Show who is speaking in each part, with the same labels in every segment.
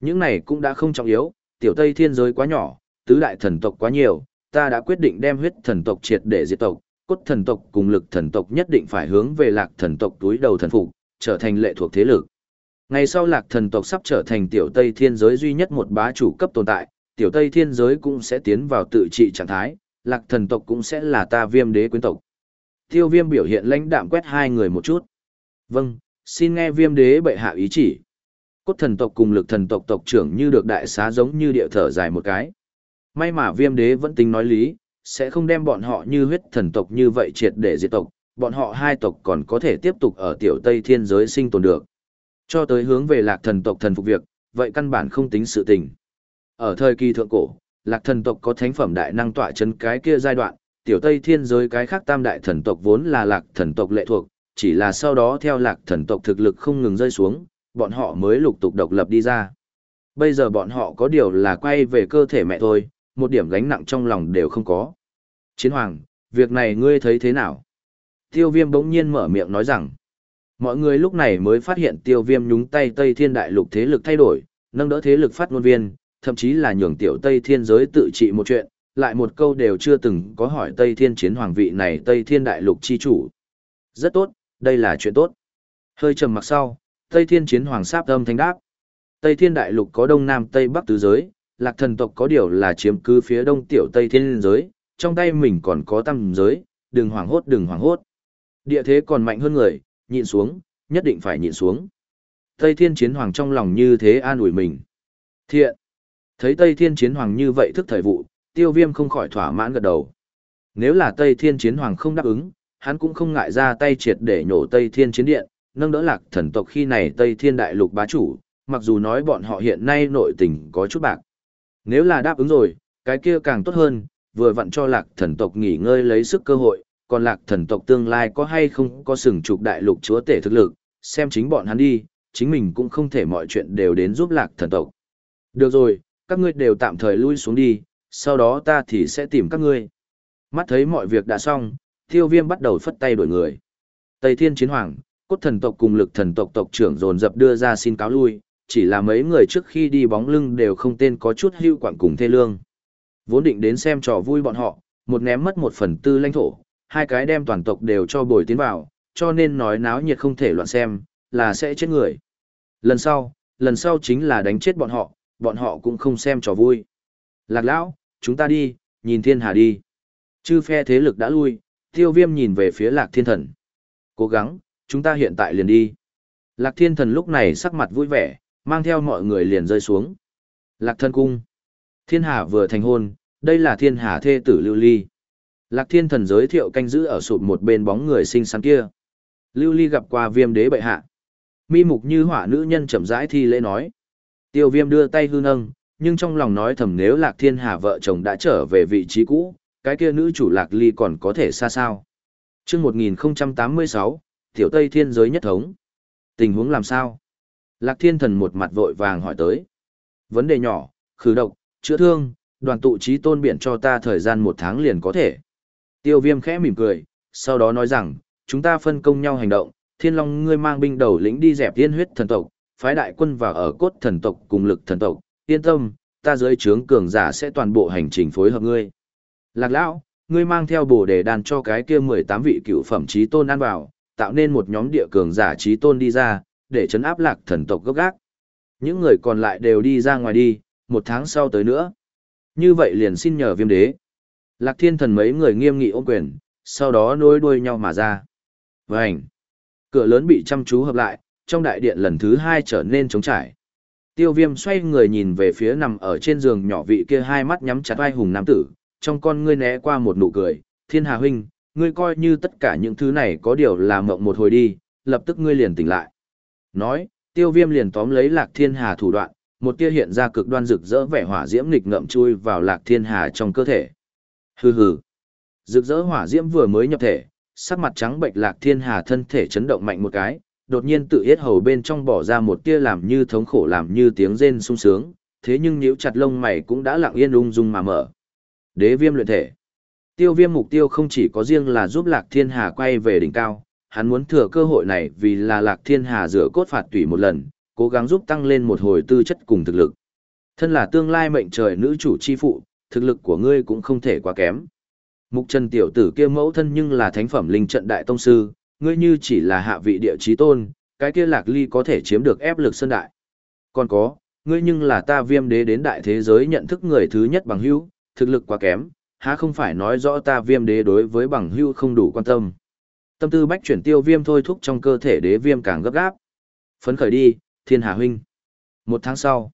Speaker 1: Những này cũng đã không trọng yếu, tiểu Tây thiên giới quá nhỏ, tứ đại thần tộc quá nhiều, ta đã quyết định đem huyết thần tộc triệt để diệt tộc, cốt thần tộc cùng lực thần tộc nhất định phải hướng về lạc thần tộc túi đầu thần phục, trở thành lệ thuộc thế lực. Ngày sau lạc thần tộc sắp trở thành tiểu Tây thiên giới duy nhất một bá chủ cấp tồn tại, tiểu Tây thiên giới cũng sẽ tiến vào tự trị trạng thái, lạc thần tộc cũng sẽ là ta viêm đế quyến tộc. Tiêu viêm biểu hiện lãnh đạm quét hai người một chút. Vâng, xin nghe viêm đế bệ hạ ý chỉ. Cốt thần tộc cùng lực thần tộc tộc trưởng như được đại xá giống như địa thở dài một cái. May mà viêm đế vẫn tính nói lý, sẽ không đem bọn họ như huyết thần tộc như vậy triệt để diệt tộc, bọn họ hai tộc còn có thể tiếp tục ở tiểu Tây thiên giới sinh tồn được. Cho tới hướng về lạc thần tộc thần phục việc, vậy căn bản không tính sự tình. Ở thời kỳ thượng cổ, lạc thần tộc có thánh phẩm đại năng tọa chân cái kia giai đoạn, tiểu Tây thiên giới cái khác tam đại thần tộc vốn là lạc thần tộc lệ thuộc, chỉ là sau đó theo lạc thần tộc thực lực không ngừng rơi xuống, bọn họ mới lục tục độc lập đi ra. Bây giờ bọn họ có điều là quay về cơ thể mẹ thôi, một điểm gánh nặng trong lòng đều không có. Chiến hoàng, việc này ngươi thấy thế nào? Tiêu viêm bỗng nhiên mở miệng nói rằng, mọi người lúc này mới phát hiện tiêu viêm nhúng tay Tây Thiên Đại Lục thế lực thay đổi, nâng đỡ thế lực phát ngôn viên, thậm chí là nhường tiểu Tây Thiên giới tự trị một chuyện, lại một câu đều chưa từng có hỏi Tây Thiên chiến hoàng vị này Tây Thiên Đại Lục chi chủ. Rất tốt, đây là chuyện tốt. Hơi trầm mặc sau, Tây Thiên chiến hoàng sáp âm thanh đáp. Tây Thiên Đại Lục có Đông Nam Tây Bắc tứ giới, lạc thần tộc có điều là chiếm cứ phía đông tiểu tây thiên giới, trong tay mình còn có tam giới, đừng hoảng hốt đừng hoảng hốt. Địa thế còn mạnh hơn người, nhịn xuống, nhất định phải nhịn xuống. Tây thiên chiến hoàng trong lòng như thế an ủi mình. Thiện. Thấy Tây thiên chiến hoàng như vậy thức thời vụ, tiêu viêm không khỏi thỏa mãn gật đầu. Nếu là Tây thiên chiến hoàng không đáp ứng, hắn cũng không ngại ra tay triệt để nhổ Tây thiên chiến điện, nâng đỡ lạc thần tộc khi này Tây thiên đại lục bá chủ, mặc dù nói bọn họ hiện nay nội tình có chút bạc. Nếu là đáp ứng rồi, cái kia càng tốt hơn, vừa vặn cho lạc thần tộc nghỉ ngơi lấy sức cơ hội, còn lạc thần tộc tương lai có hay không có sừng trục đại lục chúa tể thực lực, xem chính bọn hắn đi, chính mình cũng không thể mọi chuyện đều đến giúp lạc thần tộc. Được rồi, các ngươi đều tạm thời lui xuống đi, sau đó ta thì sẽ tìm các ngươi. Mắt thấy mọi việc đã xong, tiêu viêm bắt đầu phất tay đổi người. Tây Thiên Chiến Hoàng, cốt thần tộc cùng lực thần tộc tộc trưởng dồn dập đưa ra xin cáo lui, chỉ là mấy người trước khi đi bóng lưng đều không tên có chút hưu quảng cùng thê lương. Vốn định đến xem trò vui bọn họ, một ném mất một phần tư lãnh thổ, hai cái đem toàn tộc đều cho bồi tiến vào, cho nên nói náo nhiệt không thể loạn xem, là sẽ chết người. Lần sau, lần sau chính là đánh chết bọn họ, bọn họ cũng không xem trò vui. Lạc lão, chúng ta đi, nhìn thiên hà đi. Chư phe thế lực đã lui, tiêu viêm nhìn về phía lạc thiên thần. Cố gắng, chúng ta hiện tại liền đi. Lạc thiên thần lúc này sắc mặt vui vẻ, mang theo mọi người liền rơi xuống. Lạc thân cung. Thiên Hà vừa thành hôn, đây là Thiên Hà thê tử Lưu Ly. Lạc Thiên Thần giới thiệu canh giữ ở sụp một bên bóng người xinh xắn kia. Lưu Ly gặp qua Viêm Đế bệ hạ. Mi mục như hỏa nữ nhân chậm rãi thi lễ nói. Tiêu Viêm đưa tay hư nâng, nhưng trong lòng nói thầm nếu Lạc Thiên Hà vợ chồng đã trở về vị trí cũ, cái kia nữ chủ Lạc Ly còn có thể xa sao. Chương 1086, Tiểu Tây Thiên giới nhất thống. Tình huống làm sao? Lạc thiên thần một mặt vội vàng hỏi tới. Vấn đề nhỏ, khử độc, chữa thương, đoàn tụ trí tôn biển cho ta thời gian một tháng liền có thể. Tiêu viêm khẽ mỉm cười, sau đó nói rằng, chúng ta phân công nhau hành động, thiên long ngươi mang binh đầu lĩnh đi dẹp tiên huyết thần tộc, phái đại quân vào ở cốt thần tộc cùng lực thần tộc, yên tâm, ta dưới trướng cường giả sẽ toàn bộ hành trình phối hợp ngươi. Lạc lão, ngươi mang theo bổ đề đàn cho cái kia 18 vị cựu phẩm trí tôn ăn vào, tạo nên một nhóm địa cường giả trí tôn đi ra, để chấn áp lạc thần tộc gốc gác. Những người còn lại đều đi ra ngoài đi, một tháng sau tới nữa. Như vậy liền xin nhờ viêm đế. Lạc thiên thần mấy người nghiêm nghị ôm quyền, sau đó nối đuôi nhau mà ra. Vânh! Cửa lớn bị chăm chú hợp lại, trong đại điện lần thứ hai trở nên trống trải. Tiêu viêm xoay người nhìn về phía nằm ở trên giường nhỏ vị kia hai mắt nhắm chặt vai hùng nam tử, trong con ngươi né qua một nụ cười, thiên hà huynh, ngươi coi như tất cả những thứ này có điều là mộng một hồi đi, lập tức ngươi liền tỉnh lại. Nói, tiêu viêm liền tóm lấy lạc thiên hà thủ đoạn, một tia hiện ra cực đoan rực rỡ vẻ hỏa diễm nghịch ngậm chui vào lạc thiên hà trong cơ thể. Hừ hừ. Rực rỡ hỏa diễm vừa mới nhập thể, sắc mặt trắng bệnh lạc thiên hà thân thể chấn động mạnh một cái, đột nhiên tự yết hầu bên trong bỏ ra một tia làm như thống khổ làm như tiếng rên sung sướng, thế nhưng nhíu chặt lông mày cũng đã lặng yên ung dung mà mở. Đế viêm luyện thể. Tiêu viêm mục tiêu không chỉ có riêng là giúp lạc thiên hà quay về đỉnh cao, hắn muốn thừa cơ hội này vì là lạc thiên hà rửa cốt phạt tủy một lần, cố gắng giúp tăng lên một hồi tư chất cùng thực lực. Thân là tương lai mệnh trời nữ chủ chi phụ, thực lực của ngươi cũng không thể quá kém. Mục Trần tiểu tử kia mẫu thân nhưng là thánh phẩm linh trận đại tông sư, ngươi như chỉ là hạ vị địa chí tôn, cái kia Lạc Ly có thể chiếm được ép lực sơn đại. Còn có, ngươi nhưng là ta viêm đế đến đại thế giới nhận thức người thứ nhất bằng hữu, thực lực quá kém, há không phải nói rõ ta viêm đế đối với bằng hữu không đủ quan tâm. Tâm tư bách chuyển tiêu viêm thôi thúc trong cơ thể đế viêm càng gấp gáp. Phấn khởi đi, thiên hà huynh. Một tháng sau,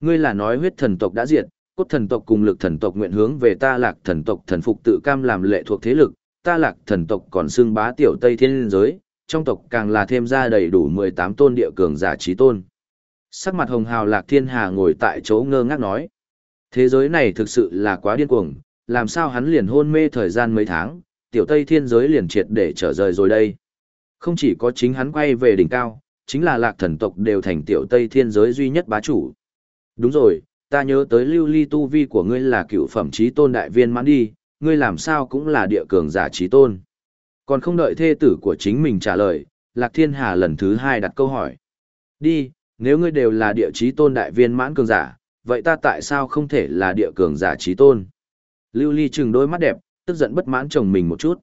Speaker 1: ngươi là nói huyết thần tộc đã diệt, cốt thần tộc cùng lực thần tộc nguyện hướng về ta lạc thần tộc thần phục tự cam làm lệ thuộc thế lực, ta lạc thần tộc còn xưng bá tiểu tây thiên giới, trong tộc càng là thêm ra đầy đủ 18 tôn địa cường giả trí tôn. Sắc mặt hồng hào lạc thiên hà ngồi tại chỗ ngơ ngác nói. Thế giới này thực sự là quá điên cuồng, làm sao hắn liền hôn mê thời gian mấy tháng, tiểu tây thiên giới liền triệt để trở rời rồi đây. Không chỉ có chính hắn quay về đỉnh cao, chính là lạc thần tộc đều thành tiểu tây thiên giới duy nhất bá chủ. Đúng rồi, ta nhớ tới lưu ly tu vi của ngươi là cựu phẩm trí tôn đại viên mãn đi, ngươi làm sao cũng là địa cường giả trí tôn. Còn không đợi thê tử của chính mình trả lời, Lạc Thiên Hà lần thứ hai đặt câu hỏi. Đi, nếu ngươi đều là địa trí tôn đại viên mãn cường giả, vậy ta tại sao không thể là địa cường giả trí tôn? Lưu Ly trừng đôi mắt đẹp, tức giận bất mãn chồng mình một chút.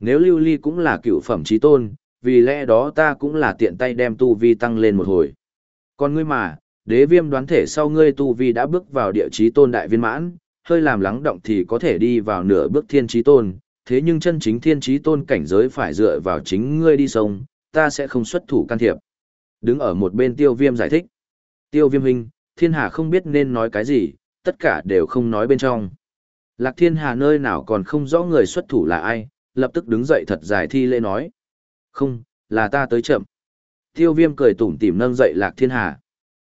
Speaker 1: Nếu Lưu Ly cũng là cựu phẩm trí tôn, vì lẽ đó ta cũng là tiện tay đem tu vi tăng lên một hồi. Còn ngươi mà, đế viêm đoán thể sau ngươi tu vi đã bước vào địa trí tôn đại viên mãn, hơi làm lắng động thì có thể đi vào nửa bước thiên trí tôn, thế nhưng chân chính thiên trí tôn cảnh giới phải dựa vào chính ngươi đi sông, ta sẽ không xuất thủ can thiệp. Đứng ở một bên tiêu viêm giải thích. Tiêu viêm hình, thiên hà không biết nên nói cái gì, tất cả đều không nói bên trong. Lạc thiên hà nơi nào còn không rõ người xuất thủ là ai, lập tức đứng dậy thật dài thi lễ nói. Không, là ta tới chậm. Tiêu viêm cười tủm tỉm nâng dậy lạc thiên hà.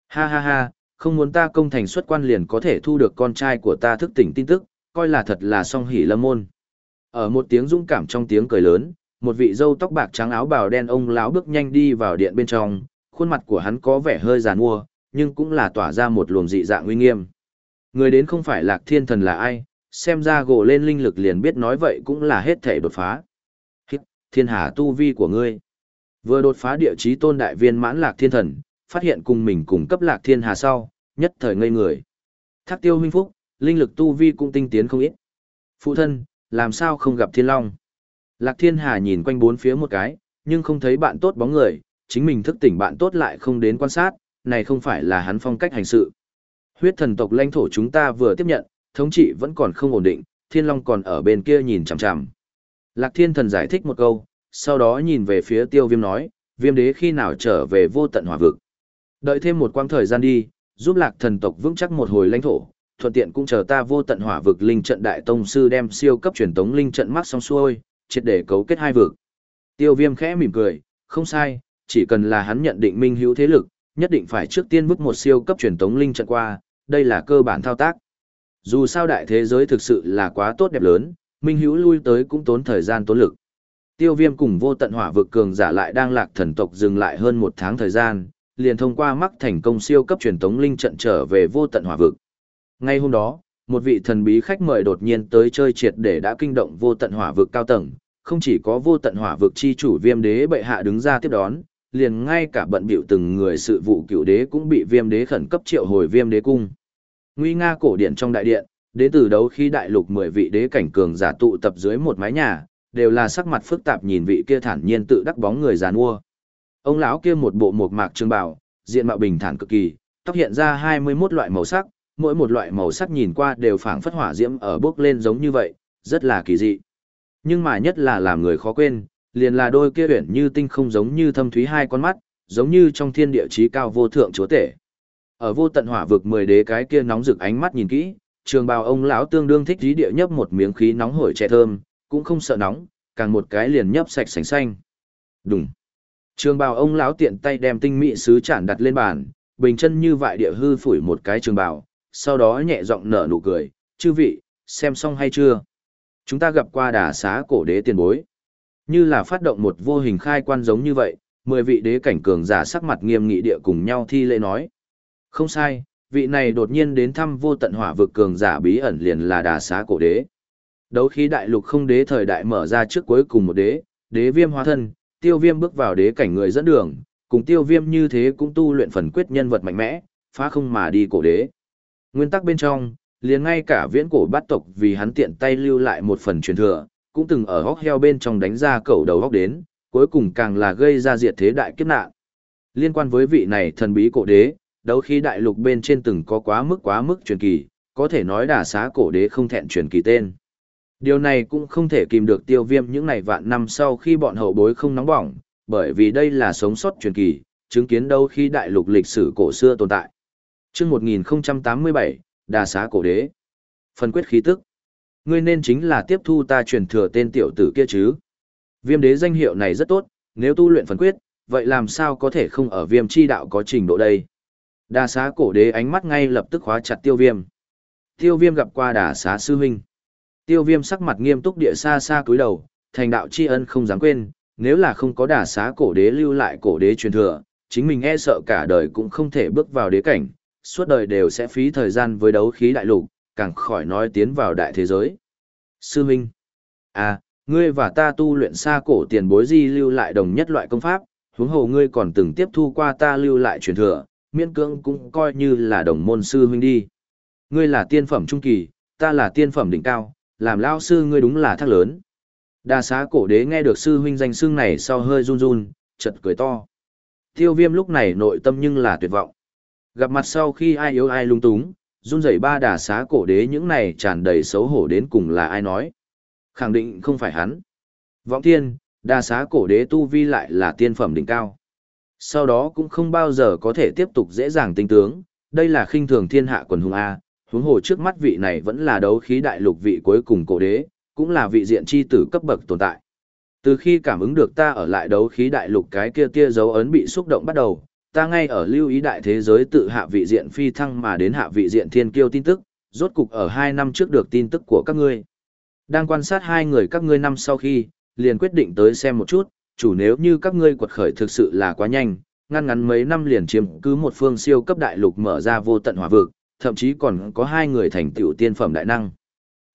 Speaker 1: Ha ha ha, không muốn ta công thành xuất quan liền có thể thu được con trai của ta thức tỉnh tin tức, coi là thật là song hỷ lâm môn. Ở một tiếng dũng cảm trong tiếng cười lớn, một vị dâu tóc bạc trắng áo bào đen ông láo bước nhanh đi vào điện bên trong, khuôn mặt của hắn có vẻ hơi giàn mua, nhưng cũng là tỏa ra một luồng dị dạng uy nghiêm. Người đến không phải Lạc Thiên Thần là ai, xem ra gỗ lên linh lực liền biết nói vậy cũng là hết thể đột phá. Thiên hà tu vi của ngươi. Vừa đột phá địa chí tôn đại viên mãn Lạc Thiên Thần, phát hiện cùng mình cùng cấp Lạc Thiên Hà sau, nhất thời ngây người. Thác tiêu huynh phúc, linh lực tu vi cũng tinh tiến không ít. Phụ thân, làm sao không gặp thiên long? Lạc thiên hà nhìn quanh bốn phía một cái, nhưng không thấy bạn tốt bóng người, chính mình thức tỉnh bạn tốt lại không đến quan sát, này không phải là hắn phong cách hành sự. Huyết thần tộc lãnh thổ chúng ta vừa tiếp nhận, thống trị vẫn còn không ổn định, thiên long còn ở bên kia nhìn chằm chằm. Lạc thiên thần giải thích một câu, sau đó nhìn về phía tiêu viêm nói, viêm đế khi nào trở về vô tận hỏa vực. Đợi thêm một quãng thời gian đi, giúp lạc thần tộc vững chắc một hồi lãnh thổ, thuận tiện cũng chờ ta vô tận hỏa vực linh trận đại tông sư đem siêu cấp truyền tống linh trận mắc xong xuôi, triệt để cấu kết hai vực. Tiêu viêm khẽ mỉm cười, không sai, chỉ cần là hắn nhận định minh hữu thế lực, nhất định phải trước tiên vứt một siêu cấp truyền tống linh trận qua, đây là cơ bản thao tác. Dù sao đại thế giới thực sự là quá tốt đẹp lớn, minh hữu lui tới cũng tốn thời gian tốn lực. Tiêu viêm cùng vô tận hỏa vực cường giả lại đang lạc thần tộc dừng lại hơn một tháng thời gian, liền thông qua mắc thành công siêu cấp truyền tống linh trận trở về vô tận hỏa vực. Ngay hôm đó, một vị thần bí khách mời đột nhiên tới chơi triệt để đã kinh động vô tận hỏa vực cao tầng, không chỉ có vô tận hỏa vực chi chủ viêm đế bệ hạ đứng ra tiếp đón, liền ngay cả bận biểu từng người sự vụ cựu đế cũng bị viêm đế khẩn cấp triệu hồi viêm đế cung. Nguy nga cổ điện trong đại điện, đế từ đấu khi đại lục 10 vị đế cảnh cường giả tụ tập dưới một mái nhà, đều là sắc mặt phức tạp nhìn vị kia thản nhiên tự đắc bóng người giàn mua. Ông lão kia một bộ mộc mạc trương bào, diện mạo bình thản cực kỳ, tóc hiện ra 21 loại màu sắc, mỗi một loại màu sắc nhìn qua đều phảng phất hỏa diễm ở bước lên giống như vậy, rất là kỳ dị. Nhưng mà nhất là làm người khó quên, liền là đôi kia uyển như tinh không giống như thâm thúy hai con mắt, giống như trong thiên địa chí cao vô thượng chúa tể. Ở vô tận hỏa vực mười đế cái kia nóng rực ánh mắt nhìn kỹ, trường bào ông lão tương đương thích dí địa nhấp một miếng khí nóng hổi trẻ thơm, cũng không sợ nóng, càng một cái liền nhấp sạch sành xanh. Đúng. Trường bào ông lão tiện tay đem tinh mỹ sứ chản đặt lên bàn, bình chân như vại địa hư phủi một cái trường bào, sau đó nhẹ giọng nở nụ cười, chư vị, xem xong hay chưa? Chúng ta gặp qua đà xá cổ đế tiền bối. Như là phát động một vô hình khai quan giống như vậy, mười vị đế cảnh cường giả sắc mặt nghiêm nghị địa cùng nhau thi lễ nói. Không sai, vị này đột nhiên đến thăm vô tận hỏa vực cường giả bí ẩn liền là đà xá cổ đế. Đấu khí đại lục không đế thời đại mở ra trước cuối cùng một đế, đế viêm hóa thân, tiêu viêm bước vào đế cảnh người dẫn đường, cùng tiêu viêm như thế cũng tu luyện phần quyết nhân vật mạnh mẽ, phá không mà đi cổ đế. Nguyên tắc bên trong, liền ngay cả viễn cổ bát tộc vì hắn tiện tay lưu lại một phần truyền thừa, cũng từng ở hóc heo bên trong đánh ra cẩu đầu hóc đến, cuối cùng càng là gây ra diệt thế đại kiếp nạn. Liên quan với vị này thần bí cổ đế, đấu khí đại lục bên trên từng có quá mức quá mức truyền kỳ, có thể nói đả xá cổ đế không thẹn truyền kỳ tên. Điều này cũng không thể kìm được tiêu viêm những ngày vạn năm sau khi bọn hậu bối không nóng bỏng, bởi vì đây là sống sót truyền kỳ, chứng kiến đâu khi đại lục lịch sử cổ xưa tồn tại. chương 1087, đà xá cổ đế. Phần quyết khí tức. Ngươi nên chính là tiếp thu ta truyền thừa tên tiểu tử kia chứ. Viêm đế danh hiệu này rất tốt, nếu tu luyện phần quyết, vậy làm sao có thể không ở viêm chi đạo có trình độ đây. Đà xá cổ đế ánh mắt ngay lập tức khóa chặt tiêu viêm. Tiêu viêm gặp qua đà xá sư huynh. Tiêu viêm sắc mặt nghiêm túc địa xa xa cúi đầu, thành đạo tri ân không dám quên, nếu là không có đà xá cổ đế lưu lại cổ đế truyền thừa, chính mình e sợ cả đời cũng không thể bước vào đế cảnh, suốt đời đều sẽ phí thời gian với đấu khí đại lục, càng khỏi nói tiến vào đại thế giới. Sư Minh, à, ngươi và ta tu luyện xa cổ tiền bối di lưu lại đồng nhất loại công pháp, huống hồ ngươi còn từng tiếp thu qua ta lưu lại truyền thừa, miễn cưỡng cũng coi như là đồng môn sư huynh đi. Ngươi là tiên phẩm trung kỳ, ta là tiên phẩm đỉnh cao, làm lao sư ngươi đúng là thác lớn. Đa xá cổ đế nghe được sư huynh danh xưng này sau hơi run run, chật cười to. Tiêu viêm lúc này nội tâm nhưng là tuyệt vọng. Gặp mặt sau khi ai yếu ai lung túng, run rẩy ba đà xá cổ đế những này tràn đầy xấu hổ đến cùng là ai nói. Khẳng định không phải hắn. Vọng thiên, đà xá cổ đế tu vi lại là tiên phẩm đỉnh cao. Sau đó cũng không bao giờ có thể tiếp tục dễ dàng tinh tướng, đây là khinh thường thiên hạ quần hùng A, huống hồ trước mắt vị này vẫn là đấu khí đại lục vị cuối cùng cổ đế, cũng là vị diện chi tử cấp bậc tồn tại. Từ khi cảm ứng được ta ở lại đấu khí đại lục cái kia tia dấu ấn bị xúc động bắt đầu, ta ngay ở lưu ý đại thế giới tự hạ vị diện phi thăng mà đến hạ vị diện thiên kiêu tin tức, rốt cục ở hai năm trước được tin tức của các ngươi. Đang quan sát hai người các ngươi năm sau khi, liền quyết định tới xem một chút, chủ nếu như các ngươi quật khởi thực sự là quá nhanh, ngăn ngắn mấy năm liền chiếm cứ một phương siêu cấp đại lục mở ra vô tận hỏa vực, thậm chí còn có hai người thành tiểu tiên phẩm đại năng.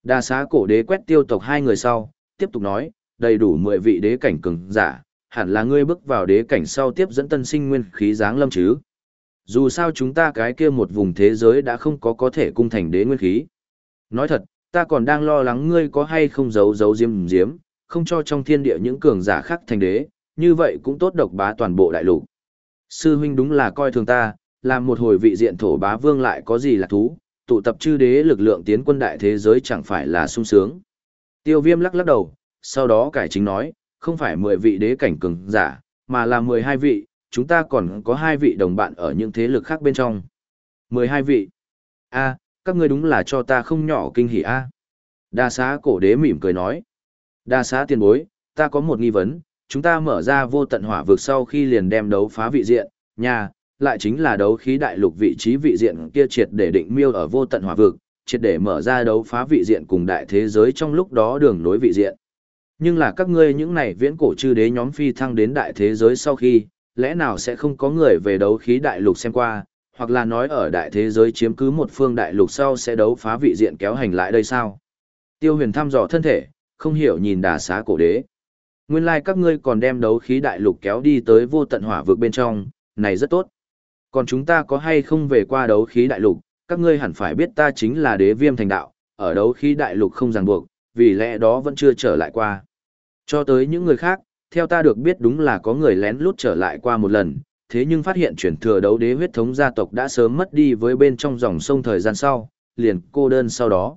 Speaker 1: Đa xá cổ đế quét tiêu tộc hai người sau, tiếp tục nói, đầy đủ 10 vị đế cảnh cường giả, hẳn là ngươi bước vào đế cảnh sau tiếp dẫn tân sinh nguyên khí dáng lâm chứ. Dù sao chúng ta cái kia một vùng thế giới đã không có có thể cung thành đế nguyên khí. Nói thật, ta còn đang lo lắng ngươi có hay không giấu giấu diếm diếm, không cho trong thiên địa những cường giả khác thành đế, như vậy cũng tốt độc bá toàn bộ đại lục. Sư huynh đúng là coi thường ta, làm một hồi vị diện thổ bá vương lại có gì là thú, tụ tập chư đế lực lượng tiến quân đại thế giới chẳng phải là sung sướng. Tiêu viêm lắc lắc đầu, sau đó cải chính nói, không phải 10 vị đế cảnh cường giả, mà là 12 vị, chúng ta còn có hai vị đồng bạn ở những thế lực khác bên trong. 12 vị. a các ngươi đúng là cho ta không nhỏ kinh hỉ a Đa xá cổ đế mỉm cười nói. Đa xá tiền bối, ta có một nghi vấn, chúng ta mở ra vô tận hỏa vực sau khi liền đem đấu phá vị diện, nhà, lại chính là đấu khí đại lục vị trí vị diện kia triệt để định miêu ở vô tận hỏa vực, triệt để mở ra đấu phá vị diện cùng đại thế giới trong lúc đó đường nối vị diện. Nhưng là các ngươi những này viễn cổ chư đế nhóm phi thăng đến đại thế giới sau khi, lẽ nào sẽ không có người về đấu khí đại lục xem qua, hoặc là nói ở đại thế giới chiếm cứ một phương đại lục sau sẽ đấu phá vị diện kéo hành lại đây sao? Tiêu huyền thăm dò thân thể, không hiểu nhìn đà xá cổ đế. Nguyên lai like các ngươi còn đem đấu khí đại lục kéo đi tới vô tận hỏa vực bên trong, này rất tốt. Còn chúng ta có hay không về qua đấu khí đại lục, các ngươi hẳn phải biết ta chính là đế viêm thành đạo, ở đấu khí đại lục không ràng buộc, vì lẽ đó vẫn chưa trở lại qua. Cho tới những người khác, theo ta được biết đúng là có người lén lút trở lại qua một lần, thế nhưng phát hiện chuyển thừa đấu đế huyết thống gia tộc đã sớm mất đi với bên trong dòng sông thời gian sau, liền cô đơn sau đó.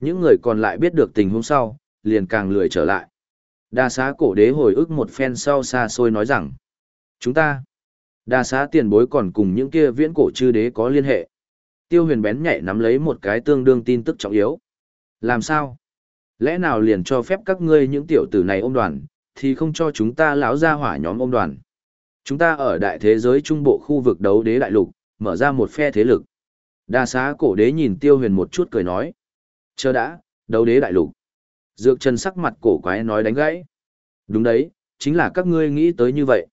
Speaker 1: Những người còn lại biết được tình huống sau, liền càng lười trở lại. Đa xá cổ đế hồi ức một phen sau xa xôi nói rằng, chúng ta, đa xá tiền bối còn cùng những kia viễn cổ chư đế có liên hệ. Tiêu huyền bén nhạy nắm lấy một cái tương đương tin tức trọng yếu. Làm sao? Lẽ nào liền cho phép các ngươi những tiểu tử này ôm đoàn, thì không cho chúng ta lão ra hỏa nhóm ôm đoàn. Chúng ta ở đại thế giới trung bộ khu vực đấu đế đại lục, mở ra một phe thế lực. Đa xá cổ đế nhìn tiêu huyền một chút cười nói. Chờ đã, đấu đế đại lục. Dược chân sắc mặt cổ quái nói đánh gãy. Đúng đấy, chính là các ngươi nghĩ tới như vậy.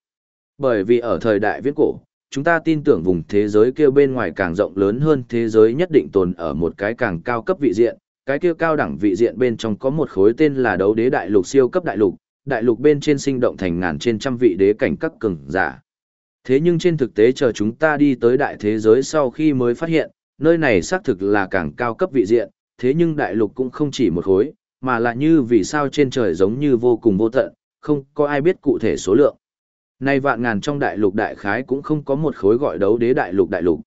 Speaker 1: Bởi vì ở thời đại viễn cổ, chúng ta tin tưởng vùng thế giới kia bên ngoài càng rộng lớn hơn thế giới nhất định tồn ở một cái càng cao cấp vị diện, cái kia cao đẳng vị diện bên trong có một khối tên là đấu đế đại lục siêu cấp đại lục, đại lục bên trên sinh động thành ngàn trên trăm vị đế cảnh các cường giả. Thế nhưng trên thực tế chờ chúng ta đi tới đại thế giới sau khi mới phát hiện, nơi này xác thực là càng cao cấp vị diện, thế nhưng đại lục cũng không chỉ một khối, mà là như vì sao trên trời giống như vô cùng vô tận, không có ai biết cụ thể số lượng. Nay vạn ngàn trong đại lục đại khái cũng không có một khối gọi đấu đế đại lục đại lục.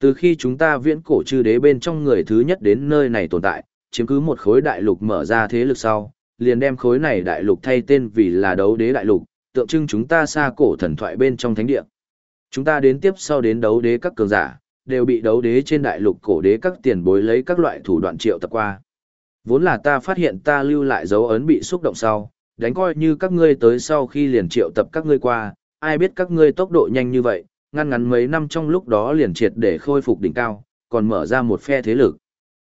Speaker 1: Từ khi chúng ta viễn cổ chư đế bên trong người thứ nhất đến nơi này tồn tại, chiếm cứ một khối đại lục mở ra thế lực sau, liền đem khối này đại lục thay tên vì là đấu đế đại lục, tượng trưng chúng ta xa cổ thần thoại bên trong thánh địa. Chúng ta đến tiếp sau đến đấu đế các cường giả, đều bị đấu đế trên đại lục cổ đế các tiền bối lấy các loại thủ đoạn triệu tập qua. Vốn là ta phát hiện ta lưu lại dấu ấn bị xúc động sau, đánh coi như các ngươi tới sau khi liền triệu tập các ngươi qua, ai biết các ngươi tốc độ nhanh như vậy, ngăn ngắn mấy năm trong lúc đó liền triệt để khôi phục đỉnh cao, còn mở ra một phe thế lực.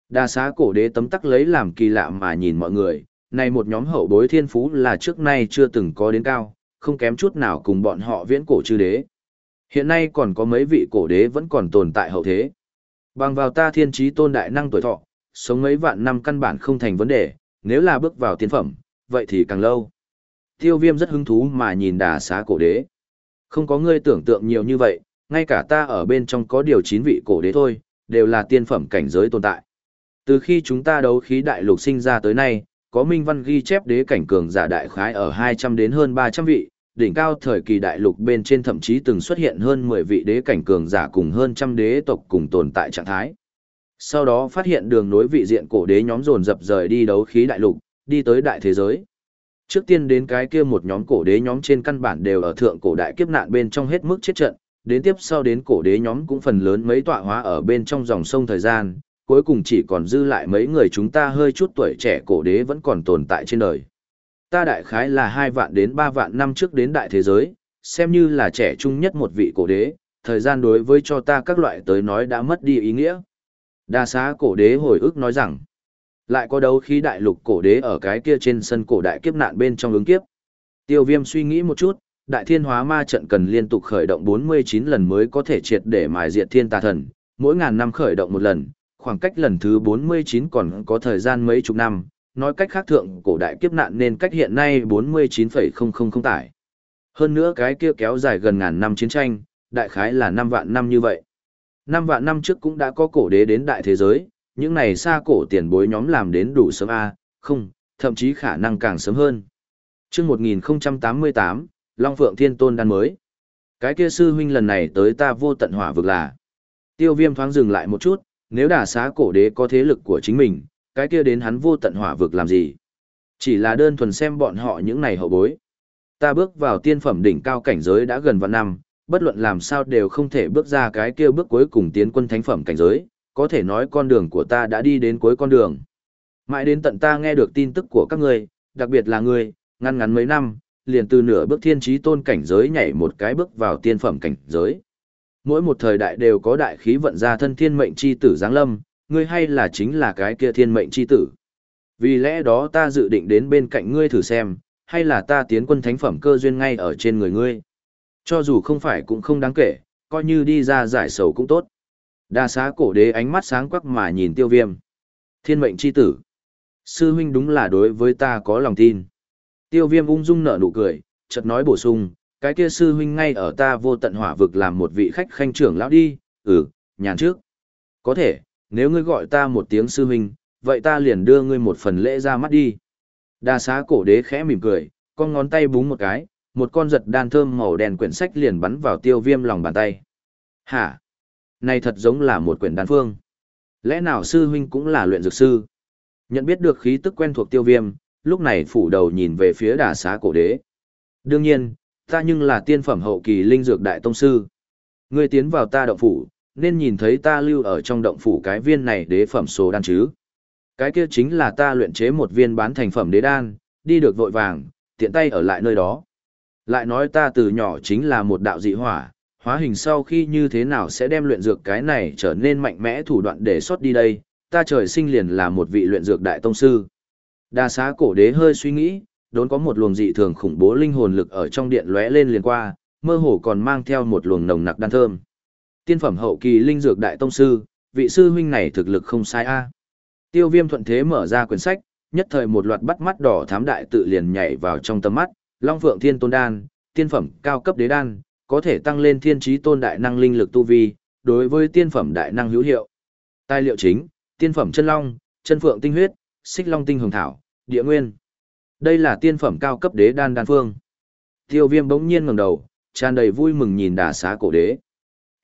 Speaker 1: Đa xá cổ đế tấm tắc lấy làm kỳ lạ mà nhìn mọi người, này một nhóm hậu bối thiên phú là trước nay chưa từng có đến cao, không kém chút nào cùng bọn họ viễn cổ chư đế. Hiện nay còn có mấy vị cổ đế vẫn còn tồn tại hậu thế. Bằng vào ta thiên trí tôn đại năng tuổi thọ, sống mấy vạn năm căn bản không thành vấn đề, nếu là bước vào tiến phẩm, vậy thì càng lâu. Tiêu viêm rất hứng thú mà nhìn đà xá cổ đế. Không có ngươi tưởng tượng nhiều như vậy, ngay cả ta ở bên trong có điều chín vị cổ đế thôi, đều là tiên phẩm cảnh giới tồn tại. Từ khi chúng ta đấu khí đại lục sinh ra tới nay, có minh văn ghi chép đế cảnh cường giả đại khái ở 200 đến hơn 300 vị, đỉnh cao thời kỳ đại lục bên trên thậm chí từng xuất hiện hơn 10 vị đế cảnh cường giả cùng hơn trăm đế tộc cùng tồn tại trạng thái. Sau đó phát hiện đường nối vị diện cổ đế nhóm dồn dập rời đi đấu khí đại lục, đi tới đại thế giới. Trước tiên đến cái kia một nhóm cổ đế nhóm trên căn bản đều ở thượng cổ đại kiếp nạn bên trong hết mức chết trận, đến tiếp sau đến cổ đế nhóm cũng phần lớn mấy tọa hóa ở bên trong dòng sông thời gian, cuối cùng chỉ còn dư lại mấy người chúng ta hơi chút tuổi trẻ cổ đế vẫn còn tồn tại trên đời. Ta đại khái là hai vạn đến ba vạn năm trước đến đại thế giới, xem như là trẻ trung nhất một vị cổ đế, thời gian đối với cho ta các loại tới nói đã mất đi ý nghĩa. Đa xá cổ đế hồi ức nói rằng, lại có đấu khí đại lục cổ đế ở cái kia trên sân cổ đại kiếp nạn bên trong ứng kiếp. Tiêu viêm suy nghĩ một chút, đại thiên hóa ma trận cần liên tục khởi động 49 lần mới có thể triệt để mài diệt thiên tà thần, mỗi ngàn năm khởi động một lần, khoảng cách lần thứ 49 còn có thời gian mấy chục năm, nói cách khác thượng cổ đại kiếp nạn nên cách hiện nay 49,000 tải. Hơn nữa cái kia kéo dài gần ngàn năm chiến tranh, đại khái là 5 vạn năm như vậy. Năm vạn năm trước cũng đã có cổ đế đến đại thế giới, những này xa cổ tiền bối nhóm làm đến đủ sớm A, không, thậm chí khả năng càng sớm hơn. chương 1088, Long Phượng Thiên Tôn đan mới. Cái kia sư huynh lần này tới ta vô tận hỏa vực là. Tiêu viêm thoáng dừng lại một chút, nếu đà xá cổ đế có thế lực của chính mình, cái kia đến hắn vô tận hỏa vực làm gì? Chỉ là đơn thuần xem bọn họ những này hậu bối. Ta bước vào tiên phẩm đỉnh cao cảnh giới đã gần vạn năm, bất luận làm sao đều không thể bước ra cái kia bước cuối cùng tiến quân thánh phẩm cảnh giới, có thể nói con đường của ta đã đi đến cuối con đường. Mãi đến tận ta nghe được tin tức của các ngươi, đặc biệt là ngươi, ngăn ngắn mấy năm, liền từ nửa bước thiên trí tôn cảnh giới nhảy một cái bước vào tiên phẩm cảnh giới. Mỗi một thời đại đều có đại khí vận ra thân thiên mệnh chi tử giáng lâm, ngươi hay là chính là cái kia thiên mệnh chi tử. Vì lẽ đó ta dự định đến bên cạnh ngươi thử xem, hay là ta tiến quân thánh phẩm cơ duyên ngay ở trên người ngươi. Cho dù không phải cũng không đáng kể, coi như đi ra giải sầu cũng tốt. Đa xá cổ đế ánh mắt sáng quắc mà nhìn tiêu viêm. Thiên mệnh chi tử. Sư huynh đúng là đối với ta có lòng tin. Tiêu viêm ung dung nở nụ cười, chợt nói bổ sung, cái kia sư huynh ngay ở ta vô tận hỏa vực làm một vị khách khanh trưởng lão đi, ừ, nhàn trước. Có thể, nếu ngươi gọi ta một tiếng sư huynh, vậy ta liền đưa ngươi một phần lễ ra mắt đi. Đa xá cổ đế khẽ mỉm cười, con ngón tay búng một cái, một con giật đan thơm màu đen quyển sách liền bắn vào tiêu viêm lòng bàn tay. Hả? Này thật giống là một quyển đan phương. Lẽ nào sư huynh cũng là luyện dược sư? Nhận biết được khí tức quen thuộc tiêu viêm, lúc này phủ đầu nhìn về phía đà xá cổ đế. Đương nhiên, ta nhưng là tiên phẩm hậu kỳ linh dược đại tông sư. Ngươi tiến vào ta động phủ, nên nhìn thấy ta lưu ở trong động phủ cái viên này đế phẩm số đan chứ. Cái kia chính là ta luyện chế một viên bán thành phẩm đế đan, đi được vội vàng, tiện tay ở lại nơi đó. Lại nói ta từ nhỏ chính là một đạo dị hỏa, hóa hình sau khi như thế nào sẽ đem luyện dược cái này trở nên mạnh mẽ thủ đoạn để xuất đi đây, ta trời sinh liền là một vị luyện dược đại tông sư. Đa xá cổ đế hơi suy nghĩ, đốn có một luồng dị thường khủng bố linh hồn lực ở trong điện lóe lên liền qua, mơ hồ còn mang theo một luồng nồng nặc đan thơm. Tiên phẩm hậu kỳ linh dược đại tông sư, vị sư huynh này thực lực không sai a. À. Tiêu Viêm thuận thế mở ra quyển sách, nhất thời một loạt bắt mắt đỏ thám đại tự liền nhảy vào trong tầm mắt, Long Phượng Thiên Tôn đan, tiên phẩm cao cấp đế đan, có thể tăng lên thiên trí tôn đại năng linh lực tu vi, đối với tiên phẩm đại năng hữu hiệu. Tài liệu chính, tiên phẩm chân long, chân phượng tinh huyết, xích long tinh hồng thảo, địa nguyên. Đây là tiên phẩm cao cấp đế đan đan phương. Tiêu viêm bỗng nhiên ngẩng đầu, tràn đầy vui mừng nhìn đà xá cổ đế.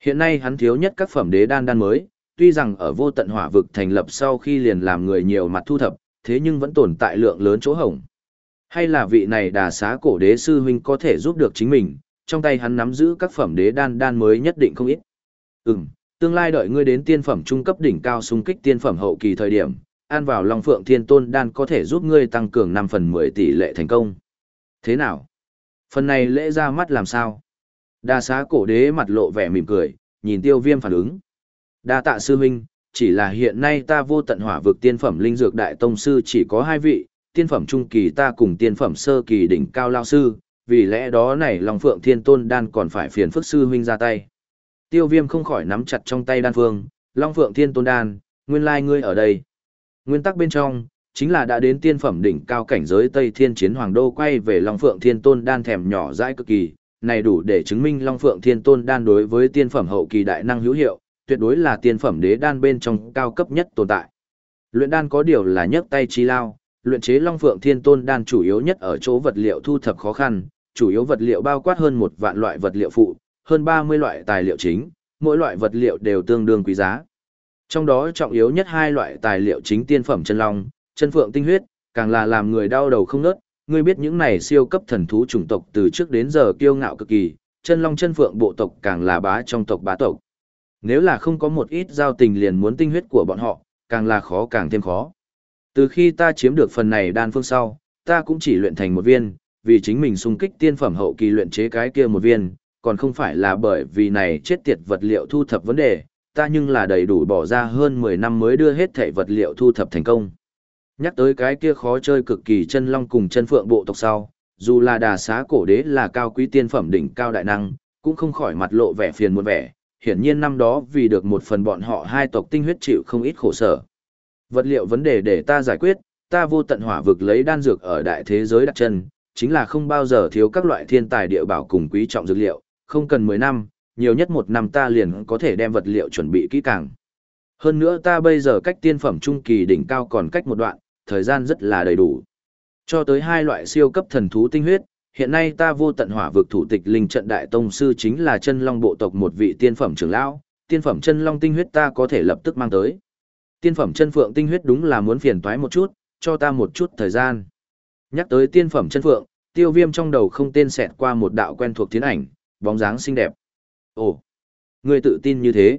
Speaker 1: Hiện nay hắn thiếu nhất các phẩm đế đan đan mới, tuy rằng ở vô tận hỏa vực thành lập sau khi liền làm người nhiều mặt thu thập, thế nhưng vẫn tồn tại lượng lớn chỗ hổng. Hay là vị này đà xá cổ đế sư huynh có thể giúp được chính mình, trong tay hắn nắm giữ các phẩm đế đan đan mới nhất định không ít. Ừm, tương lai đợi ngươi đến tiên phẩm trung cấp đỉnh cao xung kích tiên phẩm hậu kỳ thời điểm, an vào Long Phượng Thiên Tôn đan có thể giúp ngươi tăng cường 5 phần 10 tỷ lệ thành công. Thế nào? Phần này lễ ra mắt làm sao? Đa xá cổ đế mặt lộ vẻ mỉm cười, nhìn tiêu viêm phản ứng. Đa tạ sư huynh, chỉ là hiện nay ta vô tận hỏa vực tiên phẩm linh dược đại tông sư chỉ có hai vị, tiên phẩm trung kỳ ta cùng tiên phẩm sơ kỳ đỉnh cao lao sư, vì lẽ đó này Long Phượng Thiên Tôn đan còn phải phiền phức sư huynh ra tay. Tiêu viêm không khỏi nắm chặt trong tay đan phương, Long Phượng Thiên Tôn đan, nguyên lai ngươi ở đây. Nguyên tắc bên trong, chính là đã đến tiên phẩm đỉnh cao cảnh giới Tây Thiên Chiến Hoàng Đô quay về Long Phượng Thiên Tôn đan thèm nhỏ dãi cực kỳ, này đủ để chứng minh Long Phượng Thiên Tôn đan đối với tiên phẩm hậu kỳ đại năng hữu hiệu, tuyệt đối là tiên phẩm đế đan bên trong cao cấp nhất tồn tại. Luyện đan có điều là nhấc tay chi lao, luyện chế Long Phượng Thiên Tôn đan chủ yếu nhất ở chỗ vật liệu thu thập khó khăn, chủ yếu vật liệu bao quát hơn một vạn loại vật liệu phụ, hơn 30 loại tài liệu chính, mỗi loại vật liệu đều tương đương quý giá. Trong đó trọng yếu nhất hai loại tài liệu chính tiên phẩm chân long, chân phượng tinh huyết, càng là làm người đau đầu không ngớt, ngươi biết những này siêu cấp thần thú chủng tộc từ trước đến giờ kiêu ngạo cực kỳ, chân long chân phượng bộ tộc càng là bá trong tộc bá tộc. Nếu là không có một ít giao tình liền muốn tinh huyết của bọn họ, càng là khó càng thêm khó. Từ khi ta chiếm được phần này đan phương sau, ta cũng chỉ luyện thành một viên, vì chính mình xung kích tiên phẩm hậu kỳ luyện chế cái kia một viên, còn không phải là bởi vì này chết tiệt vật liệu thu thập vấn đề, ta nhưng là đầy đủ bỏ ra hơn 10 năm mới đưa hết thể vật liệu thu thập thành công. Nhắc tới cái kia khó chơi cực kỳ chân long cùng chân phượng bộ tộc sau, dù là đà xá cổ đế là cao quý tiên phẩm đỉnh cao đại năng, cũng không khỏi mặt lộ vẻ phiền muộn vẻ, hiển nhiên năm đó vì được một phần bọn họ hai tộc tinh huyết chịu không ít khổ sở. Vật liệu vấn đề để ta giải quyết, ta vô tận hỏa vực lấy đan dược ở đại thế giới đặt chân, chính là không bao giờ thiếu các loại thiên tài địa bảo cùng quý trọng dược liệu, không cần 10 năm, nhiều nhất một năm ta liền có thể đem vật liệu chuẩn bị kỹ càng. Hơn nữa ta bây giờ cách tiên phẩm trung kỳ đỉnh cao còn cách một đoạn, thời gian rất là đầy đủ. Cho tới hai loại siêu cấp thần thú tinh huyết, hiện nay ta vô tận hỏa vực thủ tịch linh trận đại tông sư chính là chân long bộ tộc một vị tiên phẩm trưởng lão, tiên phẩm chân long tinh huyết ta có thể lập tức mang tới. Tiên phẩm chân phượng tinh huyết đúng là muốn phiền toái một chút, cho ta một chút thời gian. Nhắc tới tiên phẩm chân phượng, tiêu viêm trong đầu không tên xẹt qua một đạo quen thuộc tiến ảnh, bóng dáng xinh đẹp. Ồ, ngươi tự tin như thế.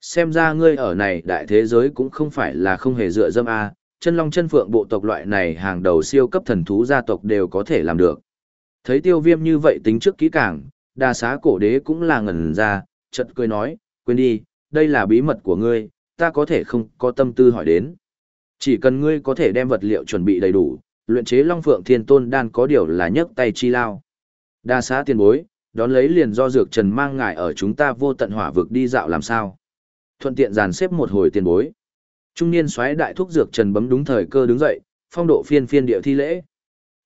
Speaker 1: Xem ra ngươi ở này đại thế giới cũng không phải là không hề dựa dâm A, chân long chân phượng bộ tộc loại này hàng đầu siêu cấp thần thú gia tộc đều có thể làm được. Thấy tiêu viêm như vậy tính trước kỹ càng, đa xá cổ đế cũng là ngẩn ra, chợt cười nói, quên đi, đây là bí mật của ngươi, ta có thể không có tâm tư hỏi đến. Chỉ cần ngươi có thể đem vật liệu chuẩn bị đầy đủ, luyện chế Long Phượng Thiên Tôn đan có điều là nhấc tay chi lao. Đa xá tiền bối, đón lấy liền do dược trần mang ngài ở chúng ta vô tận hỏa vực đi dạo làm sao. Thuận tiện dàn xếp một hồi tiền bối. Trung niên xoáy đại thúc dược trần bấm đúng thời cơ đứng dậy, phong độ phiên phiên địa thi lễ.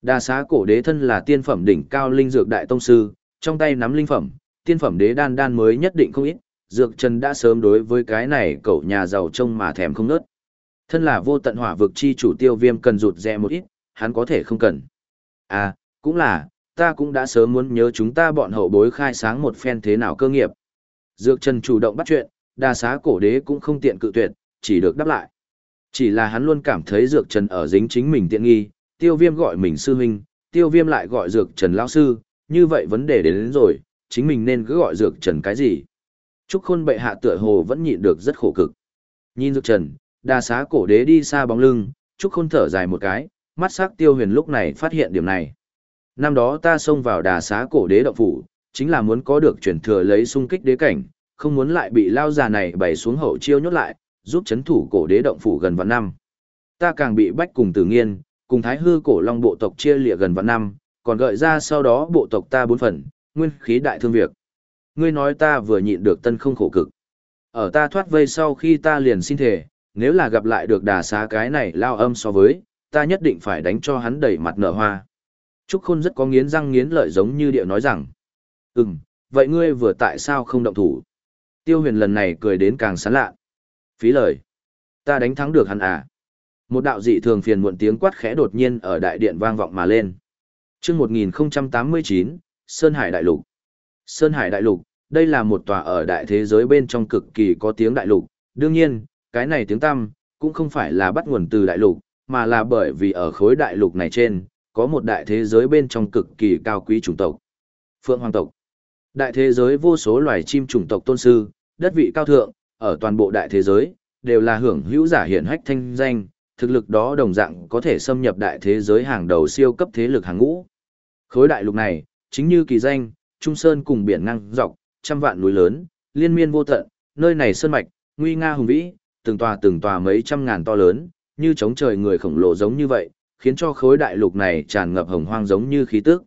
Speaker 1: Đa xá cổ đế thân là tiên phẩm đỉnh cao linh dược đại tông sư, trong tay nắm linh phẩm, tiên phẩm đế đan đan mới nhất định không ít, dược trần đã sớm đối với cái này cậu nhà giàu trông mà thèm không nớt. Thân là vô tận hỏa vực chi chủ tiêu viêm cần rụt rè một ít, hắn có thể không cần. À, cũng là, ta cũng đã sớm muốn nhớ chúng ta bọn hậu bối khai sáng một phen thế nào cơ nghiệp. Dược Trần chủ động bắt chuyện, đa xá cổ đế cũng không tiện cự tuyệt, chỉ được đáp lại. Chỉ là hắn luôn cảm thấy Dược Trần ở dính chính mình tiện nghi, tiêu viêm gọi mình sư huynh, tiêu viêm lại gọi Dược Trần lão sư, như vậy vấn đề đến, đến rồi, chính mình nên cứ gọi Dược Trần cái gì. Trúc Khôn bệ hạ tựa hồ vẫn nhịn được rất khổ cực. Nhìn Dược Trần, đa xá cổ đế đi xa bóng lưng, Trúc Khôn thở dài một cái, mắt sắc tiêu huyền lúc này phát hiện điểm này. Năm đó ta xông vào đà xá cổ đế động phủ, chính là muốn có được chuyển thừa lấy sung kích đế cảnh, không muốn lại bị lao già này bày xuống hậu chiêu nhốt lại, giúp chấn thủ cổ đế động phủ gần vạn năm. Ta càng bị bách cùng tử nghiên, cùng thái hư cổ long bộ tộc chia lịa gần vạn năm, còn gợi ra sau đó bộ tộc ta bốn phần, nguyên khí đại thương việc. Ngươi nói ta vừa nhịn được tân không khổ cực. Ở ta thoát vây sau khi ta liền xin thề, nếu là gặp lại được đà xá cái này lao âm so với, ta nhất định phải đánh cho hắn đẩy mặt nở hoa. Trúc Khôn rất có nghiến răng nghiến lợi giống như điệu nói rằng, ừm, vậy ngươi vừa tại sao không động thủ? Tiêu huyền lần này cười đến càng sán lạ. Phí lời. Ta đánh thắng được hắn à? Một đạo dị thường phiền muộn tiếng quát khẽ đột nhiên ở đại điện vang vọng mà lên. Trước 1089, Sơn Hải Đại Lục. Sơn Hải Đại Lục, đây là một tòa ở đại thế giới bên trong cực kỳ có tiếng đại lục. Đương nhiên, cái này tiếng tăm, cũng không phải là bắt nguồn từ đại lục, mà là bởi vì ở khối đại lục này trên, có một đại thế giới bên trong cực kỳ cao quý chủng tộc. Phượng Hoàng tộc. Đại thế giới vô số loài chim chủng tộc tôn sư, đất vị cao thượng, ở toàn bộ đại thế giới, đều là hưởng hữu giả hiển hách thanh danh, thực lực đó đồng dạng có thể xâm nhập đại thế giới hàng đầu siêu cấp thế lực hàng ngũ. Khối đại lục này, chính như kỳ danh, Trung Sơn cùng biển ngang dọc, trăm vạn núi lớn, liên miên vô tận, nơi này sơn mạch, nguy nga hùng vĩ, từng tòa từng tòa mấy trăm ngàn to lớn, như chống trời người khổng lồ giống như vậy, khiến cho khối đại lục này tràn ngập hồng hoang giống như khí tức.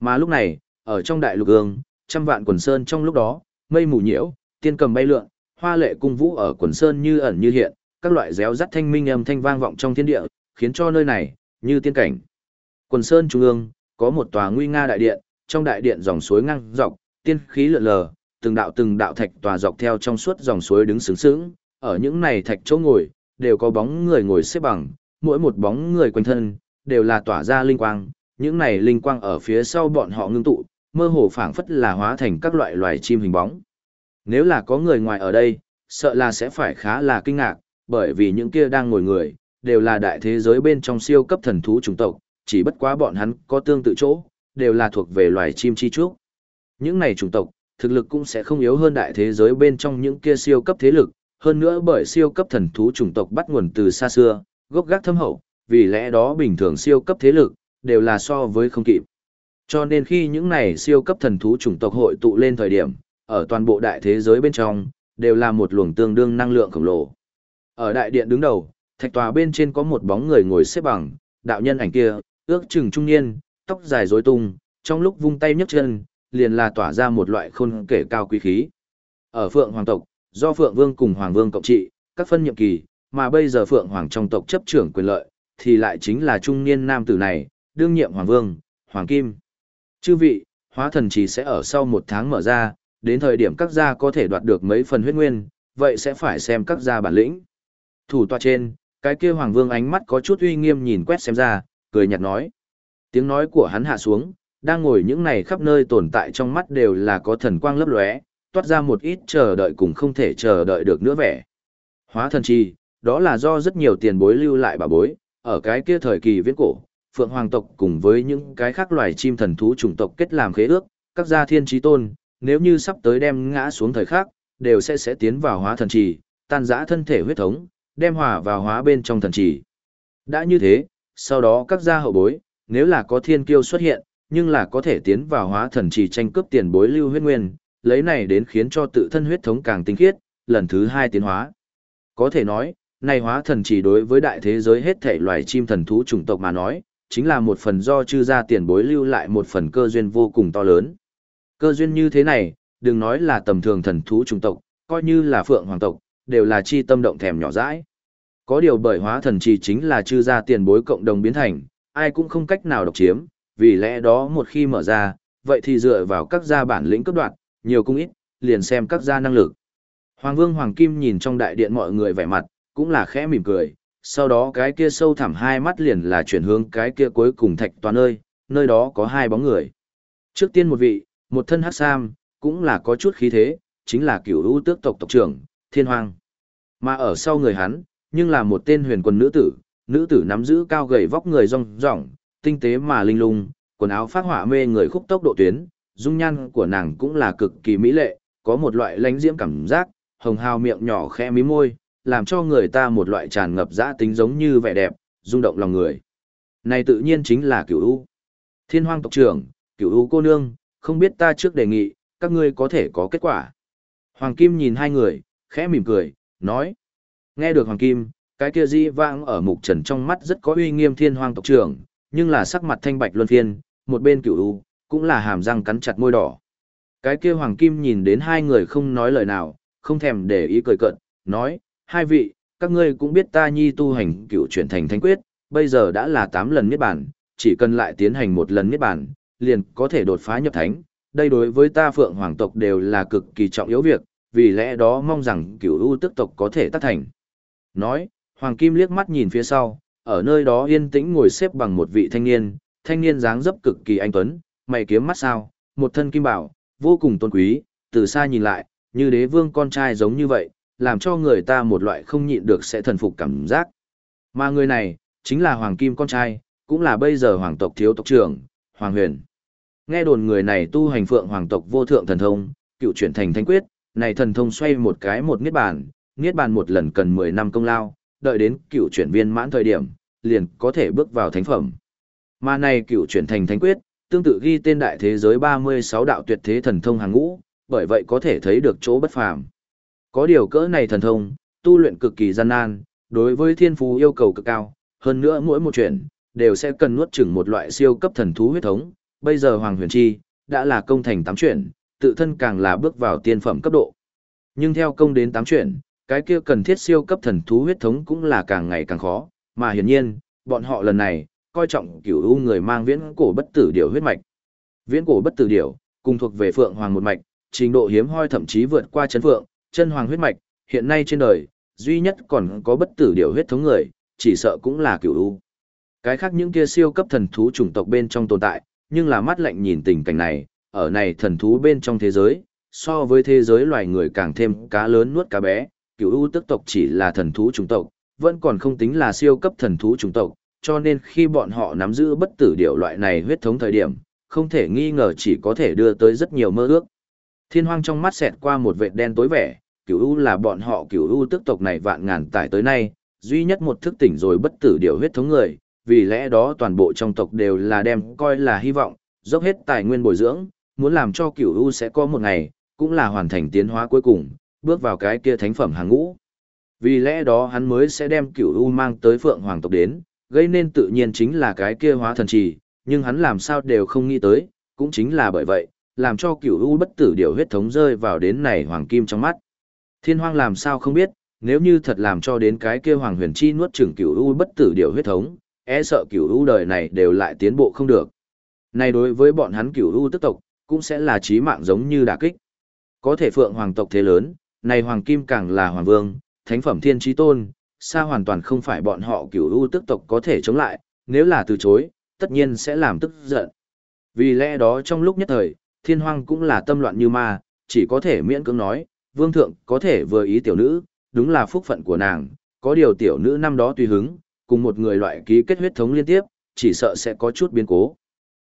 Speaker 1: Mà lúc này, ở trong đại lục gương trăm vạn quần sơn trong lúc đó, mây mù nhiễu, tiên cầm bay lượn, hoa lệ cung vũ ở quần sơn như ẩn như hiện, các loại réo rắt thanh minh âm thanh vang vọng trong thiên địa, khiến cho nơi này như tiên cảnh. Quần sơn trung ương, có một tòa nguy nga đại điện, trong đại điện dòng suối ngang dọc, tiên khí lượn lờ, từng đạo từng đạo thạch tòa dọc theo trong suốt dòng suối đứng sướng sướng, ở những này thạch chỗ ngồi, đều có bóng người ngồi xếp bằng, mỗi một bóng người quanh thân, đều là tỏa ra linh quang, những này linh quang ở phía sau bọn họ ngưng tụ, mơ hồ phảng phất là hóa thành các loại loài chim hình bóng. Nếu là có người ngoài ở đây, sợ là sẽ phải khá là kinh ngạc, bởi vì những kia đang ngồi người, đều là đại thế giới bên trong siêu cấp thần thú chủng tộc, chỉ bất quá bọn hắn có tương tự chỗ, đều là thuộc về loài chim chi trúc. Những này chủng tộc, thực lực cũng sẽ không yếu hơn đại thế giới bên trong những kia siêu cấp thế lực, hơn nữa bởi siêu cấp thần thú chủng tộc bắt nguồn từ xa xưa, gốc gác thâm hậu, vì lẽ đó bình thường siêu cấp thế lực, đều là so với không kịp. Cho nên khi những này siêu cấp thần thú chủng tộc hội tụ lên thời điểm, ở toàn bộ đại thế giới bên trong, đều là một luồng tương đương năng lượng khổng lồ. Ở đại điện đứng đầu, thạch tòa bên trên có một bóng người ngồi xếp bằng, đạo nhân ảnh kia, ước chừng trung niên, tóc dài rối tung, trong lúc vung tay nhấc chân, liền là tỏa ra một loại khôn kể cao quý khí. Ở Phượng Hoàng tộc, do Phượng Vương cùng Hoàng Vương cộng trị, các phân nhiệm kỳ, mà bây giờ Phượng Hoàng trong tộc chấp trưởng quyền lợi, thì lại chính là trung niên nam tử này, đương nhiệm Hoàng Vương, Hoàng Kim. Chư vị, hóa thần chỉ sẽ ở sau một tháng mở ra, đến thời điểm các gia có thể đoạt được mấy phần huyết nguyên, vậy sẽ phải xem các gia bản lĩnh. Thủ tọa trên, cái kia Hoàng Vương ánh mắt có chút uy nghiêm nhìn quét xem ra, cười nhạt nói. Tiếng nói của hắn hạ xuống, đang ngồi những này khắp nơi tồn tại trong mắt đều là có thần quang lấp lóe, toát ra một ít chờ đợi cùng không thể chờ đợi được nữa vẻ. Hóa thần chi, đó là do rất nhiều tiền bối lưu lại bà bối, ở cái kia thời kỳ viễn cổ, Phượng Hoàng tộc cùng với những cái khác loài chim thần thú chủng tộc kết làm khế ước, các gia thiên trí tôn, nếu như sắp tới đem ngã xuống thời khắc, đều sẽ sẽ tiến vào hóa thần trì, tan rã thân thể huyết thống, đem hòa vào hóa bên trong thần trì. Đã như thế, sau đó các gia hậu bối, nếu là có thiên kiêu xuất hiện, nhưng là có thể tiến vào hóa thần trì tranh cướp tiền bối lưu huyết nguyên, lấy này đến khiến cho tự thân huyết thống càng tinh khiết, lần thứ hai tiến hóa. Có thể nói, này hóa thần chỉ đối với đại thế giới hết thể loài chim thần thú chủng tộc mà nói, chính là một phần do chư gia tiền bối lưu lại một phần cơ duyên vô cùng to lớn. Cơ duyên như thế này, đừng nói là tầm thường thần thú chủng tộc, coi như là phượng hoàng tộc, đều là chi tâm động thèm nhỏ dãi. Có điều bởi hóa thần chỉ chính là chư gia tiền bối cộng đồng biến thành, ai cũng không cách nào độc chiếm, vì lẽ đó một khi mở ra, vậy thì dựa vào các gia bản lĩnh cấp đoạn, nhiều cũng ít, liền xem các gia năng lực. Hoàng Vương Hoàng Kim nhìn trong đại điện mọi người vẻ mặt, cũng là khẽ mỉm cười, sau đó cái kia sâu thẳm hai mắt liền là chuyển hướng cái kia cuối cùng thạch toàn ơi, nơi đó có hai bóng người. Trước tiên một vị, một thân hắc sam, cũng là có chút khí thế, chính là cửu ưu tước tộc tộc trưởng, Thiên Hoàng. Mà ở sau người hắn, nhưng là một tên huyền quân nữ tử, nữ tử nắm giữ cao gầy vóc người rong ròng, tinh tế mà linh lung, quần áo phát họa mê người khúc tốc độ tuyến, dung nhan của nàng cũng là cực kỳ mỹ lệ, có một loại lánh diễm cảm giác, hồng hào miệng nhỏ khẽ mí môi, làm cho người ta một loại tràn ngập dã tính giống như vẻ đẹp, rung động lòng người. Này tự nhiên chính là cửu u. Thiên hoang tộc trưởng, cửu u cô nương, không biết ta trước đề nghị, các ngươi có thể có kết quả. Hoàng Kim nhìn hai người, khẽ mỉm cười, nói. Nghe được Hoàng Kim, cái kia di vãng ở mục trần trong mắt rất có uy nghiêm thiên hoang tộc trưởng, nhưng là sắc mặt thanh bạch luân phiên, một bên cửu u, cũng là hàm răng cắn chặt môi đỏ. Cái kia Hoàng Kim nhìn đến hai người không nói lời nào, không thèm để ý cười cận, nói, hai vị, các ngươi cũng biết ta nhi tu hành cựu chuyển thành thánh quyết, bây giờ đã là 8 lần miết bản, chỉ cần lại tiến hành một lần miết bản, liền có thể đột phá nhập thánh, đây đối với ta phượng hoàng tộc đều là cực kỳ trọng yếu việc, vì lẽ đó mong rằng cửu u tức tộc có thể tác thành. Nói, Hoàng Kim liếc mắt nhìn phía sau, ở nơi đó yên tĩnh ngồi xếp bằng một vị thanh niên, thanh niên dáng dấp cực kỳ anh tuấn, mày kiếm mắt sao, một thân kim bảo, vô cùng tôn quý, từ xa nhìn lại, như đế vương con trai giống như vậy, làm cho người ta một loại không nhịn được sẽ thần phục cảm giác. Mà người này, chính là Hoàng Kim con trai, cũng là bây giờ hoàng tộc thiếu tộc trưởng, Hoàng Huyền. Nghe đồn người này tu hành phượng hoàng tộc vô thượng thần thông, cựu chuyển thành thánh quyết, này thần thông xoay một cái một niết bàn, niết bàn một lần cần 10 năm công lao, đợi đến cựu chuyển viên mãn thời điểm, liền có thể bước vào thánh phẩm. Mà này cựu chuyển thành thánh quyết, tương tự ghi tên đại thế giới 36 đạo tuyệt thế thần thông hàng ngũ, bởi vậy có thể thấy được chỗ bất phàm. Có điều cỡ này thần thông, tu luyện cực kỳ gian nan, đối với thiên phú yêu cầu cực cao, hơn nữa mỗi một chuyện, đều sẽ cần nuốt chửng một loại siêu cấp thần thú huyết thống, bây giờ Hoàng Huyền Chi, đã là công thành tám chuyển, tự thân càng là bước vào tiên phẩm cấp độ. Nhưng theo công đến tám chuyển, cái kia cần thiết siêu cấp thần thú huyết thống cũng là càng ngày càng khó, mà hiển nhiên, bọn họ lần này, coi trọng cửu u người mang viễn cổ bất tử điểu huyết mạch. Viễn cổ bất tử điểu, cùng thuộc về phượng hoàng một mạch, trình độ hiếm hoi thậm chí vượt qua chân phượng, chân hoàng huyết mạch, hiện nay trên đời, duy nhất còn có bất tử điểu huyết thống người, chỉ sợ cũng là cửu u. Cái khác những kia siêu cấp thần thú chủng tộc bên trong tồn tại, nhưng là mắt lạnh nhìn tình cảnh này, ở này thần thú bên trong thế giới, so với thế giới loài người càng thêm cá lớn nuốt cá bé, cựu u tức tộc chỉ là thần thú chủng tộc, vẫn còn không tính là siêu cấp thần thú chủng tộc, cho nên khi bọn họ nắm giữ bất tử điều loại này huyết thống thời điểm, không thể nghi ngờ chỉ có thể đưa tới rất nhiều mơ ước. Thiên hoang trong mắt xẹt qua một vệt đen tối vẻ, cửu u là bọn họ cửu u tức tộc này vạn ngàn tải tới nay, duy nhất một thức tỉnh rồi bất tử điều huyết thống người, vì lẽ đó toàn bộ trong tộc đều là đem coi là hy vọng, dốc hết tài nguyên bồi dưỡng, muốn làm cho cửu u sẽ có một ngày, cũng là hoàn thành tiến hóa cuối cùng, bước vào cái kia thánh phẩm hàng ngũ. Vì lẽ đó hắn mới sẽ đem cửu u mang tới phượng hoàng tộc đến, gây nên tự nhiên chính là cái kia hóa thần trì, nhưng hắn làm sao đều không nghĩ tới, cũng chính là bởi vậy, làm cho cửu u bất tử điều huyết thống rơi vào đến này hoàng kim trong mắt. Thiên hoang làm sao không biết, nếu như thật làm cho đến cái kia hoàng huyền chi nuốt chửng cửu u bất tử điều huyết thống, e sợ cửu u đời này đều lại tiến bộ không được. Này đối với bọn hắn cửu u tức tộc, cũng sẽ là chí mạng giống như đả kích. Có thể phượng hoàng tộc thế lớn, này hoàng kim càng là hoàng vương, thánh phẩm thiên trí tôn, xa hoàn toàn không phải bọn họ cửu u tức tộc có thể chống lại, nếu là từ chối, tất nhiên sẽ làm tức giận. Vì lẽ đó trong lúc nhất thời, thiên hoang cũng là tâm loạn như ma, chỉ có thể miễn cưỡng nói, vương thượng có thể vừa ý tiểu nữ, đúng là phúc phận của nàng, có điều tiểu nữ năm đó tùy hứng, cùng một người loại ký kết huyết thống liên tiếp, chỉ sợ sẽ có chút biến cố.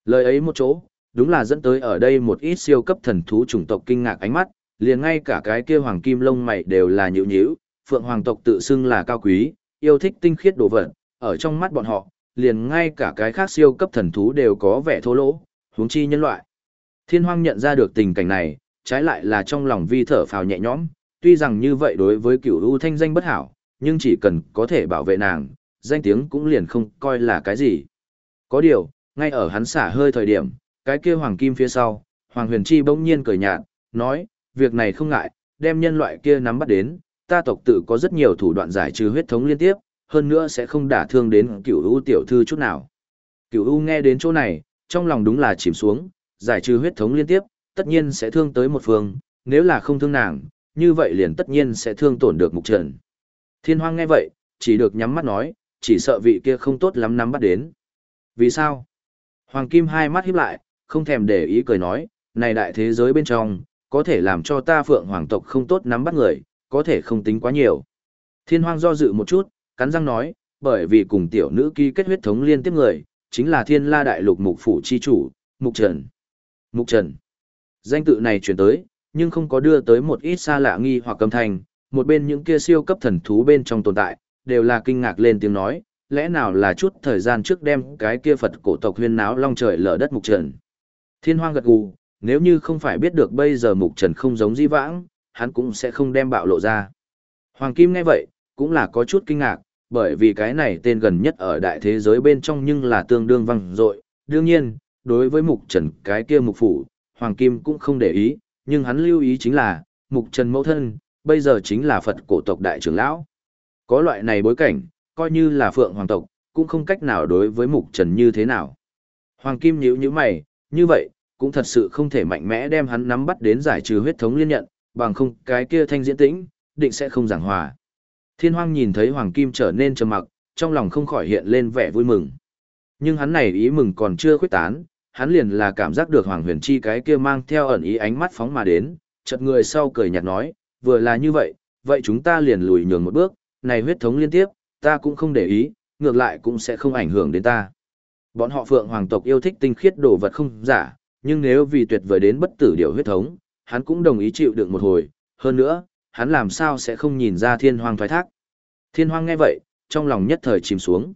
Speaker 1: Lời ấy một chỗ, đúng là dẫn tới ở đây một ít siêu cấp thần thú chủng tộc kinh ngạc ánh mắt, liền ngay cả cái kia hoàng kim lông mày đều là nhữ nhữ, phượng hoàng tộc tự xưng là cao quý, yêu thích tinh khiết đồ vật, ở trong mắt bọn họ, liền ngay cả cái khác siêu cấp thần thú đều có vẻ thô lỗ, huống chi nhân loại. Thiên hoang nhận ra được tình cảnh này, trái lại là trong lòng vi thở phào nhẹ nhõm, tuy rằng như vậy đối với cửu u thanh danh bất hảo, nhưng chỉ cần có thể bảo vệ nàng, danh tiếng cũng liền không coi là cái gì. Có điều, ngay ở hắn xả hơi thời điểm, cái kia hoàng kim phía sau, hoàng huyền chi bỗng nhiên cười nhạt, nói, việc này không ngại, đem nhân loại kia nắm bắt đến, ta tộc tự có rất nhiều thủ đoạn giải trừ huyết thống liên tiếp, hơn nữa sẽ không đả thương đến cửu u tiểu thư chút nào. Cửu u nghe đến chỗ này, trong lòng đúng là chìm xuống, giải trừ huyết thống liên tiếp, tất nhiên sẽ thương tới một phương, nếu là không thương nàng, như vậy liền tất nhiên sẽ thương tổn được mục trần. Thiên hoang nghe vậy, chỉ được nhắm mắt nói, chỉ sợ vị kia không tốt lắm nắm bắt đến. Vì sao? Hoàng Kim hai mắt híp lại, không thèm để ý cười nói, này đại thế giới bên trong, có thể làm cho ta phượng hoàng tộc không tốt nắm bắt người, có thể không tính quá nhiều. Thiên hoang do dự một chút, cắn răng nói, bởi vì cùng tiểu nữ ký kết huyết thống liên tiếp người, chính là thiên la đại lục mục phủ chi chủ, mục trần. Mục trần. Danh tự này chuyển tới, nhưng không có đưa tới một ít xa lạ nghi hoặc cầm thành, một bên những kia siêu cấp thần thú bên trong tồn tại, đều là kinh ngạc lên tiếng nói, lẽ nào là chút thời gian trước đem cái kia Phật cổ tộc huyên náo long trời lở đất mục trần. Thiên hoang gật gù, nếu như không phải biết được bây giờ mục trần không giống di vãng, hắn cũng sẽ không đem bạo lộ ra. Hoàng Kim nghe vậy, cũng là có chút kinh ngạc, bởi vì cái này tên gần nhất ở đại thế giới bên trong nhưng là tương đương văng dội. Đương nhiên, đối với mục trần cái kia mục phủ, Hoàng Kim cũng không để ý, nhưng hắn lưu ý chính là, mục trần mẫu thân, bây giờ chính là Phật cổ tộc đại trưởng lão. Có loại này bối cảnh, coi như là phượng hoàng tộc, cũng không cách nào đối với mục trần như thế nào. Hoàng Kim nhíu nhíu mày, như vậy, cũng thật sự không thể mạnh mẽ đem hắn nắm bắt đến giải trừ huyết thống liên nhận, bằng không cái kia thanh diễn tĩnh, định sẽ không giảng hòa. Thiên hoang nhìn thấy Hoàng Kim trở nên trầm mặc, trong lòng không khỏi hiện lên vẻ vui mừng. Nhưng hắn này ý mừng còn chưa khuyết tán, hắn liền là cảm giác được Hoàng Huyền Chi cái kia mang theo ẩn ý ánh mắt phóng mà đến, chợt người sau cười nhạt nói, vừa là như vậy, vậy chúng ta liền lùi nhường một bước, này huyết thống liên tiếp, ta cũng không để ý, ngược lại cũng sẽ không ảnh hưởng đến ta. Bọn họ Phượng Hoàng tộc yêu thích tinh khiết đồ vật không giả, nhưng nếu vì tuyệt vời đến bất tử điều huyết thống, hắn cũng đồng ý chịu đựng một hồi, hơn nữa, hắn làm sao sẽ không nhìn ra thiên hoang thoái thác. Thiên hoang nghe vậy, trong lòng nhất thời chìm xuống.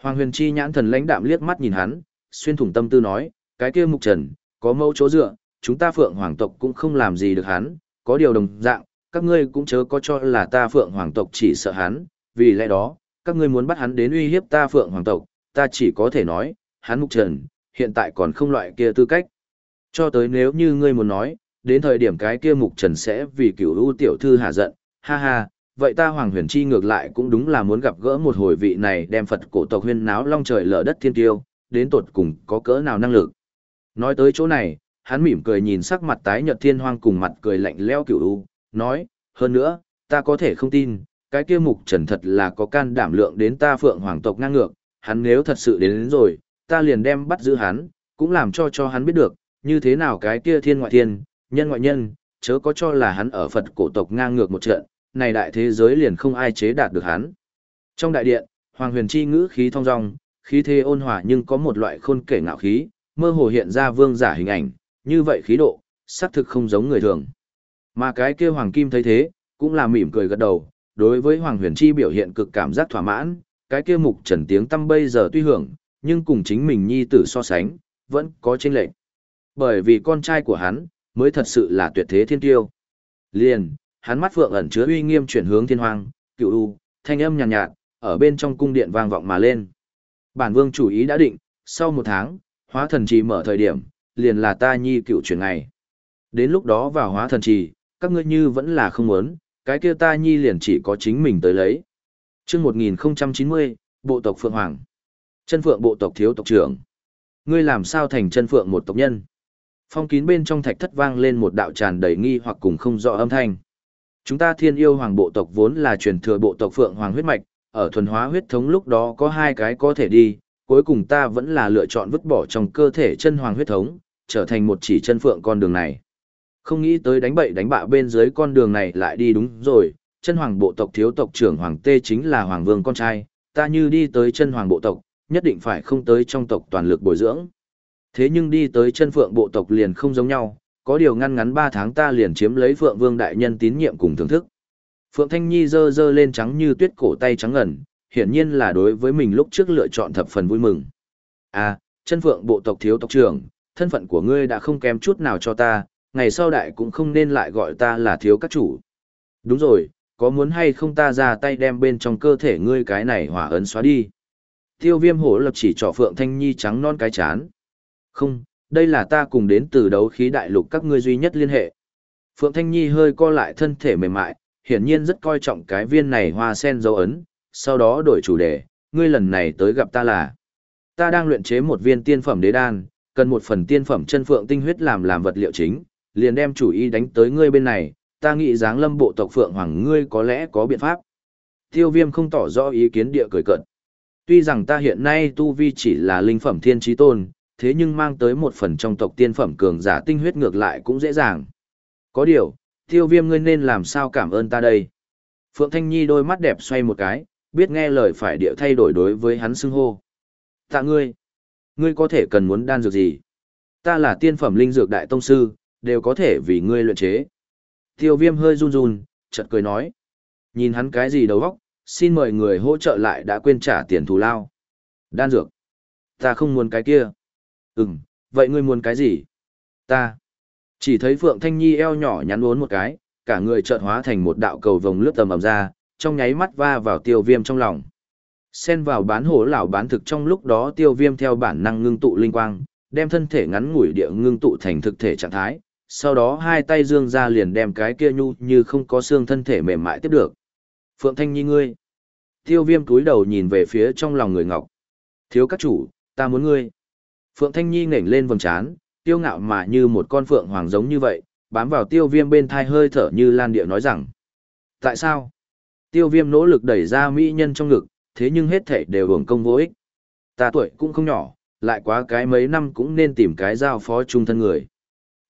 Speaker 1: Hoàng huyền chi nhãn thần lãnh đạm liếc mắt nhìn hắn, xuyên thủng tâm tư nói, cái kia mục trần, có mẫu chỗ dựa, chúng ta phượng hoàng tộc cũng không làm gì được hắn, có điều đồng dạng, các ngươi cũng chớ có cho là ta phượng hoàng tộc chỉ sợ hắn, vì lẽ đó, các ngươi muốn bắt hắn đến uy hiếp ta phượng hoàng tộc, ta chỉ có thể nói, hắn mục trần, hiện tại còn không loại kia tư cách. Cho tới nếu như ngươi muốn nói, đến thời điểm cái kia mục trần sẽ vì cửu ưu tiểu thư hạ giận, ha ha, vậy ta Hoàng Huyền Chi ngược lại cũng đúng là muốn gặp gỡ một hồi vị này đem Phật cổ tộc huyên náo long trời lở đất thiên tiêu, đến tột cùng có cỡ nào năng lực. Nói tới chỗ này, hắn mỉm cười nhìn sắc mặt tái nhợt thiên hoang cùng mặt cười lạnh leo cửu ưu, nói, hơn nữa, ta có thể không tin, cái kia mục trần thật là có can đảm lượng đến ta phượng hoàng tộc ngang ngược, hắn nếu thật sự đến, đến rồi, ta liền đem bắt giữ hắn, cũng làm cho cho hắn biết được, như thế nào cái kia thiên ngoại thiên, nhân ngoại nhân, chớ có cho là hắn ở Phật cổ tộc ngang ngược một trận, này đại thế giới liền không ai chế đạt được hắn. Trong đại điện, Hoàng Huyền Chi ngữ khí thong dong, khí thế ôn hòa nhưng có một loại khôn kể ngạo khí, mơ hồ hiện ra vương giả hình ảnh, như vậy khí độ, xác thực không giống người thường. Mà cái kia Hoàng Kim thấy thế, cũng là mỉm cười gật đầu, đối với Hoàng Huyền Chi biểu hiện cực cảm giác thỏa mãn, cái kia mục trần tiếng tâm bây giờ tuy hưởng, nhưng cùng chính mình nhi tử so sánh, vẫn có chênh lệch. Bởi vì con trai của hắn, mới thật sự là tuyệt thế thiên tiêu. Liền, hắn mắt phượng ẩn chứa uy nghiêm chuyển hướng thiên hoàng, cựu u, thanh âm nhàn nhạt, nhạt, ở bên trong cung điện vang vọng mà lên. Bản vương chủ ý đã định, sau một tháng, hóa thần trì mở thời điểm, liền là ta nhi cựu chuyển ngày. Đến lúc đó vào hóa thần trì, các ngươi như vẫn là không muốn, cái kia ta nhi liền chỉ có chính mình tới lấy. chương 1090, bộ tộc Phượng Hoàng. Chân Phượng bộ tộc thiếu tộc trưởng. Ngươi làm sao thành chân Phượng một tộc nhân? Phong kín bên trong thạch thất vang lên một đạo tràn đầy nghi hoặc cùng không rõ âm thanh. Chúng ta thiên yêu hoàng bộ tộc vốn là truyền thừa bộ tộc Phượng Hoàng huyết mạch, ở thuần hóa huyết thống lúc đó có hai cái có thể đi, cuối cùng ta vẫn là lựa chọn vứt bỏ trong cơ thể chân hoàng huyết thống, trở thành một chỉ chân phượng con đường này. Không nghĩ tới đánh bậy đánh bạ bên dưới con đường này lại đi đúng rồi, chân hoàng bộ tộc thiếu tộc trưởng hoàng tê chính là hoàng vương con trai, ta như đi tới chân hoàng bộ tộc, nhất định phải không tới trong tộc toàn lực bồi dưỡng. Thế nhưng đi tới chân phượng bộ tộc liền không giống nhau, có điều ngăn ngắn 3 tháng ta liền chiếm lấy Phượng Vương đại nhân tín nhiệm cùng thưởng thức. Phượng Thanh Nhi dơ dơ lên trắng như tuyết cổ tay trắng ngần, hiển nhiên là đối với mình lúc trước lựa chọn thập phần vui mừng. À, chân Phượng bộ tộc thiếu tộc trưởng, thân phận của ngươi đã không kém chút nào cho ta, ngày sau đại cũng không nên lại gọi ta là thiếu các chủ. Đúng rồi, có muốn hay không ta ra tay đem bên trong cơ thể ngươi cái này hỏa ấn xóa đi. Tiêu viêm hổ lập chỉ trỏ Phượng Thanh Nhi trắng non cái chán. Không, đây là ta cùng đến từ đấu khí đại lục các ngươi duy nhất liên hệ. Phượng Thanh Nhi hơi co lại thân thể mềm mại, hiển nhiên rất coi trọng cái viên này hoa sen dấu ấn, sau đó đổi chủ đề, ngươi lần này tới gặp ta là. Ta đang luyện chế một viên tiên phẩm đế đan, cần một phần tiên phẩm chân phượng tinh huyết làm làm vật liệu chính, liền đem chủ ý đánh tới ngươi bên này, ta nghĩ dáng lâm bộ tộc phượng hoàng ngươi có lẽ có biện pháp. Tiêu viêm không tỏ rõ ý kiến địa cười cận. Tuy rằng ta hiện nay tu vi chỉ là linh phẩm thiên trí tôn, thế nhưng mang tới một phần trong tộc tiên phẩm cường giả tinh huyết ngược lại cũng dễ dàng. Có điều, tiêu viêm ngươi nên làm sao cảm ơn ta đây. Phượng Thanh Nhi đôi mắt đẹp xoay một cái, biết nghe lời phải điệu thay đổi đối với hắn xưng hô. Tạ ngươi, ngươi có thể cần muốn đan dược gì? Ta là tiên phẩm linh dược đại tông sư, đều có thể vì ngươi luyện chế. Tiêu viêm hơi run run, chợt cười nói. Nhìn hắn cái gì đầu óc, xin mời người hỗ trợ lại đã quên trả tiền thù lao. Đan dược. Ta không muốn cái kia. Ừm, vậy ngươi muốn cái gì? Ta. Chỉ thấy Phượng Thanh Nhi eo nhỏ nhắn uốn một cái, cả người chợt hóa thành một đạo cầu vồng lướt tầm ầm ra, trong nháy mắt va vào tiêu viêm trong lòng. Xen vào bán hổ lão bán thực trong lúc đó tiêu viêm theo bản năng ngưng tụ linh quang, đem thân thể ngắn ngủi địa ngưng tụ thành thực thể trạng thái, sau đó hai tay dương ra liền đem cái kia nhu như không có xương thân thể mềm mại tiếp được. Phượng Thanh Nhi ngươi. Tiêu viêm túi đầu nhìn về phía trong lòng người ngọc. Thiếu các chủ, ta muốn ngươi. Phượng Thanh Nhi ngẩng lên vầng trán, tiêu ngạo mà như một con phượng hoàng giống như vậy, bám vào tiêu viêm bên thai hơi thở như lan điệu nói rằng. Tại sao? Tiêu viêm nỗ lực đẩy ra mỹ nhân trong ngực, thế nhưng hết thể đều hưởng công vô ích. Ta tuổi cũng không nhỏ, lại quá cái mấy năm cũng nên tìm cái giao phó trung thân người.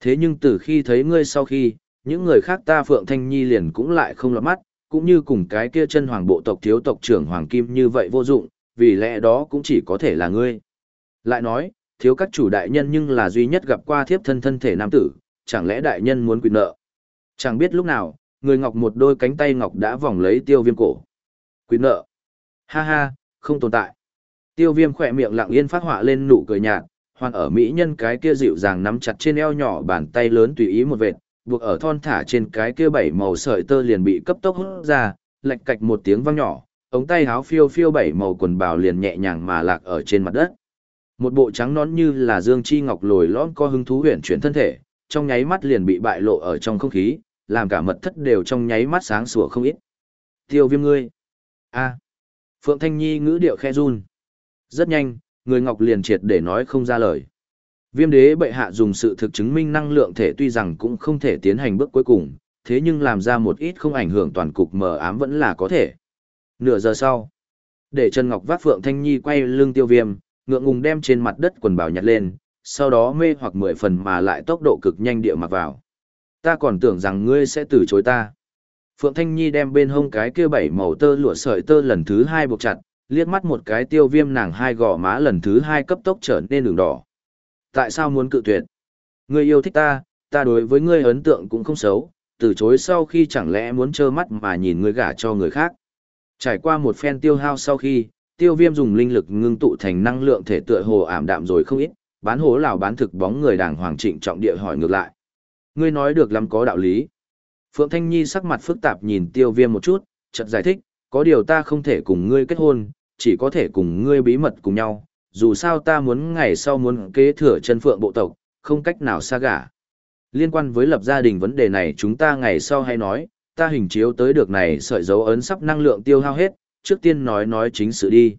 Speaker 1: Thế nhưng từ khi thấy ngươi sau khi, những người khác ta Phượng Thanh Nhi liền cũng lại không lọt mắt, cũng như cùng cái kia chân hoàng bộ tộc thiếu tộc trưởng Hoàng Kim như vậy vô dụng, vì lẽ đó cũng chỉ có thể là ngươi. Lại nói, thiếu các chủ đại nhân nhưng là duy nhất gặp qua thiếp thân thân thể nam tử, chẳng lẽ đại nhân muốn quyền nợ? Chẳng biết lúc nào, người ngọc một đôi cánh tay ngọc đã vòng lấy tiêu viêm cổ. Quyền nợ. Ha ha, không tồn tại. Tiêu viêm khỏe miệng lặng yên phát họa lên nụ cười nhạt, hoàn ở mỹ nhân cái kia dịu dàng nắm chặt trên eo nhỏ bàn tay lớn tùy ý một vệt, buộc ở thon thả trên cái kia bảy màu sợi tơ liền bị cấp tốc hút ra, lạch cạch một tiếng vang nhỏ, ống tay háo phiêu phiêu bảy màu quần bào liền nhẹ nhàng mà lạc ở trên mặt đất. Một bộ trắng nón như là dương chi ngọc lồi lõm co hứng thú huyền chuyển thân thể, trong nháy mắt liền bị bại lộ ở trong không khí, làm cả mật thất đều trong nháy mắt sáng sủa không ít. Tiêu viêm ngươi. a Phượng Thanh Nhi ngữ điệu khe run. Rất nhanh, người ngọc liền triệt để nói không ra lời. Viêm đế bệ hạ dùng sự thực chứng minh năng lượng thể tuy rằng cũng không thể tiến hành bước cuối cùng, thế nhưng làm ra một ít không ảnh hưởng toàn cục mờ ám vẫn là có thể. Nửa giờ sau, để Trần Ngọc vác Phượng Thanh Nhi quay lưng tiêu viêm, ngượng ngùng đem trên mặt đất quần bào nhặt lên, sau đó mê hoặc mười phần mà lại tốc độ cực nhanh địa mặc vào. Ta còn tưởng rằng ngươi sẽ từ chối ta. Phượng Thanh Nhi đem bên hông cái kia bảy màu tơ lụa sợi tơ lần thứ hai buộc chặt, liếc mắt một cái tiêu viêm nàng hai gò má lần thứ hai cấp tốc trở nên đường đỏ. Tại sao muốn cự tuyệt? Ngươi yêu thích ta, ta đối với ngươi ấn tượng cũng không xấu, từ chối sau khi chẳng lẽ muốn trơ mắt mà nhìn ngươi gả cho người khác. Trải qua một phen tiêu hao sau khi, tiêu viêm dùng linh lực ngưng tụ thành năng lượng thể tựa hồ ảm đạm rồi không ít, bán hố lào bán thực bóng người đàng hoàng trịnh trọng địa hỏi ngược lại. Ngươi nói được lắm có đạo lý. Phượng Thanh Nhi sắc mặt phức tạp nhìn tiêu viêm một chút, chợt giải thích, có điều ta không thể cùng ngươi kết hôn, chỉ có thể cùng ngươi bí mật cùng nhau, dù sao ta muốn ngày sau muốn kế thừa chân phượng bộ tộc, không cách nào xa gả. Liên quan với lập gia đình vấn đề này chúng ta ngày sau hay nói, ta hình chiếu tới được này sợi dấu ấn sắp năng lượng tiêu hao hết, trước tiên nói nói chính sự đi.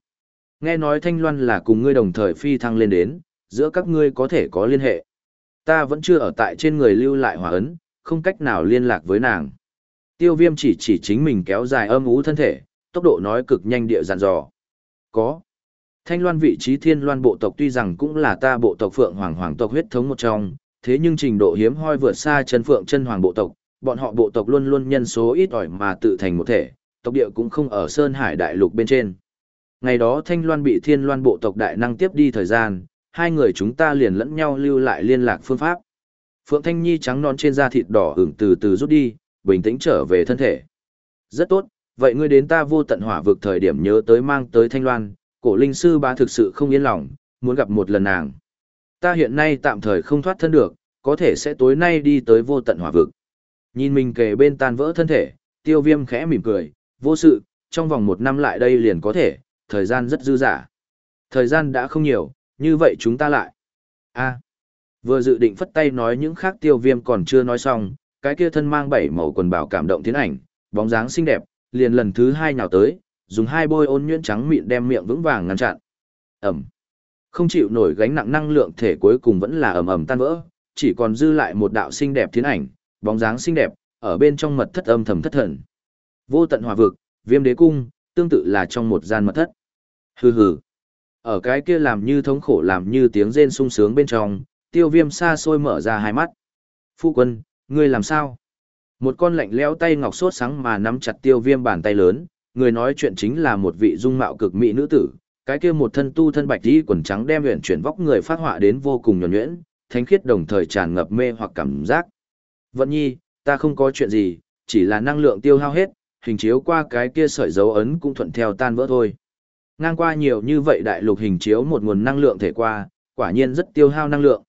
Speaker 1: Nghe nói Thanh Loan là cùng ngươi đồng thời phi thăng lên đến, giữa các ngươi có thể có liên hệ. Ta vẫn chưa ở tại trên người lưu lại hỏa ấn, không cách nào liên lạc với nàng. Tiêu viêm chỉ chỉ chính mình kéo dài âm ú thân thể, tốc độ nói cực nhanh địa dàn dò. Có. Thanh loan vị trí thiên loan bộ tộc tuy rằng cũng là ta bộ tộc phượng hoàng hoàng tộc huyết thống một trong, thế nhưng trình độ hiếm hoi vượt xa chân phượng chân hoàng bộ tộc, bọn họ bộ tộc luôn luôn nhân số ít ỏi mà tự thành một thể, tộc địa cũng không ở Sơn Hải đại lục bên trên. Ngày đó Thanh Loan bị Thiên Loan bộ tộc đại năng tiếp đi thời gian, hai người chúng ta liền lẫn nhau lưu lại liên lạc phương pháp. Phượng Thanh Nhi trắng non trên da thịt đỏ ửng từ từ rút đi, bình tĩnh trở về thân thể. Rất tốt, vậy ngươi đến ta vô tận hỏa vực thời điểm nhớ tới mang tới Thanh Loan, cổ linh sư bá thực sự không yên lòng, muốn gặp một lần nàng. Ta hiện nay tạm thời không thoát thân được, có thể sẽ tối nay đi tới vô tận hỏa vực. Nhìn mình kề bên tan vỡ thân thể, tiêu viêm khẽ mỉm cười, vô sự, trong vòng một năm lại đây liền có thể, thời gian rất dư dả. Thời gian đã không nhiều, như vậy chúng ta lại. a vừa dự định phất tay nói những khác tiêu viêm còn chưa nói xong, cái kia thân mang bảy màu quần bảo cảm động tiến ảnh, bóng dáng xinh đẹp, liền lần thứ hai nhào tới, dùng hai bôi ôn nhuyễn trắng mịn đem miệng vững vàng ngăn chặn. Ẩm. Không chịu nổi gánh nặng năng lượng thể cuối cùng vẫn là ầm ầm tan vỡ, chỉ còn dư lại một đạo xinh đẹp thiên ảnh, bóng dáng xinh đẹp, ở bên trong mật thất âm thầm thất thần. Vô tận hỏa vực, viêm đế cung, tương tự là trong một gian mật thất. Hừ hừ. Ở cái kia làm như thống khổ làm như tiếng rên sung sướng bên trong, tiêu viêm xa xôi mở ra hai mắt. Phu quân, ngươi làm sao? Một con lạnh lẽo tay ngọc sốt sáng mà nắm chặt tiêu viêm bàn tay lớn, người nói chuyện chính là một vị dung mạo cực mỹ nữ tử, cái kia một thân tu thân bạch y quần trắng đem luyện chuyển vóc người phát họa đến vô cùng nhuần nhuyễn, thánh khiết đồng thời tràn ngập mê hoặc cảm giác. Vận nhi, ta không có chuyện gì, chỉ là năng lượng tiêu hao hết, hình chiếu qua cái kia sợi dấu ấn cũng thuận theo tan vỡ thôi. Ngang qua nhiều như vậy đại lục hình chiếu một nguồn năng lượng thể qua, quả nhiên rất tiêu hao năng lượng.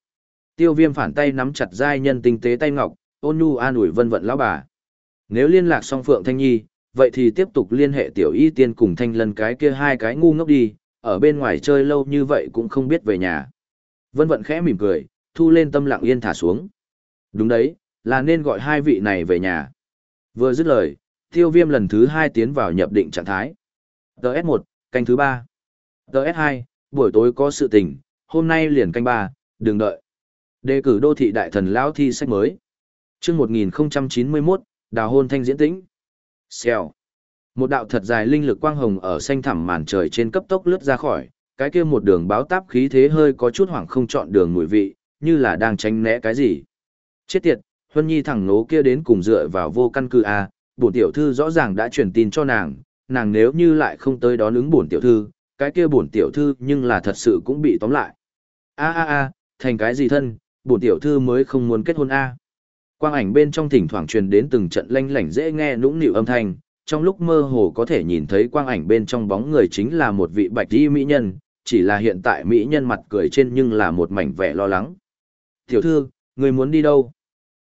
Speaker 1: Tiêu viêm phản tay nắm chặt giai nhân tinh tế tay ngọc, ôn nhu an ủi vân vận lão bà. Nếu liên lạc xong Phượng Thanh Nhi, vậy thì tiếp tục liên hệ tiểu y tiên cùng thanh lân cái kia hai cái ngu ngốc đi, ở bên ngoài chơi lâu như vậy cũng không biết về nhà. Vân vận khẽ mỉm cười, thu lên tâm lặng yên thả xuống. Đúng đấy, là nên gọi hai vị này về nhà. Vừa dứt lời, tiêu viêm lần thứ hai tiến vào nhập định trạng thái. TS1, canh thứ ba TS2, buổi tối có sự tình, hôm nay liền canh ba, đừng đợi. Đề cử đô thị đại thần lão thi sách mới. Chương 1091, đào hôn thanh diễn tĩnh. Xèo. Một đạo thật dài linh lực quang hồng ở xanh thẳm màn trời trên cấp tốc lướt ra khỏi, cái kia một đường báo táp khí thế hơi có chút hoảng không chọn đường mùi vị, như là đang tránh né cái gì. Chết tiệt, Huân Nhi thẳng nố kia đến cùng dựa vào vô căn cứ a, bổn tiểu thư rõ ràng đã truyền tin cho nàng, nàng nếu như lại không tới đón ứng bổn tiểu thư, cái kia bổn tiểu thư nhưng là thật sự cũng bị tóm lại. A a a, thành cái gì thân, bổn tiểu thư mới không muốn kết hôn a. Quang ảnh bên trong thỉnh thoảng truyền đến từng trận lanh lảnh dễ nghe nũng nịu âm thanh, trong lúc mơ hồ có thể nhìn thấy quang ảnh bên trong bóng người chính là một vị bạch y mỹ nhân, chỉ là hiện tại mỹ nhân mặt cười trên nhưng là một mảnh vẻ lo lắng. Tiểu thư, người muốn đi đâu?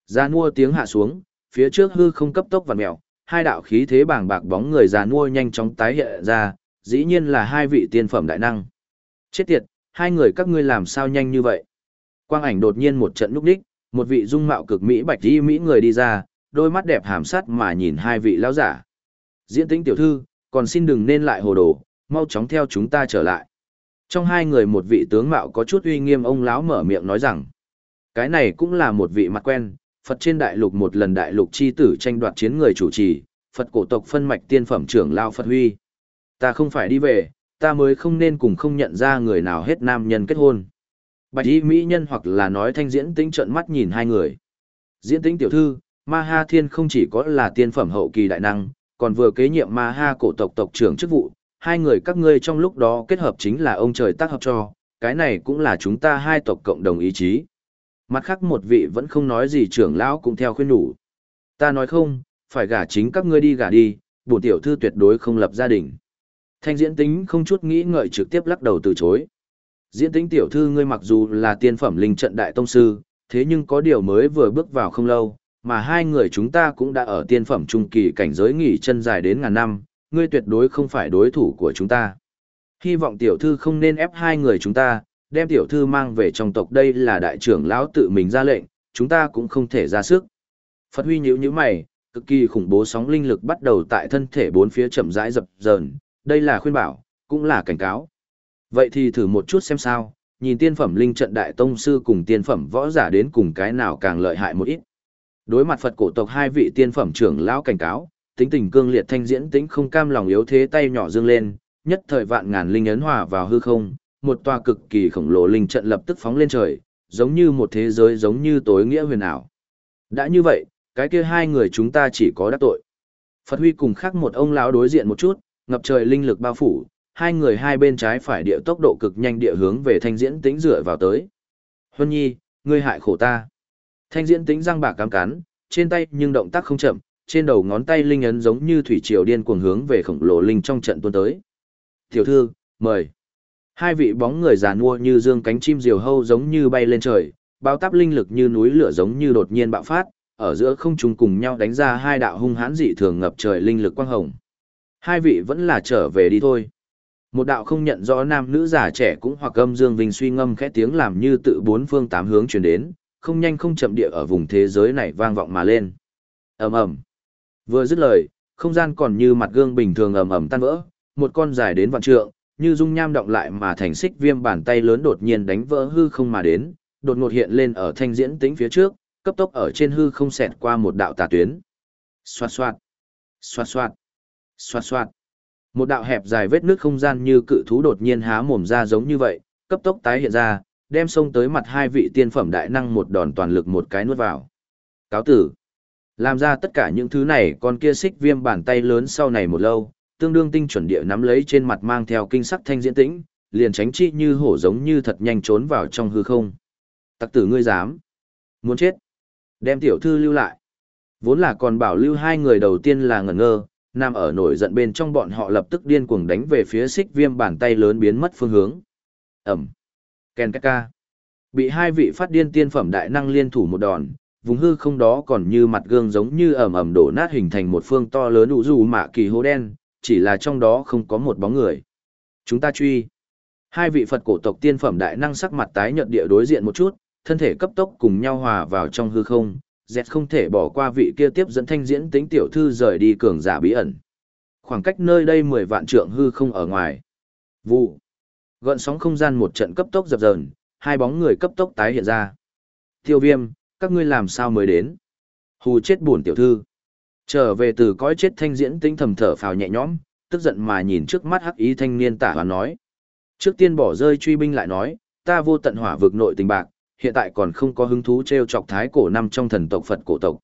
Speaker 1: Gia nua tiếng hạ xuống, phía trước hư không cấp tốc vặn mèo, hai đạo khí thế bàng bạc bóng người già nua nhanh chóng tái hiện ra, dĩ nhiên là hai vị tiên phẩm đại năng. Chết tiệt, hai người các ngươi làm sao nhanh như vậy? Quang ảnh đột nhiên một trận núp đích, một vị dung mạo cực mỹ bạch y mỹ người đi ra, đôi mắt đẹp hàm sát mà nhìn hai vị lão giả. Diễn tĩnh tiểu thư, còn xin đừng nên lại hồ đồ, mau chóng theo chúng ta trở lại. Trong hai người một vị tướng mạo có chút uy nghiêm ông lão mở miệng nói rằng, cái này cũng là một vị mặt quen, Phật trên đại lục một lần đại lục chi tử tranh đoạt chiến người chủ trì, Phật cổ tộc phân mạch tiên phẩm trưởng lao Phật Huy. Ta không phải đi về, ta mới không nên cùng không nhận ra người nào hết nam nhân kết hôn. Bạch y mỹ nhân hoặc là nói thanh diễn tĩnh trợn mắt nhìn hai người. Diễn tĩnh tiểu thư, Ma Ha Thiên không chỉ có là tiên phẩm hậu kỳ đại năng, còn vừa kế nhiệm Ma Ha cổ tộc tộc trưởng chức vụ, hai người các ngươi trong lúc đó kết hợp chính là ông trời tác hợp cho, cái này cũng là chúng ta hai tộc cộng đồng ý chí. Mặt khác một vị vẫn không nói gì trưởng lão cũng theo khuyên nhủ. Ta nói không, phải gả chính các ngươi đi gả đi, bổn tiểu thư tuyệt đối không lập gia đình. Thanh diễn tính không chút nghĩ ngợi trực tiếp lắc đầu từ chối. Diễn tính tiểu thư ngươi mặc dù là tiên phẩm linh trận đại tông sư, thế nhưng có điều mới vừa bước vào không lâu, mà hai người chúng ta cũng đã ở tiên phẩm trung kỳ cảnh giới nghỉ chân dài đến ngàn năm, ngươi tuyệt đối không phải đối thủ của chúng ta. Hy vọng tiểu thư không nên ép hai người chúng ta, đem tiểu thư mang về trong tộc đây là đại trưởng lão tự mình ra lệnh, chúng ta cũng không thể ra sức. Phật huy nhíu nhíu mày, cực kỳ khủng bố sóng linh lực bắt đầu tại thân thể bốn phía chậm rãi dập dờn, đây là khuyên bảo, cũng là cảnh cáo. Vậy thì thử một chút xem sao, nhìn tiên phẩm linh trận đại tông sư cùng tiên phẩm võ giả đến cùng cái nào càng lợi hại một ít. Đối mặt Phật cổ tộc hai vị tiên phẩm trưởng lão cảnh cáo, tính tình cương liệt thanh diễn tính không cam lòng yếu thế tay nhỏ dương lên, nhất thời vạn ngàn linh ấn hòa vào hư không, một tòa cực kỳ khổng lồ linh trận lập tức phóng lên trời, giống như một thế giới giống như tối nghĩa huyền ảo. Đã như vậy, cái kia hai người chúng ta chỉ có đắc tội. Phật Huy cùng khác một ông lão đối diện một chút, ngập trời linh lực bao phủ, hai người hai bên trái phải địa tốc độ cực nhanh địa hướng về thanh diễn tính dựa vào tới. Huân nhi, ngươi hại khổ ta. Thanh diễn tính răng bạc cám cắn, trên tay nhưng động tác không chậm, trên đầu ngón tay linh ấn giống như thủy triều điên cuồng hướng về khổng lồ linh trong trận tuôn tới. Tiểu thư, mời. Hai vị bóng người già nua như dương cánh chim diều hâu giống như bay lên trời, bao táp linh lực như núi lửa giống như đột nhiên bạo phát, ở giữa không trung cùng nhau đánh ra hai đạo hung hãn dị thường ngập trời linh lực quang hồng. Hai vị vẫn là trở về đi thôi. Một đạo không nhận rõ nam nữ già trẻ cũng hoặc âm dương vinh suy ngâm khẽ tiếng làm như tự bốn phương tám hướng truyền đến, không nhanh không chậm địa ở vùng thế giới này vang vọng mà lên. Ầm ầm. Vừa dứt lời, không gian còn như mặt gương bình thường ầm ầm tan vỡ, một con dài đến vạn trượng, như dung nham động lại mà thành xích viêm bàn tay lớn đột nhiên đánh vỡ hư không mà đến, đột ngột hiện lên ở thanh diễn tính phía trước, cấp tốc ở trên hư không xẹt qua một đạo tà tuyến. Xoạt xoạt, xoạt xoạt, xoạt xoạt. Một đạo hẹp dài vết nước không gian như cự thú đột nhiên há mồm ra giống như vậy, cấp tốc tái hiện ra, đem xông tới mặt hai vị tiên phẩm đại năng một đòn toàn lực một cái nuốt vào. Cáo tử. Làm ra tất cả những thứ này con kia xích viêm bàn tay lớn sau này một lâu, tương đương tinh chuẩn địa nắm lấy trên mặt mang theo kinh sắc thanh diễn tĩnh, liền tránh chi như hổ giống như thật nhanh trốn vào trong hư không. Tặc tử ngươi dám. Muốn chết. Đem tiểu thư lưu lại. Vốn là còn bảo lưu hai người đầu tiên là ngẩn ngơ, nằm ở nổi giận bên trong bọn họ lập tức điên cuồng đánh về phía xích viêm bàn tay lớn biến mất phương hướng. Ẩm. Ken ca. Bị hai vị phát điên tiên phẩm đại năng liên thủ một đòn, vùng hư không đó còn như mặt gương giống như ẩm ẩm đổ nát hình thành một phương to lớn ủ dù mạ kỳ hố đen, chỉ là trong đó không có một bóng người. Chúng ta truy. Hai vị Phật cổ tộc tiên phẩm đại năng sắc mặt tái nhợt địa đối diện một chút, thân thể cấp tốc cùng nhau hòa vào trong hư không, dẹt không thể bỏ qua vị kia tiếp dẫn thanh diễn tính tiểu thư rời đi cường giả bí ẩn. Khoảng cách nơi đây 10 vạn trượng hư không ở ngoài. Vụ. Gợn sóng không gian một trận cấp tốc dập dờn, hai bóng người cấp tốc tái hiện ra. Tiêu viêm, các ngươi làm sao mới đến? Hù chết buồn tiểu thư. Trở về từ cõi chết thanh diễn tinh thầm thở phào nhẹ nhõm, tức giận mà nhìn trước mắt hắc ý thanh niên tả hoàn nói. Trước tiên bỏ rơi truy binh lại nói, ta vô tận hỏa vực nội tình bạc, hiện tại còn không có hứng thú treo chọc thái cổ năm trong thần tộc Phật cổ tộc.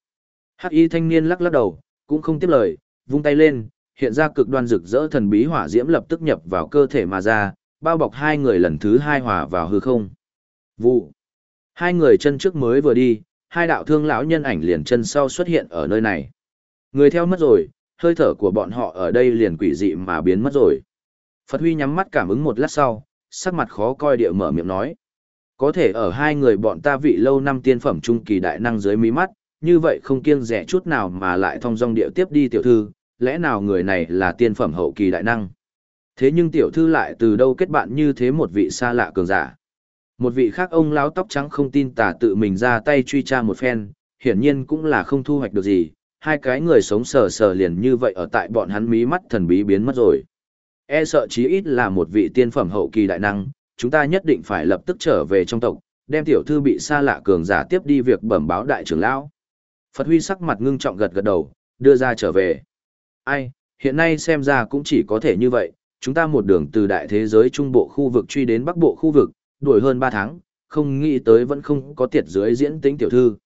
Speaker 1: Hắc y thanh niên lắc lắc đầu, cũng không tiếp lời, vung tay lên, hiện ra cực đoan rực rỡ thần bí hỏa diễm lập tức nhập vào cơ thể mà ra, bao bọc hai người lần thứ hai hòa vào hư không. Vụ. Hai người chân trước mới vừa đi, hai đạo thương lão nhân ảnh liền chân sau xuất hiện ở nơi này. Người theo mất rồi, hơi thở của bọn họ ở đây liền quỷ dị mà biến mất rồi. Phật Huy nhắm mắt cảm ứng một lát sau, sắc mặt khó coi địa mở miệng nói. Có thể ở hai người bọn ta vị lâu năm tiên phẩm trung kỳ đại năng dưới mí mắt, như vậy không kiêng rẻ chút nào mà lại thông dong điệu tiếp đi tiểu thư, lẽ nào người này là tiên phẩm hậu kỳ đại năng? Thế nhưng tiểu thư lại từ đâu kết bạn như thế một vị xa lạ cường giả? Một vị khác ông lão tóc trắng không tin tà tự mình ra tay truy tra một phen, hiển nhiên cũng là không thu hoạch được gì, hai cái người sống sờ sờ liền như vậy ở tại bọn hắn mí mắt thần bí biến mất rồi. E sợ chí ít là một vị tiên phẩm hậu kỳ đại năng, chúng ta nhất định phải lập tức trở về trong tộc, đem tiểu thư bị xa lạ cường giả tiếp đi việc bẩm báo đại trưởng lão. Phật Huy sắc mặt ngưng trọng gật gật đầu, đưa ra trở về. Ai, hiện nay xem ra cũng chỉ có thể như vậy, chúng ta một đường từ đại thế giới trung bộ khu vực truy đến bắc bộ khu vực, đuổi hơn 3 tháng, không nghĩ tới vẫn không có tiệt dưới diễn tính tiểu thư.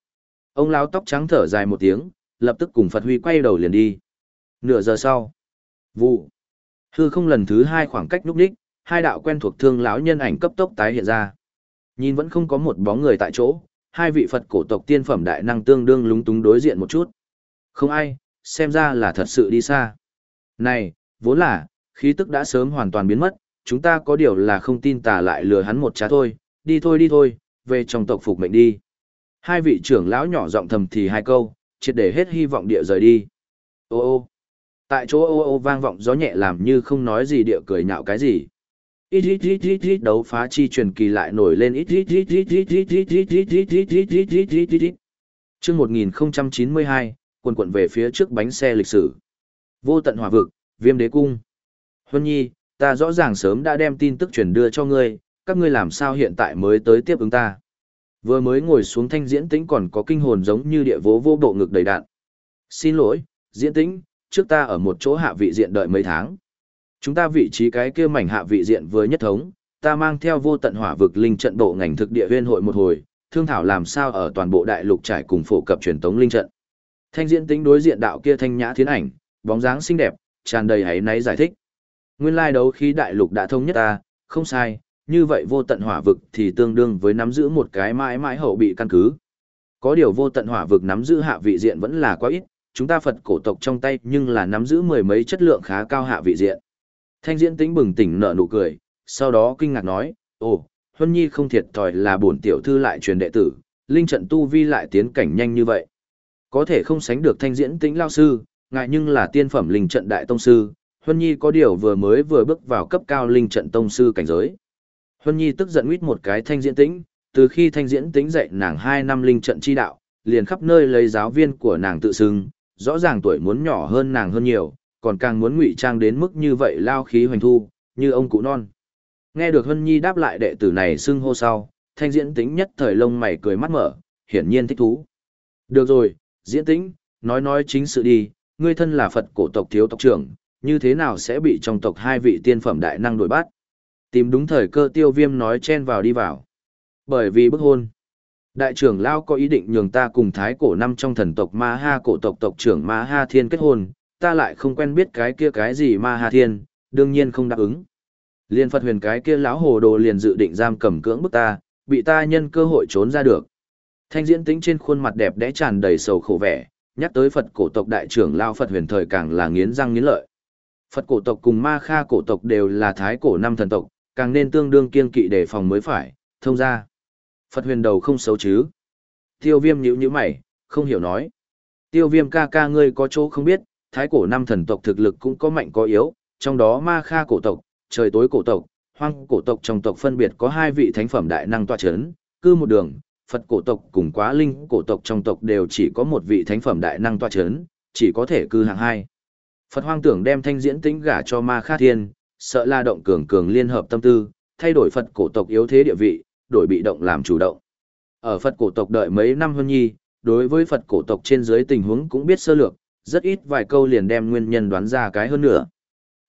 Speaker 1: Ông lão tóc trắng thở dài một tiếng, lập tức cùng Phật Huy quay đầu liền đi. Nửa giờ sau, vụ, hư không lần thứ hai khoảng cách núp đích, hai đạo quen thuộc thương lão nhân ảnh cấp tốc tái hiện ra. Nhìn vẫn không có một bóng người tại chỗ, hai vị Phật cổ tộc tiên phẩm đại năng tương đương lúng túng đối diện một chút. Không ai, xem ra là thật sự đi xa. Này, vốn là, khí tức đã sớm hoàn toàn biến mất, chúng ta có điều là không tin tà lại lừa hắn một trá thôi, đi thôi đi thôi, về trong tộc phục mệnh đi. Hai vị trưởng lão nhỏ giọng thầm thì hai câu, triệt để hết hy vọng địa rời đi. Ô ô, tại chỗ ô ô vang vọng gió nhẹ làm như không nói gì địa cười nhạo cái gì. Ít ít ít ít ít đấu phá chi truyền kỳ lại nổi lên ít ít ít ít ít ít ít ít ít ít ít ít ít ít ít ít ít. Chương 1092, quần quận về phía trước bánh xe lịch sử. Vô tận hỏa vực, viêm đế cung. Huân nhi, ta rõ ràng sớm đã đem tin tức truyền đưa cho ngươi, các ngươi làm sao hiện tại mới tới tiếp ứng ta. Vừa mới ngồi xuống thanh diễn tĩnh còn có kinh hồn giống như địa vố vô bộ ngực đầy đạn. Xin lỗi, diễn tĩnh, trước ta ở một chỗ hạ vị diện đợi mấy tháng. Chúng ta vị trí cái kia mảnh hạ vị diện vừa nhất thống, ta mang theo vô tận hỏa vực linh trận bộ ngành thực địa huyên hội một hồi, thương thảo làm sao ở toàn bộ đại lục trải cùng phổ cập truyền tống linh trận. Thanh diễn tính đối diện đạo kia thanh nhã thiến ảnh, bóng dáng xinh đẹp, tràn đầy hãy náy giải thích. Nguyên lai đấu khí đại lục đã thống nhất ta, không sai, như vậy vô tận hỏa vực thì tương đương với nắm giữ một cái mãi mãi hậu bị căn cứ. Có điều vô tận hỏa vực nắm giữ hạ vị diện vẫn là quá ít, chúng ta Phật cổ tộc trong tay nhưng là nắm giữ mười mấy chất lượng khá cao hạ vị diện. Thanh diễn tính bừng tỉnh nở nụ cười, sau đó kinh ngạc nói, ồ, Huân Nhi không thiệt thòi là bổn tiểu thư lại truyền đệ tử, linh trận tu vi lại tiến cảnh nhanh như vậy. Có thể không sánh được thanh diễn tính lao sư, ngại nhưng là tiên phẩm linh trận đại tông sư, Huân Nhi có điều vừa mới vừa bước vào cấp cao linh trận tông sư cảnh giới. Huân Nhi tức giận quýt một cái thanh diễn tĩnh, từ khi thanh diễn tĩnh dạy nàng 2 năm linh trận chi đạo, liền khắp nơi lấy giáo viên của nàng tự xưng, rõ ràng tuổi muốn nhỏ hơn nàng hơn nhiều, còn càng muốn ngụy trang đến mức như vậy lao khí hoành thu, như ông cụ non. Nghe được Huân Nhi đáp lại đệ tử này xưng hô sau, thanh diễn tĩnh nhất thời lông mày cười mắt mở, hiển nhiên thích thú. Được rồi, diễn tĩnh, nói nói chính sự đi, ngươi thân là Phật cổ tộc thiếu tộc trưởng, như thế nào sẽ bị trong tộc hai vị tiên phẩm đại năng đổi bắt? Tìm đúng thời cơ tiêu viêm nói chen vào đi vào. Bởi vì bức hôn. Đại trưởng Lao có ý định nhường ta cùng thái cổ năm trong thần tộc Ma Ha cổ tộc tộc trưởng Ma Ha Thiên kết hôn, ta lại không quen biết cái kia cái gì Ma hà Thiên, đương nhiên không đáp ứng. Liên Phật huyền cái kia lão hồ đồ liền dự định giam cầm cưỡng bức ta, bị ta nhân cơ hội trốn ra được. Thanh diễn tính trên khuôn mặt đẹp đẽ tràn đầy sầu khổ vẻ, nhắc tới Phật cổ tộc đại trưởng Lao Phật huyền thời càng là nghiến răng nghiến lợi. Phật cổ tộc cùng Ma Kha cổ tộc đều là thái cổ năm thần tộc, càng nên tương đương kiên kỵ đề phòng mới phải, thông ra. Phật huyền đầu không xấu chứ. Tiêu viêm nhữ nhíu mày, không hiểu nói. Tiêu viêm ca ca ngươi có chỗ không biết, thái cổ năm thần tộc thực lực cũng có mạnh có yếu, trong đó ma kha cổ tộc, trời tối cổ tộc, hoang cổ tộc trong tộc phân biệt có hai vị thánh phẩm đại năng tọa chấn, cư một đường, Phật cổ tộc cùng quá linh cổ tộc trong tộc đều chỉ có một vị thánh phẩm đại năng tọa chấn, chỉ có thể cư hàng hai. Phật hoang tưởng đem thanh diễn tính gả cho ma kha thiên, sợ la động cường cường liên hợp tâm tư, thay đổi Phật cổ tộc yếu thế địa vị, đổi bị động làm chủ động. Ở Phật cổ tộc đợi mấy năm hơn nhi, đối với Phật cổ tộc trên dưới tình huống cũng biết sơ lược, rất ít vài câu liền đem nguyên nhân đoán ra cái hơn nửa.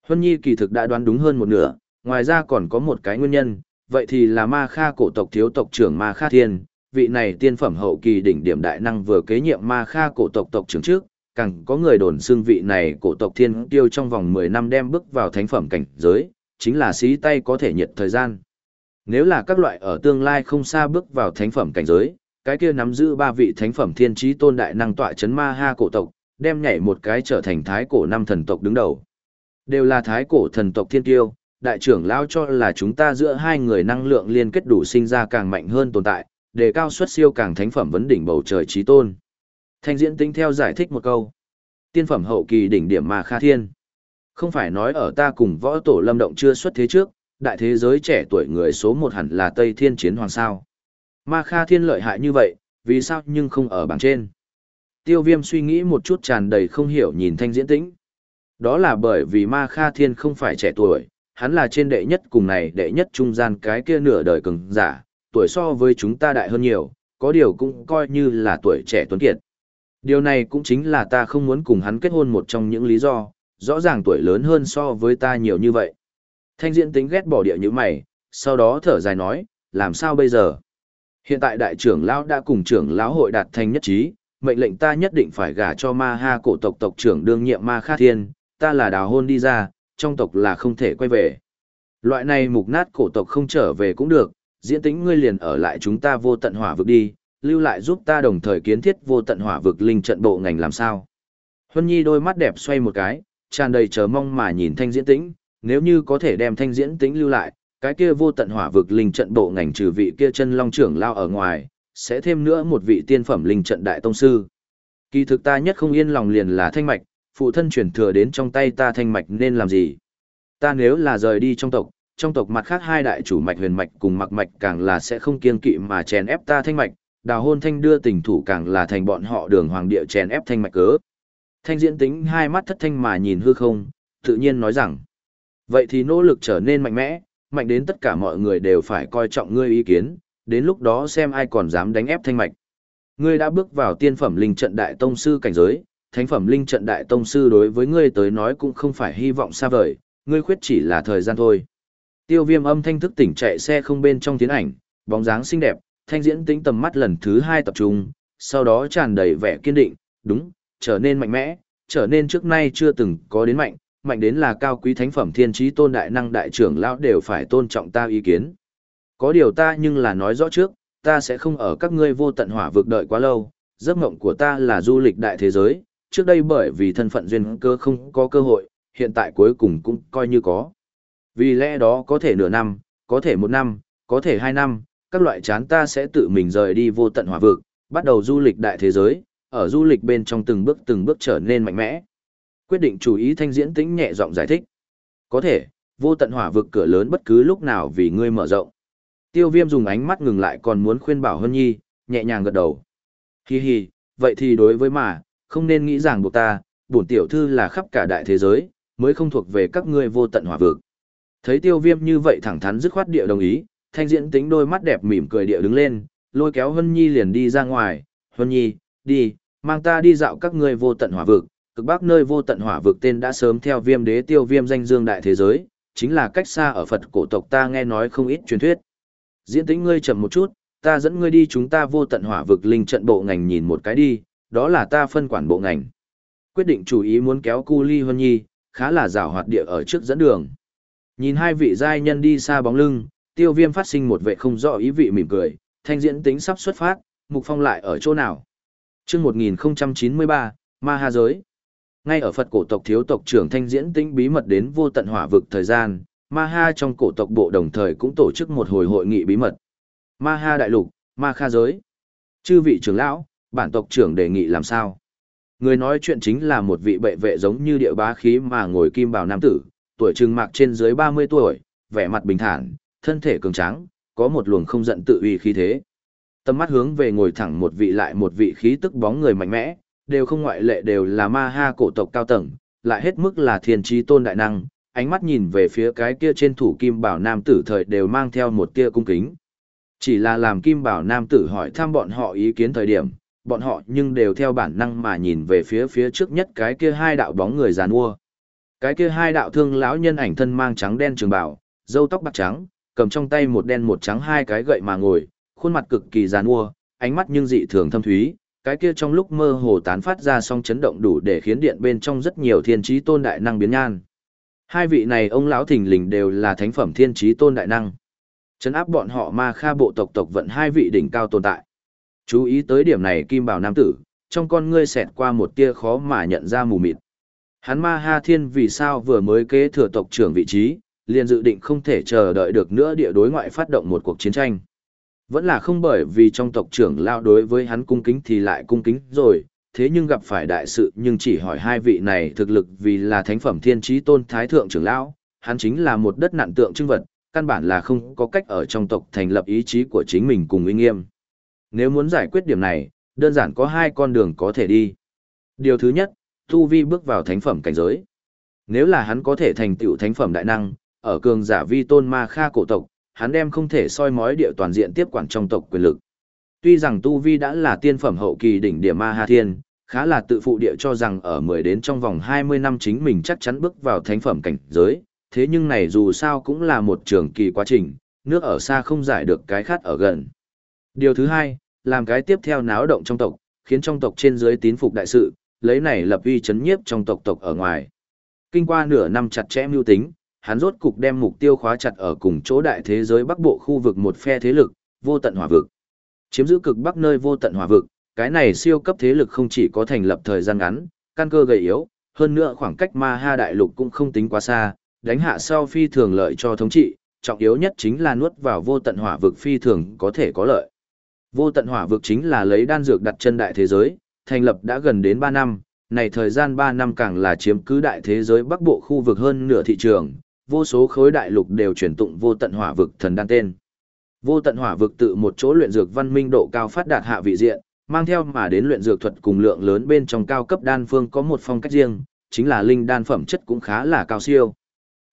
Speaker 1: Huân Nhi kỳ thực đã đoán đúng hơn một nửa, ngoài ra còn có một cái nguyên nhân, vậy thì là Ma Kha cổ tộc thiếu tộc trưởng Ma Kha Thiên, vị này tiên phẩm hậu kỳ đỉnh điểm đại năng vừa kế nhiệm Ma Kha cổ tộc tộc trưởng trước, càng có người đồn xưng vị này cổ tộc thiên tiêu trong vòng 10 năm đem bước vào thánh phẩm cảnh giới, chính là xí tay có thể nhiệt thời gian. Nếu là các loại ở tương lai không xa bước vào thánh phẩm cảnh giới, cái kia nắm giữ ba vị thánh phẩm thiên trí tôn đại năng tọa chấn ma ha cổ tộc, đem nhảy một cái trở thành thái cổ năm thần tộc đứng đầu. Đều là thái cổ thần tộc thiên tiêu, đại trưởng lao cho là chúng ta giữa hai người năng lượng liên kết đủ sinh ra càng mạnh hơn tồn tại, để cao suất siêu càng thánh phẩm vấn đỉnh bầu trời trí tôn. Thanh diễn tính theo giải thích một câu. Tiên phẩm hậu kỳ đỉnh điểm ma kha thiên. Không phải nói ở ta cùng võ tổ lâm động chưa xuất thế trước, đại thế giới trẻ tuổi người số một hẳn là Tây Thiên Chiến Hoàng sao. Ma Kha Thiên lợi hại như vậy, vì sao nhưng không ở bảng trên? Tiêu viêm suy nghĩ một chút tràn đầy không hiểu nhìn thanh diễn tĩnh. Đó là bởi vì Ma Kha Thiên không phải trẻ tuổi, hắn là trên đệ nhất cùng này đệ nhất trung gian cái kia nửa đời cường giả, tuổi so với chúng ta đại hơn nhiều, có điều cũng coi như là tuổi trẻ tuấn kiệt. Điều này cũng chính là ta không muốn cùng hắn kết hôn một trong những lý do, rõ ràng tuổi lớn hơn so với ta nhiều như vậy. Thanh diễn tính ghét bỏ địa như mày, sau đó thở dài nói, làm sao bây giờ? Hiện tại đại trưởng lão đã cùng trưởng lão hội đạt thành nhất trí, mệnh lệnh ta nhất định phải gả cho ma ha cổ tộc tộc trưởng đương nhiệm ma khát thiên, ta là đào hôn đi ra, trong tộc là không thể quay về. Loại này mục nát cổ tộc không trở về cũng được, diễn tính ngươi liền ở lại chúng ta vô tận hỏa vực đi, lưu lại giúp ta đồng thời kiến thiết vô tận hỏa vực linh trận bộ ngành làm sao. Huân Nhi đôi mắt đẹp xoay một cái, tràn đầy chờ mong mà nhìn thanh diễn tĩnh, nếu như có thể đem thanh diễn tĩnh lưu lại, cái kia vô tận hỏa vực linh trận bộ ngành trừ vị kia chân long trưởng lao ở ngoài, sẽ thêm nữa một vị tiên phẩm linh trận đại tông sư. Kỳ thực ta nhất không yên lòng liền là thanh mạch, phụ thân chuyển thừa đến trong tay ta thanh mạch nên làm gì? Ta nếu là rời đi trong tộc, trong tộc mặt khác hai đại chủ mạch huyền mạch cùng mặc mạch càng là sẽ không kiên kỵ mà chèn ép ta thanh mạch, đào hôn thanh đưa tình thủ càng là thành bọn họ đường hoàng địa chèn ép thanh mạch cớ. Thanh diễn tính hai mắt thất thanh mà nhìn hư không, tự nhiên nói rằng, vậy thì nỗ lực trở nên mạnh mẽ, mạnh đến tất cả mọi người đều phải coi trọng ngươi ý kiến, đến lúc đó xem ai còn dám đánh ép thanh mạch. Ngươi đã bước vào tiên phẩm linh trận đại tông sư cảnh giới, thánh phẩm linh trận đại tông sư đối với ngươi tới nói cũng không phải hy vọng xa vời, ngươi khuyết chỉ là thời gian thôi. Tiêu viêm âm thanh thức tỉnh chạy xe không bên trong tiến ảnh, bóng dáng xinh đẹp, thanh diễn tính tầm mắt lần thứ hai tập trung, sau đó tràn đầy vẻ kiên định, đúng, trở nên mạnh mẽ, trở nên trước nay chưa từng có đến mạnh, mạnh đến là cao quý thánh phẩm thiên trí tôn đại năng đại trưởng lão đều phải tôn trọng ta ý kiến. Có điều ta nhưng là nói rõ trước, ta sẽ không ở các ngươi vô tận hỏa vực đợi quá lâu, giấc mộng của ta là du lịch đại thế giới, trước đây bởi vì thân phận duyên cơ không có cơ hội, hiện tại cuối cùng cũng coi như có. Vì lẽ đó có thể nửa năm, có thể một năm, có thể hai năm, các loại chán ta sẽ tự mình rời đi vô tận hỏa vực, bắt đầu du lịch đại thế giới, ở du lịch bên trong từng bước từng bước trở nên mạnh mẽ. Quyết định chú ý thanh diễn tĩnh nhẹ giọng giải thích. Có thể, vô tận hỏa vực cửa lớn bất cứ lúc nào vì ngươi mở rộng. Tiêu viêm dùng ánh mắt ngừng lại còn muốn khuyên bảo Hân Nhi, nhẹ nhàng gật đầu. Hi hi, vậy thì đối với mà, không nên nghĩ rằng buộc ta, bổn tiểu thư là khắp cả đại thế giới, mới không thuộc về các ngươi vô tận hỏa vực. Thấy tiêu viêm như vậy thẳng thắn dứt khoát địa đồng ý, thanh diễn tính đôi mắt đẹp mỉm cười địa đứng lên, lôi kéo Hân Nhi liền đi ra ngoài, Hân Nhi, đi, mang ta đi dạo các ngươi vô tận hỏa vực, cực bắc nơi vô tận hỏa vực tên đã sớm theo viêm đế tiêu viêm danh dương đại thế giới, chính là cách xa ở Phật cổ tộc ta nghe nói không ít truyền thuyết. Diễn tính ngươi chậm một chút, ta dẫn ngươi đi chúng ta vô tận hỏa vực linh trận bộ ngành nhìn một cái đi, đó là ta phân quản bộ ngành. Quyết định chủ ý muốn kéo cu ly hân nhi, khá là rào hoạt địa ở trước dẫn đường. Nhìn hai vị giai nhân đi xa bóng lưng, tiêu viêm phát sinh một vệ không rõ ý vị mỉm cười, thanh diễn tính sắp xuất phát, mục phong lại ở chỗ nào. chương 1093, Ma Hà Giới. Ngay ở Phật cổ tộc thiếu tộc trưởng thanh diễn tính bí mật đến vô tận hỏa vực thời gian, Ma Ha trong cổ tộc bộ đồng thời cũng tổ chức một hồi hội nghị bí mật. Ma Ha đại lục, Ma Kha giới. Chư vị trưởng lão, bản tộc trưởng đề nghị làm sao? Người nói chuyện chính là một vị bệ vệ giống như địa bá khí mà ngồi kim bào nam tử, tuổi trừng mạc trên dưới 30 tuổi, vẻ mặt bình thản, thân thể cường tráng, có một luồng không giận tự uy khí thế. Tầm mắt hướng về ngồi thẳng một vị lại một vị khí tức bóng người mạnh mẽ, đều không ngoại lệ đều là ma ha cổ tộc cao tầng, lại hết mức là thiên trí tôn đại năng, ánh mắt nhìn về phía cái kia trên thủ kim bảo nam tử thời đều mang theo một tia cung kính. Chỉ là làm kim bảo nam tử hỏi thăm bọn họ ý kiến thời điểm, bọn họ nhưng đều theo bản năng mà nhìn về phía phía trước nhất cái kia hai đạo bóng người giàn mua. Cái kia hai đạo thương lão nhân ảnh thân mang trắng đen trường bảo, râu tóc bạc trắng, cầm trong tay một đen một trắng hai cái gậy mà ngồi, khuôn mặt cực kỳ giàn mua, ánh mắt nhưng dị thường thâm thúy, cái kia trong lúc mơ hồ tán phát ra song chấn động đủ để khiến điện bên trong rất nhiều thiên trí tôn đại năng biến nhan. Hai vị này ông lão thình lình đều là thánh phẩm thiên trí tôn đại năng. Chấn áp bọn họ ma kha bộ tộc tộc vận hai vị đỉnh cao tồn tại. Chú ý tới điểm này kim bảo nam tử, trong con ngươi xẹt qua một tia khó mà nhận ra mù mịt. Hắn ma ha thiên vì sao vừa mới kế thừa tộc trưởng vị trí, liền dự định không thể chờ đợi được nữa địa đối ngoại phát động một cuộc chiến tranh. Vẫn là không bởi vì trong tộc trưởng lao đối với hắn cung kính thì lại cung kính rồi, thế nhưng gặp phải đại sự nhưng chỉ hỏi hai vị này thực lực vì là thánh phẩm thiên trí tôn thái thượng trưởng lão, hắn chính là một đất nạn tượng trưng vật, căn bản là không có cách ở trong tộc thành lập ý chí của chính mình cùng uy nghiêm. Nếu muốn giải quyết điểm này, đơn giản có hai con đường có thể đi. Điều thứ nhất, Tu Vi bước vào thánh phẩm cảnh giới. Nếu là hắn có thể thành tựu thánh phẩm đại năng, ở cường giả vi tôn ma kha cổ tộc, hắn đem không thể soi mói địa toàn diện tiếp quản trong tộc quyền lực. Tuy rằng Tu Vi đã là tiên phẩm hậu kỳ đỉnh điểm ma ha thiên, khá là tự phụ địa cho rằng ở 10 đến trong vòng 20 năm chính mình chắc chắn bước vào thánh phẩm cảnh giới, thế nhưng này dù sao cũng là một trường kỳ quá trình, nước ở xa không giải được cái khát ở gần. Điều thứ hai, làm cái tiếp theo náo động trong tộc, khiến trong tộc trên dưới tín phục đại sự, lấy này lập uy chấn nhiếp trong tộc tộc ở ngoài. Kinh qua nửa năm chặt chẽ mưu tính, hắn rốt cục đem mục tiêu khóa chặt ở cùng chỗ đại thế giới bắc bộ khu vực một phe thế lực, vô tận hỏa vực. Chiếm giữ cực bắc nơi vô tận hỏa vực, cái này siêu cấp thế lực không chỉ có thành lập thời gian ngắn, căn cơ gầy yếu, hơn nữa khoảng cách ma ha đại lục cũng không tính quá xa, đánh hạ sau phi thường lợi cho thống trị, trọng yếu nhất chính là nuốt vào vô tận hỏa vực phi thường có thể có lợi. Vô tận hỏa vực chính là lấy đan dược đặt chân đại thế giới, thành lập đã gần đến 3 năm, này thời gian 3 năm càng là chiếm cứ đại thế giới bắc bộ khu vực hơn nửa thị trường, vô số khối đại lục đều chuyển tụng vô tận hỏa vực thần đan tên. Vô tận hỏa vực tự một chỗ luyện dược văn minh độ cao phát đạt hạ vị diện, mang theo mà đến luyện dược thuật cùng lượng lớn bên trong cao cấp đan phương có một phong cách riêng, chính là linh đan phẩm chất cũng khá là cao siêu.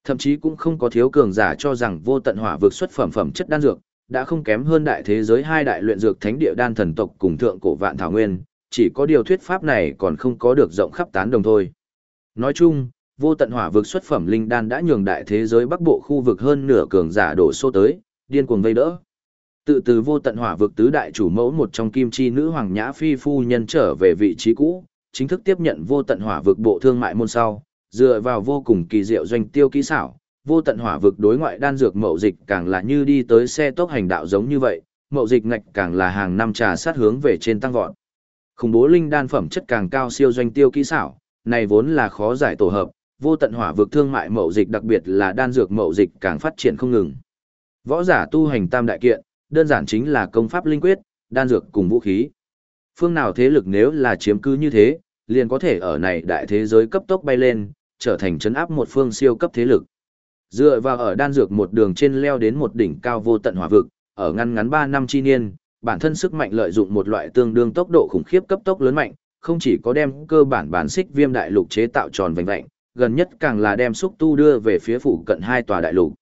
Speaker 1: Thậm chí cũng không có thiếu cường giả cho rằng vô tận hỏa vực xuất phẩm phẩm chất đan dược, đã không kém hơn đại thế giới hai đại luyện dược thánh địa đan thần tộc cùng thượng cổ vạn thảo nguyên, chỉ có điều thuyết pháp này còn không có được rộng khắp tán đồng thôi. Nói chung, vô tận hỏa vực xuất phẩm linh đan đã nhường đại thế giới bắc bộ khu vực hơn nửa cường giả đổ xô tới, điên cuồng vây đỡ. Tự từ vô tận hỏa vực tứ đại chủ mẫu một trong kim chi nữ hoàng nhã phi phu nhân trở về vị trí cũ, chính thức tiếp nhận vô tận hỏa vực bộ thương mại môn sau, dựa vào vô cùng kỳ diệu doanh tiêu kỹ xảo, vô tận hỏa vực đối ngoại đan dược mậu dịch càng là như đi tới xe tốc hành đạo giống như vậy, mậu dịch ngạch càng là hàng năm trà sát hướng về trên tăng vọt. Khủng bố linh đan phẩm chất càng cao siêu doanh tiêu kỹ xảo, này vốn là khó giải tổ hợp, vô tận hỏa vực thương mại mậu dịch đặc biệt là đan dược mậu dịch càng phát triển không ngừng. Võ giả tu hành tam đại kiện, đơn giản chính là công pháp linh quyết, đan dược cùng vũ khí. Phương nào thế lực nếu là chiếm cứ như thế, liền có thể ở này đại thế giới cấp tốc bay lên, trở thành chấn áp một phương siêu cấp thế lực. Dựa vào ở đan dược một đường trên leo đến một đỉnh cao vô tận hỏa vực, ở ngăn ngắn 3 năm chi niên, bản thân sức mạnh lợi dụng một loại tương đương tốc độ khủng khiếp cấp tốc lớn mạnh, không chỉ có đem cơ bản bản xích viêm đại lục chế tạo tròn vành vạnh, gần nhất càng là đem xúc tu đưa về phía phụ cận hai tòa đại lục.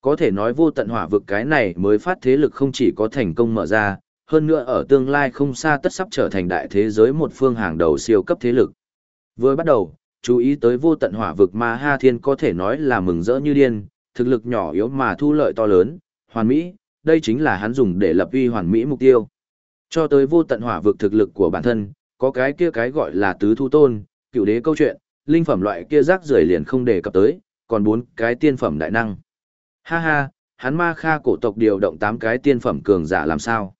Speaker 1: Có thể nói vô tận hỏa vực cái này mới phát thế lực không chỉ có thành công mở ra, hơn nữa ở tương lai không xa tất sắp trở thành đại thế giới một phương hàng đầu siêu cấp thế lực. Vừa bắt đầu, chú ý tới vô tận hỏa vực ma ha thiên có thể nói là mừng rỡ như điên, thực lực nhỏ yếu mà thu lợi to lớn, hoàn mỹ, đây chính là hắn dùng để lập uy hoàn mỹ mục tiêu. Cho tới vô tận hỏa vực thực lực của bản thân, có cái kia cái gọi là tứ thu tôn, cựu đế câu chuyện, linh phẩm loại kia rác rưởi liền không đề cập tới, còn bốn cái tiên phẩm đại năng. Ha ha, hắn ma kha cổ tộc điều động tám cái tiên phẩm cường giả làm sao?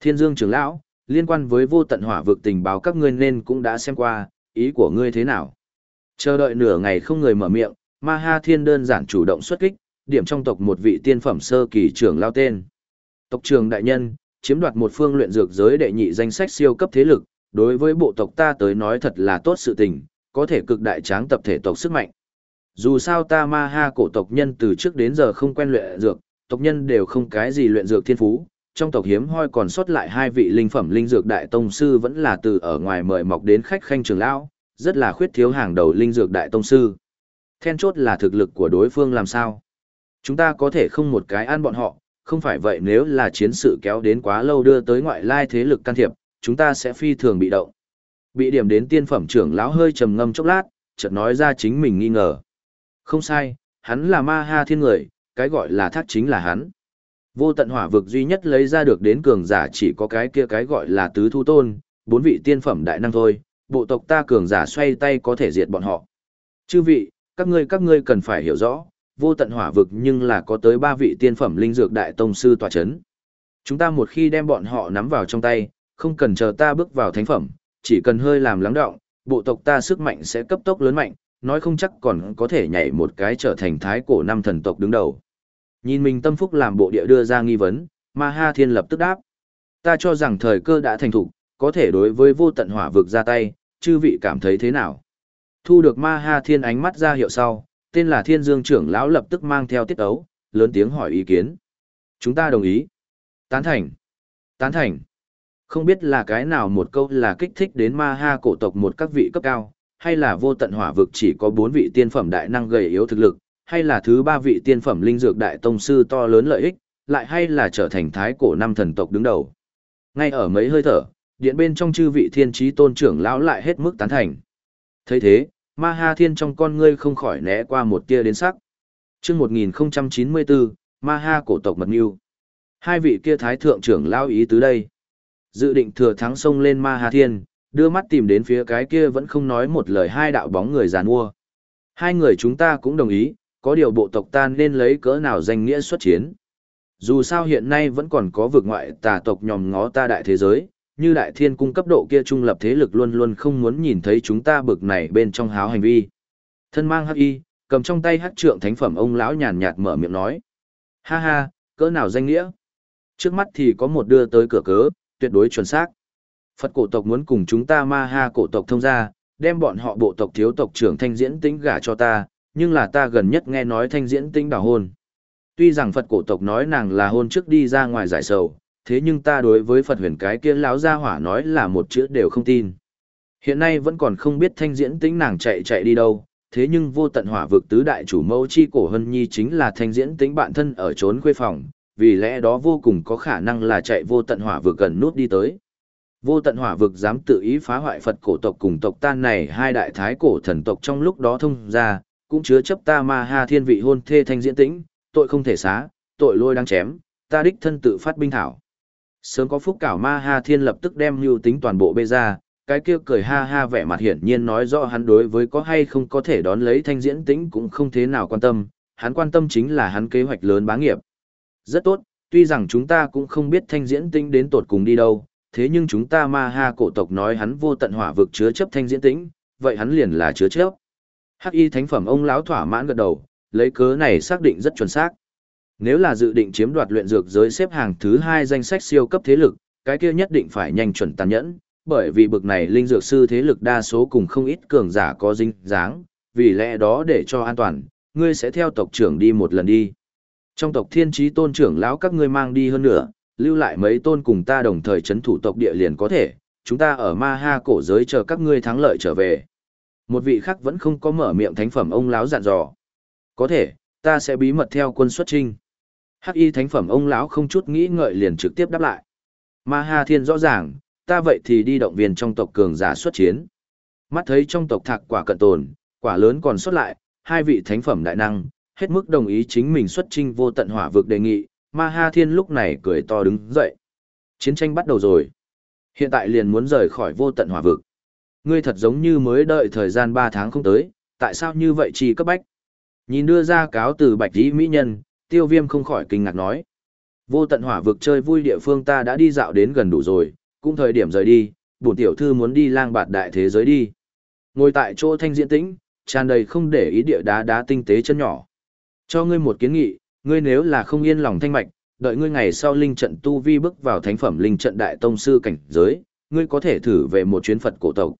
Speaker 1: Thiên Dương trưởng lão, liên quan với vô tận hỏa vực tình báo các ngươi nên cũng đã xem qua, ý của ngươi thế nào? Chờ đợi nửa ngày không người mở miệng, Ma Ha Thiên đơn giản chủ động xuất kích, điểm trong tộc một vị tiên phẩm sơ kỳ trưởng lao tên. Tộc trưởng đại nhân, chiếm đoạt một phương luyện dược giới đệ nhị danh sách siêu cấp thế lực, đối với bộ tộc ta tới nói thật là tốt sự tình, có thể cực đại tráng tập thể tộc sức mạnh. Dù sao ta ma ha cổ tộc nhân từ trước đến giờ không quen luyện dược, tộc nhân đều không cái gì luyện dược thiên phú, trong tộc hiếm hoi còn sót lại hai vị linh phẩm linh dược đại tông sư vẫn là từ ở ngoài mời mọc đến khách khanh trường lão, rất là khuyết thiếu hàng đầu linh dược đại tông sư. Then chốt là thực lực của đối phương làm sao. Chúng ta có thể không một cái ăn bọn họ, không phải vậy nếu là chiến sự kéo đến quá lâu đưa tới ngoại lai thế lực can thiệp, chúng ta sẽ phi thường bị động. Bị điểm đến tiên phẩm trưởng lão hơi trầm ngâm chốc lát, chợt nói ra chính mình nghi ngờ. Không sai, hắn là ma ha thiên người, cái gọi là thác chính là hắn. Vô tận hỏa vực duy nhất lấy ra được đến cường giả chỉ có cái kia cái gọi là tứ thu tôn, bốn vị tiên phẩm đại năng thôi, bộ tộc ta cường giả xoay tay có thể diệt bọn họ. Chư vị, các ngươi các ngươi cần phải hiểu rõ, vô tận hỏa vực nhưng là có tới ba vị tiên phẩm linh dược đại tông sư tòa chấn. Chúng ta một khi đem bọn họ nắm vào trong tay, không cần chờ ta bước vào thánh phẩm, chỉ cần hơi làm lắng động, bộ tộc ta sức mạnh sẽ cấp tốc lớn mạnh, nói không chắc còn có thể nhảy một cái trở thành thái cổ năm thần tộc đứng đầu. Nhìn mình tâm phúc làm bộ địa đưa ra nghi vấn, Ma Ha Thiên lập tức đáp. Ta cho rằng thời cơ đã thành thục, có thể đối với vô tận hỏa vực ra tay, chư vị cảm thấy thế nào? Thu được Ma Ha Thiên ánh mắt ra hiệu sau, tên là Thiên Dương trưởng lão lập tức mang theo tiết ấu, lớn tiếng hỏi ý kiến. Chúng ta đồng ý. Tán thành. Tán thành. Không biết là cái nào một câu là kích thích đến ma ha cổ tộc một các vị cấp cao, hay là vô tận hỏa vực chỉ có bốn vị tiên phẩm đại năng gầy yếu thực lực, hay là thứ ba vị tiên phẩm linh dược đại tông sư to lớn lợi ích, lại hay là trở thành thái cổ năm thần tộc đứng đầu. Ngay ở mấy hơi thở, điện bên trong chư vị thiên trí tôn trưởng lão lại hết mức tán thành. thấy thế, ma ha thiên trong con ngươi không khỏi né qua một tia đến sắc. chương 1094, ma ha cổ tộc mật nghiêu. Hai vị kia thái thượng trưởng lão ý tứ đây. Dự định thừa thắng sông lên ma ha thiên, đưa mắt tìm đến phía cái kia vẫn không nói một lời hai đạo bóng người giàn mua. Hai người chúng ta cũng đồng ý, có điều bộ tộc ta nên lấy cỡ nào danh nghĩa xuất chiến. Dù sao hiện nay vẫn còn có vực ngoại tà tộc nhòm ngó ta đại thế giới, như đại thiên cung cấp độ kia trung lập thế lực luôn luôn không muốn nhìn thấy chúng ta bực này bên trong háo hành vi. Thân mang hắc y, cầm trong tay hắc trượng thánh phẩm ông lão nhàn nhạt mở miệng nói. Ha ha, cỡ nào danh nghĩa? Trước mắt thì có một đưa tới cửa cớ, tuyệt đối chuẩn xác. Phật cổ tộc muốn cùng chúng ta ma ha cổ tộc thông gia, đem bọn họ bộ tộc thiếu tộc trưởng thanh diễn tĩnh gả cho ta, nhưng là ta gần nhất nghe nói thanh diễn tĩnh đào hôn. Tuy rằng Phật cổ tộc nói nàng là hôn trước đi ra ngoài giải sầu, thế nhưng ta đối với Phật huyền cái kia lão gia hỏa nói là một chữ đều không tin. Hiện nay vẫn còn không biết thanh diễn tĩnh nàng chạy chạy đi đâu, thế nhưng vô tận hỏa vực tứ đại chủ mẫu chi cổ hân nhi chính là thanh diễn tĩnh bạn thân ở trốn khuê phòng, vì lẽ đó vô cùng có khả năng là chạy vô tận hỏa vực gần nút đi tới. Vô tận hỏa vực dám tự ý phá hoại Phật cổ tộc cùng tộc tan này hai đại thái cổ thần tộc trong lúc đó thông ra, cũng chứa chấp ta ma ha thiên vị hôn thê thanh diễn tĩnh, tội không thể xá, tội lôi đang chém, ta đích thân tự phát binh thảo. Sớm có phúc cảo ma ha thiên lập tức đem lưu tính toàn bộ bê ra, cái kia cười ha ha vẻ mặt hiển nhiên nói rõ hắn đối với có hay không có thể đón lấy thanh diễn tĩnh cũng không thế nào quan tâm, hắn quan tâm chính là hắn kế hoạch lớn bá nghiệp. Rất tốt, tuy rằng chúng ta cũng không biết thanh diễn tĩnh đến tột cùng đi đâu, thế nhưng chúng ta ma ha cổ tộc nói hắn vô tận hỏa vực chứa chấp thanh diễn tĩnh, vậy hắn liền là chứa chấp. Hắc y thánh phẩm ông lão thỏa mãn gật đầu, lấy cớ này xác định rất chuẩn xác. Nếu là dự định chiếm đoạt luyện dược giới xếp hàng thứ hai danh sách siêu cấp thế lực, cái kia nhất định phải nhanh chuẩn tàn nhẫn, bởi vì bực này linh dược sư thế lực đa số cùng không ít cường giả có dinh dáng, vì lẽ đó để cho an toàn, ngươi sẽ theo tộc trưởng đi một lần đi. Trong tộc thiên trí tôn trưởng lão các ngươi mang đi hơn nữa, lưu lại mấy tôn cùng ta đồng thời chấn thủ tộc địa liền có thể, chúng ta ở ma ha cổ giới chờ các ngươi thắng lợi trở về. Một vị khác vẫn không có mở miệng thánh phẩm ông lão dặn dò. Có thể, ta sẽ bí mật theo quân xuất trinh. Hắc y thánh phẩm ông lão không chút nghĩ ngợi liền trực tiếp đáp lại. Ma ha thiên rõ ràng, ta vậy thì đi động viên trong tộc cường giả xuất chiến. Mắt thấy trong tộc thạc quả cận tồn, quả lớn còn xuất lại, hai vị thánh phẩm đại năng, hết mức đồng ý chính mình xuất trinh vô tận hỏa vực đề nghị, Ma Ha Thiên lúc này cười to đứng dậy. Chiến tranh bắt đầu rồi. Hiện tại liền muốn rời khỏi vô tận hỏa vực. Ngươi thật giống như mới đợi thời gian 3 tháng không tới, tại sao như vậy chỉ cấp bách? Nhìn đưa ra cáo từ bạch dĩ mỹ nhân, tiêu viêm không khỏi kinh ngạc nói. Vô tận hỏa vực chơi vui địa phương ta đã đi dạo đến gần đủ rồi, cũng thời điểm rời đi, bổn tiểu thư muốn đi lang bạt đại thế giới đi. Ngồi tại chỗ thanh diễn tĩnh, tràn đầy không để ý địa đá đá tinh tế chân nhỏ. Cho ngươi một kiến nghị, ngươi nếu là không yên lòng thanh mạch, đợi ngươi ngày sau linh trận tu vi bước vào thánh phẩm linh trận đại tông sư cảnh giới, ngươi có thể thử về một chuyến Phật cổ tộc.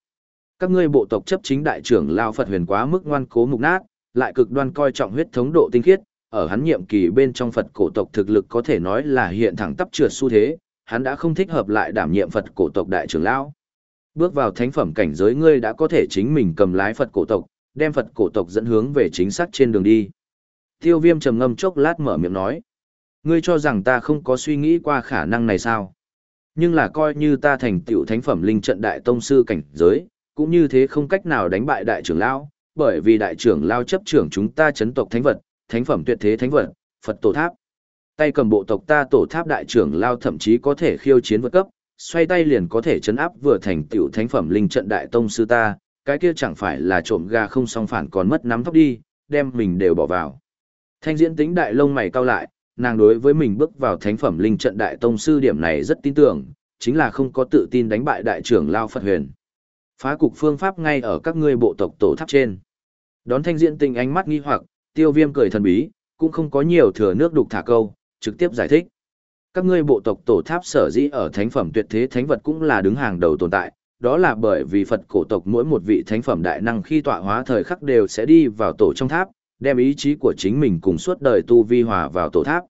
Speaker 1: Các ngươi bộ tộc chấp chính đại trưởng lao Phật huyền quá mức ngoan cố mục nát, lại cực đoan coi trọng huyết thống độ tinh khiết, ở hắn nhiệm kỳ bên trong Phật cổ tộc thực lực có thể nói là hiện thẳng tắp trượt xu thế, hắn đã không thích hợp lại đảm nhiệm Phật cổ tộc đại trưởng lão. Bước vào thánh phẩm cảnh giới ngươi đã có thể chính mình cầm lái Phật cổ tộc, đem Phật cổ tộc dẫn hướng về chính xác trên đường đi. Tiêu viêm trầm ngâm chốc lát mở miệng nói. Ngươi cho rằng ta không có suy nghĩ qua khả năng này sao? Nhưng là coi như ta thành tựu thánh phẩm linh trận đại tông sư cảnh giới, cũng như thế không cách nào đánh bại đại trưởng lão, bởi vì đại trưởng lao chấp trưởng chúng ta chấn tộc thánh vật, thánh phẩm tuyệt thế thánh vật, Phật tổ tháp. Tay cầm bộ tộc ta tổ tháp đại trưởng lao thậm chí có thể khiêu chiến vượt cấp, xoay tay liền có thể chấn áp vừa thành tiểu thánh phẩm linh trận đại tông sư ta, cái kia chẳng phải là trộm ga không song phản còn mất nắm thóc đi, đem mình đều bỏ vào. Thanh diễn tính đại lông mày cao lại, nàng đối với mình bước vào thánh phẩm linh trận đại tông sư điểm này rất tin tưởng, chính là không có tự tin đánh bại đại trưởng Lao Phật Huyền. Phá cục phương pháp ngay ở các ngươi bộ tộc tổ tháp trên. Đón thanh diện tình ánh mắt nghi hoặc, tiêu viêm cười thần bí, cũng không có nhiều thừa nước đục thả câu, trực tiếp giải thích. Các ngươi bộ tộc tổ tháp sở dĩ ở thánh phẩm tuyệt thế thánh vật cũng là đứng hàng đầu tồn tại, đó là bởi vì Phật cổ tộc mỗi một vị thánh phẩm đại năng khi tọa hóa thời khắc đều sẽ đi vào tổ trong tháp, đem ý chí của chính mình cùng suốt đời tu vi hòa vào tổ tháp.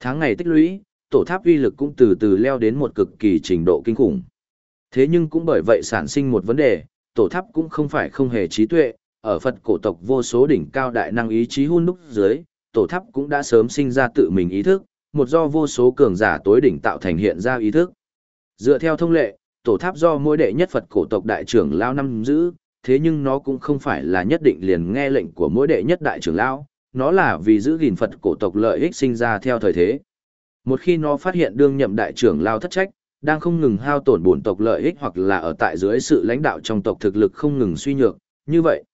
Speaker 1: Tháng ngày tích lũy, tổ tháp uy lực cũng từ từ leo đến một cực kỳ trình độ kinh khủng. Thế nhưng cũng bởi vậy sản sinh một vấn đề, tổ tháp cũng không phải không hề trí tuệ, ở Phật cổ tộc vô số đỉnh cao đại năng ý chí hun đúc dưới, tổ tháp cũng đã sớm sinh ra tự mình ý thức, một do vô số cường giả tối đỉnh tạo thành hiện ra ý thức. Dựa theo thông lệ, tổ tháp do mỗi đệ nhất Phật cổ tộc đại trưởng lao năm giữ, thế nhưng nó cũng không phải là nhất định liền nghe lệnh của mỗi đệ nhất đại trưởng lão, nó là vì giữ gìn Phật cổ tộc lợi ích sinh ra theo thời thế. Một khi nó phát hiện đương nhậm đại trưởng lao thất trách, đang không ngừng hao tổn bổn tộc lợi ích hoặc là ở tại dưới sự lãnh đạo trong tộc thực lực không ngừng suy nhược, như vậy,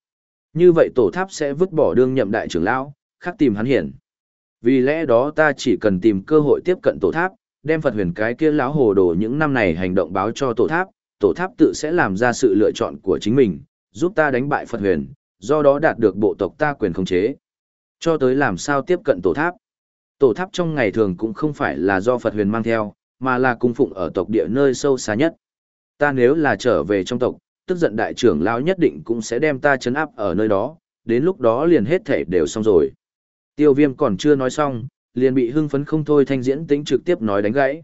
Speaker 1: như vậy tổ tháp sẽ vứt bỏ đương nhậm đại trưởng lão, khác tìm hắn hiển. Vì lẽ đó ta chỉ cần tìm cơ hội tiếp cận tổ tháp, đem Phật huyền cái kia lão hồ đồ những năm này hành động báo cho tổ tháp, tổ tháp tự sẽ làm ra sự lựa chọn của chính mình, giúp ta đánh bại Phật huyền, do đó đạt được bộ tộc ta quyền khống chế. Cho tới làm sao tiếp cận tổ tháp. Tổ tháp trong ngày thường cũng không phải là do Phật huyền mang theo, mà là cung phụng ở tộc địa nơi sâu xa nhất. Ta nếu là trở về trong tộc, tức giận đại trưởng lão nhất định cũng sẽ đem ta chấn áp ở nơi đó, đến lúc đó liền hết thể đều xong rồi. Tiêu viêm còn chưa nói xong, liền bị hưng phấn không thôi thanh diễn tính trực tiếp nói đánh gãy.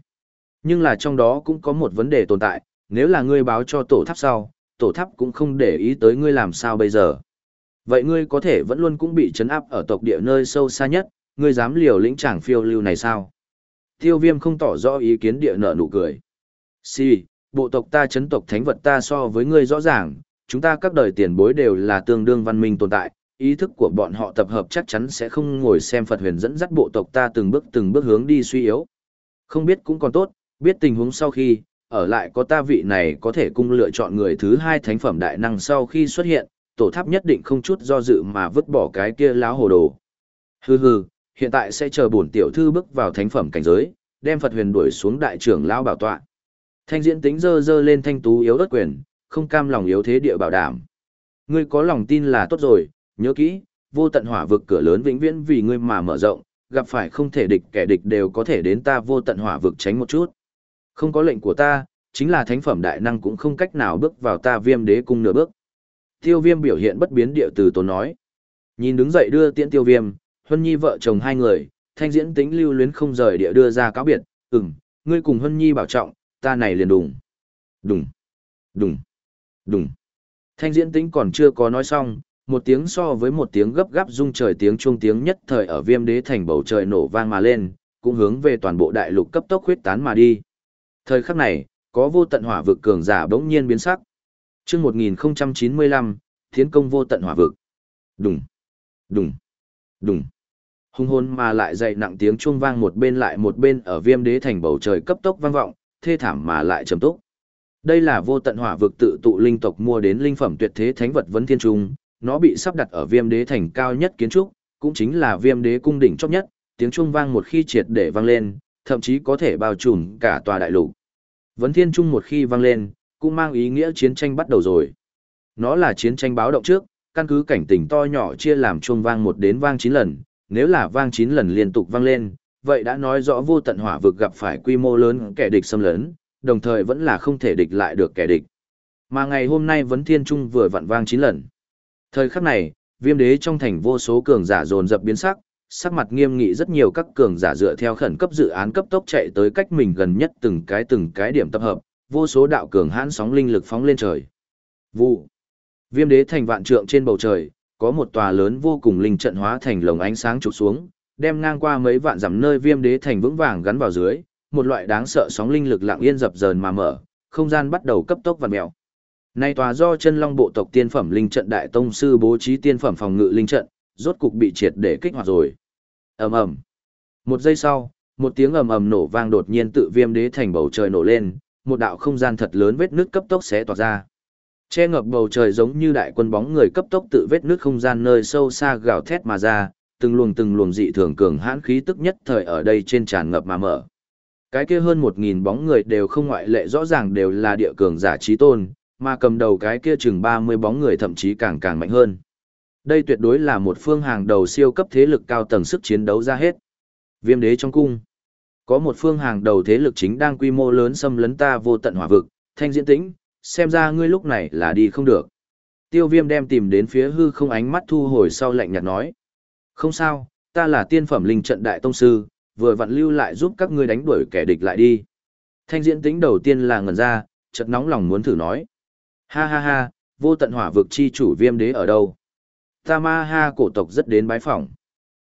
Speaker 1: Nhưng là trong đó cũng có một vấn đề tồn tại, nếu là ngươi báo cho tổ tháp sau, tổ tháp cũng không để ý tới ngươi làm sao bây giờ. Vậy ngươi có thể vẫn luôn cũng bị chấn áp ở tộc địa nơi sâu xa nhất, ngươi dám liều lĩnh chàng phiêu lưu này sao? Tiêu viêm không tỏ rõ ý kiến địa nợ nụ cười. Si, bộ tộc ta chấn tộc thánh vật ta so với ngươi rõ ràng, chúng ta các đời tiền bối đều là tương đương văn minh tồn tại, ý thức của bọn họ tập hợp chắc chắn sẽ không ngồi xem Phật huyền dẫn dắt bộ tộc ta từng bước từng bước hướng đi suy yếu. Không biết cũng còn tốt, biết tình huống sau khi, ở lại có ta vị này có thể cung lựa chọn người thứ hai thánh phẩm đại năng sau khi xuất hiện, tổ tháp nhất định không chút do dự mà vứt bỏ cái kia láo hồ đồ. Hừ hừ, hiện tại sẽ chờ bổn tiểu thư bước vào thánh phẩm cảnh giới, đem Phật huyền đuổi xuống đại trưởng lão bảo tọa. Thanh diễn tính dơ dơ lên thanh tú yếu đất quyền, không cam lòng yếu thế địa bảo đảm. Ngươi có lòng tin là tốt rồi, nhớ kỹ, vô tận hỏa vực cửa lớn vĩnh viễn vì ngươi mà mở rộng, gặp phải không thể địch kẻ địch đều có thể đến ta vô tận hỏa vực tránh một chút. Không có lệnh của ta, chính là thánh phẩm đại năng cũng không cách nào bước vào ta viêm đế cung nửa bước. Tiêu viêm biểu hiện bất biến địa từ tốn nói. Nhìn đứng dậy đưa tiễn tiêu viêm, Huân Nhi vợ chồng hai người, thanh diễn tính lưu luyến không rời địa đưa ra cáo biệt, ừm, ngươi cùng Huân Nhi bảo trọng, ta này liền đùng. Đùng, đùng, đùng. Thanh diễn tính còn chưa có nói xong, một tiếng so với một tiếng gấp gáp rung trời tiếng chuông tiếng nhất thời ở viêm đế thành bầu trời nổ vang mà lên, cũng hướng về toàn bộ đại lục cấp tốc huyết tán mà đi. Thời khắc này, có vô tận hỏa vực cường giả bỗng nhiên biến sắc. Chương 1095, thiên công vô tận hỏa vực. Đùng, đùng, đùng. Hung hồn mà lại dậy nặng tiếng chuông vang một bên lại một bên ở viêm đế thành bầu trời cấp tốc vang vọng, thê thảm mà lại trầm túc. Đây là vô tận hỏa vực tự tụ linh tộc mua đến linh phẩm tuyệt thế thánh vật vấn thiên trung, nó bị sắp đặt ở viêm đế thành cao nhất kiến trúc, cũng chính là viêm đế cung đỉnh chóp nhất, tiếng chuông vang một khi triệt để vang lên, thậm chí có thể bao trùm cả tòa đại lục. Vấn thiên trung một khi vang lên, cũng mang ý nghĩa chiến tranh bắt đầu rồi. Nó là chiến tranh báo động trước, căn cứ cảnh tỉnh to nhỏ chia làm chuông vang một đến vang 9 lần, nếu là vang 9 lần liên tục vang lên, vậy đã nói rõ vô tận hỏa vực gặp phải quy mô lớn kẻ địch xâm lấn, đồng thời vẫn là không thể địch lại được kẻ địch. Mà ngày hôm nay vấn thiên trung vừa vặn vang 9 lần. Thời khắc này, viêm đế trong thành vô số cường giả dồn dập biến sắc, sắc mặt nghiêm nghị rất nhiều các cường giả dựa theo khẩn cấp dự án cấp tốc chạy tới cách mình gần nhất từng cái từng cái điểm tập hợp, vô số đạo cường hãn sóng linh lực phóng lên trời. Vụ. Viêm đế thành vạn trượng trên bầu trời, có một tòa lớn vô cùng linh trận hóa thành lồng ánh sáng chụp xuống, đem ngang qua mấy vạn dặm nơi viêm đế thành vững vàng gắn vào dưới, một loại đáng sợ sóng linh lực lặng yên dập dờn mà mở, không gian bắt đầu cấp tốc vặn mèo. Nay tòa do chân long bộ tộc tiên phẩm linh trận đại tông sư bố trí tiên phẩm phòng ngự linh trận, rốt cục bị triệt để kích hoạt rồi. Ầm ầm. Một giây sau, một tiếng ầm ầm nổ vang đột nhiên tự viêm đế thành bầu trời nổ lên, một đạo không gian thật lớn vết nước cấp tốc xé toạc ra. Che ngập bầu trời giống như đại quân bóng người cấp tốc tự vết nước không gian nơi sâu xa gào thét mà ra, từng luồng từng luồng dị thường cường hãn khí tức nhất thời ở đây trên tràn ngập mà mở. Cái kia hơn một nghìn bóng người đều không ngoại lệ rõ ràng đều là địa cường giả trí tôn, mà cầm đầu cái kia chừng ba mươi bóng người thậm chí càng càng mạnh hơn. Đây tuyệt đối là một phương hàng đầu siêu cấp thế lực cao tầng sức chiến đấu ra hết. Viêm đế trong cung. Có một phương hàng đầu thế lực chính đang quy mô lớn xâm lấn ta vô tận hỏa vực, thanh diễn tĩnh, xem ra ngươi lúc này là đi không được. Tiêu viêm đem tìm đến phía hư không ánh mắt thu hồi sau lạnh nhạt nói. Không sao, ta là tiên phẩm linh trận đại tông sư, vừa vặn lưu lại giúp các ngươi đánh đuổi kẻ địch lại đi. Thanh diễn tĩnh đầu tiên là ngẩn ra, chợt nóng lòng muốn thử nói. Ha ha ha, vô tận hỏa vực chi chủ viêm đế ở đâu? Ta ma ha cổ tộc rất đến bái phỏng.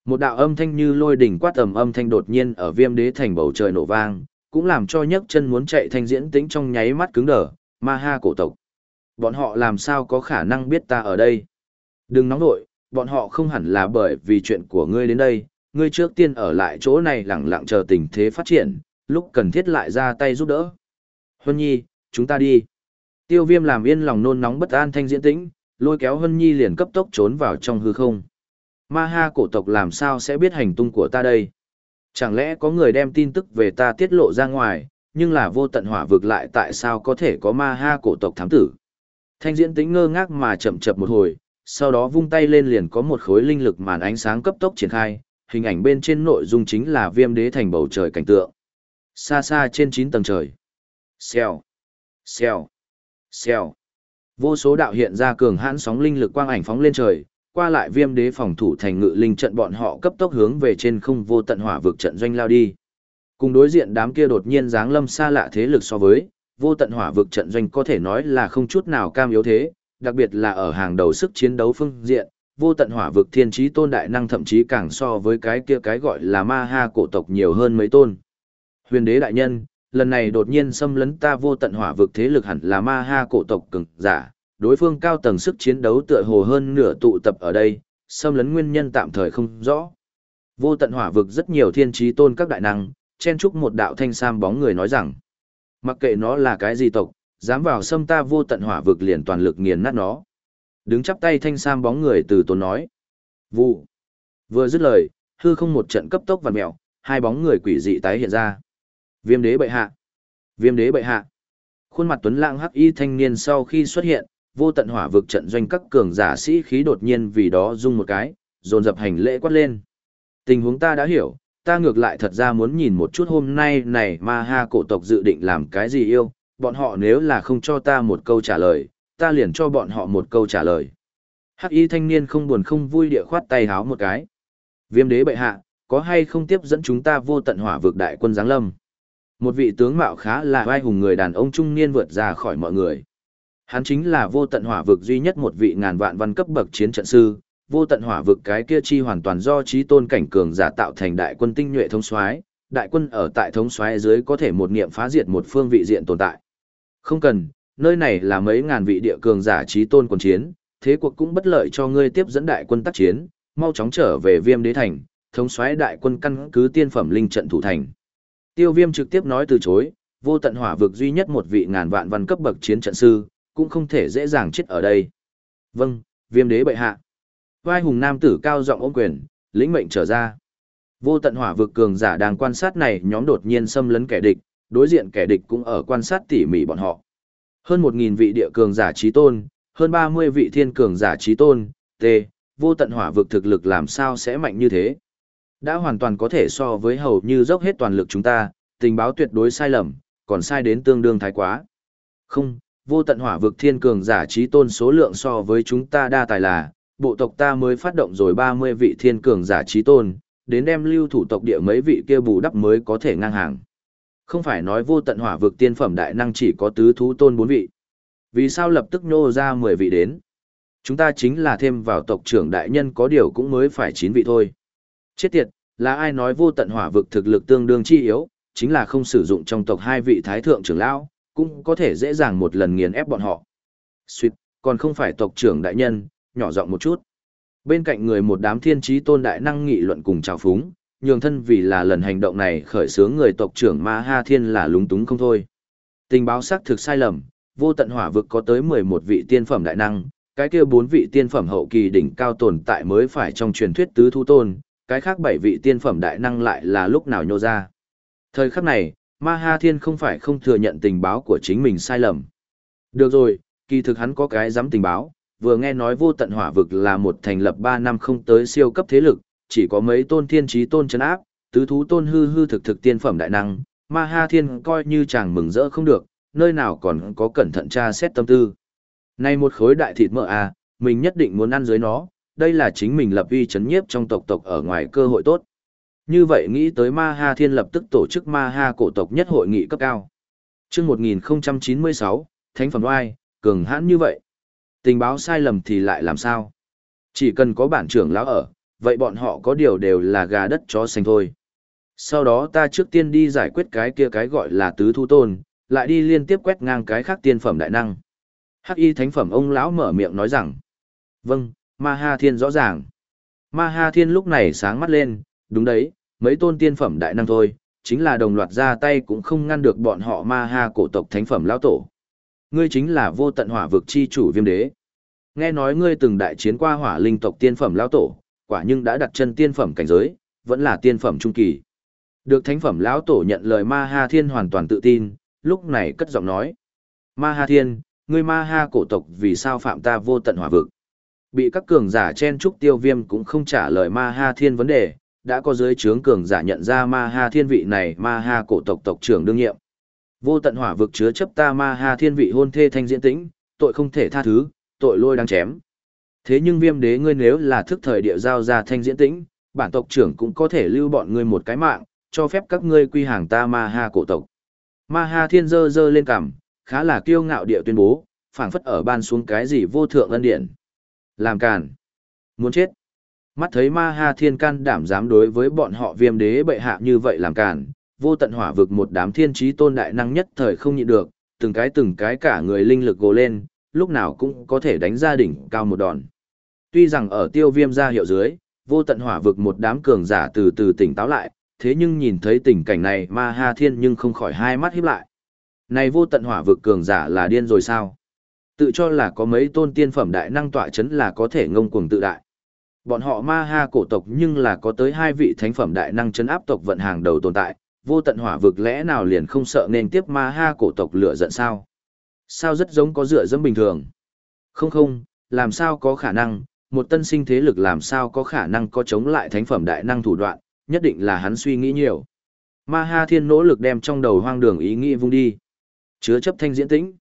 Speaker 1: Một đạo âm thanh như lôi đỉnh quát tầm âm thanh đột nhiên ở viêm đế thành bầu trời nổ vang, cũng làm cho nhấc chân muốn chạy thanh diễn tĩnh trong nháy mắt cứng đờ, ma ha cổ tộc. Bọn họ làm sao có khả năng biết ta ở đây? Đừng nóng nội, bọn họ không hẳn là bởi vì chuyện của ngươi đến đây, ngươi trước tiên ở lại chỗ này lẳng lặng chờ tình thế phát triển, lúc cần thiết lại ra tay giúp đỡ. Huân Nhi, chúng ta đi. Tiêu viêm làm yên lòng nôn nóng bất an thanh diễn tĩnh, lôi kéo hân Nhi liền cấp tốc trốn vào trong hư không. Ma ha cổ tộc làm sao sẽ biết hành tung của ta đây? Chẳng lẽ có người đem tin tức về ta tiết lộ ra ngoài, nhưng là vô tận hỏa vực lại tại sao có thể có ma ha cổ tộc thám tử? Thanh diễn tính ngơ ngác mà chậm chậm một hồi, sau đó vung tay lên liền có một khối linh lực màn ánh sáng cấp tốc triển khai, hình ảnh bên trên nội dung chính là viêm đế thành bầu trời cảnh tượng. Xa xa trên 9 tầng trời. Xèo, xèo, xèo. Vô số đạo hiện ra cường hãn sóng linh lực quang ảnh phóng lên trời, qua lại viêm đế phòng thủ thành ngự linh trận bọn họ cấp tốc hướng về trên không vô tận hỏa vực trận doanh lao đi. Cùng đối diện đám kia đột nhiên dáng lâm xa lạ thế lực so với, vô tận hỏa vực trận doanh có thể nói là không chút nào cam yếu thế, đặc biệt là ở hàng đầu sức chiến đấu phương diện, vô tận hỏa vực thiên trí tôn đại năng thậm chí càng so với cái kia cái gọi là ma ha cổ tộc nhiều hơn mấy tôn. Huyền đế đại nhân, lần này đột nhiên xâm lấn ta vô tận hỏa vực thế lực hẳn là ma ha cổ tộc cường giả, đối phương cao tầng sức chiến đấu tựa hồ hơn nửa tụ tập ở đây, xâm lấn nguyên nhân tạm thời không rõ. Vô tận hỏa vực rất nhiều thiên trí tôn các đại năng, chen chúc một đạo thanh sam bóng người nói rằng, mặc kệ nó là cái gì tộc, dám vào xâm ta vô tận hỏa vực liền toàn lực nghiền nát nó. Đứng chắp tay thanh sam bóng người từ tốn nói. Vụ. Vừa dứt lời, hư không một trận cấp tốc và mẹo, hai bóng người quỷ dị tái hiện ra. Viêm đế bệ hạ. Viêm đế bệ hạ. Khuôn mặt tuấn lãng hắc y thanh niên sau khi xuất hiện, vô tận hỏa vực trận doanh các cường giả sĩ khí đột nhiên vì đó rung một cái, dồn dập hành lễ quát lên. Tình huống ta đã hiểu, ta ngược lại thật ra muốn nhìn một chút hôm nay này ma ha cổ tộc dự định làm cái gì yêu, bọn họ nếu là không cho ta một câu trả lời, ta liền cho bọn họ một câu trả lời. Hắc y thanh niên không buồn không vui địa khoát tay háo một cái. Viêm đế bệ hạ, có hay không tiếp dẫn chúng ta vô tận hỏa vực đại quân giáng lâm? Một vị tướng mạo khá là vai hùng người đàn ông trung niên vượt ra khỏi mọi người. Hắn chính là vô tận hỏa vực duy nhất một vị ngàn vạn văn cấp bậc chiến trận sư, vô tận hỏa vực cái kia chi hoàn toàn do trí tôn cảnh cường giả tạo thành đại quân tinh nhuệ thống soái, đại quân ở tại thống soái dưới có thể một niệm phá diệt một phương vị diện tồn tại. Không cần, nơi này là mấy ngàn vị địa cường giả trí tôn quân chiến, thế cuộc cũng bất lợi cho ngươi tiếp dẫn đại quân tác chiến, mau chóng trở về Viêm Đế thành, thống soái đại quân căn cứ tiên phẩm linh trận thủ thành. Tiêu Viêm trực tiếp nói từ chối, vô tận hỏa vực duy nhất một vị ngàn vạn văn cấp bậc chiến trận sư, cũng không thể dễ dàng chết ở đây. Vâng, Viêm Đế bệ hạ. Vai hùng nam tử cao giọng ôm quyền, lĩnh mệnh trở ra. Vô tận hỏa vực cường giả đang quan sát này nhóm đột nhiên xâm lấn kẻ địch, đối diện kẻ địch cũng ở quan sát tỉ mỉ bọn họ. Hơn 1.000 vị địa cường giả trí tôn, hơn 30 vị thiên cường giả trí tôn, t, vô tận hỏa vực thực lực làm sao sẽ mạnh như thế. Đã hoàn toàn có thể so với hầu như dốc hết toàn lực chúng ta, tình báo tuyệt đối sai lầm, còn sai đến tương đương thái quá. Không, vô tận hỏa vực thiên cường giả trí tôn số lượng so với chúng ta đa tài là, bộ tộc ta mới phát động rồi 30 vị thiên cường giả trí tôn, đến đem lưu thủ tộc địa mấy vị kia bù đắp mới có thể ngang hàng. Không phải nói vô tận hỏa vực tiên phẩm đại năng chỉ có tứ thú tôn bốn vị. Vì sao lập tức nô ra mười vị đến? Chúng ta chính là thêm vào tộc trưởng đại nhân có điều cũng mới phải chín vị thôi. Chết tiệt, Là ai nói vô tận hỏa vực thực lực tương đương chi yếu, chính là không sử dụng trong tộc hai vị thái thượng trưởng lão, cũng có thể dễ dàng một lần nghiền ép bọn họ. Xuyệt, còn không phải tộc trưởng đại nhân, nhỏ giọng một chút. Bên cạnh người một đám thiên trí tôn đại năng nghị luận cùng chào phúng, nhường thân vì là lần hành động này khởi xướng người tộc trưởng Ma Ha Thiên là lúng túng không thôi. Tình báo xác thực sai lầm, vô tận hỏa vực có tới 11 vị tiên phẩm đại năng, cái kia bốn vị tiên phẩm hậu kỳ đỉnh cao tồn tại mới phải trong truyền thuyết tứ thu tôn, cái khác bảy vị tiên phẩm đại năng lại là lúc nào nhô ra. Thời khắc này, Ma Ha Thiên không phải không thừa nhận tình báo của chính mình sai lầm. Được rồi, kỳ thực hắn có cái dám tình báo, vừa nghe nói vô tận hỏa vực là một thành lập 3 năm không tới siêu cấp thế lực, chỉ có mấy tôn thiên trí tôn chấn áp, tứ thú tôn hư hư thực thực tiên phẩm đại năng, Ma Ha Thiên coi như chàng mừng rỡ không được, nơi nào còn có cẩn thận tra xét tâm tư. Này một khối đại thịt mỡ à, mình nhất định muốn ăn dưới nó, đây là chính mình lập uy chấn nhiếp trong tộc tộc ở ngoài cơ hội tốt. Như vậy nghĩ tới Ma Ha Thiên lập tức tổ chức Ma Ha cổ tộc nhất hội nghị cấp cao. Trước 1096, Thánh phẩm oai, cường hãn như vậy. Tình báo sai lầm thì lại làm sao? Chỉ cần có bản trưởng lão ở, vậy bọn họ có điều đều là gà đất chó xanh thôi. Sau đó ta trước tiên đi giải quyết cái kia cái gọi là tứ thu tôn, lại đi liên tiếp quét ngang cái khác tiên phẩm đại năng. Hắc y thánh phẩm ông lão mở miệng nói rằng, vâng, ma ha thiên rõ ràng. Ma ha thiên lúc này sáng mắt lên, đúng đấy, mấy tôn tiên phẩm đại năng thôi, chính là đồng loạt ra tay cũng không ngăn được bọn họ ma ha cổ tộc thánh phẩm lão tổ. Ngươi chính là vô tận hỏa vực chi chủ viêm đế. Nghe nói ngươi từng đại chiến qua hỏa linh tộc tiên phẩm lão tổ, quả nhưng đã đặt chân tiên phẩm cảnh giới, vẫn là tiên phẩm trung kỳ. Được thánh phẩm lão tổ nhận lời Ma Ha Thiên hoàn toàn tự tin, lúc này cất giọng nói. Ma Ha Thiên, ngươi Ma Ha cổ tộc vì sao phạm ta vô tận hỏa vực? Bị các cường giả chen trúc tiêu viêm cũng không trả lời Ma Ha Thiên vấn đề, đã có dưới trướng cường giả nhận ra Ma Ha Thiên vị này Ma Ha cổ tộc tộc trưởng đương nhiệm. Vô tận hỏa vực chứa chấp ta Ma Ha Thiên vị hôn thê thanh diễn tĩnh, tội không thể tha thứ, tội lôi đang chém. Thế nhưng viêm đế ngươi nếu là thức thời địa giao ra thanh diễn tĩnh, bản tộc trưởng cũng có thể lưu bọn ngươi một cái mạng, cho phép các ngươi quy hàng ta ma ha cổ tộc. Ma ha thiên dơ dơ lên cằm, khá là kiêu ngạo địa tuyên bố, phảng phất ở ban xuống cái gì vô thượng ân điển làm càn. Muốn chết. Mắt thấy ma ha thiên can đảm dám đối với bọn họ viêm đế bệ hạ như vậy làm càn, vô tận hỏa vực một đám thiên trí tôn đại năng nhất thời không nhịn được, từng cái từng cái cả người linh lực gồ lên, lúc nào cũng có thể đánh ra đỉnh cao một đòn. Tuy rằng ở tiêu viêm ra hiệu dưới, vô tận hỏa vực một đám cường giả từ từ tỉnh táo lại, thế nhưng nhìn thấy tình cảnh này ma ha thiên nhưng không khỏi hai mắt híp lại. Này vô tận hỏa vực cường giả là điên rồi sao? Tự cho là có mấy tôn tiên phẩm đại năng tọa chấn là có thể ngông cuồng tự đại. Bọn họ ma ha cổ tộc nhưng là có tới hai vị thánh phẩm đại năng chấn áp tộc vận hàng đầu tồn tại, vô tận hỏa vực lẽ nào liền không sợ nên tiếp ma ha cổ tộc lửa giận sao? Sao rất giống có dựa dẫm bình thường? Không không, làm sao có khả năng, một tân sinh thế lực làm sao có khả năng có chống lại thánh phẩm đại năng thủ đoạn, nhất định là hắn suy nghĩ nhiều. Ma Ha Thiên nỗ lực đem trong đầu hoang đường ý nghĩ vung đi. Chứa chấp thanh diễn tĩnh.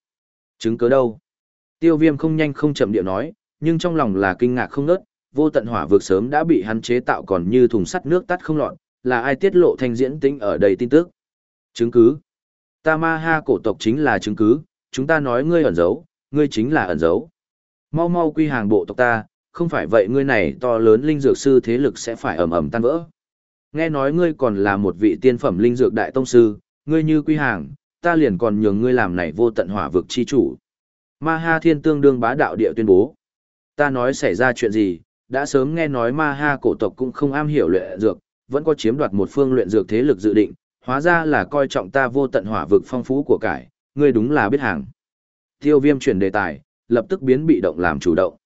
Speaker 1: Chứng cứ đâu? Tiêu viêm không nhanh không chậm điệu nói, nhưng trong lòng là kinh ngạc không ngớt, vô tận hỏa vực sớm đã bị hắn chế tạo còn như thùng sắt nước tắt không lọt, là ai tiết lộ thanh diễn tính ở đây tin tức. Chứng cứ. Ta ma ha cổ tộc chính là chứng cứ, chúng ta nói ngươi ẩn giấu, ngươi chính là ẩn giấu. Mau mau quy hàng bộ tộc ta, không phải vậy ngươi này to lớn linh dược sư thế lực sẽ phải ầm ầm tan vỡ. Nghe nói ngươi còn là một vị tiên phẩm linh dược đại tông sư, ngươi như quy hàng, ta liền còn nhường ngươi làm này vô tận hỏa vực chi chủ. Ma Ha Thiên tương đương bá đạo địa tuyên bố. Ta nói xảy ra chuyện gì, đã sớm nghe nói Ma Ha cổ tộc cũng không am hiểu luyện dược, vẫn có chiếm đoạt một phương luyện dược thế lực dự định, hóa ra là coi trọng ta vô tận hỏa vực phong phú của cải, ngươi đúng là biết hàng. Tiêu viêm chuyển đề tài, lập tức biến bị động làm chủ động.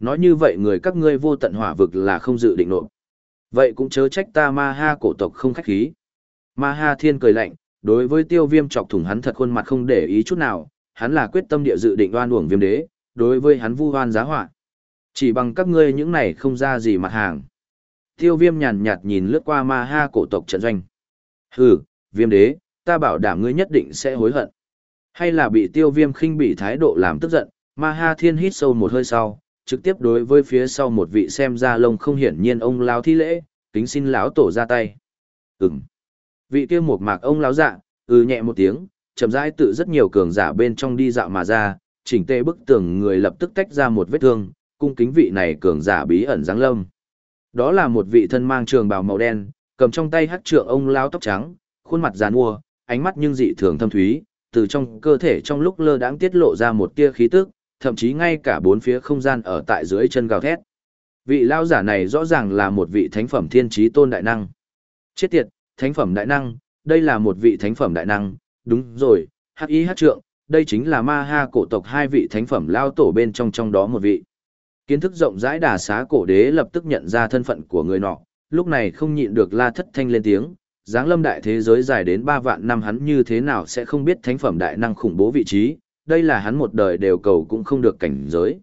Speaker 1: Nói như vậy người các ngươi vô tận hỏa vực là không dự định nộp. Vậy cũng chớ trách ta ma ha cổ tộc không khách khí. Ma ha thiên cười lạnh, đối với tiêu viêm chọc thủng hắn thật khuôn mặt không để ý chút nào, hắn là quyết tâm địa dự định oan uổng viêm đế, đối với hắn vu oan giá họa Chỉ bằng các ngươi những này không ra gì mặt hàng. Tiêu viêm nhàn nhạt nhìn lướt qua ma ha cổ tộc trận doanh. Hừ, viêm đế, ta bảo đảm ngươi nhất định sẽ hối hận. Hay là bị tiêu viêm khinh bị thái độ làm tức giận, ma ha thiên hít sâu một hơi sau, trực tiếp đối với phía sau một vị xem ra lông không hiển nhiên ông lão thi lễ, kính xin lão tổ ra tay. Ừm. Vị kia một mạc ông lão dạ, ừ nhẹ một tiếng, chậm rãi tự rất nhiều cường giả bên trong đi dạo mà ra, chỉnh tê bức tường người lập tức tách ra một vết thương, cung kính vị này cường giả bí ẩn dáng lâm. Đó là một vị thân mang trường bào màu đen, Cầm trong tay hắc trượng ông lao tóc trắng, khuôn mặt giàn mua, ánh mắt nhưng dị thường thâm thúy, từ trong cơ thể trong lúc lơ đãng tiết lộ ra một tia khí tức, thậm chí ngay cả bốn phía không gian ở tại dưới chân gào thét. Vị lao giả này rõ ràng là một vị thánh phẩm thiên trí tôn đại năng. Chết tiệt, thánh phẩm đại năng, đây là một vị thánh phẩm đại năng, đúng rồi, hắc y hắc trượng, đây chính là ma ha cổ tộc hai vị thánh phẩm lao tổ bên trong trong đó một vị. Kiến thức rộng rãi đà xá cổ đế lập tức nhận ra thân phận của người nọ, lúc này không nhịn được la thất thanh lên tiếng, giáng lâm đại thế giới dài đến ba vạn năm hắn như thế nào sẽ không biết thánh phẩm đại năng khủng bố vị trí, đây là hắn một đời đều cầu cũng không được cảnh giới.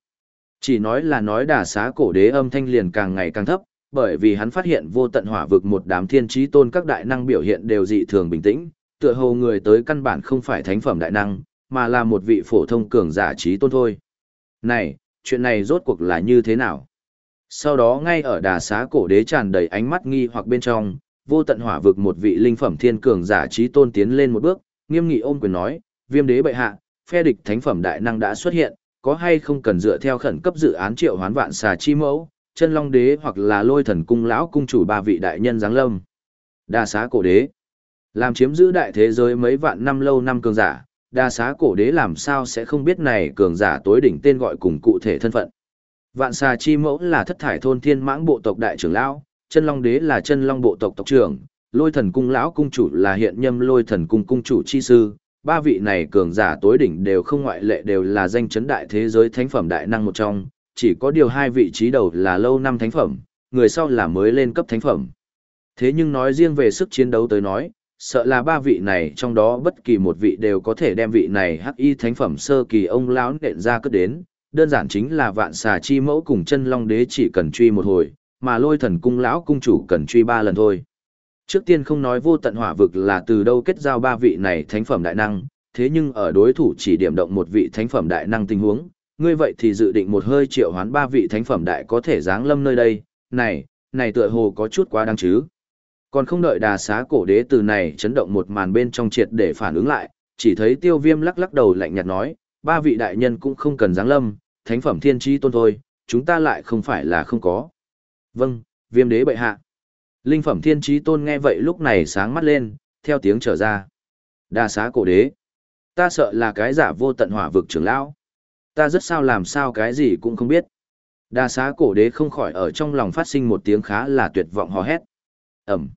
Speaker 1: Chỉ nói là nói đà xá cổ đế âm thanh liền càng ngày càng thấp, bởi vì hắn phát hiện vô tận hỏa vực một đám thiên trí tôn các đại năng biểu hiện đều dị thường bình tĩnh, tựa hồ người tới căn bản không phải thánh phẩm đại năng, mà là một vị phổ thông cường giả trí tôn thôi. Này, chuyện này rốt cuộc là như thế nào? Sau đó ngay ở đà xá cổ đế tràn đầy ánh mắt nghi hoặc bên trong, vô tận hỏa vực một vị linh phẩm thiên cường giả trí tôn tiến lên một bước, nghiêm nghị ôm quyền nói, viêm đế bệ hạ, phe địch thánh phẩm đại năng đã xuất hiện, có hay không cần dựa theo khẩn cấp dự án triệu hoán vạn xà chi mẫu, chân long đế hoặc là lôi thần cung lão cung chủ ba vị đại nhân giáng lâm. Đa xá cổ đế, làm chiếm giữ đại thế giới mấy vạn năm lâu năm cường giả, đa xá cổ đế làm sao sẽ không biết này cường giả tối đỉnh tên gọi cùng cụ thể thân phận. Vạn xà chi mẫu là thất thải thôn thiên mãng bộ tộc đại trưởng lão, chân long đế là chân long bộ tộc tộc trưởng, lôi thần cung lão cung chủ là hiện nhâm lôi thần cung cung chủ chi sư, ba vị này cường giả tối đỉnh đều không ngoại lệ đều là danh chấn đại thế giới thánh phẩm đại năng một trong, chỉ có điều hai vị trí đầu là lâu năm thánh phẩm, người sau là mới lên cấp thánh phẩm. Thế nhưng nói riêng về sức chiến đấu tới nói, sợ là ba vị này trong đó bất kỳ một vị đều có thể đem vị này hắc y thánh phẩm sơ kỳ ông lão nện ra cất đến, đơn giản chính là vạn xà chi mẫu cùng chân long đế chỉ cần truy một hồi, mà lôi thần cung lão cung chủ cần truy ba lần thôi. Trước tiên không nói vô tận hỏa vực là từ đâu kết giao ba vị này thánh phẩm đại năng, thế nhưng ở đối thủ chỉ điểm động một vị thánh phẩm đại năng tình huống, ngươi vậy thì dự định một hơi triệu hoán ba vị thánh phẩm đại có thể giáng lâm nơi đây, này, này tựa hồ có chút quá đáng chứ. Còn không đợi đà xá cổ đế từ này chấn động một màn bên trong triệt để phản ứng lại, chỉ thấy tiêu viêm lắc lắc đầu lạnh nhạt nói, ba vị đại nhân cũng không cần giáng lâm, thánh phẩm thiên tri tôn thôi, chúng ta lại không phải là không có. Vâng, viêm đế bệ hạ. Linh phẩm thiên trí tôn nghe vậy lúc này sáng mắt lên, theo tiếng trở ra. Đa xá cổ đế. Ta sợ là cái giả vô tận hỏa vực trưởng lão. Ta rất sao làm sao cái gì cũng không biết. Đa xá cổ đế không khỏi ở trong lòng phát sinh một tiếng khá là tuyệt vọng hò hét. Ẩm.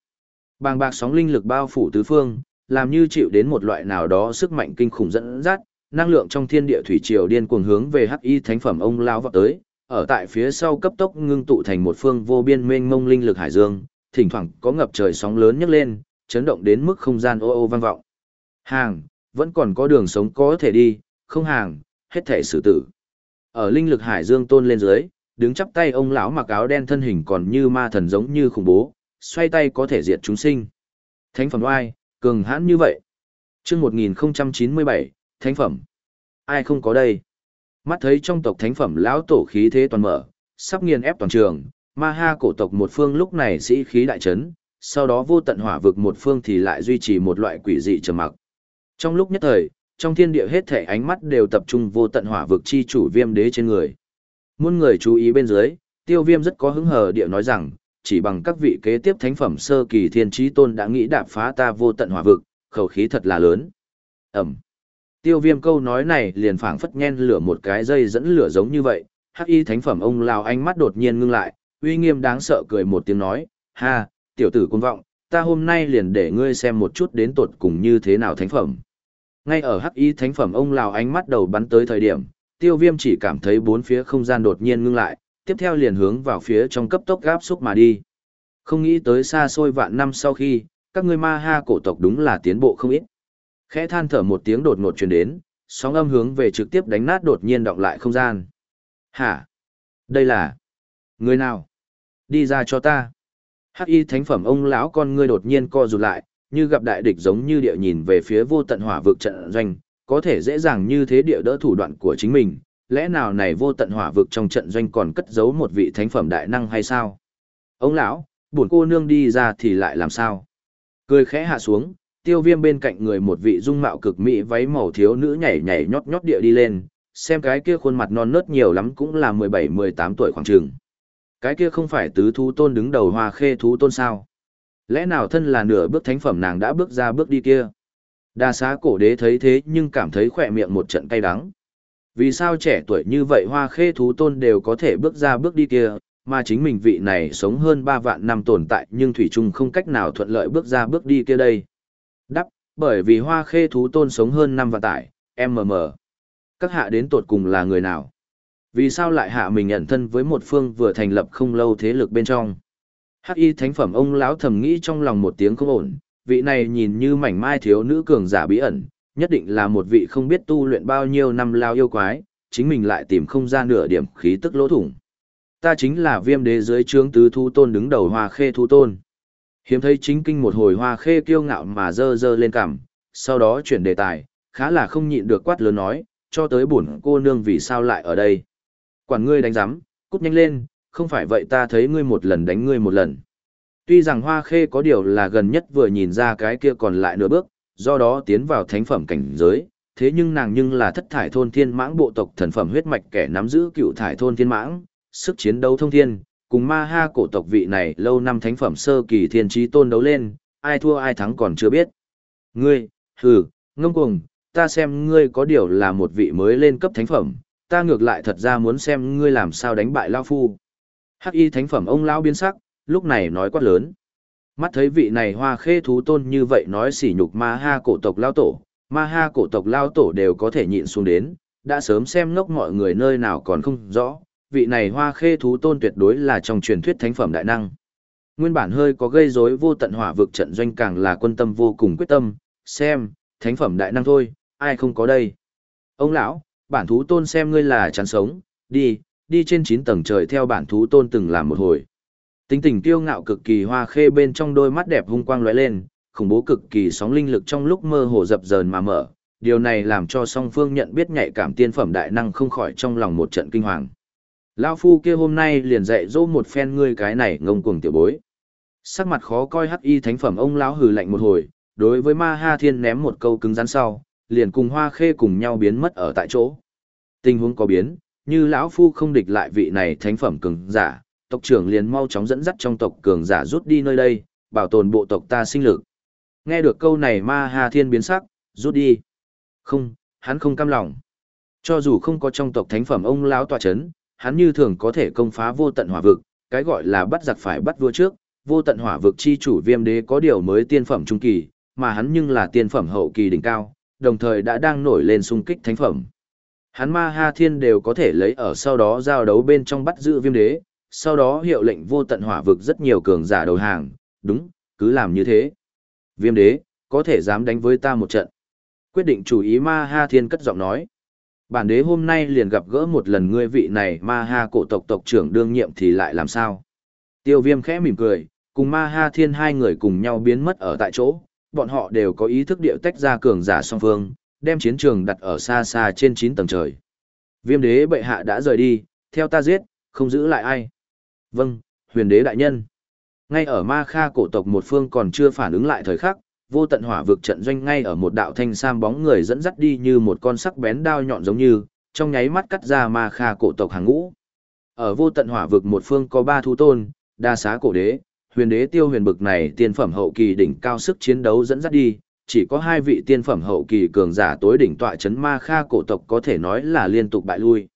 Speaker 1: Bàng bạc sóng linh lực bao phủ tứ phương, làm như chịu đến một loại nào đó sức mạnh kinh khủng dẫn dắt, năng lượng trong thiên địa thủy triều điên cuồng hướng về hắc y thánh phẩm ông lao vọt tới, ở tại phía sau cấp tốc ngưng tụ thành một phương vô biên mênh mông linh lực hải dương, thỉnh thoảng có ngập trời sóng lớn nhấc lên, chấn động đến mức không gian ô ô vang vọng. Hàng, vẫn còn có đường sống có thể đi, không hàng, hết thể xử tử. Ở linh lực hải dương tôn lên dưới, đứng chắp tay ông lão mặc áo đen thân hình còn như ma thần giống như khủng bố, xoay tay có thể diệt chúng sinh. Thánh phẩm oai, cường hãn như vậy. Chương 1097, Thánh phẩm. Ai không có đây? Mắt thấy trong tộc thánh phẩm lão tổ khí thế toàn mở, sắp nghiền ép toàn trường, ma ha cổ tộc một phương lúc này sĩ khí đại trấn, sau đó vô tận hỏa vực một phương thì lại duy trì một loại quỷ dị trầm mặc. Trong lúc nhất thời, trong thiên địa hết thể ánh mắt đều tập trung vô tận hỏa vực chi chủ viêm đế trên người. Muôn người chú ý bên dưới, tiêu viêm rất có hứng hờ địa nói rằng, chỉ bằng các vị kế tiếp thánh phẩm sơ kỳ thiên trí tôn đã nghĩ đạp phá ta vô tận hỏa vực, khẩu khí thật là lớn. Ẩm. Tiêu viêm câu nói này liền phảng phất nhen lửa một cái dây dẫn lửa giống như vậy, hắc y thánh phẩm ông lao ánh mắt đột nhiên ngưng lại, uy nghiêm đáng sợ cười một tiếng nói, ha, tiểu tử quân vọng, ta hôm nay liền để ngươi xem một chút đến tột cùng như thế nào thánh phẩm. Ngay ở hắc y thánh phẩm ông lao ánh mắt đầu bắn tới thời điểm, tiêu viêm chỉ cảm thấy bốn phía không gian đột nhiên ngưng lại, tiếp theo liền hướng vào phía trong cấp tốc gáp xúc mà đi. Không nghĩ tới xa xôi vạn năm sau khi, các ngươi ma ha cổ tộc đúng là tiến bộ không ít. Khẽ than thở một tiếng đột ngột truyền đến, sóng âm hướng về trực tiếp đánh nát đột nhiên động lại không gian. Hả? Đây là... Người nào? Đi ra cho ta. Hắc y thánh phẩm ông lão con ngươi đột nhiên co rụt lại, như gặp đại địch giống như địa nhìn về phía vô tận hỏa vực trận doanh, có thể dễ dàng như thế địa đỡ thủ đoạn của chính mình, lẽ nào này vô tận hỏa vực trong trận doanh còn cất giấu một vị thánh phẩm đại năng hay sao? Ông lão, buồn cô nương đi ra thì lại làm sao? Cười khẽ hạ xuống, tiêu viêm bên cạnh người một vị dung mạo cực mỹ váy màu thiếu nữ nhảy nhảy nhót nhót địa đi lên, xem cái kia khuôn mặt non nớt nhiều lắm cũng là 17-18 tuổi khoảng trường. Cái kia không phải tứ thú tôn đứng đầu hoa khê thú tôn sao? Lẽ nào thân là nửa bước thánh phẩm nàng đã bước ra bước đi kia? Đa xá cổ đế thấy thế nhưng cảm thấy khỏe miệng một trận cay đắng. Vì sao trẻ tuổi như vậy hoa khê thú tôn đều có thể bước ra bước đi kia, mà chính mình vị này sống hơn 3 vạn năm tồn tại nhưng Thủy Trung không cách nào thuận lợi bước ra bước đi kia đây. Đắp, bởi vì hoa khê thú tôn sống hơn 5 vạn tải, MM. Các hạ đến tột cùng là người nào? Vì sao lại hạ mình nhận thân với một phương vừa thành lập không lâu thế lực bên trong? Hắc y thánh phẩm ông lão thầm nghĩ trong lòng một tiếng không ổn, vị này nhìn như mảnh mai thiếu nữ cường giả bí ẩn, nhất định là một vị không biết tu luyện bao nhiêu năm lao yêu quái, chính mình lại tìm không ra nửa điểm khí tức lỗ thủng. Ta chính là viêm đế dưới trướng tứ thu tôn đứng đầu hoa khê thu tôn. Hiếm thấy chính kinh một hồi hoa khê kiêu ngạo mà dơ dơ lên cằm, sau đó chuyển đề tài, khá là không nhịn được quát lớn nói, cho tới buồn cô nương vì sao lại ở đây. Quản ngươi đánh giám, cút nhanh lên, không phải vậy ta thấy ngươi một lần đánh ngươi một lần. Tuy rằng hoa khê có điều là gần nhất vừa nhìn ra cái kia còn lại nửa bước, do đó tiến vào thánh phẩm cảnh giới, thế nhưng nàng nhưng là thất thải thôn thiên mãng bộ tộc thần phẩm huyết mạch kẻ nắm giữ cựu thải thôn thiên mãng, sức chiến đấu thông thiên, cùng ma ha cổ tộc vị này lâu năm thánh phẩm sơ kỳ thiên trí tôn đấu lên, ai thua ai thắng còn chưa biết. Ngươi, hừ, ngông cuồng, ta xem ngươi có điều là một vị mới lên cấp thánh phẩm, ta ngược lại thật ra muốn xem ngươi làm sao đánh bại Lao Phu. Hắc y thánh phẩm ông Lao biến sắc, lúc này nói quát lớn. Mắt thấy vị này hoa khê thú tôn như vậy nói sỉ nhục ma ha cổ tộc Lao Tổ, ma ha cổ tộc Lao Tổ đều có thể nhịn xuống đến, đã sớm xem ngốc mọi người nơi nào còn không rõ, vị này hoa khê thú tôn tuyệt đối là trong truyền thuyết thánh phẩm đại năng. Nguyên bản hơi có gây rối vô tận hỏa vực trận doanh càng là quân tâm vô cùng quyết tâm, xem, thánh phẩm đại năng thôi, ai không có đây. Ông lão, bản thú tôn xem ngươi là chán sống, đi, đi trên 9 tầng trời theo bản thú tôn từng làm một hồi. Tính tình kiêu ngạo cực kỳ hoa khê bên trong đôi mắt đẹp hung quang lóe lên, khủng bố cực kỳ sóng linh lực trong lúc mơ hồ dập dờn mà mở, điều này làm cho song phương nhận biết nhạy cảm tiên phẩm đại năng không khỏi trong lòng một trận kinh hoàng. Lao phu kia hôm nay liền dạy dỗ một phen ngươi cái này ngông cuồng tiểu bối. Sắc mặt khó coi hắc y thánh phẩm ông lão hừ lạnh một hồi, đối với ma ha thiên ném một câu cứng rắn sau, liền cùng hoa khê cùng nhau biến mất ở tại chỗ. Tình huống có biến, như lão phu không địch lại vị này thánh phẩm cường giả, tộc trưởng liền mau chóng dẫn dắt trong tộc cường giả rút đi nơi đây, bảo tồn bộ tộc ta sinh lực. Nghe được câu này ma Hà thiên biến sắc, rút đi. Không, hắn không cam lòng. Cho dù không có trong tộc thánh phẩm ông lão tòa chấn, hắn như thường có thể công phá vô tận hỏa vực, cái gọi là bắt giặc phải bắt vua trước, vô tận hỏa vực chi chủ viêm đế có điều mới tiên phẩm trung kỳ, mà hắn nhưng là tiên phẩm hậu kỳ đỉnh cao, đồng thời đã đang nổi lên xung kích thánh phẩm. Hắn ma ha thiên đều có thể lấy ở sau đó giao đấu bên trong bắt giữ viêm đế, sau đó hiệu lệnh vô tận hỏa vực rất nhiều cường giả đầu hàng, đúng, cứ làm như thế. Viêm đế, có thể dám đánh với ta một trận. Quyết định chủ ý ma ha thiên cất giọng nói. Bản đế hôm nay liền gặp gỡ một lần ngươi vị này ma ha cổ tộc tộc trưởng đương nhiệm thì lại làm sao? Tiêu viêm khẽ mỉm cười, cùng ma ha thiên hai người cùng nhau biến mất ở tại chỗ, bọn họ đều có ý thức điệu tách ra cường giả song phương, đem chiến trường đặt ở xa xa trên 9 tầng trời. Viêm đế bệ hạ đã rời đi, theo ta giết, không giữ lại ai. Vâng, huyền đế đại nhân. Ngay ở ma kha cổ tộc một phương còn chưa phản ứng lại thời khắc, vô tận hỏa vực trận doanh ngay ở một đạo thanh sam bóng người dẫn dắt đi như một con sắc bén đao nhọn giống như, trong nháy mắt cắt ra ma kha cổ tộc hàng ngũ. Ở vô tận hỏa vực một phương có ba thu tôn, đa xá cổ đế, huyền đế tiêu huyền bực này tiên phẩm hậu kỳ đỉnh cao sức chiến đấu dẫn dắt đi, chỉ có hai vị tiên phẩm hậu kỳ cường giả tối đỉnh tọa chấn ma kha cổ tộc có thể nói là liên tục bại lui.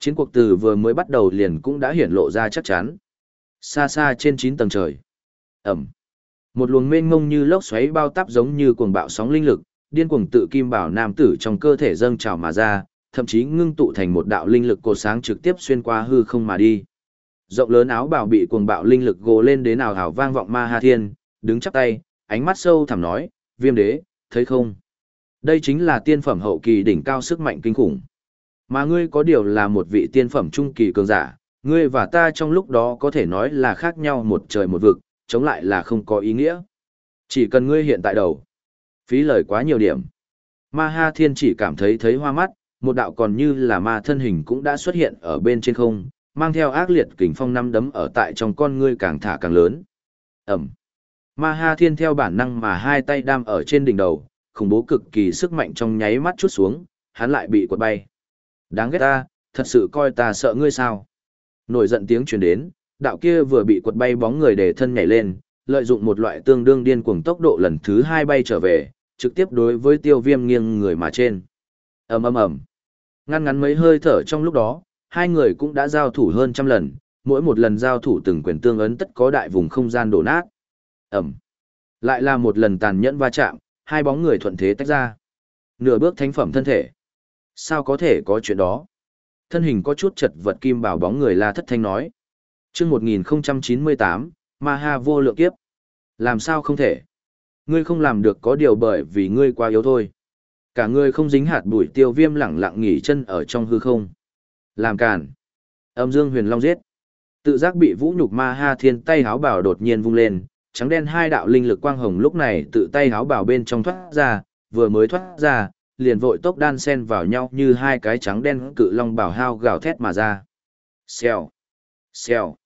Speaker 1: Chiến cuộc từ vừa mới bắt đầu liền cũng đã hiển lộ ra chắc chắn. Xa xa trên 9 tầng trời. Ẩm. Một luồng mênh mông như lốc xoáy bao táp giống như cuồng bạo sóng linh lực, điên cuồng tự kim bảo nam tử trong cơ thể dâng trào mà ra, thậm chí ngưng tụ thành một đạo linh lực cột sáng trực tiếp xuyên qua hư không mà đi. Rộng lớn áo bào bị cuồng bạo linh lực gồ lên đến nào hào vang vọng ma ha thiên, đứng chắp tay, ánh mắt sâu thẳm nói, viêm đế, thấy không? Đây chính là tiên phẩm hậu kỳ đỉnh cao sức mạnh kinh khủng. Mà ngươi có điều là một vị tiên phẩm trung kỳ cường giả, ngươi và ta trong lúc đó có thể nói là khác nhau một trời một vực, chống lại là không có ý nghĩa. Chỉ cần ngươi hiện tại đầu. Phí lời quá nhiều điểm. Ma Ha Thiên chỉ cảm thấy thấy hoa mắt, một đạo còn như là ma thân hình cũng đã xuất hiện ở bên trên không, mang theo ác liệt kình phong năm đấm ở tại trong con ngươi càng thả càng lớn. Ẩm. Ma Ha Thiên theo bản năng mà hai tay đam ở trên đỉnh đầu, khủng bố cực kỳ sức mạnh trong nháy mắt chút xuống, hắn lại bị quật bay. Đáng ghét ta, thật sự coi ta sợ ngươi sao. Nổi giận tiếng truyền đến, đạo kia vừa bị quật bay bóng người để thân nhảy lên, lợi dụng một loại tương đương điên cuồng tốc độ lần thứ hai bay trở về, trực tiếp đối với tiêu viêm nghiêng người mà trên. ầm ầm ầm Ngăn ngắn mấy hơi thở trong lúc đó, hai người cũng đã giao thủ hơn trăm lần, mỗi một lần giao thủ từng quyền tương ấn tất có đại vùng không gian đổ nát. Ẩm. Lại là một lần tàn nhẫn va chạm, hai bóng người thuận thế tách ra. Nửa bước thánh phẩm thân thể. Sao có thể có chuyện đó? Thân hình có chút chật vật kim bảo bóng người la thất thanh nói. chương 1098, Ma Ha vô lượng kiếp. Làm sao không thể? Ngươi không làm được có điều bởi vì ngươi quá yếu thôi. Cả ngươi không dính hạt bụi tiêu viêm lẳng lặng nghỉ chân ở trong hư không. Làm càn. Âm dương huyền long giết. Tự giác bị vũ nhục ma ha thiên tay háo bảo đột nhiên vung lên, trắng đen hai đạo linh lực quang hồng lúc này tự tay háo bảo bên trong thoát ra, vừa mới thoát ra, liền vội tốc đan sen vào nhau như hai cái trắng đen cự long bảo hao gào thét mà ra. Xèo, xèo.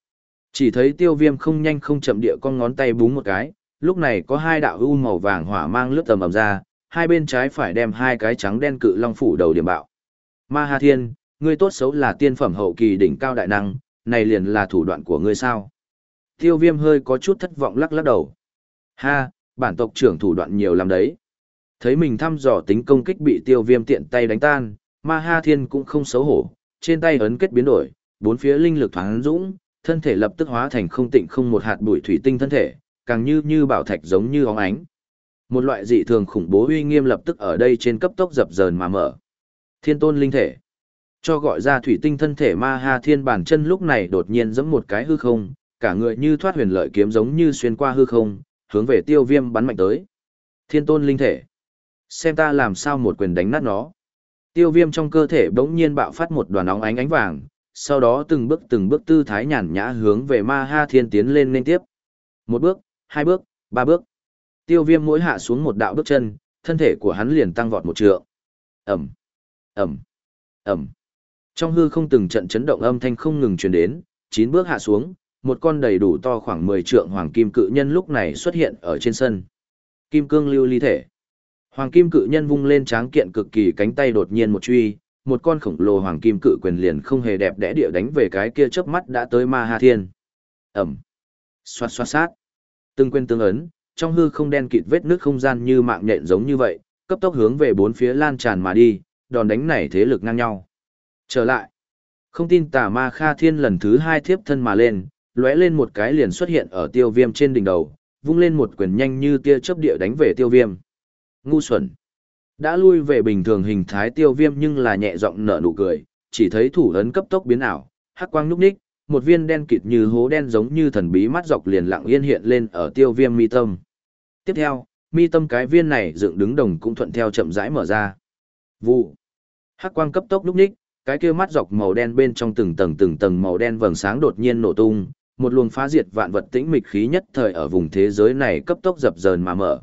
Speaker 1: Chỉ thấy tiêu viêm không nhanh không chậm địa con ngón tay búng một cái, lúc này có hai đạo u màu vàng hỏa mang lướt tầm ầm ra, hai bên trái phải đem hai cái trắng đen cự long phủ đầu điểm bạo. Ma Hà Thiên, ngươi tốt xấu là tiên phẩm hậu kỳ đỉnh cao đại năng, này liền là thủ đoạn của ngươi sao? Tiêu viêm hơi có chút thất vọng lắc lắc đầu. Ha, bản tộc trưởng thủ đoạn nhiều lắm đấy. Thấy mình thăm dò tính công kích bị tiêu viêm tiện tay đánh tan, ma ha thiên cũng không xấu hổ, trên tay ấn kết biến đổi, bốn phía linh lực thoáng dũng, thân thể lập tức hóa thành không tịnh không một hạt bụi thủy tinh thân thể, càng như như bảo thạch giống như óng ánh. Một loại dị thường khủng bố uy nghiêm lập tức ở đây trên cấp tốc dập dờn mà mở. Thiên tôn linh thể. Cho gọi ra thủy tinh thân thể ma ha thiên bản chân lúc này đột nhiên giẫm một cái hư không, cả người như thoát huyền lợi kiếm giống như xuyên qua hư không, hướng về tiêu viêm bắn mạnh tới. Thiên tôn linh thể. Xem ta làm sao một quyền đánh nát nó. Tiêu viêm trong cơ thể bỗng nhiên bạo phát một đoàn óng ánh ánh vàng, sau đó từng bước từng bước tư thái nhàn nhã hướng về ma ha thiên tiến lên liên tiếp. Một bước, hai bước, ba bước. Tiêu viêm mỗi hạ xuống một đạo bước chân, thân thể của hắn liền tăng vọt một trượng. Ẩm, Ẩm, Ẩm. Trong hư không từng trận chấn động âm thanh không ngừng truyền đến, chín bước hạ xuống, một con đầy đủ to khoảng 10 trượng hoàng kim cự nhân lúc này xuất hiện ở trên sân. Kim cương lưu ly thể. Hoàng kim cự nhân vung lên tráng kiện cực kỳ cánh tay đột nhiên một truy, một con khổng lồ hoàng kim cự quyền liền không hề đẹp đẽ địa đánh về cái kia chớp mắt đã tới ma ha thiên. Ẩm. Xoạt xoạt sát. Từng quên tương ấn, trong hư không đen kịt vết nước không gian như mạng nhện giống như vậy, cấp tốc hướng về bốn phía lan tràn mà đi, đòn đánh này thế lực ngang nhau. Trở lại. Không tin tà ma Kha Thiên lần thứ hai thiếp thân mà lên, lóe lên một cái liền xuất hiện ở tiêu viêm trên đỉnh đầu, vung lên một quyền nhanh như tia chớp địa đánh về tiêu viêm. Ngu xuẩn. Đã lui về bình thường hình thái tiêu viêm nhưng là nhẹ giọng nở nụ cười, chỉ thấy thủ ấn cấp tốc biến ảo, hắc quang núp ních, một viên đen kịt như hố đen giống như thần bí mắt dọc liền lặng yên hiện lên ở tiêu viêm mi tâm. Tiếp theo, mi tâm cái viên này dựng đứng đồng cũng thuận theo chậm rãi mở ra. Vụ. Hắc quang cấp tốc núp ních, cái kia mắt dọc màu đen bên trong từng tầng từng tầng màu đen vầng sáng đột nhiên nổ tung, một luồng phá diệt vạn vật tĩnh mịch khí nhất thời ở vùng thế giới này cấp tốc dập dờn mà mở.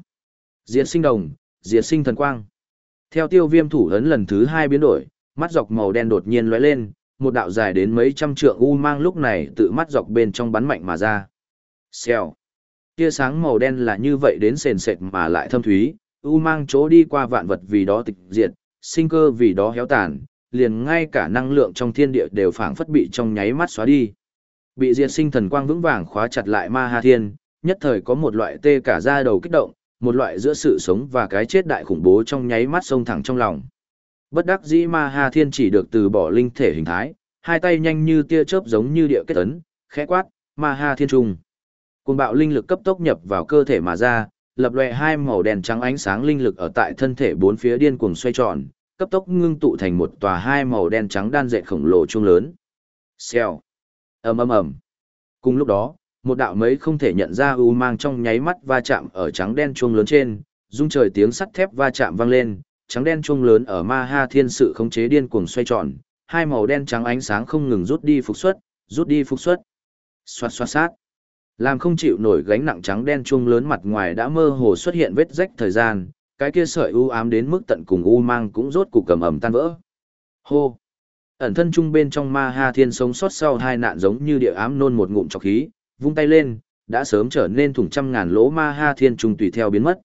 Speaker 1: Diệt sinh đồng, diệt sinh thần quang. Theo tiêu viêm thủ ấn lần thứ hai biến đổi, mắt dọc màu đen đột nhiên lóe lên, một đạo dài đến mấy trăm trượng u mang lúc này tự mắt dọc bên trong bắn mạnh mà ra. Xèo. Tia sáng màu đen là như vậy đến sền sệt mà lại thâm thúy, u mang chỗ đi qua vạn vật vì đó tịch diệt, sinh cơ vì đó héo tàn, liền ngay cả năng lượng trong thiên địa đều phảng phất bị trong nháy mắt xóa đi. Bị diệt sinh thần quang vững vàng khóa chặt lại ma ha thiên, nhất thời có một loại tê cả da đầu kích động, một loại giữa sự sống và cái chết đại khủng bố trong nháy mắt sông thẳng trong lòng. Bất đắc dĩ ma ha thiên chỉ được từ bỏ linh thể hình thái, hai tay nhanh như tia chớp giống như địa kết ấn, khẽ quát, ma ha thiên trùng Cuồng bạo linh lực cấp tốc nhập vào cơ thể mà ra, lập lòe hai màu đèn trắng ánh sáng linh lực ở tại thân thể bốn phía điên cuồng xoay tròn, cấp tốc ngưng tụ thành một tòa hai màu đen trắng đan dệt khổng lồ trung lớn. Xèo. ầm ầm ầm. Cùng lúc đó, một đạo mấy không thể nhận ra u mang trong nháy mắt va chạm ở trắng đen chuông lớn trên, rung trời tiếng sắt thép va chạm vang lên, trắng đen chuông lớn ở ma ha thiên sự khống chế điên cuồng xoay tròn, hai màu đen trắng ánh sáng không ngừng rút đi phục xuất, rút đi phục xuất. Xoạt xoạt sát. Làm không chịu nổi gánh nặng trắng đen chuông lớn mặt ngoài đã mơ hồ xuất hiện vết rách thời gian, cái kia sợi u ám đến mức tận cùng u mang cũng rốt cục cầm ẩm tan vỡ. Hô! Ẩn thân trung bên trong ma ha thiên sống sót sau hai nạn giống như địa ám nôn một ngụm trọc khí, vung tay lên, đã sớm trở nên thủng trăm ngàn lỗ ma ha thiên trùng tùy theo biến mất.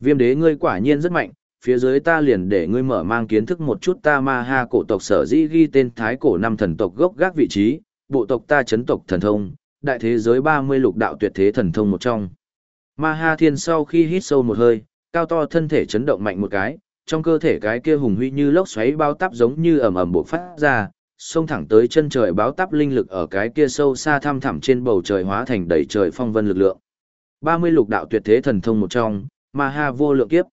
Speaker 1: Viêm đế ngươi quả nhiên rất mạnh, phía dưới ta liền để ngươi mở mang kiến thức một chút ta ma ha cổ tộc sở dĩ ghi tên thái cổ năm thần tộc gốc gác vị trí, bộ tộc ta chấn tộc thần thông, đại thế giới 30 lục đạo tuyệt thế thần thông một trong. Ma Ha Thiên sau khi hít sâu một hơi, cao to thân thể chấn động mạnh một cái, trong cơ thể cái kia hùng huy như lốc xoáy bao táp giống như ầm ầm bộc phát ra, xông thẳng tới chân trời báo táp linh lực ở cái kia sâu xa thăm thẳm trên bầu trời hóa thành đầy trời phong vân lực lượng. 30 lục đạo tuyệt thế thần thông một trong, Ma Ha vô lượng kiếp.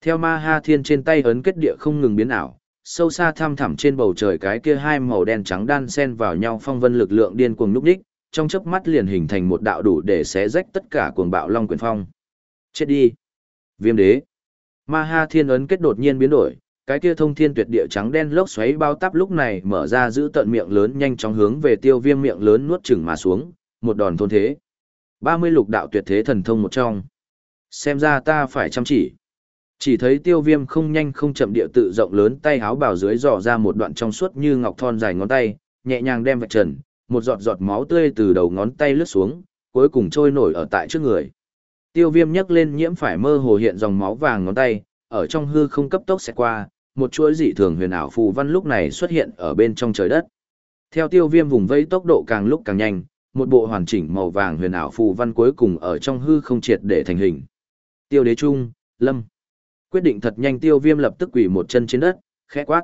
Speaker 1: Theo Ma Ha Thiên trên tay ấn kết địa không ngừng biến ảo, sâu xa thăm thẳm trên bầu trời cái kia hai màu đen trắng đan xen vào nhau phong vân lực lượng điên cuồng lúc đích, trong chớp mắt liền hình thành một đạo đủ để xé rách tất cả cuồng bạo long quyền phong. Chết đi. Viêm đế. Ma Ha Thiên ấn kết đột nhiên biến đổi, cái kia thông thiên tuyệt địa trắng đen lốc xoáy bao táp lúc này mở ra giữ tận miệng lớn nhanh chóng hướng về tiêu viêm miệng lớn nuốt chửng mà xuống, một đòn thôn thế. 30 lục đạo tuyệt thế thần thông một trong. Xem ra ta phải chăm chỉ. Chỉ thấy tiêu viêm không nhanh không chậm địa tự rộng lớn tay háo bào dưới dò ra một đoạn trong suốt như ngọc thon dài ngón tay, nhẹ nhàng đem vạch trần, một giọt giọt máu tươi từ đầu ngón tay lướt xuống, cuối cùng trôi nổi ở tại trước người. Tiêu viêm nhấc lên nhiễm phải mơ hồ hiện dòng máu vàng ngón tay, ở trong hư không cấp tốc sẽ qua, một chuỗi dị thường huyền ảo phù văn lúc này xuất hiện ở bên trong trời đất. Theo tiêu viêm vùng vây tốc độ càng lúc càng nhanh, một bộ hoàn chỉnh màu vàng huyền ảo phù văn cuối cùng ở trong hư không triệt để thành hình. Tiêu đế trung, lâm. Quyết định thật nhanh tiêu viêm lập tức quỳ một chân trên đất, khẽ quát.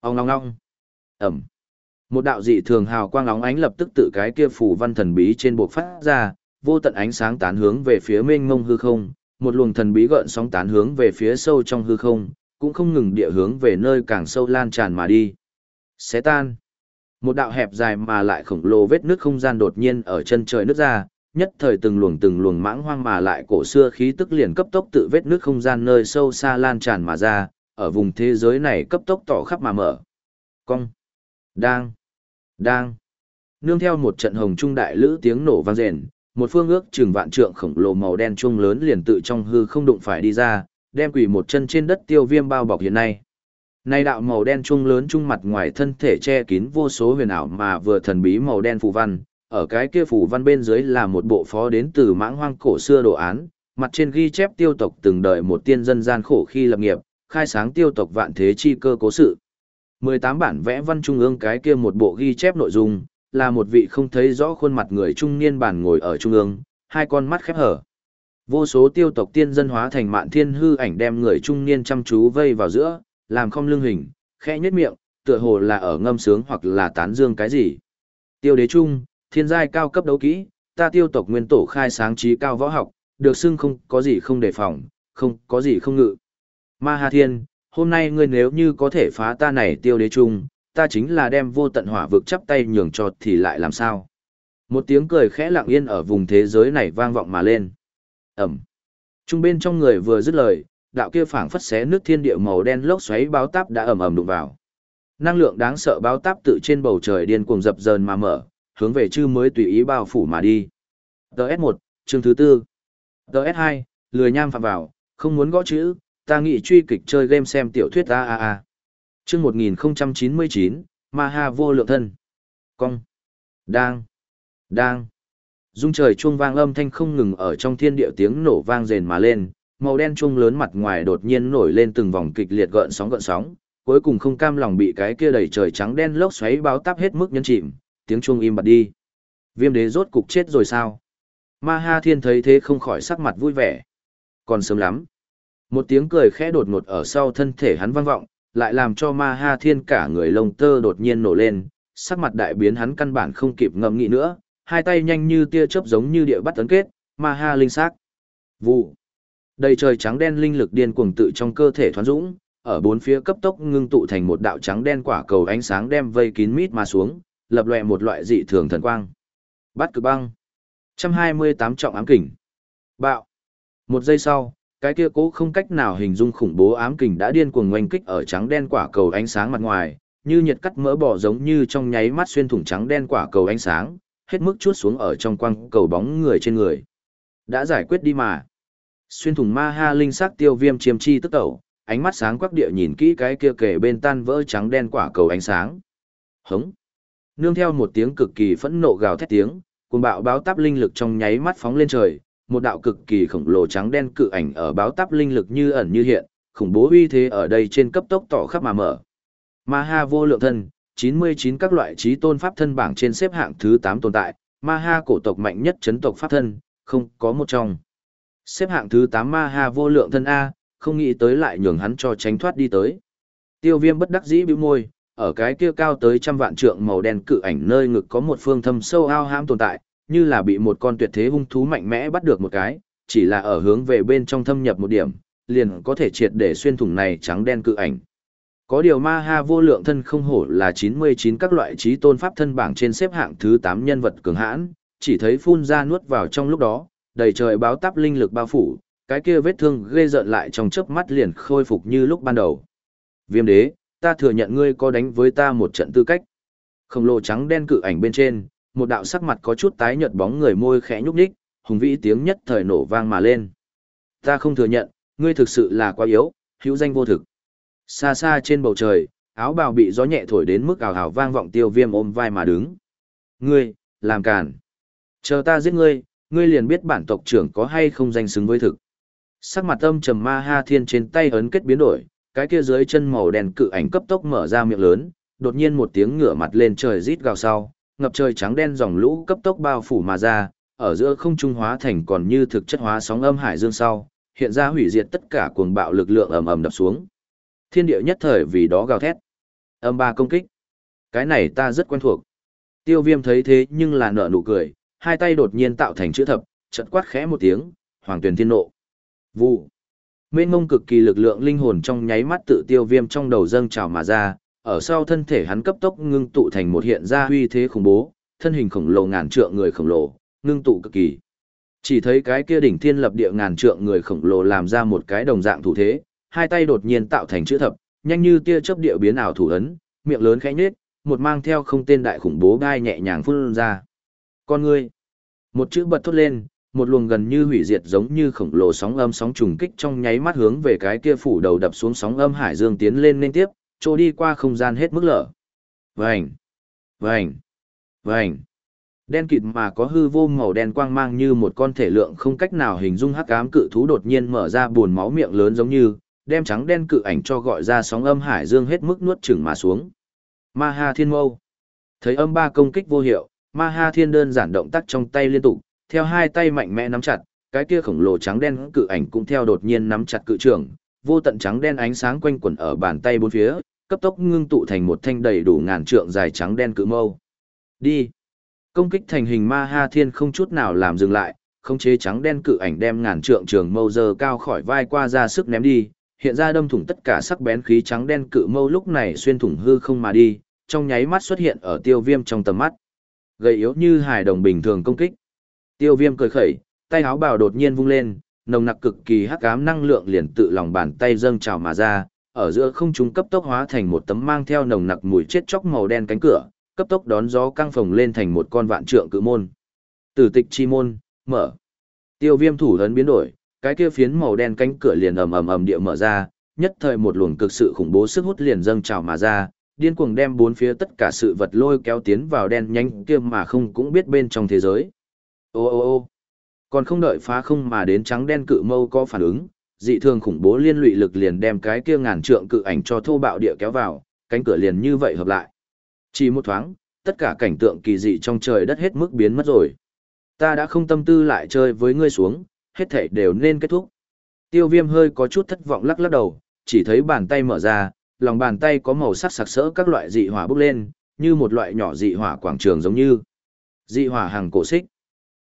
Speaker 1: Ông ngong ngong. Ẩm. Một đạo dị thường hào quang óng ánh lập tức tự cái kia phù văn thần bí trên bộ phát ra, vô tận ánh sáng tán hướng về phía mênh mông hư không, một luồng thần bí gợn sóng tán hướng về phía sâu trong hư không, cũng không ngừng địa hướng về nơi càng sâu lan tràn mà đi. Xé tan. Một đạo hẹp dài mà lại khổng lồ vết nước không gian đột nhiên ở chân trời nứt ra, nhất thời từng luồng từng luồng mãng hoang mà lại cổ xưa khí tức liền cấp tốc tự vết nước không gian nơi sâu xa lan tràn mà ra, ở vùng thế giới này cấp tốc tỏ khắp mà mở. Cong. Đang. Đang. Nương theo một trận hồng trung đại lữ tiếng nổ vang rền, một phương ước chừng vạn trượng khổng lồ màu đen trung lớn liền tự trong hư không đụng phải đi ra, đem quỷ một chân trên đất tiêu viêm bao bọc hiện nay. Nay đạo màu đen trung lớn trung mặt ngoài thân thể che kín vô số huyền ảo mà vừa thần bí màu đen phù văn, ở cái kia phù văn bên dưới là một bộ phó đến từ mãng hoang cổ xưa đồ án, mặt trên ghi chép tiêu tộc từng đời một tiên dân gian khổ khi lập nghiệp, khai sáng tiêu tộc vạn thế chi cơ cố sự. 18 bản vẽ văn trung ương cái kia một bộ ghi chép nội dung, là một vị không thấy rõ khuôn mặt người trung niên bản ngồi ở trung ương, hai con mắt khép hở. Vô số tiêu tộc tiên dân hóa thành mạn thiên hư ảnh đem người trung niên chăm chú vây vào giữa, làm không lưng hình, khẽ nhất miệng, tựa hồ là ở ngâm sướng hoặc là tán dương cái gì. Tiêu đế trung, thiên giai cao cấp đấu kỹ, ta tiêu tộc nguyên tổ khai sáng trí cao võ học, được xưng không có gì không đề phòng, không có gì không ngự. Ma Hà Thiên, hôm nay ngươi nếu như có thể phá ta này tiêu đế trung, ta chính là đem vô tận hỏa vực chắp tay nhường cho thì lại làm sao. Một tiếng cười khẽ lặng yên ở vùng thế giới này vang vọng mà lên. Ẩm. Trung bên trong người vừa dứt lời, đạo kia phảng phất xé nước thiên địa màu đen lốc xoáy báo táp đã ầm ầm đụng vào. Năng lượng đáng sợ báo táp tự trên bầu trời điên cuồng dập dờn mà mở, hướng về chư mới tùy ý bao phủ mà đi. ts 1 chương thứ tư. ts 2 lười nham phạm vào, không muốn gõ chữ, ta nghĩ truy kịch chơi game xem tiểu thuyết a a a. Chương 1099, Ma Ha vô lượng thân. Cong. Đang. Đang. Dung trời chuông vang âm thanh không ngừng ở trong thiên địa tiếng nổ vang rền mà lên, màu đen chuông lớn mặt ngoài đột nhiên nổi lên từng vòng kịch liệt gợn sóng gợn sóng, cuối cùng không cam lòng bị cái kia đầy trời trắng đen lốc xoáy báo táp hết mức nhấn chìm, tiếng chuông im bặt đi. Viêm đế rốt cục chết rồi sao? Ma Ha Thiên thấy thế không khỏi sắc mặt vui vẻ. Còn sớm lắm. Một tiếng cười khẽ đột ngột ở sau thân thể hắn vang vọng, lại làm cho Ma Ha Thiên cả người lông tơ đột nhiên nổ lên, sắc mặt đại biến hắn căn bản không kịp ngẫm nghĩ nữa, hai tay nhanh như tia chớp giống như địa bắt tấn kết, Ma Ha linh sắc. Vụ. Đầy trời trắng đen linh lực điên cuồng tự trong cơ thể thoán dũng, ở bốn phía cấp tốc ngưng tụ thành một đạo trắng đen quả cầu ánh sáng đem vây kín mít mà xuống, lập lòe một loại dị thường thần quang. Bắt cực băng. 128 trọng ám kình. Bạo. Một giây sau, cái kia cố không cách nào hình dung khủng bố ám kình đã điên cuồng ngoanh kích ở trắng đen quả cầu ánh sáng mặt ngoài, như nhiệt cắt mỡ bỏ giống như trong nháy mắt xuyên thủng trắng đen quả cầu ánh sáng, hết mức chuốt xuống ở trong quang cầu bóng người trên người. Đã giải quyết đi mà. Xuyên thủng ma ha linh sắc tiêu viêm chiêm chi tức tẩu, ánh mắt sáng quắc địa nhìn kỹ cái kia kề bên tan vỡ trắng đen quả cầu ánh sáng. Hống. Nương theo một tiếng cực kỳ phẫn nộ gào thét tiếng, cuồng bạo báo táp linh lực trong nháy mắt phóng lên trời, một đạo cực kỳ khổng lồ trắng đen cự ảnh ở báo táp linh lực như ẩn như hiện, khủng bố uy thế ở đây trên cấp tốc tỏ khắp mà mở. Ma ha vô lượng thân, 99 các loại trí tôn pháp thân bảng trên xếp hạng thứ 8 tồn tại, Ma ha cổ tộc mạnh nhất chấn tộc pháp thân, không có một trong. Xếp hạng thứ 8 ma ha vô lượng thân A, không nghĩ tới lại nhường hắn cho tránh thoát đi tới. Tiêu viêm bất đắc dĩ bĩu môi, ở cái kia cao tới trăm vạn trượng màu đen cự ảnh nơi ngực có một phương thâm sâu ao hãm tồn tại, như là bị một con tuyệt thế hung thú mạnh mẽ bắt được một cái, chỉ là ở hướng về bên trong thâm nhập một điểm, liền có thể triệt để xuyên thủng này trắng đen cự ảnh. Có điều ma ha vô lượng thân không hổ là 99 các loại trí tôn pháp thân bảng trên xếp hạng thứ 8 nhân vật cường hãn, chỉ thấy phun ra nuốt vào trong lúc đó, đầy trời báo táp linh lực bao phủ, cái kia vết thương ghê rợn lại trong chớp mắt liền khôi phục như lúc ban đầu. Viêm đế, ta thừa nhận ngươi có đánh với ta một trận tư cách. Khổng lồ trắng đen cự ảnh bên trên, một đạo sắc mặt có chút tái nhợt bóng người môi khẽ nhúc nhích, hùng vĩ tiếng nhất thời nổ vang mà lên. Ta không thừa nhận, ngươi thực sự là quá yếu, hữu danh vô thực. Xa xa trên bầu trời, áo bào bị gió nhẹ thổi đến mức ảo ảo vang vọng tiêu viêm ôm vai mà đứng. Ngươi, làm cản. Chờ ta giết ngươi, ngươi liền biết bản tộc trưởng có hay không danh xứng với thực. Sắc mặt âm trầm ma ha thiên trên tay ấn kết biến đổi, cái kia dưới chân màu đen cự ảnh cấp tốc mở ra miệng lớn, đột nhiên một tiếng ngửa mặt lên trời rít gào sau, ngập trời trắng đen dòng lũ cấp tốc bao phủ mà ra, ở giữa không trung hóa thành còn như thực chất hóa sóng âm hải dương sau, hiện ra hủy diệt tất cả cuồng bạo lực lượng ầm ầm đập xuống. Thiên địa nhất thời vì đó gào thét. Âm ba công kích. Cái này ta rất quen thuộc. Tiêu viêm thấy thế nhưng là nở nụ cười, hai tay đột nhiên tạo thành chữ thập, chật quát khẽ một tiếng, hoàng tuyển thiên nộ. Vụ. Mênh mông cực kỳ lực lượng linh hồn trong nháy mắt tự tiêu viêm trong đầu dâng trào mà ra, ở sau thân thể hắn cấp tốc ngưng tụ thành một hiện ra huy thế khủng bố, thân hình khổng lồ ngàn trượng người khổng lồ, ngưng tụ cực kỳ. Chỉ thấy cái kia đỉnh thiên lập địa ngàn trượng người khổng lồ làm ra một cái đồng dạng thủ thế, hai tay đột nhiên tạo thành chữ thập, nhanh như tia chớp địa biến ảo thủ ấn, miệng lớn khẽ nhếch, một mang theo không tên đại khủng bố gai nhẹ nhàng phun ra. Con ngươi. Một chữ bật thốt lên, một luồng gần như hủy diệt giống như khổng lồ sóng âm sóng trùng kích trong nháy mắt hướng về cái kia phủ đầu đập xuống sóng âm hải dương tiến lên liên tiếp, trôi đi qua không gian hết mức lở. Vành, vành, vành. Đen kịt mà có hư vô màu đen quang mang như một con thể lượng không cách nào hình dung hắc ám cự thú đột nhiên mở ra buồn máu miệng lớn giống như, đem trắng đen cự ảnh cho gọi ra sóng âm hải dương hết mức nuốt chửng mà xuống. Ma Ha Thiên Mâu. Thấy âm ba công kích vô hiệu, Ma Ha Thiên đơn giản động tác trong tay liên tục, theo hai tay mạnh mẽ nắm chặt, cái kia khổng lồ trắng đen cự ảnh cũng theo đột nhiên nắm chặt cự trường, vô tận trắng đen ánh sáng quanh quẩn ở bàn tay bốn phía, cấp tốc ngưng tụ thành một thanh đầy đủ ngàn trượng dài trắng đen cự mâu. Đi. Công kích thành hình ma ha thiên không chút nào làm dừng lại, khống chế trắng đen cự ảnh đem ngàn trượng trường mâu giờ cao khỏi vai qua ra sức ném đi, hiện ra đâm thủng tất cả sắc bén khí trắng đen cự mâu lúc này xuyên thủng hư không mà đi, trong nháy mắt xuất hiện ở tiêu viêm trong tầm mắt. Gầy yếu như hài đồng bình thường công kích. Tiêu viêm cười khẩy, tay áo bào đột nhiên vung lên, nồng nặc cực kỳ hắc ám năng lượng liền tự lòng bàn tay dâng trào mà ra, ở giữa không trung cấp tốc hóa thành một tấm mang theo nồng nặc mùi chết chóc màu đen cánh cửa, cấp tốc đón gió căng phồng lên thành một con vạn trượng cự môn. Tử tịch chi môn, mở. Tiêu viêm thủ hấn biến đổi, cái kia phiến màu đen cánh cửa liền ầm ầm ầm địa mở ra, nhất thời một luồng cực sự khủng bố sức hút liền dâng trào mà ra, điên cuồng đem bốn phía tất cả sự vật lôi kéo tiến vào đen nhanh kia mà không cũng biết bên trong thế giới. Ô ô ô còn không đợi phá không mà đến trắng đen cự mâu có phản ứng, dị thường khủng bố liên lụy lực liền đem cái kia ngàn trượng cự ảnh cho thô bạo địa kéo vào, cánh cửa liền như vậy hợp lại. Chỉ một thoáng, tất cả cảnh tượng kỳ dị trong trời đất hết mức biến mất rồi. Ta đã không tâm tư lại chơi với ngươi xuống, hết thảy đều nên kết thúc. Tiêu viêm hơi có chút thất vọng lắc lắc đầu, chỉ thấy bàn tay mở ra, lòng bàn tay có màu sắc sặc sỡ các loại dị hỏa bốc lên, như một loại nhỏ dị hỏa quảng trường giống như dị hỏa hàng cổ xích.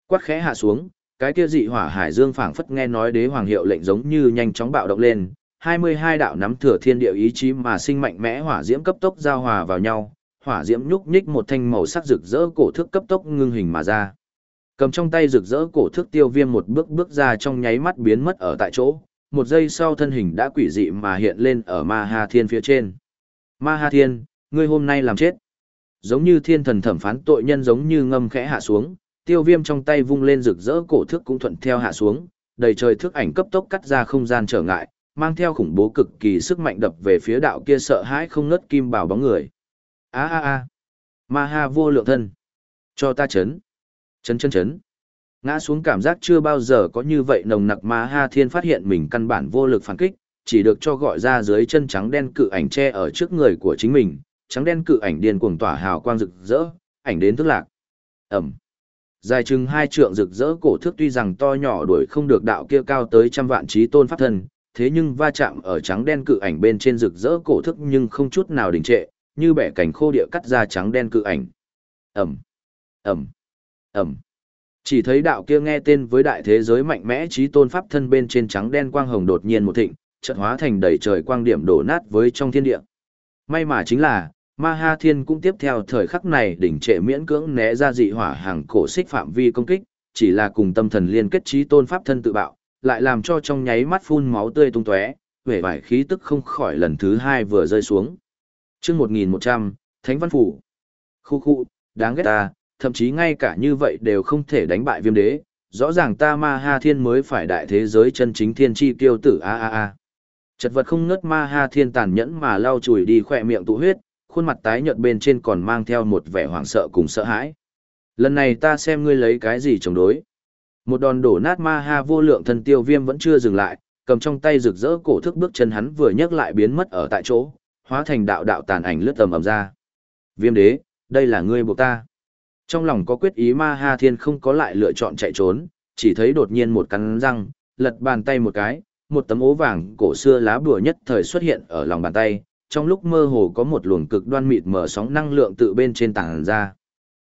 Speaker 1: Quát khẽ hạ xuống, cái kia dị hỏa hải dương phảng phất nghe nói đế hoàng hiệu lệnh giống như nhanh chóng bạo động lên, 22 đạo nắm thừa thiên địa ý chí mà sinh mạnh mẽ hỏa diễm cấp tốc giao hòa vào nhau, hỏa diễm nhúc nhích một thanh màu sắc rực rỡ cổ thước cấp tốc ngưng hình mà ra. Cầm trong tay rực rỡ cổ thước tiêu viêm một bước bước ra trong nháy mắt biến mất ở tại chỗ, một giây sau thân hình đã quỷ dị mà hiện lên ở Ma Ha Thiên phía trên. Ma Ha Thiên, ngươi hôm nay làm chết. Giống như thiên thần thẩm phán tội nhân giống như ngâm khẽ hạ xuống, tiêu viêm trong tay vung lên rực rỡ cổ thước cũng thuận theo hạ xuống, đầy trời thước ảnh cấp tốc cắt ra không gian trở ngại, mang theo khủng bố cực kỳ sức mạnh đập về phía đạo kia sợ hãi không ngớt kim bảo bóng người. A a a. Ma ha vô lượng thân. Cho ta chấn. Chấn chấn chấn. Ngã xuống cảm giác chưa bao giờ có như vậy nồng nặc ma ha thiên phát hiện mình căn bản vô lực phản kích, chỉ được cho gọi ra dưới chân trắng đen cự ảnh che ở trước người của chính mình, trắng đen cự ảnh điên cuồng tỏa hào quang rực rỡ, ảnh đến tức lạc. Ẩm. dài chừng hai trượng rực rỡ cổ thước tuy rằng to nhỏ đuổi không được đạo kia cao tới trăm vạn trí tôn pháp thân, thế nhưng va chạm ở trắng đen cự ảnh bên trên rực rỡ cổ thước nhưng không chút nào đình trệ, như bẻ cảnh khô địa cắt ra trắng đen cự ảnh. Ẩm, Ẩm, Ẩm. Chỉ thấy đạo kia nghe tên với đại thế giới mạnh mẽ trí tôn pháp thân bên trên trắng đen quang hồng đột nhiên một thịnh, trận hóa thành đầy trời quang điểm đổ nát với trong thiên địa. May mà chính là, Ma Ha Thiên cũng tiếp theo thời khắc này đỉnh trệ miễn cưỡng né ra dị hỏa hàng cổ xích phạm vi công kích, chỉ là cùng tâm thần liên kết trí tôn pháp thân tự bạo, lại làm cho trong nháy mắt phun máu tươi tung tóe, vẻ vải khí tức không khỏi lần thứ hai vừa rơi xuống. Chương 1100, Thánh Văn Phủ. Khu khu, đáng ghét ta, thậm chí ngay cả như vậy đều không thể đánh bại viêm đế, rõ ràng ta ma ha thiên mới phải đại thế giới chân chính thiên chi tiêu tử a a a. Chật vật không ngớt ma ha thiên tàn nhẫn mà lau chùi đi khỏe miệng tụ huyết, khuôn mặt tái nhợt bên trên còn mang theo một vẻ hoảng sợ cùng sợ hãi. Lần này ta xem ngươi lấy cái gì chống đối. Một đòn đổ nát ma ha vô lượng thân tiêu viêm vẫn chưa dừng lại, cầm trong tay rực rỡ cổ thức bước chân hắn vừa nhấc lại biến mất ở tại chỗ, hóa thành đạo đạo tàn ảnh lướt tầm ầm ra. Viêm đế, đây là ngươi buộc ta. Trong lòng có quyết ý ma ha thiên không có lại lựa chọn chạy trốn, chỉ thấy đột nhiên một cắn răng, lật bàn tay một cái, một tấm ố vàng cổ xưa lá bùa nhất thời xuất hiện ở lòng bàn tay, trong lúc mơ hồ có một luồng cực đoan mịt mở sóng năng lượng tự bên trên tảng ra.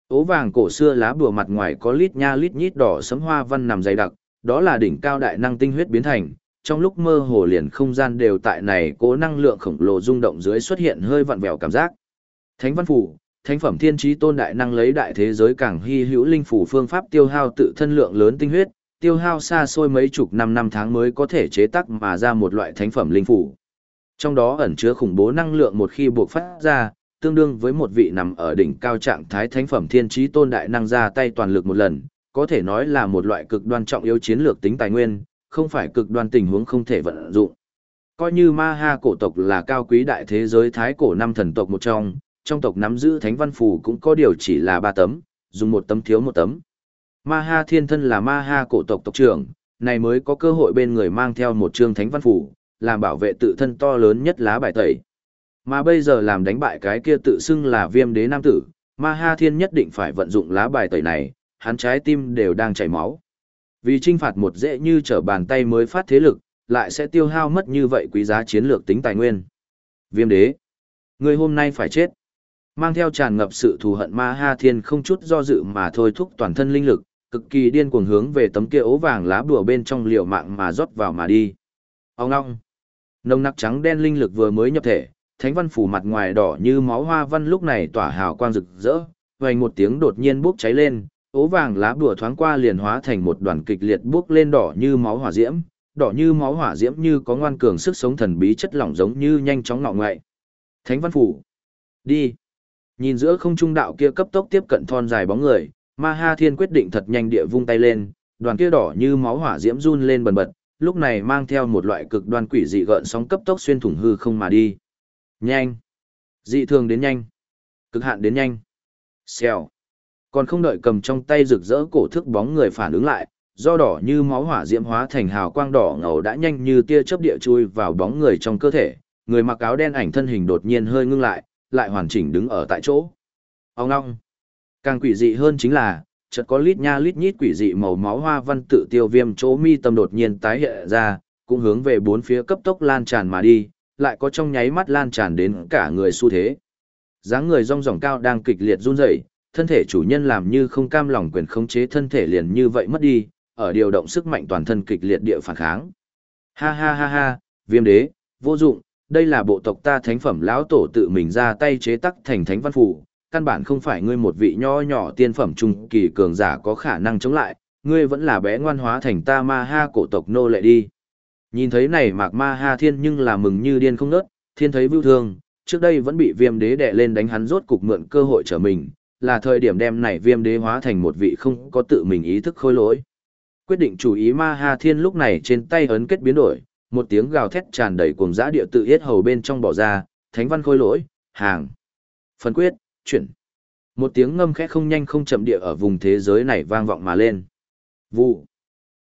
Speaker 1: Ố vàng cổ xưa lá bùa mặt ngoài có lít nha lít nhít đỏ sấm hoa văn nằm dày đặc, đó là đỉnh cao đại năng tinh huyết biến thành, trong lúc mơ hồ liền không gian đều tại này cố năng lượng khổng lồ rung động dưới xuất hiện hơi vặn vẹo cảm giác. Thánh văn phủ, thánh phẩm thiên trí tôn đại năng lấy đại thế giới càng hy hữu linh phủ phương pháp tiêu hao tự thân lượng lớn tinh huyết, tiêu hao xa xôi mấy chục năm năm tháng mới có thể chế tác mà ra một loại thánh phẩm linh phủ. Trong đó ẩn chứa khủng bố năng lượng một khi buộc phát ra, tương đương với một vị nằm ở đỉnh cao trạng thái thánh phẩm thiên trí tôn đại năng ra tay toàn lực một lần, có thể nói là một loại cực đoan trọng yếu chiến lược tính tài nguyên, không phải cực đoan tình huống không thể vận dụng. Coi như ma ha cổ tộc là cao quý đại thế giới thái cổ năm thần tộc một trong, trong tộc nắm giữ thánh văn phù cũng có điều chỉ là ba tấm, dùng một tấm thiếu một tấm. Ma ha thiên thân là ma ha cổ tộc tộc trưởng, này mới có cơ hội bên người mang theo một chương thánh văn phù, làm bảo vệ tự thân to lớn nhất lá bài tẩy. Mà bây giờ làm đánh bại cái kia tự xưng là viêm đế nam tử, ma ha thiên nhất định phải vận dụng lá bài tẩy này, hắn trái tim đều đang chảy máu. Vì trinh phạt một dễ như trở bàn tay mới phát thế lực, lại sẽ tiêu hao mất như vậy quý giá chiến lược tính tài nguyên. Viêm đế, người hôm nay phải chết. Mang theo tràn ngập sự thù hận ma ha thiên không chút do dự mà thôi thúc toàn thân linh lực, cực kỳ điên cuồng hướng về tấm kia ố vàng lá bùa bên trong liều mạng mà rót vào mà đi. Ông ngong. Nồng nặc trắng đen linh lực vừa mới nhập thể, thánh văn phủ mặt ngoài đỏ như máu hoa văn lúc này tỏa hào quang rực rỡ, vành một tiếng đột nhiên bốc cháy lên, ố vàng lá bùa thoáng qua liền hóa thành một đoàn kịch liệt bốc lên đỏ như máu hỏa diễm, đỏ như máu hỏa diễm như có ngoan cường sức sống thần bí chất lỏng giống như nhanh chóng ngọ ngoại. Thánh văn phủ. Đi. Nhìn giữa không trung đạo kia cấp tốc tiếp cận thon dài bóng người, Ma Ha Thiên quyết định thật nhanh địa vung tay lên, đoàn kia đỏ như máu hỏa diễm run lên bần bật, lúc này mang theo một loại cực đoan quỷ dị gợn sóng cấp tốc xuyên thủng hư không mà đi. Nhanh! Dị thường đến nhanh! Cực hạn đến nhanh! Xèo! Còn không đợi cầm trong tay rực rỡ cổ thước bóng người phản ứng lại, do đỏ như máu hỏa diễm hóa thành hào quang đỏ ngầu đã nhanh như tia chớp địa chui vào bóng người trong cơ thể, người mặc áo đen ảnh thân hình đột nhiên hơi ngưng lại, lại hoàn chỉnh đứng ở tại chỗ. Ông ngong! Càng quỷ dị hơn chính là, chợt có lít nha lít nhít quỷ dị màu máu hoa văn tự tiêu viêm chỗ mi tâm đột nhiên tái hiện ra, cũng hướng về bốn phía cấp tốc lan tràn mà đi, lại có trong nháy mắt lan tràn đến cả người xu thế. dáng người rong ròng cao đang kịch liệt run rẩy, thân thể chủ nhân làm như không cam lòng quyền khống chế thân thể liền như vậy mất đi, ở điều động sức mạnh toàn thân kịch liệt địa phản kháng. Ha ha ha ha, viêm đế, vô dụng, đây là bộ tộc ta thánh phẩm lão tổ tự mình ra tay chế tác thành thánh văn phủ, căn bản không phải ngươi một vị nho nhỏ tiên phẩm trung kỳ cường giả có khả năng chống lại, ngươi vẫn là bé ngoan hóa thành ta ma ha cổ tộc nô lệ đi. Nhìn thấy này mạc ma ha thiên nhưng là mừng như điên không nớt, thiên thấy vưu thương, trước đây vẫn bị viêm đế đè lên đánh hắn rốt cục mượn cơ hội trở mình, là thời điểm đem này viêm đế hóa thành một vị không có tự mình ý thức khôi lỗi. Quyết định chủ ý ma ha thiên lúc này trên tay ấn kết biến đổi, một tiếng gào thét tràn đầy cuồng dã địa tự yết hầu bên trong bỏ ra, thánh văn khôi lỗi, hàng. Phân quyết chuyển. Một tiếng ngâm khẽ không nhanh không chậm địa ở vùng thế giới này vang vọng mà lên. Vụ.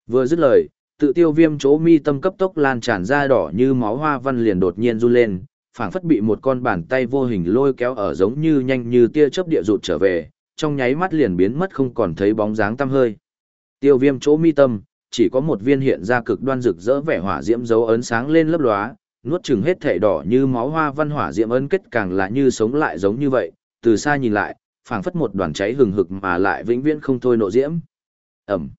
Speaker 1: Vừa dứt lời, tự tiêu viêm chỗ mi tâm cấp tốc lan tràn ra đỏ như máu hoa văn liền đột nhiên run lên, phảng phất bị một con bàn tay vô hình lôi kéo ở giống như nhanh như tia chớp địa rụt trở về, trong nháy mắt liền biến mất không còn thấy bóng dáng tăm hơi. Tiêu viêm chỗ mi tâm, chỉ có một viên hiện ra cực đoan rực rỡ vẻ hỏa diễm dấu ấn sáng lên lấp lóa, nuốt chừng hết thể đỏ như máu hoa văn hỏa diễm ấn kết càng là như sống lại giống như vậy, từ xa nhìn lại, phảng phất một đoàn cháy hừng hực mà lại vĩnh viễn không thôi nộ diễm. Ẩm.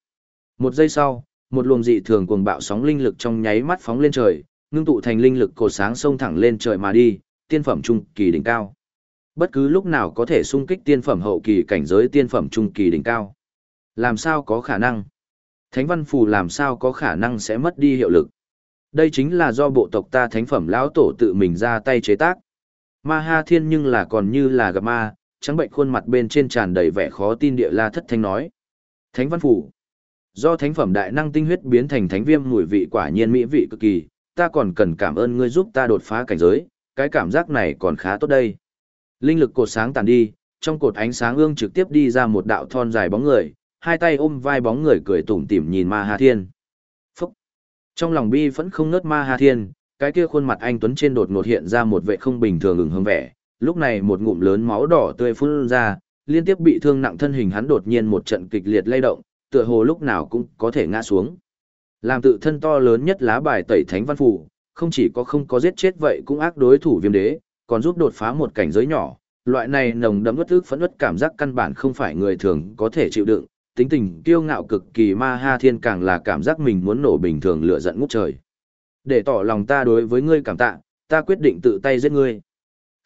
Speaker 1: Một giây sau, một luồng dị thường cuồng bạo sóng linh lực trong nháy mắt phóng lên trời, ngưng tụ thành linh lực cột sáng sông thẳng lên trời mà đi, tiên phẩm trung kỳ đỉnh cao. Bất cứ lúc nào có thể xung kích tiên phẩm hậu kỳ cảnh giới tiên phẩm trung kỳ đỉnh cao. Làm sao có khả năng? Thánh văn phù làm sao có khả năng sẽ mất đi hiệu lực? Đây chính là do bộ tộc ta thánh phẩm lão tổ tự mình ra tay chế tác. Ma Ha Thiên nhưng là còn như là gặp ma, trắng bệnh khuôn mặt bên trên tràn đầy vẻ khó tin địa la thất thanh nói. Thánh văn phủ. Do thánh phẩm đại năng tinh huyết biến thành thánh viêm mùi vị quả nhiên mỹ vị cực kỳ, ta còn cần cảm ơn ngươi giúp ta đột phá cảnh giới, cái cảm giác này còn khá tốt đây. Linh lực cột sáng tàn đi, trong cột ánh sáng ương trực tiếp đi ra một đạo thon dài bóng người, hai tay ôm vai bóng người cười tủm tỉm nhìn Ma Hà Thiên. Phúc! Trong lòng bi vẫn không ngớt Ma Hà Thiên, cái kia khuôn mặt anh Tuấn trên đột ngột hiện ra một vệ không bình thường ửng hương vẻ, lúc này một ngụm lớn máu đỏ tươi phun ra, liên tiếp bị thương nặng thân hình hắn đột nhiên một trận kịch liệt lay động, tựa hồ lúc nào cũng có thể ngã xuống. Làm tự thân to lớn nhất lá bài tẩy thánh văn phủ, không chỉ có không có giết chết vậy cũng ác đối thủ viêm đế, còn giúp đột phá một cảnh giới nhỏ. Loại này nồng đậm bất ức phẫn uất cảm giác căn bản không phải người thường có thể chịu đựng, tính tình kiêu ngạo cực kỳ ma ha thiên càng là cảm giác mình muốn nổ bình thường lửa giận ngút trời. Để tỏ lòng ta đối với ngươi cảm tạ, ta quyết định tự tay giết ngươi.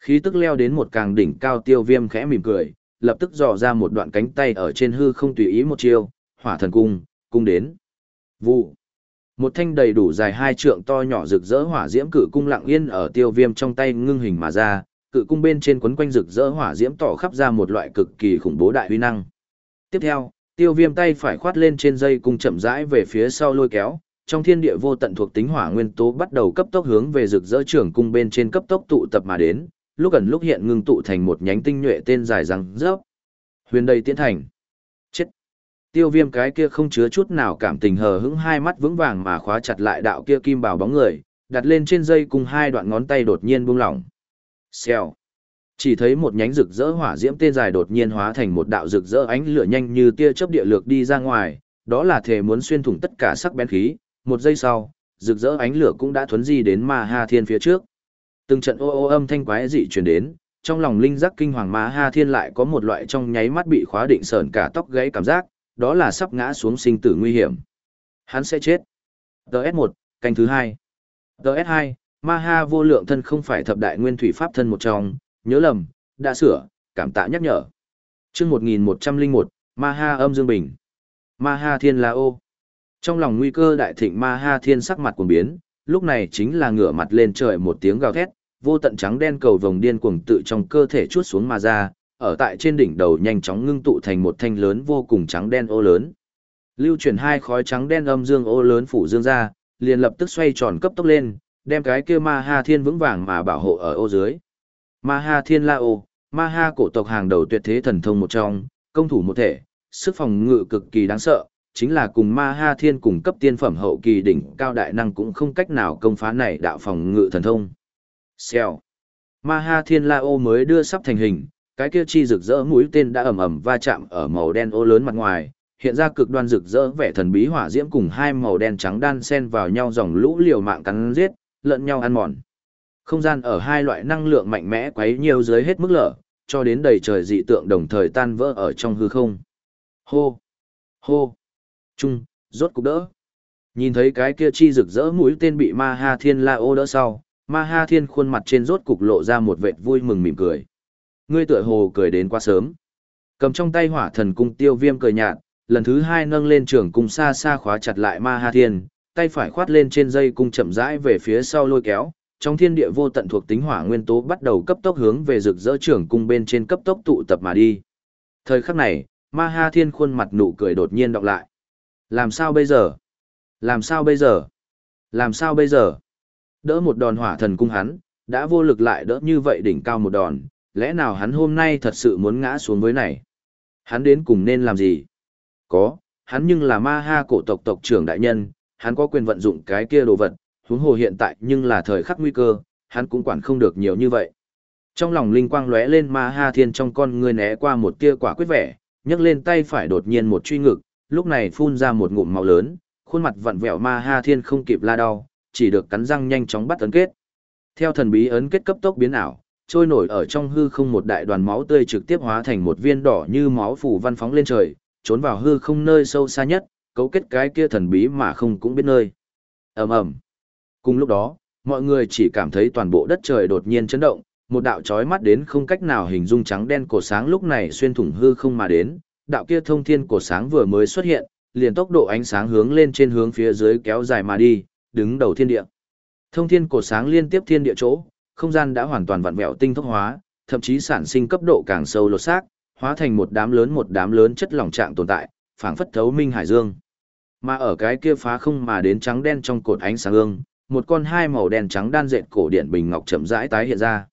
Speaker 1: Khí tức leo đến một càng đỉnh cao tiêu viêm khẽ mỉm cười, lập tức dò ra một đoạn cánh tay ở trên hư không tùy ý một chiêu, hỏa thần cung, cung đến. Vụ. Một thanh đầy đủ dài hai trượng to nhỏ rực rỡ hỏa diễm cự cung lặng yên ở tiêu viêm trong tay ngưng hình mà ra, cự cung bên trên quấn quanh rực rỡ hỏa diễm tỏ khắp ra một loại cực kỳ khủng bố đại huy năng. Tiếp theo, tiêu viêm tay phải khoát lên trên dây cung chậm rãi về phía sau lôi kéo, trong thiên địa vô tận thuộc tính hỏa nguyên tố bắt đầu cấp tốc hướng về rực rỡ trưởng cung bên trên cấp tốc tụ tập mà đến, lúc ẩn lúc hiện ngưng tụ thành một nhánh tinh nhuệ tên dài răng rớp. Huyền đầy tiến thành. Chết. Tiêu viêm cái kia không chứa chút nào cảm tình hờ hững hai mắt vững vàng mà khóa chặt lại đạo kia kim bảo bóng người, đặt lên trên dây cùng hai đoạn ngón tay đột nhiên buông lỏng. Xèo. Chỉ thấy một nhánh rực rỡ hỏa diễm tên dài đột nhiên hóa thành một đạo rực rỡ ánh lửa nhanh như tia chớp địa lược đi ra ngoài, đó là thể muốn xuyên thủng tất cả sắc bén khí, một giây sau, rực rỡ ánh lửa cũng đã thuấn di đến Ma Ha Thiên phía trước. Từng trận ô ô âm thanh quái dị truyền đến, trong lòng linh giác kinh hoàng Ma Ha Thiên lại có một loại trong nháy mắt bị khóa định sờn cả tóc gãy cảm giác, đó là sắp ngã xuống sinh tử nguy hiểm. Hắn sẽ chết. DS1, canh thứ 2. DS2, Ma Ha vô lượng thân không phải thập đại nguyên thủy pháp thân một trong, nhớ lầm, đã sửa, cảm tạ nhắc nhở. Chương 1101, Ma Ha âm dương bình. Ma Ha Thiên La ô. Trong lòng nguy cơ đại thịnh Ma Ha Thiên sắc mặt cuồng biến, lúc này chính là ngửa mặt lên trời một tiếng gào thét, vô tận trắng đen cầu vồng điên cuồng tự trong cơ thể chuốt xuống mà ra, ở tại trên đỉnh đầu nhanh chóng ngưng tụ thành một thanh lớn vô cùng trắng đen ô lớn. Lưu chuyển hai khói trắng đen âm dương ô lớn phủ dương ra, liền lập tức xoay tròn cấp tốc lên, đem cái kia Ma Ha Thiên vững vàng mà bảo hộ ở ô dưới. Ma Ha Thiên La ô, Ma Ha cổ tộc hàng đầu tuyệt thế thần thông một trong, công thủ một thể, sức phòng ngự cực kỳ đáng sợ, chính là cùng Ma Ha Thiên cùng cấp tiên phẩm hậu kỳ đỉnh cao đại năng cũng không cách nào công phá này đạo phòng ngự thần thông. Xèo. Ma Ha Thiên La ô mới đưa sắp thành hình, cái kia chi rực rỡ mũi tên đã ầm ầm va chạm ở màu đen ô lớn mặt ngoài, hiện ra cực đoan rực rỡ vẻ thần bí hỏa diễm cùng hai màu đen trắng đan xen vào nhau dòng lũ liều mạng cắn giết, lẫn nhau ăn mòn. Không gian ở hai loại năng lượng mạnh mẽ quấy nhiều dưới hết mức lở, cho đến đầy trời dị tượng đồng thời tan vỡ ở trong hư không. Hô! Hô! Trung, rốt cục đỡ. Nhìn thấy cái kia chi rực rỡ mũi tên bị Ma Ha Thiên La ô đỡ sau, Ma Ha Thiên khuôn mặt trên rốt cục lộ ra một vệt vui mừng mỉm cười. Ngươi tựa hồ cười đến quá sớm. Cầm trong tay hỏa thần cung tiêu viêm cười nhạt, lần thứ hai nâng lên trường cung xa xa khóa chặt lại Ma Ha Thiên, tay phải khoát lên trên dây cung chậm rãi về phía sau lôi kéo, trong thiên địa vô tận thuộc tính hỏa nguyên tố bắt đầu cấp tốc hướng về rực rỡ trưởng cung bên trên cấp tốc tụ tập mà đi. Thời khắc này, Ma Ha Thiên khuôn mặt nụ cười đột nhiên đọc lại. Làm sao bây giờ? Làm sao bây giờ? Làm sao bây giờ? Đỡ một đòn hỏa thần cung hắn, đã vô lực lại đỡ như vậy đỉnh cao một đòn, lẽ nào hắn hôm nay thật sự muốn ngã xuống với này? Hắn đến cùng nên làm gì? Có, hắn nhưng là ma ha cổ tộc tộc trưởng đại nhân, hắn có quyền vận dụng cái kia đồ vật, huống hồ hiện tại nhưng là thời khắc nguy cơ, hắn cũng quản không được nhiều như vậy. Trong lòng linh quang lóe lên ma ha thiên trong con người né qua một tia quả quyết vẻ, nhấc lên tay phải đột nhiên một truy ngực, lúc này phun ra một ngụm máu lớn, khuôn mặt vặn vẹo ma ha thiên không kịp la đau, chỉ được cắn răng nhanh chóng bắt ấn kết. Theo thần bí ấn kết cấp tốc biến ảo, trôi nổi ở trong hư không một đại đoàn máu tươi trực tiếp hóa thành một viên đỏ như máu phủ văn phóng lên trời, trốn vào hư không nơi sâu xa nhất, cấu kết cái kia thần bí mà không cũng biết nơi. Ầm ầm. Cùng lúc đó, mọi người chỉ cảm thấy toàn bộ đất trời đột nhiên chấn động, một đạo chói mắt đến không cách nào hình dung trắng đen cổ sáng lúc này xuyên thủng hư không mà đến, đạo kia thông thiên cổ sáng vừa mới xuất hiện, liền tốc độ ánh sáng hướng lên trên hướng phía dưới kéo dài mà đi, đứng đầu thiên địa. Thông thiên cổ sáng liên tiếp thiên địa chỗ, không gian đã hoàn toàn vặn vẹo tinh tốc hóa, thậm chí sản sinh cấp độ càng sâu lột xác, hóa thành một đám lớn một đám lớn chất lỏng trạng tồn tại, phảng phất thấu minh hải dương. Mà ở cái kia phá không mà đến trắng đen trong cột ánh sáng ương, một con hai màu đen trắng đan dệt cổ điển bình ngọc chậm rãi tái hiện ra.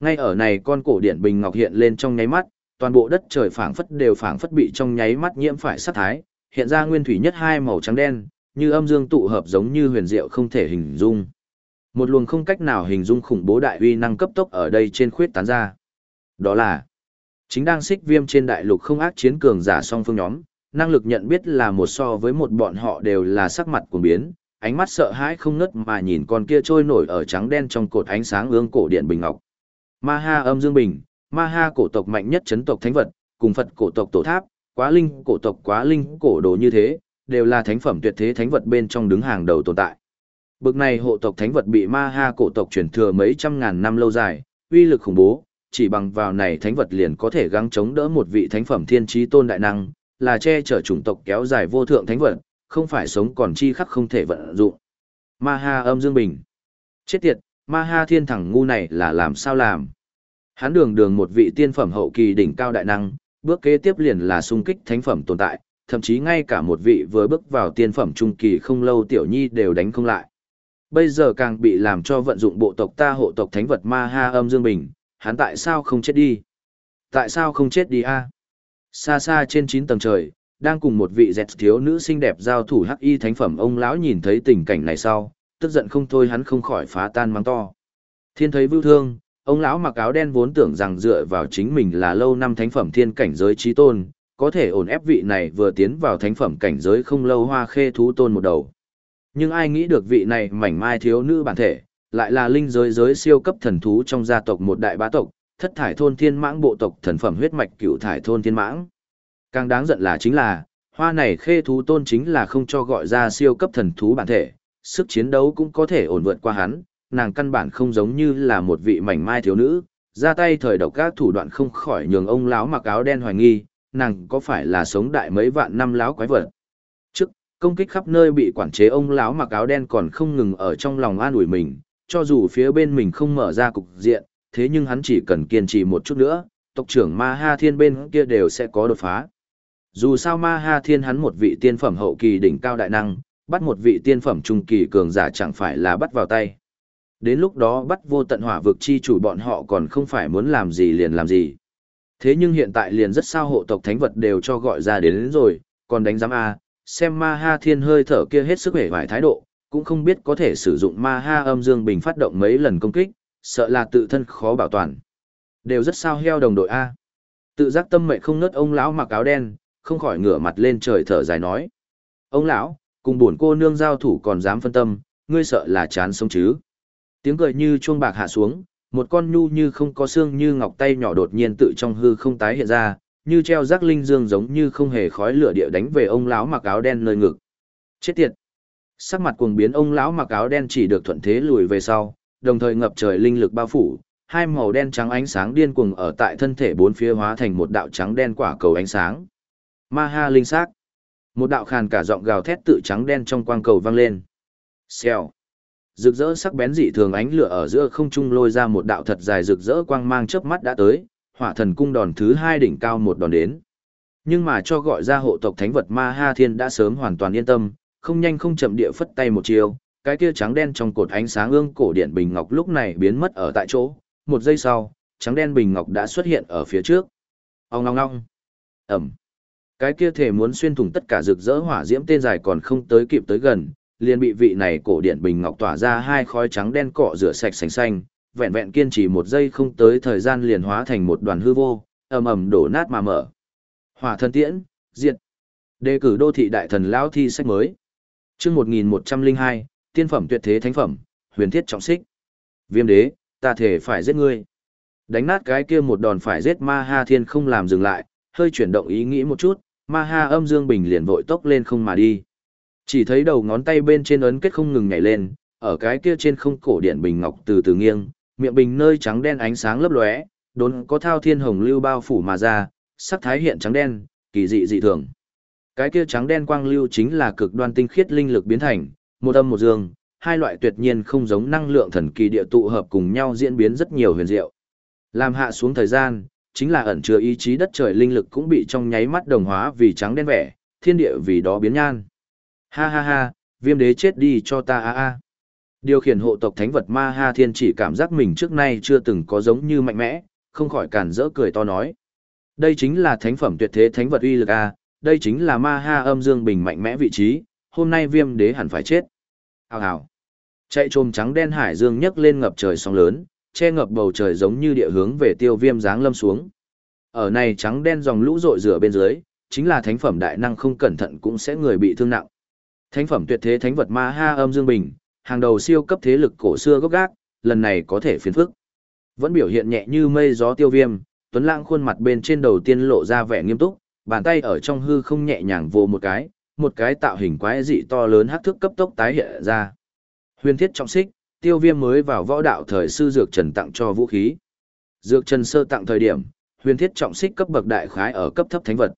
Speaker 1: Ngay ở này con cổ điển bình ngọc hiện lên trong nháy mắt, toàn bộ đất trời phảng phất đều phảng phất bị trong nháy mắt nhiễm phải sát thái, hiện ra nguyên thủy nhất hai màu trắng đen, như âm dương tụ hợp giống như huyền diệu không thể hình dung. Một luồng không cách nào hình dung khủng bố đại uy năng cấp tốc ở đây trên khuyết tán ra. Đó là chính đang xích viêm trên đại lục không ác chiến cường giả song phương nhóm, năng lực nhận biết là một so với một bọn họ đều là sắc mặt cuồng biến, ánh mắt sợ hãi không ngớt mà nhìn con kia trôi nổi ở trắng đen trong cột ánh sáng ương cổ điện bình ngọc. Ma Ha âm dương bình, Ma Ha cổ tộc mạnh nhất chấn tộc thánh vật, cùng Phật cổ tộc tổ tháp, quá linh cổ tộc quá linh cổ đồ như thế, đều là thánh phẩm tuyệt thế thánh vật bên trong đứng hàng đầu tồn tại. Bực này hộ tộc thánh vật bị Ma Ha cổ tộc truyền thừa mấy trăm ngàn năm lâu dài, uy lực khủng bố, chỉ bằng vào này thánh vật liền có thể gắng chống đỡ một vị thánh phẩm thiên trí tôn đại năng, là che chở chủng tộc kéo dài vô thượng thánh vật, không phải sống còn chi khắc không thể vận dụng. Ma Ha âm dương bình. Chết tiệt, Ma Ha thiên thẳng ngu này là làm sao làm? Hắn đường đường một vị tiên phẩm hậu kỳ đỉnh cao đại năng, bước kế tiếp liền là xung kích thánh phẩm tồn tại, thậm chí ngay cả một vị vừa bước vào tiên phẩm trung kỳ không lâu tiểu nhi đều đánh không lại. Bây giờ càng bị làm cho vận dụng bộ tộc ta hộ tộc thánh vật ma ha âm dương bình, hắn tại sao không chết đi? Tại sao không chết đi a? Xa xa trên 9 tầng trời, đang cùng một vị dẹt thiếu nữ xinh đẹp giao thủ hắc y thánh phẩm ông lão nhìn thấy tình cảnh này sau, tức giận không thôi hắn không khỏi phá tan mắng to. Thiên thấy vưu thương, ông lão mặc áo đen vốn tưởng rằng dựa vào chính mình là lâu năm thánh phẩm thiên cảnh giới trí tôn, có thể ổn ép vị này vừa tiến vào thánh phẩm cảnh giới không lâu hoa khê thú tôn một đầu. Nhưng ai nghĩ được vị này mảnh mai thiếu nữ bản thể, lại là linh giới giới siêu cấp thần thú trong gia tộc một đại bá tộc, thất thải thôn thiên mãng bộ tộc thần phẩm huyết mạch cựu thải thôn thiên mãng. Càng đáng giận là chính là, hoa này khê thú tôn chính là không cho gọi ra siêu cấp thần thú bản thể, sức chiến đấu cũng có thể ổn vượt qua hắn, nàng căn bản không giống như là một vị mảnh mai thiếu nữ, ra tay thời độc các thủ đoạn không khỏi nhường ông lão mặc áo đen hoài nghi, nàng có phải là sống đại mấy vạn năm lão quái vật. Trước, công kích khắp nơi bị quản chế ông lão mặc áo đen còn không ngừng ở trong lòng an ủi mình, cho dù phía bên mình không mở ra cục diện, thế nhưng hắn chỉ cần kiên trì một chút nữa, tộc trưởng Ma Ha Thiên bên kia đều sẽ có đột phá. Dù sao Ma Ha Thiên hắn một vị tiên phẩm hậu kỳ đỉnh cao đại năng, bắt một vị tiên phẩm trung kỳ cường giả chẳng phải là bắt vào tay. Đến lúc đó bắt vô tận hỏa vực chi chủ bọn họ còn không phải muốn làm gì liền làm gì. Thế nhưng hiện tại liền rất sao hộ tộc thánh vật đều cho gọi ra đến, đến rồi, còn đánh giám A, xem ma ha thiên hơi thở kia hết sức hể vải thái độ, cũng không biết có thể sử dụng ma ha âm dương bình phát động mấy lần công kích, sợ là tự thân khó bảo toàn. Đều rất sao heo đồng đội A. Tự giác tâm mệnh không nớt ông lão mặc áo đen, không khỏi ngửa mặt lên trời thở dài nói. Ông lão, cùng buồn cô nương giao thủ còn dám phân tâm, ngươi sợ là chán sống chứ. Tiếng cười như chuông bạc hạ xuống, một con nhu như không có xương như ngọc tay nhỏ đột nhiên tự trong hư không tái hiện ra, như treo rác linh dương giống như không hề khói lửa địa đánh về ông lão mặc áo đen nơi ngực. Chết tiệt! Sắc mặt cuồng biến ông lão mặc áo đen chỉ được thuận thế lùi về sau, đồng thời ngập trời linh lực bao phủ, hai màu đen trắng ánh sáng điên cuồng ở tại thân thể bốn phía hóa thành một đạo trắng đen quả cầu ánh sáng. Ma ha linh sắc. Một đạo khàn cả giọng gào thét tự trắng đen trong quang cầu vang lên. Xèo rực rỡ sắc bén dị thường ánh lửa ở giữa không trung lôi ra một đạo thật dài rực rỡ quang mang chớp mắt đã tới, hỏa thần cung đòn thứ hai đỉnh cao một đòn đến. Nhưng mà cho gọi ra hộ tộc thánh vật Ma Ha Thiên đã sớm hoàn toàn yên tâm, không nhanh không chậm địa phất tay một chiều, cái kia trắng đen trong cột ánh sáng ương cổ điện bình ngọc lúc này biến mất ở tại chỗ, một giây sau, trắng đen bình ngọc đã xuất hiện ở phía trước. Ông ngong ngong. Ẩm. Cái kia thể muốn xuyên thủng tất cả rực rỡ hỏa diễm tên dài còn không tới kịp tới gần, liền bị vị này cổ điện bình ngọc tỏa ra hai khói trắng đen cọ rửa sạch sành xanh, vẹn vẹn kiên trì một giây không tới thời gian liền hóa thành một đoàn hư vô, ầm ầm đổ nát mà mở. Hỏa thần tiễn, diệt. Đề cử đô thị đại thần lão thi sách mới. Chương 1102, tiên phẩm tuyệt thế thánh phẩm, huyền thiết trọng xích. Viêm đế, ta thể phải giết ngươi. Đánh nát cái kia một đòn phải giết Ma Ha Thiên không làm dừng lại, hơi chuyển động ý nghĩ một chút, Ma Ha âm dương bình liền vội tốc lên không mà đi. Chỉ thấy đầu ngón tay bên trên ấn kết không ngừng nhảy lên, ở cái kia trên không cổ điện bình ngọc từ từ nghiêng, miệng bình nơi trắng đen ánh sáng lấp lóe, đốn có thao thiên hồng lưu bao phủ mà ra, sắc thái hiện trắng đen, kỳ dị dị thường. Cái kia trắng đen quang lưu chính là cực đoan tinh khiết linh lực biến thành, một âm một dương, hai loại tuyệt nhiên không giống năng lượng thần kỳ địa tụ hợp cùng nhau diễn biến rất nhiều huyền diệu. Làm hạ xuống thời gian, chính là ẩn chứa ý chí đất trời linh lực cũng bị trong nháy mắt đồng hóa vì trắng đen vẻ, thiên địa vì đó biến nhan. Ha ha ha, viêm đế chết đi cho ta a a. Điều khiển hộ tộc thánh vật ma ha thiên chỉ cảm giác mình trước nay chưa từng có giống như mạnh mẽ, không khỏi cản rỡ cười to nói. Đây chính là thánh phẩm tuyệt thế thánh vật uy lực a, đây chính là ma ha âm dương bình mạnh mẽ vị trí, hôm nay viêm đế hẳn phải chết. Hào hào. Chạy trồm trắng đen hải dương nhấc lên ngập trời sóng lớn, che ngập bầu trời giống như địa hướng về tiêu viêm dáng lâm xuống. Ở này trắng đen dòng lũ rội rửa bên dưới, chính là thánh phẩm đại năng không cẩn thận cũng sẽ người bị thương nặng. Thánh phẩm tuyệt thế thánh vật ma ha âm dương bình, hàng đầu siêu cấp thế lực cổ xưa gốc gác, lần này có thể phiền phức. Vẫn biểu hiện nhẹ như mây gió tiêu viêm, Tuấn Lãng khuôn mặt bên trên đầu tiên lộ ra vẻ nghiêm túc, bàn tay ở trong hư không nhẹ nhàng vô một cái, một cái tạo hình quái dị to lớn hắc thức cấp tốc tái hiện ra. Huyền thiết trọng xích, tiêu viêm mới vào võ đạo thời sư dược trần tặng cho vũ khí. Dược trần sơ tặng thời điểm, huyền thiết trọng xích cấp bậc đại khái ở cấp thấp thánh vật.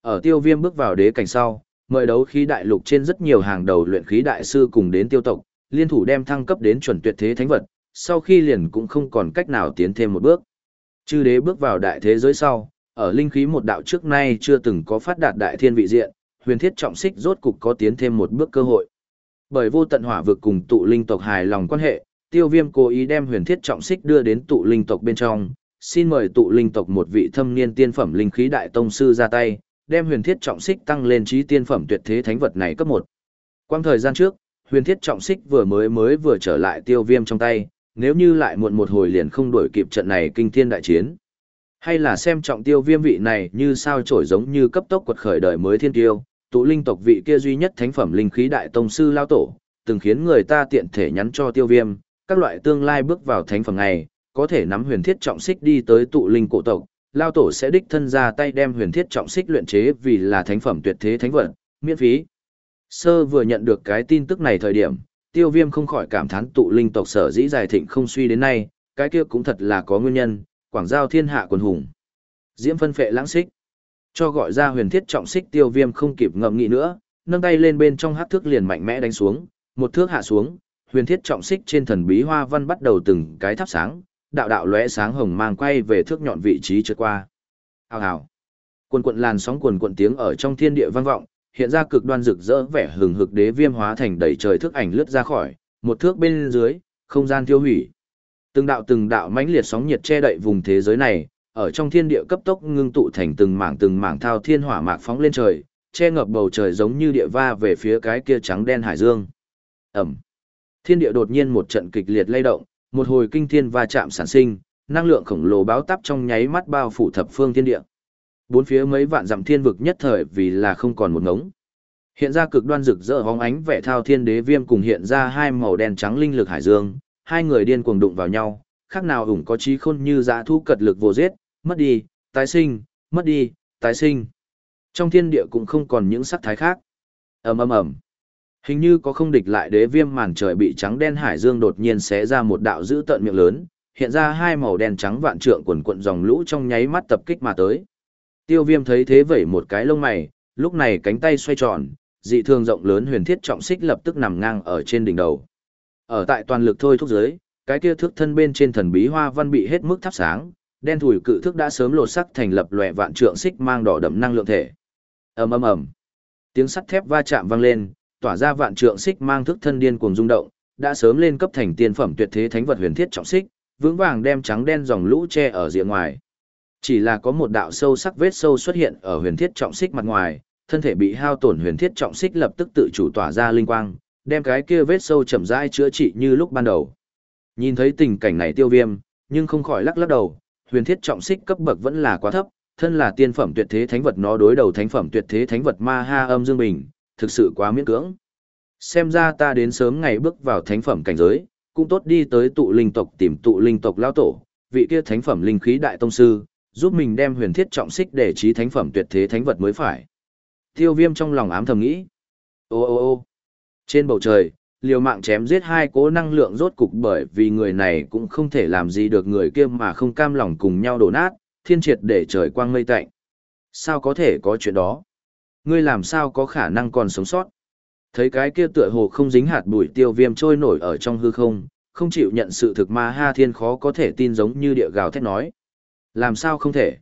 Speaker 1: Ở tiêu viêm bước vào đế cảnh sau, mời đấu khí đại lục trên rất nhiều hàng đầu luyện khí đại sư cùng đến tiêu tộc, liên thủ đem thăng cấp đến chuẩn tuyệt thế thánh vật, sau khi liền cũng không còn cách nào tiến thêm một bước. Chư đế bước vào đại thế giới sau, ở linh khí một đạo trước nay chưa từng có phát đạt đại thiên vị diện, huyền thiết trọng xích rốt cục có tiến thêm một bước cơ hội. Bởi vô tận hỏa vực cùng tụ linh tộc hài lòng quan hệ, tiêu viêm cố ý đem huyền thiết trọng xích đưa đến tụ linh tộc bên trong, xin mời tụ linh tộc một vị thâm niên tiên phẩm linh khí đại tông sư ra tay, đem huyền thiết trọng xích tăng lên trí tiên phẩm tuyệt thế thánh vật này cấp một. Quang thời gian trước, huyền thiết trọng xích vừa mới mới vừa trở lại tiêu viêm trong tay, nếu như lại muộn một hồi liền không đuổi kịp trận này kinh thiên đại chiến. Hay là xem trọng tiêu viêm vị này như sao trổi giống như cấp tốc quật khởi đời mới thiên tiêu, tụ linh tộc vị kia duy nhất thánh phẩm linh khí đại tông sư lao tổ, từng khiến người ta tiện thể nhắn cho tiêu viêm, các loại tương lai bước vào thánh phẩm này, có thể nắm huyền thiết trọng xích đi tới tụ linh cổ tộc, lao tổ sẽ đích thân ra tay đem huyền thiết trọng xích luyện chế vì là thánh phẩm tuyệt thế thánh vật, miễn phí. Sơ vừa nhận được cái tin tức này thời điểm, tiêu viêm không khỏi cảm thán tụ linh tộc sở dĩ dài thịnh không suy đến nay, cái kia cũng thật là có nguyên nhân, quảng giao thiên hạ quần hùng. Diễm phân phệ lãng xích. Cho gọi ra huyền thiết trọng xích tiêu viêm không kịp ngậm nghĩ nữa, nâng tay lên bên trong hát thước liền mạnh mẽ đánh xuống, một thước hạ xuống, huyền thiết trọng xích trên thần bí hoa văn bắt đầu từng cái thắp sáng, đạo đạo lóe sáng hồng mang quay về thước nhọn vị trí trượt qua. Hào hào. Quần quận làn sóng quần quận tiếng ở trong thiên địa vang vọng, hiện ra cực đoan rực rỡ vẻ hừng hực đế viêm hóa thành đầy trời thước ảnh lướt ra khỏi, một thước bên dưới, không gian tiêu hủy. Từng đạo từng đạo mãnh liệt sóng nhiệt che đậy vùng thế giới này, ở trong thiên địa cấp tốc ngưng tụ thành từng mảng từng mảng thao thiên hỏa mạc phóng lên trời, che ngập bầu trời giống như địa va về phía cái kia trắng đen hải dương. Ẩm. Thiên địa đột nhiên một trận kịch liệt lay động, một hồi kinh thiên va chạm sản sinh, năng lượng khổng lồ báo táp trong nháy mắt bao phủ thập phương thiên địa. Bốn phía mấy vạn dặm thiên vực nhất thời vì là không còn một ngống. Hiện ra cực đoan rực rỡ hóng ánh vẻ thao thiên đế viêm cùng hiện ra hai màu đen trắng linh lực hải dương, hai người điên cuồng đụng vào nhau, khác nào ủng có trí khôn như dã thu cật lực vô giết, mất đi, tái sinh, mất đi, tái sinh. Trong thiên địa cũng không còn những sắc thái khác. ầm ầm ầm. Hình như có không địch lại đế viêm màn trời bị trắng đen hải dương đột nhiên xé ra một đạo dữ tận miệng lớn, hiện ra hai màu đen trắng vạn trượng quần quận dòng lũ trong nháy mắt tập kích mà tới. Tiêu viêm thấy thế vẩy một cái lông mày, lúc này cánh tay xoay tròn, dị thường rộng lớn huyền thiết trọng xích lập tức nằm ngang ở trên đỉnh đầu. Ở tại toàn lực thôi thúc giới, cái kia thước thân bên trên thần bí hoa văn bị hết mức thắp sáng, đen thủi cự thước đã sớm lột sắc thành lập lòe vạn trượng xích mang đỏ đậm năng lượng thể. Ầm ầm ầm. Tiếng sắt thép va chạm vang lên, tỏa ra vạn trượng xích mang thức thân điên cuồng rung động, đã sớm lên cấp thành tiên phẩm tuyệt thế thánh vật huyền thiết trọng xích, vững vàng đem trắng đen dòng lũ che ở rìa ngoài. Chỉ là có một đạo sâu sắc vết sâu xuất hiện ở huyền thiết trọng xích mặt ngoài, thân thể bị hao tổn huyền thiết trọng xích lập tức tự chủ tỏa ra linh quang, đem cái kia vết sâu chậm rãi chữa trị như lúc ban đầu. Nhìn thấy tình cảnh này tiêu viêm, nhưng không khỏi lắc lắc đầu, huyền thiết trọng xích cấp bậc vẫn là quá thấp, thân là tiên phẩm tuyệt thế thánh vật nó đối đầu thánh phẩm tuyệt thế thánh vật ma ha âm dương bình, thực sự quá miễn cưỡng. Xem ra ta đến sớm ngày bước vào thánh phẩm cảnh giới, cũng tốt đi tới tụ linh tộc tìm tụ linh tộc lao tổ, vị kia thánh phẩm linh khí đại tông sư, giúp mình đem huyền thiết trọng xích để trí thánh phẩm tuyệt thế thánh vật mới phải. Tiêu viêm trong lòng ám thầm nghĩ. Ô ô ô trên bầu trời, liều mạng chém giết hai cố năng lượng rốt cục bởi vì người này cũng không thể làm gì được người kia mà không cam lòng cùng nhau đổ nát, thiên triệt để trời quang mây tạnh. Sao có thể có chuyện đó? Ngươi làm sao có khả năng còn sống sót? Thấy cái kia tựa hồ không dính hạt bụi tiêu viêm trôi nổi ở trong hư không, không chịu nhận sự thực ma ha thiên khó có thể tin giống như địa gào thét nói. Làm sao không thể?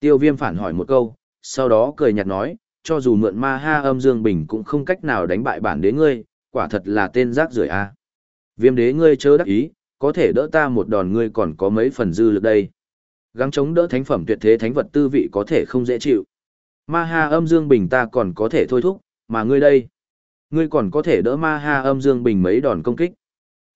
Speaker 1: Tiêu viêm phản hỏi một câu, sau đó cười nhạt nói, cho dù mượn ma ha âm dương bình cũng không cách nào đánh bại bản đế ngươi, quả thật là tên rác rưởi a. Viêm đế ngươi chớ đắc ý, có thể đỡ ta một đòn ngươi còn có mấy phần dư lực đây. Gắng chống đỡ thánh phẩm tuyệt thế thánh vật tư vị có thể không dễ chịu. Ma ha âm dương bình ta còn có thể thôi thúc, mà ngươi đây. Ngươi còn có thể đỡ ma ha âm dương bình mấy đòn công kích.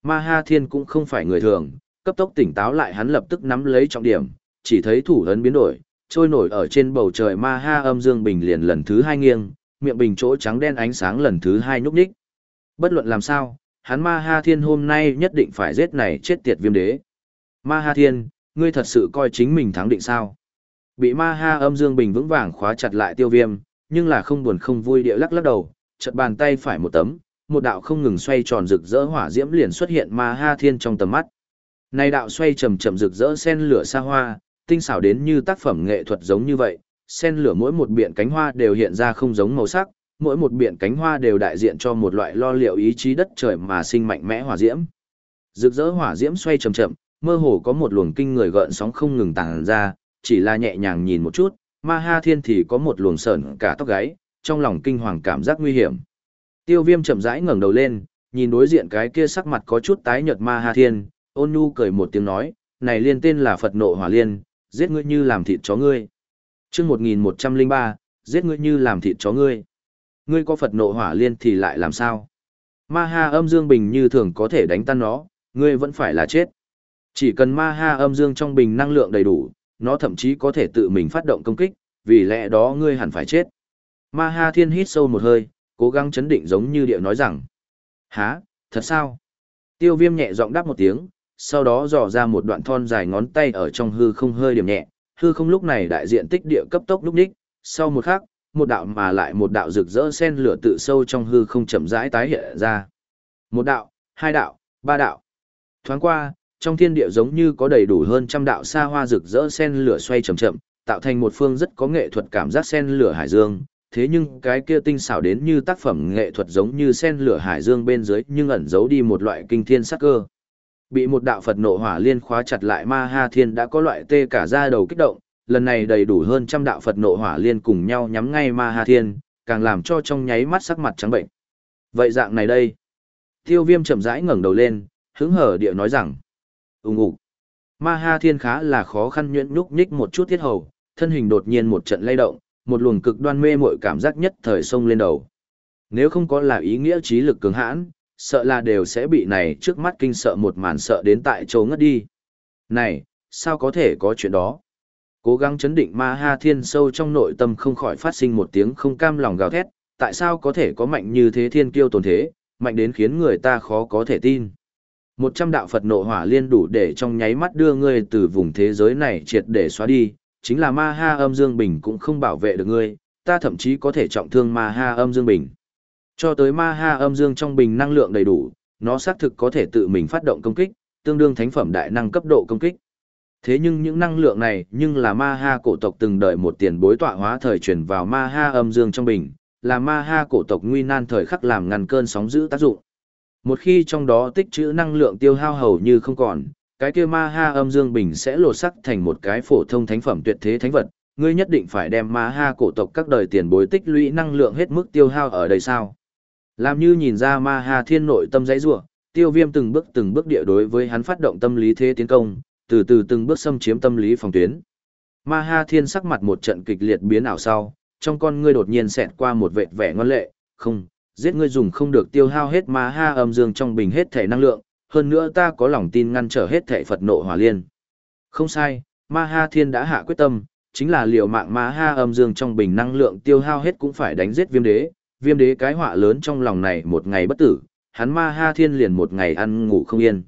Speaker 1: Ma ha thiên cũng không phải người thường, cấp tốc tỉnh táo lại hắn lập tức nắm lấy trọng điểm, chỉ thấy thủ ấn biến đổi, trôi nổi ở trên bầu trời ma ha âm dương bình liền lần thứ hai nghiêng, miệng bình chỗ trắng đen ánh sáng lần thứ hai nhúc nhích. Bất luận làm sao, hắn ma ha thiên hôm nay nhất định phải giết này chết tiệt viêm đế. Ma ha thiên, ngươi thật sự coi chính mình thắng định sao? Bị ma ha âm dương bình vững vàng khóa chặt lại tiêu viêm, nhưng là không buồn không vui địa lắc lắc đầu, chợt bàn tay phải một tấm, một đạo không ngừng xoay tròn rực rỡ hỏa diễm liền xuất hiện ma ha thiên trong tầm mắt. Này đạo xoay chậm chậm rực rỡ sen lửa xa hoa, tinh xảo đến như tác phẩm nghệ thuật giống như vậy, sen lửa mỗi một biện cánh hoa đều hiện ra không giống màu sắc, mỗi một biện cánh hoa đều đại diện cho một loại lo liệu ý chí đất trời mà sinh mạnh mẽ hỏa diễm. Rực rỡ hỏa diễm xoay chậm chậm, mơ hồ có một luồng kinh người gợn sóng không ngừng tàng ra, chỉ là nhẹ nhàng nhìn một chút, ma ha thiên thì có một luồng sởn cả tóc gáy, trong lòng kinh hoàng cảm giác nguy hiểm. Tiêu viêm chậm rãi ngẩng đầu lên, nhìn đối diện cái kia sắc mặt có chút tái nhợt ma ha thiên, ôn nhu cười một tiếng nói, này liên tên là Phật nộ hỏa liên, giết ngươi như làm thịt chó ngươi. chương 1103, giết ngươi như làm thịt chó ngươi. Ngươi có Phật nộ hỏa liên thì lại làm sao? Ma ha âm dương bình như thường có thể đánh tan nó, ngươi vẫn phải là chết. Chỉ cần ma ha âm dương trong bình năng lượng đầy đủ, nó thậm chí có thể tự mình phát động công kích, vì lẽ đó ngươi hẳn phải chết. Ma ha thiên hít sâu một hơi, cố gắng chấn định giống như điệu nói rằng. Hả, thật sao? Tiêu viêm nhẹ giọng đáp một tiếng, sau đó dò ra một đoạn thon dài ngón tay ở trong hư không hơi điểm nhẹ, hư không lúc này đại diện tích địa cấp tốc lúc ních, sau một khắc, một đạo mà lại một đạo rực rỡ sen lửa tự sâu trong hư không chậm rãi tái hiện ra. Một đạo, hai đạo, ba đạo. Thoáng qua, trong thiên địa giống như có đầy đủ hơn trăm đạo xa hoa rực rỡ sen lửa xoay chậm chậm, tạo thành một phương rất có nghệ thuật cảm giác sen lửa hải dương. Thế nhưng cái kia tinh xảo đến như tác phẩm nghệ thuật giống như sen lửa hải dương bên dưới nhưng ẩn giấu đi một loại kinh thiên sắc cơ. Bị một đạo Phật nộ hỏa liên khóa chặt lại ma ha thiên đã có loại tê cả da đầu kích động, lần này đầy đủ hơn trăm đạo Phật nộ hỏa liên cùng nhau nhắm ngay ma ha thiên, càng làm cho trong nháy mắt sắc mặt trắng bệnh. Vậy dạng này đây. Tiêu viêm chậm rãi ngẩng đầu lên, hứng hở địa nói rằng. ùng ục Ma ha thiên khá là khó khăn nhuyễn nhúc nhích một chút thiết hầu, thân hình đột nhiên một trận lay động, một luồng cực đoan mê mội cảm giác nhất thời sông lên đầu. Nếu không có là ý nghĩa trí lực cường hãn, sợ là đều sẽ bị này trước mắt kinh sợ một màn sợ đến tại chỗ ngất đi. Này, sao có thể có chuyện đó? Cố gắng chấn định ma ha thiên sâu trong nội tâm không khỏi phát sinh một tiếng không cam lòng gào thét, tại sao có thể có mạnh như thế thiên kiêu tồn thế, mạnh đến khiến người ta khó có thể tin. Một trăm đạo Phật nộ hỏa liên đủ để trong nháy mắt đưa ngươi từ vùng thế giới này triệt để xóa đi, chính là ma ha âm dương bình cũng không bảo vệ được ngươi, ta thậm chí có thể trọng thương ma ha âm dương bình. Cho tới ma ha âm dương trong bình năng lượng đầy đủ, nó xác thực có thể tự mình phát động công kích, tương đương thánh phẩm đại năng cấp độ công kích. Thế nhưng những năng lượng này nhưng là ma ha cổ tộc từng đợi một tiền bối tọa hóa thời chuyển vào ma ha âm dương trong bình, là ma ha cổ tộc nguy nan thời khắc làm ngăn cơn sóng giữ tác dụng. Một khi trong đó tích trữ năng lượng tiêu hao hầu như không còn, cái kia ma ha âm dương bình sẽ lột sắc thành một cái phổ thông thánh phẩm tuyệt thế thánh vật, ngươi nhất định phải đem ma ha cổ tộc các đời tiền bối tích lũy năng lượng hết mức tiêu hao ở đây sao? Làm như nhìn ra ma ha thiên nội tâm dãy rủa tiêu viêm từng bước từng bước địa đối với hắn phát động tâm lý thế tiến công, từ từ từng bước xâm chiếm tâm lý phòng tuyến. Ma ha thiên sắc mặt một trận kịch liệt biến ảo sau, trong con ngươi đột nhiên xẹt qua một vệt vẻ ngoan lệ, không, giết ngươi dùng không được tiêu hao hết ma ha âm dương trong bình hết thể năng lượng, hơn nữa ta có lòng tin ngăn trở hết thể Phật nộ hỏa liên. Không sai, Ma Ha Thiên đã hạ quyết tâm, chính là liều mạng Ma Ha âm dương trong bình năng lượng tiêu hao hết cũng phải đánh giết viêm đế, viêm đế cái họa lớn trong lòng này một ngày bất tử, hắn Ma Ha Thiên liền một ngày ăn ngủ không yên.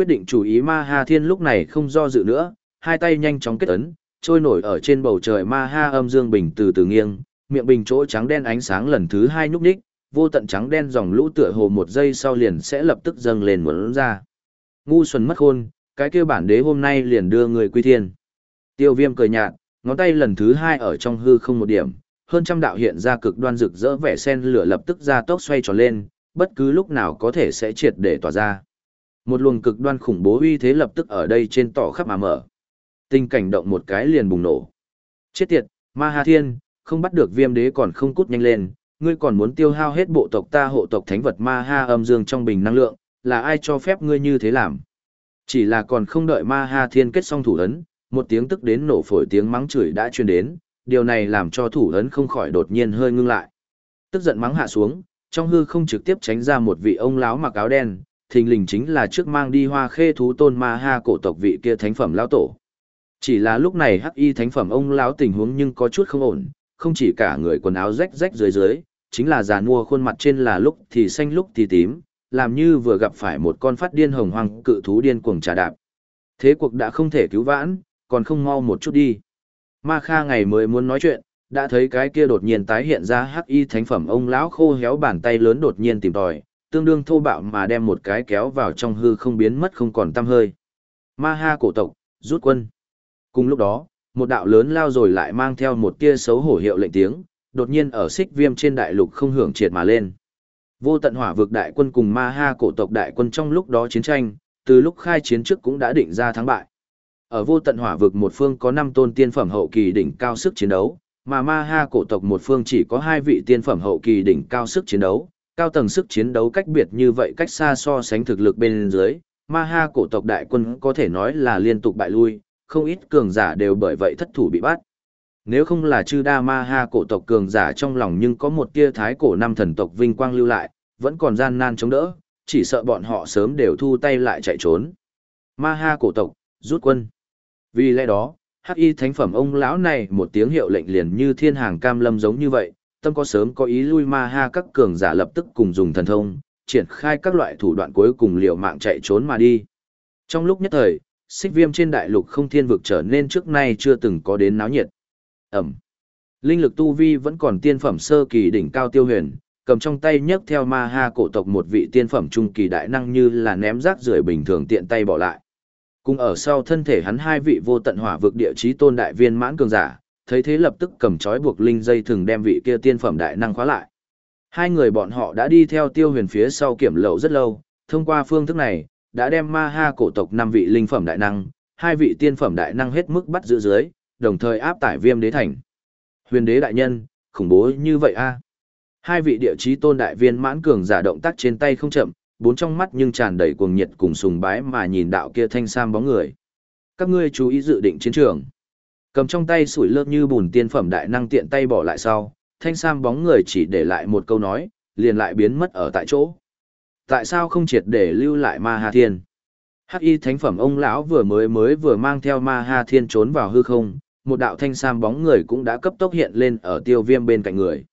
Speaker 1: Quyết định chủ ý Ma Ha Thiên lúc này không do dự nữa, hai tay nhanh chóng kết ấn, trôi nổi ở trên bầu trời Ma Ha âm dương bình từ từ nghiêng, miệng bình chỗ trắng đen ánh sáng lần thứ hai nhúc nhích, vô tận trắng đen dòng lũ tựa hồ một giây sau liền sẽ lập tức dâng lên muốn ra. Ngu xuẩn mất khôn, cái kia bản đế hôm nay liền đưa người quy thiên. Tiêu viêm cười nhạt, ngón tay lần thứ hai ở trong hư không một điểm, hơn trăm đạo hiện ra cực đoan rực rỡ vẻ sen lửa lập tức ra tốc xoay tròn lên, bất cứ lúc nào có thể sẽ triệt để tỏa ra. Một luồng cực đoan khủng bố uy thế lập tức ở đây trên tỏ khắp mà mở. Tình cảnh động một cái liền bùng nổ. Chết tiệt, Ma Ha Thiên, không bắt được viêm đế còn không cút nhanh lên, ngươi còn muốn tiêu hao hết bộ tộc ta hộ tộc thánh vật Ma Ha âm dương trong bình năng lượng, là ai cho phép ngươi như thế làm? Chỉ là còn không đợi Ma Ha Thiên kết xong thủ ấn, một tiếng tức đến nổ phổi tiếng mắng chửi đã truyền đến, điều này làm cho thủ ấn không khỏi đột nhiên hơi ngưng lại. Tức giận mắng hạ xuống, trong hư không trực tiếp tránh ra một vị ông lão mặc áo đen, thình lình chính là trước mang đi hoa khê thú tôn ma ha cổ tộc vị kia thánh phẩm lão tổ. Chỉ là lúc này hắc y thánh phẩm ông lão tình huống nhưng có chút không ổn, không chỉ cả người quần áo rách rách dưới dưới, chính là già nua khuôn mặt trên là lúc thì xanh lúc thì tím, làm như vừa gặp phải một con phát điên hồng hoang cự thú điên cuồng trà đạp. Thế cuộc đã không thể cứu vãn, còn không mau một chút đi. Ma Kha ngày mới muốn nói chuyện, đã thấy cái kia đột nhiên tái hiện ra hắc y thánh phẩm ông lão khô héo bàn tay lớn đột nhiên tìm tòi, tương đương thô bạo mà đem một cái kéo vào trong hư không biến mất không còn tăm hơi. Ma Ha cổ tộc, rút quân. Cùng lúc đó, một đạo lớn lao rồi lại mang theo một tia xấu hổ hiệu lệnh tiếng, đột nhiên ở xích viêm trên đại lục không hưởng triệt mà lên. Vô tận hỏa vực đại quân cùng Ma Ha cổ tộc đại quân trong lúc đó chiến tranh, từ lúc khai chiến trước cũng đã định ra thắng bại. Ở vô tận hỏa vực một phương có 5 tôn tiên phẩm hậu kỳ đỉnh cao sức chiến đấu, mà Ma Ha cổ tộc một phương chỉ có hai vị tiên phẩm hậu kỳ đỉnh cao sức chiến đấu, cao tầng sức chiến đấu cách biệt như vậy cách xa so sánh thực lực bên dưới, Ma Ha cổ tộc đại quân có thể nói là liên tục bại lui, không ít cường giả đều bởi vậy thất thủ bị bắt. Nếu không là chư đa Ma Ha cổ tộc cường giả trong lòng nhưng có một tia thái cổ năm thần tộc vinh quang lưu lại, vẫn còn gian nan chống đỡ, chỉ sợ bọn họ sớm đều thu tay lại chạy trốn. Ma Ha cổ tộc, rút quân. Vì lẽ đó, hắc y thánh phẩm ông lão này một tiếng hiệu lệnh liền như thiên hàng cam lâm giống như vậy, tâm có sớm có ý lui ma ha các cường giả lập tức cùng dùng thần thông, triển khai các loại thủ đoạn cuối cùng liều mạng chạy trốn mà đi. Trong lúc nhất thời, xích viêm trên đại lục không thiên vực trở nên trước nay chưa từng có đến náo nhiệt. Ẩm. Linh lực tu vi vẫn còn tiên phẩm sơ kỳ đỉnh cao tiêu huyền, cầm trong tay nhấc theo ma ha cổ tộc một vị tiên phẩm trung kỳ đại năng như là ném rác rưởi bình thường tiện tay bỏ lại. Cùng ở sau thân thể hắn hai vị vô tận hỏa vực địa chí tôn đại viên mãn cường giả, thấy thế lập tức cầm chói buộc linh dây thường đem vị kia tiên phẩm đại năng khóa lại. Hai người bọn họ đã đi theo tiêu huyền phía sau kiểm lậu rất lâu, thông qua phương thức này, đã đem ma ha cổ tộc năm vị linh phẩm đại năng, hai vị tiên phẩm đại năng hết mức bắt giữ dưới, đồng thời áp tải viêm đế thành. Huyền đế đại nhân, khủng bố như vậy a Hai vị địa chí tôn đại viên mãn cường giả động tác trên tay không chậm, bốn trong mắt nhưng tràn đầy cuồng nhiệt cùng sùng bái mà nhìn đạo kia thanh sam bóng người. Các ngươi chú ý dự định chiến trường. Cầm trong tay sủi lớp như bùn tiên phẩm đại năng tiện tay bỏ lại sau, thanh sam bóng người chỉ để lại một câu nói, liền lại biến mất ở tại chỗ. Tại sao không triệt để lưu lại ma hà thiên? Hắc y thánh phẩm ông lão vừa mới mới vừa mang theo ma ha thiên trốn vào hư không, một đạo thanh sam bóng người cũng đã cấp tốc hiện lên ở tiêu viêm bên cạnh người.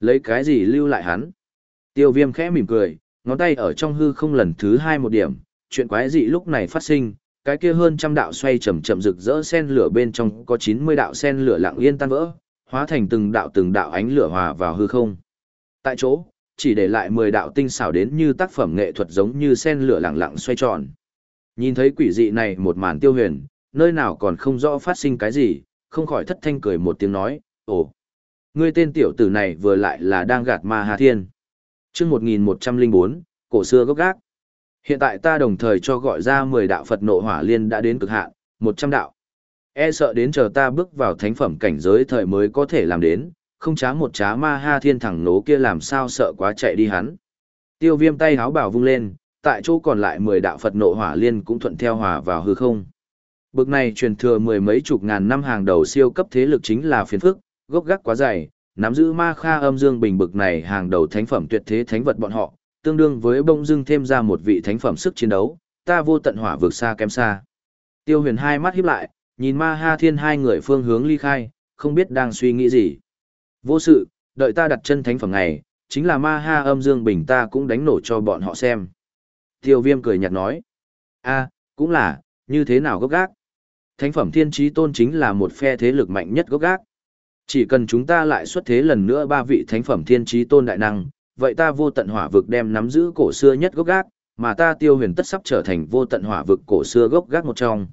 Speaker 1: Lấy cái gì lưu lại hắn? Tiêu viêm khẽ mỉm cười, ngón tay ở trong hư không lần thứ hai một điểm, chuyện quái dị lúc này phát sinh, cái kia hơn trăm đạo xoay chậm chậm rực rỡ sen lửa bên trong có 90 đạo sen lửa lặng yên tan vỡ, hóa thành từng đạo từng đạo ánh lửa hòa vào hư không. Tại chỗ, chỉ để lại 10 đạo tinh xảo đến như tác phẩm nghệ thuật giống như sen lửa lặng lặng xoay tròn. Nhìn thấy quỷ dị này một màn tiêu huyền, nơi nào còn không rõ phát sinh cái gì, không khỏi thất thanh cười một tiếng nói, ồ, ngươi tên tiểu tử này vừa lại là đang gạt ma hà thiên. Trước 1104, cổ xưa gốc gác. Hiện tại ta đồng thời cho gọi ra 10 đạo Phật nộ hỏa liên đã đến cực hạn, 100 đạo. E sợ đến chờ ta bước vào thánh phẩm cảnh giới thời mới có thể làm đến, không trá một trá ma ha thiên thẳng nố kia làm sao sợ quá chạy đi hắn. Tiêu viêm tay háo bảo vung lên, tại chỗ còn lại 10 đạo Phật nộ hỏa liên cũng thuận theo hòa vào hư không. Bực này truyền thừa mười mấy chục ngàn năm hàng đầu siêu cấp thế lực chính là phiền phức, gốc gác quá dày, nắm giữ ma kha âm dương bình bực này hàng đầu thánh phẩm tuyệt thế thánh vật bọn họ, tương đương với bông dưng thêm ra một vị thánh phẩm sức chiến đấu, ta vô tận hỏa vượt xa kém xa. Tiêu huyền hai mắt híp lại, nhìn ma ha thiên hai người phương hướng ly khai, không biết đang suy nghĩ gì. Vô sự, đợi ta đặt chân thánh phẩm này, chính là ma ha âm dương bình ta cũng đánh nổ cho bọn họ xem. Tiêu viêm cười nhạt nói. a cũng là, như thế nào gốc gác. Thánh phẩm thiên trí tôn chính là một phe thế lực mạnh nhất gốc gác. Chỉ cần chúng ta lại xuất thế lần nữa ba vị thánh phẩm thiên trí tôn đại năng, vậy ta vô tận hỏa vực đem nắm giữ cổ xưa nhất gốc gác, mà ta tiêu huyền tất sắp trở thành vô tận hỏa vực cổ xưa gốc gác một trong.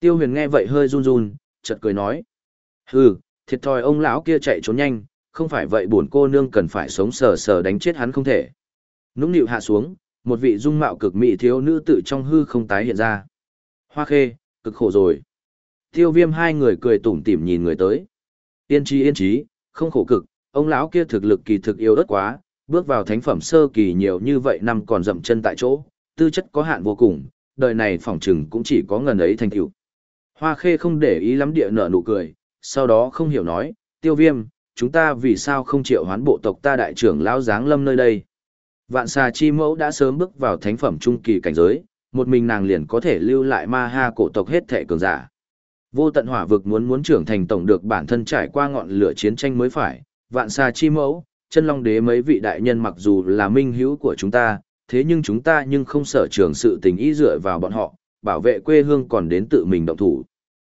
Speaker 1: Tiêu huyền nghe vậy hơi run run, chợt cười nói. Hừ, thiệt thòi ông lão kia chạy trốn nhanh, không phải vậy buồn cô nương cần phải sống sờ sờ đánh chết hắn không thể. Nũng nịu hạ xuống, một vị dung mạo cực mỹ thiếu nữ tự trong hư không tái hiện ra. Hoa khê, cực khổ rồi. Tiêu viêm hai người cười tủm tỉm nhìn người tới. Yên trí yên trí, không khổ cực, ông lão kia thực lực kỳ thực yếu đất quá, bước vào thánh phẩm sơ kỳ nhiều như vậy năm còn dậm chân tại chỗ, tư chất có hạn vô cùng, đời này phỏng chừng cũng chỉ có ngần ấy thành tựu. Hoa khê không để ý lắm địa nở nụ cười, sau đó không hiểu nói, tiêu viêm, chúng ta vì sao không triệu hoán bộ tộc ta đại trưởng lão giáng lâm nơi đây. Vạn xà chi mẫu đã sớm bước vào thánh phẩm trung kỳ cảnh giới, một mình nàng liền có thể lưu lại ma ha cổ tộc hết thể cường giả. Vô tận hỏa vực muốn muốn trưởng thành tổng được bản thân trải qua ngọn lửa chiến tranh mới phải, vạn xà chi mẫu, chân long đế mấy vị đại nhân mặc dù là minh hữu của chúng ta, thế nhưng chúng ta nhưng không sở trường sự tình ý dựa vào bọn họ, bảo vệ quê hương còn đến tự mình động thủ.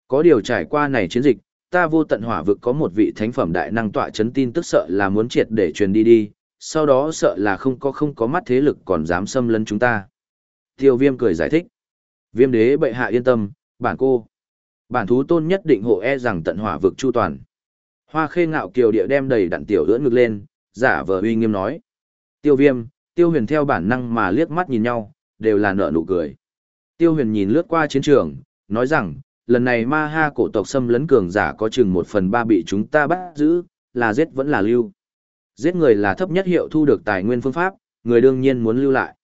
Speaker 1: Có điều trải qua này chiến dịch, ta vô tận hỏa vực có một vị thánh phẩm đại năng tọa chấn tin tức sợ là muốn triệt để truyền đi đi, sau đó sợ là không có không có mắt thế lực còn dám xâm lấn chúng ta. Tiêu viêm cười giải thích. Viêm đế bệ hạ yên tâm, bản cô. Bản thú tôn nhất định hộ e rằng tận hỏa vực chu toàn. Hoa khê ngạo kiều địa đem đầy đặn tiểu ưỡn ngực lên, giả vờ uy nghiêm nói. Tiêu viêm, tiêu huyền theo bản năng mà liếc mắt nhìn nhau, đều là nở nụ cười. Tiêu huyền nhìn lướt qua chiến trường, nói rằng, lần này ma ha cổ tộc xâm lấn cường giả có chừng một phần ba bị chúng ta bắt giữ, là giết vẫn là lưu. Giết người là thấp nhất hiệu thu được tài nguyên phương pháp, người đương nhiên muốn lưu lại.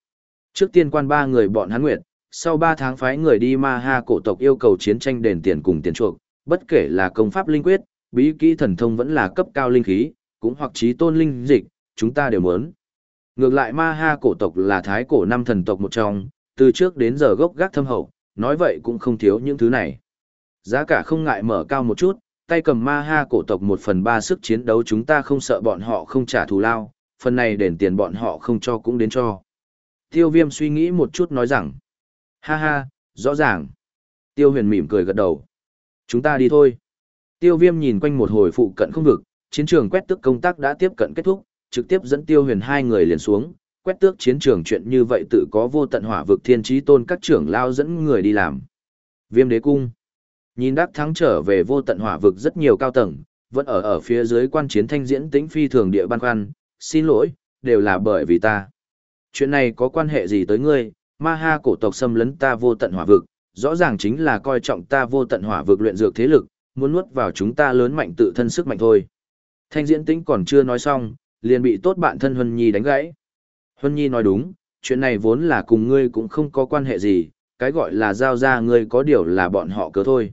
Speaker 1: Trước tiên quan ba người bọn hắn nguyệt, sau ba tháng phái người đi ma ha cổ tộc yêu cầu chiến tranh đền tiền cùng tiền chuộc, bất kể là công pháp linh quyết, bí kỹ thần thông vẫn là cấp cao linh khí, cũng hoặc trí tôn linh dịch, chúng ta đều muốn. Ngược lại ma ha cổ tộc là thái cổ năm thần tộc một trong, từ trước đến giờ gốc gác thâm hậu, nói vậy cũng không thiếu những thứ này. Giá cả không ngại mở cao một chút, tay cầm ma ha cổ tộc một phần ba sức chiến đấu chúng ta không sợ bọn họ không trả thù lao, phần này đền tiền bọn họ không cho cũng đến cho. Tiêu viêm suy nghĩ một chút nói rằng, ha ha, rõ ràng. Tiêu huyền mỉm cười gật đầu. Chúng ta đi thôi. Tiêu viêm nhìn quanh một hồi phụ cận không vực, chiến trường quét tước công tác đã tiếp cận kết thúc, trực tiếp dẫn tiêu huyền hai người liền xuống, quét tước chiến trường chuyện như vậy tự có vô tận hỏa vực thiên trí tôn các trưởng lao dẫn người đi làm. Viêm đế cung. Nhìn đắc thắng trở về vô tận hỏa vực rất nhiều cao tầng, vẫn ở ở phía dưới quan chiến thanh diễn tĩnh phi thường địa ban khoan, xin lỗi, đều là bởi vì ta. Chuyện này có quan hệ gì tới ngươi, ma ha cổ tộc xâm lấn ta vô tận hỏa vực, rõ ràng chính là coi trọng ta vô tận hỏa vực luyện dược thế lực, muốn nuốt vào chúng ta lớn mạnh tự thân sức mạnh thôi. Thanh diễn tĩnh còn chưa nói xong, liền bị tốt bạn thân Huân Nhi đánh gãy. Huân Nhi nói đúng, chuyện này vốn là cùng ngươi cũng không có quan hệ gì, cái gọi là giao ra ngươi có điều là bọn họ cớ thôi.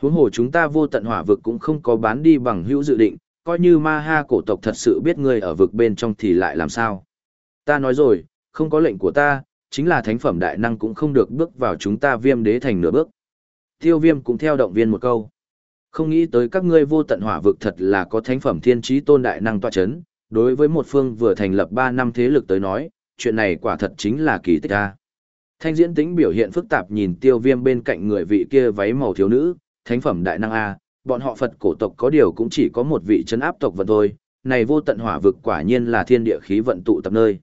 Speaker 1: Huống hồ chúng ta vô tận hỏa vực cũng không có bán đi bằng hữu dự định, coi như ma ha cổ tộc thật sự biết ngươi ở vực bên trong thì lại làm sao. Ta nói rồi, không có lệnh của ta, chính là thánh phẩm đại năng cũng không được bước vào chúng ta viêm đế thành nửa bước. Tiêu viêm cũng theo động viên một câu. Không nghĩ tới các ngươi vô tận hỏa vực thật là có thánh phẩm thiên trí tôn đại năng tọa chấn, đối với một phương vừa thành lập 3 năm thế lực tới nói, chuyện này quả thật chính là kỳ tích a. Thanh diễn tính biểu hiện phức tạp nhìn tiêu viêm bên cạnh người vị kia váy màu thiếu nữ, thánh phẩm đại năng A, bọn họ Phật cổ tộc có điều cũng chỉ có một vị chấn áp tộc vận thôi, này vô tận hỏa vực quả nhiên là thiên địa khí vận tụ tập nơi.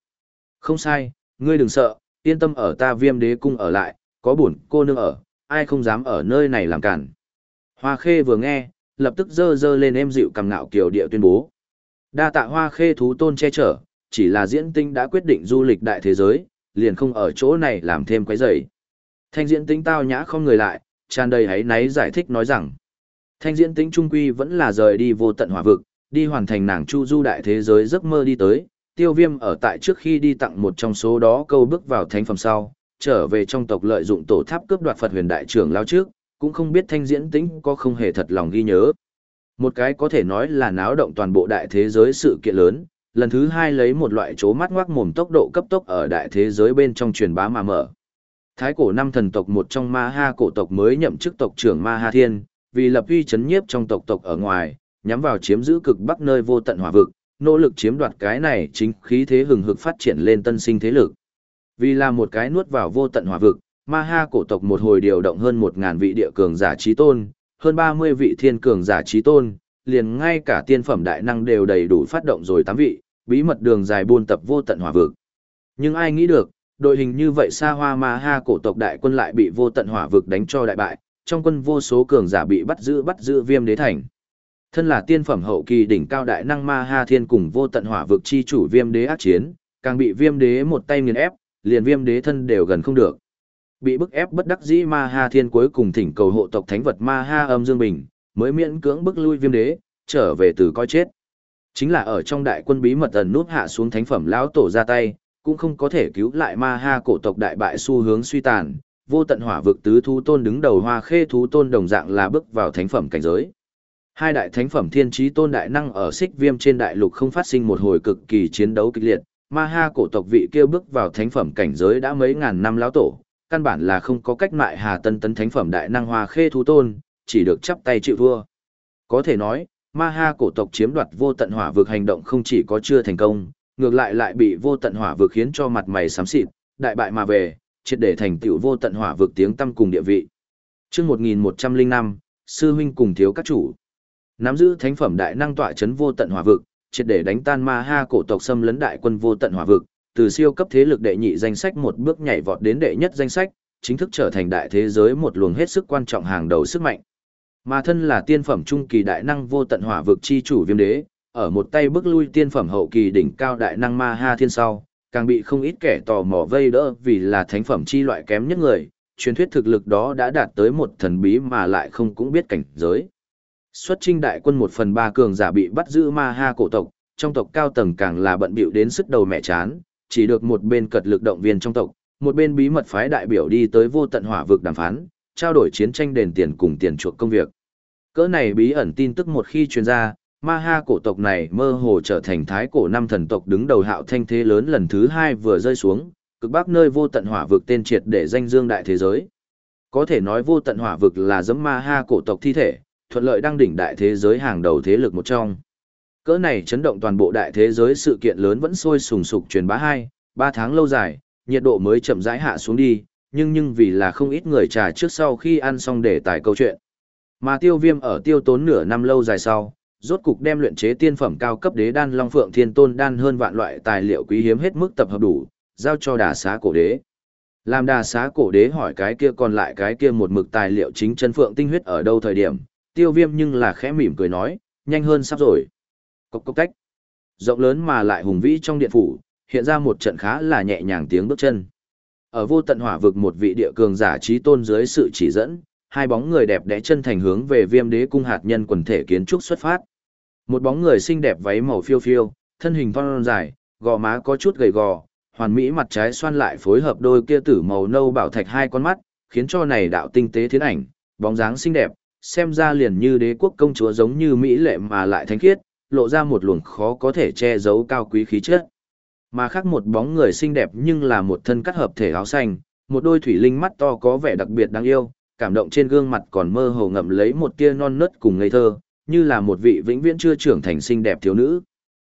Speaker 1: Không sai, ngươi đừng sợ, yên tâm ở ta viêm đế cung ở lại, có buồn cô nương ở, ai không dám ở nơi này làm cản. Hoa khê vừa nghe, lập tức dơ dơ lên em dịu cầm ngạo kiều địa tuyên bố. Đa tạ hoa khê thú tôn che chở, chỉ là diễn tinh đã quyết định du lịch đại thế giới, liền không ở chỗ này làm thêm quấy rầy. Thanh diễn tinh tao nhã không người lại, tràn đầy hãy náy giải thích nói rằng, thanh diễn tinh trung quy vẫn là rời đi vô tận hỏa vực, đi hoàn thành nàng chu du đại thế giới giấc mơ đi tới, tiêu viêm ở tại trước khi đi tặng một trong số đó câu bước vào thánh phẩm sau, trở về trong tộc lợi dụng tổ tháp cướp đoạt Phật huyền đại trưởng lao trước, cũng không biết thanh diễn tĩnh có không hề thật lòng ghi nhớ. Một cái có thể nói là náo động toàn bộ đại thế giới sự kiện lớn, lần thứ hai lấy một loại chố mắt ngoác mồm tốc độ cấp tốc ở đại thế giới bên trong truyền bá mà mở. Thái cổ năm thần tộc một trong Ma Ha cổ tộc mới nhậm chức tộc trưởng Ma Ha Thiên, vì lập uy chấn nhiếp trong tộc tộc ở ngoài, nhắm vào chiếm giữ cực bắc nơi vô tận hỏa vực, nỗ lực chiếm đoạt cái này chính khí thế hừng hực phát triển lên tân sinh thế lực. Vì là một cái nuốt vào vô tận hỏa vực, Ma Ha cổ tộc một hồi điều động hơn 1000 vị địa cường giả chí tôn, hơn 30 vị thiên cường giả chí tôn, liền ngay cả tiên phẩm đại năng đều đầy đủ phát động rồi tám vị, bí mật đường dài buôn tập vô tận hỏa vực. Nhưng ai nghĩ được, đội hình như vậy xa hoa Ma Ha cổ tộc đại quân lại bị vô tận hỏa vực đánh cho đại bại, trong quân vô số cường giả bị bắt giữ bắt giữ viêm đế thành. Thân là tiên phẩm hậu kỳ đỉnh cao đại năng Ma Ha Thiên cùng vô tận hỏa vực chi chủ viêm đế ác chiến, càng bị viêm đế một tay nghiền ép, liền viêm đế thân đều gần không được. Bị bức ép bất đắc dĩ Ma Ha Thiên cuối cùng thỉnh cầu hộ tộc thánh vật Ma Ha âm dương bình, mới miễn cưỡng bức lui viêm đế, trở về từ coi chết. Chính là ở trong đại quân bí mật ẩn nút hạ xuống thánh phẩm lão tổ ra tay, cũng không có thể cứu lại Ma Ha cổ tộc đại bại xu hướng suy tàn, vô tận hỏa vực tứ thú tôn đứng đầu hoa khê thú tôn đồng dạng là bước vào thánh phẩm cảnh giới. Hai đại thánh phẩm thiên trí tôn đại năng ở xích viêm trên đại lục không phát sinh một hồi cực kỳ chiến đấu kịch liệt, ma ha cổ tộc vị kia bước vào thánh phẩm cảnh giới đã mấy ngàn năm lão tổ, căn bản là không có cách mại hà tân tấn thánh phẩm đại năng hoa khê thú tôn, chỉ được chắp tay chịu thua. Có thể nói, ma ha cổ tộc chiếm đoạt vô tận hỏa vực hành động không chỉ có chưa thành công, ngược lại lại bị vô tận hỏa vực khiến cho mặt mày xám xịt, đại bại mà về, triệt để thành tựu vô tận hỏa vực tiếng tâm cùng địa vị. Chương 1105, sư huynh cùng thiếu các chủ. Nắm giữ thánh phẩm đại năng tọa chấn vô tận hỏa vực, triệt để đánh tan ma ha cổ tộc xâm lấn đại quân vô tận hỏa vực, từ siêu cấp thế lực đệ nhị danh sách một bước nhảy vọt đến đệ nhất danh sách, chính thức trở thành đại thế giới một luồng hết sức quan trọng hàng đầu sức mạnh. Mà thân là tiên phẩm trung kỳ đại năng vô tận hỏa vực chi chủ viêm đế, ở một tay bước lui tiên phẩm hậu kỳ đỉnh cao đại năng ma ha thiên sau, càng bị không ít kẻ tò mò vây đỡ vì là thánh phẩm chi loại kém nhất người, truyền thuyết thực lực đó đã đạt tới một thần bí mà lại không cũng biết cảnh giới. Xuất trinh đại quân một phần ba cường giả bị bắt giữ ma ha cổ tộc, trong tộc cao tầng càng là bận bịu đến sức đầu mẹ chán, chỉ được một bên cật lực động viên trong tộc, một bên bí mật phái đại biểu đi tới vô tận hỏa vực đàm phán, trao đổi chiến tranh đền tiền cùng tiền chuộc công việc. Cỡ này bí ẩn tin tức một khi truyền ra, ma ha cổ tộc này mơ hồ trở thành thái cổ năm thần tộc đứng đầu hạo thanh thế lớn lần thứ hai vừa rơi xuống, cực bắc nơi vô tận hỏa vực tên triệt để danh dương đại thế giới. Có thể nói vô tận hỏa vực là giấm ma ha cổ tộc thi thể, thuận lợi đăng đỉnh đại thế giới hàng đầu thế lực một trong. Cỡ này chấn động toàn bộ đại thế giới sự kiện lớn vẫn sôi sùng sục truyền bá hai, ba tháng lâu dài, nhiệt độ mới chậm rãi hạ xuống đi, nhưng nhưng vì là không ít người trà trước sau khi ăn xong để tải câu chuyện. Mà tiêu viêm ở tiêu tốn nửa năm lâu dài sau, rốt cục đem luyện chế tiên phẩm cao cấp đế đan long phượng thiên tôn đan hơn vạn loại tài liệu quý hiếm hết mức tập hợp đủ, giao cho đà xá cổ đế. Làm đà xá cổ đế hỏi cái kia còn lại cái kia một mực tài liệu chính chân phượng tinh huyết ở đâu thời điểm, tiêu viêm nhưng là khẽ mỉm cười nói, nhanh hơn sắp rồi. Cốc cốc cách. Rộng lớn mà lại hùng vĩ trong điện phủ, hiện ra một trận khá là nhẹ nhàng tiếng bước chân. Ở vô tận hỏa vực một vị địa cường giả trí tôn dưới sự chỉ dẫn, hai bóng người đẹp đẽ chân thành hướng về viêm đế cung hạt nhân quần thể kiến trúc xuất phát. Một bóng người xinh đẹp váy màu phiêu phiêu, thân hình thon dài, gò má có chút gầy gò, hoàn mỹ mặt trái xoan lại phối hợp đôi kia tử màu nâu bảo thạch hai con mắt, khiến cho này đạo tinh tế thiến ảnh, bóng dáng xinh đẹp, xem ra liền như đế quốc công chúa giống như mỹ lệ mà lại thánh khiết, lộ ra một luồng khó có thể che giấu cao quý khí chất. Mà khác một bóng người xinh đẹp nhưng là một thân cắt hợp thể áo xanh, một đôi thủy linh mắt to có vẻ đặc biệt đáng yêu, cảm động trên gương mặt còn mơ hồ ngậm lấy một tia non nớt cùng ngây thơ, như là một vị vĩnh viễn chưa trưởng thành xinh đẹp thiếu nữ.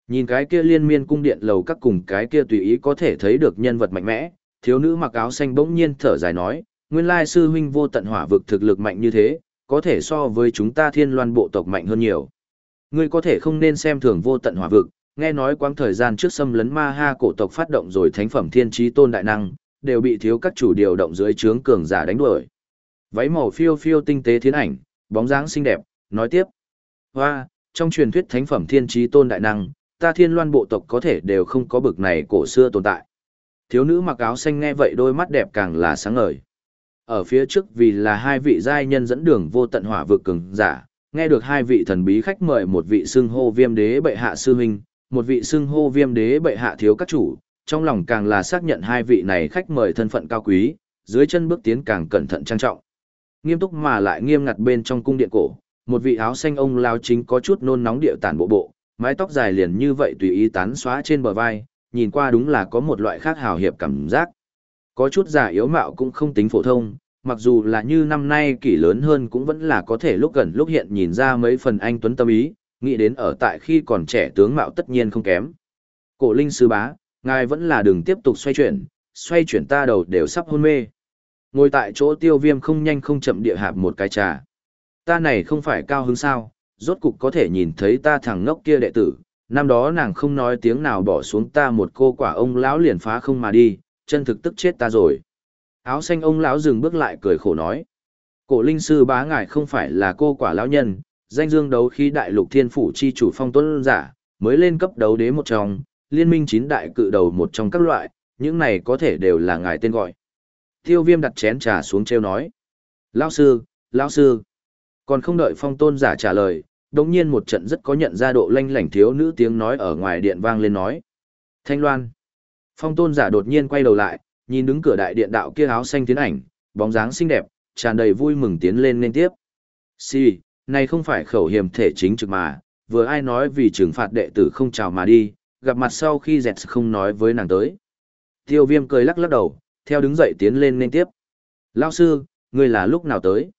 Speaker 1: Nhìn cái kia liên miên cung điện lầu các cùng cái kia tùy ý có thể thấy được nhân vật mạnh mẽ, thiếu nữ mặc áo xanh bỗng nhiên thở dài nói, nguyên lai sư huynh vô tận hỏa vực thực lực mạnh như thế, có thể so với chúng ta thiên loan bộ tộc mạnh hơn nhiều. Ngươi có thể không nên xem thường vô tận hỏa vực, nghe nói quãng thời gian trước xâm lấn ma ha cổ tộc phát động rồi thánh phẩm thiên trí tôn đại năng, đều bị thiếu các chủ điều động dưới trướng cường giả đánh đuổi. Váy màu phiêu phiêu tinh tế thiến ảnh, bóng dáng xinh đẹp, nói tiếp. Hoa, trong truyền thuyết thánh phẩm thiên trí tôn đại năng, ta thiên loan bộ tộc có thể đều không có bực này cổ xưa tồn tại. Thiếu nữ mặc áo xanh nghe vậy đôi mắt đẹp càng là sáng ngời. Ở phía trước vì là hai vị giai nhân dẫn đường vô tận hỏa vực cường giả, nghe được hai vị thần bí khách mời một vị xưng hô viêm đế bệ hạ sư huynh, một vị xưng hô viêm đế bệ hạ thiếu các chủ, trong lòng càng là xác nhận hai vị này khách mời thân phận cao quý, dưới chân bước tiến càng cẩn thận trang trọng. Nghiêm túc mà lại nghiêm ngặt bên trong cung điện cổ, một vị áo xanh ông lao chính có chút nôn nóng điệu tản bộ bộ, mái tóc dài liền như vậy tùy ý tán xóa trên bờ vai, nhìn qua đúng là có một loại khác hào hiệp cảm giác. Có chút giả yếu mạo cũng không tính phổ thông, mặc dù là như năm nay kỷ lớn hơn cũng vẫn là có thể lúc gần lúc hiện nhìn ra mấy phần anh tuấn tâm ý, nghĩ đến ở tại khi còn trẻ tướng mạo tất nhiên không kém. Cổ linh sư bá, ngài vẫn là đừng tiếp tục xoay chuyển, xoay chuyển ta đầu đều sắp hôn mê. Ngồi tại chỗ tiêu viêm không nhanh không chậm địa hạp một cái trà. Ta này không phải cao hứng sao, rốt cục có thể nhìn thấy ta thằng ngốc kia đệ tử, năm đó nàng không nói tiếng nào bỏ xuống ta một cô quả ông lão liền phá không mà đi, chân thực tức chết ta rồi. Áo xanh ông lão dừng bước lại cười khổ nói. Cổ linh sư bá ngài không phải là cô quả lão nhân, danh dương đấu khí đại lục thiên phủ chi chủ phong tuấn giả, mới lên cấp đấu đế một trong, liên minh chín đại cự đầu một trong các loại, những này có thể đều là ngài tên gọi. Tiêu viêm đặt chén trà xuống treo nói. Lão sư, lão sư. Còn không đợi phong tôn giả trả lời, đồng nhiên một trận rất có nhận ra độ lanh lảnh thiếu nữ tiếng nói ở ngoài điện vang lên nói. Thanh Loan. Phong tôn giả đột nhiên quay đầu lại, nhìn đứng cửa đại điện đạo kia áo xanh tiến ảnh, bóng dáng xinh đẹp, tràn đầy vui mừng tiến lên nên tiếp. Si, này không phải khẩu hiểm thể chính trực mà, vừa ai nói vì trừng phạt đệ tử không chào mà đi, gặp mặt sau khi dẹt không nói với nàng tới. Tiêu viêm cười lắc lắc đầu, theo đứng dậy tiến lên nên tiếp. Lao sư, ngươi là lúc nào tới?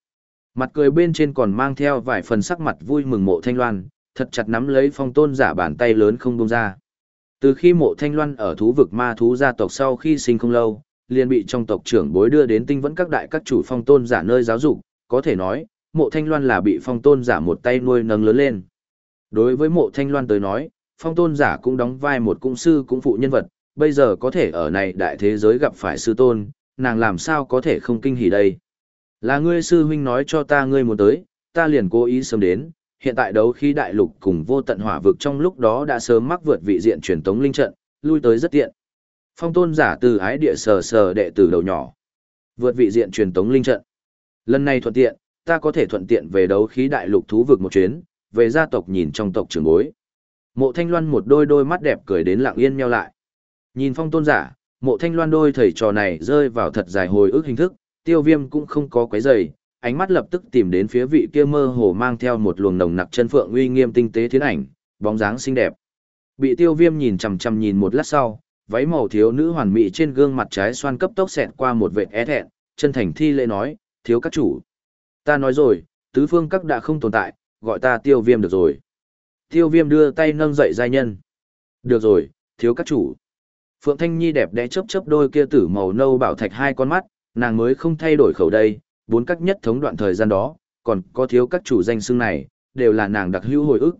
Speaker 1: Mặt cười bên trên còn mang theo vài phần sắc mặt vui mừng mộ thanh loan, thật chặt nắm lấy phong tôn giả bàn tay lớn không buông ra. Từ khi mộ thanh loan ở thú vực ma thú gia tộc sau khi sinh không lâu, liền bị trong tộc trưởng bối đưa đến tinh vẫn các đại các chủ phong tôn giả nơi giáo dục, có thể nói, mộ thanh loan là bị phong tôn giả một tay nuôi nâng lớn lên. Đối với mộ thanh loan tới nói, phong tôn giả cũng đóng vai một cung sư cũng phụ nhân vật, bây giờ có thể ở này đại thế giới gặp phải sư tôn, nàng làm sao có thể không kinh hỉ đây. Là ngươi sư huynh nói cho ta ngươi muốn tới, ta liền cố ý sớm đến, hiện tại đấu khí đại lục cùng vô tận hỏa vực trong lúc đó đã sớm mắc vượt vị diện truyền tống linh trận, lui tới rất tiện. Phong tôn giả từ ái địa sờ sờ đệ tử đầu nhỏ. Vượt vị diện truyền tống linh trận. Lần này thuận tiện, ta có thể thuận tiện về đấu khí đại lục thú vực một chuyến, về gia tộc nhìn trong tộc trưởng bối. Mộ Thanh Loan một đôi đôi mắt đẹp cười đến lặng yên nheo lại. Nhìn phong tôn giả, mộ Thanh Loan đôi thầy trò này rơi vào thật dài hồi ức hình thức, tiêu viêm cũng không có quấy giày, ánh mắt lập tức tìm đến phía vị kia mơ hồ mang theo một luồng nồng nặc chân phượng uy nghiêm tinh tế thiên ảnh, bóng dáng xinh đẹp. Bị tiêu viêm nhìn chằm chằm nhìn một lát sau, váy màu thiếu nữ hoàn mỹ trên gương mặt trái xoan cấp tốc xẹt qua một vệt é thẹn, chân thành thi lễ nói, thiếu các chủ. Ta nói rồi, tứ phương các đã không tồn tại, gọi ta tiêu viêm được rồi. Tiêu viêm đưa tay nâng dậy giai nhân. Được rồi, thiếu các chủ. Phượng Thanh Nhi đẹp đẽ chớp chớp đôi kia tử màu nâu bảo thạch hai con mắt, nàng mới không thay đổi khẩu đây, bốn các nhất thống đoạn thời gian đó, còn có thiếu các chủ danh xưng này, đều là nàng đặc hữu hồi ức.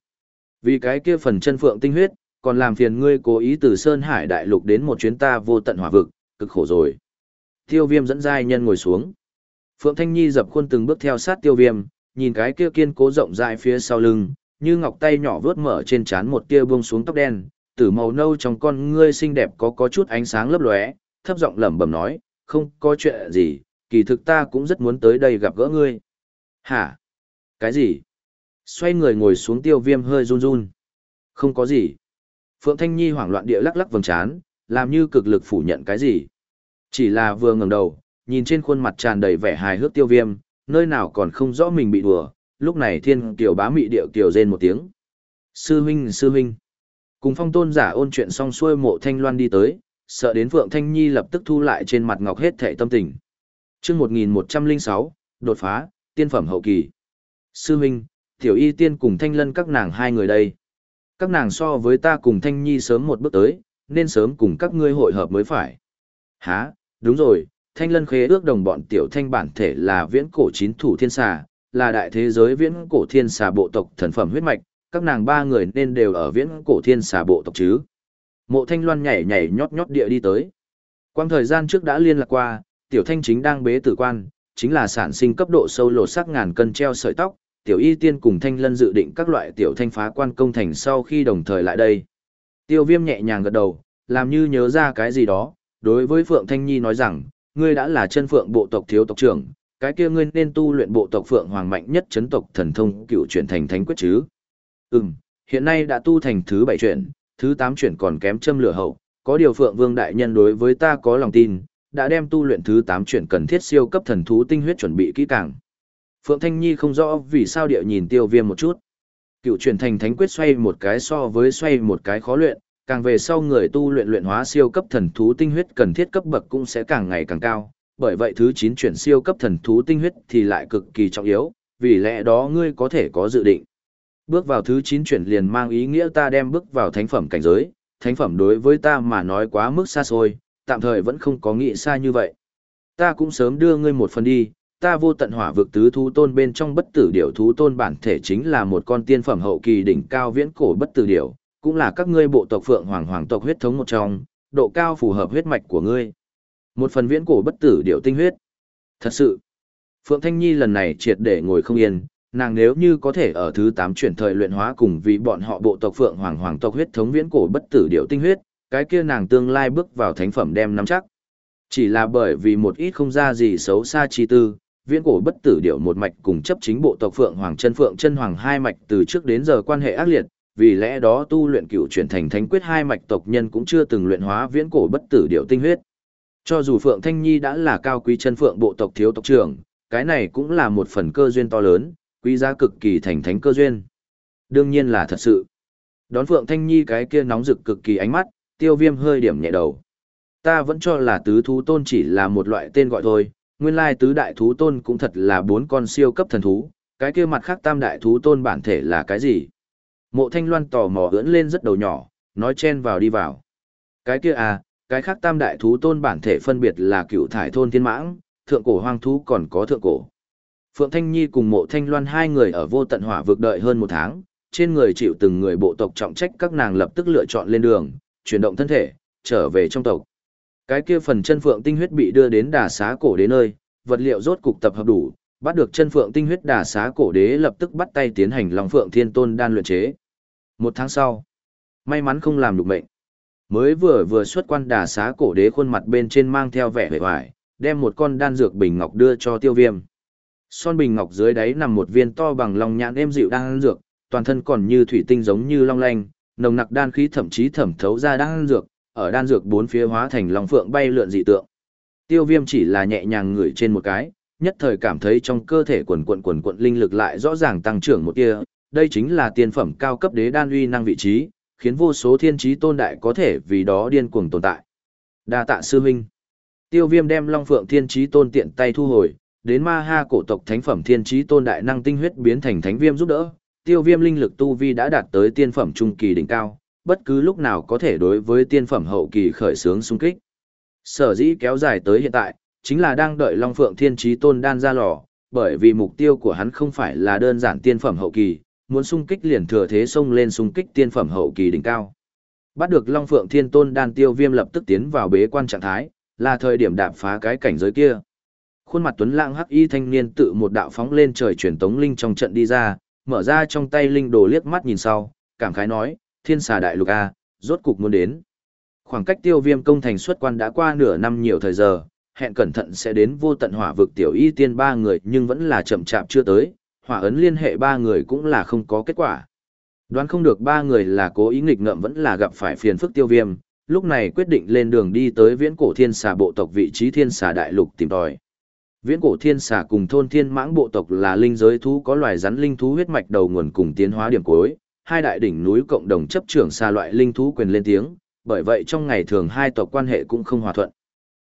Speaker 1: Vì cái kia phần chân phượng tinh huyết, còn làm phiền ngươi cố ý từ Sơn Hải Đại Lục đến một chuyến ta vô tận hỏa vực, cực khổ rồi. Tiêu viêm dẫn giai nhân ngồi xuống. Phượng Thanh Nhi dập khuôn từng bước theo sát tiêu viêm, nhìn cái kia kiên cố rộng rãi phía sau lưng, như ngọc tay nhỏ vướt mở trên trán một tia buông xuống tóc đen, tử màu nâu trong con ngươi xinh đẹp có có chút ánh sáng lấp lóe, thấp giọng lẩm bẩm nói, không có chuyện gì, kỳ thực ta cũng rất muốn tới đây gặp gỡ ngươi. Hả? Cái gì? Xoay người ngồi xuống tiêu viêm hơi run run. Không có gì. Phượng Thanh Nhi hoảng loạn địa lắc lắc vầng trán, làm như cực lực phủ nhận cái gì. Chỉ là vừa ngẩng đầu, nhìn trên khuôn mặt tràn đầy vẻ hài hước tiêu viêm, nơi nào còn không rõ mình bị đùa, lúc này thiên tiểu bá mị điệu tiểu rên một tiếng. Sư huynh, sư huynh. Cùng phong tôn giả ôn chuyện xong xuôi mộ thanh loan đi tới, sợ đến Phượng Thanh Nhi lập tức thu lại trên mặt ngọc hết thệ tâm tình chương 1106, đột phá, tiên phẩm hậu kỳ. Sư huynh, tiểu y tiên cùng thanh lân các nàng hai người đây. Các nàng so với ta cùng Thanh Nhi sớm một bước tới, nên sớm cùng các ngươi hội hợp mới phải. Hả, đúng rồi, thanh lân khế ước đồng bọn tiểu thanh bản thể là viễn cổ chín thủ thiên xà, là đại thế giới viễn cổ thiên xà bộ tộc thần phẩm huyết mạch, các nàng ba người nên đều ở viễn cổ thiên xà bộ tộc chứ. Mộ thanh loan nhảy nhảy nhót nhót địa đi tới. Quang thời gian trước đã liên lạc qua, tiểu thanh chính đang bế tử quan, chính là sản sinh cấp độ sâu lột sắc ngàn cân treo sợi tóc, tiểu y tiên cùng thanh lân dự định các loại tiểu thanh phá quan công thành sau khi đồng thời lại đây. Tiêu viêm nhẹ nhàng gật đầu, làm như nhớ ra cái gì đó, đối với Phượng Thanh Nhi nói rằng, ngươi đã là chân phượng bộ tộc thiếu tộc trưởng, cái kia ngươi nên tu luyện bộ tộc phượng hoàng mạnh nhất chấn tộc thần thông cựu chuyển thành thánh quyết chứ. Ừm, hiện nay đã tu thành thứ bảy chuyển, thứ tám chuyển còn kém châm lửa hậu, có điều phượng vương đại nhân đối với ta có lòng tin, đã đem tu luyện thứ tám chuyển cần thiết siêu cấp thần thú tinh huyết chuẩn bị kỹ càng. Phượng Thanh Nhi không rõ vì sao điệu nhìn tiêu viêm một chút. Cựu chuyển thành thánh quyết xoay một cái so với xoay một cái khó luyện, càng về sau người tu luyện luyện hóa siêu cấp thần thú tinh huyết cần thiết cấp bậc cũng sẽ càng ngày càng cao, bởi vậy thứ 9 chuyển siêu cấp thần thú tinh huyết thì lại cực kỳ trọng yếu, vì lẽ đó ngươi có thể có dự định. Bước vào thứ 9 chuyển liền mang ý nghĩa ta đem bước vào thánh phẩm cảnh giới, thánh phẩm đối với ta mà nói quá mức xa xôi, tạm thời vẫn không có nghĩ xa như vậy. Ta cũng sớm đưa ngươi một phần đi, ta vô tận hỏa vực tứ thú tôn bên trong bất tử điểu thú tôn bản thể chính là một con tiên phẩm hậu kỳ đỉnh cao viễn cổ bất tử điểu, cũng là các ngươi bộ tộc phượng hoàng hoàng tộc huyết thống một trong, độ cao phù hợp huyết mạch của ngươi. Một phần viễn cổ bất tử điểu tinh huyết. Thật sự, Phượng Thanh Nhi lần này triệt để ngồi không yên, nàng nếu như có thể ở thứ 8 chuyển thời luyện hóa cùng vì bọn họ bộ tộc Phượng Hoàng Hoàng tộc huyết thống viễn cổ bất tử điểu tinh huyết, cái kia nàng tương lai bước vào thánh phẩm đem nắm chắc. Chỉ là bởi vì một ít không ra gì xấu xa chi tư, viễn cổ bất tử điệu một mạch cùng chấp chính bộ tộc Phượng Hoàng chân Phượng chân Hoàng hai mạch từ trước đến giờ quan hệ ác liệt, vì lẽ đó tu luyện cựu chuyển thành thánh quyết hai mạch tộc nhân cũng chưa từng luyện hóa viễn cổ bất tử điệu tinh huyết. Cho dù Phượng Thanh Nhi đã là cao quý chân Phượng bộ tộc thiếu tộc trưởng, cái này cũng là một phần cơ duyên to lớn, quý giá cực kỳ thành thánh cơ duyên. Đương nhiên là thật sự. Đón Phượng Thanh Nhi cái kia nóng rực cực kỳ ánh mắt, tiêu viêm hơi điểm nhẹ đầu. Ta vẫn cho là tứ thú tôn chỉ là một loại tên gọi thôi, nguyên lai tứ đại thú tôn cũng thật là bốn con siêu cấp thần thú, cái kia mặt khác tam đại thú tôn bản thể là cái gì? Mộ thanh loan tò mò ưỡn lên rất đầu nhỏ, nói chen vào đi vào. Cái kia à, cái khác tam đại thú tôn bản thể phân biệt là cựu thải thôn thiên mãng, thượng cổ hoang thú còn có thượng cổ. Phượng Thanh Nhi cùng mộ thanh loan hai người ở vô tận hỏa vực đợi hơn một tháng, trên người chịu từng người bộ tộc trọng trách các nàng lập tức lựa chọn lên đường, chuyển động thân thể, trở về trong tộc. Cái kia phần chân phượng tinh huyết bị đưa đến đà xá cổ đế nơi, vật liệu rốt cục tập hợp đủ, bắt được chân phượng tinh huyết đà xá cổ đế lập tức bắt tay tiến hành lòng phượng thiên tôn đan luyện chế. Một tháng sau, may mắn không làm được mệnh. Mới vừa vừa xuất quan đà xá cổ đế khuôn mặt bên trên mang theo vẻ vẻ hoài, đem một con đan dược bình ngọc đưa cho tiêu viêm. Son bình ngọc dưới đáy nằm một viên to bằng lòng nhãn êm dịu đan dược, toàn thân còn như thủy tinh giống như long lanh, nồng nặc đan khí thậm chí thẩm thấu ra đan dược, ở đan dược bốn phía hóa thành long phượng bay lượn dị tượng. Tiêu viêm chỉ là nhẹ nhàng ngửi trên một cái, nhất thời cảm thấy trong cơ thể quần quần quần quần linh lực lại rõ ràng tăng trưởng một tia, đây chính là tiên phẩm cao cấp đế đan uy năng vị trí, khiến vô số thiên trí tôn đại có thể vì đó điên cuồng tồn tại. Đa tạ sư huynh. Tiêu Viêm đem Long Phượng Thiên Chí Tôn tiện tay thu hồi, đến Ma Ha cổ tộc thánh phẩm Thiên Chí Tôn đại năng tinh huyết biến thành thánh viêm giúp đỡ. Tiêu Viêm linh lực tu vi đã đạt tới tiên phẩm trung kỳ đỉnh cao, bất cứ lúc nào có thể đối với tiên phẩm hậu kỳ khởi xướng xung kích. Sở dĩ kéo dài tới hiện tại, chính là đang đợi Long Phượng Thiên Chí Tôn đan ra lò, bởi vì mục tiêu của hắn không phải là đơn giản tiên phẩm hậu kỳ, muốn xung kích liền thừa thế xông lên xung kích tiên phẩm hậu kỳ đỉnh cao. Bắt được Long Phượng Thiên Tôn đan tiêu viêm lập tức tiến vào bế quan trạng thái, là thời điểm đạp phá cái cảnh giới kia. Khuôn mặt tuấn lãng hắc y thanh niên tự một đạo phóng lên trời truyền tống linh trong trận đi ra, mở ra trong tay linh đồ liếc mắt nhìn sau, cảm khái nói, thiên xà đại lục A, rốt cục muốn đến. Khoảng cách tiêu viêm công thành xuất quan đã qua nửa năm nhiều thời giờ, hẹn cẩn thận sẽ đến vô tận hỏa vực tiểu y tiên ba người nhưng vẫn là chậm chạp chưa tới, hỏa ấn liên hệ ba người cũng là không có kết quả. Đoán không được ba người là cố ý nghịch ngợm vẫn là gặp phải phiền phức tiêu viêm, lúc này quyết định lên đường đi tới viễn cổ thiên xà bộ tộc vị trí thiên xà đại lục tìm tòi. Viễn cổ thiên xà cùng thôn thiên mãng bộ tộc là linh giới thú có loài rắn linh thú huyết mạch đầu nguồn cùng tiến hóa điểm cuối, hai đại đỉnh núi cộng đồng chấp trưởng xà loại linh thú quyền lên tiếng, bởi vậy trong ngày thường hai tộc quan hệ cũng không hòa thuận.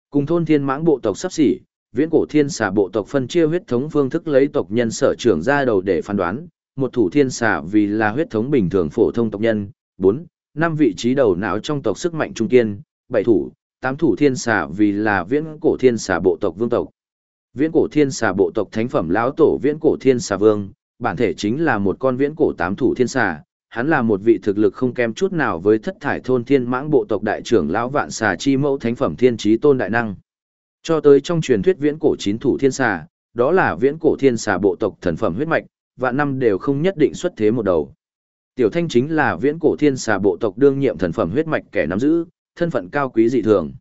Speaker 1: Cùng thôn thiên mãng bộ tộc sắp xỉ, viễn cổ thiên xà bộ tộc phân chia huyết thống phương thức lấy tộc nhân sở trưởng ra đầu để phán đoán, một thủ thiên xà vì là huyết thống bình thường phổ thông tộc nhân, 4, năm vị trí đầu não trong tộc sức mạnh trung kiên, bảy thủ, tám thủ thiên xà vì là viễn cổ thiên xà bộ tộc vương tộc. Viễn cổ thiên xà bộ tộc thánh phẩm lão tổ viễn cổ thiên xà vương, bản thể chính là một con viễn cổ tám thủ thiên xà, hắn là một vị thực lực không kém chút nào với thất thải thôn thiên mãng bộ tộc đại trưởng lão vạn xà chi mẫu thánh phẩm thiên trí tôn đại năng. Cho tới trong truyền thuyết viễn cổ chín thủ thiên xà, đó là viễn cổ thiên xà bộ tộc thần phẩm huyết mạch, vạn năm đều không nhất định xuất thế một đầu. Tiểu Thanh chính là viễn cổ thiên xà bộ tộc đương nhiệm thần phẩm huyết mạch kẻ nắm giữ, thân phận cao quý dị thường.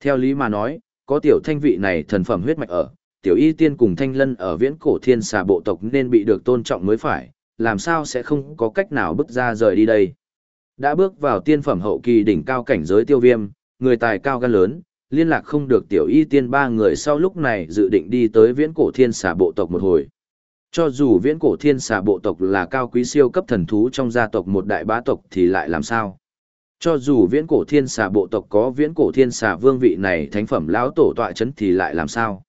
Speaker 1: Theo lý mà nói, có tiểu thanh vị này thần phẩm huyết mạch ở, tiểu y tiên cùng thanh lân ở viễn cổ thiên xà bộ tộc nên bị được tôn trọng mới phải, làm sao sẽ không có cách nào bước ra rời đi đây. Đã bước vào tiên phẩm hậu kỳ đỉnh cao cảnh giới tiêu viêm, người tài cao gan lớn, liên lạc không được tiểu y tiên ba người sau lúc này dự định đi tới viễn cổ thiên xà bộ tộc một hồi. Cho dù viễn cổ thiên xà bộ tộc là cao quý siêu cấp thần thú trong gia tộc một đại bá tộc thì lại làm sao? Cho dù viễn cổ thiên xà bộ tộc có viễn cổ thiên xà vương vị này thánh phẩm lão tổ tọa chấn thì lại làm sao?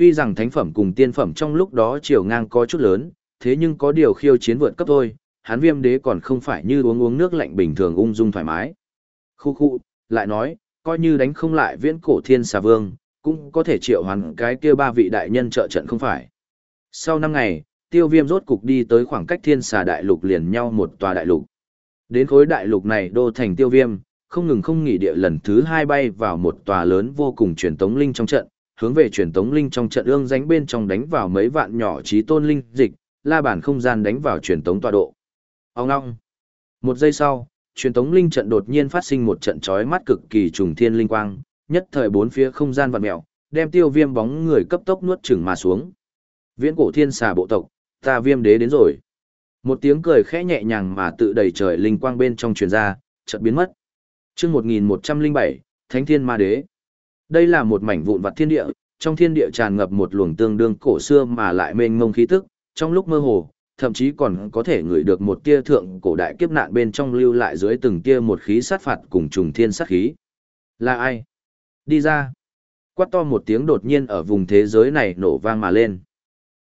Speaker 1: Tuy rằng thánh phẩm cùng tiên phẩm trong lúc đó chiều ngang có chút lớn, thế nhưng có điều khiêu chiến vượt cấp thôi, hắn viêm đế còn không phải như uống uống nước lạnh bình thường ung dung thoải mái. Khu khu, lại nói, coi như đánh không lại viễn cổ thiên xà vương, cũng có thể triệu hắn cái kia ba vị đại nhân trợ trận không phải. Sau năm ngày, tiêu viêm rốt cục đi tới khoảng cách thiên xà đại lục liền nhau một tòa đại lục. Đến khối đại lục này đô thành tiêu viêm, không ngừng không nghỉ địa lần thứ hai bay vào một tòa lớn vô cùng truyền tống linh trong trận, hướng về truyền tống linh trong trận ương dánh bên trong đánh vào mấy vạn nhỏ trí tôn linh dịch, la bản không gian đánh vào truyền tống tọa độ. Ông ngong. Một giây sau, truyền tống linh trận đột nhiên phát sinh một trận chói mắt cực kỳ trùng thiên linh quang, nhất thời bốn phía không gian vặn mèo, đem tiêu viêm bóng người cấp tốc nuốt chửng mà xuống. Viễn cổ thiên xà bộ tộc, ta viêm đế đến rồi. Một tiếng cười khẽ nhẹ nhàng mà tự đầy trời linh quang bên trong truyền ra, chợt biến mất. Chương 1107, Thánh Thiên Ma Đế. Đây là một mảnh vụn vặt thiên địa, trong thiên địa tràn ngập một luồng tương đương cổ xưa mà lại mênh mông khí tức, trong lúc mơ hồ, thậm chí còn có thể ngửi được một tia thượng cổ đại kiếp nạn bên trong lưu lại dưới từng tia một khí sát phạt cùng trùng thiên sát khí. Là ai? Đi ra. Quát to một tiếng đột nhiên ở vùng thế giới này nổ vang mà lên.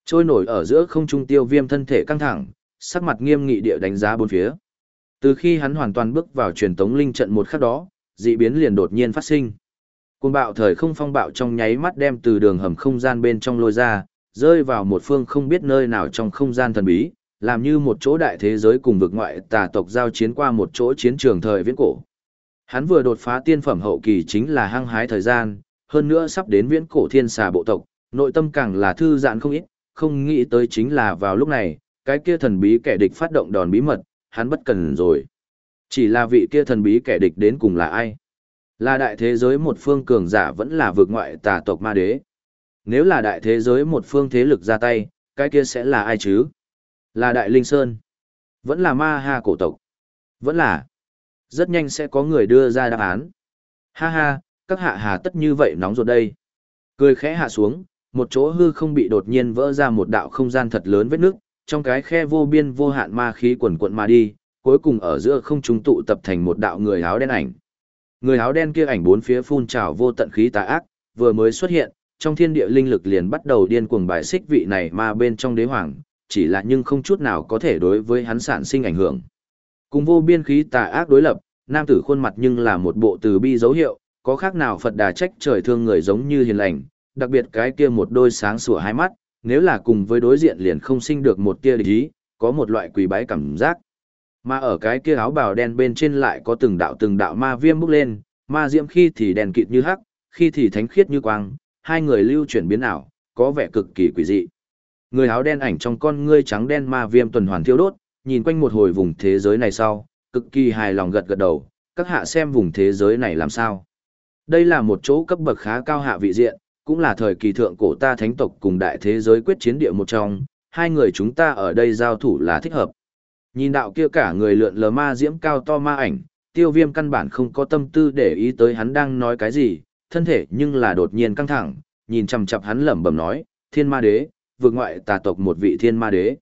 Speaker 1: Trôi nổi ở giữa không trung tiêu viêm thân thể căng thẳng, sắc mặt nghiêm nghị địa đánh giá bốn phía. Từ khi hắn hoàn toàn bước vào truyền tống linh trận một khắc đó, dị biến liền đột nhiên phát sinh. Cuồng bạo thời không phong bạo trong nháy mắt đem từ đường hầm không gian bên trong lôi ra, rơi vào một phương không biết nơi nào trong không gian thần bí, làm như một chỗ đại thế giới cùng vực ngoại tà tộc giao chiến qua một chỗ chiến trường thời viễn cổ. Hắn vừa đột phá tiên phẩm hậu kỳ chính là hăng hái thời gian, hơn nữa sắp đến viễn cổ thiên xà bộ tộc, nội tâm càng là thư giãn không ít, không nghĩ tới chính là vào lúc này, cái kia thần bí kẻ địch phát động đòn bí mật, hắn bất cần rồi. Chỉ là vị kia thần bí kẻ địch đến cùng là ai? Là đại thế giới một phương cường giả vẫn là vượt ngoại tà tộc ma đế. Nếu là đại thế giới một phương thế lực ra tay, cái kia sẽ là ai chứ? Là đại linh sơn? Vẫn là ma ha cổ tộc? Vẫn là. Rất nhanh sẽ có người đưa ra đáp án. Ha ha, các hạ hà tất như vậy nóng ruột đây. Cười khẽ hạ xuống, một chỗ hư không bị đột nhiên vỡ ra một đạo không gian thật lớn vết nước, trong cái khe vô biên vô hạn ma khí quần quận mà đi, cuối cùng ở giữa không trung tụ tập thành một đạo người áo đen ảnh. Người áo đen kia ảnh bốn phía phun trào vô tận khí tà ác, vừa mới xuất hiện, trong thiên địa linh lực liền bắt đầu điên cuồng bài xích vị này ma bên trong đế hoàng, chỉ là nhưng không chút nào có thể đối với hắn sản sinh ảnh hưởng. Cùng vô biên khí tà ác đối lập, nam tử khuôn mặt nhưng là một bộ từ bi dấu hiệu, có khác nào Phật đà trách trời thương người giống như hiền lành, đặc biệt cái kia một đôi sáng sủa hai mắt, nếu là cùng với đối diện liền không sinh được một tia địch ý, có một loại quỳ bái cảm giác. Mà ở cái kia áo bào đen bên trên lại có từng đạo từng đạo ma viêm bốc lên, ma diễm khi thì đèn kịt như hắc, khi thì thánh khiết như quang, hai người lưu chuyển biến ảo, có vẻ cực kỳ quỷ dị. Người áo đen ảnh trong con ngươi trắng đen ma viêm tuần hoàn thiêu đốt, nhìn quanh một hồi vùng thế giới này sau, cực kỳ hài lòng gật gật đầu, các hạ xem vùng thế giới này làm sao. Đây là một chỗ cấp bậc khá cao hạ vị diện, cũng là thời kỳ thượng cổ ta thánh tộc cùng đại thế giới quyết chiến địa một trong, hai người chúng ta ở đây giao thủ là thích hợp. Nhìn đạo kia cả người lượn lờ ma diễm cao to ma ảnh, tiêu viêm căn bản không có tâm tư để ý tới hắn đang nói cái gì, thân thể nhưng là đột nhiên căng thẳng, nhìn chằm chặp hắn lẩm bẩm nói, thiên ma đế, vượt ngoại tà tộc một vị thiên ma đế.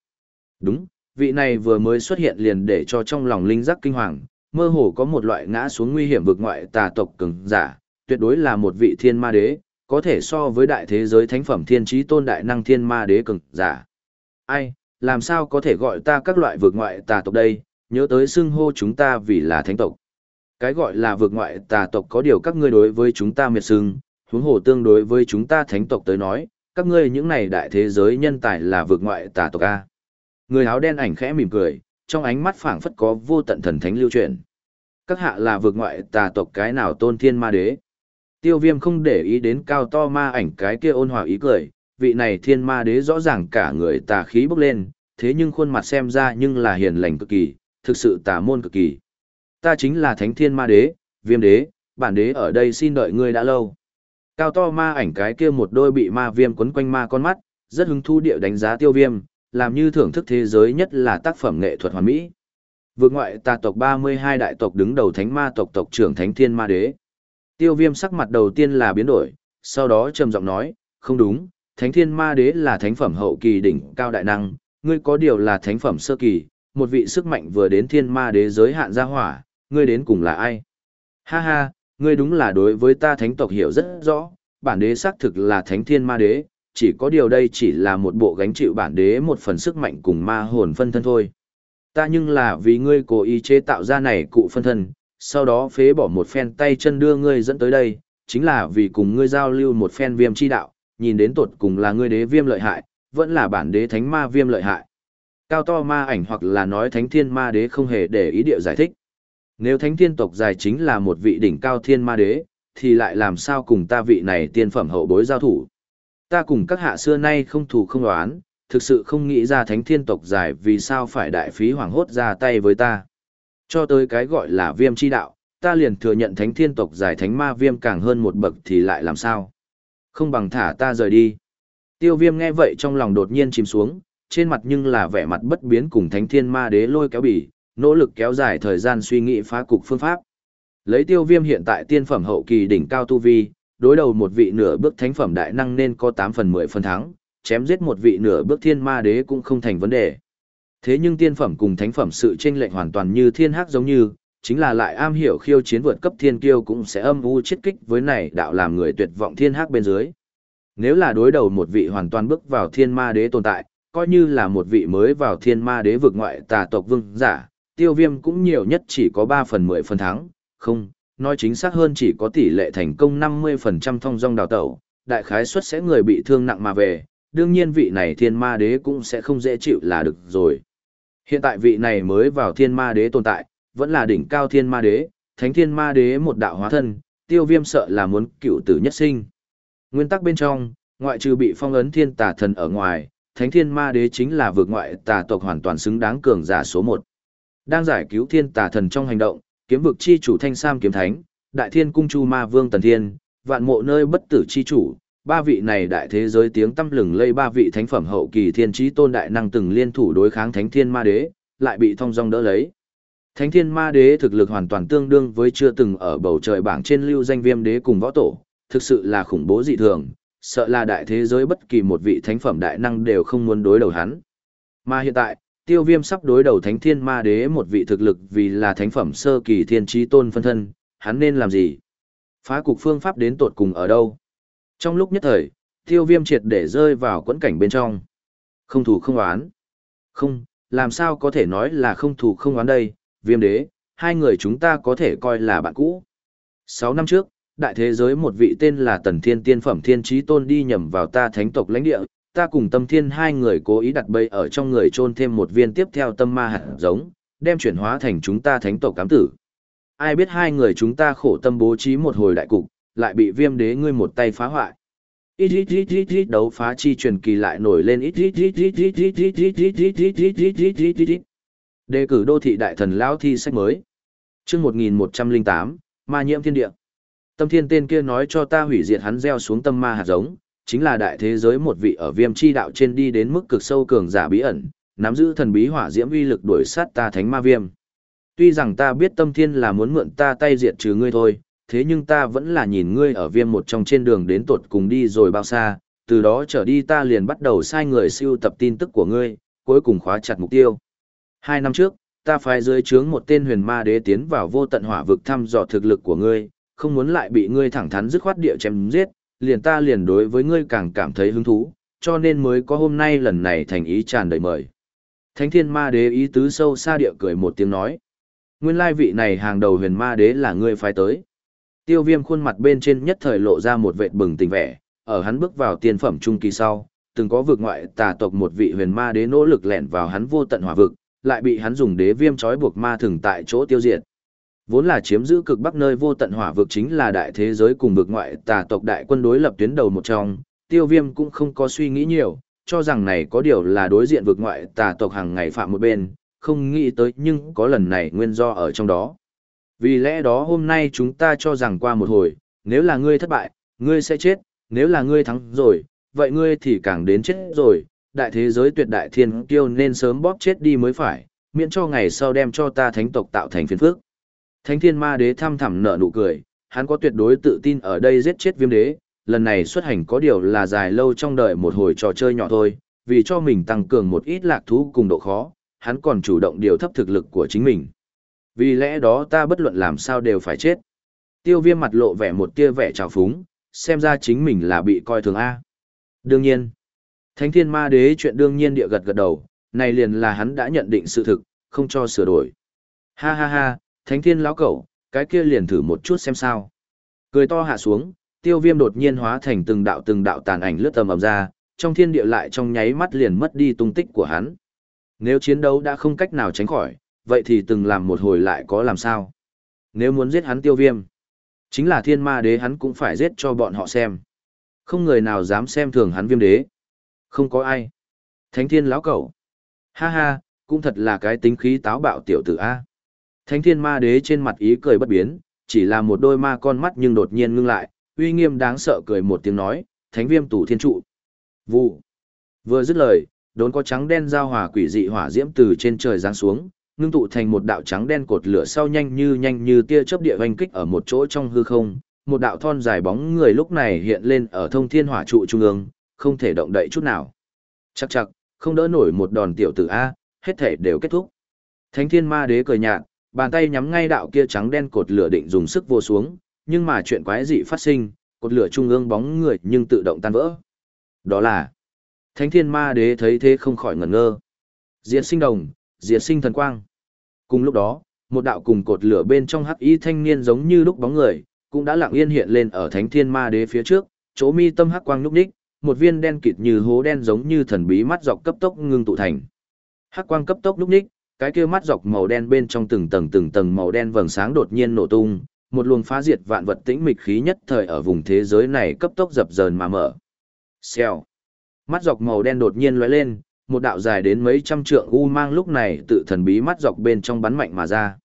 Speaker 1: Đúng, vị này vừa mới xuất hiện liền để cho trong lòng linh giác kinh hoàng, mơ hồ có một loại ngã xuống nguy hiểm vượt ngoại tà tộc cường giả, tuyệt đối là một vị thiên ma đế, có thể so với đại thế giới thánh phẩm thiên trí tôn đại năng thiên ma đế cường giả. Ai, làm sao có thể gọi ta các loại vượt ngoại tà tộc đây, nhớ tới xưng hô chúng ta vì là thánh tộc. Cái gọi là vượt ngoại tà tộc có điều các ngươi đối với chúng ta miệt xưng, huống hồ tương đối với chúng ta thánh tộc tới nói, các ngươi những này đại thế giới nhân tài là vượt ngoại tà tộc A. Người áo đen ảnh khẽ mỉm cười, trong ánh mắt phảng phất có vô tận thần thánh lưu truyền. Các hạ là vượt ngoại tà tộc cái nào tôn thiên ma đế. Tiêu viêm không để ý đến cao to ma ảnh cái kia ôn hòa ý cười, vị này thiên ma đế rõ ràng cả người tà khí bốc lên, thế nhưng khuôn mặt xem ra nhưng là hiền lành cực kỳ, thực sự tà môn cực kỳ. Ta chính là thánh thiên ma đế, viêm đế, bản đế ở đây xin đợi ngươi đã lâu. Cao to ma ảnh cái kia một đôi bị ma viêm quấn quanh ma con mắt, rất hứng thu điệu đánh giá tiêu viêm, làm như thưởng thức thế giới nhất là tác phẩm nghệ thuật hoàn mỹ. Vượt ngoại tà tộc 32 đại tộc đứng đầu thánh ma tộc tộc trưởng thánh thiên ma đế. Tiêu viêm sắc mặt đầu tiên là biến đổi, sau đó trầm giọng nói, không đúng, thánh thiên ma đế là thánh phẩm hậu kỳ đỉnh cao đại năng, ngươi có điều là thánh phẩm sơ kỳ, một vị sức mạnh vừa đến thiên ma đế giới hạn ra hỏa, ngươi đến cùng là ai? Ha ha, ngươi đúng là đối với ta thánh tộc hiểu rất rõ, bản đế xác thực là thánh thiên ma đế, chỉ có điều đây chỉ là một bộ gánh chịu bản đế một phần sức mạnh cùng ma hồn phân thân thôi. Ta nhưng là vì ngươi cố ý chế tạo ra này cụ phân thân, sau đó phế bỏ một phen tay chân đưa ngươi dẫn tới đây, chính là vì cùng ngươi giao lưu một phen viêm chi đạo, nhìn đến tột cùng là ngươi đế viêm lợi hại, vẫn là bản đế thánh ma viêm lợi hại. Cao to ma ảnh hoặc là nói thánh thiên ma đế không hề để ý địa giải thích. Nếu thánh thiên tộc dài chính là một vị đỉnh cao thiên ma đế, thì lại làm sao cùng ta vị này tiên phẩm hậu bối giao thủ. Ta cùng các hạ xưa nay không thù không đoán, thực sự không nghĩ ra thánh thiên tộc dài vì sao phải đại phí hoàng hốt ra tay với ta. Cho tới cái gọi là viêm chi đạo, ta liền thừa nhận thánh thiên tộc dài thánh ma viêm càng hơn một bậc thì lại làm sao. Không bằng thả ta rời đi. Tiêu viêm nghe vậy trong lòng đột nhiên chìm xuống, trên mặt nhưng là vẻ mặt bất biến cùng thánh thiên ma đế lôi kéo bỉ, nỗ lực kéo dài thời gian suy nghĩ phá cục phương pháp. Lấy tiêu viêm hiện tại tiên phẩm hậu kỳ đỉnh cao tu vi, đối đầu một vị nửa bước thánh phẩm đại năng nên có 8 phần 10 phần thắng, chém giết một vị nửa bước thiên ma đế cũng không thành vấn đề. Thế nhưng tiên phẩm cùng thánh phẩm sự chênh lệch hoàn toàn như thiên hắc giống như, chính là lại am hiểu khiêu chiến vượt cấp thiên kiêu cũng sẽ âm u chết kích với này đạo làm người tuyệt vọng thiên hắc bên dưới. Nếu là đối đầu một vị hoàn toàn bước vào thiên ma đế tồn tại, coi như là một vị mới vào thiên ma đế vực ngoại tà tộc vương giả, tiêu viêm cũng nhiều nhất chỉ có 3 phần 10 phần thắng, không, nói chính xác hơn chỉ có tỷ lệ thành công 50% thông dong đào tẩu, đại khái suất sẽ người bị thương nặng mà về, đương nhiên vị này thiên ma đế cũng sẽ không dễ chịu là được rồi. Hiện tại vị này mới vào thiên ma đế tồn tại, vẫn là đỉnh cao thiên ma đế, thánh thiên ma đế một đạo hóa thân, tiêu viêm sợ là muốn cựu tử nhất sinh. Nguyên tắc bên trong, ngoại trừ bị phong ấn thiên tà thần ở ngoài, thánh thiên ma đế chính là vượt ngoại tà tộc hoàn toàn xứng đáng cường giả số một. Đang giải cứu thiên tà thần trong hành động, kiếm vực chi chủ thanh sam kiếm thánh, đại thiên cung chu ma vương tần thiên, vạn mộ nơi bất tử chi chủ, ba vị này đại thế giới tiếng tâm lừng lây ba vị thánh phẩm hậu kỳ thiên trí tôn đại năng từng liên thủ đối kháng thánh thiên ma đế, lại bị thông dong đỡ lấy. Thánh thiên ma đế thực lực hoàn toàn tương đương với chưa từng ở bầu trời bảng trên lưu danh viêm đế cùng võ tổ, thực sự là khủng bố dị thường, sợ là đại thế giới bất kỳ một vị thánh phẩm đại năng đều không muốn đối đầu hắn. Mà hiện tại, tiêu viêm sắp đối đầu thánh thiên ma đế một vị thực lực vì là thánh phẩm sơ kỳ thiên trí tôn phân thân, hắn nên làm gì? Phá cục phương pháp đến tột cùng ở đâu? Trong lúc nhất thời, tiêu viêm triệt để rơi vào quẫn cảnh bên trong. Không thủ không oán. Không, làm sao có thể nói là không thủ không oán đây, viêm đế, hai người chúng ta có thể coi là bạn cũ. Sáu năm trước, đại thế giới một vị tên là Tần Thiên Tiên Phẩm Thiên Trí Tôn đi nhầm vào ta thánh tộc lãnh địa, ta cùng tâm thiên hai người cố ý đặt bẫy ở trong người chôn thêm một viên tiếp theo tâm ma hạt giống, đem chuyển hóa thành chúng ta thánh tộc cám tử. Ai biết hai người chúng ta khổ tâm bố trí một hồi đại cục, lại bị viêm đế ngươi một tay phá hoại. Ít ít ít ít ít đấu phá chi truyền kỳ lại nổi lên ít ít ít ít ít ít ít ít ít ít ít ít ít ít ít ít ít Đề cử đô thị đại thần lão thi sách mới. Chương 1108, Ma nhiễm thiên địa. Tâm thiên tên kia nói cho ta hủy diệt hắn gieo xuống tâm ma hạt giống, chính là đại thế giới một vị ở viêm chi đạo trên đi đến mức cực sâu cường giả bí ẩn, nắm giữ thần bí hỏa diễm uy lực đuổi sát ta thánh ma viêm. Tuy rằng ta biết tâm thiên là muốn mượn ta tay diệt trừ ngươi thôi, thế nhưng ta vẫn là nhìn ngươi ở viêm một trong trên đường đến tuột cùng đi rồi bao xa, từ đó trở đi ta liền bắt đầu sai người siêu tập tin tức của ngươi, cuối cùng khóa chặt mục tiêu. Hai năm trước, ta phái dưới trướng một tên huyền ma đế tiến vào vô tận hỏa vực thăm dò thực lực của ngươi, không muốn lại bị ngươi thẳng thắn dứt khoát địa chém giết, liền ta liền đối với ngươi càng cảm thấy hứng thú, cho nên mới có hôm nay lần này thành ý tràn đầy mời. Thánh thiên ma đế ý tứ sâu xa địa cười một tiếng nói. Nguyên lai vị này hàng đầu huyền ma đế là ngươi phái tới. Tiêu viêm khuôn mặt bên trên nhất thời lộ ra một vệt bừng tình vẻ, ở hắn bước vào tiên phẩm trung kỳ sau, từng có vực ngoại tà tộc một vị huyền ma đế nỗ lực lẻn vào hắn vô tận hỏa vực, lại bị hắn dùng đế viêm trói buộc ma thường tại chỗ tiêu diệt. Vốn là chiếm giữ cực bắc nơi vô tận hỏa vực chính là đại thế giới cùng vực ngoại tà tộc đại quân đối lập tuyến đầu một trong, tiêu viêm cũng không có suy nghĩ nhiều, cho rằng này có điều là đối diện vực ngoại tà tộc hàng ngày phạm một bên, không nghĩ tới nhưng có lần này nguyên do ở trong đó. Vì lẽ đó hôm nay chúng ta cho rằng qua một hồi, nếu là ngươi thất bại, ngươi sẽ chết, nếu là ngươi thắng rồi, vậy ngươi thì càng đến chết rồi, đại thế giới tuyệt đại thiên kiêu nên sớm bóp chết đi mới phải, miễn cho ngày sau đem cho ta thánh tộc tạo thành phiền phước. Thánh thiên ma đế thăm thẳm nở nụ cười, hắn có tuyệt đối tự tin ở đây giết chết viêm đế, lần này xuất hành có điều là dài lâu trong đời một hồi trò chơi nhỏ thôi, vì cho mình tăng cường một ít lạc thú cùng độ khó, hắn còn chủ động điều thấp thực lực của chính mình. Vì lẽ đó ta bất luận làm sao đều phải chết. Tiêu viêm mặt lộ vẻ một tia vẻ trào phúng, xem ra chính mình là bị coi thường A. Đương nhiên, Thánh Thiên Ma Đế chuyện đương nhiên địa gật gật đầu, này liền là hắn đã nhận định sự thực, không cho sửa đổi. Ha ha ha, Thánh Thiên lão cẩu, cái kia liền thử một chút xem sao. Cười to hạ xuống, tiêu viêm đột nhiên hóa thành từng đạo từng đạo tàn ảnh lướt tầm ầm ra, trong thiên địa lại trong nháy mắt liền mất đi tung tích của hắn. Nếu chiến đấu đã không cách nào tránh khỏi, vậy thì từng làm một hồi lại có làm sao? Nếu muốn giết hắn tiêu viêm, chính là thiên ma đế hắn cũng phải giết cho bọn họ xem. Không người nào dám xem thường hắn viêm đế. Không có ai. Thánh thiên lão cẩu. Ha ha, cũng thật là cái tính khí táo bạo tiểu tử A. Thánh thiên ma đế trên mặt ý cười bất biến, chỉ là một đôi ma con mắt nhưng đột nhiên ngưng lại, uy nghiêm đáng sợ cười một tiếng nói, thánh viêm tủ thiên trụ. Vụ. Vừa dứt lời, đốn có trắng đen giao hòa quỷ dị hỏa diễm từ trên trời giáng xuống, ngưng tụ thành một đạo trắng đen cột lửa sau nhanh như nhanh như tia chớp địa hoành kích ở một chỗ trong hư không, một đạo thon dài bóng người lúc này hiện lên ở thông thiên hỏa trụ trung ương, không thể động đậy chút nào. Chắc chắc, không đỡ nổi một đòn tiểu tử A, hết thể đều kết thúc. Thánh thiên ma đế cười nhạt, bàn tay nhắm ngay đạo kia trắng đen cột lửa định dùng sức vô xuống, nhưng mà chuyện quái dị phát sinh, cột lửa trung ương bóng người nhưng tự động tan vỡ. Đó là Thánh thiên ma đế thấy thế không khỏi ngẩn ngơ. Diệt sinh đồng, diệt sinh thần quang. Cùng lúc đó, một đạo cùng cột lửa bên trong hắc y thanh niên giống như lúc bóng người, cũng đã lặng yên hiện lên ở thánh thiên ma đế phía trước, chỗ mi tâm hắc quang lúc ních, một viên đen kịt như hố đen giống như thần bí mắt dọc cấp tốc ngưng tụ thành. Hắc quang cấp tốc lúc ních, cái kia mắt dọc màu đen bên trong từng tầng từng tầng màu đen vầng sáng đột nhiên nổ tung, một luồng phá diệt vạn vật tĩnh mịch khí nhất thời ở vùng thế giới này cấp tốc dập dờn mà mở. Xèo. Mắt dọc màu đen đột nhiên lóe lên, một đạo dài đến mấy trăm trượng u mang lúc này tự thần bí mắt dọc bên trong bắn mạnh mà ra.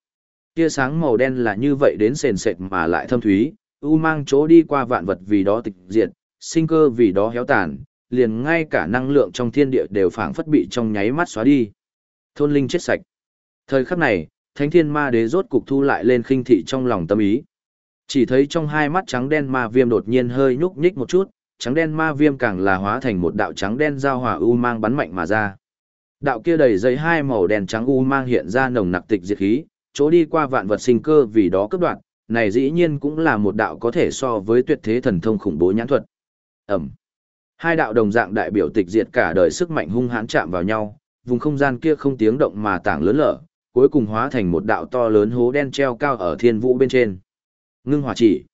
Speaker 1: Tia sáng màu đen là như vậy đến sền sệt mà lại thâm thúy, u mang chỗ đi qua vạn vật vì đó tịch diệt, sinh cơ vì đó héo tàn, liền ngay cả năng lượng trong thiên địa đều phảng phất bị trong nháy mắt xóa đi. Thôn linh chết sạch. Thời khắc này, Thánh Thiên Ma Đế rốt cục thu lại lên khinh thị trong lòng tâm ý. Chỉ thấy trong hai mắt trắng đen ma viêm đột nhiên hơi nhúc nhích một chút, trắng đen ma viêm càng là hóa thành một đạo trắng đen giao hòa u mang bắn mạnh mà ra. Đạo kia đầy dây hai màu đen trắng u mang hiện ra nồng nặc tịch diệt khí, chỗ đi qua vạn vật sinh cơ vì đó cấp đoạn, này dĩ nhiên cũng là một đạo có thể so với tuyệt thế thần thông khủng bố nhãn thuật. Ẩm. Hai đạo đồng dạng đại biểu tịch diệt cả đời sức mạnh hung hãn chạm vào nhau, vùng không gian kia không tiếng động mà tảng lớn lở, cuối cùng hóa thành một đạo to lớn hố đen treo cao ở thiên vũ bên trên. Ngưng hỏa chỉ.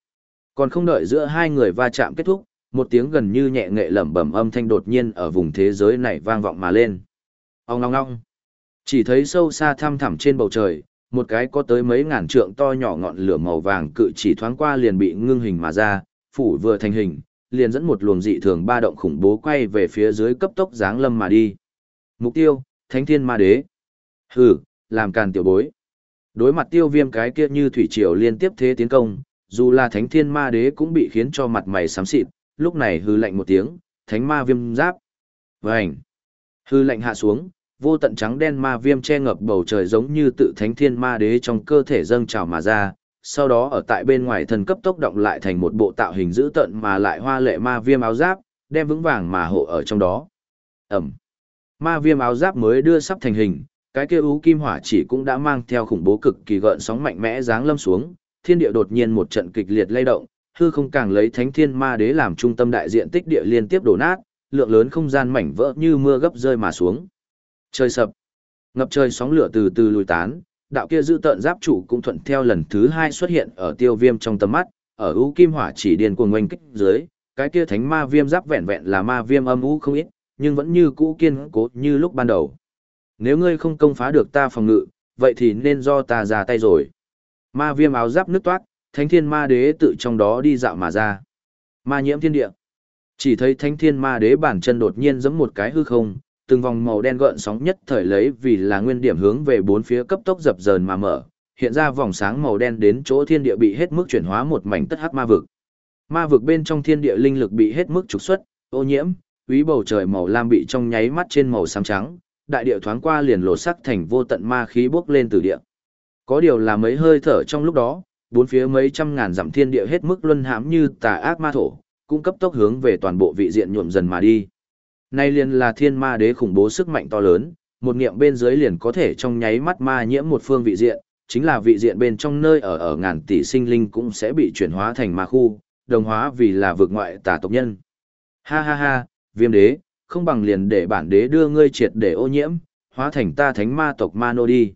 Speaker 1: Còn không đợi giữa hai người va chạm kết thúc, một tiếng gần như nhẹ nghệ lẩm bẩm âm thanh đột nhiên ở vùng thế giới này vang vọng mà lên. Ông long long. Chỉ thấy sâu xa thăm thẳm trên bầu trời, một cái có tới mấy ngàn trượng to nhỏ ngọn lửa màu vàng cự chỉ thoáng qua liền bị ngưng hình mà ra, phủ vừa thành hình, liền dẫn một luồng dị thường ba động khủng bố quay về phía dưới cấp tốc giáng lâm mà đi. Mục tiêu, Thánh Thiên Ma Đế. Hừ, làm càn tiểu bối. Đối mặt tiêu viêm cái kia như thủy triều liên tiếp thế tiến công, dù là Thánh Thiên Ma Đế cũng bị khiến cho mặt mày xám xịt, lúc này hư lạnh một tiếng, Thánh Ma Viêm Giáp. Vành. Hư lạnh hạ xuống, vô tận trắng đen ma viêm che ngập bầu trời giống như tự Thánh Thiên Ma Đế trong cơ thể dâng trào mà ra, sau đó ở tại bên ngoài thần cấp tốc động lại thành một bộ tạo hình dữ tợn mà lại hoa lệ ma viêm áo giáp, đem vững vàng mà hộ ở trong đó. Ẩm. Ma viêm áo giáp mới đưa sắp thành hình, cái kia ú kim hỏa chỉ cũng đã mang theo khủng bố cực kỳ gợn sóng mạnh mẽ giáng lâm xuống, thiên địa đột nhiên một trận kịch liệt lay động, hư không càng lấy thánh thiên ma đế làm trung tâm đại diện tích địa liên tiếp đổ nát, lượng lớn không gian mảnh vỡ như mưa gấp rơi mà xuống. Trời sập, ngập trời sóng lửa từ từ lùi tán, đạo kia giữ tợn giáp chủ cũng thuận theo lần thứ hai xuất hiện ở tiêu viêm trong tầm mắt, ở u kim hỏa chỉ điên cuồng ngoanh kích dưới, cái kia thánh ma viêm giáp vẹn vẹn là ma viêm âm u không ít, nhưng vẫn như cũ kiên cố như lúc ban đầu. Nếu ngươi không công phá được ta phòng ngự, vậy thì nên do ta ra tay rồi. Ma viêm áo giáp nứt toát, thánh thiên ma đế tự trong đó đi dạo mà ra. Ma nhiễm thiên địa. Chỉ thấy thánh thiên ma đế bản chân đột nhiên giẫm một cái hư không, từng vòng màu đen gợn sóng nhất thời lấy vì là nguyên điểm hướng về bốn phía cấp tốc dập dờn mà mở, hiện ra vòng sáng màu đen đến chỗ thiên địa bị hết mức chuyển hóa một mảnh tất hắc ma vực. Ma vực bên trong thiên địa linh lực bị hết mức trục xuất, ô nhiễm, quý bầu trời màu lam bị trong nháy mắt trên màu xám trắng, đại địa thoáng qua liền lộ sắc thành vô tận ma khí bốc lên từ địa. Có điều là mấy hơi thở trong lúc đó, bốn phía mấy trăm ngàn dặm thiên địa hết mức luân hãm như tà ác ma thổ, cũng cấp tốc hướng về toàn bộ vị diện nhuộm dần mà đi. Nay liền là thiên ma đế khủng bố sức mạnh to lớn, một niệm bên dưới liền có thể trong nháy mắt ma nhiễm một phương vị diện, chính là vị diện bên trong nơi ở ở ngàn tỷ sinh linh cũng sẽ bị chuyển hóa thành ma khu, đồng hóa vì là vực ngoại tà tộc nhân. Ha ha ha, viêm đế, không bằng liền để bản đế đưa ngươi triệt để ô nhiễm, hóa thành ta thánh ma tộc ma nô đi.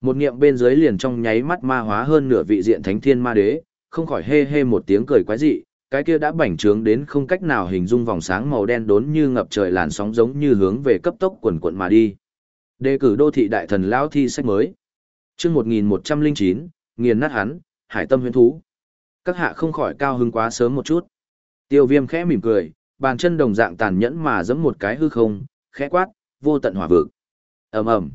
Speaker 1: Một niệm bên dưới liền trong nháy mắt ma hóa hơn nửa vị diện thánh thiên ma đế, không khỏi hê hê một tiếng cười quái dị, cái kia đã bành trướng đến không cách nào hình dung vòng sáng màu đen đốn như ngập trời làn sóng giống như hướng về cấp tốc quần quận mà đi. Đề cử đô thị đại thần lão thi sách mới. Chương 1109, nghiền nát hắn, hải tâm huyễn thú. Các hạ không khỏi cao hứng quá sớm một chút. Tiêu Viêm khẽ mỉm cười, bàn chân đồng dạng tàn nhẫn mà giẫm một cái hư không, khẽ quát, vô tận hỏa vực. Ầm ầm.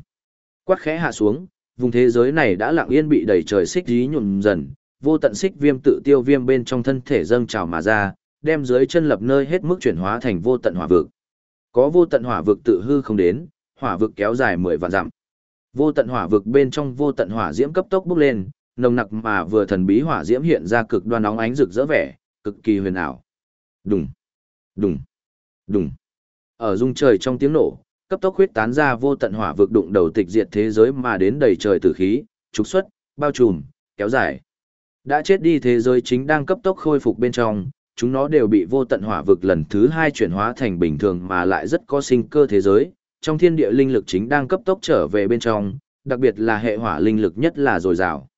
Speaker 1: Quát khẽ hạ xuống, vùng thế giới này đã lặng yên bị đầy trời xích dí nhuộm dần, vô tận xích viêm tự tiêu viêm bên trong thân thể dâng trào mà ra, đem dưới chân lập nơi hết mức chuyển hóa thành vô tận hỏa vực. Có vô tận hỏa vực tự hư không đến, hỏa vực kéo dài mười vạn dặm. Vô tận hỏa vực bên trong vô tận hỏa diễm cấp tốc bốc lên, nồng nặc mà vừa thần bí hỏa diễm hiện ra cực đoan nóng ánh rực rỡ vẻ, cực kỳ huyền ảo. Đùng, đùng, đùng. Ở dung trời trong tiếng nổ, cấp tốc huyết tán ra vô tận hỏa vực đụng đầu tịch diệt thế giới mà đến đầy trời tử khí, trục xuất, bao trùm, kéo dài. Đã chết đi thế giới chính đang cấp tốc khôi phục bên trong, chúng nó đều bị vô tận hỏa vực lần thứ hai chuyển hóa thành bình thường mà lại rất có sinh cơ thế giới. Trong thiên địa linh lực chính đang cấp tốc trở về bên trong, đặc biệt là hệ hỏa linh lực nhất là dồi dào.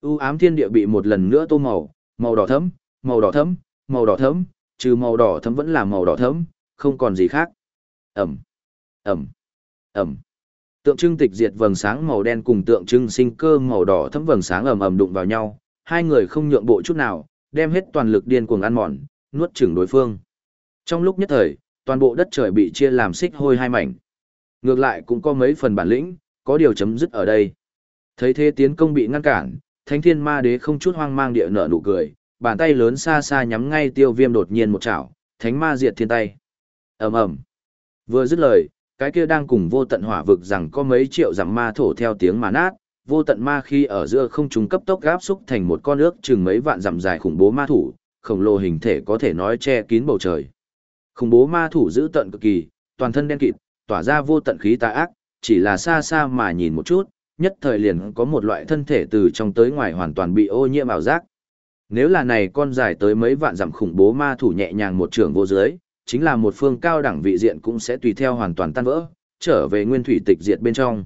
Speaker 1: U ám thiên địa bị một lần nữa tô màu, màu đỏ thẫm, màu đỏ thẫm, màu đỏ thẫm, trừ màu đỏ thẫm vẫn là màu đỏ thẫm, không còn gì khác. Ẩm, Ẩm, Ẩm. Tượng trưng tịch diệt vầng sáng màu đen cùng tượng trưng sinh cơ màu đỏ thẫm vầng sáng ầm ầm đụng vào nhau, hai người không nhượng bộ chút nào, đem hết toàn lực điên cuồng ăn mòn, nuốt chửng đối phương. Trong lúc nhất thời, toàn bộ đất trời bị chia làm xích hôi hai mảnh. Ngược lại cũng có mấy phần bản lĩnh, có điều chấm dứt ở đây. Thấy thế tiến công bị ngăn cản, Thánh Thiên Ma Đế không chút hoang mang địa nở nụ cười, bàn tay lớn xa xa nhắm ngay Tiêu Viêm đột nhiên một chảo, Thánh Ma diệt thiên tay. Ầm ầm. Vừa dứt lời, cái kia đang cùng vô tận hỏa vực rằng có mấy triệu giặm ma thổ theo tiếng mà nát, vô tận ma khi ở giữa không trung cấp tốc gáp xúc thành một con ước chừng mấy vạn dặm dài khủng bố ma thủ, khổng lồ hình thể có thể nói che kín bầu trời. Khủng bố ma thủ giữ tận cực kỳ, toàn thân đen kịt, tỏa ra vô tận khí tà ác, chỉ là xa xa mà nhìn một chút, nhất thời liền có một loại thân thể từ trong tới ngoài hoàn toàn bị ô nhiễm ảo giác. Nếu là này con dài tới mấy vạn dặm khủng bố ma thủ nhẹ nhàng một trường vô dưới, chính là một phương cao đẳng vị diện cũng sẽ tùy theo hoàn toàn tan vỡ, trở về nguyên thủy tịch diệt bên trong.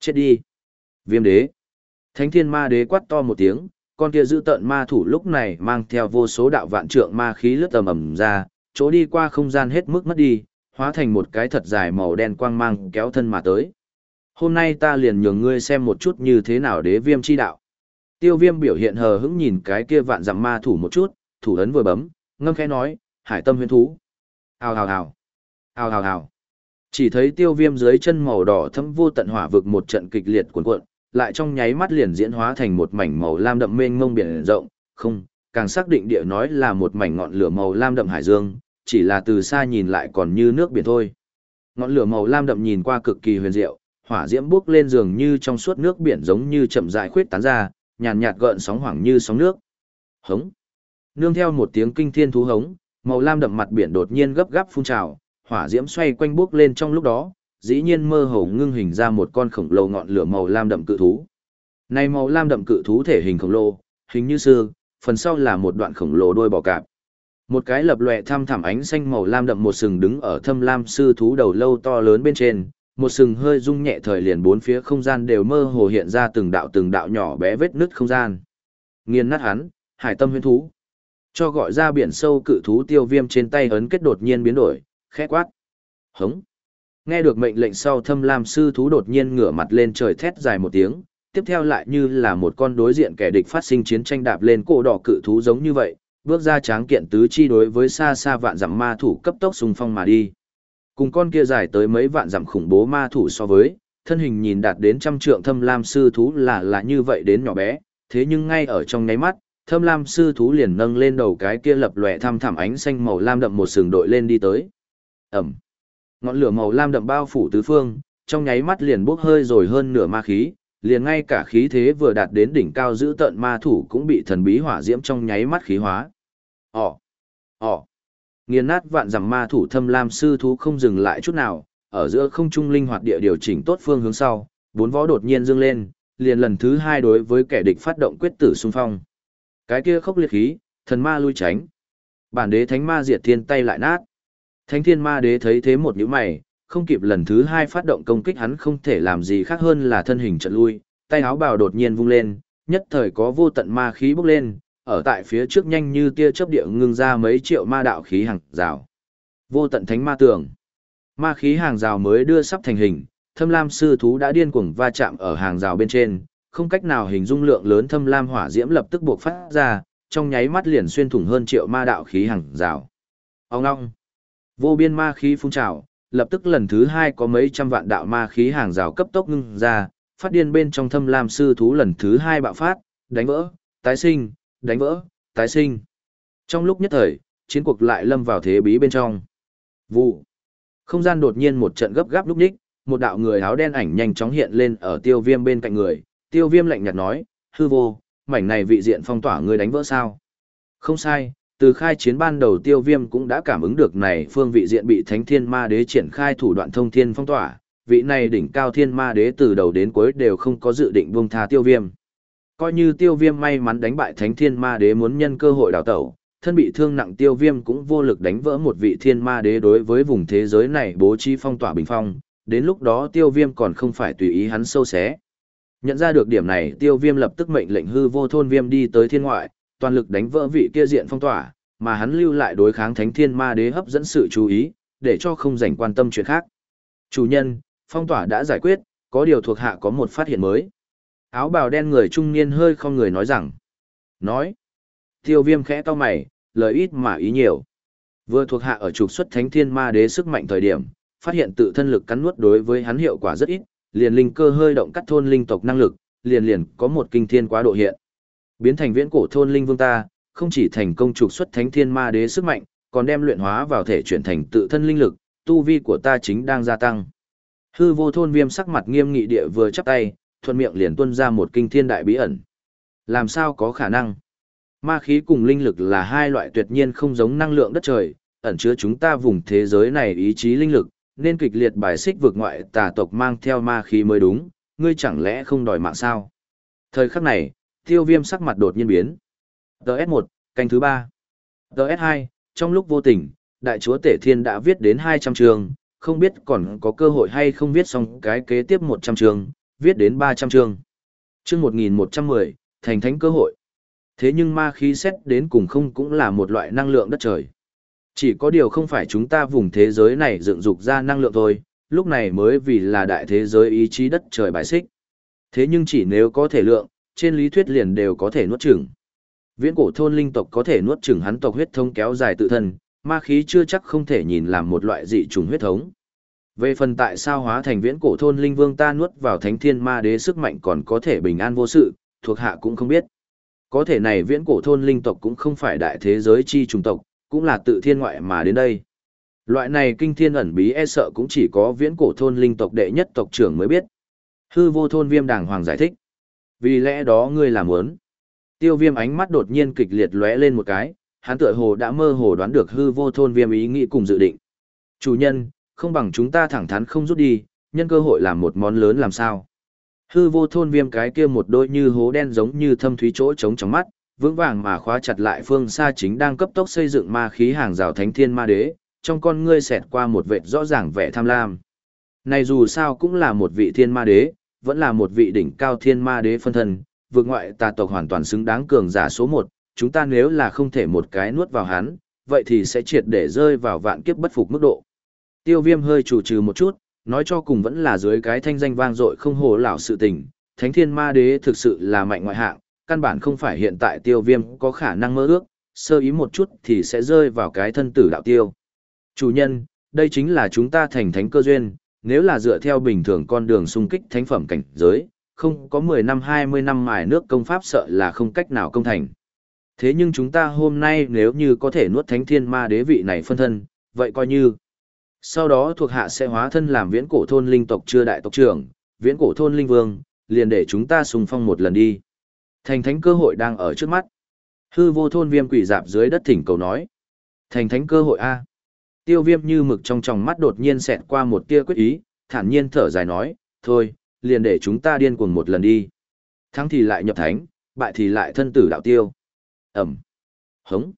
Speaker 1: Chết đi! Viêm đế. Thánh thiên ma đế quát to một tiếng, con kia giữ tợn ma thủ lúc này mang theo vô số đạo vạn trượng ma khí lướt tầm ầm ra, chỗ đi qua không gian hết mức mất đi, hóa thành một cái thật dài màu đen quang mang kéo thân mà tới. Hôm nay ta liền nhường ngươi xem một chút như thế nào đế viêm chi đạo. Tiêu viêm biểu hiện hờ hững nhìn cái kia vạn dặm ma thủ một chút, thủ ấn vừa bấm, ngâm khẽ nói, hải tâm huyên thú. Hào hào hào. Hào hào hào. Chỉ thấy tiêu viêm dưới chân màu đỏ thấm vô tận hỏa vực một trận kịch liệt cuộn cuộn, lại trong nháy mắt liền diễn hóa thành một mảnh màu lam đậm mênh mông biển rộng, không, càng xác định địa nói là một mảnh ngọn lửa màu lam đậm hải dương, chỉ là từ xa nhìn lại còn như nước biển thôi. Ngọn lửa màu lam đậm nhìn qua cực kỳ huyền diệu, hỏa diễm bốc lên giường như trong suốt nước biển giống như chậm rãi khuyết tán ra, nhàn nhạt gợn sóng hoảng như sóng nước. Hống. Nương theo một tiếng kinh thiên thú hống, màu lam đậm mặt biển đột nhiên gấp gáp phun trào, hỏa diễm xoay quanh bốc lên trong lúc đó, dĩ nhiên mơ hồ ngưng hình ra một con khổng lồ ngọn lửa màu lam đậm cự thú. Này màu lam đậm cự thú thể hình khổng lồ, hình như xưa, phần sau là một đoạn khổng lồ đôi bò cạp. Một cái lập lòe tham thẳm ánh xanh màu lam đậm một sừng đứng ở thâm lam sư thú đầu lâu to lớn bên trên, một sừng hơi rung nhẹ thời liền bốn phía không gian đều mơ hồ hiện ra từng đạo từng đạo nhỏ bé vết nứt không gian. Nghiền nát hắn, hải tâm huyễn thú. Cho gọi ra biển sâu cự thú tiêu viêm trên tay ấn kết đột nhiên biến đổi, khẽ quát. Hống. Nghe được mệnh lệnh sau thâm lam sư thú đột nhiên ngửa mặt lên trời thét dài một tiếng, tiếp theo lại như là một con đối diện kẻ địch phát sinh chiến tranh đạp lên cổ đỏ cự thú giống như vậy, bước ra tráng kiện tứ chi đối với xa xa vạn dặm ma thủ cấp tốc xung phong mà đi. Cùng con kia dài tới mấy vạn dặm khủng bố ma thủ so với, thân hình nhìn đạt đến trăm trượng thâm lam sư thú là là như vậy đến nhỏ bé, thế nhưng ngay ở trong nháy mắt, thâm lam sư thú liền nâng lên đầu cái kia lập lòe thăm thẳm ánh xanh màu lam đậm một sừng đội lên đi tới. Ẩm. Ngọn lửa màu lam đậm bao phủ tứ phương, trong nháy mắt liền bốc hơi rồi hơn nửa ma khí, liền ngay cả khí thế vừa đạt đến đỉnh cao giữ tận ma thủ cũng bị thần bí hỏa diễm trong nháy mắt khí hóa. Ồ, ồ, Nghiền nát vạn dặm ma thủ thâm lam sư thú không dừng lại chút nào, ở giữa không trung linh hoạt địa điều chỉnh tốt phương hướng sau, bốn võ đột nhiên dương lên, liền lần thứ hai đối với kẻ địch phát động quyết tử xung phong. Cái kia khốc liệt khí, thần ma lui tránh. Bản đế thánh ma diệt thiên tay lại nát. Thánh thiên ma đế thấy thế một nhíu mày, không kịp lần thứ hai phát động công kích hắn không thể làm gì khác hơn là thân hình trận lui, tay áo bào đột nhiên vung lên, nhất thời có vô tận ma khí bốc lên, ở tại phía trước nhanh như tia chớp địa ngưng ra mấy triệu ma đạo khí hàng rào. Vô tận thánh ma tường. Ma khí hàng rào mới đưa sắp thành hình, thâm lam sư thú đã điên cuồng va chạm ở hàng rào bên trên, không cách nào hình dung lượng lớn thâm lam hỏa diễm lập tức buộc phát ra, trong nháy mắt liền xuyên thủng hơn triệu ma đạo khí hàng rào. Ông ngong. Vô biên ma khí phun trào, lập tức lần thứ hai có mấy trăm vạn đạo ma khí hàng rào cấp tốc ngưng ra, phát điên bên trong thâm lam sư thú lần thứ hai bạo phát, đánh vỡ, tái sinh, đánh vỡ, tái sinh. Trong lúc nhất thời, chiến cuộc lại lâm vào thế bí bên trong. Vụ. Không gian đột nhiên một trận gấp gáp lúc ních, một đạo người áo đen ảnh nhanh chóng hiện lên ở tiêu viêm bên cạnh người. Tiêu viêm lạnh nhạt nói, hư vô, mảnh này vị diện phong tỏa người đánh vỡ sao. Không sai, từ khai chiến ban đầu tiêu viêm cũng đã cảm ứng được này phương vị diện bị thánh thiên ma đế triển khai thủ đoạn thông thiên phong tỏa. Vị này đỉnh cao thiên ma đế từ đầu đến cuối đều không có dự định buông tha tiêu viêm. Coi như tiêu viêm may mắn đánh bại thánh thiên ma đế muốn nhân cơ hội đào tẩu, thân bị thương nặng tiêu viêm cũng vô lực đánh vỡ một vị thiên ma đế đối với vùng thế giới này bố trí phong tỏa bình phong, đến lúc đó tiêu viêm còn không phải tùy ý hắn sâu xé. Nhận ra được điểm này tiêu viêm lập tức mệnh lệnh hư vô thôn viêm đi tới thiên ngoại, toàn lực đánh vỡ vị kia diện phong tỏa, mà hắn lưu lại đối kháng thánh thiên ma đế hấp dẫn sự chú ý, để cho không dành quan tâm chuyện khác. Chủ nhân, phong tỏa đã giải quyết, có điều thuộc hạ có một phát hiện mới. Áo bào đen người trung niên hơi không người nói rằng. Nói. Tiêu viêm khẽ to mày, lời ít mà ý nhiều. Vừa thuộc hạ ở trục xuất thánh thiên ma đế sức mạnh thời điểm, phát hiện tự thân lực cắn nuốt đối với hắn hiệu quả rất ít, liền linh cơ hơi động cắt thôn linh tộc năng lực, liền liền có một kinh thiên quá độ hiện. Biến thành viễn cổ thôn linh vương ta, không chỉ thành công trục xuất thánh thiên ma đế sức mạnh, còn đem luyện hóa vào thể chuyển thành tự thân linh lực, tu vi của ta chính đang gia tăng. Hư vô thôn viêm sắc mặt nghiêm nghị địa vừa chắp tay, thuận miệng liền tuôn ra một kinh thiên đại bí ẩn. Làm sao có khả năng? Ma khí cùng linh lực là hai loại tuyệt nhiên không giống năng lượng đất trời, ẩn chứa chúng ta vùng thế giới này ý chí linh lực, nên kịch liệt bài xích vượt ngoại tà tộc mang theo ma khí mới đúng, ngươi chẳng lẽ không đòi mạng sao? Thời khắc này, tiêu viêm sắc mặt đột nhiên biến. TS1, canh thứ 3. TS2, trong lúc vô tình, đại chúa Tể Thiên đã viết đến 200 chương không biết còn có cơ hội hay không viết xong cái kế tiếp 100 chương viết đến 300 chương. Chương 1110, thành thánh cơ hội. Thế nhưng ma khí xét đến cùng không cũng là một loại năng lượng đất trời. Chỉ có điều không phải chúng ta vùng thế giới này dựng dục ra năng lượng thôi, lúc này mới vì là đại thế giới ý chí đất trời bài xích. Thế nhưng chỉ nếu có thể lượng, trên lý thuyết liền đều có thể nuốt chửng. Viễn cổ thôn linh tộc có thể nuốt chửng hắn tộc huyết thống kéo dài tự thân, ma khí chưa chắc không thể nhìn làm một loại dị trùng huyết thống. Về phần tại sao hóa thành viễn cổ thôn linh vương ta nuốt vào thánh thiên ma đế sức mạnh còn có thể bình an vô sự, thuộc hạ cũng không biết. Có thể này viễn cổ thôn linh tộc cũng không phải đại thế giới chi trùng tộc, cũng là tự thiên ngoại mà đến đây. Loại này kinh thiên ẩn bí e sợ cũng chỉ có viễn cổ thôn linh tộc đệ nhất tộc trưởng mới biết. Hư vô thôn viêm đàng hoàng giải thích. Vì lẽ đó ngươi làm muốn. Tiêu viêm ánh mắt đột nhiên kịch liệt lóe lên một cái, hắn tựa hồ đã mơ hồ đoán được hư vô thôn viêm ý nghĩ cùng dự định. Chủ nhân, không bằng chúng ta thẳng thắn không rút đi, nhân cơ hội làm một món lớn làm sao. Hư vô thôn viêm cái kia một đôi như hố đen giống như thâm thúy chỗ trống trong mắt, vững vàng mà khóa chặt lại phương xa chính đang cấp tốc xây dựng ma khí hàng rào thánh thiên ma đế, trong con ngươi xẹt qua một vệt rõ ràng vẻ tham lam. Này dù sao cũng là một vị thiên ma đế, vẫn là một vị đỉnh cao thiên ma đế phân thân, vượt ngoại tà tộc hoàn toàn xứng đáng cường giả số một, chúng ta nếu là không thể một cái nuốt vào hắn, vậy thì sẽ triệt để rơi vào vạn kiếp bất phục mức độ. Tiêu viêm hơi chủ trừ một chút, nói cho cùng vẫn là dưới cái thanh danh vang dội không hồ lão sự tình, thánh thiên ma đế thực sự là mạnh ngoại hạng, căn bản không phải hiện tại tiêu viêm có khả năng mơ ước, sơ ý một chút thì sẽ rơi vào cái thân tử đạo tiêu. Chủ nhân, đây chính là chúng ta thành thánh cơ duyên, nếu là dựa theo bình thường con đường xung kích thánh phẩm cảnh giới, không có 10 năm 20 năm mài nước công pháp sợ là không cách nào công thành. Thế nhưng chúng ta hôm nay nếu như có thể nuốt thánh thiên ma đế vị này phân thân, vậy coi như sau đó thuộc hạ sẽ hóa thân làm viễn cổ thôn linh tộc chưa đại tộc trưởng, viễn cổ thôn linh vương, liền để chúng ta sùng phong một lần đi. Thành thánh cơ hội đang ở trước mắt. Hư vô thôn viêm quỷ dạp dưới đất thỉnh cầu nói. Thành thánh cơ hội A. Tiêu viêm như mực trong tròng mắt đột nhiên xẹt qua một tia quyết ý, thản nhiên thở dài nói, thôi, liền để chúng ta điên cuồng một lần đi. Thắng thì lại nhập thánh, bại thì lại thân tử đạo tiêu. Ẩm. Hống.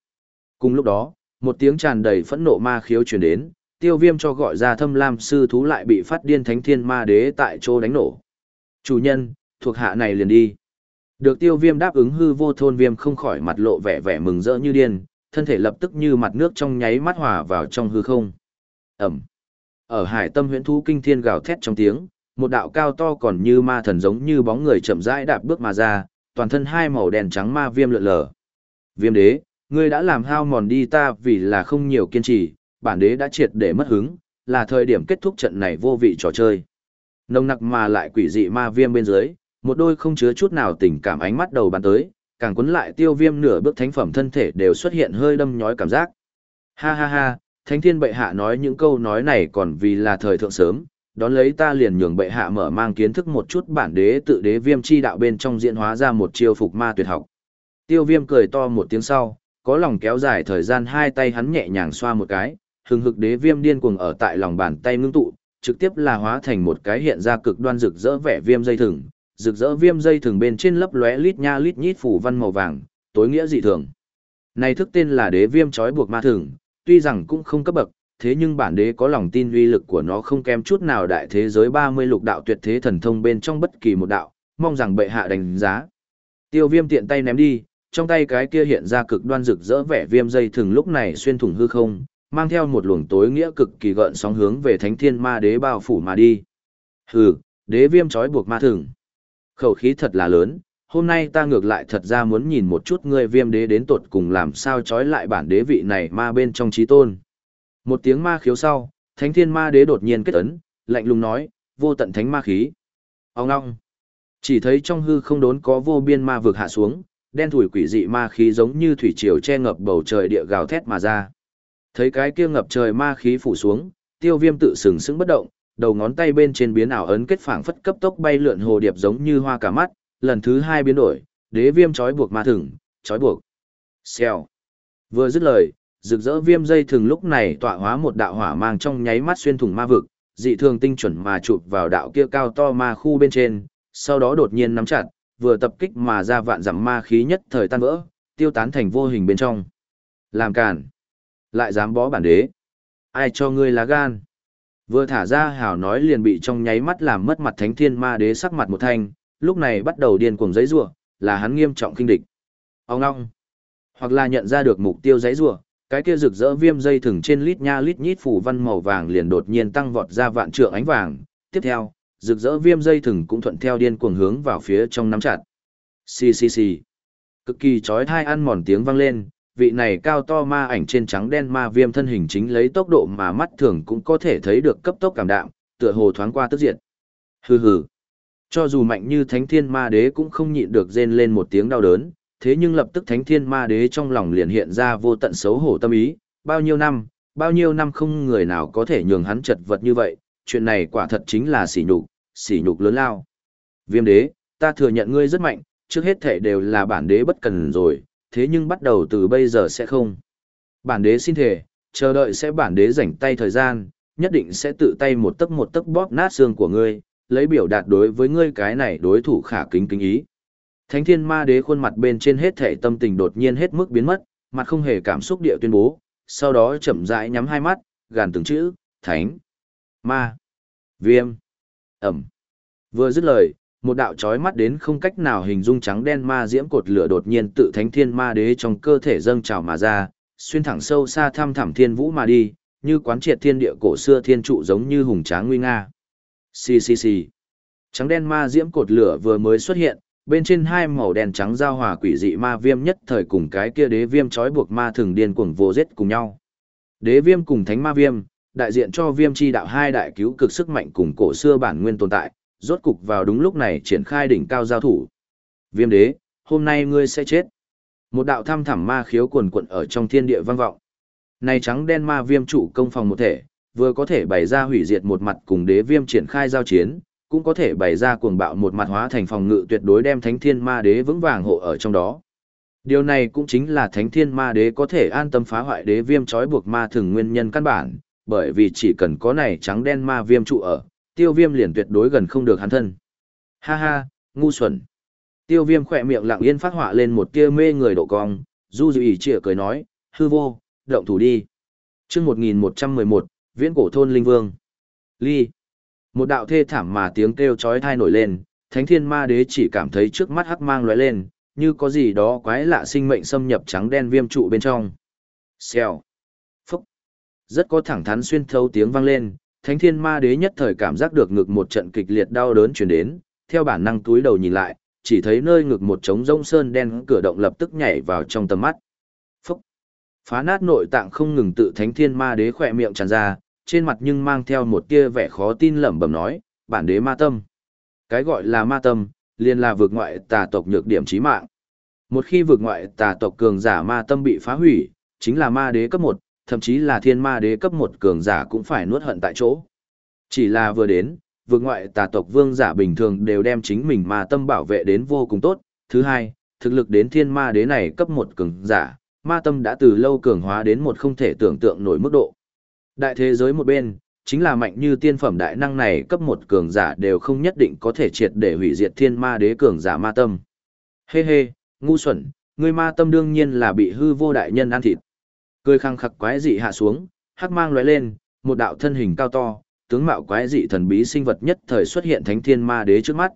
Speaker 1: Cùng lúc đó, một tiếng tràn đầy phẫn nộ ma khiếu truyền đến, tiêu viêm cho gọi ra thâm lam sư thú lại bị phát điên thánh thiên ma đế tại chỗ đánh nổ. Chủ nhân, thuộc hạ này liền đi. Được tiêu viêm đáp ứng hư vô thôn viêm không khỏi mặt lộ vẻ vẻ mừng rỡ như điên, thân thể lập tức như mặt nước trong nháy mắt hòa vào trong hư không. Ẩm. Ở hải tâm huyễn thú kinh thiên gào thét trong tiếng, một đạo cao to còn như ma thần giống như bóng người chậm rãi đạp bước mà ra, toàn thân hai màu đèn trắng ma viêm lượn lờ. Viêm đế, ngươi đã làm hao mòn đi ta vì là không nhiều kiên trì, bản đế đã triệt để mất hứng, là thời điểm kết thúc trận này vô vị trò chơi. Nồng nặc mà lại quỷ dị ma viêm bên dưới, một đôi không chứa chút nào tình cảm ánh mắt đầu bắn tới, càng cuốn lại tiêu viêm nửa bước thánh phẩm thân thể đều xuất hiện hơi đâm nhói cảm giác. Ha ha ha, thánh thiên bệ hạ nói những câu nói này còn vì là thời thượng sớm, đón lấy ta liền nhường bệ hạ mở mang kiến thức một chút bản đế tự đế viêm chi đạo bên trong diễn hóa ra một chiêu phục ma tuyệt học. Tiêu viêm cười to một tiếng sau, có lòng kéo dài thời gian hai tay hắn nhẹ nhàng xoa một cái, hừng hực đế viêm điên cuồng ở tại lòng bàn tay ngưng tụ, trực tiếp là hóa thành một cái hiện ra cực đoan rực rỡ vẻ viêm dây thừng, rực rỡ viêm dây thường bên trên lấp lóe lít nha lít nhít phủ văn màu vàng, tối nghĩa dị thường. Này thức tên là đế viêm trói buộc ma thường tuy rằng cũng không cấp bậc, thế nhưng bản đế có lòng tin uy lực của nó không kém chút nào đại thế giới 30 lục đạo tuyệt thế thần thông bên trong bất kỳ một đạo, mong rằng bệ hạ đánh giá. Tiêu viêm tiện tay ném đi, trong tay cái kia hiện ra cực đoan rực rỡ vẻ viêm dây thường lúc này xuyên thủng hư không, mang theo một luồng tối nghĩa cực kỳ gợn sóng hướng về thánh thiên ma đế bao phủ mà đi. Hừ, đế viêm trói buộc ma thường Khẩu khí thật là lớn, hôm nay ta ngược lại thật ra muốn nhìn một chút ngươi viêm đế đến tột cùng làm sao trói lại bản đế vị này ma bên trong trí tôn. Một tiếng ma khiếu sau, thánh thiên ma đế đột nhiên kết ấn, lạnh lùng nói, vô tận thánh ma khí. Ông ngong. Chỉ thấy trong hư không đốn có vô biên ma vực hạ xuống, đen thủi quỷ dị ma khí giống như thủy triều che ngập bầu trời địa gào thét mà ra. Thấy cái kia ngập trời ma khí phủ xuống, tiêu viêm tự sừng sững bất động, đầu ngón tay bên trên biến ảo ấn kết phảng phất cấp tốc bay lượn hồ điệp giống như hoa cả mắt, lần thứ hai biến đổi, đế viêm trói buộc ma thừng, trói buộc. Xèo. Vừa dứt lời, rực rỡ viêm dây thường lúc này tọa hóa một đạo hỏa mang trong nháy mắt xuyên thủng ma vực, dị thường tinh chuẩn mà chụp vào đạo kia cao to ma khu bên trên, sau đó đột nhiên nắm chặt, vừa tập kích mà ra vạn dặm ma khí nhất thời tan vỡ, tiêu tán thành vô hình bên trong. Làm cản. Lại dám bó bản đế. Ai cho ngươi lá gan? Vừa thả ra hào nói liền bị trong nháy mắt làm mất mặt thánh thiên ma đế sắc mặt một thanh, lúc này bắt đầu điên cuồng giấy rủa là hắn nghiêm trọng kinh địch. Ông ngong. Hoặc là nhận ra được mục tiêu giấy rủa cái kia rực rỡ viêm dây thừng trên lít nha lít nhít phủ văn màu vàng liền đột nhiên tăng vọt ra vạn trượng ánh vàng. Tiếp theo, rực rỡ viêm dây thừng cũng thuận theo điên cuồng hướng vào phía trong nắm chặt. Xì xì xì. Cực kỳ chói tai ăn mòn tiếng vang lên, vị này cao to ma ảnh trên trắng đen ma viêm thân hình chính lấy tốc độ mà mắt thường cũng có thể thấy được cấp tốc cảm đạm, tựa hồ thoáng qua tức diệt. Hừ hừ. Cho dù mạnh như thánh thiên ma đế cũng không nhịn được rên lên một tiếng đau đớn, thế nhưng lập tức thánh thiên ma đế trong lòng liền hiện ra vô tận xấu hổ tâm ý, bao nhiêu năm, bao nhiêu năm không người nào có thể nhường hắn chật vật như vậy, chuyện này quả thật chính là sỉ nhục, sỉ nhục lớn lao. Viêm đế, ta thừa nhận ngươi rất mạnh, trước hết thể đều là bản đế bất cần rồi, thế nhưng bắt đầu từ bây giờ sẽ không. Bản đế xin thể, chờ đợi sẽ bản đế rảnh tay thời gian, nhất định sẽ tự tay một tấc một tấc bóp nát xương của ngươi, lấy biểu đạt đối với ngươi cái này đối thủ khả kính kính ý. Thánh thiên ma đế khuôn mặt bên trên hết thể tâm tình đột nhiên hết mức biến mất, mặt không hề cảm xúc địa tuyên bố, sau đó chậm rãi nhắm hai mắt, gàn từng chữ, thánh, ma, viêm, ẩm. Vừa dứt lời, một đạo chói mắt đến không cách nào hình dung trắng đen ma diễm cột lửa đột nhiên tự thánh thiên ma đế trong cơ thể dâng trào mà ra, xuyên thẳng sâu xa thăm thẳm thiên vũ mà đi, như quán triệt thiên địa cổ xưa thiên trụ giống như hùng tráng nguy nga. Xì xì xì. Trắng đen ma diễm cột lửa vừa mới xuất hiện, bên trên hai màu đen trắng giao hòa quỷ dị ma viêm nhất thời cùng cái kia đế viêm trói buộc ma thường điên cuồng vô giết cùng nhau. Đế viêm cùng thánh ma viêm, đại diện cho viêm chi đạo hai đại cứu cực sức mạnh cùng cổ xưa bản nguyên tồn tại, rốt cục vào đúng lúc này triển khai đỉnh cao giao thủ. Viêm đế, hôm nay ngươi sẽ chết. Một đạo thăm thẳm ma khiếu cuồn cuộn ở trong thiên địa vang vọng. Này trắng đen ma viêm trụ công phòng một thể, vừa có thể bày ra hủy diệt một mặt cùng đế viêm triển khai giao chiến, cũng có thể bày ra cuồng bạo một mặt hóa thành phòng ngự tuyệt đối đem thánh thiên ma đế vững vàng hộ ở trong đó. Điều này cũng chính là thánh thiên ma đế có thể an tâm phá hoại đế viêm trói buộc ma thường nguyên nhân căn bản, bởi vì chỉ cần có này trắng đen ma viêm trụ ở, tiêu viêm liền tuyệt đối gần không được hắn thân. Ha ha, ngu xuẩn. Tiêu viêm khỏe miệng lặng yên phát họa lên một tia mê người độ cong, du dịu ý chỉa cười nói, hư vô, động thủ đi. chương 1111, viễn cổ thôn linh vương. Ly. Một đạo thê thảm mà tiếng kêu chói thai nổi lên, thánh thiên ma đế chỉ cảm thấy trước mắt hắc mang lóe lên, như có gì đó quái lạ sinh mệnh xâm nhập trắng đen viêm trụ bên trong. Xèo. Phúc. Rất có thẳng thắn xuyên thấu tiếng vang lên, thánh thiên ma đế nhất thời cảm giác được ngực một trận kịch liệt đau đớn chuyển đến, theo bản năng túi đầu nhìn lại, chỉ thấy nơi ngực một trống rông sơn đen cửa động lập tức nhảy vào trong tầm mắt. Phúc! Phá nát nội tạng không ngừng tự thánh thiên ma đế khỏe miệng tràn ra, trên mặt nhưng mang theo một tia vẻ khó tin lẩm bẩm nói, bản đế ma tâm. Cái gọi là ma tâm, liền là vượt ngoại tà tộc nhược điểm chí mạng. Một khi vượt ngoại tà tộc cường giả ma tâm bị phá hủy, chính là ma đế cấp 1, thậm chí là thiên ma đế cấp một cường giả cũng phải nuốt hận tại chỗ. Chỉ là vừa đến, vượt ngoại tà tộc vương giả bình thường đều đem chính mình ma tâm bảo vệ đến vô cùng tốt. Thứ hai, thực lực đến thiên ma đế này cấp một cường giả, ma tâm đã từ lâu cường hóa đến một không thể tưởng tượng nổi mức độ. Đại thế giới một bên, chính là mạnh như tiên phẩm đại năng này cấp một cường giả đều không nhất định có thể triệt để hủy diệt thiên ma đế cường giả ma tâm. Hê hê, ngu xuẩn, ngươi ma tâm đương nhiên là bị hư vô đại nhân ăn thịt. Cười khăng khặc quái dị hạ xuống, hắc mang lóe lên, một đạo thân hình cao to, tướng mạo quái dị thần bí sinh vật nhất thời xuất hiện thánh thiên ma đế trước mắt.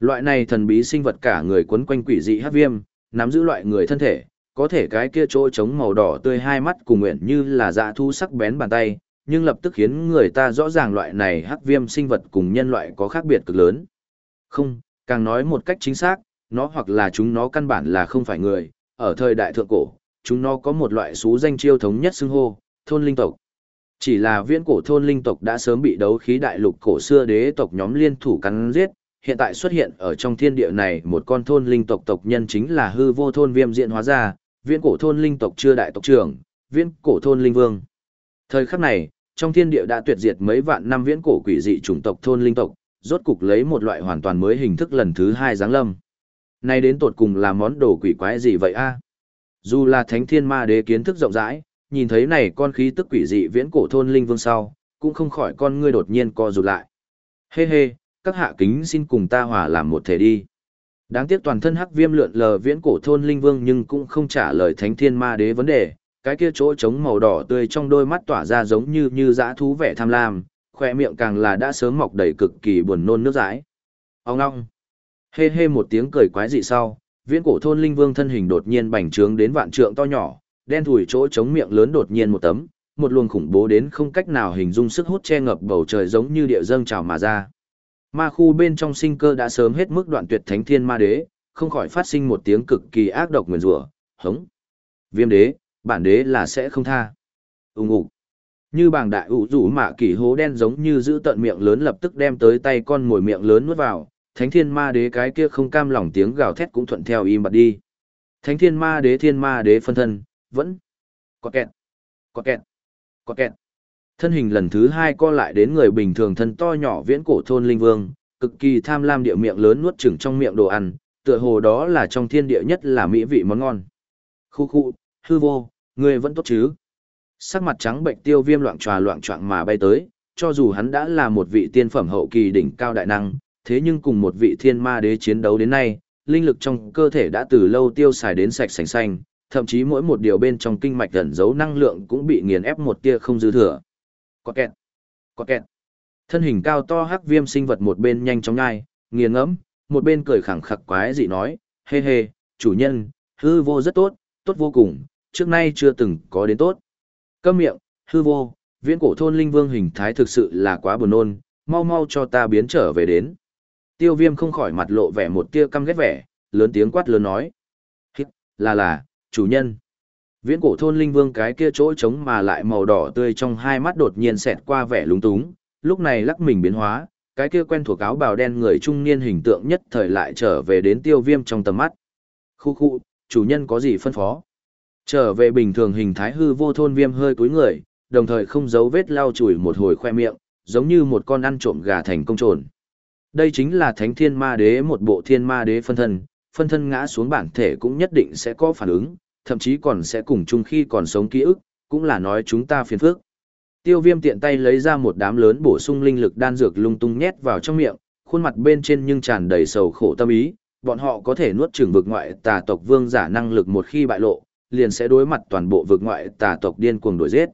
Speaker 1: Loại này thần bí sinh vật cả người quấn quanh quỷ dị hắc viêm, nắm giữ loại người thân thể, có thể cái kia chỗ trống màu đỏ tươi hai mắt cùng nguyện như là dạ thu sắc bén bàn tay, nhưng lập tức khiến người ta rõ ràng loại này hắc viêm sinh vật cùng nhân loại có khác biệt cực lớn. Không, càng nói một cách chính xác, nó hoặc là chúng nó căn bản là không phải người, ở thời đại thượng cổ, chúng nó có một loại xú danh chiêu thống nhất xưng hô, thôn linh tộc. Chỉ là viễn cổ thôn linh tộc đã sớm bị đấu khí đại lục cổ xưa đế tộc nhóm liên thủ cắn giết, hiện tại xuất hiện ở trong thiên địa này một con thôn linh tộc tộc nhân chính là hư vô thôn viêm diện hóa ra, viễn cổ thôn linh tộc chưa đại tộc trưởng, viễn cổ thôn linh vương. Thời khắc này, trong thiên địa đã tuyệt diệt mấy vạn năm viễn cổ quỷ dị chủng tộc thôn linh tộc, rốt cục lấy một loại hoàn toàn mới hình thức lần thứ hai giáng lâm. Nay đến tột cùng là món đồ quỷ quái gì vậy a? Dù là thánh thiên ma đế kiến thức rộng rãi, nhìn thấy này con khí tức quỷ dị viễn cổ thôn linh vương sau, cũng không khỏi con ngươi đột nhiên co rụt lại. Hê hê, các hạ kính xin cùng ta hòa làm một thể đi. Đáng tiếc toàn thân hắc viêm lượn lờ viễn cổ thôn linh vương nhưng cũng không trả lời thánh thiên ma đế vấn đề, cái kia chỗ trống màu đỏ tươi trong đôi mắt tỏa ra giống như như dã thú vẻ tham lam, khoe miệng càng là đã sớm mọc đầy cực kỳ buồn nôn nước dãi. Ông ngong. Hê hê một tiếng cười quái dị sau, viễn cổ thôn linh vương thân hình đột nhiên bành trướng đến vạn trượng to nhỏ, đen thủi chỗ trống miệng lớn đột nhiên một tấm, một luồng khủng bố đến không cách nào hình dung sức hút che ngập bầu trời giống như địa dâng trào mà ra. Ma khu bên trong sinh cơ đã sớm hết mức đoạn tuyệt thánh thiên ma đế, không khỏi phát sinh một tiếng cực kỳ ác độc nguyền rủa, hống. Viêm đế, bản đế là sẽ không tha. Ung ục. Như bảng đại ủ rủ mạ kỳ hố đen giống như giữ tận miệng lớn lập tức đem tới tay con mồi miệng lớn nuốt vào, thánh thiên ma đế cái kia không cam lòng tiếng gào thét cũng thuận theo im bặt đi. Thánh thiên ma đế thiên ma đế phân thân, vẫn có kẹt, có kẹt, có kẹt. Thân hình lần thứ hai co lại đến người bình thường thân to nhỏ viễn cổ thôn linh vương, cực kỳ tham lam địa miệng lớn nuốt chửng trong miệng đồ ăn, tựa hồ đó là trong thiên địa nhất là mỹ vị món ngon. Khu khu, hư vô, người vẫn tốt chứ? Sắc mặt trắng bệnh tiêu viêm loạn tròa loạn trọng mà bay tới, cho dù hắn đã là một vị tiên phẩm hậu kỳ đỉnh cao đại năng, thế nhưng cùng một vị thiên ma đế chiến đấu đến nay, linh lực trong cơ thể đã từ lâu tiêu xài đến sạch sành xanh, thậm chí mỗi một điều bên trong kinh mạch ẩn giấu năng lượng cũng bị nghiền ép một tia không dư thừa. Có kẹt, có kẹt. Thân hình cao to hắc viêm sinh vật một bên nhanh chóng nhai, nghiền ngẫm, một bên cười khẳng khặc quái dị nói, hê hê, chủ nhân, hư vô rất tốt, tốt vô cùng, trước nay chưa từng có đến tốt. Câm miệng, hư vô, viễn cổ thôn linh vương hình thái thực sự là quá buồn nôn, mau mau cho ta biến trở về đến. Tiêu viêm không khỏi mặt lộ vẻ một tia căm ghét vẻ, lớn tiếng quát lớn nói. Hít, là là, chủ nhân. Viễn cổ thôn linh vương cái kia chỗ trống mà lại màu đỏ tươi trong hai mắt đột nhiên xẹt qua vẻ lúng túng, lúc này lắc mình biến hóa, cái kia quen thuộc áo bào đen người trung niên hình tượng nhất thời lại trở về đến tiêu viêm trong tầm mắt. Khu khu, chủ nhân có gì phân phó? Trở về bình thường hình thái hư vô thôn viêm hơi cúi người, đồng thời không giấu vết lau chùi một hồi khoe miệng, giống như một con ăn trộm gà thành công trồn. Đây chính là thánh thiên ma đế một bộ thiên ma đế phân thân, phân thân ngã xuống bản thể cũng nhất định sẽ có phản ứng, thậm chí còn sẽ cùng chung khi còn sống ký ức, cũng là nói chúng ta phiền phức. Tiêu viêm tiện tay lấy ra một đám lớn bổ sung linh lực đan dược lung tung nhét vào trong miệng, khuôn mặt bên trên nhưng tràn đầy sầu khổ tâm ý, bọn họ có thể nuốt chửng vực ngoại tà tộc vương giả năng lực một khi bại lộ, liền sẽ đối mặt toàn bộ vực ngoại tà tộc điên cuồng đuổi giết.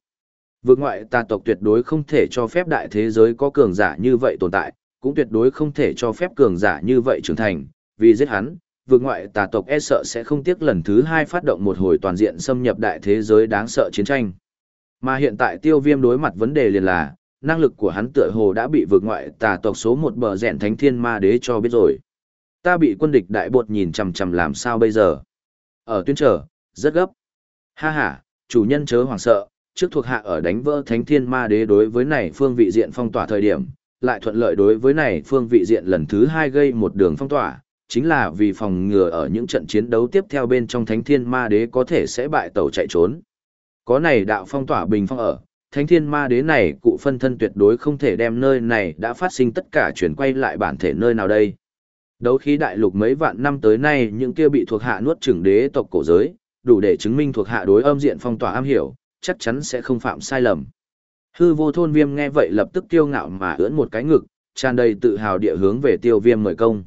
Speaker 1: Vực ngoại tà tộc tuyệt đối không thể cho phép đại thế giới có cường giả như vậy tồn tại, cũng tuyệt đối không thể cho phép cường giả như vậy trưởng thành, vì giết hắn, vượt ngoại tà tộc e sợ sẽ không tiếc lần thứ hai phát động một hồi toàn diện xâm nhập đại thế giới đáng sợ chiến tranh. Mà hiện tại tiêu viêm đối mặt vấn đề liền là, năng lực của hắn tựa hồ đã bị vực ngoại tà tộc số một bờ rèn thánh thiên ma đế cho biết rồi. Ta bị quân địch đại bột nhìn chằm chằm làm sao bây giờ? Ở tuyên trở, rất gấp. Ha ha, chủ nhân chớ hoảng sợ, trước thuộc hạ ở đánh vỡ thánh thiên ma đế đối với này phương vị diện phong tỏa thời điểm, lại thuận lợi đối với này phương vị diện lần thứ hai gây một đường phong tỏa, chính là vì phòng ngừa ở những trận chiến đấu tiếp theo bên trong thánh thiên ma đế có thể sẽ bại tàu chạy trốn. Có này đạo phong tỏa bình phong ở, thánh thiên ma đế này cụ phân thân tuyệt đối không thể đem nơi này đã phát sinh tất cả chuyển quay lại bản thể nơi nào đây. Đấu khí đại lục mấy vạn năm tới nay những kia bị thuộc hạ nuốt chửng đế tộc cổ giới, đủ để chứng minh thuộc hạ đối âm diện phong tỏa am hiểu, chắc chắn sẽ không phạm sai lầm. Hư vô thôn viêm nghe vậy lập tức kiêu ngạo mà ưỡn một cái ngực, tràn đầy tự hào địa hướng về tiêu viêm mời công.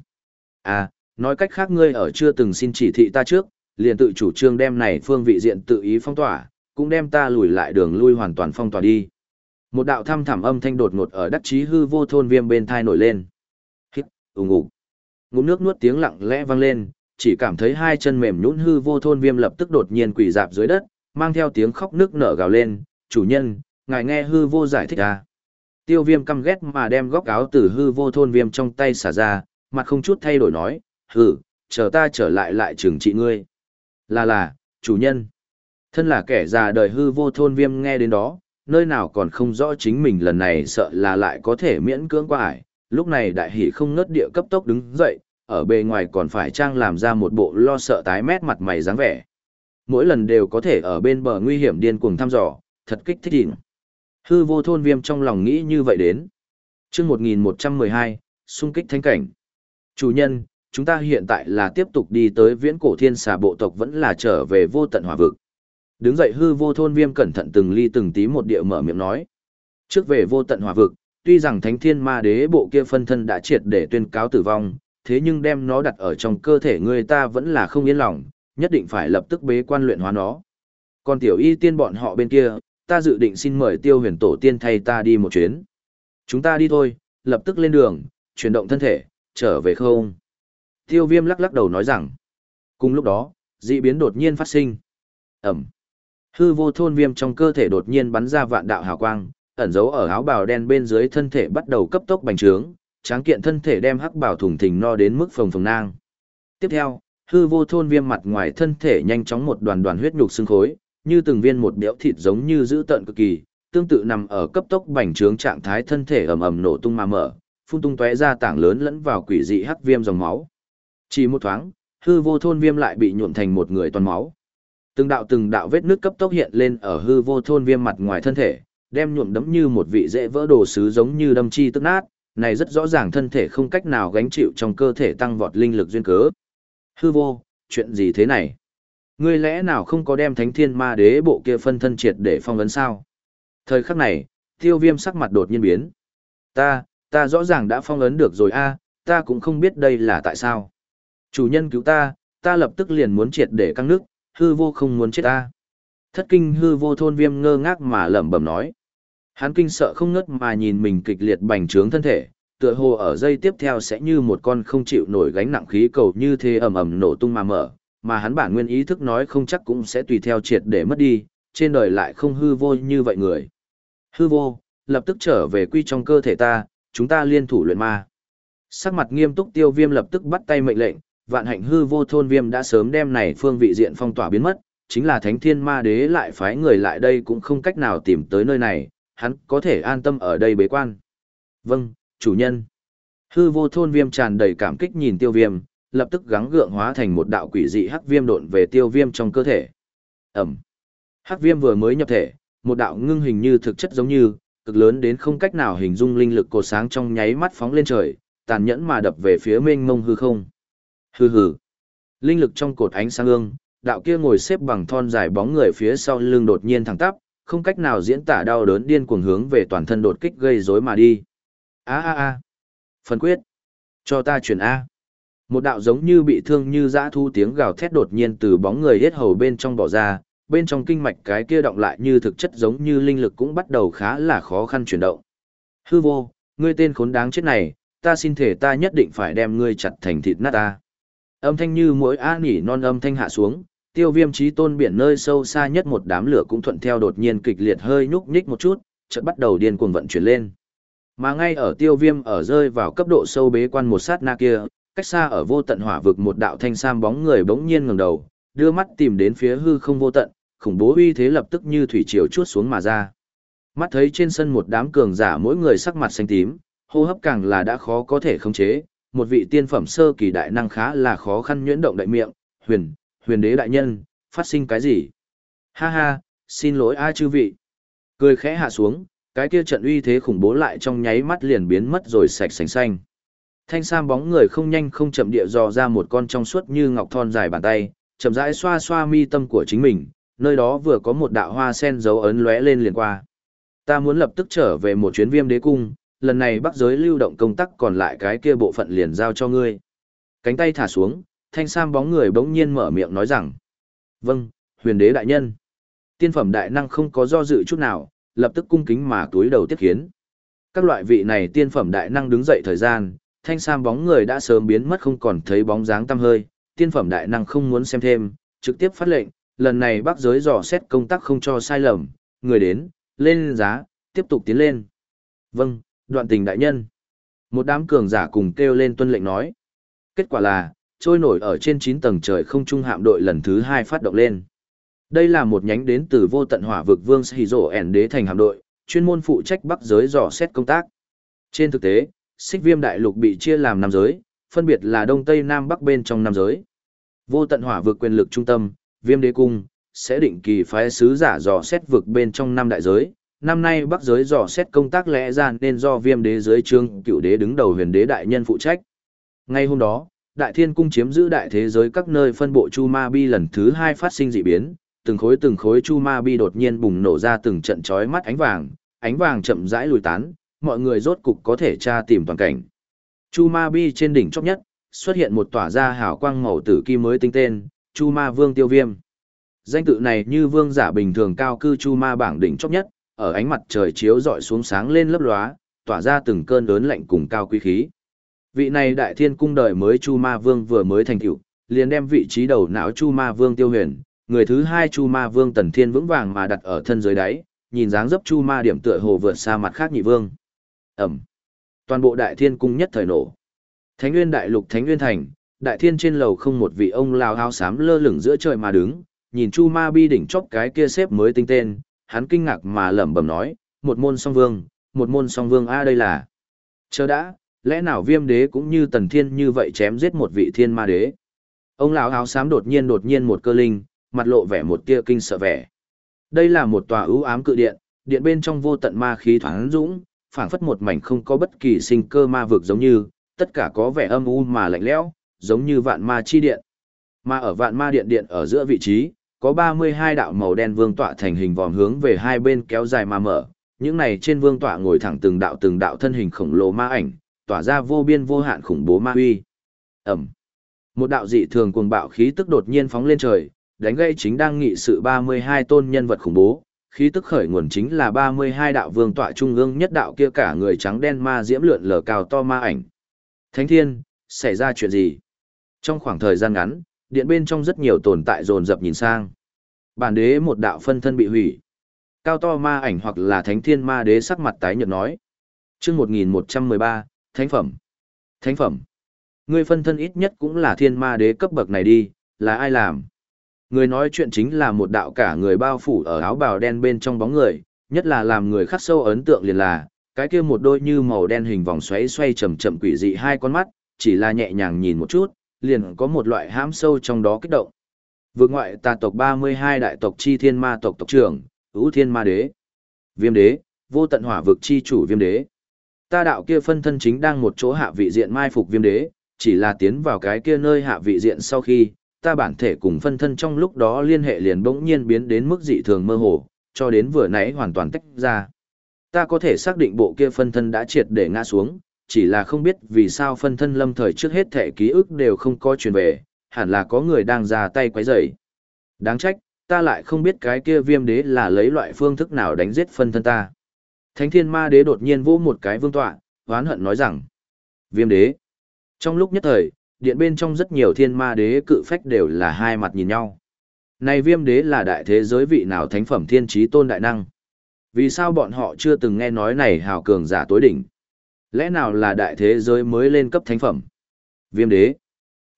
Speaker 1: À, nói cách khác ngươi ở chưa từng xin chỉ thị ta trước, liền tự chủ trương đem này phương vị diện tự ý phong tỏa, cũng đem ta lùi lại đường lui hoàn toàn phong tỏa đi. Một đạo thăm thẳm âm thanh đột ngột ở đắc chí hư vô thôn viêm bên thai nổi lên. Hít, ủng ủng. Ngụm nước nuốt tiếng lặng lẽ vang lên, chỉ cảm thấy hai chân mềm nhũn hư vô thôn viêm lập tức đột nhiên quỳ dạp dưới đất, mang theo tiếng khóc nước nở gào lên, "Chủ nhân, ngài nghe hư vô giải thích à?" Tiêu Viêm căm ghét mà đem góc áo từ hư vô thôn viêm trong tay xả ra, mặt không chút thay đổi nói, "Hừ, chờ ta trở lại lại trừng trị ngươi." "Là là, chủ nhân." Thân là kẻ già đời hư vô thôn viêm nghe đến đó, nơi nào còn không rõ chính mình lần này sợ là lại có thể miễn cưỡng qua ải, lúc này đại hỷ không ngớt địa cấp tốc đứng dậy, ở bề ngoài còn phải trang làm ra một bộ lo sợ tái mét mặt mày dáng vẻ. Mỗi lần đều có thể ở bên bờ nguy hiểm điên cuồng thăm dò, thật kích thích đỉnh. Hư vô thôn viêm trong lòng nghĩ như vậy đến. chương 1112, xung kích thánh cảnh. Chủ nhân, chúng ta hiện tại là tiếp tục đi tới viễn cổ thiên xà bộ tộc vẫn là trở về vô tận hỏa vực. Đứng dậy hư vô thôn viêm cẩn thận từng ly từng tí một địa mở miệng nói. Trước về vô tận hỏa vực, tuy rằng thánh thiên ma đế bộ kia phân thân đã triệt để tuyên cáo tử vong, thế nhưng đem nó đặt ở trong cơ thể người ta vẫn là không yên lòng, nhất định phải lập tức bế quan luyện hóa nó. Còn tiểu y tiên bọn họ bên kia, ta dự định xin mời tiêu huyền tổ tiên thay ta đi một chuyến. Chúng ta đi thôi, lập tức lên đường, chuyển động thân thể, trở về không. Tiêu viêm lắc lắc đầu nói rằng, cùng lúc đó, dị biến đột nhiên phát sinh. Ẩm. Hư vô thôn viêm trong cơ thể đột nhiên bắn ra vạn đạo hào quang, ẩn giấu ở áo bào đen bên dưới thân thể bắt đầu cấp tốc bành trướng, tráng kiện thân thể đem hắc bào thủng thình no đến mức phồng phồng nang. Tiếp theo, hư vô thôn viêm mặt ngoài thân thể nhanh chóng một đoàn đoàn huyết nhục xương khối, như từng viên một béo thịt giống như giữ tận cực kỳ, tương tự nằm ở cấp tốc bành trướng trạng thái thân thể ầm ầm nổ tung mà mở, phun tung tóe ra tảng lớn lẫn vào quỷ dị hắc viêm dòng máu. Chỉ một thoáng, hư vô thôn viêm lại bị nhuộm thành một người toàn máu. Từng đạo từng đạo vết nước cấp tốc hiện lên ở hư vô thôn viêm mặt ngoài thân thể, đem nhuộm đấm như một vị dễ vỡ đồ sứ giống như đâm chi tức nát, này rất rõ ràng thân thể không cách nào gánh chịu trong cơ thể tăng vọt linh lực duyên cớ. Hư vô, chuyện gì thế này? Ngươi lẽ nào không có đem thánh thiên ma đế bộ kia phân thân triệt để phong vấn sao? Thời khắc này, tiêu viêm sắc mặt đột nhiên biến. Ta, ta rõ ràng đã phong ấn được rồi a ta cũng không biết đây là tại sao. Chủ nhân cứu ta, ta lập tức liền muốn triệt để căng nước, hư vô không muốn chết ta. Thất kinh hư vô thôn viêm ngơ ngác mà lẩm bẩm nói. Hắn kinh sợ không ngớt mà nhìn mình kịch liệt bành trướng thân thể, tựa hồ ở dây tiếp theo sẽ như một con không chịu nổi gánh nặng khí cầu như thế ầm ầm nổ tung mà mở, mà hắn bản nguyên ý thức nói không chắc cũng sẽ tùy theo triệt để mất đi, trên đời lại không hư vô như vậy người. Hư vô, lập tức trở về quy trong cơ thể ta, chúng ta liên thủ luyện ma. Sắc mặt nghiêm túc tiêu viêm lập tức bắt tay mệnh lệnh, vạn hạnh hư vô thôn viêm đã sớm đem này phương vị diện phong tỏa biến mất, chính là thánh thiên ma đế lại phái người lại đây cũng không cách nào tìm tới nơi này, hắn có thể an tâm ở đây bế quan. Vâng, chủ nhân. Hư vô thôn viêm tràn đầy cảm kích nhìn tiêu viêm, lập tức gắng gượng hóa thành một đạo quỷ dị hắc viêm độn về tiêu viêm trong cơ thể. Ẩm. Hắc viêm vừa mới nhập thể, một đạo ngưng hình như thực chất giống như, cực lớn đến không cách nào hình dung linh lực cột sáng trong nháy mắt phóng lên trời, tàn nhẫn mà đập về phía mênh mông hư không. Hừ hừ. Linh lực trong cột ánh sáng ương, đạo kia ngồi xếp bằng thon dài bóng người phía sau lưng đột nhiên thẳng tắp, không cách nào diễn tả đau đớn điên cuồng hướng về toàn thân đột kích gây rối mà đi. A a a. Phần quyết. Cho ta chuyển A. Một đạo giống như bị thương như dã thu tiếng gào thét đột nhiên từ bóng người hết hầu bên trong bỏ ra, bên trong kinh mạch cái kia động lại như thực chất giống như linh lực cũng bắt đầu khá là khó khăn chuyển động. Hư vô, ngươi tên khốn đáng chết này, ta xin thể ta nhất định phải đem ngươi chặt thành thịt nát ta. Âm thanh như mỗi a nỉ non âm thanh hạ xuống, tiêu viêm trí tôn biển nơi sâu xa nhất một đám lửa cũng thuận theo đột nhiên kịch liệt hơi nhúc nhích một chút, chợt bắt đầu điên cuồng vận chuyển lên. Mà ngay ở tiêu viêm ở rơi vào cấp độ sâu bế quan một sát na kia, cách xa ở vô tận hỏa vực một đạo thanh sam bóng người bỗng nhiên ngẩng đầu, đưa mắt tìm đến phía hư không vô tận, khủng bố uy thế lập tức như thủy triều chuốt xuống mà ra. Mắt thấy trên sân một đám cường giả mỗi người sắc mặt xanh tím, hô hấp càng là đã khó có thể khống chế, một vị tiên phẩm sơ kỳ đại năng khá là khó khăn nhuyễn động đại miệng, huyền, huyền đế đại nhân, phát sinh cái gì? Ha ha, xin lỗi a chư vị. Cười khẽ hạ xuống, cái kia trận uy thế khủng bố lại trong nháy mắt liền biến mất rồi sạch sành xanh. Thanh sam bóng người không nhanh không chậm địa dò ra một con trong suốt như ngọc thon dài bàn tay, chậm rãi xoa xoa mi tâm của chính mình, nơi đó vừa có một đạo hoa sen dấu ấn lóe lên liền qua. Ta muốn lập tức trở về một chuyến viêm đế cung, lần này bắc giới lưu động công tác còn lại cái kia bộ phận liền giao cho ngươi. Cánh tay thả xuống, thanh sam bóng người bỗng nhiên mở miệng nói rằng. Vâng, huyền đế đại nhân. Tiên phẩm đại năng không có do dự chút nào, lập tức cung kính mà túi đầu tiếp kiến. Các loại vị này tiên phẩm đại năng đứng dậy thời gian, thanh sam bóng người đã sớm biến mất không còn thấy bóng dáng tăm hơi, tiên phẩm đại năng không muốn xem thêm, trực tiếp phát lệnh, lần này bác giới dò xét công tác không cho sai lầm, người đến, lên giá, tiếp tục tiến lên. Vâng, đoạn tình đại nhân. Một đám cường giả cùng kêu lên tuân lệnh nói. Kết quả là, trôi nổi ở trên 9 tầng trời không trung hạm đội lần thứ 2 phát động lên. Đây là một nhánh đến từ vô tận hỏa vực vương Sĩ ẻn đế thành hạm đội, chuyên môn phụ trách bắc giới dò xét công tác. Trên thực tế, xích viêm đại lục bị chia làm năm giới, phân biệt là đông tây nam bắc bên trong năm giới. Vô tận hỏa vực quyền lực trung tâm, viêm đế cung, sẽ định kỳ phái sứ giả dò xét vực bên trong năm đại giới. Năm nay bắc giới dò xét công tác lẽ ra nên do viêm đế giới trương cựu đế đứng đầu huyền đế đại nhân phụ trách. Ngay hôm đó, đại thiên cung chiếm giữ đại thế giới các nơi phân bộ chu ma bi lần thứ hai phát sinh dị biến, từng khối từng khối chu ma bi đột nhiên bùng nổ ra từng trận chói mắt ánh vàng, ánh vàng chậm rãi lùi tán, mọi người rốt cục có thể tra tìm toàn cảnh. Chu ma bi trên đỉnh chóp nhất, xuất hiện một tỏa ra hào quang màu tử kim mới tinh tên, Chu Ma Vương Tiêu Viêm. Danh tự này như vương giả bình thường cao cư Chu Ma bảng đỉnh chóp nhất, ở ánh mặt trời chiếu rọi xuống sáng lên lấp lóa, tỏa ra từng cơn lớn lạnh cùng cao quý khí. Vị này đại thiên cung đời mới Chu Ma Vương vừa mới thành tựu, liền đem vị trí đầu não Chu Ma Vương Tiêu Huyền, người thứ hai Chu Ma Vương Tần Thiên vững vàng mà đặt ở thân dưới đáy, nhìn dáng dấp Chu Ma điểm tựa hồ vượt xa mặt khác nhị vương. Ẩm. Toàn bộ đại thiên cung nhất thời nổ. Thánh Nguyên đại lục Thánh Nguyên thành, đại thiên trên lầu không một vị ông lao áo xám lơ lửng giữa trời mà đứng, nhìn Chu Ma Bi đỉnh chóp cái kia xếp mới tinh tên, hắn kinh ngạc mà lẩm bẩm nói, một môn song vương, một môn song vương a đây là. Chờ đã, lẽ nào viêm đế cũng như tần thiên như vậy chém giết một vị thiên ma đế. Ông lão áo xám đột nhiên đột nhiên một cơ linh, mặt lộ vẻ một tia kinh sợ vẻ. Đây là một tòa ưu ám cự điện, điện bên trong vô tận ma khí thoáng dũng, phảng phất một mảnh không có bất kỳ sinh cơ ma vực giống như, tất cả có vẻ âm u mà lạnh lẽo, giống như vạn ma chi điện. Mà ở vạn ma điện điện ở giữa vị trí, có 32 đạo màu đen vương tọa thành hình vòm hướng về hai bên kéo dài mà mở. Những này trên vương tọa ngồi thẳng từng đạo từng đạo thân hình khổng lồ ma ảnh, tỏa ra vô biên vô hạn khủng bố ma uy. Ẩm. Một đạo dị thường cuồng bạo khí tức đột nhiên phóng lên trời, đánh gây chính đang nghị sự 32 tôn nhân vật khủng bố, khí tức khởi nguồn chính là 32 đạo vương tọa trung ương nhất đạo kia cả người trắng đen ma diễm lượn lờ cao to ma ảnh. Thánh thiên, xảy ra chuyện gì? Trong khoảng thời gian ngắn, điện bên trong rất nhiều tồn tại dồn dập nhìn sang. Bản đế một đạo phân thân bị hủy. Cao to ma ảnh hoặc là thánh thiên ma đế sắc mặt tái nhợt nói. chương 1113, Thánh phẩm. Thánh phẩm. Người phân thân ít nhất cũng là thiên ma đế cấp bậc này đi, là ai làm? Người nói chuyện chính là một đạo cả người bao phủ ở áo bào đen bên trong bóng người, nhất là làm người khắc sâu ấn tượng liền là, cái kia một đôi như màu đen hình vòng xoáy xoay chậm chậm quỷ dị hai con mắt, chỉ là nhẹ nhàng nhìn một chút, liền có một loại hãm sâu trong đó kích động. Vượt ngoại tà tộc 32 đại tộc chi thiên ma tộc tộc trưởng, ưu thiên ma đế, viêm đế, vô tận hỏa vực chi chủ viêm đế. Ta đạo kia phân thân chính đang một chỗ hạ vị diện mai phục viêm đế, chỉ là tiến vào cái kia nơi hạ vị diện sau khi, ta bản thể cùng phân thân trong lúc đó liên hệ liền bỗng nhiên biến đến mức dị thường mơ hồ, cho đến vừa nãy hoàn toàn tách ra. Ta có thể xác định bộ kia phân thân đã triệt để ngã xuống, chỉ là không biết vì sao phân thân lâm thời trước hết thể ký ức đều không có truyền về, hẳn là có người đang ra tay quấy rầy. Đáng trách, ta lại không biết cái kia viêm đế là lấy loại phương thức nào đánh giết phân thân ta. Thánh thiên ma đế đột nhiên vỗ một cái vương tọa, hoán hận nói rằng, viêm đế. Trong lúc nhất thời, điện bên trong rất nhiều thiên ma đế cự phách đều là hai mặt nhìn nhau. Này viêm đế là đại thế giới vị nào thánh phẩm thiên trí tôn đại năng? Vì sao bọn họ chưa từng nghe nói này hào cường giả tối đỉnh? Lẽ nào là đại thế giới mới lên cấp thánh phẩm? Viêm đế.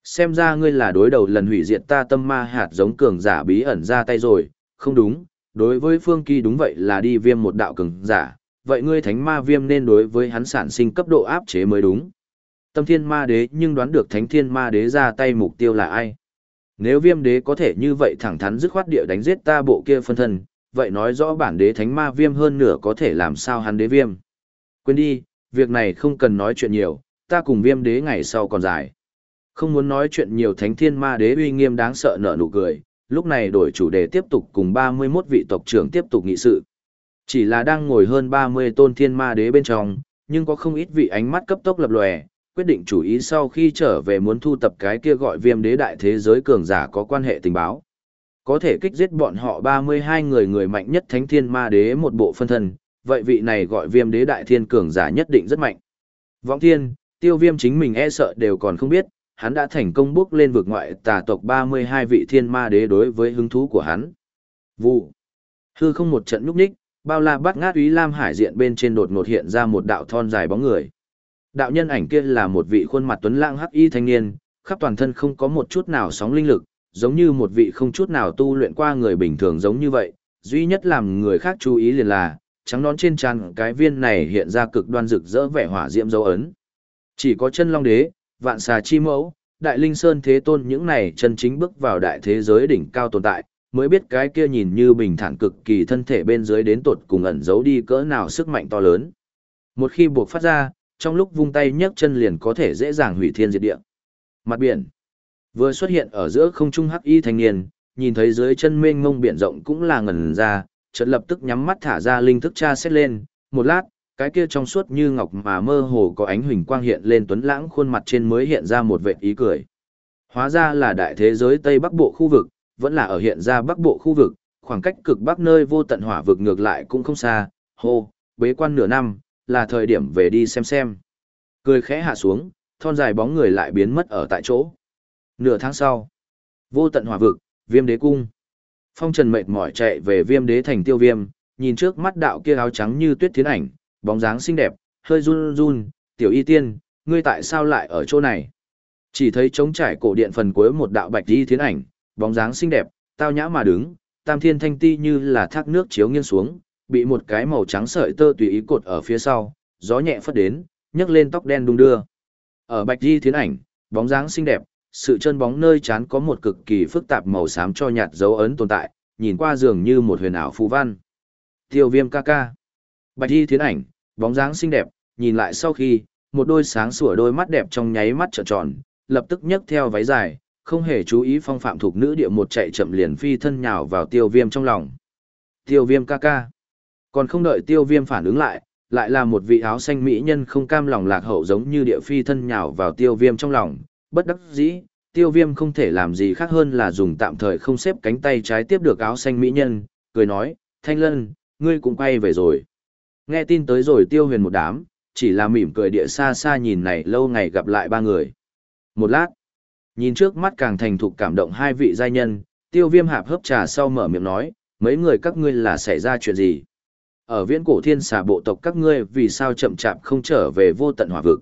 Speaker 1: Xem ra ngươi là đối đầu lần hủy diệt ta tâm ma hạt giống cường giả bí ẩn ra tay rồi, không đúng, đối với phương kỳ đúng vậy là đi viêm một đạo cường giả, vậy ngươi thánh ma viêm nên đối với hắn sản sinh cấp độ áp chế mới đúng. Tâm thiên ma đế nhưng đoán được thánh thiên ma đế ra tay mục tiêu là ai. Nếu viêm đế có thể như vậy thẳng thắn dứt khoát địa đánh giết ta bộ kia phân thân, vậy nói rõ bản đế thánh ma viêm hơn nửa có thể làm sao hắn đế viêm. Quên đi, việc này không cần nói chuyện nhiều, ta cùng viêm đế ngày sau còn dài. Không muốn nói chuyện nhiều thánh thiên ma đế uy nghiêm đáng sợ nở nụ cười, lúc này đổi chủ đề tiếp tục cùng 31 vị tộc trưởng tiếp tục nghị sự. Chỉ là đang ngồi hơn 30 tôn thiên ma đế bên trong, nhưng có không ít vị ánh mắt cấp tốc lập lòe, quyết định chủ ý sau khi trở về muốn thu tập cái kia gọi viêm đế đại thế giới cường giả có quan hệ tình báo. Có thể kích giết bọn họ 32 người người mạnh nhất thánh thiên ma đế một bộ phân thân, vậy vị này gọi viêm đế đại thiên cường giả nhất định rất mạnh. Võng thiên, tiêu viêm chính mình e sợ đều còn không biết, hắn đã thành công bước lên vực ngoại tà tộc 32 vị thiên ma đế đối với hứng thú của hắn. Vụ. Hư không một trận nhúc nhích, bao la bắt ngát úy lam hải diện bên trên đột ngột hiện ra một đạo thon dài bóng người. Đạo nhân ảnh kia là một vị khuôn mặt tuấn lãng hắc y thanh niên, khắp toàn thân không có một chút nào sóng linh lực, giống như một vị không chút nào tu luyện qua người bình thường giống như vậy, duy nhất làm người khác chú ý liền là, trắng nón trên tràn cái viên này hiện ra cực đoan rực rỡ vẻ hỏa diễm dấu ấn. Chỉ có chân long đế, vạn xà chi mẫu, đại linh sơn thế tôn những này chân chính bước vào đại thế giới đỉnh cao tồn tại, mới biết cái kia nhìn như bình thản cực kỳ thân thể bên dưới đến tột cùng ẩn giấu đi cỡ nào sức mạnh to lớn. Một khi buộc phát ra, trong lúc vung tay nhấc chân liền có thể dễ dàng hủy thiên diệt địa. Mặt biển vừa xuất hiện ở giữa không trung hắc y thanh niên, nhìn thấy dưới chân mênh mông biển rộng cũng là ngẩn ra, chợt lập tức nhắm mắt thả ra linh thức tra xét lên, một lát, cái kia trong suốt như ngọc mà mơ hồ có ánh huỳnh quang hiện lên tuấn lãng khuôn mặt trên mới hiện ra một vệt ý cười. Hóa ra là đại thế giới Tây Bắc Bộ khu vực, vẫn là ở hiện ra Bắc Bộ khu vực, khoảng cách cực Bắc nơi vô tận hỏa vực ngược lại cũng không xa, hô, bế quan nửa năm, là thời điểm về đi xem xem. Cười khẽ hạ xuống, thon dài bóng người lại biến mất ở tại chỗ. Nửa tháng sau, vô tận hỏa vực, viêm đế cung. Phong trần mệt mỏi chạy về viêm đế thành tiêu viêm, nhìn trước mắt đạo kia áo trắng như tuyết thiến ảnh, bóng dáng xinh đẹp, hơi run run, tiểu y tiên, ngươi tại sao lại ở chỗ này? Chỉ thấy trống trải cổ điện phần cuối một đạo bạch y thiến ảnh, bóng dáng xinh đẹp, tao nhã mà đứng, tam thiên thanh ti như là thác nước chiếu nghiêng xuống, bị một cái màu trắng sợi tơ tùy ý cột ở phía sau, gió nhẹ phất đến, nhấc lên tóc đen đung đưa. Ở bạch y thiến ảnh, bóng dáng xinh đẹp, sự chân bóng nơi chán có một cực kỳ phức tạp màu xám cho nhạt dấu ấn tồn tại, nhìn qua dường như một huyền ảo phù văn. Tiêu viêm ca ca. Bạch y thiến ảnh, bóng dáng xinh đẹp, nhìn lại sau khi, một đôi sáng sủa đôi mắt đẹp trong nháy mắt trợn tròn, lập tức nhấc theo váy dài, không hề chú ý phong phạm thuộc nữ địa một chạy chậm liền phi thân nhào vào tiêu viêm trong lòng. Tiêu viêm ca ca. Còn không đợi tiêu viêm phản ứng lại, lại là một vị áo xanh mỹ nhân không cam lòng lạc hậu giống như địa phi thân nhào vào tiêu viêm trong lòng, bất đắc dĩ, tiêu viêm không thể làm gì khác hơn là dùng tạm thời không xếp cánh tay trái tiếp được áo xanh mỹ nhân, cười nói, thanh lân, ngươi cũng quay về rồi. Nghe tin tới rồi tiêu huyền một đám, chỉ là mỉm cười địa xa xa nhìn này lâu ngày gặp lại ba người. Một lát, nhìn trước mắt càng thành thục cảm động hai vị giai nhân, tiêu viêm hạp hấp trà sau mở miệng nói, mấy người các ngươi là xảy ra chuyện gì? Ở viễn cổ thiên xà bộ tộc các ngươi vì sao chậm chạp không trở về vô tận hỏa vực?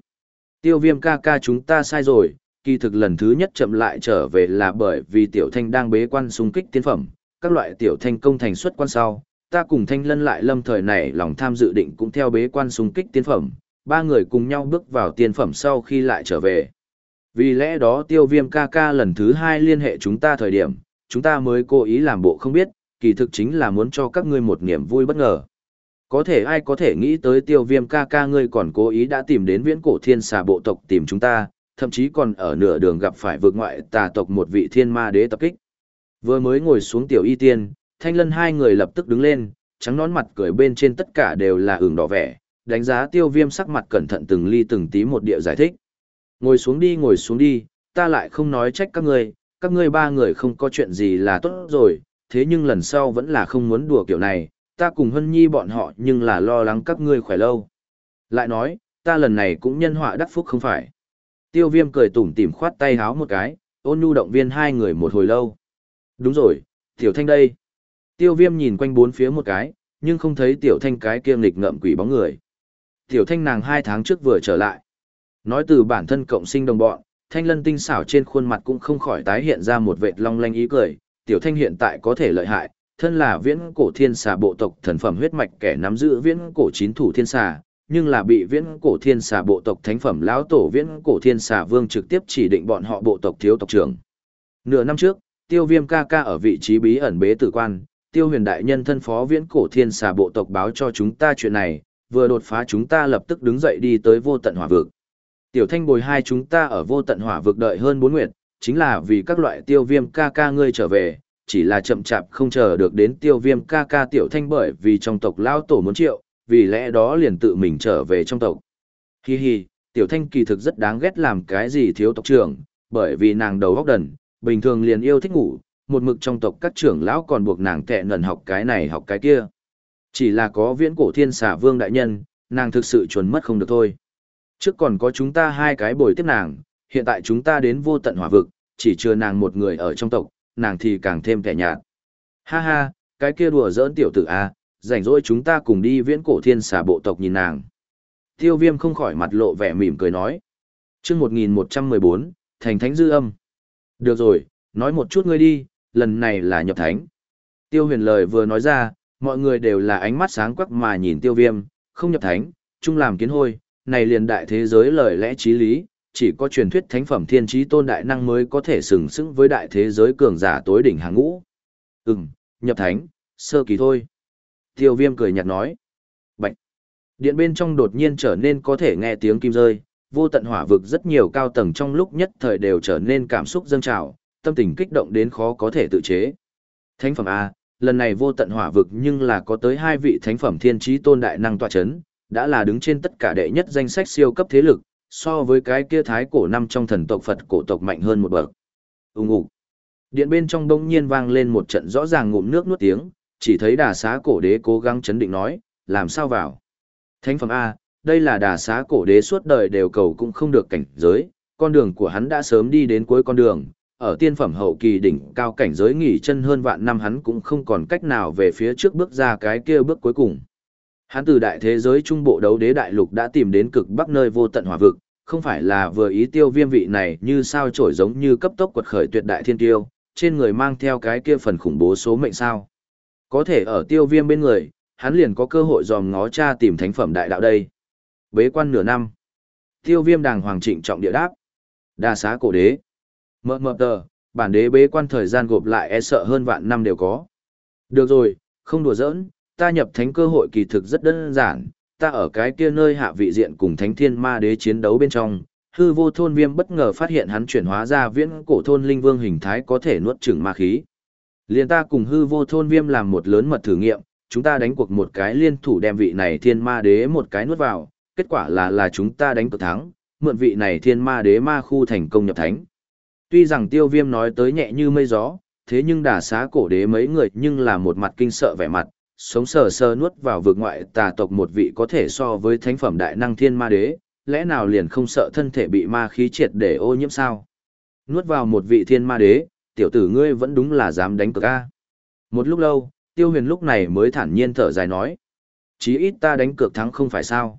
Speaker 1: Tiêu viêm ca ca chúng ta sai rồi, kỳ thực lần thứ nhất chậm lại trở về là bởi vì tiểu thanh đang bế quan xung kích tiên phẩm, các loại tiểu thanh công thành xuất quan sau, ta cùng thanh lân lại lâm thời này lòng tham dự định cũng theo bế quan xung kích tiên phẩm, ba người cùng nhau bước vào tiên phẩm sau khi lại trở về. Vì lẽ đó tiêu viêm ca ca lần thứ hai liên hệ chúng ta thời điểm, chúng ta mới cố ý làm bộ không biết, kỳ thực chính là muốn cho các ngươi một niềm vui bất ngờ. Có thể ai có thể nghĩ tới tiêu viêm ca ca ngươi còn cố ý đã tìm đến viễn cổ thiên xà bộ tộc tìm chúng ta, thậm chí còn ở nửa đường gặp phải vượt ngoại tà tộc một vị thiên ma đế tập kích. Vừa mới ngồi xuống tiểu y tiên, thanh lân hai người lập tức đứng lên, trắng nón mặt cười bên trên tất cả đều là ửng đỏ vẻ, đánh giá tiêu viêm sắc mặt cẩn thận từng ly từng tí một địa giải thích. Ngồi xuống đi ngồi xuống đi, ta lại không nói trách các ngươi, các ngươi ba người không có chuyện gì là tốt rồi, thế nhưng lần sau vẫn là không muốn đùa kiểu này, ta cùng hân nhi bọn họ nhưng là lo lắng các ngươi khỏe lâu. Lại nói, ta lần này cũng nhân họa đắc phúc không phải. Tiêu viêm cười tủm tỉm khoát tay háo một cái, ôn nhu động viên hai người một hồi lâu. Đúng rồi, tiểu thanh đây. Tiêu viêm nhìn quanh bốn phía một cái, nhưng không thấy tiểu thanh cái kia nghịch ngợm quỷ bóng người. Tiểu thanh nàng hai tháng trước vừa trở lại. Nói từ bản thân cộng sinh đồng bọn, thanh lân tinh xảo trên khuôn mặt cũng không khỏi tái hiện ra một vệt long lanh ý cười. Tiểu thanh hiện tại có thể lợi hại, thân là viễn cổ thiên xà bộ tộc thần phẩm huyết mạch kẻ nắm giữ viễn cổ chín thủ thiên xà, nhưng là bị viễn cổ thiên xà bộ tộc thánh phẩm lão tổ viễn cổ thiên xà vương trực tiếp chỉ định bọn họ bộ tộc thiếu tộc trưởng. Nửa năm trước, tiêu viêm ca ca ở vị trí bí ẩn bế tử quan, tiêu huyền đại nhân thân phó viễn cổ thiên xà bộ tộc báo cho chúng ta chuyện này, vừa đột phá chúng ta lập tức đứng dậy đi tới vô tận hỏa vực. Tiểu thanh bồi hai chúng ta ở vô tận hỏa vực đợi hơn bốn nguyệt, chính là vì các loại tiêu viêm ca ca ngươi trở về, chỉ là chậm chạp không chờ được đến tiêu viêm ca ca tiểu thanh bởi vì trong tộc lao tổ muốn triệu, vì lẽ đó liền tự mình trở về trong tộc. Hi hi, tiểu thanh kỳ thực rất đáng ghét làm cái gì thiếu tộc trưởng, bởi vì nàng đầu góc đần, bình thường liền yêu thích ngủ, một mực trong tộc các trưởng lão còn buộc nàng tệ nần học cái này học cái kia. Chỉ là có viễn cổ thiên xà vương đại nhân, nàng thực sự chuẩn mất không được thôi. Trước còn có chúng ta hai cái bồi tiếp nàng, hiện tại chúng ta đến vô tận hỏa vực, chỉ chưa nàng một người ở trong tộc, nàng thì càng thêm kẻ nhạt. Ha ha, cái kia đùa giỡn tiểu tử A, rảnh rỗi chúng ta cùng đi viễn cổ thiên xà bộ tộc nhìn nàng. Tiêu viêm không khỏi mặt lộ vẻ mỉm cười nói. chương 1114, thành thánh dư âm. Được rồi, nói một chút ngươi đi, lần này là nhập thánh. Tiêu huyền lời vừa nói ra, mọi người đều là ánh mắt sáng quắc mà nhìn tiêu viêm, không nhập thánh, chung làm kiến hôi, này liền đại thế giới lời lẽ trí lý, chỉ có truyền thuyết thánh phẩm thiên trí tôn đại năng mới có thể sừng sững với đại thế giới cường giả tối đỉnh hàng ngũ. Ừm, nhập thánh, sơ kỳ thôi. Tiêu viêm cười nhạt nói. Bạch. Điện bên trong đột nhiên trở nên có thể nghe tiếng kim rơi, vô tận hỏa vực rất nhiều cao tầng trong lúc nhất thời đều trở nên cảm xúc dâng trào, tâm tình kích động đến khó có thể tự chế. Thánh phẩm A, lần này vô tận hỏa vực nhưng là có tới hai vị thánh phẩm thiên trí tôn đại năng tọa chấn, đã là đứng trên tất cả đệ nhất danh sách siêu cấp thế lực, so với cái kia thái cổ năm trong thần tộc Phật cổ tộc mạnh hơn một bậc. Ung ục. Điện bên trong đông nhiên vang lên một trận rõ ràng ngụm nước nuốt tiếng, chỉ thấy đà xá cổ đế cố gắng chấn định nói, làm sao vào. Thánh phẩm A, đây là đà xá cổ đế suốt đời đều cầu cũng không được cảnh giới, con đường của hắn đã sớm đi đến cuối con đường, ở tiên phẩm hậu kỳ đỉnh cao cảnh giới nghỉ chân hơn vạn năm hắn cũng không còn cách nào về phía trước bước ra cái kia bước cuối cùng. Hắn từ đại thế giới trung bộ đấu đế đại lục đã tìm đến cực bắc nơi vô tận hỏa vực, không phải là vừa ý tiêu viêm vị này như sao trổi giống như cấp tốc quật khởi tuyệt đại thiên tiêu, trên người mang theo cái kia phần khủng bố số mệnh sao. Có thể ở tiêu viêm bên người, hắn liền có cơ hội dòm ngó cha tìm thánh phẩm đại đạo đây. Bế quan nửa năm. Tiêu viêm đàng hoàng trịnh trọng địa đáp. Đa xá cổ đế. Mờ mờ tờ, bản đế bế quan thời gian gộp lại e sợ hơn vạn năm đều có. Được rồi, không đùa giỡn, ta nhập thánh cơ hội kỳ thực rất đơn giản, ta ở cái kia nơi hạ vị diện cùng thánh thiên ma đế chiến đấu bên trong, hư vô thôn viêm bất ngờ phát hiện hắn chuyển hóa ra viễn cổ thôn linh vương hình thái có thể nuốt chửng ma khí. Liên ta cùng hư vô thôn viêm làm một lớn mật thử nghiệm, chúng ta đánh cuộc một cái liên thủ đem vị này thiên ma đế một cái nuốt vào, kết quả là là chúng ta đánh cực thắng, mượn vị này thiên ma đế ma khu thành công nhập thánh. Tuy rằng tiêu viêm nói tới nhẹ như mây gió, thế nhưng đà xá cổ đế mấy người nhưng là một mặt kinh sợ vẻ mặt, sống sờ sờ nuốt vào vực ngoại tà tộc một vị có thể so với thánh phẩm đại năng thiên ma đế, lẽ nào liền không sợ thân thể bị ma khí triệt để ô nhiễm sao? Nuốt vào một vị thiên ma đế, tiểu tử ngươi vẫn đúng là dám đánh cược a. Một lúc lâu, tiêu huyền lúc này mới thản nhiên thở dài nói. Chí ít ta đánh cược thắng không phải sao.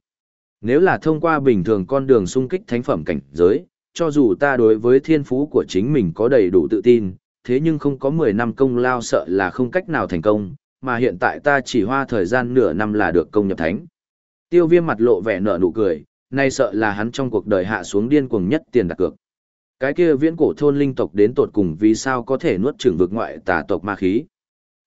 Speaker 1: Nếu là thông qua bình thường con đường xung kích thánh phẩm cảnh giới, cho dù ta đối với thiên phú của chính mình có đầy đủ tự tin, thế nhưng không có 10 năm công lao sợ là không cách nào thành công, mà hiện tại ta chỉ hoa thời gian nửa năm là được công nhập thánh. Tiêu viêm mặt lộ vẻ nở nụ cười, nay sợ là hắn trong cuộc đời hạ xuống điên cuồng nhất tiền đặt cược. Cái kia viễn cổ thôn linh tộc đến tột cùng vì sao có thể nuốt chửng vực ngoại tà tộc ma khí.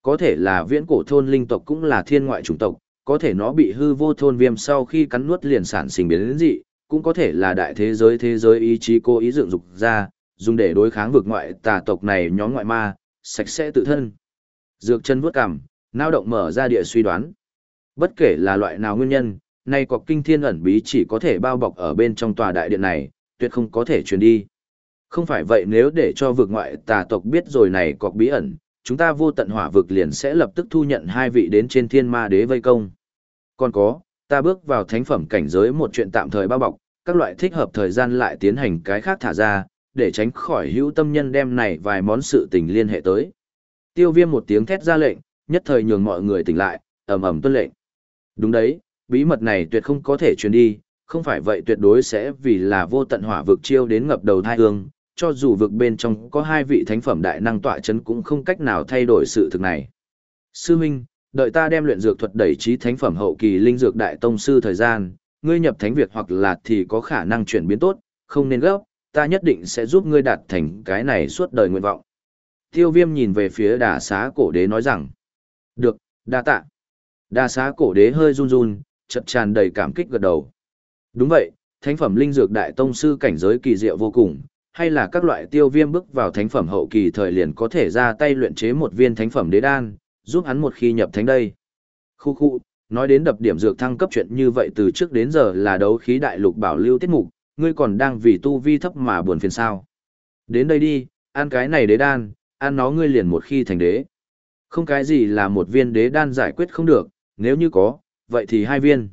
Speaker 1: Có thể là viễn cổ thôn linh tộc cũng là thiên ngoại chủng tộc, có thể nó bị hư vô thôn viêm sau khi cắn nuốt liền sản sinh biến dị, cũng có thể là đại thế giới thế giới ý chí cố ý dựng dục ra, dùng để đối kháng vực ngoại tà tộc này nhóm ngoại ma, sạch sẽ tự thân. Dược chân vuốt cằm, nao động mở ra địa suy đoán. Bất kể là loại nào nguyên nhân, nay cọc kinh thiên ẩn bí chỉ có thể bao bọc ở bên trong tòa đại điện này, tuyệt không có thể truyền đi. Không phải vậy nếu để cho vực ngoại tà tộc biết rồi này cọc bí ẩn, chúng ta vô tận hỏa vực liền sẽ lập tức thu nhận hai vị đến trên thiên ma đế vây công. Còn có, ta bước vào thánh phẩm cảnh giới một chuyện tạm thời bao bọc, các loại thích hợp thời gian lại tiến hành cái khác thả ra, để tránh khỏi hữu tâm nhân đem này vài món sự tình liên hệ tới. Tiêu viêm một tiếng thét ra lệnh, nhất thời nhường mọi người tỉnh lại, ầm ầm tuân lệnh. Đúng đấy, bí mật này tuyệt không có thể truyền đi, không phải vậy tuyệt đối sẽ vì là vô tận hỏa vực chiêu đến ngập đầu thai hương, cho dù vực bên trong có hai vị thánh phẩm đại năng tọa chấn cũng không cách nào thay đổi sự thực này. Sư Minh, đợi ta đem luyện dược thuật đẩy trí thánh phẩm hậu kỳ linh dược đại tông sư thời gian, ngươi nhập thánh việc hoặc là thì có khả năng chuyển biến tốt, không nên gấp, ta nhất định sẽ giúp ngươi đạt thành cái này suốt đời nguyện vọng. Tiêu viêm nhìn về phía đà xá cổ đế nói rằng, được, đa tạ. đa xá cổ đế hơi run run, chật tràn đầy cảm kích gật đầu. Đúng vậy, thánh phẩm linh dược đại tông sư cảnh giới kỳ diệu vô cùng, hay là các loại tiêu viêm bước vào thánh phẩm hậu kỳ thời liền có thể ra tay luyện chế một viên thánh phẩm đế đan, giúp hắn một khi nhập thánh đây. Khu khu, nói đến đập điểm dược thăng cấp chuyện như vậy từ trước đến giờ là đấu khí đại lục bảo lưu tiết mục, ngươi còn đang vì tu vi thấp mà buồn phiền sao. Đến đây đi, ăn cái này đế đan, ăn nó ngươi liền một khi thành đế. Không cái gì là một viên đế đan giải quyết không được, nếu như có, vậy thì hai viên.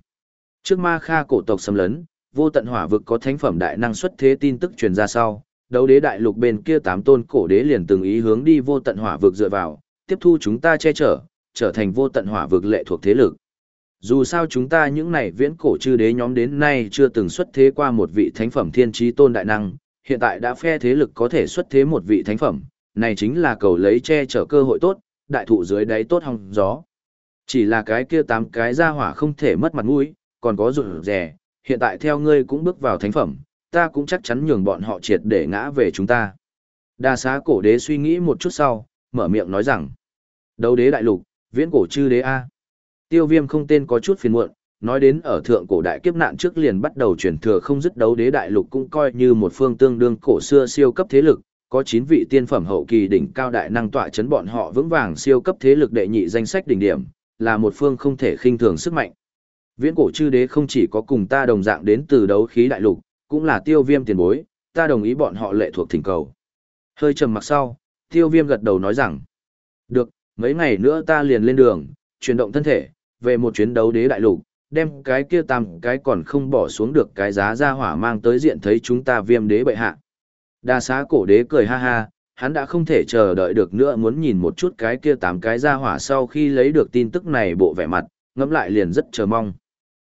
Speaker 1: Trước ma kha cổ tộc xâm lấn, vô tận hỏa vực có thánh phẩm đại năng xuất thế tin tức truyền ra sau, đấu đế đại lục bên kia tám tôn cổ đế liền từng ý hướng đi vô tận hỏa vực dựa vào, tiếp thu chúng ta che chở, trở thành vô tận hỏa vực lệ thuộc thế lực. Dù sao chúng ta những này viễn cổ chư đế nhóm đến nay chưa từng xuất thế qua một vị thánh phẩm thiên trí tôn đại năng, hiện tại đã phe thế lực có thể xuất thế một vị thánh phẩm, này chính là cầu lấy che chở cơ hội tốt, đại thụ dưới đáy tốt hong gió. Chỉ là cái kia tám cái ra hỏa không thể mất mặt mũi, còn có rụt rè, hiện tại theo ngươi cũng bước vào thánh phẩm, ta cũng chắc chắn nhường bọn họ triệt để ngã về chúng ta. Đa xá cổ đế suy nghĩ một chút sau, mở miệng nói rằng, đấu đế đại lục, viễn cổ chư đế A. Tiêu viêm không tên có chút phiền muộn, nói đến ở thượng cổ đại kiếp nạn trước liền bắt đầu truyền thừa không dứt đấu đế đại lục cũng coi như một phương tương đương cổ xưa siêu cấp thế lực, có 9 vị tiên phẩm hậu kỳ đỉnh cao đại năng tọa chấn bọn họ vững vàng siêu cấp thế lực đệ nhị danh sách đỉnh điểm, là một phương không thể khinh thường sức mạnh. Viễn cổ chư đế không chỉ có cùng ta đồng dạng đến từ đấu khí đại lục, cũng là tiêu viêm tiền bối, ta đồng ý bọn họ lệ thuộc thỉnh cầu. Hơi trầm mặc sau, tiêu viêm gật đầu nói rằng, được, mấy ngày nữa ta liền lên đường, chuyển động thân thể, về một chuyến đấu đế đại lục, đem cái kia tam cái còn không bỏ xuống được cái giá ra hỏa mang tới diện thấy chúng ta viêm đế bệ hạ. Đa xá cổ đế cười ha ha, hắn đã không thể chờ đợi được nữa muốn nhìn một chút cái kia tám cái ra hỏa sau khi lấy được tin tức này bộ vẻ mặt, ngẫm lại liền rất chờ mong.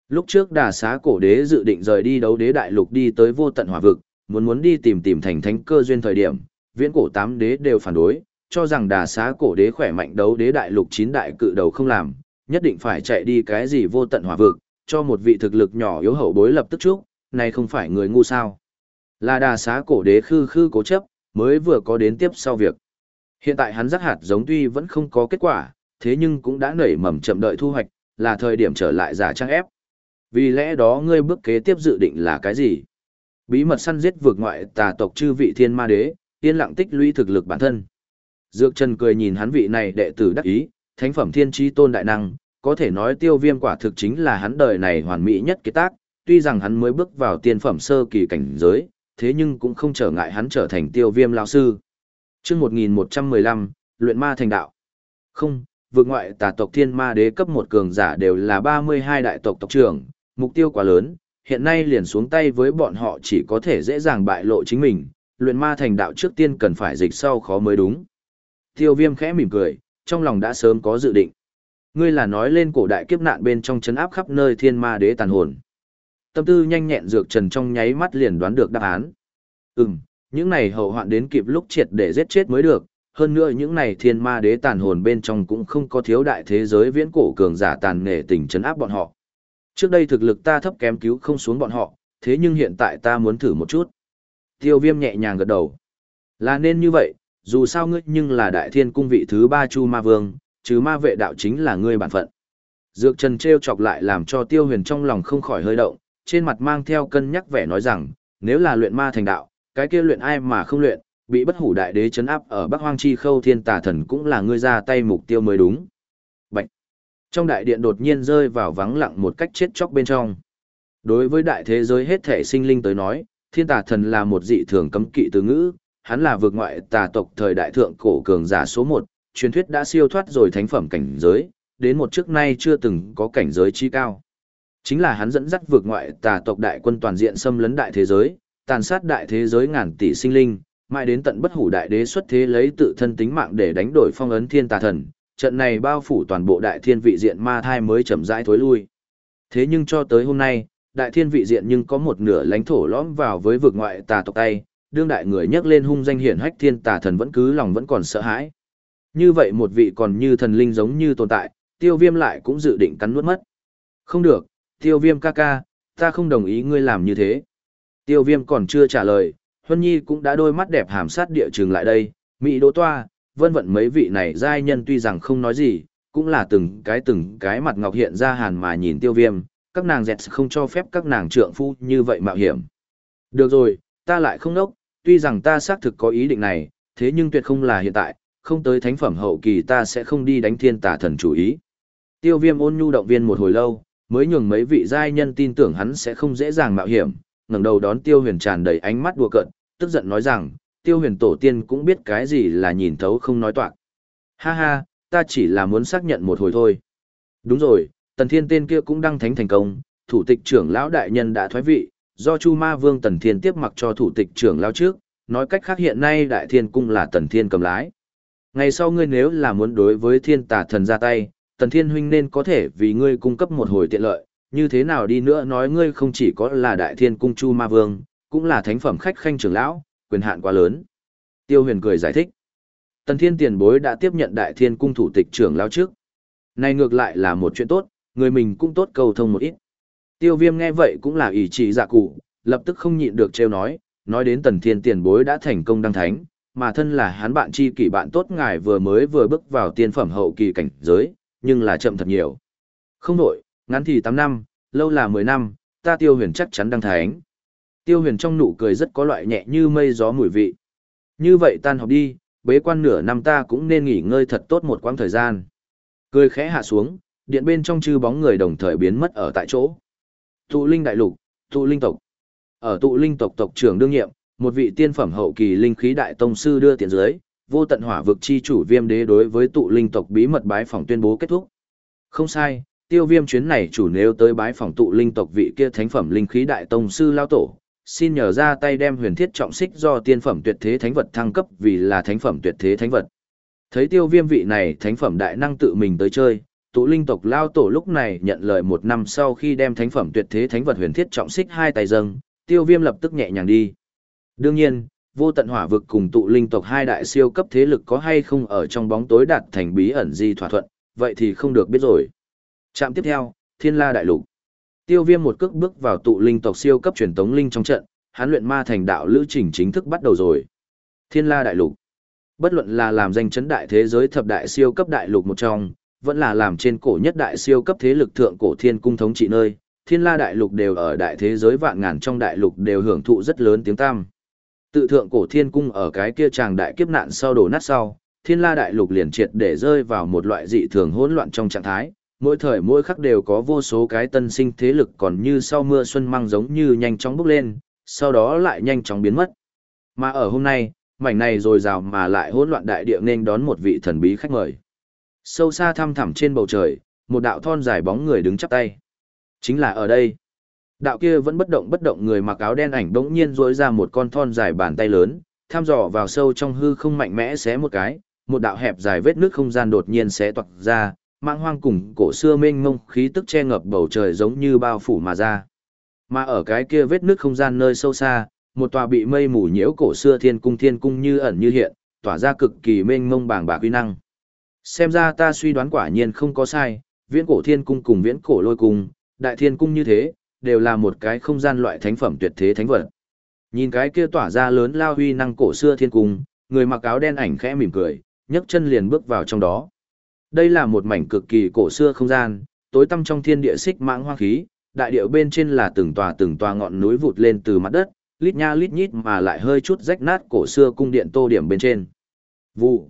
Speaker 1: Lúc trước đà xá cổ đế dự định rời đi đấu đế đại lục đi tới vô tận hỏa vực, muốn muốn đi tìm tìm thành thánh cơ duyên thời điểm, viễn cổ tám đế đều phản đối, cho rằng đà xá cổ đế khỏe mạnh đấu đế đại lục chín đại cự đầu không làm, nhất định phải chạy đi cái gì vô tận hỏa vực, cho một vị thực lực nhỏ yếu hậu bối lập tức trước, này không phải người ngu sao. Là đà xá cổ đế khư khư cố chấp, mới vừa có đến tiếp sau việc. Hiện tại hắn rắc hạt giống tuy vẫn không có kết quả, thế nhưng cũng đã nảy mầm chậm đợi thu hoạch, là thời điểm trở lại giả trang ép. Vì lẽ đó ngươi bước kế tiếp dự định là cái gì? Bí mật săn giết vượt ngoại tà tộc chư vị thiên ma đế, yên lặng tích lũy thực lực bản thân. Dược Trần cười nhìn hắn vị này đệ tử đắc ý, thánh phẩm thiên chi tôn đại năng, có thể nói tiêu viêm quả thực chính là hắn đời này hoàn mỹ nhất kế tác, tuy rằng hắn mới bước vào tiên phẩm sơ kỳ cảnh giới, thế nhưng cũng không trở ngại hắn trở thành tiêu viêm lao sư. chương 1115, luyện ma thành đạo. Không, vượt ngoại tà tộc thiên ma đế cấp một cường giả đều là 32 đại tộc tộc trưởng, mục tiêu quá lớn, hiện nay liền xuống tay với bọn họ chỉ có thể dễ dàng bại lộ chính mình, luyện ma thành đạo trước tiên cần phải dịch sau khó mới đúng. Tiêu viêm khẽ mỉm cười, trong lòng đã sớm có dự định. Ngươi là nói lên cổ đại kiếp nạn bên trong chấn áp khắp nơi thiên ma đế tàn hồn. Tâm tư nhanh nhẹn dược trần trong nháy mắt liền đoán được đáp án. Ừm, những này hậu hoạn đến kịp lúc triệt để giết chết mới được, hơn nữa những này thiên ma đế tàn hồn bên trong cũng không có thiếu đại thế giới viễn cổ cường giả tàn nghề tình chấn áp bọn họ. Trước đây thực lực ta thấp kém cứu không xuống bọn họ, thế nhưng hiện tại ta muốn thử một chút. Tiêu viêm nhẹ nhàng gật đầu. Là nên như vậy, dù sao ngươi nhưng là đại thiên cung vị thứ ba chu ma vương, chứ ma vệ đạo chính là ngươi bản phận. Dược trần treo chọc lại làm cho tiêu huyền trong lòng không khỏi hơi động, trên mặt mang theo cân nhắc vẻ nói rằng, nếu là luyện ma thành đạo, cái kia luyện ai mà không luyện, bị bất hủ đại đế chấn áp ở Bắc Hoang Chi Khâu Thiên Tà Thần cũng là ngươi ra tay mục tiêu mới đúng. Bạch. Trong đại điện đột nhiên rơi vào vắng lặng một cách chết chóc bên trong. Đối với đại thế giới hết thể sinh linh tới nói, Thiên Tà Thần là một dị thường cấm kỵ từ ngữ, hắn là vượt ngoại tà tộc thời đại thượng cổ cường giả số 1, truyền thuyết đã siêu thoát rồi thánh phẩm cảnh giới, đến một trước nay chưa từng có cảnh giới chi cao. Chính là hắn dẫn dắt vượt ngoại tà tộc đại quân toàn diện xâm lấn đại thế giới, tàn sát đại thế giới ngàn tỷ sinh linh, mãi đến tận bất hủ đại đế xuất thế lấy tự thân tính mạng để đánh đổi phong ấn thiên tà thần, trận này bao phủ toàn bộ đại thiên vị diện ma thai mới chậm rãi thối lui. Thế nhưng cho tới hôm nay, đại thiên vị diện nhưng có một nửa lãnh thổ lõm vào với vực ngoại tà tộc tay, đương đại người nhắc lên hung danh hiển hách thiên tà thần vẫn cứ lòng vẫn còn sợ hãi. Như vậy một vị còn như thần linh giống như tồn tại, tiêu viêm lại cũng dự định cắn nuốt mất. Không được, tiêu viêm ca ca, ta không đồng ý ngươi làm như thế. Tiêu viêm còn chưa trả lời, Huân Nhi cũng đã đôi mắt đẹp hàm sát địa trường lại đây, Mỹ Đỗ Toa, vân vận mấy vị này giai nhân tuy rằng không nói gì, cũng là từng cái từng cái mặt ngọc hiện ra hàn mà nhìn tiêu viêm, các nàng dẹt không cho phép các nàng trượng phu như vậy mạo hiểm. Được rồi, ta lại không nốc, tuy rằng ta xác thực có ý định này, thế nhưng tuyệt không là hiện tại, không tới thánh phẩm hậu kỳ ta sẽ không đi đánh thiên tà thần chủ ý. Tiêu viêm ôn nhu động viên một hồi lâu, mới nhường mấy vị giai nhân tin tưởng hắn sẽ không dễ dàng mạo hiểm, ngẩng đầu đón tiêu huyền tràn đầy ánh mắt đùa cợt, tức giận nói rằng, tiêu huyền tổ tiên cũng biết cái gì là nhìn thấu không nói toạc. Ha ha, ta chỉ là muốn xác nhận một hồi thôi. Đúng rồi, tần thiên tên kia cũng đăng thánh thành công, thủ tịch trưởng lão đại nhân đã thoái vị, do Chu Ma Vương Tần Thiên tiếp mặc cho thủ tịch trưởng lão trước, nói cách khác hiện nay đại thiên cung là Tần Thiên cầm lái. Ngày sau ngươi nếu là muốn đối với thiên tà thần ra tay, Tần Thiên huynh nên có thể vì ngươi cung cấp một hồi tiện lợi, như thế nào đi nữa nói ngươi không chỉ có là đại thiên cung Chu Ma Vương, cũng là thánh phẩm khách khanh trưởng lão, quyền hạn quá lớn. Tiêu huyền cười giải thích. Tần thiên tiền bối đã tiếp nhận đại thiên cung thủ tịch trưởng lão trước. Này ngược lại là một chuyện tốt, người mình cũng tốt cầu thông một ít. Tiêu viêm nghe vậy cũng là ý chí dạ cụ, lập tức không nhịn được trêu nói, nói đến tần thiên tiền bối đã thành công đăng thánh, mà thân là hắn bạn chi kỷ bạn tốt ngài vừa mới vừa bước vào tiên phẩm hậu kỳ cảnh giới, nhưng là chậm thật nhiều. Không đổi, ngắn thì 8 năm, lâu là 10 năm, ta tiêu huyền chắc chắn đăng thánh. Tiêu huyền trong nụ cười rất có loại nhẹ như mây gió mùi vị. Như vậy tan học đi, bế quan nửa năm ta cũng nên nghỉ ngơi thật tốt một quãng thời gian. Cười khẽ hạ xuống, điện bên trong chư bóng người đồng thời biến mất ở tại chỗ. Tụ linh đại lục, tụ linh tộc. Ở tụ linh tộc tộc trưởng đương nhiệm, một vị tiên phẩm hậu kỳ linh khí đại tông sư đưa tiền dưới, vô tận hỏa vực chi chủ viêm đế đối với tụ linh tộc bí mật bái phòng tuyên bố kết thúc. Không sai, tiêu viêm chuyến này chủ nếu tới bái phòng tụ linh tộc vị kia thánh phẩm linh khí đại tông sư lao tổ, xin nhờ ra tay đem huyền thiết trọng xích do tiên phẩm tuyệt thế thánh vật thăng cấp vì là thánh phẩm tuyệt thế thánh vật. Thấy tiêu viêm vị này thánh phẩm đại năng tự mình tới chơi, tụ linh tộc lao tổ lúc này nhận lời một năm sau khi đem thánh phẩm tuyệt thế thánh vật huyền thiết trọng xích hai tay dâng, tiêu viêm lập tức nhẹ nhàng đi. Đương nhiên, vô tận hỏa vực cùng tụ linh tộc hai đại siêu cấp thế lực có hay không ở trong bóng tối đạt thành bí ẩn di thỏa thuận, vậy thì không được biết rồi. Trạm tiếp theo, Thiên La Đại Lục. Tiêu Viêm một cước bước vào tụ linh tộc siêu cấp truyền tống linh trong trận, hắn luyện ma thành đạo lữ trình chính thức bắt đầu rồi. Thiên La Đại Lục. Bất luận là làm danh chấn đại thế giới thập đại siêu cấp đại lục một trong, vẫn là làm trên cổ nhất đại siêu cấp thế lực thượng cổ thiên cung thống trị nơi, Thiên La Đại Lục đều ở đại thế giới vạn ngàn trong đại lục đều hưởng thụ rất lớn tiếng tăm. Tự thượng cổ thiên cung ở cái kia tràng đại kiếp nạn sau đổ nát sau, Thiên La Đại Lục liền triệt để rơi vào một loại dị thường hỗn loạn trong trạng thái, mỗi thời mỗi khắc đều có vô số cái tân sinh thế lực còn như sau mưa xuân mang giống như nhanh chóng bốc lên, sau đó lại nhanh chóng biến mất. Mà ở hôm nay, mảnh này rồi rào mà lại hỗn loạn đại địa nên đón một vị thần bí khách mời. Sâu xa thăm thẳm trên bầu trời, một đạo thon dài bóng người đứng chắp tay. Chính là ở đây. Đạo kia vẫn bất động bất động người mặc áo đen ảnh bỗng nhiên duỗi ra một con thon dài bàn tay lớn, thăm dò vào sâu trong hư không mạnh mẽ xé một cái, một đạo hẹp dài vết nước không gian đột nhiên xé toạc ra, mang hoang cùng cổ xưa mênh mông khí tức che ngập bầu trời giống như bao phủ mà ra. Mà ở cái kia vết nước không gian nơi sâu xa, một tòa bị mây mù nhiễu cổ xưa thiên cung thiên cung như ẩn như hiện, tỏa ra cực kỳ mênh mông bàng bạc uy năng. Xem ra ta suy đoán quả nhiên không có sai, viễn cổ thiên cung cùng viễn cổ lôi cung, đại thiên cung như thế, đều là một cái không gian loại thánh phẩm tuyệt thế thánh vật. Nhìn cái kia tỏa ra lớn lao huy năng cổ xưa thiên cung, người mặc áo đen ảnh khẽ mỉm cười, nhấc chân liền bước vào trong đó. Đây là một mảnh cực kỳ cổ xưa không gian, tối tăm trong thiên địa xích mãng hoang khí, đại điệu bên trên là từng tòa từng tòa ngọn núi vụt lên từ mặt đất, lít nha lít nhít mà lại hơi chút rách nát cổ xưa cung điện tô điểm bên trên. Vụ.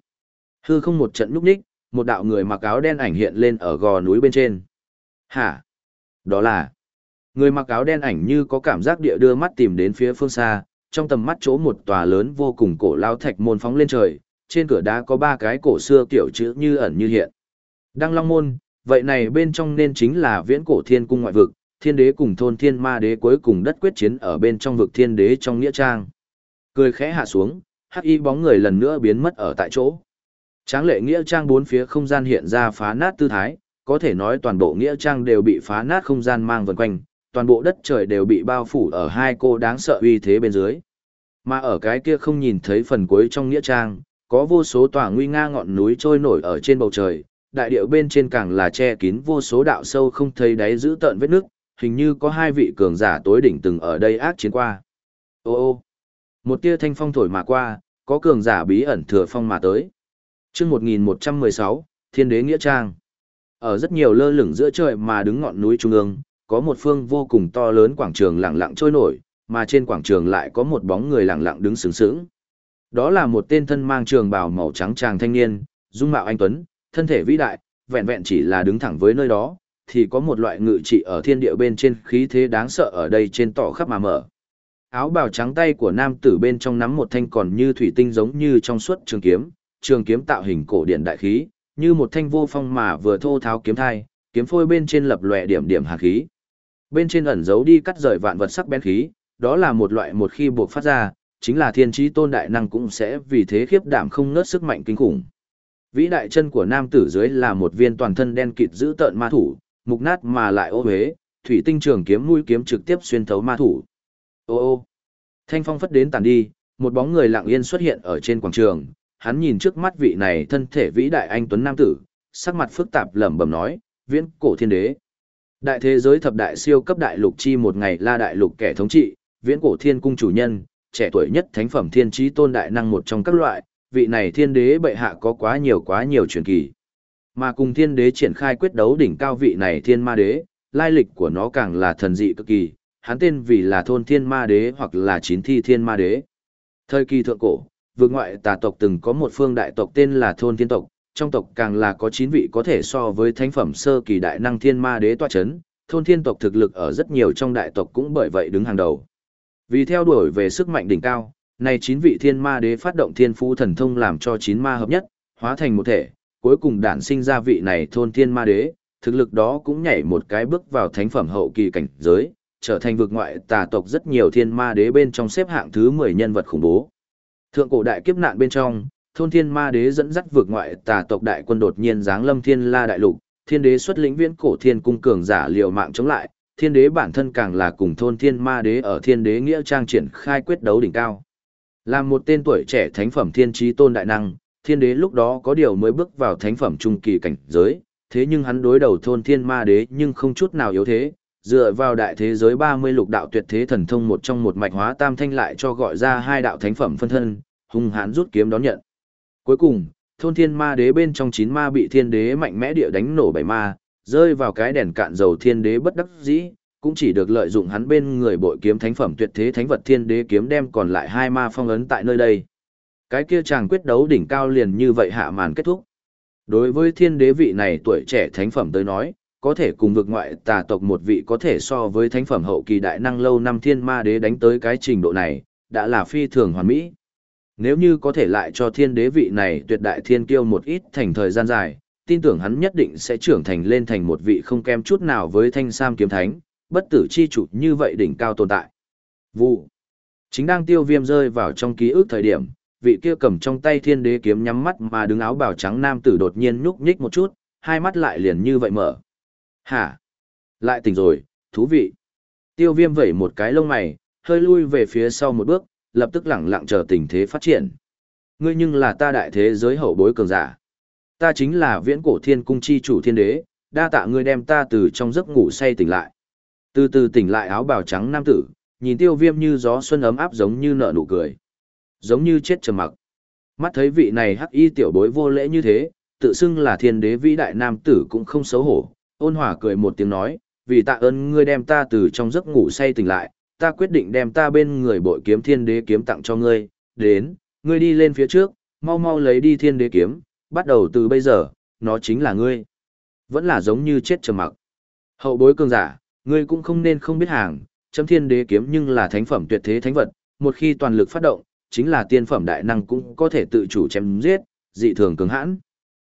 Speaker 1: Hư không một trận nhúc nhích, một đạo người mặc áo đen ảnh hiện lên ở gò núi bên trên. Hả? Đó là... Người mặc áo đen ảnh như có cảm giác địa đưa mắt tìm đến phía phương xa, trong tầm mắt chỗ một tòa lớn vô cùng cổ lao thạch môn phóng lên trời, trên cửa đá có ba cái cổ xưa kiểu chữ như ẩn như hiện. Đăng Long Môn, vậy này bên trong nên chính là viễn cổ thiên cung ngoại vực, thiên đế cùng thôn thiên ma đế cuối cùng đất quyết chiến ở bên trong vực thiên đế trong nghĩa trang. Cười khẽ hạ xuống, hắc y bóng người lần nữa biến mất ở tại chỗ. Tráng lệ nghĩa trang bốn phía không gian hiện ra phá nát tư thái, có thể nói toàn bộ nghĩa trang đều bị phá nát không gian mang vần quanh, toàn bộ đất trời đều bị bao phủ ở hai cô đáng sợ uy thế bên dưới. Mà ở cái kia không nhìn thấy phần cuối trong nghĩa trang, có vô số tòa nguy nga ngọn núi trôi nổi ở trên bầu trời, đại điệu bên trên càng là che kín vô số đạo sâu không thấy đáy giữ tợn vết nước, hình như có hai vị cường giả tối đỉnh từng ở đây ác chiến qua. Ô ô, một tia thanh phong thổi mà qua, có cường giả bí ẩn thừa phong mà tới. chương 1116, Thiên đế Nghĩa Trang. Ở rất nhiều lơ lửng giữa trời mà đứng ngọn núi trung ương, có một phương vô cùng to lớn quảng trường lặng lặng trôi nổi, mà trên quảng trường lại có một bóng người lặng lặng đứng sướng sướng. Đó là một tên thân mang trường bào màu trắng chàng thanh niên, dung mạo anh tuấn, thân thể vĩ đại, vẹn vẹn chỉ là đứng thẳng với nơi đó, thì có một loại ngự trị ở thiên địa bên trên khí thế đáng sợ ở đây trên tỏ khắp mà mở. Áo bào trắng tay của nam tử bên trong nắm một thanh còn như thủy tinh giống như trong suốt trường kiếm, trường kiếm tạo hình cổ điển đại khí, như một thanh vô phong mà vừa thô tháo kiếm thai, kiếm phôi bên trên lập lòe điểm điểm hàn khí. Bên trên ẩn giấu đi cắt rời vạn vật sắc bén khí, đó là một loại một khi buộc phát ra, chính là thiên trí tôn đại năng cũng sẽ vì thế khiếp đảm không ngớt sức mạnh kinh khủng. Vĩ đại chân của nam tử dưới là một viên toàn thân đen kịt giữ tợn ma thủ, mục nát mà lại ô huế, thủy tinh trường kiếm mũi kiếm trực tiếp xuyên thấu ma thủ. Ô ô. Thanh phong phất đến tàn đi, một bóng người lặng yên xuất hiện ở trên quảng trường, hắn nhìn trước mắt vị này thân thể vĩ đại anh tuấn nam tử, sắc mặt phức tạp lẩm bẩm nói, "Viễn cổ thiên đế." Đại thế giới thập đại siêu cấp đại lục chi một ngày la đại lục kẻ thống trị, viễn cổ thiên cung chủ nhân, trẻ tuổi nhất thánh phẩm thiên trí tôn đại năng một trong các loại, vị này thiên đế bệ hạ có quá nhiều quá nhiều truyền kỳ. Mà cùng thiên đế triển khai quyết đấu đỉnh cao vị này thiên ma đế, lai lịch của nó càng là thần dị cực kỳ, hắn tên vì là thôn thiên ma đế hoặc là chín thi thiên ma đế. Thời kỳ thượng cổ, vương ngoại tà tộc từng có một phương đại tộc tên là thôn thiên tộc, trong tộc càng là có chín vị có thể so với thánh phẩm sơ kỳ đại năng thiên ma đế tọa chấn, thôn thiên tộc thực lực ở rất nhiều trong đại tộc cũng bởi vậy đứng hàng đầu. Vì theo đuổi về sức mạnh đỉnh cao, này chín vị thiên ma đế phát động thiên phú thần thông làm cho chín ma hợp nhất, hóa thành một thể, cuối cùng đản sinh ra vị này thôn thiên ma đế, thực lực đó cũng nhảy một cái bước vào thánh phẩm hậu kỳ cảnh giới, trở thành vực ngoại tà tộc rất nhiều thiên ma đế bên trong xếp hạng thứ 10 nhân vật khủng bố. Thượng cổ đại kiếp nạn bên trong, thôn thiên ma đế dẫn dắt vượt ngoại tà tộc đại quân đột nhiên giáng lâm thiên la đại lục, thiên đế xuất lĩnh viễn cổ thiên cung cường giả liều mạng chống lại, thiên đế bản thân càng là cùng thôn thiên ma đế ở thiên đế nghĩa trang triển khai quyết đấu đỉnh cao. Là một tên tuổi trẻ thánh phẩm thiên trí tôn đại năng, thiên đế lúc đó có điều mới bước vào thánh phẩm trung kỳ cảnh giới, thế nhưng hắn đối đầu thôn thiên ma đế nhưng không chút nào yếu thế, dựa vào đại thế giới 30 lục đạo tuyệt thế thần thông một trong một mạch hóa tam thanh lại cho gọi ra hai đạo thánh phẩm phân thân, hung hãn rút kiếm đón nhận. Cuối cùng, thôn thiên ma đế bên trong chín ma bị thiên đế mạnh mẽ địa đánh nổ bảy ma, rơi vào cái đèn cạn dầu thiên đế bất đắc dĩ, cũng chỉ được lợi dụng hắn bên người bội kiếm thánh phẩm tuyệt thế thánh vật thiên đế kiếm đem còn lại hai ma phong ấn tại nơi đây. Cái kia chàng quyết đấu đỉnh cao liền như vậy hạ màn kết thúc. Đối với thiên đế vị này tuổi trẻ thánh phẩm tới nói, có thể cùng vực ngoại tà tộc một vị có thể so với thánh phẩm hậu kỳ đại năng lâu năm thiên ma đế đánh tới cái trình độ này, đã là phi thường hoàn mỹ. Nếu như có thể lại cho thiên đế vị này tuyệt đại thiên kiêu một ít thành thời gian dài, tin tưởng hắn nhất định sẽ trưởng thành lên thành một vị không kém chút nào với thanh sam kiếm thánh, bất tử chi chủ như vậy đỉnh cao tồn tại. Vụ. Chính đang tiêu viêm rơi vào trong ký ức thời điểm, vị kia cầm trong tay thiên đế kiếm nhắm mắt mà đứng áo bào trắng nam tử đột nhiên nhúc nhích một chút, hai mắt lại liền như vậy mở. Hả? Lại tỉnh rồi, thú vị. Tiêu viêm vẩy một cái lông mày, hơi lui về phía sau một bước, lập tức lẳng lặng chờ tình thế phát triển. Ngươi nhưng là ta đại thế giới hậu bối cường giả. Ta chính là viễn cổ thiên cung chi chủ thiên đế, đa tạ ngươi đem ta từ trong giấc ngủ say tỉnh lại. Từ từ tỉnh lại áo bào trắng nam tử, nhìn tiêu viêm như gió xuân ấm áp giống như nợ nụ cười. Giống như chết trầm mặc. Mắt thấy vị này hắc y tiểu bối vô lễ như thế, tự xưng là thiên đế vĩ đại nam tử cũng không xấu hổ, ôn hòa cười một tiếng nói, vì tạ ơn ngươi đem ta từ trong giấc ngủ say tỉnh lại, ta quyết định đem ta bên người bội kiếm thiên đế kiếm tặng cho ngươi, đến, ngươi đi lên phía trước, mau mau lấy đi thiên đế kiếm, bắt đầu từ bây giờ, nó chính là ngươi. Vẫn là giống như chết trầm mặc. Hậu bối cường giả, ngươi cũng không nên không biết hàng, chấm thiên đế kiếm nhưng là thánh phẩm tuyệt thế thánh vật, một khi toàn lực phát động, chính là tiên phẩm đại năng cũng có thể tự chủ chém giết, dị thường cứng hãn.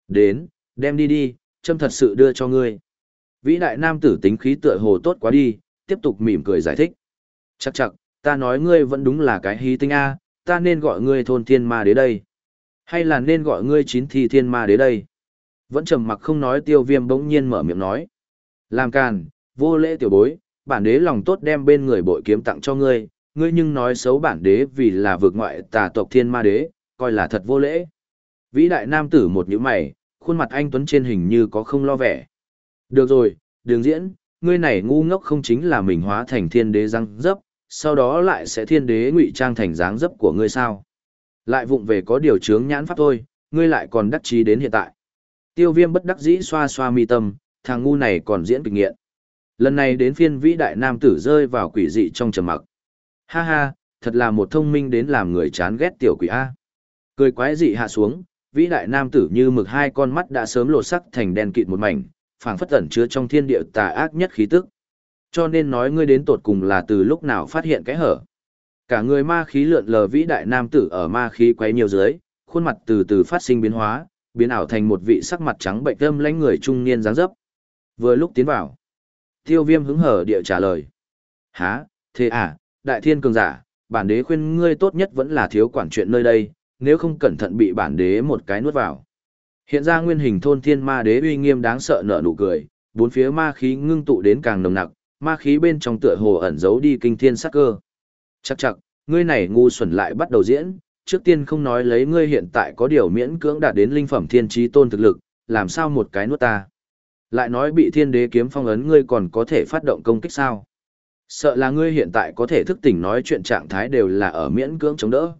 Speaker 1: Đến, đem đi đi, châm thật sự đưa cho ngươi. Vĩ đại nam tử tính khí tựa hồ tốt quá đi, tiếp tục mỉm cười giải thích. Chắc chắc, ta nói ngươi vẫn đúng là cái hí tinh A, ta nên gọi ngươi thôn thiên ma đế đây. Hay là nên gọi ngươi chín thi thiên ma đế đây. Vẫn trầm mặc không nói tiêu viêm bỗng nhiên mở miệng nói. Làm càn, vô lễ tiểu bối, bản đế lòng tốt đem bên người bội kiếm tặng cho ngươi, ngươi nhưng nói xấu bản đế vì là vượt ngoại tà tộc thiên ma đế, coi là thật vô lễ. Vĩ đại nam tử một nhíu mày, khuôn mặt anh Tuấn trên hình như có không lo vẻ. Được rồi, đường diễn, ngươi này ngu ngốc không chính là mình hóa thành thiên đế răng dấp, sau đó lại sẽ thiên đế ngụy trang thành dáng dấp của ngươi sao. Lại vụng về có điều chướng nhãn pháp thôi, ngươi lại còn đắc chí đến hiện tại. Tiêu viêm bất đắc dĩ xoa xoa mi tâm, thằng ngu này còn diễn kịch nghiện. Lần này đến phiên vĩ đại nam tử rơi vào quỷ dị trong trầm mặc. Ha ha, thật là một thông minh đến làm người chán ghét tiểu quỷ A. Cười quái dị hạ xuống, vĩ đại nam tử như mực hai con mắt đã sớm lột sắc thành đen kịt một mảnh, phảng phất tẩn chứa trong thiên địa tà ác nhất khí tức. Cho nên nói ngươi đến tột cùng là từ lúc nào phát hiện cái hở. Cả người ma khí lượn lờ vĩ đại nam tử ở ma khí quấy nhiều dưới, khuôn mặt từ từ phát sinh biến hóa, biến ảo thành một vị sắc mặt trắng bệnh tâm lãnh người trung niên dáng dấp. Vừa lúc tiến vào, tiêu viêm hứng hở địa trả lời. Hả, thế à, đại thiên cường giả, bản đế khuyên ngươi tốt nhất vẫn là thiếu quản chuyện nơi đây, nếu không cẩn thận bị bản đế một cái nuốt vào. Hiện ra nguyên hình thôn thiên ma đế uy nghiêm đáng sợ nở nụ cười, bốn phía ma khí ngưng tụ đến càng nồng nặc, ma khí bên trong tựa hồ ẩn giấu đi kinh thiên sắc cơ. Chắc chắc, ngươi này ngu xuẩn lại bắt đầu diễn, trước tiên không nói lấy ngươi hiện tại có điều miễn cưỡng đạt đến linh phẩm thiên trí tôn thực lực, làm sao một cái nuốt ta. Lại nói bị thiên đế kiếm phong ấn ngươi còn có thể phát động công kích sao. Sợ là ngươi hiện tại có thể thức tỉnh nói chuyện trạng thái đều là ở miễn cưỡng chống đỡ.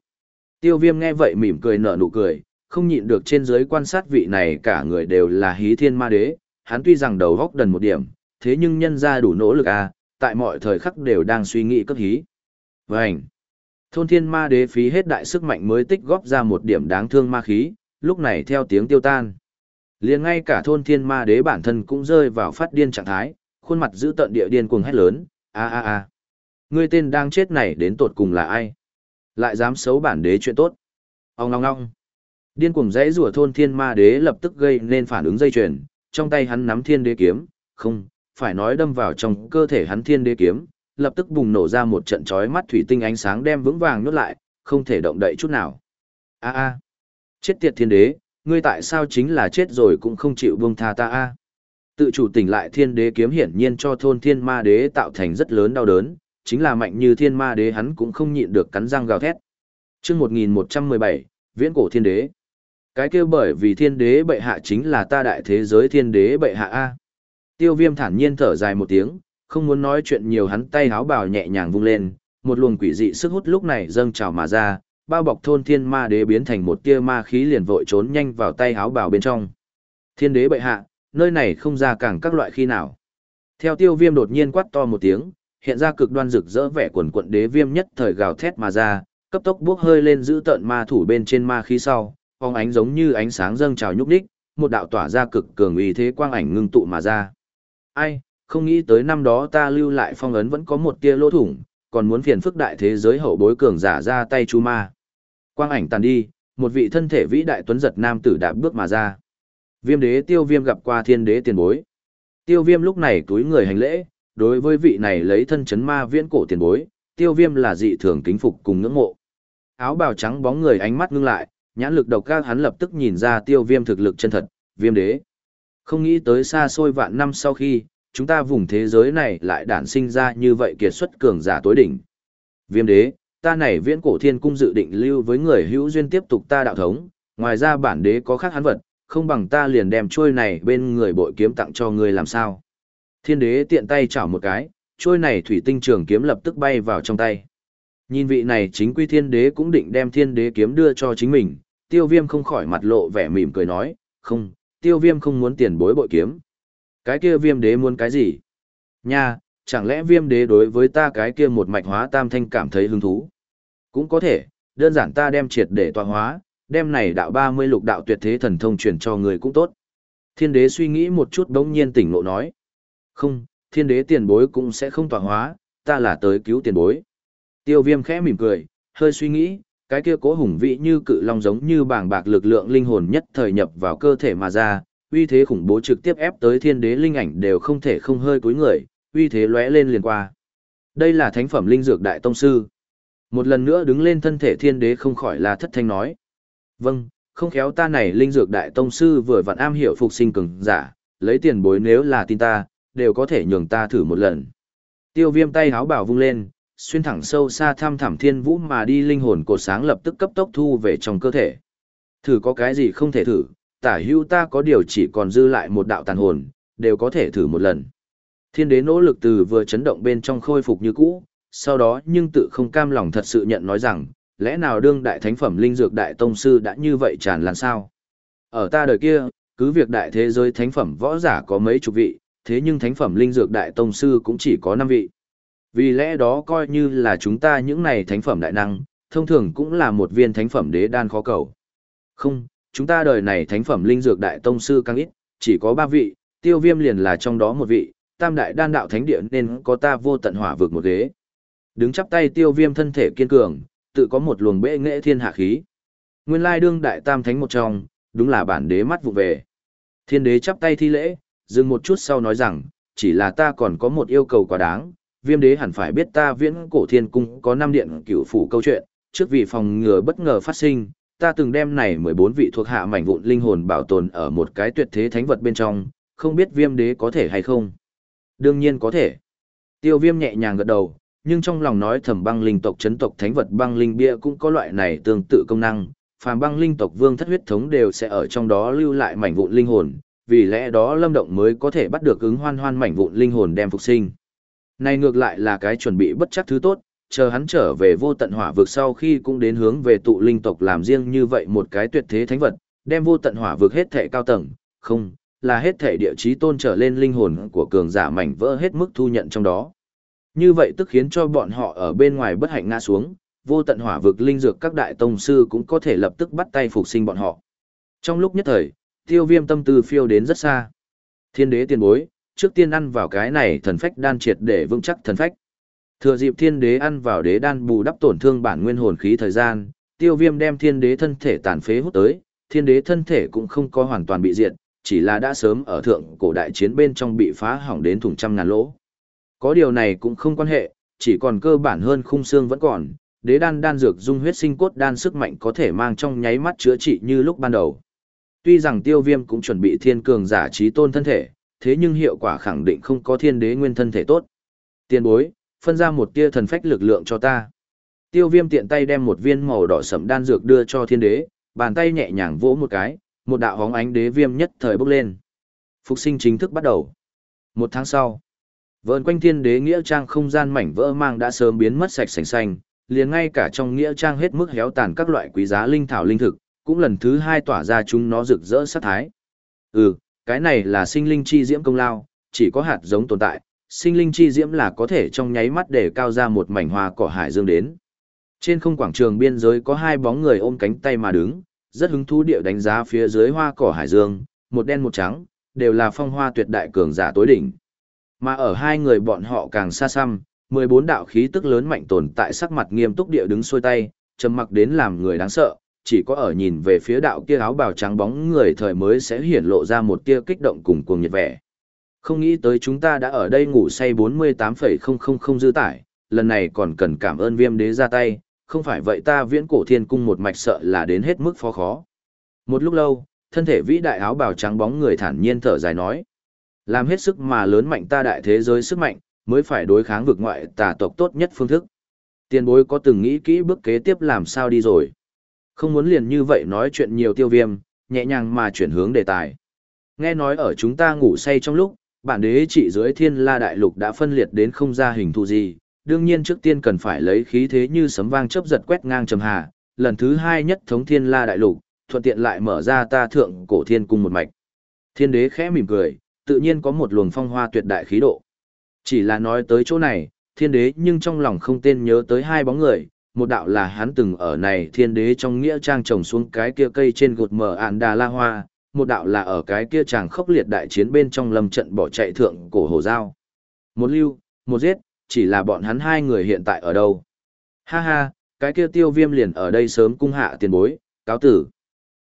Speaker 1: Tiêu viêm nghe vậy mỉm cười nở nụ cười, không nhịn được trên dưới quan sát vị này cả người đều là hí thiên ma đế, hắn tuy rằng đầu góc đần một điểm, thế nhưng nhân ra đủ nỗ lực à, tại mọi thời khắc đều đang suy nghĩ cấp hí. Vânh! Thôn thiên ma đế phí hết đại sức mạnh mới tích góp ra một điểm đáng thương ma khí, lúc này theo tiếng tiêu tan. liền ngay cả thôn thiên ma đế bản thân cũng rơi vào phát điên trạng thái, khuôn mặt giữ tận địa điên cuồng hét lớn, a a a. Ngươi tên đang chết này đến tột cùng là ai? Lại dám xấu bản đế chuyện tốt. Ông ngong ngong. Điên cuồng dãy rủa thôn thiên ma đế lập tức gây nên phản ứng dây chuyền, trong tay hắn nắm thiên đế kiếm, không, phải nói đâm vào trong cơ thể hắn thiên đế kiếm, lập tức bùng nổ ra một trận chói mắt thủy tinh ánh sáng đem vững vàng nhốt lại, không thể động đậy chút nào. A a, chết tiệt thiên đế, ngươi tại sao chính là chết rồi cũng không chịu buông tha ta a? Tự chủ tỉnh lại thiên đế kiếm hiển nhiên cho thôn thiên ma đế tạo thành rất lớn đau đớn, chính là mạnh như thiên ma đế hắn cũng không nhịn được cắn răng gào thét. Chương 1117, Viễn cổ thiên đế. Cái kia bởi vì thiên đế bệ hạ chính là ta đại thế giới thiên đế bệ hạ a. Tiêu Viêm thản nhiên thở dài một tiếng, không muốn nói chuyện nhiều hắn tay háo bào nhẹ nhàng vung lên, một luồng quỷ dị sức hút lúc này dâng trào mà ra, bao bọc thôn thiên ma đế biến thành một tia ma khí liền vội trốn nhanh vào tay háo bào bên trong. Thiên đế bệ hạ, nơi này không ra càng các loại khi nào. Theo tiêu viêm đột nhiên quát to một tiếng, hiện ra cực đoan rực rỡ vẻ quần quận đế viêm nhất thời gào thét mà ra, cấp tốc bước hơi lên giữ tận ma thủ bên trên ma khí sau, phóng ánh giống như ánh sáng dâng trào nhúc đích, một đạo tỏa ra cực cường uy thế quang ảnh ngưng tụ mà ra. Ai, không nghĩ tới năm đó ta lưu lại phong ấn vẫn có một tia lỗ thủng, còn muốn phiền phức đại thế giới hậu bối cường giả ra tay chu ma. Quang ảnh tàn đi, một vị thân thể vĩ đại tuấn giật nam tử đạp bước mà ra. Viêm đế tiêu viêm gặp qua thiên đế tiền bối. Tiêu viêm lúc này túi người hành lễ, đối với vị này lấy thân chấn ma viễn cổ tiền bối, tiêu viêm là dị thường kính phục cùng ngưỡng mộ. Áo bào trắng bóng người ánh mắt ngưng lại, nhãn lực độc các hắn lập tức nhìn ra tiêu viêm thực lực chân thật, viêm đế. Không nghĩ tới xa xôi vạn năm sau khi, chúng ta vùng thế giới này lại đản sinh ra như vậy kiệt xuất cường giả tối đỉnh. Viêm đế, ta này viễn cổ thiên cung dự định lưu với người hữu duyên tiếp tục ta đạo thống, ngoài ra bản đế có khác hắn vật, không bằng ta liền đem chuôi này bên người bội kiếm tặng cho ngươi làm sao. Thiên đế tiện tay chảo một cái, chuôi này thủy tinh trường kiếm lập tức bay vào trong tay. Nhìn vị này chính quy thiên đế cũng định đem thiên đế kiếm đưa cho chính mình, tiêu viêm không khỏi mặt lộ vẻ mỉm cười nói, không, tiêu viêm không muốn tiền bối bội kiếm. Cái kia viêm đế muốn cái gì? Nha, chẳng lẽ viêm đế đối với ta cái kia một mạch hóa tam thanh cảm thấy hứng thú? Cũng có thể, đơn giản ta đem triệt để tọa hóa, đem này đạo 30 lục đạo tuyệt thế thần thông truyền cho người cũng tốt. Thiên đế suy nghĩ một chút đống nhiên tỉnh ngộ nói. Không, thiên đế tiền bối cũng sẽ không tọa hóa, ta là tới cứu tiền bối. Tiêu viêm khẽ mỉm cười, hơi suy nghĩ, cái kia cố hùng vĩ như cự long giống như bàng bạc lực lượng linh hồn nhất thời nhập vào cơ thể mà ra, uy thế khủng bố trực tiếp ép tới thiên đế linh ảnh đều không thể không hơi cúi người, uy thế lóe lên liền qua. Đây là thánh phẩm linh dược đại tông sư. Một lần nữa đứng lên thân thể thiên đế không khỏi là thất thanh nói. Vâng, không khéo ta này linh dược đại tông sư vừa vặn am hiểu phục sinh cường giả, lấy tiền bối nếu là tin ta, đều có thể nhường ta thử một lần. Tiêu viêm tay háo bảo vung lên, xuyên thẳng sâu xa thăm thẳm thiên vũ mà đi linh hồn cột sáng lập tức cấp tốc thu về trong cơ thể. Thử có cái gì không thể thử, tả hưu ta có điều chỉ còn dư lại một đạo tàn hồn, đều có thể thử một lần. Thiên đế nỗ lực từ vừa chấn động bên trong khôi phục như cũ, sau đó nhưng tự không cam lòng thật sự nhận nói rằng, lẽ nào đương đại thánh phẩm linh dược đại tông sư đã như vậy tràn lan sao? Ở ta đời kia, cứ việc đại thế giới thánh phẩm võ giả có mấy chục vị, thế nhưng thánh phẩm linh dược đại tông sư cũng chỉ có 5 vị. Vì lẽ đó coi như là chúng ta những này thánh phẩm đại năng, thông thường cũng là một viên thánh phẩm đế đan khó cầu. Không, chúng ta đời này thánh phẩm linh dược đại tông sư càng ít, chỉ có ba vị, tiêu viêm liền là trong đó một vị, tam đại đan đạo thánh địa nên có ta vô tận hỏa vực một ghế. Đứng chắp tay tiêu viêm thân thể kiên cường, tự có một luồng bệ nghệ thiên hạ khí. Nguyên lai đương đại tam thánh một trong, đúng là bản đế mắt vụ về. Thiên đế chắp tay thi lễ, dừng một chút sau nói rằng, chỉ là ta còn có một yêu cầu quá đáng, viêm đế hẳn phải biết ta viễn cổ thiên cung có năm điện cửu phủ câu chuyện, trước vì phòng ngừa bất ngờ phát sinh, ta từng đem này 14 vị thuộc hạ mảnh vụn linh hồn bảo tồn ở một cái tuyệt thế thánh vật bên trong, không biết viêm đế có thể hay không. Đương nhiên có thể. Tiêu viêm nhẹ nhàng gật đầu, nhưng trong lòng nói thầm băng linh tộc chấn tộc thánh vật băng linh bia cũng có loại này tương tự công năng, phàm băng linh tộc vương thất huyết thống đều sẽ ở trong đó lưu lại mảnh vụn linh hồn, vì lẽ đó lâm động mới có thể bắt được ứng hoan hoan mảnh vụn linh hồn đem phục sinh. Này ngược lại là cái chuẩn bị bất chắc thứ tốt, chờ hắn trở về vô tận hỏa vực sau khi cũng đến hướng về tụ linh tộc làm riêng như vậy một cái tuyệt thế thánh vật, đem vô tận hỏa vực hết thể cao tầng, không, là hết thể địa chí tôn trở lên linh hồn của cường giả mảnh vỡ hết mức thu nhận trong đó. Như vậy tức khiến cho bọn họ ở bên ngoài bất hạnh ngã xuống, vô tận hỏa vực linh dược các đại tông sư cũng có thể lập tức bắt tay phục sinh bọn họ. Trong lúc nhất thời, tiêu viêm tâm tư phiêu đến rất xa. Thiên đế tiền bối, trước tiên ăn vào cái này thần phách đan triệt để vững chắc thần phách. Thừa dịp thiên đế ăn vào đế đan bù đắp tổn thương bản nguyên hồn khí thời gian, tiêu viêm đem thiên đế thân thể tàn phế hút tới, thiên đế thân thể cũng không có hoàn toàn bị diệt, chỉ là đã sớm ở thượng cổ đại chiến bên trong bị phá hỏng đến thùng trăm ngàn lỗ. Có điều này cũng không quan hệ, chỉ còn cơ bản hơn khung xương vẫn còn, đế đan đan dược dung huyết sinh cốt đan sức mạnh có thể mang trong nháy mắt chữa trị như lúc ban đầu. Tuy rằng tiêu viêm cũng chuẩn bị thiên cường giả trí tôn thân thể, thế nhưng hiệu quả khẳng định không có thiên đế nguyên thân thể tốt. Tiên bối, phân ra một tia thần phách lực lượng cho ta. Tiêu viêm tiện tay đem một viên màu đỏ sẫm đan dược đưa cho thiên đế, bàn tay nhẹ nhàng vỗ một cái, một đạo hóng ánh đế viêm nhất thời bốc lên. Phục sinh chính thức bắt đầu. Một tháng sau, vờn quanh thiên đế nghĩa trang không gian mảnh vỡ mang đã sớm biến mất sạch sành xanh, liền ngay cả trong nghĩa trang hết mức héo tàn các loại quý giá linh thảo linh thực, cũng lần thứ hai tỏa ra chúng nó rực rỡ sát thái. Ừ, cái này là sinh linh chi diễm công lao, chỉ có hạt giống tồn tại, sinh linh chi diễm là có thể trong nháy mắt để cao ra một mảnh hoa cỏ hải dương đến. Trên không quảng trường biên giới có hai bóng người ôm cánh tay mà đứng, rất hứng thú địa đánh giá phía dưới hoa cỏ hải dương, một đen một trắng, đều là phong hoa tuyệt đại cường giả tối đỉnh. Mà ở hai người bọn họ càng xa xăm, 14 đạo khí tức lớn mạnh tồn tại sắc mặt nghiêm túc địa đứng xuôi tay, trầm mặc đến làm người đáng sợ, chỉ có ở nhìn về phía đạo kia áo bào trắng bóng người thời mới sẽ hiển lộ ra một tia kích động cùng cuồng nhiệt vẻ. Không nghĩ tới chúng ta đã ở đây ngủ say 48,000 dư tải, lần này còn cần cảm ơn viêm đế ra tay, không phải vậy ta viễn cổ thiên cung một mạch sợ là đến hết mức phó khó. Một lúc lâu, thân thể vĩ đại áo bào trắng bóng người thản nhiên thở dài nói. Làm hết sức mà lớn mạnh ta đại thế giới sức mạnh, mới phải đối kháng vực ngoại tà tộc tốt nhất phương thức. Tiền bối có từng nghĩ kỹ bước kế tiếp làm sao đi rồi. Không muốn liền như vậy nói chuyện nhiều tiêu viêm, nhẹ nhàng mà chuyển hướng đề tài. Nghe nói ở chúng ta ngủ say trong lúc, bản đế trị dưới thiên la đại lục đã phân liệt đến không ra hình thù gì, đương nhiên trước tiên cần phải lấy khí thế như sấm vang chớp giật quét ngang trầm hà, lần thứ hai nhất thống thiên la đại lục, thuận tiện lại mở ra ta thượng cổ thiên cung một mạch. Thiên đế khẽ mỉm cười, tự nhiên có một luồng phong hoa tuyệt đại khí độ. Chỉ là nói tới chỗ này, thiên đế nhưng trong lòng không tên nhớ tới hai bóng người, một đạo là hắn từng ở này thiên đế trong nghĩa trang trồng xuống cái kia cây trên gột mở ạn đà la hoa, một đạo là ở cái kia chàng khốc liệt đại chiến bên trong lâm trận bỏ chạy thượng cổ hồ giao. Một lưu, một giết, chỉ là bọn hắn hai người hiện tại ở đâu. Ha ha, cái kia tiêu viêm liền ở đây sớm cung hạ tiền bối, cáo tử.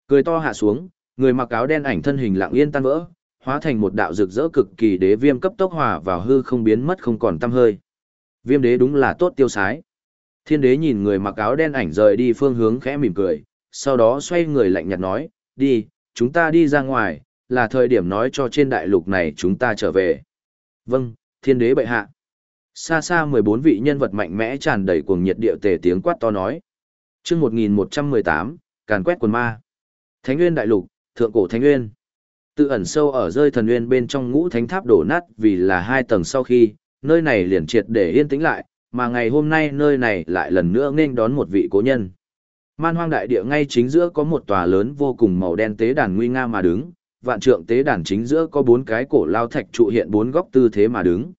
Speaker 1: Cười to hạ xuống, người mặc áo đen ảnh thân hình lặng yên tan vỡ, hóa thành một đạo rực rỡ cực kỳ đế viêm cấp tốc hòa vào hư không biến mất không còn tăm hơi. Viêm đế đúng là tốt tiêu sái. Thiên đế nhìn người mặc áo đen ảnh rời đi phương hướng khẽ mỉm cười, sau đó xoay người lạnh nhạt nói, đi, chúng ta đi ra ngoài, là thời điểm nói cho trên đại lục này chúng ta trở về. Vâng, thiên đế bệ hạ. Xa xa 14 vị nhân vật mạnh mẽ tràn đầy cuồng nhiệt điệu tề tiếng quát to nói. chương 1118, càn quét quần ma. Thánh nguyên đại lục, thượng cổ thánh nguyên. Tự ẩn sâu ở rơi thần nguyên bên trong ngũ thánh tháp đổ nát vì là hai tầng sau khi, nơi này liền triệt để yên tĩnh lại, mà ngày hôm nay nơi này lại lần nữa nên đón một vị cố nhân. Man hoang đại địa ngay chính giữa có một tòa lớn vô cùng màu đen tế đàn nguy nga mà đứng, vạn trượng tế đàn chính giữa có bốn cái cổ lao thạch trụ hiện bốn góc tư thế mà đứng.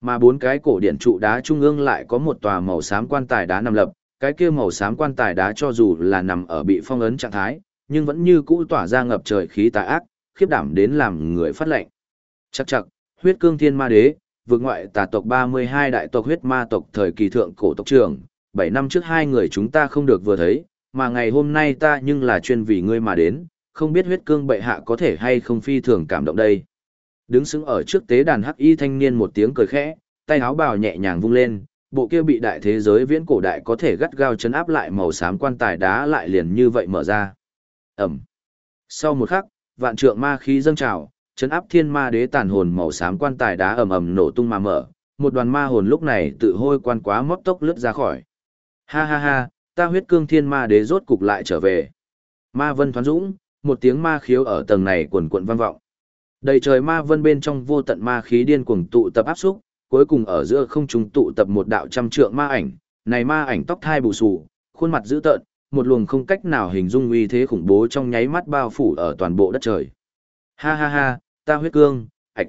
Speaker 1: Mà bốn cái cổ điện trụ đá trung ương lại có một tòa màu xám quan tài đá nằm lập, cái kia màu xám quan tài đá cho dù là nằm ở bị phong ấn trạng thái, nhưng vẫn như cũ tỏa ra ngập trời khí tà ác, khiếp đảm đến làm người phát lệnh. Chắc chắc, huyết cương thiên ma đế, vượt ngoại tà tộc 32 đại tộc huyết ma tộc thời kỳ thượng cổ tộc trưởng, 7 năm trước hai người chúng ta không được vừa thấy, mà ngày hôm nay ta nhưng là chuyên vì ngươi mà đến, không biết huyết cương bệ hạ có thể hay không phi thường cảm động đây. Đứng sững ở trước tế đàn hắc y thanh niên một tiếng cười khẽ, tay áo bào nhẹ nhàng vung lên, bộ kia bị đại thế giới viễn cổ đại có thể gắt gao chấn áp lại màu xám quan tài đá lại liền như vậy mở ra. Ẩm. Sau một khắc, vạn trượng ma khí dâng trào, chấn áp thiên ma đế tàn hồn màu xám quan tài đá ầm ầm nổ tung mà mở, một đoàn ma hồn lúc này tự hôi quan quá móc tốc lướt ra khỏi. Ha ha ha, ta huyết cương thiên ma đế rốt cục lại trở về. Ma vân thoáng dũng, một tiếng ma khiếu ở tầng này quần quận vang vọng. Đầy trời ma vân bên trong vô tận ma khí điên cuồng tụ tập áp xúc, cuối cùng ở giữa không trung tụ tập một đạo trăm trượng ma ảnh, này ma ảnh tóc thai bù xù, khuôn mặt dữ tợn, một luồng không cách nào hình dung uy thế khủng bố trong nháy mắt bao phủ ở toàn bộ đất trời. Ha ha ha, ta huyết cương, ạch.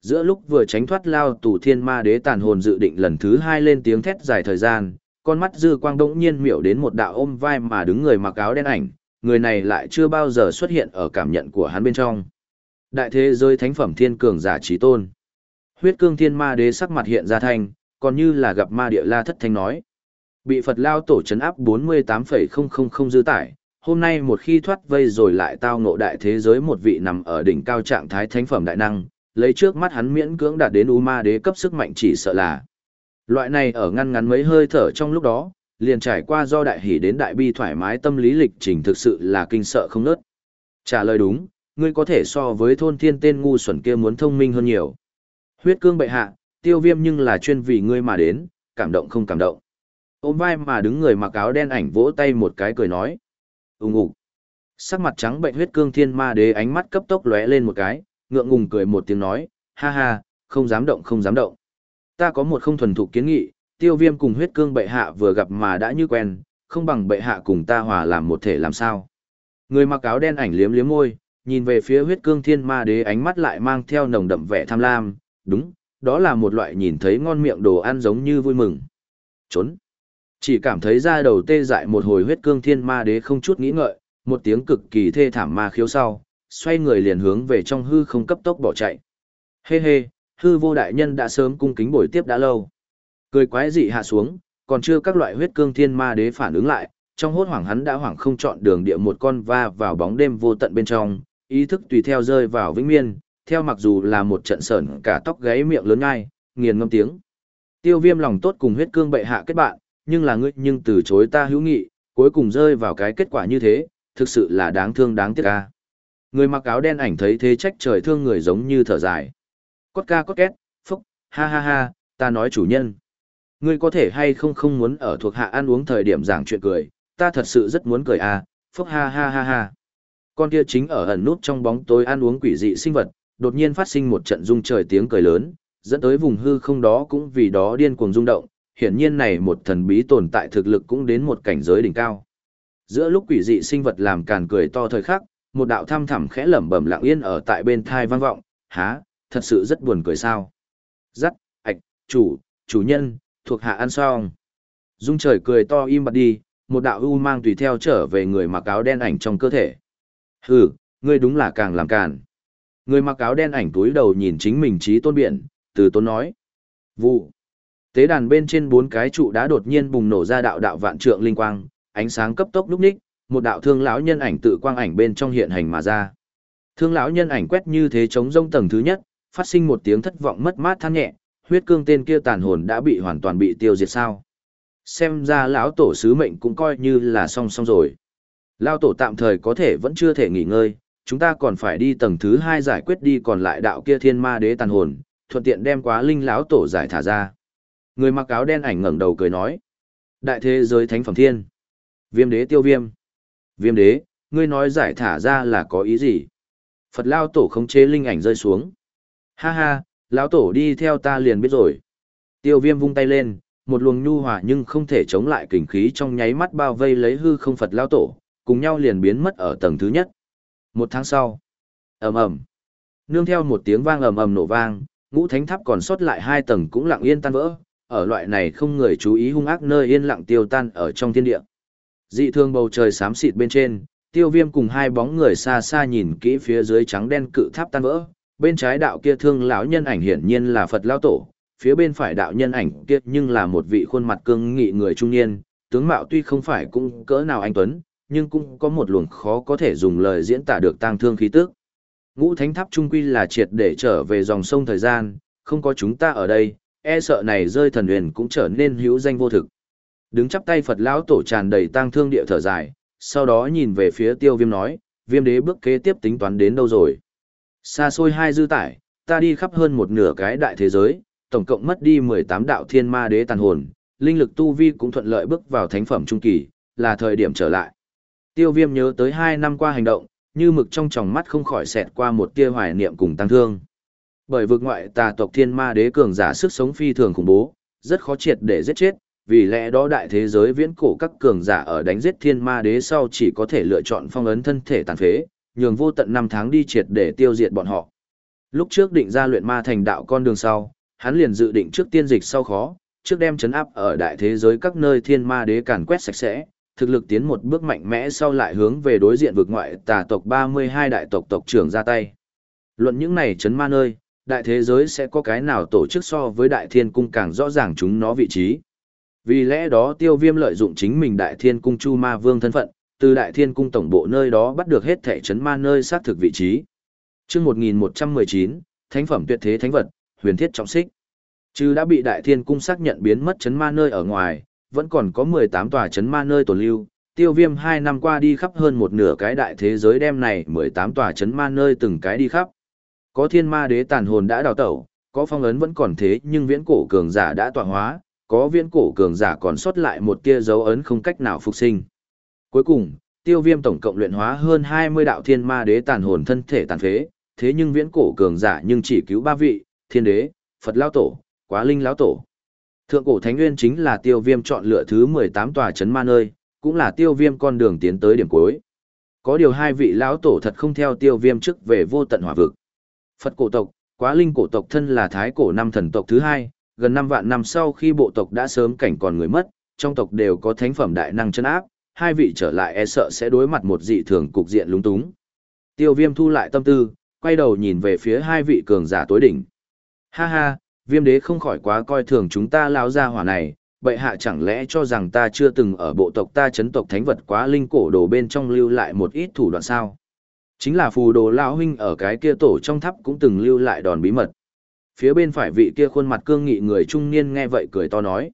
Speaker 1: Giữa lúc vừa tránh thoát lao tù thiên ma đế tàn hồn dự định lần thứ hai lên tiếng thét dài thời gian, con mắt dư quang đống nhiên miểu đến một đạo ôm vai mà đứng người mặc áo đen ảnh, người này lại chưa bao giờ xuất hiện ở cảm nhận của hắn bên trong. Đại thế giới thánh phẩm thiên cường giả trí tôn. Huyết cương thiên ma đế sắc mặt hiện ra thanh, còn như là gặp ma địa la thất thanh nói. Bị Phật lao tổ chấn áp 48,000 dư tải, hôm nay một khi thoát vây rồi lại tao ngộ đại thế giới một vị nằm ở đỉnh cao trạng thái thánh phẩm đại năng, lấy trước mắt hắn miễn cưỡng đạt đến U ma đế cấp sức mạnh chỉ sợ là. Loại này ở ngăn ngắn mấy hơi thở trong lúc đó, liền trải qua do đại hỉ đến đại bi thoải mái tâm lý lịch trình thực sự là kinh sợ không nớt. Trả lời đúng, ngươi có thể so với thôn thiên tên ngu xuẩn kia muốn thông minh hơn nhiều. Huyết cương bệ hạ, tiêu viêm nhưng là chuyên vì ngươi mà đến, cảm động không cảm động. Ôm vai mà đứng người mặc áo đen ảnh vỗ tay một cái cười nói ùng ục Sắc mặt trắng bệnh huyết cương thiên ma đế ánh mắt cấp tốc lóe lên một cái, ngượng ngùng cười một tiếng nói, ha ha, không dám động không dám động. Ta có một không thuần thục kiến nghị, tiêu viêm cùng huyết cương bệ hạ vừa gặp mà đã như quen, không bằng bệ hạ cùng ta hòa làm một thể làm sao. Người mặc áo đen ảnh liếm liếm môi, nhìn về phía huyết cương thiên ma đế ánh mắt lại mang theo nồng đậm vẻ tham lam, đúng, đó là một loại nhìn thấy ngon miệng đồ ăn giống như vui mừng. Trốn. Chỉ cảm thấy da đầu tê dại một hồi huyết cương thiên ma đế không chút nghĩ ngợi, một tiếng cực kỳ thê thảm ma khiếu sau, xoay người liền hướng về trong hư không cấp tốc bỏ chạy. Hê hê, hư vô đại nhân đã sớm cung kính bồi tiếp đã lâu. Cười quái dị hạ xuống, còn chưa các loại huyết cương thiên ma đế phản ứng lại, trong hốt hoảng hắn đã hoảng không chọn đường địa một con va vào bóng đêm vô tận bên trong, ý thức tùy theo rơi vào vĩnh miên, theo mặc dù là một trận sởn cả tóc gáy miệng lớn ngay, nghiền ngâm tiếng. Tiêu viêm lòng tốt cùng huyết cương bệ hạ kết bạn, nhưng là ngươi nhưng từ chối ta hữu nghị, cuối cùng rơi vào cái kết quả như thế, thực sự là đáng thương đáng tiếc ca. Người mặc áo đen ảnh thấy thế trách trời thương người giống như thở dài. Cốt ca cốt két, phúc, ha ha ha, ta nói chủ nhân. Ngươi có thể hay không không muốn ở thuộc hạ ăn uống thời điểm giảng chuyện cười, ta thật sự rất muốn cười à, phúc ha ha ha ha. Con kia chính ở ẩn nút trong bóng tối ăn uống quỷ dị sinh vật, đột nhiên phát sinh một trận rung trời tiếng cười lớn, dẫn tới vùng hư không đó cũng vì đó điên cuồng rung động, hiển nhiên này một thần bí tồn tại thực lực cũng đến một cảnh giới đỉnh cao. Giữa lúc quỷ dị sinh vật làm càn cười to thời khắc, một đạo thăm thẳm khẽ lẩm bẩm lặng yên ở tại bên thai vang vọng, há, thật sự rất buồn cười sao. Dắt, Chủ, chủ nhân, thuộc hạ ăn xong. Dung trời cười to im bặt đi, một đạo u mang tùy theo trở về người mặc áo đen ảnh trong cơ thể. Hừ, ngươi đúng là càng làm càn. Người mặc áo đen ảnh túi đầu nhìn chính mình trí tôn biển, từ tôn nói. Vụ. Tế đàn bên trên bốn cái trụ đá đột nhiên bùng nổ ra đạo đạo vạn trượng linh quang, ánh sáng cấp tốc lúc ních, một đạo thương lão nhân ảnh tự quang ảnh bên trong hiện hành mà ra. Thương lão nhân ảnh quét như thế chống rông tầng thứ nhất, phát sinh một tiếng thất vọng mất mát than nhẹ, huyết cương tên kia tàn hồn đã bị hoàn toàn bị tiêu diệt sao? Xem ra lão tổ sứ mệnh cũng coi như là xong xong rồi. Lão tổ tạm thời có thể vẫn chưa thể nghỉ ngơi, chúng ta còn phải đi tầng thứ hai giải quyết đi còn lại đạo kia thiên ma đế tàn hồn, thuận tiện đem quá linh lão tổ giải thả ra. Người mặc áo đen ảnh ngẩng đầu cười nói. Đại thế giới thánh phẩm thiên. Viêm đế tiêu viêm. Viêm đế, ngươi nói giải thả ra là có ý gì? Phật lao tổ khống chế linh ảnh rơi xuống. Ha ha, lão tổ đi theo ta liền biết rồi. Tiêu viêm vung tay lên, một luồng nhu hòa nhưng không thể chống lại kình khí trong nháy mắt bao vây lấy hư không Phật lao tổ, cùng nhau liền biến mất ở tầng thứ nhất. Một tháng sau, ầm ầm, nương theo một tiếng vang ầm ầm nổ vang, ngũ thánh tháp còn sót lại hai tầng cũng lặng yên tan vỡ, ở loại này không người chú ý hung ác nơi yên lặng tiêu tan ở trong thiên địa. Dị thương bầu trời xám xịt bên trên, tiêu viêm cùng hai bóng người xa xa nhìn kỹ phía dưới trắng đen cự tháp tan vỡ, bên trái đạo kia thương lão nhân ảnh hiển nhiên là Phật lão tổ, phía bên phải đạo nhân ảnh kia nhưng là một vị khuôn mặt cương nghị người trung niên, tướng mạo tuy không phải cũng cỡ nào anh tuấn, nhưng cũng có một luồng khó có thể dùng lời diễn tả được tang thương khí tức. Ngũ Thánh Tháp trung quy là triệt để trở về dòng sông thời gian, không có chúng ta ở đây, e sợ này rơi thần huyền cũng trở nên hữu danh vô thực. Đứng chắp tay Phật lão tổ tràn đầy tang thương địa thở dài, sau đó nhìn về phía Tiêu Viêm nói, Viêm đế bước kế tiếp tính toán đến đâu rồi? Xa xôi hai dư tải, ta đi khắp hơn một nửa cái đại thế giới, tổng cộng mất đi 18 đạo thiên ma đế tàn hồn, linh lực tu vi cũng thuận lợi bước vào thánh phẩm trung kỳ, là thời điểm trở lại. Tiêu viêm nhớ tới hai năm qua hành động, như mực trong tròng mắt không khỏi xẹt qua một tia hoài niệm cùng tăng thương. Bởi vực ngoại tà tộc thiên ma đế cường giả sức sống phi thường khủng bố, rất khó triệt để giết chết, vì lẽ đó đại thế giới viễn cổ các cường giả ở đánh giết thiên ma đế sau chỉ có thể lựa chọn phong ấn thân thể tàn phế, nhường vô tận năm tháng đi triệt để tiêu diệt bọn họ. Lúc trước định ra luyện ma thành đạo con đường sau, hắn liền dự định trước tiên dịch sau khó, trước đem chấn áp ở đại thế giới các nơi thiên ma đế càn quét sạch sẽ, thực lực tiến một bước mạnh mẽ sau lại hướng về đối diện vực ngoại tà tộc 32 đại tộc tộc trưởng ra tay. Luận những này chấn ma nơi, đại thế giới sẽ có cái nào tổ chức so với đại thiên cung càng rõ ràng chúng nó vị trí. Vì lẽ đó tiêu viêm lợi dụng chính mình đại thiên cung chu ma vương thân phận, từ đại thiên cung tổng bộ nơi đó bắt được hết thẻ chấn ma nơi xác thực vị trí. chương 1119, thánh phẩm tuyệt thế thánh vật, huyền thiết trọng xích. Chứ đã bị đại thiên cung xác nhận biến mất chấn ma nơi ở ngoài, vẫn còn có 18 tòa chấn ma nơi tồn lưu. Tiêu viêm 2 năm qua đi khắp hơn một nửa cái đại thế giới đem này 18 tòa chấn ma nơi từng cái đi khắp. Có thiên ma đế tàn hồn đã đào tẩu, có phong ấn vẫn còn thế nhưng viễn cổ cường giả đã tọa hóa, có viễn cổ cường giả còn sót lại một tia dấu ấn không cách nào phục sinh. Cuối cùng, tiêu viêm tổng cộng luyện hóa hơn 20 đạo thiên ma đế tàn hồn thân thể tàn phế, thế nhưng viễn cổ cường giả nhưng chỉ cứu ba vị, thiên đế, Phật Lao Tổ, Quá Linh Lão Tổ. Thượng cổ Thánh Nguyên chính là tiêu viêm chọn lựa thứ 18 tòa chấn ma nơi, cũng là tiêu viêm con đường tiến tới điểm cuối. Có điều hai vị lão tổ thật không theo tiêu viêm trước về vô tận hỏa vực. Phật cổ tộc, Quá Linh cổ tộc thân là thái cổ năm thần tộc thứ hai, gần 5 vạn năm sau khi bộ tộc đã sớm cảnh còn người mất, trong tộc đều có thánh phẩm đại năng chân áp, hai vị trở lại e sợ sẽ đối mặt một dị thường cục diện lúng túng. Tiêu viêm thu lại tâm tư, quay đầu nhìn về phía hai vị cường giả tối đỉnh. Ha ha, viêm đế không khỏi quá coi thường chúng ta lao ra hỏa này, bệ hạ chẳng lẽ cho rằng ta chưa từng ở bộ tộc ta chấn tộc thánh vật quá linh cổ đồ bên trong lưu lại một ít thủ đoạn sao. Chính là phù đồ lão huynh ở cái kia tổ trong tháp cũng từng lưu lại đòn bí mật. Phía bên phải vị kia khuôn mặt cương nghị người trung niên nghe vậy cười to nói.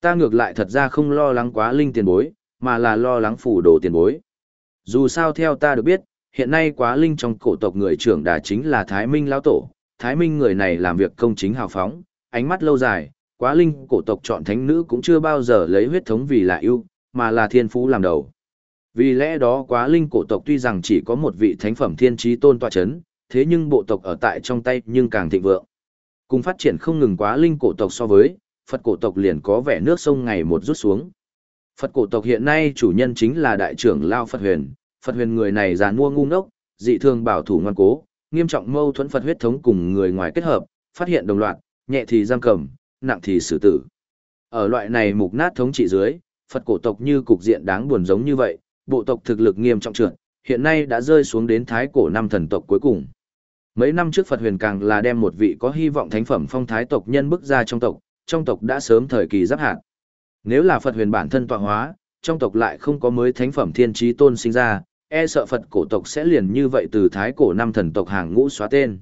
Speaker 1: Ta ngược lại thật ra không lo lắng quá linh tiền bối, mà là lo lắng phù đồ tiền bối. Dù sao theo ta được biết, hiện nay quá linh trong cổ tộc người trưởng đà chính là Thái Minh lão tổ, Thái Minh người này làm việc công chính hào phóng, ánh mắt lâu dài, quá linh cổ tộc chọn thánh nữ cũng chưa bao giờ lấy huyết thống vì là ưu, mà là thiên phú làm đầu. Vì lẽ đó quá linh cổ tộc tuy rằng chỉ có một vị thánh phẩm thiên trí tôn tọa chấn, thế nhưng bộ tộc ở tại trong tay nhưng càng thịnh vượng. Cùng phát triển không ngừng quá linh cổ tộc so với, Phật cổ tộc liền có vẻ nước sông ngày một rút xuống. Phật cổ tộc hiện nay chủ nhân chính là đại trưởng Lao Phật Huyền, Phật Huyền người này già mua ngu ngốc, dị thường bảo thủ ngoan cố, nghiêm trọng mâu thuẫn Phật huyết thống cùng người ngoài kết hợp, phát hiện đồng loạt, nhẹ thì giam cầm, nặng thì xử tử. Ở loại này mục nát thống trị dưới, Phật cổ tộc như cục diện đáng buồn giống như vậy, bộ tộc thực lực nghiêm trọng trượt, hiện nay đã rơi xuống đến thái cổ năm thần tộc cuối cùng. Mấy năm trước Phật huyền càng là đem một vị có hy vọng thánh phẩm phong thái tộc nhân bức ra trong tộc, trong tộc đã sớm thời kỳ giáp hạn. Nếu là Phật huyền bản thân tọa hóa, trong tộc lại không có mới thánh phẩm thiên trí tôn sinh ra, e sợ Phật cổ tộc sẽ liền như vậy từ thái cổ năm thần tộc hàng ngũ xóa tên.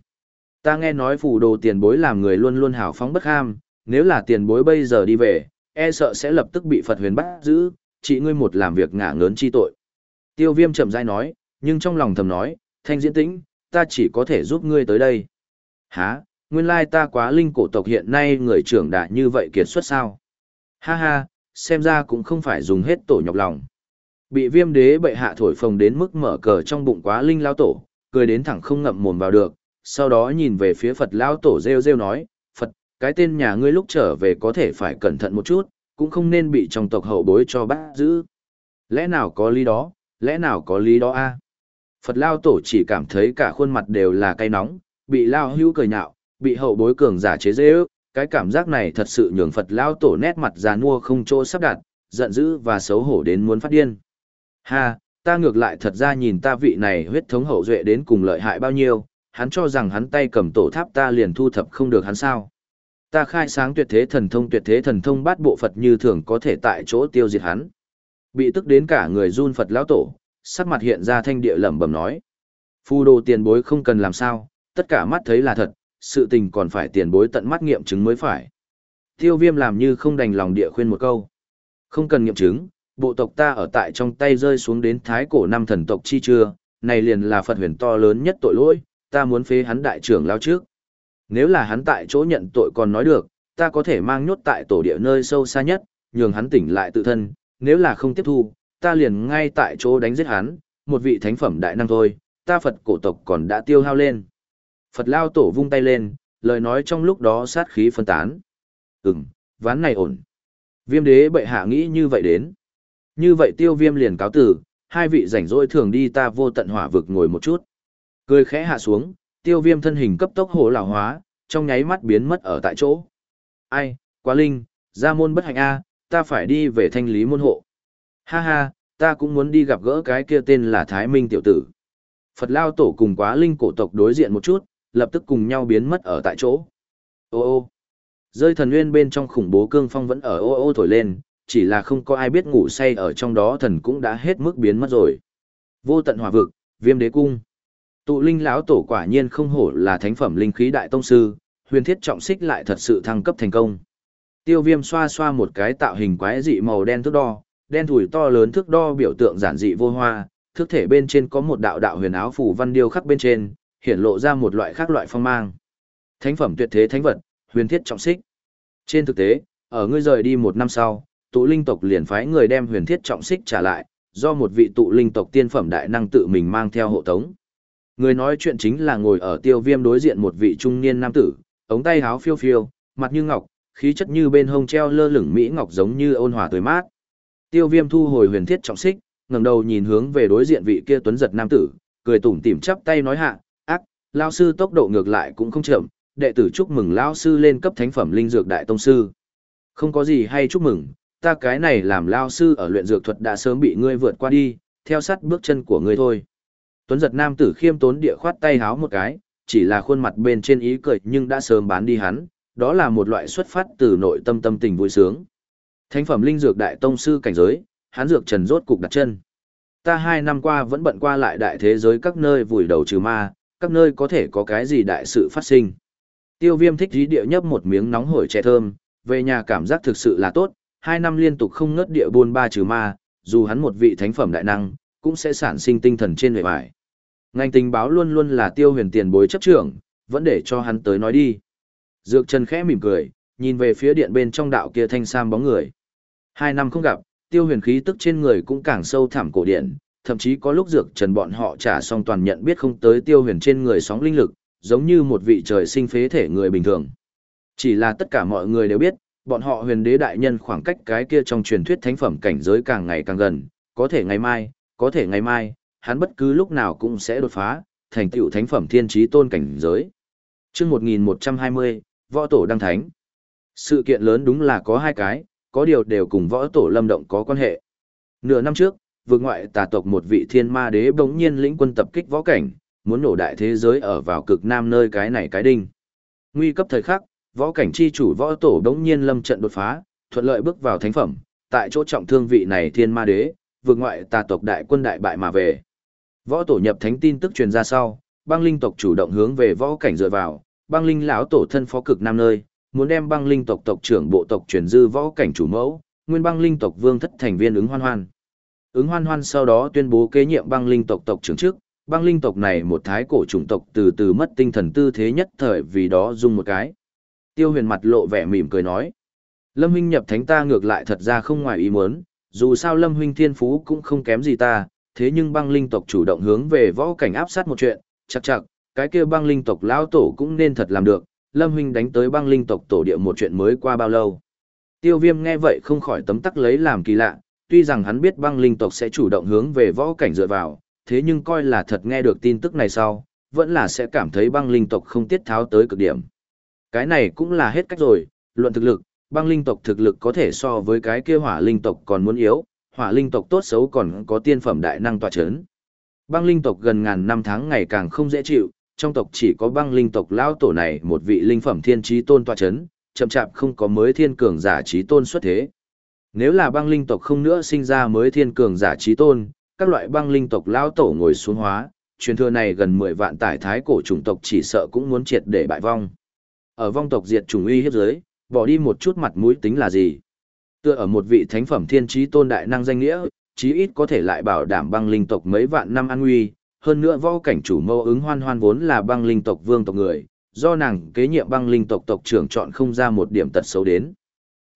Speaker 1: Ta nghe nói phù đồ tiền bối làm người luôn luôn hào phóng bất ham, nếu là tiền bối bây giờ đi về, e sợ sẽ lập tức bị Phật huyền bắt giữ, chị ngươi một làm việc ngả ngớn chi tội. Tiêu viêm chậm rãi nói, nhưng trong lòng thầm nói, thanh diễn tĩnh, ta chỉ có thể giúp ngươi tới đây. Hả, nguyên lai ta quá linh cổ tộc hiện nay người trưởng đã như vậy kiệt xuất sao? Ha ha, xem ra cũng không phải dùng hết tổ nhọc lòng. Bị viêm đế bệ hạ thổi phồng đến mức mở cờ trong bụng quá linh lao tổ, cười đến thẳng không ngậm mồm vào được, sau đó nhìn về phía Phật lao tổ rêu rêu nói, Phật, cái tên nhà ngươi lúc trở về có thể phải cẩn thận một chút, cũng không nên bị trong tộc hậu bối cho bắt giữ. Lẽ nào có lý đó, lẽ nào có lý đó a? Phật lao tổ chỉ cảm thấy cả khuôn mặt đều là cay nóng, bị lao hữu cười nhạo, bị hậu bối cường giả chế dễ ước, cái cảm giác này thật sự nhường Phật lao tổ nét mặt già nua không chỗ sắp đặt, giận dữ và xấu hổ đến muốn phát điên. Ha, ta ngược lại thật ra nhìn ta vị này huyết thống hậu duệ đến cùng lợi hại bao nhiêu, hắn cho rằng hắn tay cầm tổ tháp ta liền thu thập không được hắn sao. Ta khai sáng tuyệt thế thần thông tuyệt thế thần thông bát bộ Phật như thường có thể tại chỗ tiêu diệt hắn. Bị tức đến cả người run Phật lão tổ, sắc mặt hiện ra thanh địa lẩm bẩm nói. Phu đồ tiền bối không cần làm sao, tất cả mắt thấy là thật, sự tình còn phải tiền bối tận mắt nghiệm chứng mới phải. Tiêu viêm làm như không đành lòng địa khuyên một câu. Không cần nghiệm chứng, bộ tộc ta ở tại trong tay rơi xuống đến thái cổ năm thần tộc chi chưa, này liền là Phật huyền to lớn nhất tội lỗi, ta muốn phế hắn đại trưởng lao trước. Nếu là hắn tại chỗ nhận tội còn nói được, ta có thể mang nhốt tại tổ địa nơi sâu xa nhất, nhường hắn tỉnh lại tự thân, nếu là không tiếp thu, ta liền ngay tại chỗ đánh giết hắn, một vị thánh phẩm đại năng thôi, ta Phật cổ tộc còn đã tiêu hao lên. Phật lao tổ vung tay lên, lời nói trong lúc đó sát khí phân tán. Ừm, ván này ổn. Viêm đế bệ hạ nghĩ như vậy đến. Như vậy tiêu viêm liền cáo tử, hai vị rảnh rỗi thường đi ta vô tận hỏa vực ngồi một chút. Cười khẽ hạ xuống, tiêu viêm thân hình cấp tốc hồ lão hóa, trong nháy mắt biến mất ở tại chỗ. Ai, quá linh, ra môn bất hạnh A, ta phải đi về thanh lý môn hộ. Ha ha, ta cũng muốn đi gặp gỡ cái kia tên là Thái Minh tiểu tử. Phật Lao Tổ cùng quá linh cổ tộc đối diện một chút, lập tức cùng nhau biến mất ở tại chỗ. Ô ô, rơi thần nguyên bên trong khủng bố cương phong vẫn ở ô ô thổi lên, chỉ là không có ai biết ngủ say ở trong đó thần cũng đã hết mức biến mất rồi. Vô tận hỏa vực, viêm đế cung. Tụ linh lão tổ quả nhiên không hổ là thánh phẩm linh khí đại tông sư, huyền thiết trọng xích lại thật sự thăng cấp thành công. Tiêu viêm xoa xoa một cái tạo hình quái dị màu đen thước đo, đen thủi to lớn thước đo biểu tượng giản dị vô hoa, thước thể bên trên có một đạo đạo huyền áo phủ văn điêu khắc bên trên, hiện lộ ra một loại khác loại phong mang. Thánh phẩm tuyệt thế thánh vật, huyền thiết trọng xích. Trên thực tế, ở ngươi rời đi một năm sau, tụ linh tộc liền phái người đem huyền thiết trọng xích trả lại, do một vị tụ linh tộc tiên phẩm đại năng tự mình mang theo hộ tống. Người nói chuyện chính là ngồi ở tiêu viêm đối diện một vị trung niên nam tử, ống tay háo phiêu phiêu, mặt như ngọc, khí chất như bên hông treo lơ lửng mỹ ngọc giống như ôn hòa tươi mát. Tiêu viêm thu hồi huyền thiết trọng xích, ngẩng đầu nhìn hướng về đối diện vị kia tuấn giật nam tử, cười tủm tỉm chắp tay nói hạ, ác, lao sư tốc độ ngược lại cũng không chậm, đệ tử chúc mừng lao sư lên cấp thánh phẩm linh dược đại tông sư. Không có gì hay chúc mừng, ta cái này làm lao sư ở luyện dược thuật đã sớm bị ngươi vượt qua đi, theo sát bước chân của ngươi thôi. Tuấn giật nam tử khiêm tốn địa khoát tay háo một cái, chỉ là khuôn mặt bên trên ý cười nhưng đã sớm bán đi hắn, đó là một loại xuất phát từ nội tâm tâm tình vui sướng. Thánh phẩm linh dược đại tông sư cảnh giới, hắn dược trần rốt cục đặt chân. Ta hai năm qua vẫn bận qua lại đại thế giới các nơi vùi đầu trừ ma, các nơi có thể có cái gì đại sự phát sinh. Tiêu viêm thích dí địa nhấp một miếng nóng hổi trẻ thơm, về nhà cảm giác thực sự là tốt, hai năm liên tục không ngớt địa buôn ba trừ ma, dù hắn một vị thánh phẩm đại năng, cũng sẽ sản sinh tinh thần trên người bài. Ngành tình báo luôn luôn là tiêu huyền tiền bối chấp trưởng, vẫn để cho hắn tới nói đi. Dược Trần khẽ mỉm cười, nhìn về phía điện bên trong đạo kia thanh sam bóng người. Hai năm không gặp, tiêu huyền khí tức trên người cũng càng sâu thẳm cổ điện, thậm chí có lúc Dược Trần bọn họ trả xong toàn nhận biết không tới tiêu huyền trên người sóng linh lực, giống như một vị trời sinh phế thể người bình thường. Chỉ là tất cả mọi người đều biết, bọn họ huyền đế đại nhân khoảng cách cái kia trong truyền thuyết thánh phẩm cảnh giới càng ngày càng gần, có thể ngày mai, có thể ngày mai, hắn bất cứ lúc nào cũng sẽ đột phá, thành tựu thánh phẩm thiên trí tôn cảnh giới. Chương 1120, Võ tổ đăng thánh. Sự kiện lớn đúng là có hai cái, có điều đều cùng võ tổ lâm động có quan hệ. Nửa năm trước, vượt ngoại tà tộc một vị thiên ma đế bỗng nhiên lĩnh quân tập kích võ cảnh, muốn nổ đại thế giới ở vào cực nam nơi cái này cái đinh. Nguy cấp thời khắc, võ cảnh chi chủ võ tổ bỗng nhiên lâm trận đột phá, thuận lợi bước vào thánh phẩm, tại chỗ trọng thương vị này thiên ma đế, vượt ngoại tà tộc đại quân đại bại mà về. Võ tổ nhập thánh tin tức truyền ra sau, băng linh tộc chủ động hướng về võ cảnh dựa vào, băng linh lão tổ thân phó cực nam nơi, muốn đem băng linh tộc tộc trưởng bộ tộc truyền dư võ cảnh chủ mẫu, nguyên băng linh tộc vương thất thành viên ứng hoan hoan. Ứng hoan hoan sau đó tuyên bố kế nhiệm băng linh tộc tộc trưởng trước, băng linh tộc này một thái cổ chủng tộc từ từ mất tinh thần tư thế nhất thời vì đó dung một cái. Tiêu huyền mặt lộ vẻ mỉm cười nói. Lâm huynh nhập thánh ta ngược lại thật ra không ngoài ý muốn, dù sao Lâm huynh thiên phú cũng không kém gì ta, thế nhưng băng linh tộc chủ động hướng về võ cảnh áp sát một chuyện, chắc chắc, cái kia băng linh tộc lão tổ cũng nên thật làm được, Lâm huynh đánh tới băng linh tộc tổ địa một chuyện mới qua bao lâu. Tiêu viêm nghe vậy không khỏi tấm tắc lấy làm kỳ lạ, tuy rằng hắn biết băng linh tộc sẽ chủ động hướng về võ cảnh dựa vào, thế nhưng coi là thật nghe được tin tức này sau, vẫn là sẽ cảm thấy băng linh tộc không tiết tháo tới cực điểm. Cái này cũng là hết cách rồi, luận thực lực, băng linh tộc thực lực có thể so với cái kia hỏa linh tộc còn muốn yếu, hỏa linh tộc tốt xấu còn có tiên phẩm đại năng tòa chấn. Băng linh tộc gần ngàn năm tháng ngày càng không dễ chịu, trong tộc chỉ có băng linh tộc lão tổ này một vị linh phẩm thiên trí tôn tòa chấn, chậm chạp không có mới thiên cường giả trí tôn xuất thế. Nếu là băng linh tộc không nữa sinh ra mới thiên cường giả trí tôn, các loại băng linh tộc lão tổ ngồi xuống hóa, truyền thừa này gần 10 vạn tải thái cổ chủng tộc chỉ sợ cũng muốn triệt để bại vong. Ở vong tộc diệt chủng uy hiếp giới, bỏ đi một chút mặt mũi tính là gì? Tựa ở một vị thánh phẩm thiên trí tôn đại năng danh nghĩa, chí ít có thể lại bảo đảm băng linh tộc mấy vạn năm an nguy, hơn nữa võ cảnh chủ mâu ứng hoan hoan vốn là băng linh tộc vương tộc người, do nàng kế nhiệm băng linh tộc tộc trưởng chọn không ra một điểm tật xấu đến.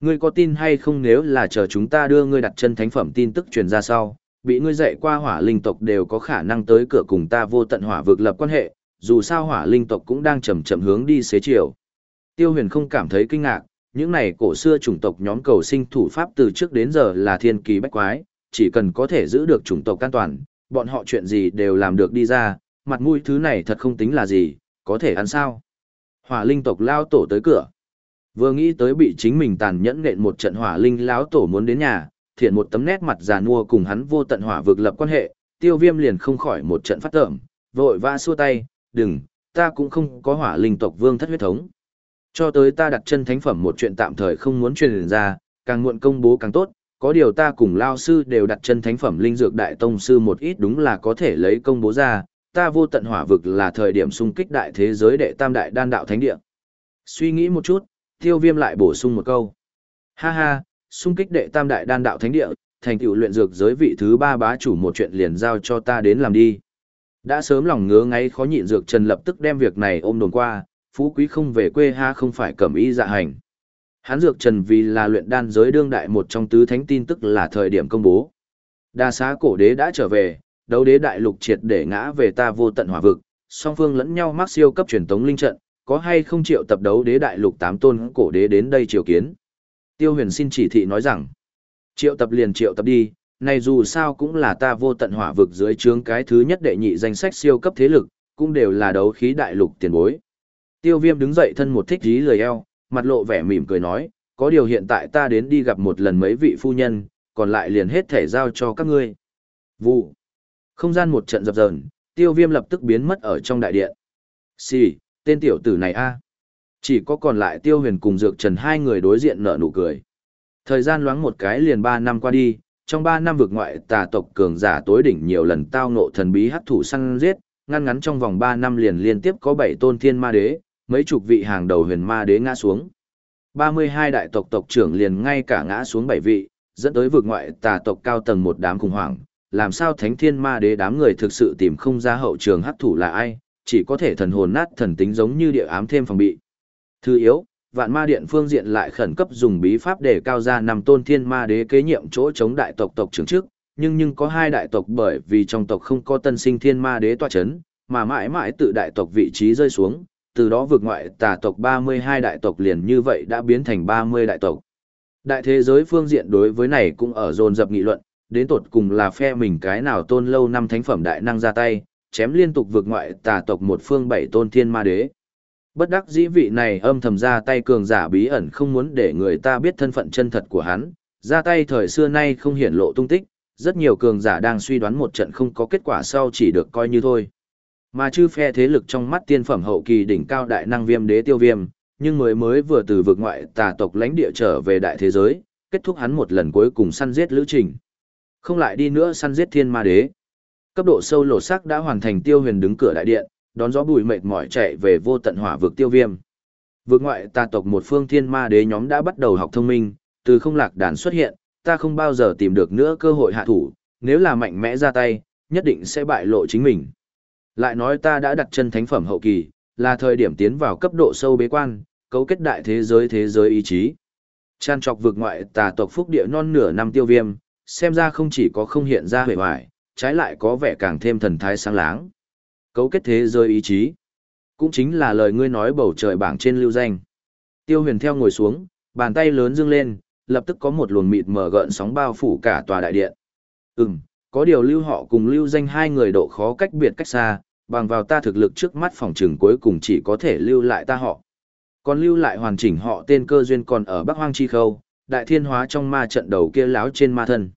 Speaker 1: Ngươi có tin hay không nếu là chờ chúng ta đưa ngươi đặt chân thánh phẩm tin tức truyền ra sau, bị ngươi dạy qua hỏa linh tộc đều có khả năng tới cửa cùng ta vô tận hỏa vực lập quan hệ, dù sao hỏa linh tộc cũng đang chậm chậm hướng đi xế chiều. Tiêu huyền không cảm thấy kinh ngạc, những này cổ xưa chủng tộc nhóm cầu sinh thủ pháp từ trước đến giờ là thiên kỳ bách quái, chỉ cần có thể giữ được chủng tộc an toàn, bọn họ chuyện gì đều làm được đi ra, mặt mũi thứ này thật không tính là gì, có thể ăn sao. Hỏa linh tộc lao tổ tới cửa. Vừa nghĩ tới bị chính mình tàn nhẫn nện một trận hỏa linh lão tổ muốn đến nhà, thiện một tấm nét mặt già nua cùng hắn vô tận hỏa vực lập quan hệ, tiêu viêm liền không khỏi một trận phát tởm, vội vã xua tay, đừng, ta cũng không có hỏa linh tộc vương thất huyết thống. Cho tới ta đặt chân thánh phẩm một chuyện tạm thời không muốn truyền ra, càng muộn công bố càng tốt, có điều ta cùng lao sư đều đặt chân thánh phẩm linh dược đại tông sư một ít đúng là có thể lấy công bố ra, ta vô tận hỏa vực là thời điểm xung kích đại thế giới đệ tam đại đan đạo thánh địa. Suy nghĩ một chút, tiêu viêm lại bổ sung một câu. Ha ha, xung kích đệ tam đại đan đạo thánh địa, thành tựu luyện dược giới vị thứ ba bá chủ một chuyện liền giao cho ta đến làm đi. Đã sớm lòng ngứa ngáy khó nhịn dược trần lập tức đem việc này ôm đồn qua, phú quý không về quê ha không phải cẩm y dạ hành. Hán dược trần vì là luyện đan giới đương đại một trong tứ thánh tin tức là thời điểm công bố. Đa xá cổ đế đã trở về, đấu đế đại lục triệt để ngã về ta vô tận hỏa vực, song phương lẫn nhau mắc siêu cấp truyền tống linh trận, có hay không triệu tập đấu đế đại lục tám tôn cổ đế đến đây triều kiến. Tiêu huyền xin chỉ thị nói rằng, triệu tập liền triệu tập đi, này dù sao cũng là ta vô tận hỏa vực dưới trướng cái thứ nhất đệ nhị danh sách siêu cấp thế lực, cũng đều là đấu khí đại lục tiền bối. Tiêu viêm đứng dậy thân một thích dí lười eo, mặt lộ vẻ mỉm cười nói, có điều hiện tại ta đến đi gặp một lần mấy vị phu nhân, còn lại liền hết thể giao cho các ngươi. Vụ. Không gian một trận dập dờn, tiêu viêm lập tức biến mất ở trong đại điện. Xì, tên tiểu tử này a Chỉ có còn lại tiêu huyền cùng dược trần hai người đối diện nở nụ cười. Thời gian loáng một cái liền ba năm qua đi, trong ba năm vực ngoại tà tộc cường giả tối đỉnh nhiều lần tao ngộ thần bí hắc thủ săn giết, ngăn ngắn trong vòng ba năm liền liên tiếp có bảy tôn thiên ma đế, mấy chục vị hàng đầu huyền ma đế ngã xuống. 32 đại tộc tộc trưởng liền ngay cả ngã xuống bảy vị, dẫn tới vực ngoại tà tộc cao tầng một đám khủng hoảng, làm sao thánh thiên ma đế đám người thực sự tìm không ra hậu trường hắc thủ là ai, chỉ có thể thần hồn nát thần tính giống như địa ám thêm phòng bị. Thứ yếu, vạn ma điện phương diện lại khẩn cấp dùng bí pháp để cao ra nằm tôn thiên ma đế kế nhiệm chỗ chống đại tộc tộc trưởng trước, nhưng nhưng có hai đại tộc bởi vì trong tộc không có tân sinh thiên ma đế tọa chấn, mà mãi mãi tự đại tộc vị trí rơi xuống, từ đó vượt ngoại tà tộc 32 đại tộc liền như vậy đã biến thành 30 đại tộc. Đại thế giới phương diện đối với này cũng ở dồn dập nghị luận, đến tột cùng là phe mình cái nào tôn lâu năm thánh phẩm đại năng ra tay, chém liên tục vượt ngoại tà tộc một phương bảy tôn thiên ma đế. Bất đắc dĩ vị này âm thầm ra tay cường giả bí ẩn không muốn để người ta biết thân phận chân thật của hắn, ra tay thời xưa nay không hiển lộ tung tích, rất nhiều cường giả đang suy đoán một trận không có kết quả sau chỉ được coi như thôi. Mà chư phe thế lực trong mắt tiên phẩm hậu kỳ đỉnh cao đại năng viêm đế tiêu viêm, nhưng mới mới vừa từ vực ngoại tà tộc lãnh địa trở về đại thế giới, kết thúc hắn một lần cuối cùng săn giết lữ trình. Không lại đi nữa săn giết thiên ma đế. Cấp độ sâu lột sắc đã hoàn thành tiêu huyền đứng cửa đại điện, đón gió bùi mệt mỏi chạy về vô tận hỏa vực tiêu viêm. Vực ngoại tà tộc một phương thiên ma đế nhóm đã bắt đầu học thông minh, từ không lạc đàn xuất hiện, ta không bao giờ tìm được nữa cơ hội hạ thủ, nếu là mạnh mẽ ra tay, nhất định sẽ bại lộ chính mình. Lại nói ta đã đặt chân thánh phẩm hậu kỳ, là thời điểm tiến vào cấp độ sâu bế quan, cấu kết đại thế giới thế giới ý chí. Chan trọc vực ngoại tà tộc phúc địa non nửa năm tiêu viêm, xem ra không chỉ có không hiện ra hề hoài, trái lại có vẻ càng thêm thần thái sáng láng. Cấu kết thế giới ý chí. Cũng chính là lời ngươi nói bầu trời bảng trên lưu danh. Tiêu huyền theo ngồi xuống, bàn tay lớn dương lên, lập tức có một luồng mịt mờ gợn sóng bao phủ cả tòa đại điện. Ừm, có điều lưu họ cùng lưu danh hai người độ khó cách biệt cách xa, bằng vào ta thực lực trước mắt phòng trừng cuối cùng chỉ có thể lưu lại ta họ. Còn lưu lại hoàn chỉnh họ tên cơ duyên còn ở Bắc Hoang Chi Khâu, đại thiên hóa trong ma trận đầu kia láo trên ma thân.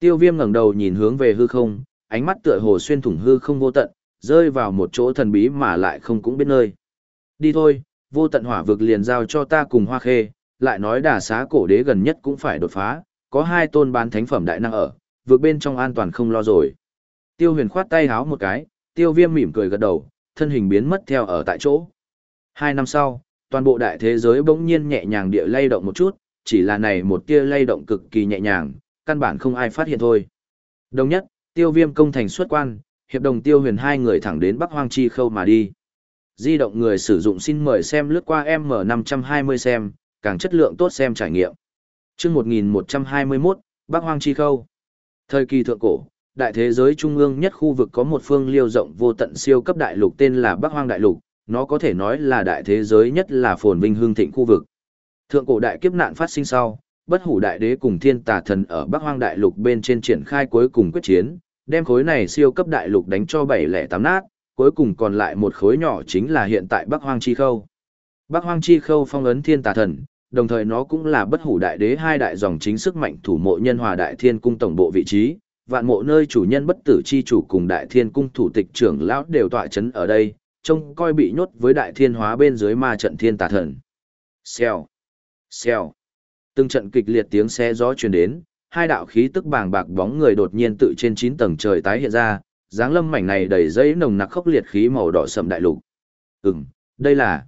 Speaker 1: Tiêu viêm ngẩng đầu nhìn hướng về hư không, ánh mắt tựa hồ xuyên thủng hư không vô tận, rơi vào một chỗ thần bí mà lại không cũng biết nơi. Đi thôi, vô tận hỏa vực liền giao cho ta cùng hoa khê, lại nói đà xá cổ đế gần nhất cũng phải đột phá, có hai tôn bán thánh phẩm đại năng ở, vượt bên trong an toàn không lo rồi. Tiêu huyền khoát tay háo một cái, tiêu viêm mỉm cười gật đầu, thân hình biến mất theo ở tại chỗ. Hai năm sau, toàn bộ đại thế giới bỗng nhiên nhẹ nhàng địa lay động một chút, chỉ là này một tia lay động cực kỳ nhẹ nhàng, căn bản không ai phát hiện thôi. Đồng nhất, tiêu viêm công thành xuất quan, hiệp đồng tiêu huyền hai người thẳng đến Bắc Hoang Chi Khâu mà đi. Di động người sử dụng xin mời xem lướt qua M520 xem, càng chất lượng tốt xem trải nghiệm. chương 1121, Bắc Hoang Chi Khâu. Thời kỳ thượng cổ, đại thế giới trung ương nhất khu vực có một phương liêu rộng vô tận siêu cấp đại lục tên là Bắc Hoang Đại Lục, nó có thể nói là đại thế giới nhất là phồn vinh hương thịnh khu vực. Thượng cổ đại kiếp nạn phát sinh sau, bất hủ đại đế cùng thiên tà thần ở Bắc Hoang Đại Lục bên trên triển khai cuối cùng quyết chiến, đem khối này siêu cấp đại lục đánh cho bảy lẻ tám nát, cuối cùng còn lại một khối nhỏ chính là hiện tại Bắc Hoang Chi Khâu. Bắc Hoang Chi Khâu phong ấn thiên tà thần, đồng thời nó cũng là bất hủ đại đế hai đại dòng chính sức mạnh thủ mộ nhân hòa đại thiên cung tổng bộ vị trí, vạn mộ nơi chủ nhân bất tử chi chủ cùng đại thiên cung thủ tịch trưởng lão đều tọa chấn ở đây, trông coi bị nhốt với đại thiên hóa bên dưới ma trận thiên tà thần. Xèo, xèo. Từng trận kịch liệt tiếng xe gió truyền đến, hai đạo khí tức bàng bạc bóng người đột nhiên tự trên chín tầng trời tái hiện ra, dáng lâm mảnh này đầy dây nồng nặc khốc liệt khí màu đỏ sậm đại lục. Ừm, đây là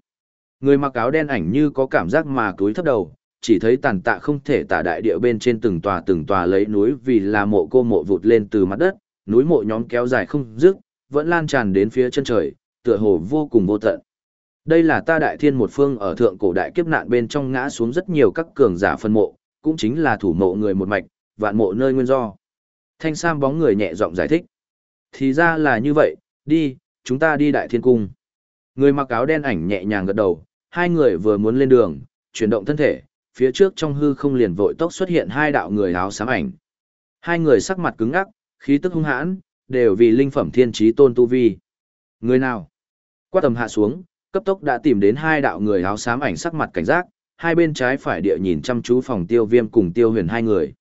Speaker 1: người mặc áo đen ảnh như có cảm giác mà cúi thấp đầu, chỉ thấy tàn tạ không thể tả đại địa bên trên từng tòa từng tòa lấy núi vì là mộ cô mộ vụt lên từ mặt đất, núi mộ nhóm kéo dài không dứt, vẫn lan tràn đến phía chân trời, tựa hồ vô cùng vô tận. Đây là ta đại thiên một phương ở thượng cổ đại kiếp nạn bên trong ngã xuống rất nhiều các cường giả phân mộ, cũng chính là thủ mộ người một mạch, vạn mộ nơi nguyên do. Thanh Sam bóng người nhẹ giọng giải thích. Thì ra là như vậy, đi, chúng ta đi đại thiên cung. Người mặc áo đen ảnh nhẹ nhàng gật đầu, hai người vừa muốn lên đường, chuyển động thân thể, phía trước trong hư không liền vội tốc xuất hiện hai đạo người áo xám ảnh. Hai người sắc mặt cứng ngắc, khí tức hung hãn, đều vì linh phẩm thiên trí tôn tu vi. Người nào? Qua tầm hạ xuống, cấp tốc đã tìm đến hai đạo người áo xám ảnh sắc mặt cảnh giác, hai bên trái phải địa nhìn chăm chú phòng tiêu viêm cùng tiêu huyền hai người.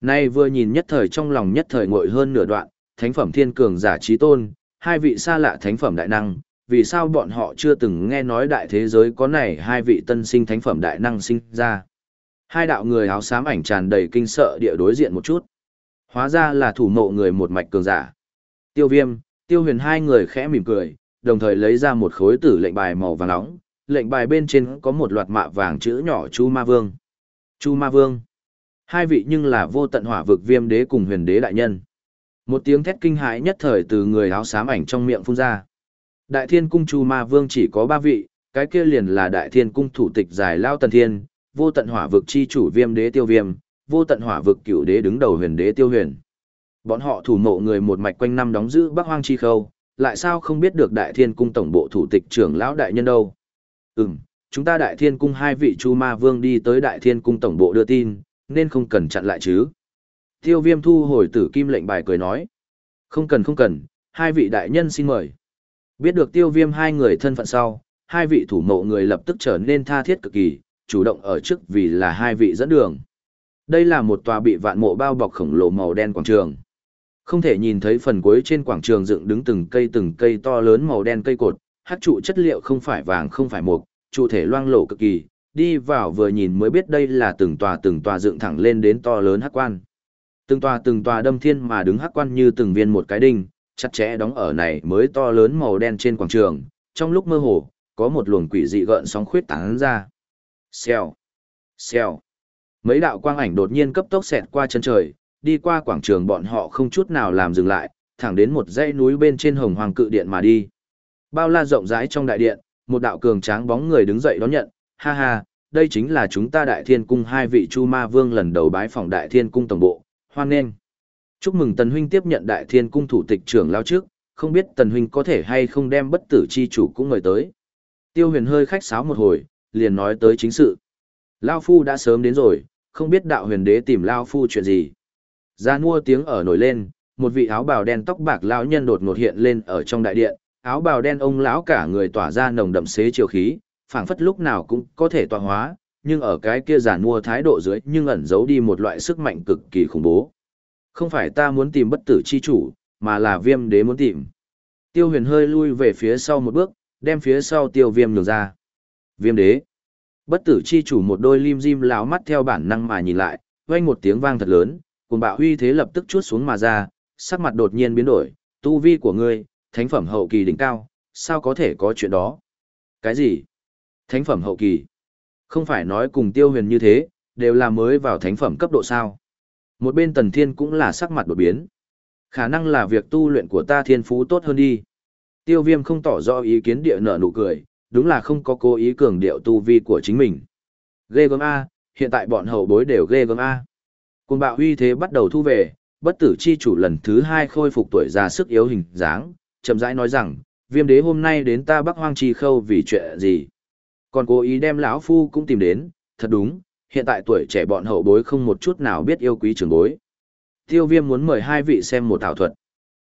Speaker 1: Nay vừa nhìn nhất thời trong lòng nhất thời ngội hơn nửa đoạn, thánh phẩm thiên cường giả trí tôn, hai vị xa lạ thánh phẩm đại năng, vì sao bọn họ chưa từng nghe nói đại thế giới có này hai vị tân sinh thánh phẩm đại năng sinh ra. Hai đạo người áo xám ảnh tràn đầy kinh sợ địa đối diện một chút. Hóa ra là thủ mộ người một mạch cường giả. Tiêu viêm, tiêu huyền hai người khẽ mỉm cười, đồng thời lấy ra một khối tử lệnh bài màu vàng nóng, lệnh bài bên trên có một loạt mạ vàng chữ nhỏ Chu Ma Vương. Chu Ma Vương. Hai vị nhưng là vô tận hỏa vực viêm đế cùng huyền đế đại nhân. Một tiếng thét kinh hãi nhất thời từ người áo xám ảnh trong miệng phun ra. Đại thiên cung Chu Ma Vương chỉ có ba vị, cái kia liền là đại thiên cung thủ tịch giải lao tần thiên, vô tận hỏa vực chi chủ viêm đế tiêu viêm, vô tận hỏa vực Cựu đế đứng đầu huyền đế tiêu huyền. Bọn họ thủ mộ người một mạch quanh năm đóng giữ Bắc Hoang chi khâu, lại sao không biết được Đại Thiên cung tổng bộ thủ tịch trưởng lão đại nhân đâu? Ừm, chúng ta Đại Thiên cung hai vị Chu Ma Vương đi tới Đại Thiên cung tổng bộ đưa tin, nên không cần chặn lại chứ? Tiêu Viêm thu hồi tử kim lệnh bài cười nói, không cần không cần, hai vị đại nhân xin mời. Biết được Tiêu Viêm hai người thân phận sau, hai vị thủ mộ người lập tức trở nên tha thiết cực kỳ, chủ động ở trước vì là hai vị dẫn đường. Đây là một tòa bị vạn mộ bao bọc khổng lồ màu đen quảng trường. Không thể nhìn thấy phần cuối trên quảng trường dựng đứng từng cây từng cây to lớn màu đen cây cột, hát trụ chất liệu không phải vàng không phải mộc, trụ thể loang lổ cực kỳ, đi vào vừa nhìn mới biết đây là từng tòa từng tòa dựng thẳng lên đến to lớn hắc quan. Từng tòa từng tòa đâm thiên mà đứng hắc quan như từng viên một cái đinh, chặt chẽ đóng ở này mới to lớn màu đen trên quảng trường, trong lúc mơ hồ, có một luồng quỷ dị gợn sóng khuyết tán ra. Xèo, xèo. Mấy đạo quang ảnh đột nhiên cấp tốc xẹt qua chân trời, đi qua quảng trường bọn họ không chút nào làm dừng lại, thẳng đến một dãy núi bên trên hồng hoàng cự điện mà đi. Bao la rộng rãi trong đại điện, một đạo cường tráng bóng người đứng dậy đón nhận, ha ha, đây chính là chúng ta đại thiên cung hai vị chu ma vương lần đầu bái phòng đại thiên cung tổng bộ, hoan nghênh. Chúc mừng Tần Huynh tiếp nhận đại thiên cung thủ tịch trưởng lao trước, không biết Tần Huynh có thể hay không đem bất tử chi chủ cũng mời tới. Tiêu huyền hơi khách sáo một hồi, liền nói tới chính sự. Lao Phu đã sớm đến rồi, không biết đạo huyền đế tìm Lao Phu chuyện gì. Ra mua tiếng ở nổi lên, một vị áo bào đen tóc bạc lão nhân đột ngột hiện lên ở trong đại điện, áo bào đen ông lão cả người tỏa ra nồng đậm xế chiều khí, phảng phất lúc nào cũng có thể tọa hóa, nhưng ở cái kia giản mua thái độ dưới nhưng ẩn giấu đi một loại sức mạnh cực kỳ khủng bố. Không phải ta muốn tìm bất tử chi chủ, mà là viêm đế muốn tìm. Tiêu huyền hơi lui về phía sau một bước, đem phía sau tiêu viêm nhường ra. Viêm đế. Bất tử chi chủ một đôi lim dim láo mắt theo bản năng mà nhìn lại, vang một tiếng vang thật lớn, cùng bạo huy thế lập tức chuốt xuống mà ra, sắc mặt đột nhiên biến đổi, tu vi của ngươi, thánh phẩm hậu kỳ đỉnh cao, sao có thể có chuyện đó? Cái gì? Thánh phẩm hậu kỳ? Không phải nói cùng tiêu huyền như thế, đều là mới vào thánh phẩm cấp độ sao? Một bên tần thiên cũng là sắc mặt đột biến. Khả năng là việc tu luyện của ta thiên phú tốt hơn đi. Tiêu viêm không tỏ rõ ý kiến địa nở nụ cười, đúng là không có cố ý cường điệu tu vi của chính mình. Ghê gớm A, hiện tại bọn hậu bối đều ghê gớm A. Cùng bạo huy thế bắt đầu thu về, bất tử chi chủ lần thứ hai khôi phục tuổi già sức yếu hình dáng, chậm rãi nói rằng, viêm đế hôm nay đến ta bắc hoang chi khâu vì chuyện gì. Còn cố ý đem lão phu cũng tìm đến, thật đúng, hiện tại tuổi trẻ bọn hậu bối không một chút nào biết yêu quý trưởng bối. Tiêu viêm muốn mời hai vị xem một thảo thuật.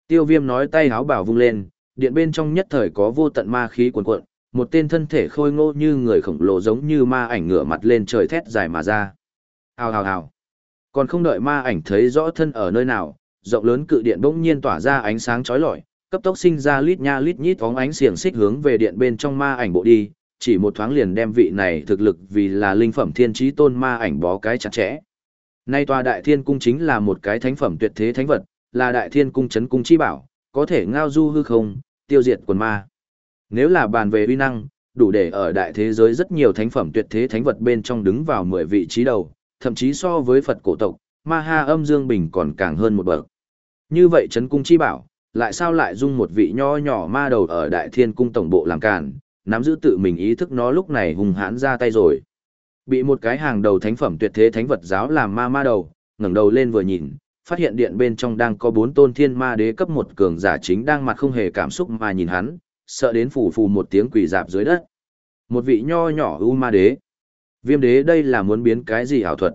Speaker 1: Tiêu viêm nói tay háo bảo vung lên, điện bên trong nhất thời có vô tận ma khí cuồn cuộn, một tên thân thể khôi ngô như người khổng lồ giống như ma ảnh ngửa mặt lên trời thét dài mà ra. Hào hào hào. Còn không đợi ma ảnh thấy rõ thân ở nơi nào, rộng lớn cự điện bỗng nhiên tỏa ra ánh sáng chói lọi, cấp tốc sinh ra lít nha lít nhít bóng ánh xiềng xích hướng về điện bên trong ma ảnh bộ đi, chỉ một thoáng liền đem vị này thực lực vì là linh phẩm thiên trí tôn ma ảnh bó cái chặt chẽ. Nay tòa đại thiên cung chính là một cái thánh phẩm tuyệt thế thánh vật, là đại thiên cung chấn cung chi bảo, có thể ngao du hư không, tiêu diệt quần ma. Nếu là bàn về uy năng, đủ để ở đại thế giới rất nhiều thánh phẩm tuyệt thế thánh vật bên trong đứng vào 10 vị trí đầu, thậm chí so với Phật cổ tộc, ma ha âm dương bình còn càng hơn một bậc. Như vậy chấn cung chi bảo, lại sao lại dung một vị nho nhỏ ma đầu ở đại thiên cung tổng bộ làm càn, nắm giữ tự mình ý thức nó lúc này hùng hãn ra tay rồi. Bị một cái hàng đầu thánh phẩm tuyệt thế thánh vật giáo làm ma ma đầu, ngẩng đầu lên vừa nhìn, phát hiện điện bên trong đang có bốn tôn thiên ma đế cấp một cường giả chính đang mặt không hề cảm xúc mà nhìn hắn, sợ đến phủ phù một tiếng quỳ dạp dưới đất. Một vị nho nhỏ u ma đế. Viêm đế đây là muốn biến cái gì ảo thuật?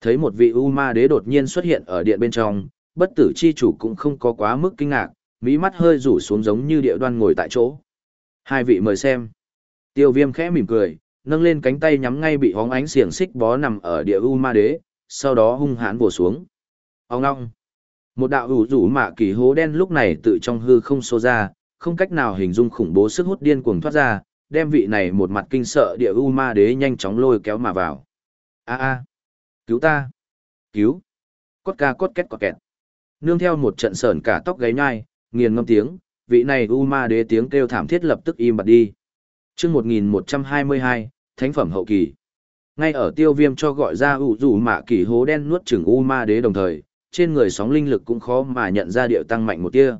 Speaker 1: Thấy một vị u ma đế đột nhiên xuất hiện ở điện bên trong, bất tử chi chủ cũng không có quá mức kinh ngạc, mỹ mắt hơi rủ xuống giống như địa đoan ngồi tại chỗ. Hai vị mời xem. Tiêu viêm khẽ mỉm cười, nâng lên cánh tay nhắm ngay bị hóng ánh xiềng xích bó nằm ở địa u ma đế, sau đó hung hãn vồ xuống. Ông ngong. Một đạo ủ rủ mạ kỳ hố đen lúc này tự trong hư không xô ra, không cách nào hình dung khủng bố sức hút điên cuồng thoát ra, đem vị này một mặt kinh sợ địa u ma đế nhanh chóng lôi kéo mà vào. A a, cứu ta, cứu, cốt ca cốt két cọt kẹt. Nương theo một trận sởn cả tóc gáy nhai, nghiền ngâm tiếng, vị này u ma đế tiếng kêu thảm thiết lập tức im bặt đi. Chương 1122, Thánh phẩm hậu kỳ. Ngay ở tiêu viêm cho gọi ra ủ rủ mạ kỳ hố đen nuốt chửng u ma đế đồng thời, trên người sóng linh lực cũng khó mà nhận ra điệu tăng mạnh một tia.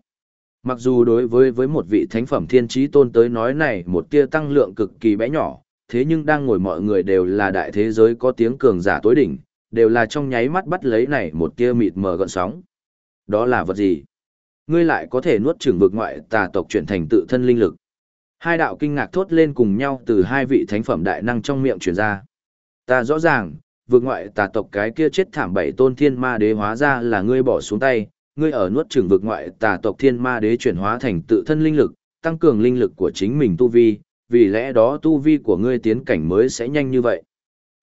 Speaker 1: Mặc dù đối với với một vị thánh phẩm thiên trí tôn tới nói này một tia tăng lượng cực kỳ bé nhỏ, thế nhưng đang ngồi mọi người đều là đại thế giới có tiếng cường giả tối đỉnh, đều là trong nháy mắt bắt lấy này một tia mịt mờ gợn sóng. Đó là vật gì? Ngươi lại có thể nuốt Trường vực ngoại tà tộc chuyển thành tự thân linh lực. Hai đạo kinh ngạc thốt lên cùng nhau từ hai vị thánh phẩm đại năng trong miệng truyền ra. Ta rõ ràng, vực ngoại tà tộc cái kia chết thảm bảy tôn thiên ma đế hóa ra là ngươi bỏ xuống tay, ngươi ở nuốt Trường vực ngoại tà tộc thiên ma đế chuyển hóa thành tự thân linh lực, tăng cường linh lực của chính mình tu vi, vì lẽ đó tu vi của ngươi tiến cảnh mới sẽ nhanh như vậy.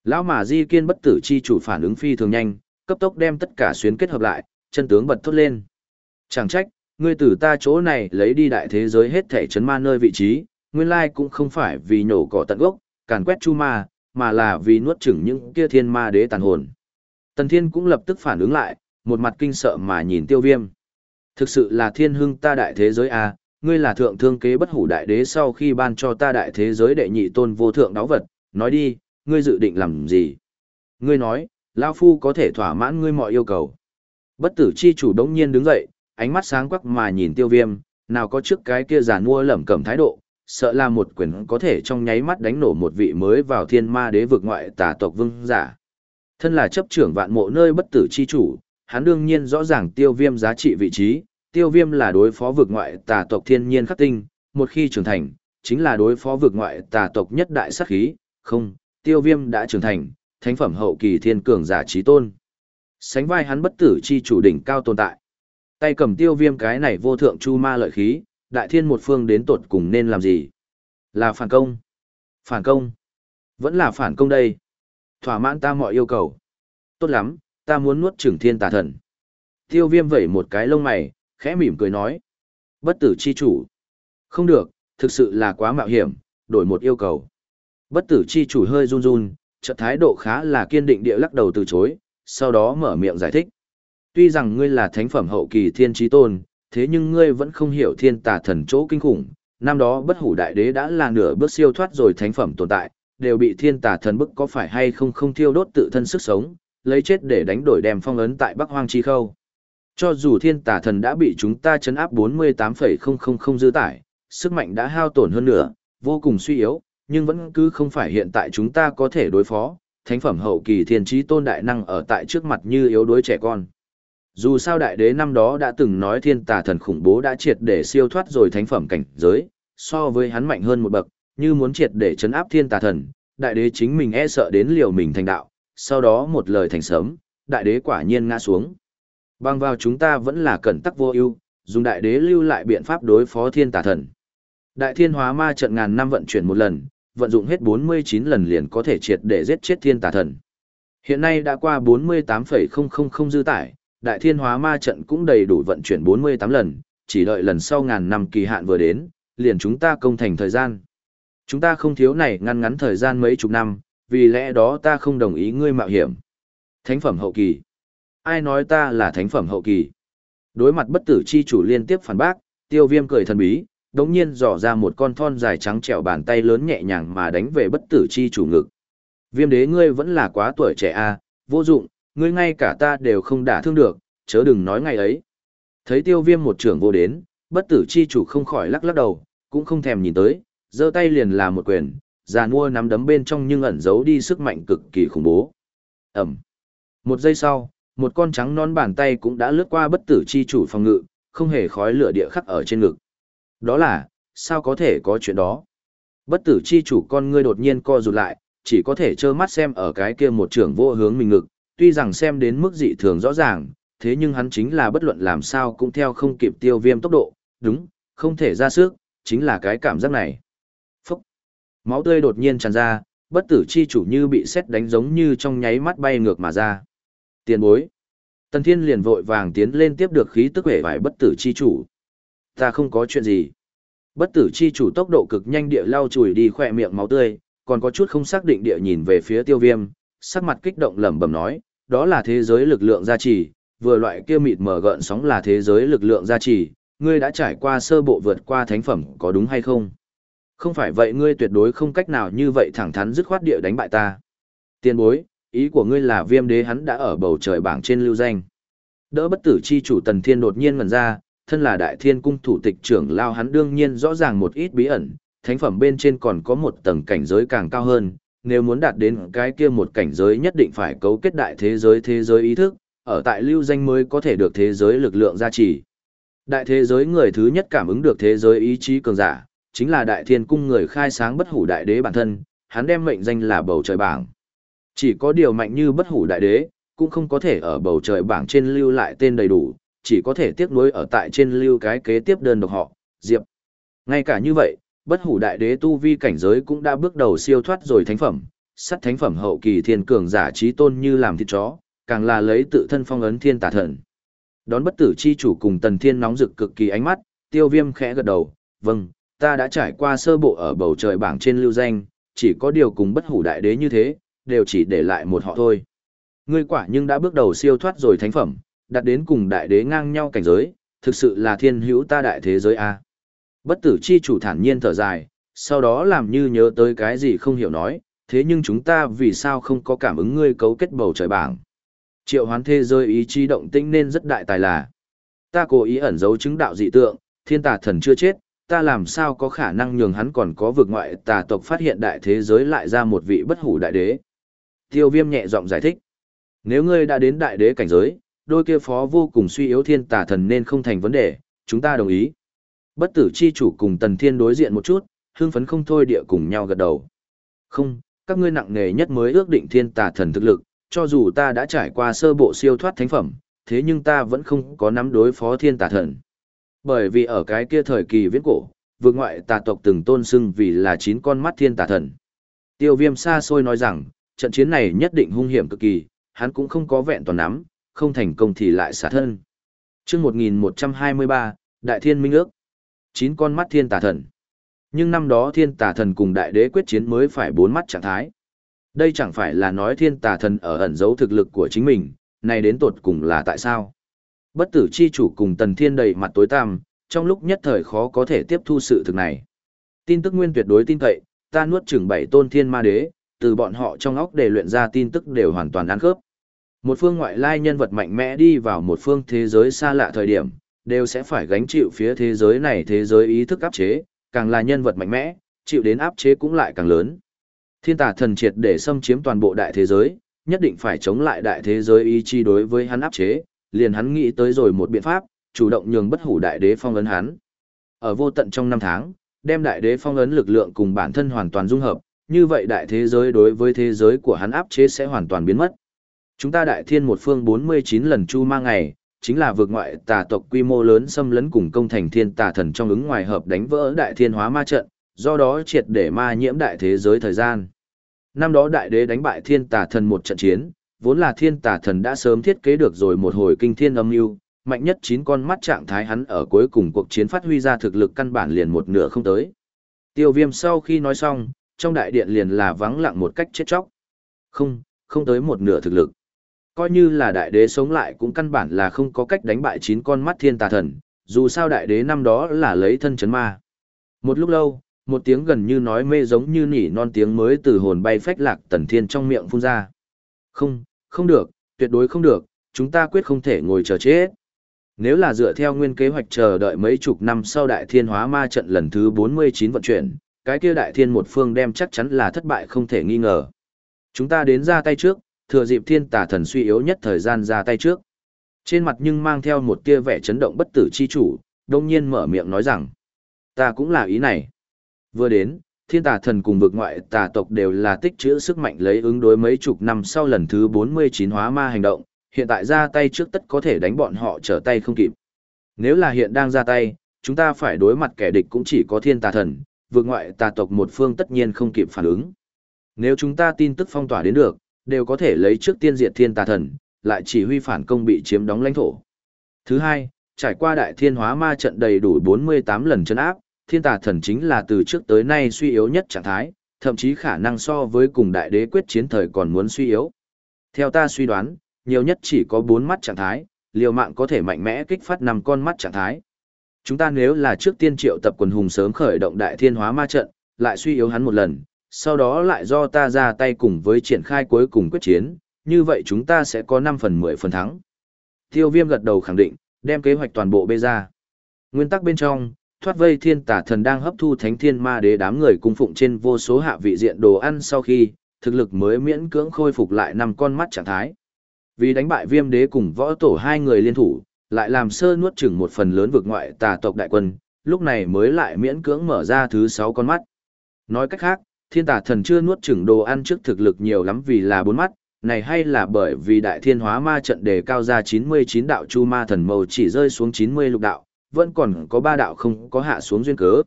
Speaker 1: Lão mà di kiên bất tử chi chủ phản ứng phi thường nhanh, cấp tốc đem tất cả xuyến kết hợp lại, chân tướng bật thốt lên. Chẳng trách, ngươi từ ta chỗ này lấy đi đại thế giới hết thể chấn ma nơi vị trí, nguyên lai cũng không phải vì nhổ cỏ tận gốc, càn quét chu ma, mà là vì nuốt chửng những kia thiên ma đế tàn hồn. Tần Thiên cũng lập tức phản ứng lại, một mặt kinh sợ mà nhìn tiêu viêm. Thực sự là thiên hưng ta đại thế giới à, ngươi là thượng thương kế bất hủ đại đế sau khi ban cho ta đại thế giới đệ nhị tôn vô thượng đáo vật, nói đi, ngươi dự định làm gì? Ngươi nói, Lao Phu có thể thỏa mãn ngươi mọi yêu cầu. Bất tử chi chủ đống nhiên đứng dậy, ánh mắt sáng quắc mà nhìn tiêu viêm, nào có trước cái kia giàn mua lẩm cẩm thái độ, sợ là một quyền có thể trong nháy mắt đánh nổ một vị mới vào thiên ma đế vực ngoại tà tộc vương giả. Thân là chấp trưởng vạn mộ nơi bất tử chi chủ, hắn đương nhiên rõ ràng tiêu viêm giá trị vị trí, tiêu viêm là đối phó vực ngoại tà tộc thiên nhiên khắc tinh, một khi trưởng thành, chính là đối phó vực ngoại tà tộc nhất đại sát khí, không, tiêu viêm đã trưởng thành, thánh phẩm hậu kỳ thiên cường giả trí tôn. Sánh vai hắn bất tử chi chủ đỉnh cao tồn tại. Tay cầm tiêu viêm cái này vô thượng chu ma lợi khí, đại thiên một phương đến tột cùng nên làm gì? Là phản công. Phản công. Vẫn là phản công đây. Thỏa mãn ta mọi yêu cầu. Tốt lắm, ta muốn nuốt trưởng thiên tà thần. Tiêu viêm vẩy một cái lông mày, khẽ mỉm cười nói. Bất tử chi chủ. Không được, thực sự là quá mạo hiểm, đổi một yêu cầu. Bất tử chi chủ hơi run run, chợt thái độ khá là kiên định địa lắc đầu từ chối, sau đó mở miệng giải thích. Tuy rằng ngươi là thánh phẩm hậu kỳ thiên trí tôn, thế nhưng ngươi vẫn không hiểu thiên tà thần chỗ kinh khủng. Năm đó bất hủ đại đế đã là nửa bước siêu thoát rồi thánh phẩm tồn tại, đều bị thiên tà thần bức có phải hay không không thiêu đốt tự thân sức sống, lấy chết để đánh đổi đem phong ấn tại Bắc Hoang Chi Khâu. Cho dù thiên tà thần đã bị chúng ta chấn áp 48,000 dư tải, sức mạnh đã hao tổn hơn nữa, vô cùng suy yếu, nhưng vẫn cứ không phải hiện tại chúng ta có thể đối phó, thánh phẩm hậu kỳ thiên trí tôn đại năng ở tại trước mặt như yếu đuối trẻ con. Dù sao đại đế năm đó đã từng nói thiên tà thần khủng bố đã triệt để siêu thoát rồi thánh phẩm cảnh giới, so với hắn mạnh hơn một bậc, như muốn triệt để chấn áp thiên tà thần, đại đế chính mình e sợ đến liều mình thành đạo, sau đó một lời thành sớm, đại đế quả nhiên ngã xuống. Bằng vào chúng ta vẫn là cẩn tắc vô ưu, dùng đại đế lưu lại biện pháp đối phó thiên tà thần. Đại thiên hóa ma trận ngàn năm vận chuyển một lần, vận dụng hết 49 lần liền có thể triệt để giết chết thiên tà thần. Hiện nay đã qua 48,000 dư tải, đại thiên hóa ma trận cũng đầy đủ vận chuyển 48 lần, chỉ đợi lần sau ngàn năm kỳ hạn vừa đến, liền chúng ta công thành thời gian. Chúng ta không thiếu này ngăn ngắn thời gian mấy chục năm, vì lẽ đó ta không đồng ý ngươi mạo hiểm. Thánh phẩm hậu kỳ. Ai nói ta là thánh phẩm hậu kỳ? Đối mặt bất tử chi chủ liên tiếp phản bác, tiêu viêm cười thần bí, đống nhiên dò ra một con thon dài trắng trẻo bàn tay lớn nhẹ nhàng mà đánh về bất tử chi chủ ngực. Viêm đế ngươi vẫn là quá tuổi trẻ a, à, vô dụng, ngươi ngay cả ta đều không đả thương được, chớ đừng nói ngày ấy. Thấy tiêu viêm một trưởng vô đến, bất tử chi chủ không khỏi lắc lắc đầu, cũng không thèm nhìn tới, giơ tay liền là một quyền, già nua nắm đấm bên trong nhưng ẩn giấu đi sức mạnh cực kỳ khủng bố. Ẩm. Một giây sau, một con trắng non bàn tay cũng đã lướt qua bất tử chi chủ phòng ngự, không hề khói lửa địa khắc ở trên ngực. Đó là, sao có thể có chuyện đó? Bất tử chi chủ con ngươi đột nhiên co rụt lại, chỉ có thể trơ mắt xem ở cái kia một trưởng vô hướng mình ngực, tuy rằng xem đến mức dị thường rõ ràng, thế nhưng hắn chính là bất luận làm sao cũng theo không kịp tiêu viêm tốc độ, đúng, không thể ra sức, chính là cái cảm giác này. Phúc! Máu tươi đột nhiên tràn ra, bất tử chi chủ như bị xét đánh giống như trong nháy mắt bay ngược mà ra. Tiền bối! Tần Thiên liền vội vàng tiến lên tiếp được khí tức vẻ vải bất tử chi chủ. Ta không có chuyện gì. Bất tử chi chủ tốc độ cực nhanh địa lao chùi đi khỏe miệng máu tươi, còn có chút không xác định địa nhìn về phía tiêu viêm, sắc mặt kích động lẩm bẩm nói, đó là thế giới lực lượng gia trì, vừa loại kia mịt mở gợn sóng là thế giới lực lượng gia trì, ngươi đã trải qua sơ bộ vượt qua thánh phẩm có đúng hay không? Không phải vậy ngươi tuyệt đối không cách nào như vậy thẳng thắn dứt khoát địa đánh bại ta. Tiên bối, ý của ngươi là viêm đế hắn đã ở bầu trời bảng trên lưu danh. Đỡ bất tử chi chủ tần thiên đột nhiên ngần ra, thân là đại thiên cung thủ tịch trưởng lao hắn đương nhiên rõ ràng một ít bí ẩn, thánh phẩm bên trên còn có một tầng cảnh giới càng cao hơn, nếu muốn đạt đến cái kia một cảnh giới nhất định phải cấu kết đại thế giới thế giới ý thức, ở tại lưu danh mới có thể được thế giới lực lượng gia trì. Đại thế giới người thứ nhất cảm ứng được thế giới ý chí cường giả, chính là đại thiên cung người khai sáng bất hủ đại đế bản thân, hắn đem mệnh danh là bầu trời bảng. Chỉ có điều mạnh như bất hủ đại đế, cũng không có thể ở bầu trời bảng trên lưu lại tên đầy đủ, chỉ có thể tiếc nuối ở tại trên lưu cái kế tiếp đơn độc họ, Diệp. Ngay cả như vậy, bất hủ đại đế tu vi cảnh giới cũng đã bước đầu siêu thoát rồi thánh phẩm, sắt thánh phẩm hậu kỳ thiên cường giả trí tôn như làm thịt chó, càng là lấy tự thân phong ấn thiên tà thần. Đón bất tử chi chủ cùng tần thiên nóng rực cực kỳ ánh mắt, tiêu viêm khẽ gật đầu, vâng, ta đã trải qua sơ bộ ở bầu trời bảng trên lưu danh, chỉ có điều cùng bất hủ đại đế như thế, đều chỉ để lại một họ thôi. Ngươi quả nhưng đã bước đầu siêu thoát rồi thánh phẩm, đặt đến cùng đại đế ngang nhau cảnh giới, thực sự là thiên hữu ta đại thế giới a. Bất tử chi chủ thản nhiên thở dài, sau đó làm như nhớ tới cái gì không hiểu nói, thế nhưng chúng ta vì sao không có cảm ứng ngươi cấu kết bầu trời bảng. Triệu hoán thế giới ý chí động tĩnh nên rất đại tài là. Ta cố ý ẩn giấu chứng đạo dị tượng, thiên tà thần chưa chết, ta làm sao có khả năng nhường hắn còn có vực ngoại tà tộc phát hiện đại thế giới lại ra một vị bất hủ đại đế. Tiêu viêm nhẹ giọng giải thích. Nếu ngươi đã đến đại đế cảnh giới, đôi kia phó vô cùng suy yếu thiên tà thần nên không thành vấn đề, chúng ta đồng ý. Bất tử chi chủ cùng tần thiên đối diện một chút, hưng phấn không thôi địa cùng nhau gật đầu. Không, các ngươi nặng nề nhất mới ước định thiên tà thần thực lực, cho dù ta đã trải qua sơ bộ siêu thoát thánh phẩm, thế nhưng ta vẫn không có nắm đối phó thiên tà thần. Bởi vì ở cái kia thời kỳ viễn cổ, vượt ngoại tà tộc từng tôn xưng vì là chín con mắt thiên tà thần. Tiêu viêm xa xôi nói rằng, trận chiến này nhất định hung hiểm cực kỳ, hắn cũng không có vẹn toàn nắm, không thành công thì lại xả thân. chương 1123, Đại Thiên Minh ước. Chín con mắt thiên tà thần. Nhưng năm đó thiên tà thần cùng đại đế quyết chiến mới phải bốn mắt trạng thái. Đây chẳng phải là nói thiên tà thần ở ẩn giấu thực lực của chính mình, này đến tột cùng là tại sao? Bất tử chi chủ cùng tần thiên đầy mặt tối tăm, trong lúc nhất thời khó có thể tiếp thu sự thực này. Tin tức nguyên tuyệt đối tin cậy, ta nuốt chửng bảy tôn thiên ma đế, từ bọn họ trong óc để luyện ra tin tức đều hoàn toàn ăn khớp. Một phương ngoại lai nhân vật mạnh mẽ đi vào một phương thế giới xa lạ thời điểm, đều sẽ phải gánh chịu phía thế giới này thế giới ý thức áp chế, càng là nhân vật mạnh mẽ, chịu đến áp chế cũng lại càng lớn. Thiên tà thần triệt để xâm chiếm toàn bộ đại thế giới, nhất định phải chống lại đại thế giới ý chi đối với hắn áp chế, liền hắn nghĩ tới rồi một biện pháp, chủ động nhường bất hủ đại đế phong ấn hắn. Ở vô tận trong năm tháng, đem đại đế phong ấn lực lượng cùng bản thân hoàn toàn dung hợp, như vậy đại thế giới đối với thế giới của hắn áp chế sẽ hoàn toàn biến mất. Chúng ta đại thiên một phương 49 lần chu mang ngày, chính là vượt ngoại tà tộc quy mô lớn xâm lấn cùng công thành thiên tà thần trong ứng ngoài hợp đánh vỡ đại thiên hóa ma trận, do đó triệt để ma nhiễm đại thế giới thời gian. Năm đó đại đế đánh bại thiên tà thần một trận chiến, vốn là thiên tà thần đã sớm thiết kế được rồi một hồi kinh thiên âm mưu mạnh nhất chín con mắt trạng thái hắn ở cuối cùng cuộc chiến phát huy ra thực lực căn bản liền một nửa không tới. Tiêu viêm sau khi nói xong, trong đại điện liền là vắng lặng một cách chết chóc. Không, không tới một nửa thực lực. Coi như là đại đế sống lại cũng căn bản là không có cách đánh bại chín con mắt thiên tà thần, dù sao đại đế năm đó là lấy thân chấn ma. Một lúc lâu, một tiếng gần như nói mê giống như nỉ non tiếng mới từ hồn bay phách lạc tần thiên trong miệng phun ra. Không, không được, tuyệt đối không được, chúng ta quyết không thể ngồi chờ chết. Nếu là dựa theo nguyên kế hoạch chờ đợi mấy chục năm sau đại thiên hóa ma trận lần thứ 49 vận chuyển, cái kia đại thiên một phương đem chắc chắn là thất bại không thể nghi ngờ. Chúng ta đến ra tay trước, thừa dịp thiên tà thần suy yếu nhất thời gian ra tay trước. Trên mặt nhưng mang theo một tia vẻ chấn động bất tử chi chủ, đông nhiên mở miệng nói rằng, ta cũng là ý này. Vừa đến, thiên tà thần cùng vực ngoại tà tộc đều là tích trữ sức mạnh lấy ứng đối mấy chục năm sau lần thứ 49 hóa ma hành động, hiện tại ra tay trước tất có thể đánh bọn họ trở tay không kịp. Nếu là hiện đang ra tay, chúng ta phải đối mặt kẻ địch cũng chỉ có thiên tà thần, vực ngoại tà tộc một phương tất nhiên không kịp phản ứng. Nếu chúng ta tin tức phong tỏa đến được, đều có thể lấy trước tiên diệt thiên tà thần, lại chỉ huy phản công bị chiếm đóng lãnh thổ. Thứ hai, trải qua đại thiên hóa ma trận đầy đủ 48 lần chân áp, thiên tà thần chính là từ trước tới nay suy yếu nhất trạng thái, thậm chí khả năng so với cùng đại đế quyết chiến thời còn muốn suy yếu. Theo ta suy đoán, nhiều nhất chỉ có 4 mắt trạng thái, liều mạng có thể mạnh mẽ kích phát 5 con mắt trạng thái. Chúng ta nếu là trước tiên triệu tập quần hùng sớm khởi động đại thiên hóa ma trận, lại suy yếu hắn một lần, sau đó lại do ta ra tay cùng với triển khai cuối cùng quyết chiến, như vậy chúng ta sẽ có 5 phần 10 phần thắng. Tiêu viêm gật đầu khẳng định, đem kế hoạch toàn bộ bê ra. Nguyên tắc bên trong, thoát vây thiên tả thần đang hấp thu thánh thiên ma đế đám người cung phụng trên vô số hạ vị diện đồ ăn sau khi, thực lực mới miễn cưỡng khôi phục lại năm con mắt trạng thái. Vì đánh bại viêm đế cùng võ tổ hai người liên thủ, lại làm sơ nuốt chửng một phần lớn vực ngoại tà tộc đại quân, lúc này mới lại miễn cưỡng mở ra thứ sáu con mắt. Nói cách khác, thiên tà thần chưa nuốt chửng đồ ăn trước thực lực nhiều lắm vì là bốn mắt, này hay là bởi vì đại thiên hóa ma trận đề cao ra 99 đạo chu ma thần màu chỉ rơi xuống 90 lục đạo, vẫn còn có ba đạo không có hạ xuống duyên cớ.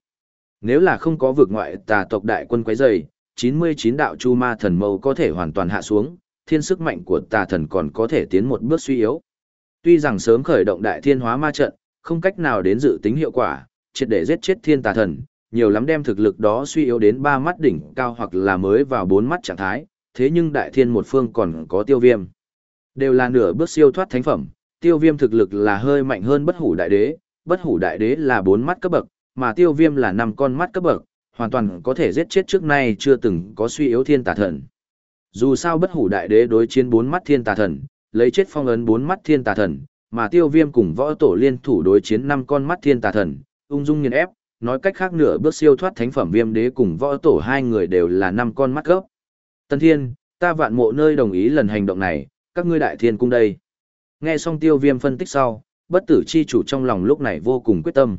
Speaker 1: Nếu là không có vực ngoại tà tộc đại quân quấy rầy, 99 đạo chu ma thần mâu có thể hoàn toàn hạ xuống, thiên sức mạnh của tà thần còn có thể tiến một bước suy yếu. Tuy rằng sớm khởi động đại thiên hóa ma trận, không cách nào đến dự tính hiệu quả, triệt để giết chết thiên tà thần, nhiều lắm đem thực lực đó suy yếu đến ba mắt đỉnh cao hoặc là mới vào bốn mắt trạng thái, thế nhưng đại thiên một phương còn có tiêu viêm. Đều là nửa bước siêu thoát thánh phẩm, tiêu viêm thực lực là hơi mạnh hơn bất hủ đại đế, bất hủ đại đế là bốn mắt cấp bậc, mà tiêu viêm là năm con mắt cấp bậc, hoàn toàn có thể giết chết trước nay chưa từng có suy yếu thiên tà thần. Dù sao bất hủ đại đế đối chiến bốn mắt thiên tà thần, lấy chết phong ấn bốn mắt thiên tà thần, mà tiêu viêm cùng võ tổ liên thủ đối chiến năm con mắt thiên tà thần, ung dung nghiền ép, nói cách khác nửa bước siêu thoát thánh phẩm viêm đế cùng võ tổ hai người đều là năm con mắt gốc. Tân thiên, ta vạn mộ nơi đồng ý lần hành động này, các ngươi đại thiên cung đây. Nghe xong tiêu viêm phân tích sau, bất tử chi chủ trong lòng lúc này vô cùng quyết tâm.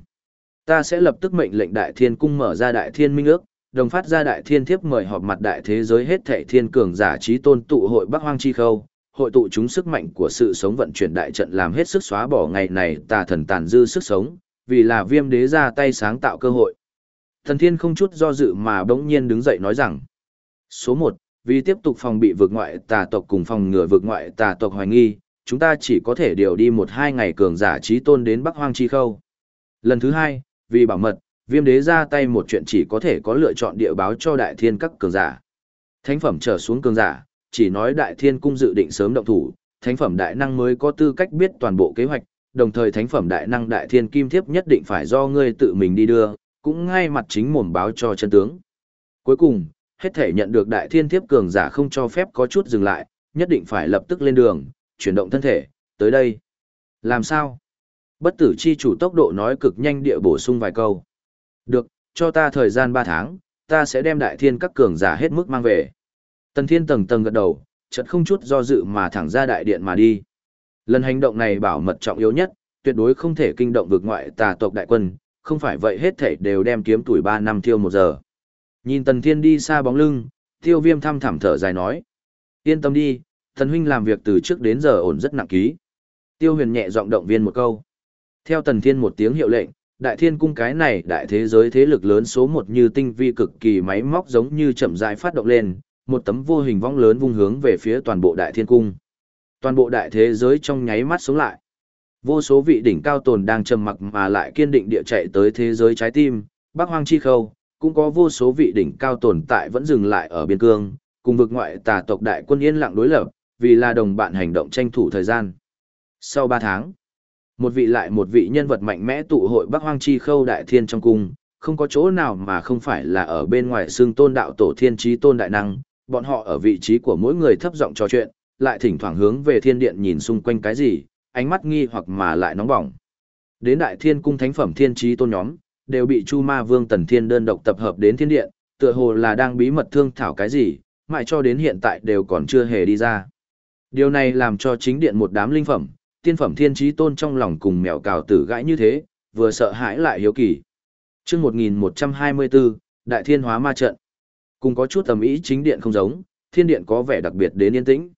Speaker 1: Ta sẽ lập tức mệnh lệnh đại thiên cung mở ra đại thiên minh ước, đồng phát ra đại thiên thiếp mời họp mặt đại thế giới hết thệ thiên cường giả trí tôn tụ hội Bắc Hoang Chi Khâu, hội tụ chúng sức mạnh của sự sống vận chuyển đại trận làm hết sức xóa bỏ ngày này tà thần tàn dư sức sống, vì là viêm đế ra tay sáng tạo cơ hội. Thần thiên không chút do dự mà bỗng nhiên đứng dậy nói rằng, số 1, vì tiếp tục phòng bị vượt ngoại tà tộc cùng phòng ngừa vượt ngoại tà tộc hoài nghi, chúng ta chỉ có thể điều đi một hai ngày cường giả trí tôn đến Bắc Hoang Chi Khâu. Lần thứ hai, vì bảo mật, viêm đế ra tay một chuyện chỉ có thể có lựa chọn địa báo cho đại thiên các cường giả. Thánh phẩm trở xuống cường giả, chỉ nói đại thiên cung dự định sớm động thủ, thánh phẩm đại năng mới có tư cách biết toàn bộ kế hoạch, đồng thời thánh phẩm đại năng đại thiên kim thiếp nhất định phải do ngươi tự mình đi đưa, cũng ngay mặt chính mồm báo cho chân tướng. Cuối cùng, hết thể nhận được đại thiên thiếp cường giả không cho phép có chút dừng lại, nhất định phải lập tức lên đường, chuyển động thân thể, tới đây. Làm sao? Bất tử chi chủ tốc độ nói cực nhanh địa bổ sung vài câu. Được, cho ta thời gian 3 tháng, ta sẽ đem đại thiên các cường giả hết mức mang về. Tần thiên tầng tầng gật đầu, chợt không chút do dự mà thẳng ra đại điện mà đi. Lần hành động này bảo mật trọng yếu nhất, tuyệt đối không thể kinh động vực ngoại tà tộc đại quân, không phải vậy hết thảy đều đem kiếm tuổi 3 năm tiêu một giờ. Nhìn tần thiên đi xa bóng lưng, tiêu viêm thăm thẳm thở dài nói. Yên tâm đi, thần huynh làm việc từ trước đến giờ ổn rất nặng ký. Tiêu huyền nhẹ giọng động viên một câu. Theo tần thiên một tiếng hiệu lệnh, đại thiên cung cái này đại thế giới thế lực lớn số một như tinh vi cực kỳ máy móc giống như chậm rãi phát động lên, một tấm vô hình vong lớn vung hướng về phía toàn bộ đại thiên cung. Toàn bộ đại thế giới trong nháy mắt sống lại. Vô số vị đỉnh cao tồn đang trầm mặc mà lại kiên định địa chạy tới thế giới trái tim, Bắc Hoang Chi Khâu, cũng có vô số vị đỉnh cao tồn tại vẫn dừng lại ở biên cương, cùng vực ngoại tà tộc đại quân yên lặng đối lập, vì là đồng bạn hành động tranh thủ thời gian. Sau 3 tháng, một vị lại một vị nhân vật mạnh mẽ tụ hội Bắc Hoang Chi Khâu Đại Thiên trong cung, không có chỗ nào mà không phải là ở bên ngoài xương tôn đạo tổ thiên trí tôn đại năng, bọn họ ở vị trí của mỗi người thấp giọng trò chuyện, lại thỉnh thoảng hướng về thiên điện nhìn xung quanh cái gì, ánh mắt nghi hoặc mà lại nóng bỏng. Đến Đại Thiên cung thánh phẩm thiên trí tôn nhóm, đều bị Chu Ma Vương Tần Thiên đơn độc tập hợp đến thiên điện, tựa hồ là đang bí mật thương thảo cái gì, mãi cho đến hiện tại đều còn chưa hề đi ra. Điều này làm cho chính điện một đám linh phẩm, tiên phẩm thiên trí tôn trong lòng cùng mèo cào tử gãi như thế, vừa sợ hãi lại hiếu kỳ. chương 1124, Đại Thiên Hóa Ma Trận. Cùng có chút tầm ý chính điện không giống, thiên điện có vẻ đặc biệt đến yên tĩnh.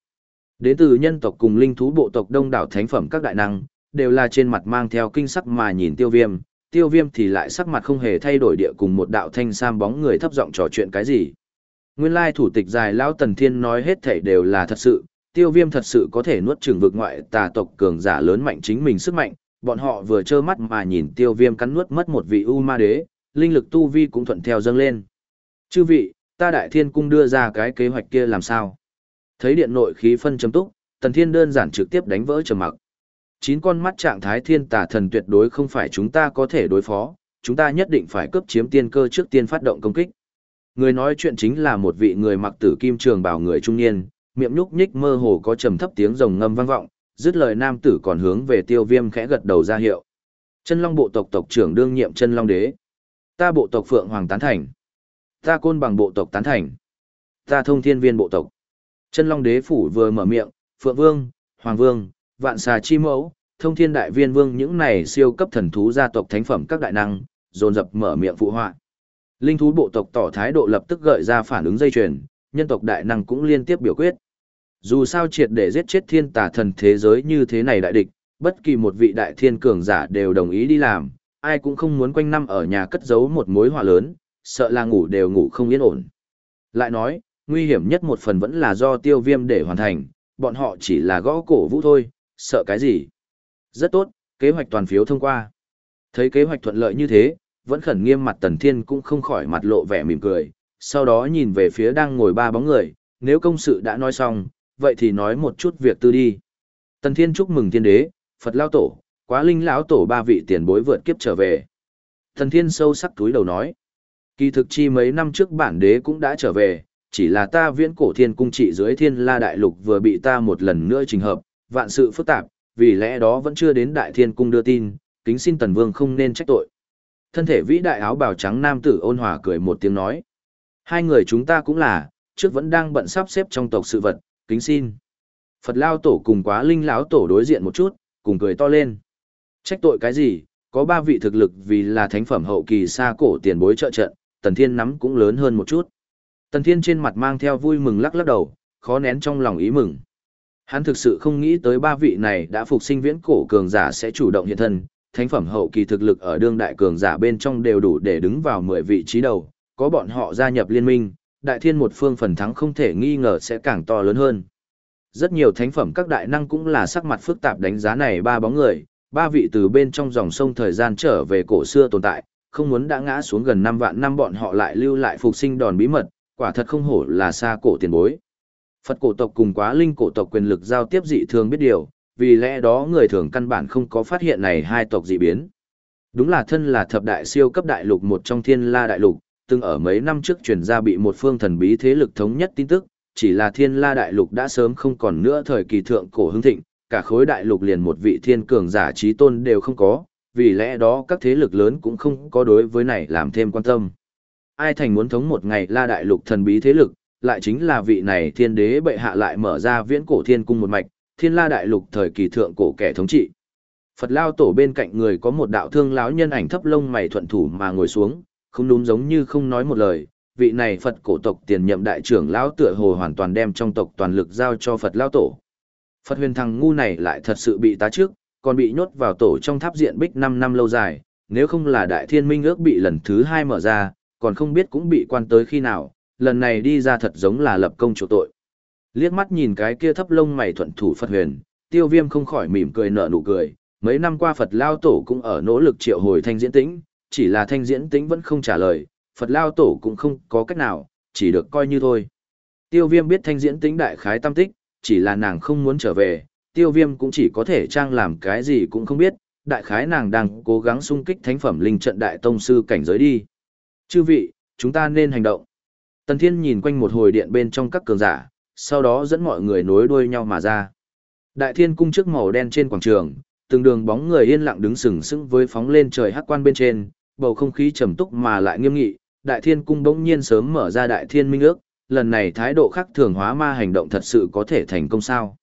Speaker 1: Đến từ nhân tộc cùng linh thú bộ tộc đông đảo thánh phẩm các đại năng, đều là trên mặt mang theo kinh sắc mà nhìn tiêu viêm, tiêu viêm thì lại sắc mặt không hề thay đổi địa cùng một đạo thanh sam bóng người thấp giọng trò chuyện cái gì. Nguyên lai thủ tịch dài lão tần thiên nói hết thảy đều là thật sự, tiêu viêm thật sự có thể nuốt chửng vực ngoại tà tộc cường giả lớn mạnh chính mình sức mạnh, bọn họ vừa trơ mắt mà nhìn tiêu viêm cắn nuốt mất một vị U ma đế, linh lực tu vi cũng thuận theo dâng lên. Chư vị, ta đại thiên cung đưa ra cái kế hoạch kia làm sao? Thấy điện nội khí phân chấm túc, tần thiên đơn giản trực tiếp đánh vỡ trầm mặc. Chín con mắt trạng thái thiên tà thần tuyệt đối không phải chúng ta có thể đối phó, chúng ta nhất định phải cướp chiếm tiên cơ trước tiên phát động công kích. Người nói chuyện chính là một vị người mặc tử kim trường bảo người trung niên, miệng nhúc nhích mơ hồ có trầm thấp tiếng rồng ngâm vang vọng, dứt lời nam tử còn hướng về tiêu viêm khẽ gật đầu ra hiệu. Chân long bộ tộc tộc trưởng đương nhiệm chân long đế. Ta bộ tộc phượng hoàng tán thành. Ta côn bằng bộ tộc tán thành. Ta thông thiên viên bộ tộc. Chân long đế phủ vừa mở miệng, phượng vương, hoàng vương, vạn xà chi mẫu, thông thiên đại viên vương những này siêu cấp thần thú gia tộc thánh phẩm các đại năng, dồn dập mở miệng phụ họa. Linh thú bộ tộc tỏ thái độ lập tức gợi ra phản ứng dây chuyền, nhân tộc đại năng cũng liên tiếp biểu quyết. Dù sao triệt để giết chết thiên tà thần thế giới như thế này đại địch, bất kỳ một vị đại thiên cường giả đều đồng ý đi làm, ai cũng không muốn quanh năm ở nhà cất giấu một mối họa lớn, sợ là ngủ đều ngủ không yên ổn. Lại nói, nguy hiểm nhất một phần vẫn là do tiêu viêm để hoàn thành, bọn họ chỉ là gõ cổ vũ thôi, sợ cái gì. Rất tốt, kế hoạch toàn phiếu thông qua. Thấy kế hoạch thuận lợi như thế, vẫn khẩn nghiêm mặt Tần Thiên cũng không khỏi mặt lộ vẻ mỉm cười, sau đó nhìn về phía đang ngồi ba bóng người, nếu công sự đã nói xong, vậy thì nói một chút việc tư đi. Tần Thiên chúc mừng thiên đế, Phật Lao Tổ, quá linh lão tổ ba vị tiền bối vượt kiếp trở về. Tần Thiên sâu sắc túi đầu nói, kỳ thực chi mấy năm trước bản đế cũng đã trở về, chỉ là ta viễn cổ thiên cung trị dưới thiên la đại lục vừa bị ta một lần nữa trình hợp, vạn sự phức tạp, vì lẽ đó vẫn chưa đến đại thiên cung đưa tin, kính xin tần vương không nên trách tội. Thân thể vĩ đại áo bào trắng nam tử ôn hòa cười một tiếng nói. Hai người chúng ta cũng là, trước vẫn đang bận sắp xếp trong tộc sự vật, kính xin. Phật Lao Tổ cùng quá linh lão Tổ đối diện một chút, cùng cười to lên. Trách tội cái gì, có ba vị thực lực vì là thánh phẩm hậu kỳ xa cổ tiền bối trợ trận, Tần Thiên nắm cũng lớn hơn một chút. Tần Thiên trên mặt mang theo vui mừng lắc lắc đầu, khó nén trong lòng ý mừng. Hắn thực sự không nghĩ tới ba vị này đã phục sinh viễn cổ cường giả sẽ chủ động hiện thân, thánh phẩm hậu kỳ thực lực ở đương đại cường giả bên trong đều đủ để đứng vào 10 vị trí đầu, có bọn họ gia nhập liên minh, đại thiên một phương phần thắng không thể nghi ngờ sẽ càng to lớn hơn. Rất nhiều thánh phẩm các đại năng cũng là sắc mặt phức tạp đánh giá này ba bóng người, ba vị từ bên trong dòng sông thời gian trở về cổ xưa tồn tại, không muốn đã ngã xuống gần 5 vạn năm bọn họ lại lưu lại phục sinh đòn bí mật, quả thật không hổ là xa cổ tiền bối. Phật cổ tộc cùng quá linh cổ tộc quyền lực giao tiếp dị thường biết điều, vì lẽ đó người thường căn bản không có phát hiện này hai tộc dị biến. Đúng là thân là thập đại siêu cấp đại lục một trong thiên la đại lục, từng ở mấy năm trước truyền ra bị một phương thần bí thế lực thống nhất tin tức, chỉ là thiên la đại lục đã sớm không còn nữa thời kỳ thượng cổ hưng thịnh, cả khối đại lục liền một vị thiên cường giả trí tôn đều không có, vì lẽ đó các thế lực lớn cũng không có đối với này làm thêm quan tâm. Ai thành muốn thống một ngày la đại lục thần bí thế lực, lại chính là vị này thiên đế bệ hạ lại mở ra viễn cổ thiên cung một mạch, thiên la đại lục thời kỳ thượng cổ kẻ thống trị. Phật lao tổ bên cạnh người có một đạo thương lão nhân ảnh thấp lông mày thuận thủ mà ngồi xuống, không đúng giống như không nói một lời. Vị này Phật cổ tộc tiền nhậm đại trưởng lão tựa hồ hoàn toàn đem trong tộc toàn lực giao cho Phật lao tổ. Phật huyền thằng ngu này lại thật sự bị tá trước, còn bị nhốt vào tổ trong tháp diện bích 5 năm lâu dài, nếu không là đại thiên minh ước bị lần thứ hai mở ra, còn không biết cũng bị quan tới khi nào, lần này đi ra thật giống là lập công chỗ tội. Liếc mắt nhìn cái kia thấp lông mày thuận thủ Phật huyền, tiêu viêm không khỏi mỉm cười nở nụ cười, mấy năm qua Phật Lao Tổ cũng ở nỗ lực triệu hồi thanh diễn tĩnh, chỉ là thanh diễn tĩnh vẫn không trả lời, Phật Lao Tổ cũng không có cách nào, chỉ được coi như thôi. Tiêu viêm biết thanh diễn tĩnh đại khái tâm tích, chỉ là nàng không muốn trở về, tiêu viêm cũng chỉ có thể trang làm cái gì cũng không biết, đại khái nàng đang cố gắng sung kích thánh phẩm linh trận đại tông sư cảnh giới đi. Chư vị, chúng ta nên hành động. Tần Thiên nhìn quanh một hồi điện bên trong các cường giả, sau đó dẫn mọi người nối đuôi nhau mà ra. Đại thiên cung trước màu đen trên quảng trường, từng đường bóng người yên lặng đứng sừng sững với phóng lên trời hắc quan bên trên, bầu không khí trầm túc mà lại nghiêm nghị, đại thiên cung bỗng nhiên sớm mở ra đại thiên minh ước, lần này thái độ khác thường hóa ma hành động thật sự có thể thành công sao.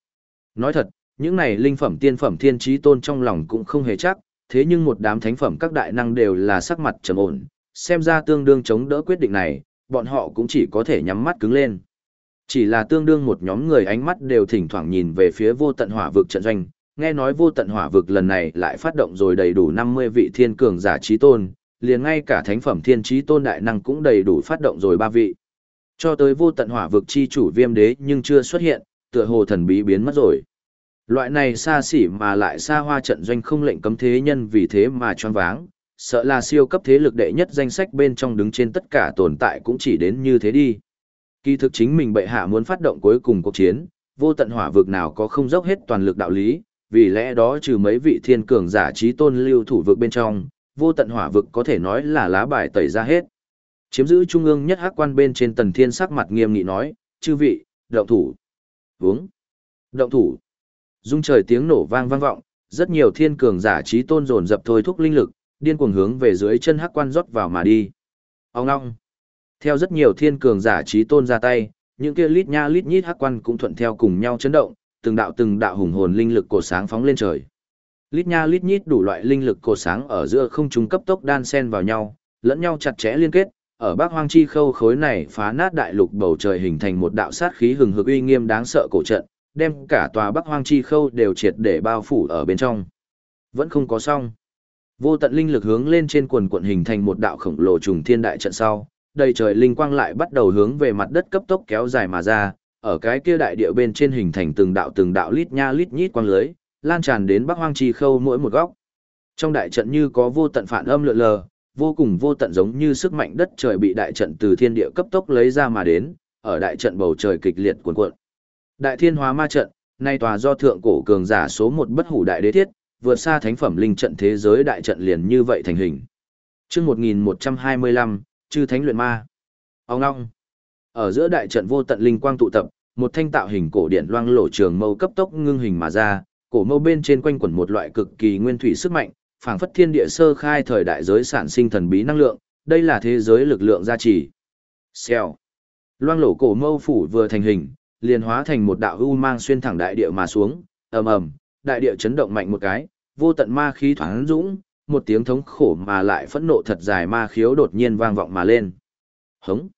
Speaker 1: Nói thật, những này linh phẩm tiên phẩm thiên trí tôn trong lòng cũng không hề chắc, thế nhưng một đám thánh phẩm các đại năng đều là sắc mặt trầm ổn, xem ra tương đương chống đỡ quyết định này, bọn họ cũng chỉ có thể nhắm mắt cứng lên. Chỉ là tương đương một nhóm người ánh mắt đều thỉnh thoảng nhìn về phía vô tận hỏa vực trận doanh, nghe nói vô tận hỏa vực lần này lại phát động rồi đầy đủ 50 vị thiên cường giả trí tôn, liền ngay cả thánh phẩm thiên trí tôn đại năng cũng đầy đủ phát động rồi ba vị. Cho tới vô tận hỏa vực chi chủ viêm đế nhưng chưa xuất hiện, tựa hồ thần bí biến mất rồi. Loại này xa xỉ mà lại xa hoa trận doanh không lệnh cấm thế nhân vì thế mà choáng váng, sợ là siêu cấp thế lực đệ nhất danh sách bên trong đứng trên tất cả tồn tại cũng chỉ đến như thế đi. Kỳ thực chính mình bệ hạ muốn phát động cuối cùng cuộc chiến, vô tận hỏa vực nào có không dốc hết toàn lực đạo lý, vì lẽ đó trừ mấy vị thiên cường giả trí tôn lưu thủ vực bên trong, vô tận hỏa vực có thể nói là lá bài tẩy ra hết. Chiếm giữ trung ương nhất hắc quan bên trên tần thiên sắc mặt nghiêm nghị nói, chư vị, động thủ. Vướng. Động thủ. Dung trời tiếng nổ vang vang vọng, rất nhiều thiên cường giả trí tôn dồn dập thôi thúc linh lực, điên cuồng hướng về dưới chân hắc quan rót vào mà đi. Ông ngong. Theo rất nhiều thiên cường giả trí tôn ra tay, những kia lít nha lít nhít hắc quan cũng thuận theo cùng nhau chấn động, từng đạo từng đạo hùng hồn linh lực cổ sáng phóng lên trời. Lít nha lít nhít đủ loại linh lực cổ sáng ở giữa không trung cấp tốc đan xen vào nhau, lẫn nhau chặt chẽ liên kết, ở Bắc Hoang Chi Khâu khối này phá nát đại lục bầu trời hình thành một đạo sát khí hừng hực uy nghiêm đáng sợ cổ trận, đem cả tòa Bắc Hoang Chi Khâu đều triệt để bao phủ ở bên trong. Vẫn không có xong. Vô tận linh lực hướng lên trên quần quận hình thành một đạo khổng lồ trùng thiên đại trận sau, đầy trời linh quang lại bắt đầu hướng về mặt đất cấp tốc kéo dài mà ra, ở cái kia đại địa bên trên hình thành từng đạo từng đạo lít nha lít nhít quang lưới, lan tràn đến Bắc Hoang Chi Khâu mỗi một góc. Trong đại trận như có vô tận phản âm lượn lờ, vô cùng vô tận giống như sức mạnh đất trời bị đại trận từ thiên địa cấp tốc lấy ra mà đến, ở đại trận bầu trời kịch liệt cuồn cuộn. Đại Thiên Hóa Ma trận, nay tòa do thượng cổ cường giả số một bất hủ đại đế thiết, vượt xa thánh phẩm linh trận thế giới đại trận liền như vậy thành hình. Chương 1125, chư thánh luyện ma. Ông ngong. Ở giữa đại trận vô tận linh quang tụ tập, một thanh tạo hình cổ điển loang lổ trường mâu cấp tốc ngưng hình mà ra, cổ mâu bên trên quanh quẩn một loại cực kỳ nguyên thủy sức mạnh, phảng phất thiên địa sơ khai thời đại giới sản sinh thần bí năng lượng, đây là thế giới lực lượng gia trì. Xèo. Loang lổ cổ mâu phủ vừa thành hình, liền hóa thành một đạo u mang xuyên thẳng đại địa mà xuống, ầm ầm, đại địa chấn động mạnh một cái, vô tận ma khí thoáng dũng, một tiếng thống khổ mà lại phẫn nộ thật dài ma khiếu đột nhiên vang vọng mà lên. Hống.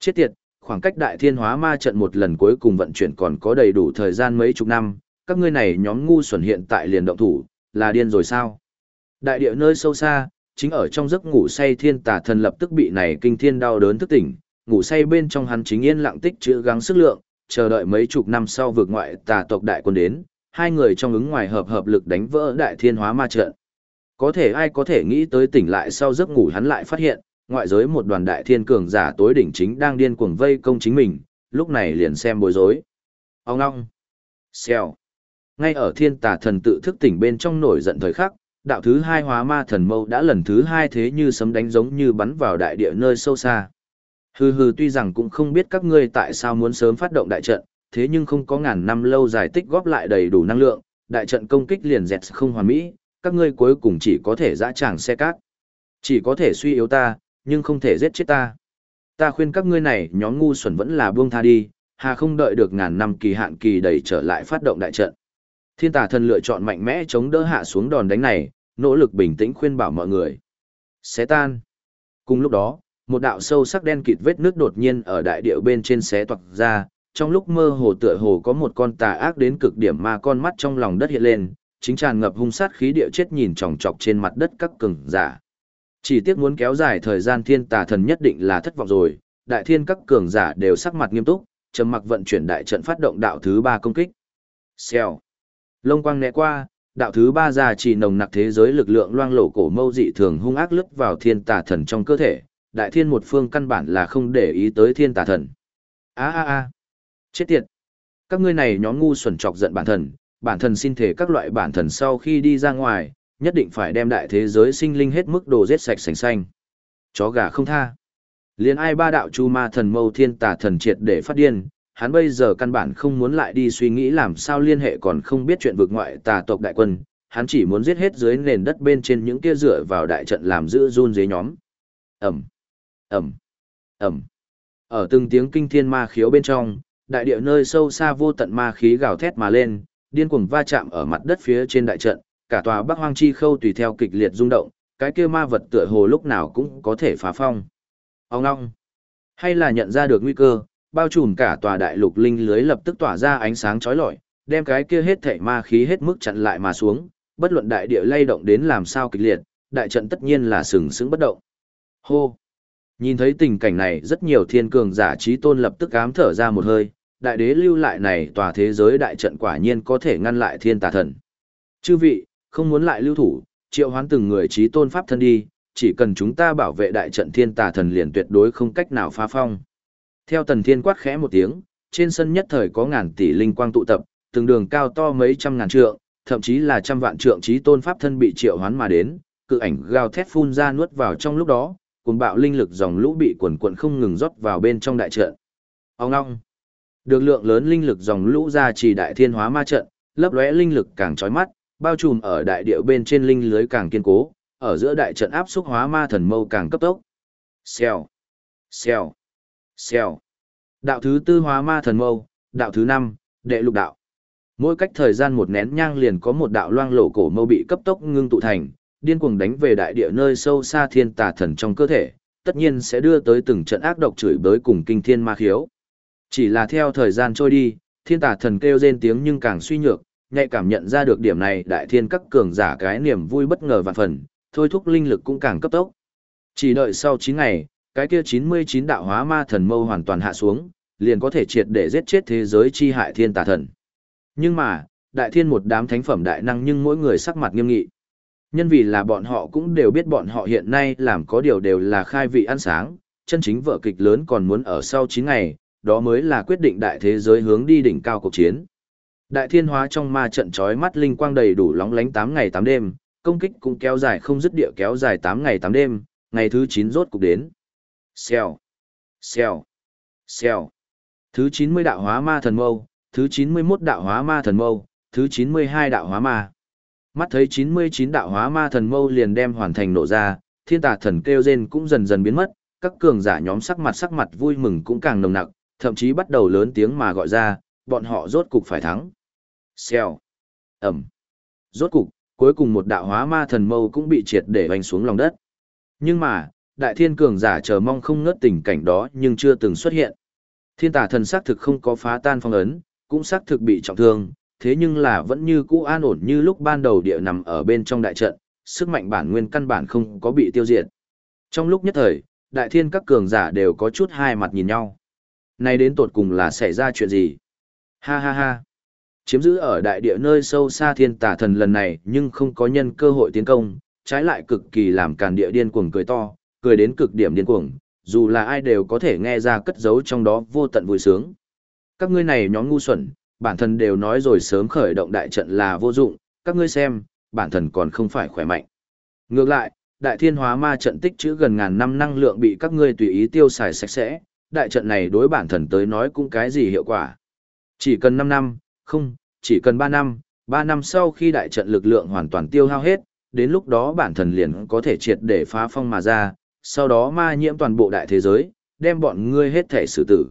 Speaker 1: Chết tiệt, khoảng cách đại thiên hóa ma trận một lần cuối cùng vận chuyển còn có đầy đủ thời gian mấy chục năm, các ngươi này nhóm ngu xuẩn hiện tại liền động thủ, là điên rồi sao? Đại địa nơi sâu xa, chính ở trong giấc ngủ say thiên tà thần lập tức bị này kinh thiên đau đớn thức tỉnh, ngủ say bên trong hắn chính yên lặng tích chữ gắng sức lượng, chờ đợi mấy chục năm sau vượt ngoại tà tộc đại quân đến, hai người trong ứng ngoài hợp hợp lực đánh vỡ đại thiên hóa ma trận. Có thể ai có thể nghĩ tới tỉnh lại sau giấc ngủ hắn lại phát hiện, ngoại giới một đoàn đại thiên cường giả tối đỉnh chính đang điên cuồng vây công chính mình, lúc này liền xem bối rối. Ông ngong. Xèo. Ngay ở thiên tà thần tự thức tỉnh bên trong nổi giận thời khắc, đạo thứ hai hóa ma thần mâu đã lần thứ hai thế như sấm đánh giống như bắn vào đại địa nơi sâu xa. Hừ hừ tuy rằng cũng không biết các ngươi tại sao muốn sớm phát động đại trận, thế nhưng không có ngàn năm lâu dài tích góp lại đầy đủ năng lượng, đại trận công kích liền dẹt không hoàn mỹ, các ngươi cuối cùng chỉ có thể dã tràng xe cát. Chỉ có thể suy yếu ta, nhưng không thể giết chết ta. Ta khuyên các ngươi này nhóm ngu xuẩn vẫn là buông tha đi, hà không đợi được ngàn năm kỳ hạn kỳ đầy trở lại phát động đại trận. Thiên tà thần lựa chọn mạnh mẽ chống đỡ hạ xuống đòn đánh này, nỗ lực bình tĩnh khuyên bảo mọi người. Xé tan. Cùng lúc đó, một đạo sâu sắc đen kịt vết nước đột nhiên ở đại địa bên trên xé toạc ra, trong lúc mơ hồ tựa hồ có một con tà ác đến cực điểm mà con mắt trong lòng đất hiện lên, chính tràn ngập hung sát khí địa chết nhìn chòng chọc trên mặt đất các cường giả. Chỉ tiếc muốn kéo dài thời gian thiên tà thần nhất định là thất vọng rồi, đại thiên các cường giả đều sắc mặt nghiêm túc, trầm mặc vận chuyển đại trận phát động đạo thứ ba công kích. Xèo. Lông quang né qua, đạo thứ ba già chỉ nồng nặc thế giới lực lượng loang lổ cổ mâu dị thường hung ác lướt vào thiên tà thần trong cơ thể, đại thiên một phương căn bản là không để ý tới thiên tà thần. A a a. Chết tiệt. Các ngươi này nhóm ngu xuẩn chọc giận bản thần, bản thần xin thể các loại bản thần sau khi đi ra ngoài, nhất định phải đem đại thế giới sinh linh hết mức đồ giết sạch sành xanh. Chó gà không tha. Liên ai ba đạo chu ma thần mâu thiên tà thần triệt để phát điên, hắn bây giờ căn bản không muốn lại đi suy nghĩ làm sao liên hệ còn không biết chuyện vực ngoại tà tộc đại quân, hắn chỉ muốn giết hết dưới nền đất bên trên những kia dựa vào đại trận làm giữ run dưới nhóm. Ẩm, Ẩm, Ẩm. Ở từng tiếng kinh thiên ma khiếu bên trong, đại địa nơi sâu xa vô tận ma khí gào thét mà lên, điên cuồng va chạm ở mặt đất phía trên đại trận, cả tòa Bắc Hoang Chi Khâu tùy theo kịch liệt rung động, cái kia ma vật tựa hồ lúc nào cũng có thể phá phong. Ông ngong. Hay là nhận ra được nguy cơ, bao trùm cả tòa đại lục linh lưới lập tức tỏa ra ánh sáng chói lọi, đem cái kia hết thảy ma khí hết mức chặn lại mà xuống, bất luận đại địa lay động đến làm sao kịch liệt, đại trận tất nhiên là sừng sững bất động. Hô. Nhìn thấy tình cảnh này, rất nhiều thiên cường giả trí tôn lập tức ám thở ra một hơi, đại đế lưu lại này tòa thế giới đại trận quả nhiên có thể ngăn lại thiên tà thần. Chư vị, không muốn lại lưu thủ, triệu hoán từng người trí tôn pháp thân đi, chỉ cần chúng ta bảo vệ đại trận thiên tà thần liền tuyệt đối không cách nào phá phong. Theo tần thiên quát khẽ một tiếng, trên sân nhất thời có ngàn tỷ linh quang tụ tập, từng đường cao to mấy trăm ngàn trượng, thậm chí là trăm vạn trượng trí tôn pháp thân bị triệu hoán mà đến, cự ảnh gào thét phun ra nuốt vào trong lúc đó, cuồng bạo linh lực dòng lũ bị quần quần không ngừng rót vào bên trong đại trận. Ông ngong. Được lượng lớn linh lực dòng lũ ra chỉ đại thiên hóa ma trận, lấp lóe linh lực càng chói mắt, bao trùm ở đại địa bên trên linh lưới càng kiên cố, ở giữa đại trận áp xúc hóa ma thần mâu càng cấp tốc. Xèo, xèo, xèo. Đạo thứ tư hóa ma thần mâu, đạo thứ năm, đệ lục đạo. Mỗi cách thời gian một nén nhang liền có một đạo loang lổ cổ mâu bị cấp tốc ngưng tụ thành, điên cuồng đánh về đại địa nơi sâu xa thiên tà thần trong cơ thể, tất nhiên sẽ đưa tới từng trận ác độc chửi bới cùng kinh thiên ma khiếu. Chỉ là theo thời gian trôi đi, thiên tà thần kêu rên tiếng nhưng càng suy nhược, nhạy cảm nhận ra được điểm này đại thiên các cường giả cái niềm vui bất ngờ vạn phần, thôi thúc linh lực cũng càng cấp tốc. Chỉ đợi sau 9 ngày, cái kia 99 đạo hóa ma thần mâu hoàn toàn hạ xuống, liền có thể triệt để giết chết thế giới chi hại thiên tà thần. Nhưng mà, đại thiên một đám thánh phẩm đại năng nhưng mỗi người sắc mặt nghiêm nghị. Nhân vì là bọn họ cũng đều biết bọn họ hiện nay làm có điều đều là khai vị ăn sáng, chân chính vở kịch lớn còn muốn ở sau 9 ngày, đó mới là quyết định đại thế giới hướng đi đỉnh cao cuộc chiến. Đại thiên hóa trong ma trận chói mắt linh quang đầy đủ lóng lánh 8 ngày 8 đêm, công kích cũng kéo dài không dứt địa kéo dài 8 ngày 8 đêm, ngày thứ 9 rốt cục đến. Xèo, xèo, xèo. Thứ 90 đạo hóa ma thần mâu, thứ 91 đạo hóa ma thần mâu, thứ 92 đạo hóa ma. Mắt thấy 99 đạo hóa ma thần mâu liền đem hoàn thành nổ ra, thiên tà thần kêu rên cũng dần dần biến mất, các cường giả nhóm sắc mặt sắc mặt vui mừng cũng càng nồng nặc, thậm chí bắt đầu lớn tiếng mà gọi ra, bọn họ rốt cục phải thắng. Xèo. Ẩm. Rốt cục, cuối cùng một đạo hóa ma thần mâu cũng bị triệt để vành xuống lòng đất. Nhưng mà, đại thiên cường giả chờ mong không ngớt tình cảnh đó nhưng chưa từng xuất hiện. Thiên tà thần xác thực không có phá tan phong ấn, cũng xác thực bị trọng thương, thế nhưng là vẫn như cũ an ổn như lúc ban đầu địa nằm ở bên trong đại trận, sức mạnh bản nguyên căn bản không có bị tiêu diệt. Trong lúc nhất thời, đại thiên các cường giả đều có chút hai mặt nhìn nhau nay đến tột cùng là xảy ra chuyện gì? Ha ha ha. Chiếm giữ ở đại địa nơi sâu xa thiên tà thần lần này nhưng không có nhân cơ hội tiến công, trái lại cực kỳ làm càn địa điên cuồng cười to, cười đến cực điểm điên cuồng, dù là ai đều có thể nghe ra cất giấu trong đó vô tận vui sướng. Các ngươi này nhóm ngu xuẩn, bản thân đều nói rồi sớm khởi động đại trận là vô dụng, các ngươi xem, bản thân còn không phải khỏe mạnh. Ngược lại, đại thiên hóa ma trận tích trữ gần ngàn năm năng lượng bị các ngươi tùy ý tiêu xài sạch sẽ, đại trận này đối bản thần tới nói cũng cái gì hiệu quả. Chỉ cần 5 năm, không, chỉ cần 3 năm, 3 năm sau khi đại trận lực lượng hoàn toàn tiêu hao hết, đến lúc đó bản thần liền có thể triệt để phá phong mà ra, sau đó ma nhiễm toàn bộ đại thế giới, đem bọn ngươi hết thể xử tử.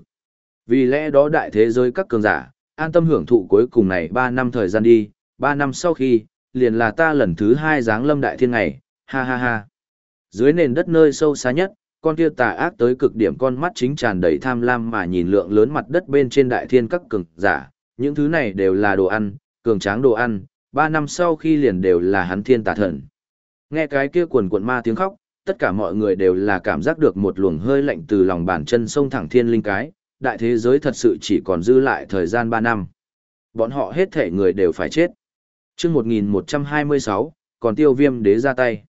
Speaker 1: Vì lẽ đó đại thế giới các cường giả, an tâm hưởng thụ cuối cùng này 3 năm thời gian đi, 3 năm sau khi, liền là ta lần thứ 2 giáng lâm đại thiên ngày, ha ha ha. Dưới nền đất nơi sâu xa nhất, con kia tà ác tới cực điểm con mắt chính tràn đầy tham lam mà nhìn lượng lớn mặt đất bên trên đại thiên các cường giả, những thứ này đều là đồ ăn, cường tráng đồ ăn, Ba năm sau khi liền đều là hắn thiên tà thần. Nghe cái kia quần quần ma tiếng khóc, tất cả mọi người đều là cảm giác được một luồng hơi lạnh từ lòng bàn chân sông thẳng thiên linh cái, đại thế giới thật sự chỉ còn dư lại thời gian ba năm. Bọn họ hết thể người đều phải chết. chương 1126, còn tiêu viêm đế ra tay.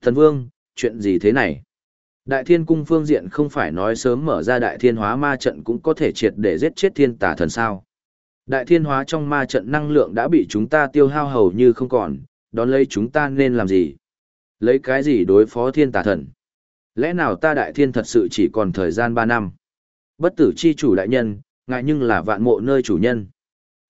Speaker 1: Thần vương, chuyện gì thế này? Đại thiên cung phương diện không phải nói sớm mở ra đại thiên hóa ma trận cũng có thể triệt để giết chết thiên tà thần sao. Đại thiên hóa trong ma trận năng lượng đã bị chúng ta tiêu hao hầu như không còn, đón lấy chúng ta nên làm gì? Lấy cái gì đối phó thiên tà thần? Lẽ nào ta đại thiên thật sự chỉ còn thời gian 3 năm? Bất tử chi chủ đại nhân, ngại nhưng là vạn mộ nơi chủ nhân.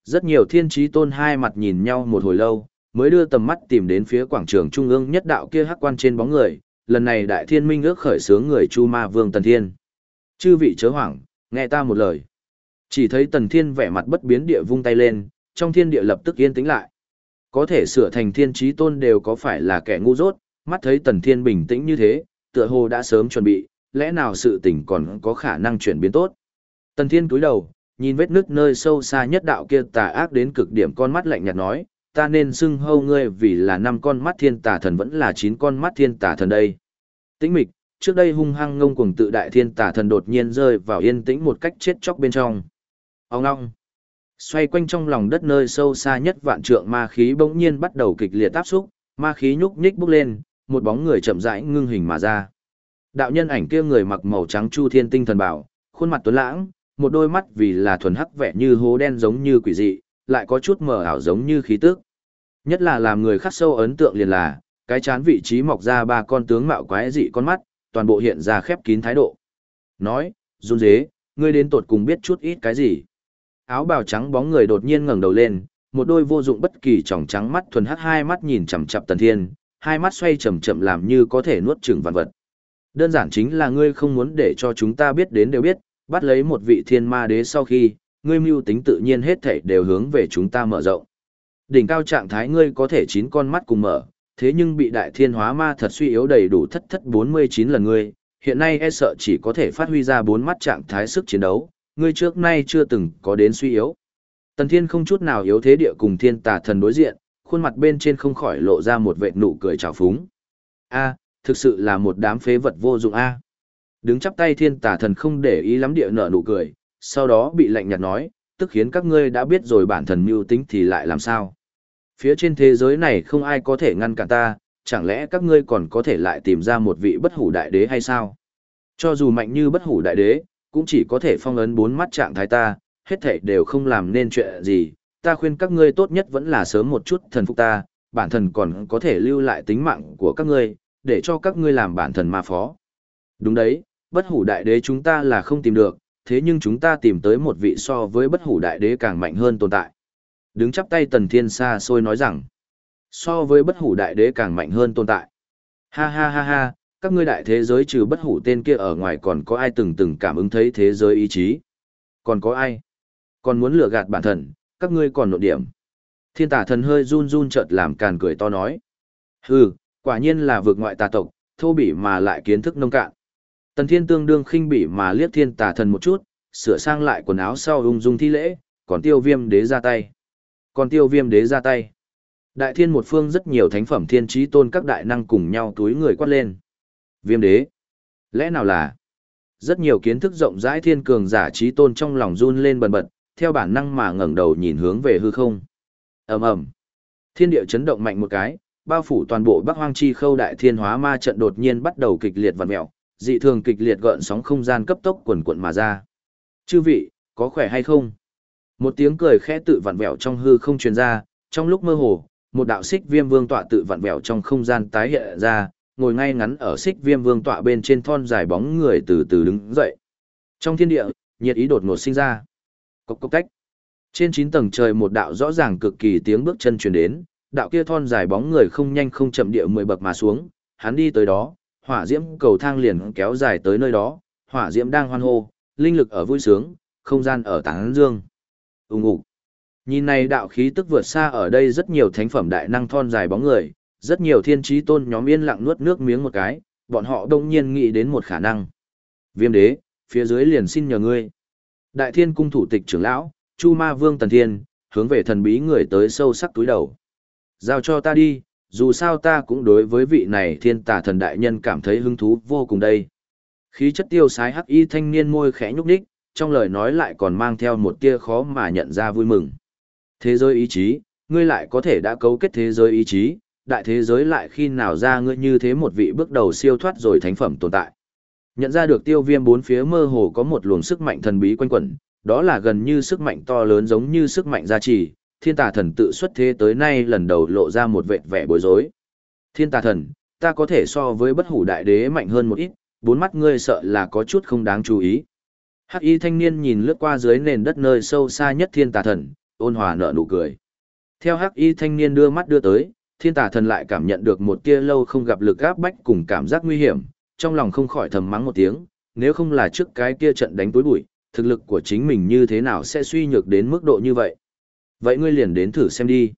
Speaker 1: Rất nhiều thiên trí tôn hai mặt nhìn nhau một hồi lâu, mới đưa tầm mắt tìm đến phía quảng trường trung ương nhất đạo kia hắc quan trên bóng người, lần này đại thiên minh ước khởi sướng người chu ma vương tần thiên. Chư vị chớ hoảng, nghe ta một lời. Chỉ thấy tần thiên vẻ mặt bất biến địa vung tay lên, trong thiên địa lập tức yên tĩnh lại. Có thể sửa thành thiên trí tôn đều có phải là kẻ ngu dốt, mắt thấy tần thiên bình tĩnh như thế, tựa hồ đã sớm chuẩn bị, lẽ nào sự tình còn có khả năng chuyển biến tốt. Tần thiên cúi đầu, nhìn vết nước nơi sâu xa nhất đạo kia tà ác đến cực điểm con mắt lạnh nhạt nói, ta nên xưng hâu ngươi vì là năm con mắt thiên tà thần vẫn là chín con mắt thiên tà thần đây. Tĩnh mịch, trước đây hung hăng ngông cuồng tự đại thiên tà thần đột nhiên rơi vào yên tĩnh một cách chết chóc bên trong. Ông ngong. Xoay quanh trong lòng đất nơi sâu xa nhất vạn trượng ma khí bỗng nhiên bắt đầu kịch liệt áp xúc, ma khí nhúc nhích bốc lên, một bóng người chậm rãi ngưng hình mà ra. Đạo nhân ảnh kia người mặc màu trắng chu thiên tinh thần bảo, khuôn mặt tuấn lãng, một đôi mắt vì là thuần hắc vẻ như hố đen giống như quỷ dị, lại có chút mờ ảo giống như khí tức. Nhất là làm người khắc sâu ấn tượng liền là, cái chán vị trí mọc ra ba con tướng mạo quái dị con mắt, toàn bộ hiện ra khép kín thái độ. Nói, run dế, ngươi đến tột cùng biết chút ít cái gì. Áo bào trắng bóng người đột nhiên ngẩng đầu lên, một đôi vô dụng bất kỳ tròng trắng mắt thuần hắt hai mắt nhìn chằm chằm tần thiên, hai mắt xoay chậm chậm làm như có thể nuốt chửng vạn vật. Đơn giản chính là ngươi không muốn để cho chúng ta biết đến đều biết, bắt lấy một vị thiên ma đế sau khi, ngươi mưu tính tự nhiên hết thảy đều hướng về chúng ta mở rộng. Đỉnh cao trạng thái ngươi có thể chín con mắt cùng mở, thế nhưng bị đại thiên hóa ma thật suy yếu đầy đủ thất thất 49 lần ngươi, hiện nay e sợ chỉ có thể phát huy ra bốn mắt trạng thái sức chiến đấu, ngươi trước nay chưa từng có đến suy yếu. Tần thiên không chút nào yếu thế địa cùng thiên tà thần đối diện, khuôn mặt bên trên không khỏi lộ ra một vệt nụ cười trào phúng. A, thực sự là một đám phế vật vô dụng A. Đứng chắp tay thiên tà thần không để ý lắm địa nở nụ cười, sau đó bị lạnh nhạt nói, tức khiến các ngươi đã biết rồi bản thần mưu tính thì lại làm sao. Phía trên thế giới này không ai có thể ngăn cản ta, chẳng lẽ các ngươi còn có thể lại tìm ra một vị bất hủ đại đế hay sao? Cho dù mạnh như bất hủ đại đế, cũng chỉ có thể phong ấn bốn mắt trạng thái ta, hết thảy đều không làm nên chuyện gì, ta khuyên các ngươi tốt nhất vẫn là sớm một chút thần phục ta, bản thần còn có thể lưu lại tính mạng của các ngươi, để cho các ngươi làm bản thần ma phó. Đúng đấy, bất hủ đại đế chúng ta là không tìm được, thế nhưng chúng ta tìm tới một vị so với bất hủ đại đế càng mạnh hơn tồn tại. Đứng chắp tay tần thiên xa xôi nói rằng, so với bất hủ đại đế càng mạnh hơn tồn tại. Ha ha ha ha, các ngươi đại thế giới trừ bất hủ tên kia ở ngoài còn có ai từng từng cảm ứng thấy thế giới ý chí? Còn có ai? Còn muốn lừa gạt bản thần, các ngươi còn nội điểm. Thiên tả thần hơi run run chợt làm càn cười to nói. Hừ, quả nhiên là vượt ngoại tà tộc, thô bỉ mà lại kiến thức nông cạn. Tần thiên tương đương khinh bỉ mà liếc thiên tả thần một chút, sửa sang lại quần áo sau ung dung thi lễ, còn tiêu viêm đế ra tay. Còn tiêu viêm đế ra tay. Đại thiên một phương rất nhiều thánh phẩm thiên trí tôn các đại năng cùng nhau túi người quát lên. Viêm đế. Lẽ nào là? Rất nhiều kiến thức rộng rãi thiên cường giả trí tôn trong lòng run lên bần bật, theo bản năng mà ngẩng đầu nhìn hướng về hư không. ầm ầm, Thiên địa chấn động mạnh một cái, bao phủ toàn bộ Bắc Hoang Chi Khâu Đại Thiên Hóa Ma trận đột nhiên bắt đầu kịch liệt vặn mèo, dị thường kịch liệt gợn sóng không gian cấp tốc quần quần mà ra. Chư vị, có khỏe hay không? Một tiếng cười khẽ tự vặn vẹo trong hư không truyền ra, trong lúc mơ hồ, một đạo xích viêm vương tọa tự vặn vẹo trong không gian tái hiện ra, ngồi ngay ngắn ở xích viêm vương tọa bên trên thon dài bóng người từ từ đứng dậy. Trong thiên địa, nhiệt ý đột ngột sinh ra. Cốc cốc cách. Trên chín tầng trời một đạo rõ ràng cực kỳ tiếng bước chân truyền đến, đạo kia thon dài bóng người không nhanh không chậm địa mười bậc mà xuống, hắn đi tới đó, hỏa diễm cầu thang liền kéo dài tới nơi đó, hỏa diễm đang hoan hô, linh lực ở vui sướng, không gian ở tán dương. Ùng ục. Nhìn này đạo khí tức vượt xa ở đây rất nhiều thánh phẩm đại năng thon dài bóng người, rất nhiều thiên trí tôn nhóm yên lặng nuốt nước miếng một cái, bọn họ đông nhiên nghĩ đến một khả năng. Viêm đế, phía dưới liền xin nhờ ngươi. Đại thiên cung thủ tịch trưởng lão, Chu Ma Vương Tần Thiên, hướng về thần bí người tới sâu sắc túi đầu. Giao cho ta đi, dù sao ta cũng đối với vị này thiên tả thần đại nhân cảm thấy hứng thú vô cùng đây. Khí chất tiêu sái hắc y thanh niên môi khẽ nhúc ních trong lời nói lại còn mang theo một tia khó mà nhận ra vui mừng. Thế giới ý chí, ngươi lại có thể đã cấu kết thế giới ý chí, đại thế giới lại khi nào ra ngươi như thế một vị bước đầu siêu thoát rồi thánh phẩm tồn tại. Nhận ra được tiêu viêm bốn phía mơ hồ có một luồng sức mạnh thần bí quanh quẩn, đó là gần như sức mạnh to lớn giống như sức mạnh gia trì, thiên tà thần tự xuất thế tới nay lần đầu lộ ra một vệt vẻ bối rối. Thiên tà thần, ta có thể so với bất hủ đại đế mạnh hơn một ít, bốn mắt ngươi sợ là có chút không đáng chú ý. Hắc y thanh niên nhìn lướt qua dưới nền đất nơi sâu xa nhất thiên tà thần, ôn hòa nở nụ cười. Theo hắc y thanh niên đưa mắt đưa tới, thiên tà thần lại cảm nhận được một tia lâu không gặp lực áp bách cùng cảm giác nguy hiểm, trong lòng không khỏi thầm mắng một tiếng, nếu không là trước cái kia trận đánh tối bụi, thực lực của chính mình như thế nào sẽ suy nhược đến mức độ như vậy. Vậy ngươi liền đến thử xem đi.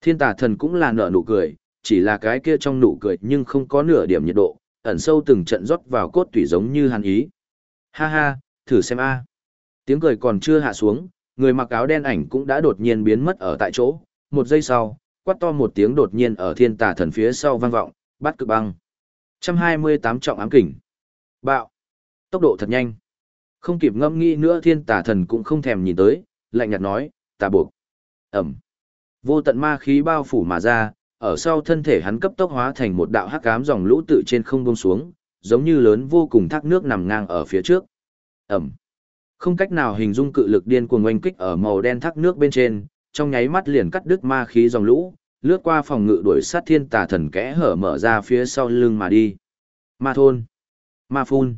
Speaker 1: Thiên tà thần cũng là nở nụ cười, chỉ là cái kia trong nụ cười nhưng không có nửa điểm nhiệt độ, ẩn sâu từng trận rót vào cốt tủy giống như hàn ý. Ha ha, thử xem a. Tiếng cười còn chưa hạ xuống, người mặc áo đen ảnh cũng đã đột nhiên biến mất ở tại chỗ, một giây sau, quát to một tiếng đột nhiên ở thiên tà thần phía sau vang vọng, bắt cực băng. 128 trọng ám kình. Bạo. Tốc độ thật nhanh. Không kịp ngâm nghĩ nữa thiên tà thần cũng không thèm nhìn tới, lạnh nhạt nói, tà buộc. Ẩm. Vô tận ma khí bao phủ mà ra, ở sau thân thể hắn cấp tốc hóa thành một đạo hắc cám dòng lũ tự trên không bông xuống, giống như lớn vô cùng thác nước nằm ngang ở phía trước. Ẩm. Không cách nào hình dung cự lực điên cuồng oanh kích ở màu đen thác nước bên trên, trong nháy mắt liền cắt đứt ma khí dòng lũ, lướt qua phòng ngự đuổi sát thiên tà thần kẽ hở mở ra phía sau lưng mà đi. Ma thôn. Ma phun.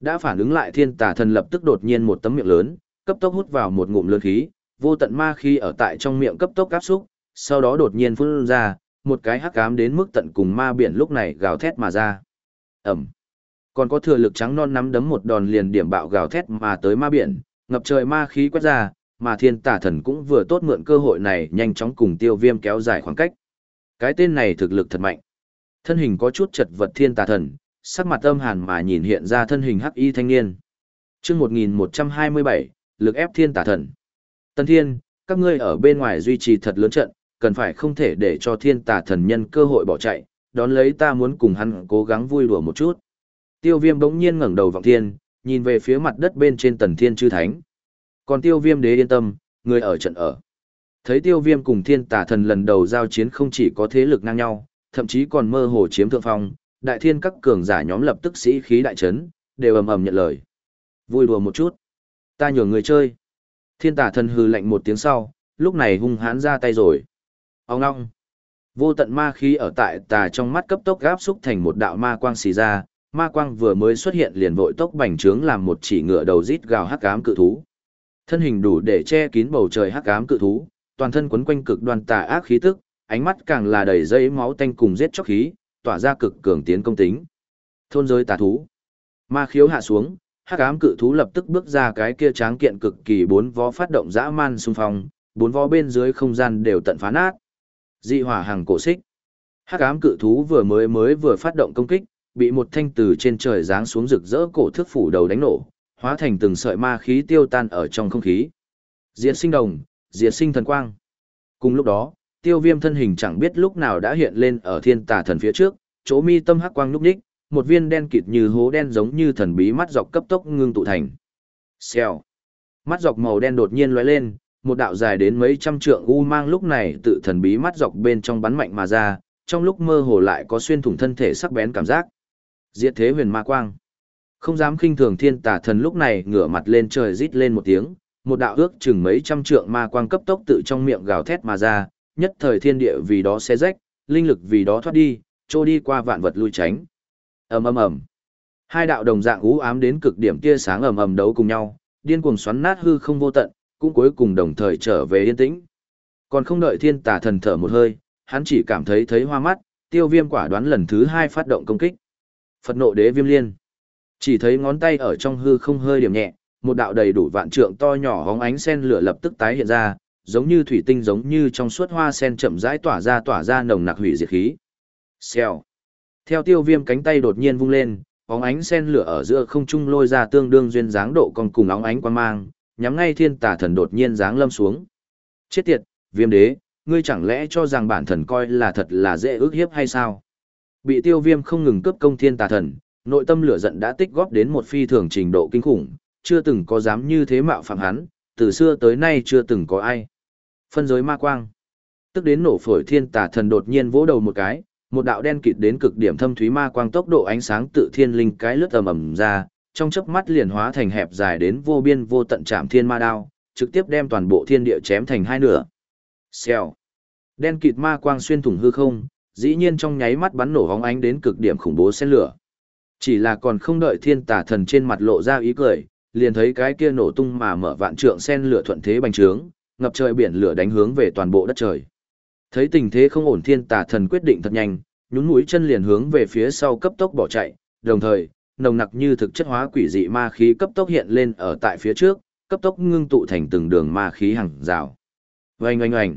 Speaker 1: Đã phản ứng lại thiên tà thần lập tức đột nhiên một tấm miệng lớn, cấp tốc hút vào một ngụm lớn khí, vô tận ma khí ở tại trong miệng cấp tốc áp xúc, sau đó đột nhiên phun ra, một cái hắc ám đến mức tận cùng ma biển lúc này gào thét mà ra. Ẩm. Còn có thừa lực trắng non nắm đấm một đòn liền điểm bạo gào thét mà tới ma biển, ngập trời ma khí quét ra, mà thiên tả thần cũng vừa tốt mượn cơ hội này nhanh chóng cùng tiêu viêm kéo dài khoảng cách. Cái tên này thực lực thật mạnh. Thân hình có chút chật vật thiên tà thần, sắc mặt âm hàn mà nhìn hiện ra thân hình hắc y thanh niên. chương 1127, lực ép thiên tà thần. Tân thiên, các ngươi ở bên ngoài duy trì thật lớn trận, cần phải không thể để cho thiên tà thần nhân cơ hội bỏ chạy, đón lấy ta muốn cùng hắn cố gắng vui đùa một chút. Tiêu viêm bỗng nhiên ngẩng đầu vọng thiên, nhìn về phía mặt đất bên trên tần thiên chư thánh. Còn tiêu viêm đế yên tâm, người ở trận ở. Thấy tiêu viêm cùng thiên tả thần lần đầu giao chiến không chỉ có thế lực ngang nhau, thậm chí còn mơ hồ chiếm thượng phong, đại thiên các cường giả nhóm lập tức sĩ khí đại trấn, đều ầm ầm nhận lời. Vui đùa một chút. Ta nhường người chơi. Thiên tả thần hư lạnh một tiếng sau, lúc này hung hãn ra tay rồi. Ông ngong. Vô tận ma khí ở tại tà trong mắt cấp tốc gáp xúc thành một đạo ma quang xì ra, ma quang vừa mới xuất hiện liền vội tốc bành trướng làm một chỉ ngựa đầu rít gào hắc ám cự thú. Thân hình đủ để che kín bầu trời hắc ám cự thú, toàn thân quấn quanh cực đoan tà ác khí tức, ánh mắt càng là đầy dây máu tanh cùng giết chóc khí, tỏa ra cực cường tiến công tính. Thôn giới tà thú. Ma khiếu hạ xuống, hắc ám cự thú lập tức bước ra cái kia tráng kiện cực kỳ bốn vó phát động dã man xung phong, bốn vó bên dưới không gian đều tận phá nát. Dị hỏa hàng cổ xích. Hắc ám cự thú vừa mới mới vừa phát động công kích, bị một thanh từ trên trời giáng xuống rực rỡ cổ thước phủ đầu đánh nổ, hóa thành từng sợi ma khí tiêu tan ở trong không khí. Diệt sinh đồng, diệt sinh thần quang. Cùng lúc đó, tiêu viêm thân hình chẳng biết lúc nào đã hiện lên ở thiên tà thần phía trước, chỗ mi tâm hắc quang núp đích, một viên đen kịt như hố đen giống như thần bí mắt dọc cấp tốc ngưng tụ thành. Xèo. Mắt dọc màu đen đột nhiên lóe lên, một đạo dài đến mấy trăm trượng u mang lúc này tự thần bí mắt dọc bên trong bắn mạnh mà ra, trong lúc mơ hồ lại có xuyên thủng thân thể sắc bén cảm giác. Diệt thế huyền ma quang. Không dám khinh thường thiên tà thần lúc này ngửa mặt lên trời rít lên một tiếng, một đạo ước chừng mấy trăm trượng ma quang cấp tốc tự trong miệng gào thét mà ra, nhất thời thiên địa vì đó xé rách, linh lực vì đó thoát đi, trôi đi qua vạn vật lui tránh. Ầm ầm ầm. Hai đạo đồng dạng u ám đến cực điểm tia sáng ầm ầm đấu cùng nhau, điên cuồng xoắn nát hư không vô tận, cũng cuối cùng đồng thời trở về yên tĩnh. Còn không đợi thiên tà thần thở một hơi, hắn chỉ cảm thấy thấy hoa mắt, tiêu viêm quả đoán lần thứ hai phát động công kích. Phật nộ đế viêm liên. Chỉ thấy ngón tay ở trong hư không hơi điểm nhẹ, một đạo đầy đủ vạn trượng to nhỏ hóng ánh sen lửa lập tức tái hiện ra, giống như thủy tinh giống như trong suốt hoa sen chậm rãi tỏa ra tỏa ra nồng nặc hủy diệt khí. Xèo. Theo tiêu viêm cánh tay đột nhiên vung lên, óng ánh sen lửa ở giữa không trung lôi ra tương đương duyên dáng độ còn cùng óng ánh quan mang, nhắm ngay thiên tà thần đột nhiên giáng lâm xuống. Chết tiệt, viêm đế, ngươi chẳng lẽ cho rằng bản thần coi là thật là dễ ước hiếp hay sao? Bị tiêu viêm không ngừng cướp công thiên tà thần, nội tâm lửa giận đã tích góp đến một phi thường trình độ kinh khủng, chưa từng có dám như thế mạo phạm hắn, từ xưa tới nay chưa từng có ai. Phân giới ma quang. Tức đến nổ phổi thiên tà thần đột nhiên vỗ đầu một cái, một đạo đen kịt đến cực điểm thâm thúy ma quang tốc độ ánh sáng tự thiên linh cái lướt ầm ầm ra, trong chớp mắt liền hóa thành hẹp dài đến vô biên vô tận trạm thiên ma đao, trực tiếp đem toàn bộ thiên địa chém thành hai nửa. Xèo. Đen kịt ma quang xuyên thủng hư không, dĩ nhiên trong nháy mắt bắn nổ hóng ánh đến cực điểm khủng bố xen lửa. Chỉ là còn không đợi thiên tà thần trên mặt lộ ra ý cười, liền thấy cái kia nổ tung mà mở vạn trượng sen lửa thuận thế bành trướng, ngập trời biển lửa đánh hướng về toàn bộ đất trời. Thấy tình thế không ổn thiên tà thần quyết định thật nhanh, nhún mũi chân liền hướng về phía sau cấp tốc bỏ chạy, đồng thời, nồng nặc như thực chất hóa quỷ dị ma khí cấp tốc hiện lên ở tại phía trước, cấp tốc ngưng tụ thành từng đường ma khí hàng rào. Oanh oanh oanh.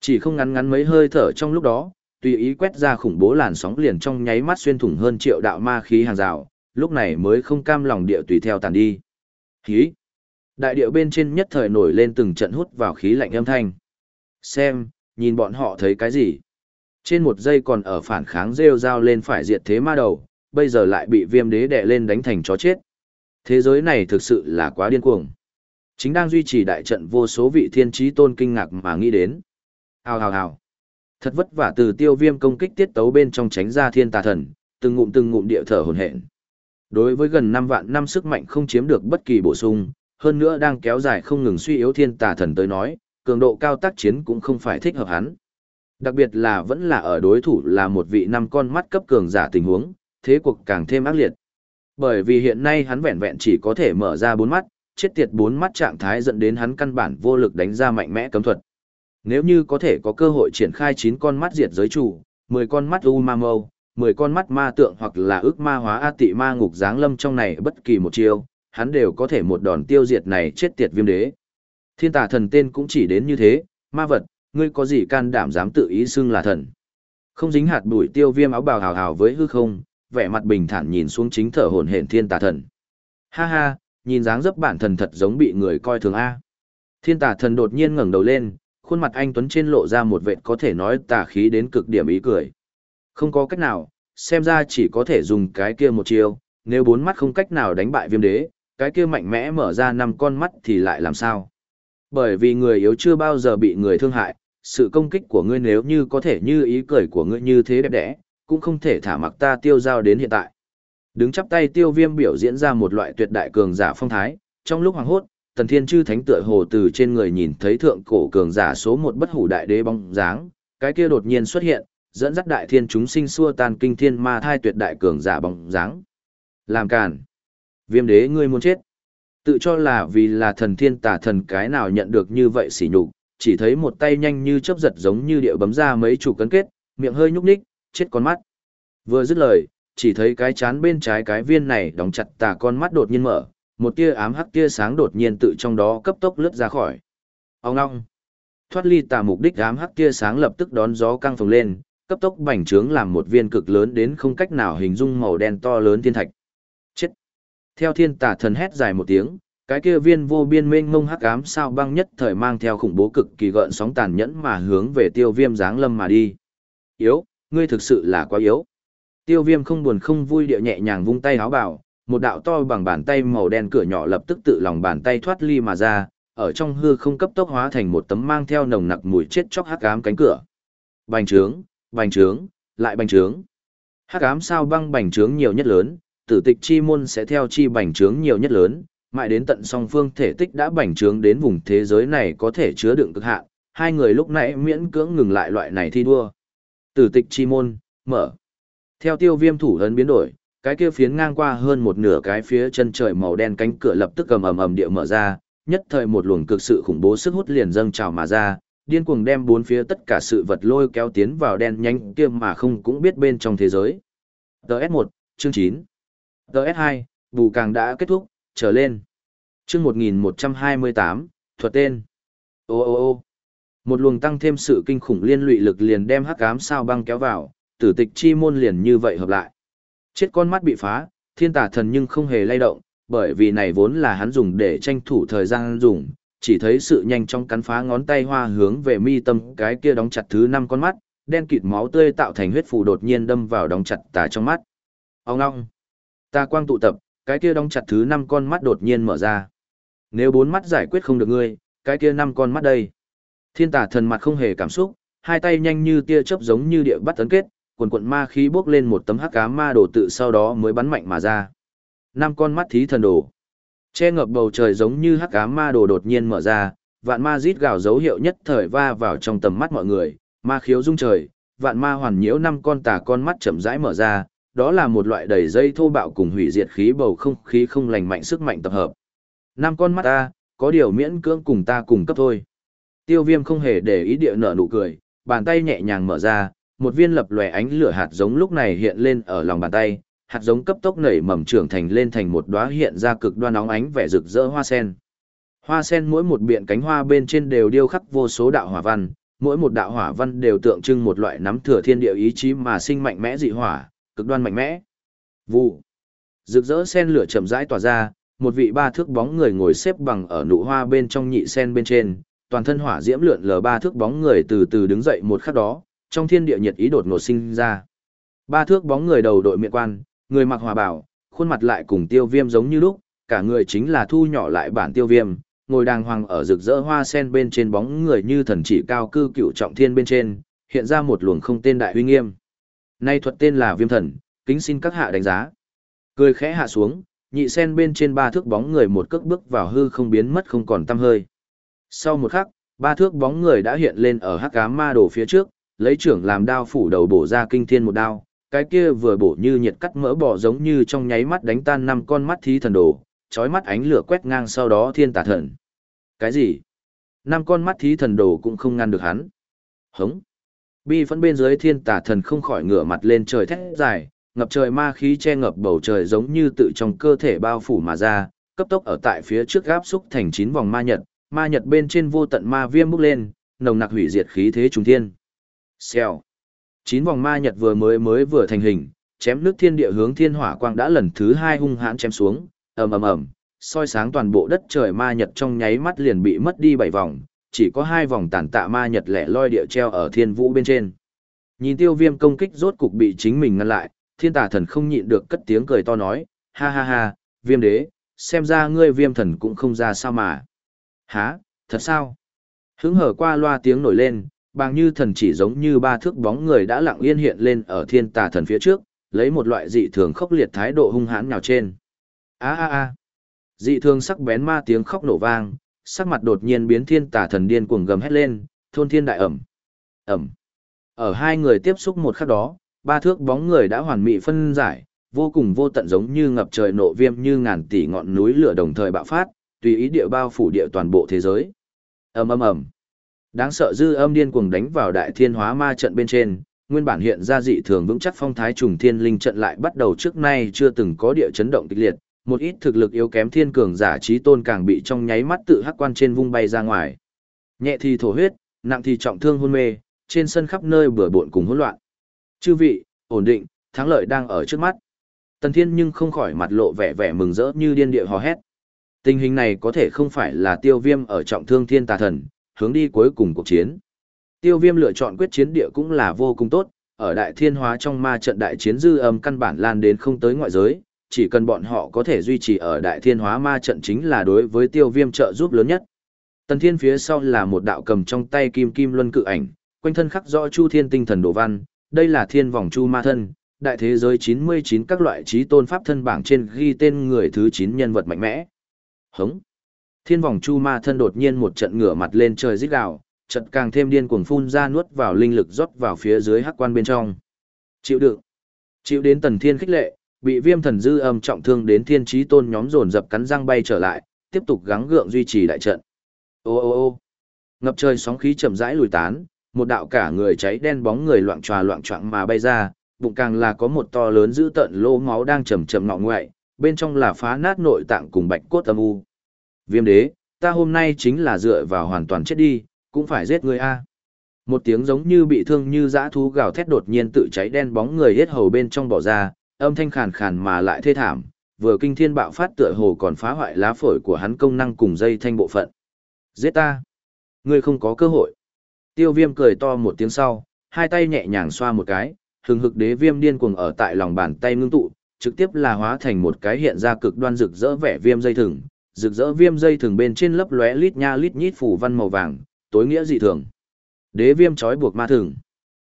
Speaker 1: Chỉ không ngắn ngắn mấy hơi thở trong lúc đó, tùy ý quét ra khủng bố làn sóng liền trong nháy mắt xuyên thủng hơn triệu đạo ma khí hàng rào, lúc này mới không cam lòng địa tùy theo tàn đi. Khí. Đại điệu bên trên nhất thời nổi lên từng trận hút vào khí lạnh âm thanh. Xem, nhìn bọn họ thấy cái gì? Trên một giây còn ở phản kháng rêu rao lên phải diệt thế ma đầu, bây giờ lại bị viêm đế đè lên đánh thành chó chết. Thế giới này thực sự là quá điên cuồng. Chính đang duy trì đại trận vô số vị thiên trí tôn kinh ngạc mà nghĩ đến. Hào hào hào. Thật vất vả từ tiêu viêm công kích tiết tấu bên trong tránh ra thiên tà thần, từng ngụm từng ngụm địa thở hồn hển. Đối với gần 5 vạn năm sức mạnh không chiếm được bất kỳ bổ sung, hơn nữa đang kéo dài không ngừng suy yếu thiên tà thần tới nói, cường độ cao tác chiến cũng không phải thích hợp hắn. Đặc biệt là vẫn là ở đối thủ là một vị năm con mắt cấp cường giả tình huống, thế cuộc càng thêm ác liệt. Bởi vì hiện nay hắn vẹn vẹn chỉ có thể mở ra bốn mắt, chết tiệt bốn mắt trạng thái dẫn đến hắn căn bản vô lực đánh ra mạnh mẽ cấm thuật. Nếu như có thể có cơ hội triển khai 9 con mắt diệt giới chủ, 10 con mắt U Ma Mâu, 10 con mắt ma tượng hoặc là ước ma hóa A tị ma ngục giáng lâm trong này bất kỳ một chiêu, hắn đều có thể một đòn tiêu diệt này chết tiệt viêm đế. Thiên tà thần tên cũng chỉ đến như thế, ma vật, ngươi có gì can đảm dám tự ý xưng là thần. Không dính hạt bụi tiêu viêm áo bào hào hào với hư không, vẻ mặt bình thản nhìn xuống chính thở hồn hển thiên tà thần. Ha ha, nhìn dáng dấp bản thần thật giống bị người coi thường A. Thiên tà thần đột nhiên ngẩng đầu lên, khuôn mặt anh Tuấn trên lộ ra một vệt có thể nói tà khí đến cực điểm ý cười. Không có cách nào, xem ra chỉ có thể dùng cái kia một chiêu, nếu bốn mắt không cách nào đánh bại viêm đế, cái kia mạnh mẽ mở ra năm con mắt thì lại làm sao? Bởi vì người yếu chưa bao giờ bị người thương hại, sự công kích của ngươi nếu như có thể như ý cười của ngươi như thế đẹp đẽ, cũng không thể thả mặc ta tiêu giao đến hiện tại. Đứng chắp tay tiêu viêm biểu diễn ra một loại tuyệt đại cường giả phong thái, trong lúc hoàng hốt, tần thiên chư thánh tựa hồ từ trên người nhìn thấy thượng cổ cường giả số một bất hủ đại đế bóng dáng, cái kia đột nhiên xuất hiện, dẫn dắt đại thiên chúng sinh xua tan kinh thiên ma thai tuyệt đại cường giả bóng dáng. Làm càn. Viêm đế ngươi muốn chết. Tự cho là vì là thần thiên tả thần cái nào nhận được như vậy xỉ nhục, chỉ thấy một tay nhanh như chớp giật giống như điệu bấm ra mấy chủ cấn kết, miệng hơi nhúc nhích, chết con mắt. Vừa dứt lời, chỉ thấy cái chán bên trái cái viên này đóng chặt tà con mắt đột nhiên mở, một tia ám hắc tia sáng đột nhiên tự trong đó cấp tốc lướt ra khỏi. Ông ngong. Thoát ly tà mục đích ám hắc tia sáng lập tức đón gió căng phồng lên, cấp tốc bành trướng làm một viên cực lớn đến không cách nào hình dung màu đen to lớn thiên thạch. Chết. Theo thiên tà thần hét dài một tiếng, cái kia viên vô biên mênh mông hắc ám sao băng nhất thời mang theo khủng bố cực kỳ gợn sóng tàn nhẫn mà hướng về tiêu viêm giáng lâm mà đi. Yếu, ngươi thực sự là quá yếu. Tiêu viêm không buồn không vui điệu nhẹ nhàng vung tay áo bảo, một đạo to bằng bàn tay màu đen cửa nhỏ lập tức tự lòng bàn tay thoát ly mà ra, ở trong hư không cấp tốc hóa thành một tấm mang theo nồng nặc mùi chết chóc hắc ám cánh cửa. Bành trướng, bành trướng, lại bành trướng. Hắc ám sao băng bành trướng nhiều nhất lớn, tử tịch chi môn sẽ theo chi bành trướng nhiều nhất lớn, mãi đến tận song phương thể tích đã bành trướng đến vùng thế giới này có thể chứa đựng cực hạn, hai người lúc nãy miễn cưỡng ngừng lại loại này thi đua. Tử tịch chi môn, mở. Theo tiêu viêm thủ ấn biến đổi, cái kia phiến ngang qua hơn một nửa cái phía chân trời màu đen cánh cửa lập tức ầm ầm ầm địa mở ra, nhất thời một luồng cực sự khủng bố sức hút liền dâng trào mà ra, điên cuồng đem bốn phía tất cả sự vật lôi kéo tiến vào đen nhanh kia mà không cũng biết bên trong thế giới. DS1, chương 9. DS2, bù càng đã kết thúc, trở lên. Chương 1128, thuật tên. Ô ô ô. Một luồng tăng thêm sự kinh khủng liên lụy lực liền đem hắc ám sao băng kéo vào, tử tịch chi môn liền như vậy hợp lại. Chết con mắt bị phá, thiên tà thần nhưng không hề lay động, bởi vì này vốn là hắn dùng để tranh thủ thời gian dùng, chỉ thấy sự nhanh trong cắn phá ngón tay hoa hướng về mi tâm cái kia đóng chặt thứ năm con mắt, đen kịt máu tươi tạo thành huyết phù đột nhiên đâm vào đóng chặt tà trong mắt. Ông long, Ta quang tụ tập, cái kia đóng chặt thứ năm con mắt đột nhiên mở ra. Nếu bốn mắt giải quyết không được ngươi, cái kia năm con mắt đây. Thiên tà thần mặt không hề cảm xúc, hai tay nhanh như tia chớp giống như địa bắt tấn kết, quần quận ma khí bốc lên một tấm hắc ám ma đồ tự sau đó mới bắn mạnh mà ra. Năm con mắt thí thần đồ. Che ngập bầu trời giống như hắc ám ma đồ đột nhiên mở ra, vạn ma rít gào dấu hiệu nhất thời va vào trong tầm mắt mọi người, ma khiếu rung trời, vạn ma hoàn nhiễu năm con tà con mắt chậm rãi mở ra, đó là một loại đầy dây thô bạo cùng hủy diệt khí bầu không khí không lành mạnh sức mạnh tập hợp. Năm con mắt ta, có điều miễn cưỡng cùng ta cùng cấp thôi. Tiêu viêm không hề để ý địa nở nụ cười, bàn tay nhẹ nhàng mở ra, một viên lập lòe ánh lửa hạt giống lúc này hiện lên ở lòng bàn tay, hạt giống cấp tốc nảy mầm trưởng thành lên thành một đóa hiện ra cực đoan nóng ánh vẻ rực rỡ hoa sen. Hoa sen mỗi một biện cánh hoa bên trên đều điêu khắc vô số đạo hỏa văn, mỗi một đạo hỏa văn đều tượng trưng một loại nắm thừa thiên địa ý chí mà sinh mạnh mẽ dị hỏa, cực đoan mạnh mẽ. Vụ. Rực rỡ sen lửa chậm rãi tỏa ra, một vị ba thước bóng người ngồi xếp bằng ở nụ hoa bên trong nhị sen bên trên, toàn thân hỏa diễm lượn lờ ba thước bóng người từ từ đứng dậy một khắc đó, trong thiên địa nhiệt ý đột ngột sinh ra. Ba thước bóng người đầu đội miệng quan, người mặc hòa bảo, khuôn mặt lại cùng tiêu viêm giống như lúc, cả người chính là thu nhỏ lại bản tiêu viêm, ngồi đàng hoàng ở rực rỡ hoa sen bên trên bóng người như thần chỉ cao cư cựu trọng thiên bên trên, hiện ra một luồng không tên đại huy nghiêm. Nay thuật tên là viêm thần, kính xin các hạ đánh giá. Cười khẽ hạ xuống, nhị sen bên trên ba thước bóng người một cước bước vào hư không biến mất không còn tăm hơi. Sau một khắc, ba thước bóng người đã hiện lên ở hắc ám ma đồ phía trước, lấy trưởng làm đao phủ đầu bổ ra kinh thiên một đao, cái kia vừa bổ như nhiệt cắt mỡ bò giống như trong nháy mắt đánh tan năm con mắt thí thần đồ, chói mắt ánh lửa quét ngang sau đó thiên tà thần. Cái gì? Năm con mắt thí thần đồ cũng không ngăn được hắn. Hống. Bi phẫn bên dưới thiên tà thần không khỏi ngửa mặt lên trời thét dài, ngập trời ma khí che ngập bầu trời giống như tự trong cơ thể bao phủ mà ra, cấp tốc ở tại phía trước gáp xúc thành chín vòng ma nhật, ma nhật bên trên vô tận ma viêm bốc lên, nồng nặc hủy diệt khí thế trùng thiên. Xèo. Chín vòng ma nhật vừa mới mới vừa thành hình, chém nước thiên địa hướng thiên hỏa quang đã lần thứ hai hung hãn chém xuống, ầm ầm ầm, soi sáng toàn bộ đất trời ma nhật trong nháy mắt liền bị mất đi bảy vòng, chỉ có hai vòng tàn tạ ma nhật lẻ loi địa treo ở thiên vũ bên trên. Nhìn tiêu viêm công kích rốt cục bị chính mình ngăn lại, thiên tà thần không nhịn được cất tiếng cười to nói, ha ha ha, viêm đế, xem ra ngươi viêm thần cũng không ra sao mà. Hả, thật sao? Hứng hở qua loa tiếng nổi lên, bằng như thần chỉ giống như ba thước bóng người đã lặng yên hiện lên ở thiên tà thần phía trước, lấy một loại dị thường khốc liệt thái độ hung hãn nhào trên. A a a. Dị thường sắc bén ma tiếng khóc nổ vang, sắc mặt đột nhiên biến thiên tà thần điên cuồng gầm hét lên, thôn thiên đại ẩm. Ẩm. Ở hai người tiếp xúc một khắc đó, ba thước bóng người đã hoàn mỹ phân giải, vô cùng vô tận giống như ngập trời nộ viêm như ngàn tỷ ngọn núi lửa đồng thời bạo phát, tùy ý địa bao phủ địa toàn bộ thế giới. Ầm ầm ầm. Đáng sợ dư âm điên cuồng đánh vào đại thiên hóa ma trận bên trên, nguyên bản hiện ra dị thường vững chắc phong thái trùng thiên linh trận lại bắt đầu trước nay chưa từng có địa chấn động kịch liệt, một ít thực lực yếu kém thiên cường giả trí tôn càng bị trong nháy mắt tự hắc quan trên vung bay ra ngoài. Nhẹ thì thổ huyết, nặng thì trọng thương hôn mê, trên sân khắp nơi bừa bộn cùng hỗn loạn. Chư vị, ổn định, thắng lợi đang ở trước mắt. Tần Thiên nhưng không khỏi mặt lộ vẻ vẻ mừng rỡ như điên địa hò hét. Tình hình này có thể không phải là tiêu viêm ở trọng thương thiên tà thần, hướng đi cuối cùng cuộc chiến. Tiêu viêm lựa chọn quyết chiến địa cũng là vô cùng tốt, ở đại thiên hóa trong ma trận đại chiến dư âm căn bản lan đến không tới ngoại giới, chỉ cần bọn họ có thể duy trì ở đại thiên hóa ma trận chính là đối với tiêu viêm trợ giúp lớn nhất. Tần thiên phía sau là một đạo cầm trong tay kim kim luân cự ảnh, quanh thân khắc rõ chu thiên tinh thần đồ văn, đây là thiên vòng chu ma thân, đại thế giới 99 các loại trí tôn pháp thân bảng trên ghi tên người thứ 9 nhân vật mạnh mẽ. Hống! Thiên vòng chu ma thân đột nhiên một trận ngửa mặt lên trời rít gào, trận càng thêm điên cuồng phun ra nuốt vào linh lực rót vào phía dưới hắc quan bên trong. Chịu đựng. Chịu đến tần thiên khích lệ, bị viêm thần dư âm trọng thương đến thiên trí tôn nhóm dồn dập cắn răng bay trở lại, tiếp tục gắng gượng duy trì đại trận. Ô ô ô ngập trời sóng khí chậm rãi lùi tán, một đạo cả người cháy đen bóng người loạn tròa loạn choạng mà bay ra, bụng càng là có một to lớn dữ tận lô máu đang chầm chậm ngọ ngoại, bên trong là phá nát nội tạng cùng bạch cốt âm u. Viêm đế, ta hôm nay chính là dựa vào hoàn toàn chết đi, cũng phải giết người a. Một tiếng giống như bị thương như dã thú gào thét đột nhiên tự cháy đen bóng người hết hầu bên trong bỏ ra, âm thanh khàn khàn mà lại thê thảm, vừa kinh thiên bạo phát tựa hồ còn phá hoại lá phổi của hắn công năng cùng dây thanh bộ phận. Giết ta! Ngươi không có cơ hội. Tiêu viêm cười to một tiếng sau, hai tay nhẹ nhàng xoa một cái, hừng hực đế viêm điên cuồng ở tại lòng bàn tay ngưng tụ, trực tiếp là hóa thành một cái hiện ra cực đoan rực rỡ vẻ viêm dây thừng, rực rỡ viêm dây thường bên trên lấp lóe lít nha lít nhít phủ văn màu vàng, tối nghĩa dị thường. Đế viêm trói buộc ma thường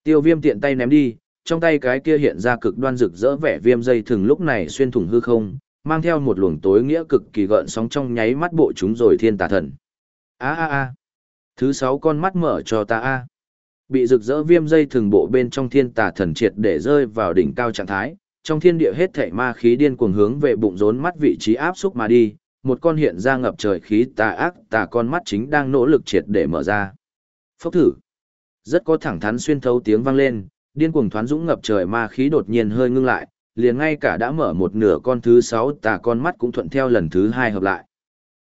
Speaker 1: Tiêu viêm tiện tay ném đi, trong tay cái kia hiện ra cực đoan rực rỡ vẻ viêm dây thường lúc này xuyên thủng hư không, mang theo một luồng tối nghĩa cực kỳ gợn sóng trong nháy mắt bộ chúng rồi thiên tà thần. A a a. Thứ sáu con mắt mở cho ta a. Bị rực rỡ viêm dây thường bộ bên trong thiên tà thần triệt để rơi vào đỉnh cao trạng thái, trong thiên địa hết thảy ma khí điên cuồng hướng về bụng rốn mắt vị trí áp xúc mà đi, một con hiện ra ngập trời khí tà ác tà con mắt chính đang nỗ lực triệt để mở ra. Phốc thử. Rất có thẳng thắn xuyên thấu tiếng vang lên, điên cuồng thoán dũng ngập trời ma khí đột nhiên hơi ngưng lại, liền ngay cả đã mở một nửa con thứ sáu tà con mắt cũng thuận theo lần thứ hai hợp lại.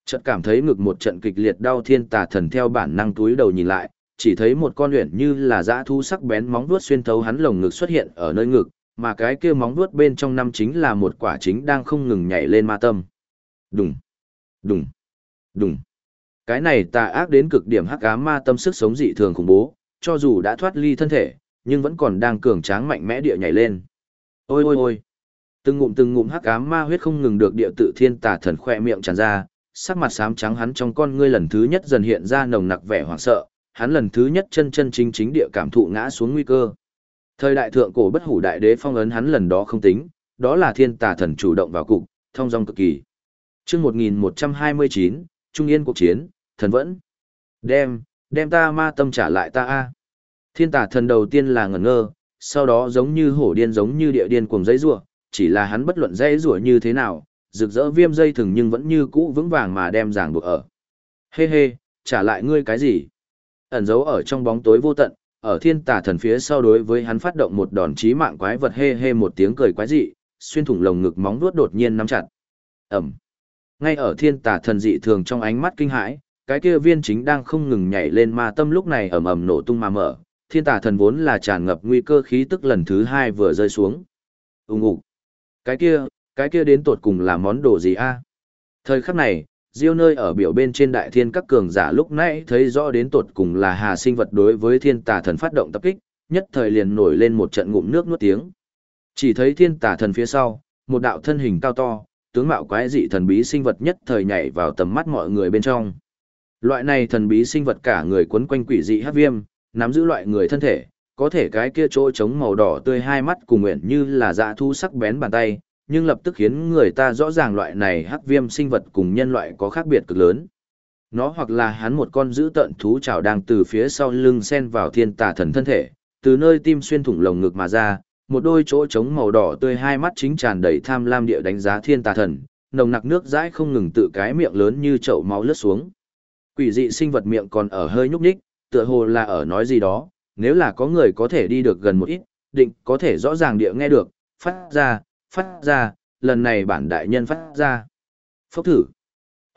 Speaker 1: Chợt cảm thấy ngực một trận kịch liệt đau thiên tà thần theo bản năng túi đầu nhìn lại, chỉ thấy một con luyện như là dã thu sắc bén móng vuốt xuyên thấu hắn lồng ngực xuất hiện ở nơi ngực, mà cái kia móng vuốt bên trong năm chính là một quả chính đang không ngừng nhảy lên ma tâm. Đùng, đùng, đùng. Cái này tà ác đến cực điểm hắc ám ma tâm sức sống dị thường khủng bố, cho dù đã thoát ly thân thể, nhưng vẫn còn đang cường tráng mạnh mẽ địa nhảy lên. Ôi ôi ôi. Từng ngụm từng ngụm hắc ám ma huyết không ngừng được địa tự thiên tà thần khoe miệng tràn ra, sắc mặt xám trắng hắn trong con ngươi lần thứ nhất dần hiện ra nồng nặc vẻ hoảng sợ, hắn lần thứ nhất chân chân chính chính địa cảm thụ ngã xuống nguy cơ. Thời đại thượng cổ bất hủ đại đế phong ấn hắn lần đó không tính, đó là thiên tà thần chủ động vào cục, thông dong cực kỳ. Chương 1129, Trung Yên cuộc chiến, thần vẫn. Đem, đem ta ma tâm trả lại ta a. Thiên tà thần đầu tiên là ngẩn ngơ, sau đó giống như hổ điên giống như địa điên cuồng dây rủa, chỉ là hắn bất luận dây rủa như thế nào, rực rỡ viêm dây thừng nhưng vẫn như cũ vững vàng mà đem ràng buộc ở. Hê hê, trả lại ngươi cái gì? Ẩn giấu ở trong bóng tối vô tận, ở thiên tà thần phía sau đối với hắn phát động một đòn chí mạng quái vật hê hê một tiếng cười quái dị, xuyên thủng lồng ngực móng vuốt đột nhiên nắm chặt. Ẩm. Ngay ở thiên tà thần dị thường trong ánh mắt kinh hãi, cái kia viên chính đang không ngừng nhảy lên ma tâm lúc này ầm ầm nổ tung mà mở, thiên tà thần vốn là tràn ngập nguy cơ khí tức lần thứ hai vừa rơi xuống. Ùng ục. Cái kia, cái kia đến tột cùng là món đồ gì a? Thời khắc này, Diêu nơi ở biểu bên trên đại thiên các cường giả lúc nãy thấy rõ đến tột cùng là hà sinh vật đối với thiên tà thần phát động tập kích, nhất thời liền nổi lên một trận ngụm nước nuốt tiếng. Chỉ thấy thiên tà thần phía sau, một đạo thân hình cao to, tướng mạo quái dị thần bí sinh vật nhất thời nhảy vào tầm mắt mọi người bên trong. Loại này thần bí sinh vật cả người quấn quanh quỷ dị hắc viêm, nắm giữ loại người thân thể, có thể cái kia chỗ trống màu đỏ tươi hai mắt cùng nguyện như là dạ thu sắc bén bàn tay, nhưng lập tức khiến người ta rõ ràng loại này hắc viêm sinh vật cùng nhân loại có khác biệt cực lớn. Nó hoặc là hắn một con dữ tận thú chảo đang từ phía sau lưng xen vào thiên tà thần thân thể, từ nơi tim xuyên thủng lồng ngực mà ra, một đôi chỗ trống màu đỏ tươi hai mắt chính tràn đầy tham lam địa đánh giá thiên tà thần, nồng nặc nước dãi không ngừng tự cái miệng lớn như chậu máu lướt xuống. Quỷ dị sinh vật miệng còn ở hơi nhúc nhích, tựa hồ là ở nói gì đó, nếu là có người có thể đi được gần một ít, định có thể rõ ràng địa nghe được, phát ra, phát ra, lần này bản đại nhân phát ra. Phốc thử.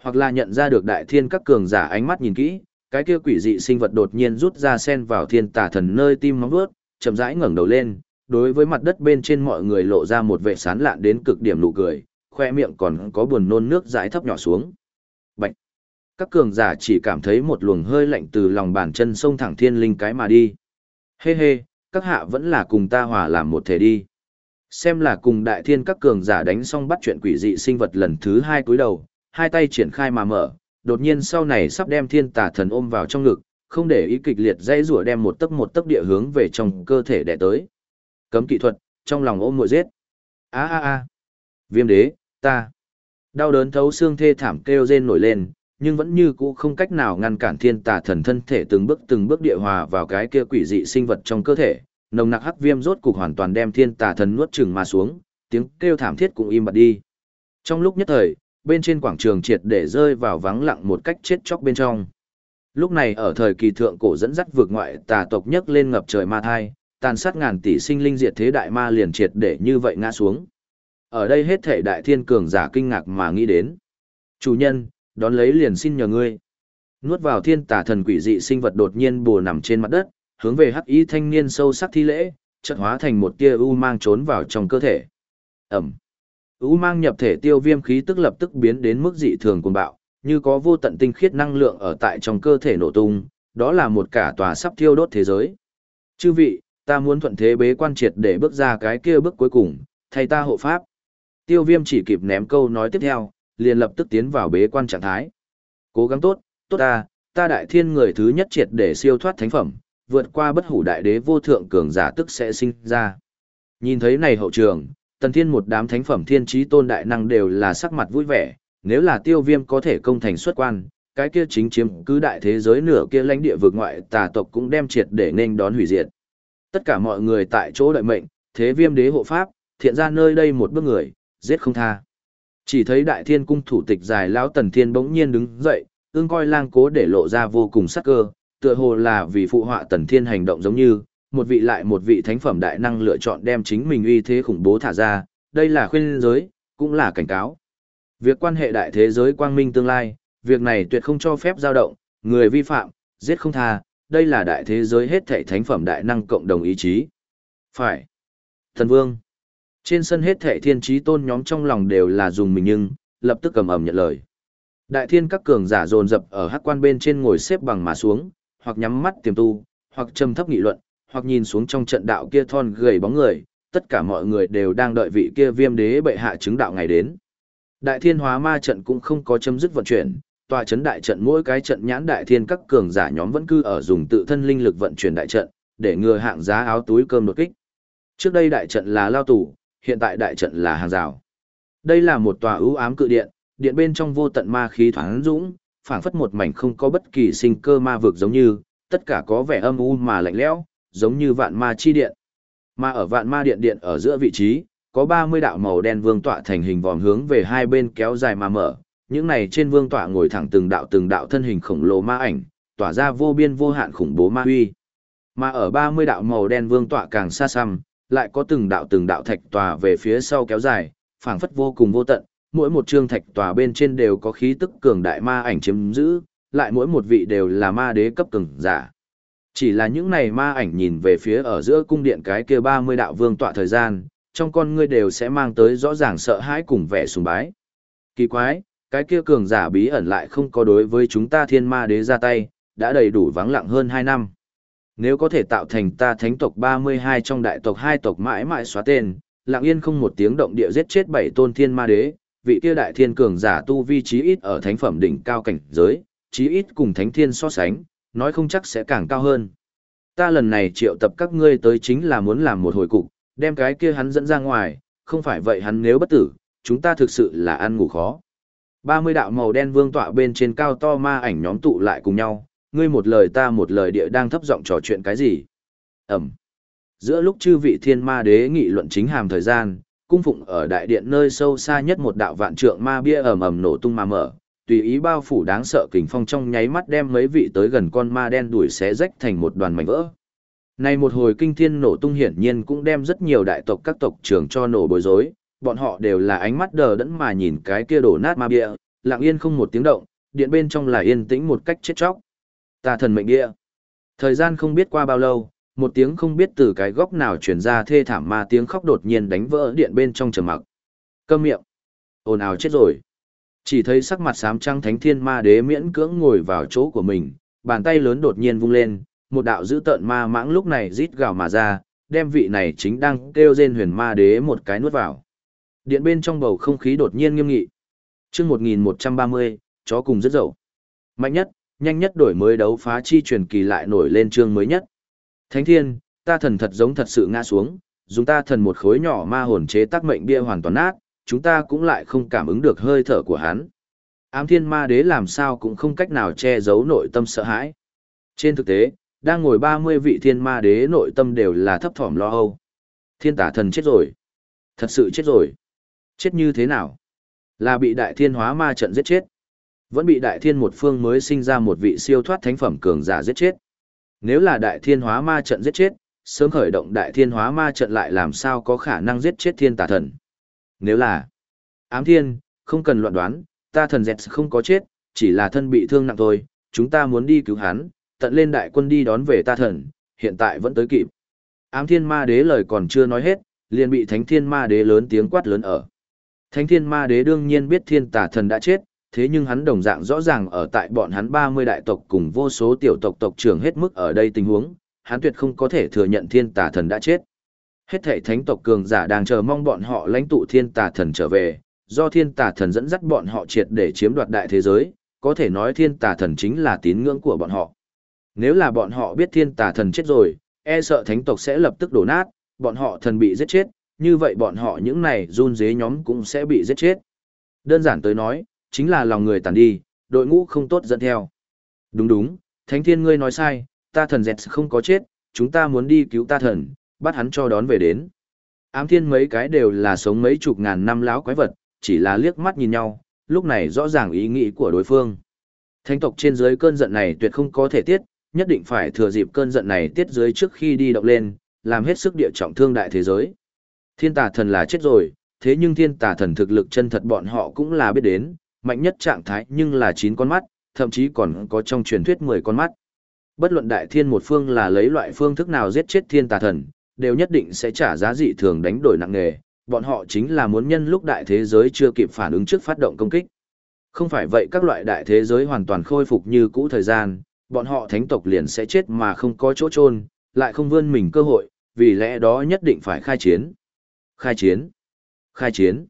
Speaker 1: Hoặc là nhận ra được đại thiên các cường giả ánh mắt nhìn kỹ, cái kia quỷ dị sinh vật đột nhiên rút ra sen vào thiên tà thần nơi tim móng vuốt, chậm rãi ngẩng đầu lên, đối với mặt đất bên trên mọi người lộ ra một vẻ sán lạn đến cực điểm nụ cười, khoe miệng còn có buồn nôn nước dãi thấp nhỏ xuống. Bạch. Các cường giả chỉ cảm thấy một luồng hơi lạnh từ lòng bàn chân sông thẳng thiên linh cái mà đi. Hê hê, các hạ vẫn là cùng ta hòa làm một thể đi. Xem là cùng đại thiên các cường giả đánh xong bắt chuyện quỷ dị sinh vật lần thứ hai cúi đầu, hai tay triển khai mà mở, đột nhiên sau này sắp đem thiên tà thần ôm vào trong ngực, không để ý kịch liệt dây rủa đem một tấc một tấc địa hướng về trong cơ thể đẻ tới. Cấm kỹ thuật, trong lòng ôm muội giết. A a a. Viêm đế, ta. Đau đớn thấu xương thê thảm kêu rên nổi lên, nhưng vẫn như cũ không cách nào ngăn cản thiên tà thần thân thể từng bước từng bước địa hòa vào cái kia quỷ dị sinh vật trong cơ thể. Nồng nặc hắc viêm rốt cục hoàn toàn đem thiên tà thần nuốt chửng mà xuống, tiếng kêu thảm thiết cũng im bặt đi. Trong lúc nhất thời, bên trên quảng trường triệt để rơi vào vắng lặng một cách chết chóc bên trong. Lúc này ở thời kỳ thượng cổ dẫn dắt vượt ngoại tà tộc nhấc lên ngập trời ma thai, tàn sát ngàn tỷ sinh linh diệt thế đại ma liền triệt để như vậy ngã xuống. Ở đây hết thể đại thiên cường giả kinh ngạc mà nghĩ đến. Chủ nhân, đón lấy liền xin nhờ ngươi. Nuốt vào thiên tà thần quỷ dị sinh vật đột nhiên bùa nằm trên mặt đất, hướng về hắc y thanh niên sâu sắc thi lễ, chợt hóa thành một tia u mang trốn vào trong cơ thể. Ẩm. U mang nhập thể tiêu viêm khí tức lập tức biến đến mức dị thường cuồng bạo, như có vô tận tinh khiết năng lượng ở tại trong cơ thể nổ tung, đó là một cả tòa sắp thiêu đốt thế giới. Chư vị, ta muốn thuận thế bế quan triệt để bước ra cái kia bước cuối cùng, thay ta hộ pháp. Tiêu viêm chỉ kịp ném câu nói tiếp theo, liền lập tức tiến vào bế quan trạng thái. Cố gắng tốt, tốt ta, ta đại thiên người thứ nhất triệt để siêu thoát thánh phẩm, vượt qua bất hủ đại đế vô thượng cường giả tức sẽ sinh ra. Nhìn thấy này hậu trường, tần thiên một đám thánh phẩm thiên trí tôn đại năng đều là sắc mặt vui vẻ, nếu là tiêu viêm có thể công thành xuất quan, cái kia chính chiếm cứ đại thế giới nửa kia lãnh địa vực ngoại tà tộc cũng đem triệt để nên đón hủy diệt. Tất cả mọi người tại chỗ đợi mệnh, thế viêm đế hộ pháp, thiện ra nơi đây một bước người, giết không tha. Chỉ thấy đại thiên cung thủ tịch dài lão tần thiên bỗng nhiên đứng dậy, ương coi lang cố để lộ ra vô cùng sắc cơ, tựa hồ là vì phụ họa tần thiên hành động giống như, một vị lại một vị thánh phẩm đại năng lựa chọn đem chính mình uy thế khủng bố thả ra, đây là khuyên giới, cũng là cảnh cáo. Việc quan hệ đại thế giới quang minh tương lai, việc này tuyệt không cho phép dao động, người vi phạm, giết không tha, đây là đại thế giới hết thảy thánh phẩm đại năng cộng đồng ý chí. Phải. Thần Vương. Trên sân hết thảy thiên trí tôn nhóm trong lòng đều là dùng mình nhưng, lập tức cầm ẩm nhận lời. Đại thiên các cường giả dồn dập ở hắc quan bên trên ngồi xếp bằng mà xuống, hoặc nhắm mắt tiềm tu, hoặc trầm thấp nghị luận, hoặc nhìn xuống trong trận đạo kia thon gầy bóng người, tất cả mọi người đều đang đợi vị kia viêm đế bệ hạ chứng đạo ngày đến. Đại thiên hóa ma trận cũng không có chấm dứt vận chuyển, tòa chấn đại trận mỗi cái trận nhãn đại thiên các cường giả nhóm vẫn cư ở dùng tự thân linh lực vận chuyển đại trận, để ngừa hạng giá áo túi cơm đột kích. Trước đây đại trận là lao tủ, hiện tại đại trận là hàng rào. Đây là một tòa ưu ám cự điện, điện bên trong vô tận ma khí thoáng dũng, phảng phất một mảnh không có bất kỳ sinh cơ ma vực giống như, tất cả có vẻ âm u mà lạnh lẽo, giống như vạn ma chi điện. Mà ở vạn ma điện điện ở giữa vị trí, có 30 đạo màu đen vương tọa thành hình vòm hướng về hai bên kéo dài mà mở, những này trên vương tọa ngồi thẳng từng đạo từng đạo thân hình khổng lồ ma ảnh, tỏa ra vô biên vô hạn khủng bố ma huy. Mà ở 30 đạo màu đen vương tọa càng xa xăm, lại có từng đạo từng đạo thạch tòa về phía sau kéo dài, phảng phất vô cùng vô tận, mỗi một chương thạch tòa bên trên đều có khí tức cường đại ma ảnh chiếm giữ, lại mỗi một vị đều là ma đế cấp cường giả. Chỉ là những này ma ảnh nhìn về phía ở giữa cung điện cái kia 30 đạo vương tọa thời gian, trong con ngươi đều sẽ mang tới rõ ràng sợ hãi cùng vẻ sùng bái. Kỳ quái, cái kia cường giả bí ẩn lại không có đối với chúng ta thiên ma đế ra tay, đã đầy đủ vắng lặng hơn 2 năm. Nếu có thể tạo thành ta thánh tộc 32 trong đại tộc hai tộc mãi mãi xóa tên, lặng yên không một tiếng động địa giết chết bảy tôn thiên ma đế, vị kia đại thiên cường giả tu vi trí ít ở thánh phẩm đỉnh cao cảnh giới, trí ít cùng thánh thiên so sánh, nói không chắc sẽ càng cao hơn. Ta lần này triệu tập các ngươi tới chính là muốn làm một hồi cục, đem cái kia hắn dẫn ra ngoài, không phải vậy hắn nếu bất tử, chúng ta thực sự là ăn ngủ khó. 30 đạo màu đen vương tọa bên trên cao to ma ảnh nhóm tụ lại cùng nhau, ngươi một lời ta một lời địa đang thấp giọng trò chuyện cái gì. Ẩm. Giữa lúc chư vị thiên ma đế nghị luận chính hàm thời gian, cung phụng ở đại điện nơi sâu xa nhất một đạo vạn trượng ma bia ầm ầm nổ tung mà mở, tùy ý bao phủ đáng sợ kình phong trong nháy mắt đem mấy vị tới gần con ma đen đuổi xé rách thành một đoàn mảnh vỡ. Này một hồi kinh thiên nổ tung hiển nhiên cũng đem rất nhiều đại tộc các tộc trưởng cho nổ bối rối, bọn họ đều là ánh mắt đờ đẫn mà nhìn cái kia đổ nát ma bia, lặng yên không một tiếng động, điện bên trong là yên tĩnh một cách chết chóc. Ta thần mệnh địa. Thời gian không biết qua bao lâu, một tiếng không biết từ cái góc nào truyền ra thê thảm ma tiếng khóc đột nhiên đánh vỡ điện bên trong trầm mặc. Câm miệng. Ồn ào chết rồi. Chỉ thấy sắc mặt xám trăng thánh thiên ma đế miễn cưỡng ngồi vào chỗ của mình, bàn tay lớn đột nhiên vung lên, một đạo dữ tợn ma mãng lúc này rít gào mà ra, đem vị này chính đang kêu rên huyền ma đế một cái nuốt vào. Điện bên trong bầu không khí đột nhiên nghiêm nghị. Chương 1130, chó cùng rất dậu. Mạnh nhất, nhanh nhất đổi mới đấu phá chi truyền kỳ lại nổi lên chương mới nhất. Thánh thiên, ta thần thật giống thật sự ngã xuống, dùng ta thần một khối nhỏ ma hồn chế tác mệnh bia hoàn toàn nát, chúng ta cũng lại không cảm ứng được hơi thở của hắn. Ám thiên ma đế làm sao cũng không cách nào che giấu nội tâm sợ hãi. Trên thực tế, đang ngồi 30 vị thiên ma đế nội tâm đều là thấp thỏm lo âu. Thiên tả thần chết rồi. Thật sự chết rồi. Chết như thế nào? Là bị đại thiên hóa ma trận giết chết. Vẫn bị đại thiên một phương mới sinh ra một vị siêu thoát thánh phẩm cường giả giết chết. Nếu là đại thiên hóa ma trận giết chết, sớm khởi động đại thiên hóa ma trận lại làm sao có khả năng giết chết thiên tà thần. Nếu là ám thiên, không cần loạn đoán, ta thần dẹt không có chết, chỉ là thân bị thương nặng thôi, chúng ta muốn đi cứu hắn, tận lên đại quân đi đón về ta thần, hiện tại vẫn tới kịp. Ám thiên ma đế lời còn chưa nói hết, liền bị thánh thiên ma đế lớn tiếng quát lớn ở. Thánh thiên ma đế đương nhiên biết thiên tà thần đã chết, thế nhưng hắn đồng dạng rõ ràng ở tại bọn hắn 30 đại tộc cùng vô số tiểu tộc tộc trưởng hết mức ở đây tình huống, hắn tuyệt không có thể thừa nhận thiên tà thần đã chết. Hết thảy thánh tộc cường giả đang chờ mong bọn họ lãnh tụ thiên tà thần trở về, do thiên tà thần dẫn dắt bọn họ triệt để chiếm đoạt đại thế giới, có thể nói thiên tà thần chính là tín ngưỡng của bọn họ. Nếu là bọn họ biết thiên tà thần chết rồi, e sợ thánh tộc sẽ lập tức đổ nát, bọn họ thần bị giết chết, như vậy bọn họ những này run dế nhóm cũng sẽ bị giết chết. Đơn giản tới nói, chính là lòng người tàn đi, đội ngũ không tốt dẫn theo. Đúng đúng, Thánh Thiên ngươi nói sai, ta thần dẹt không có chết, chúng ta muốn đi cứu ta thần, bắt hắn cho đón về đến. Ám thiên mấy cái đều là sống mấy chục ngàn năm láo quái vật, chỉ là liếc mắt nhìn nhau, lúc này rõ ràng ý nghĩ của đối phương. Thánh tộc trên dưới cơn giận này tuyệt không có thể tiết, nhất định phải thừa dịp cơn giận này tiết dưới trước khi đi động lên, làm hết sức địa trọng thương đại thế giới. Thiên tà thần là chết rồi, thế nhưng thiên tà thần thực lực chân thật bọn họ cũng là biết đến, mạnh nhất trạng thái nhưng là 9 con mắt, thậm chí còn có trong truyền thuyết 10 con mắt. Bất luận đại thiên một phương là lấy loại phương thức nào giết chết thiên tà thần, đều nhất định sẽ trả giá dị thường đánh đổi nặng nề, bọn họ chính là muốn nhân lúc đại thế giới chưa kịp phản ứng trước phát động công kích. Không phải vậy các loại đại thế giới hoàn toàn khôi phục như cũ thời gian, bọn họ thánh tộc liền sẽ chết mà không có chỗ chôn, lại không vươn mình cơ hội, vì lẽ đó nhất định phải khai chiến. Khai chiến. Khai chiến.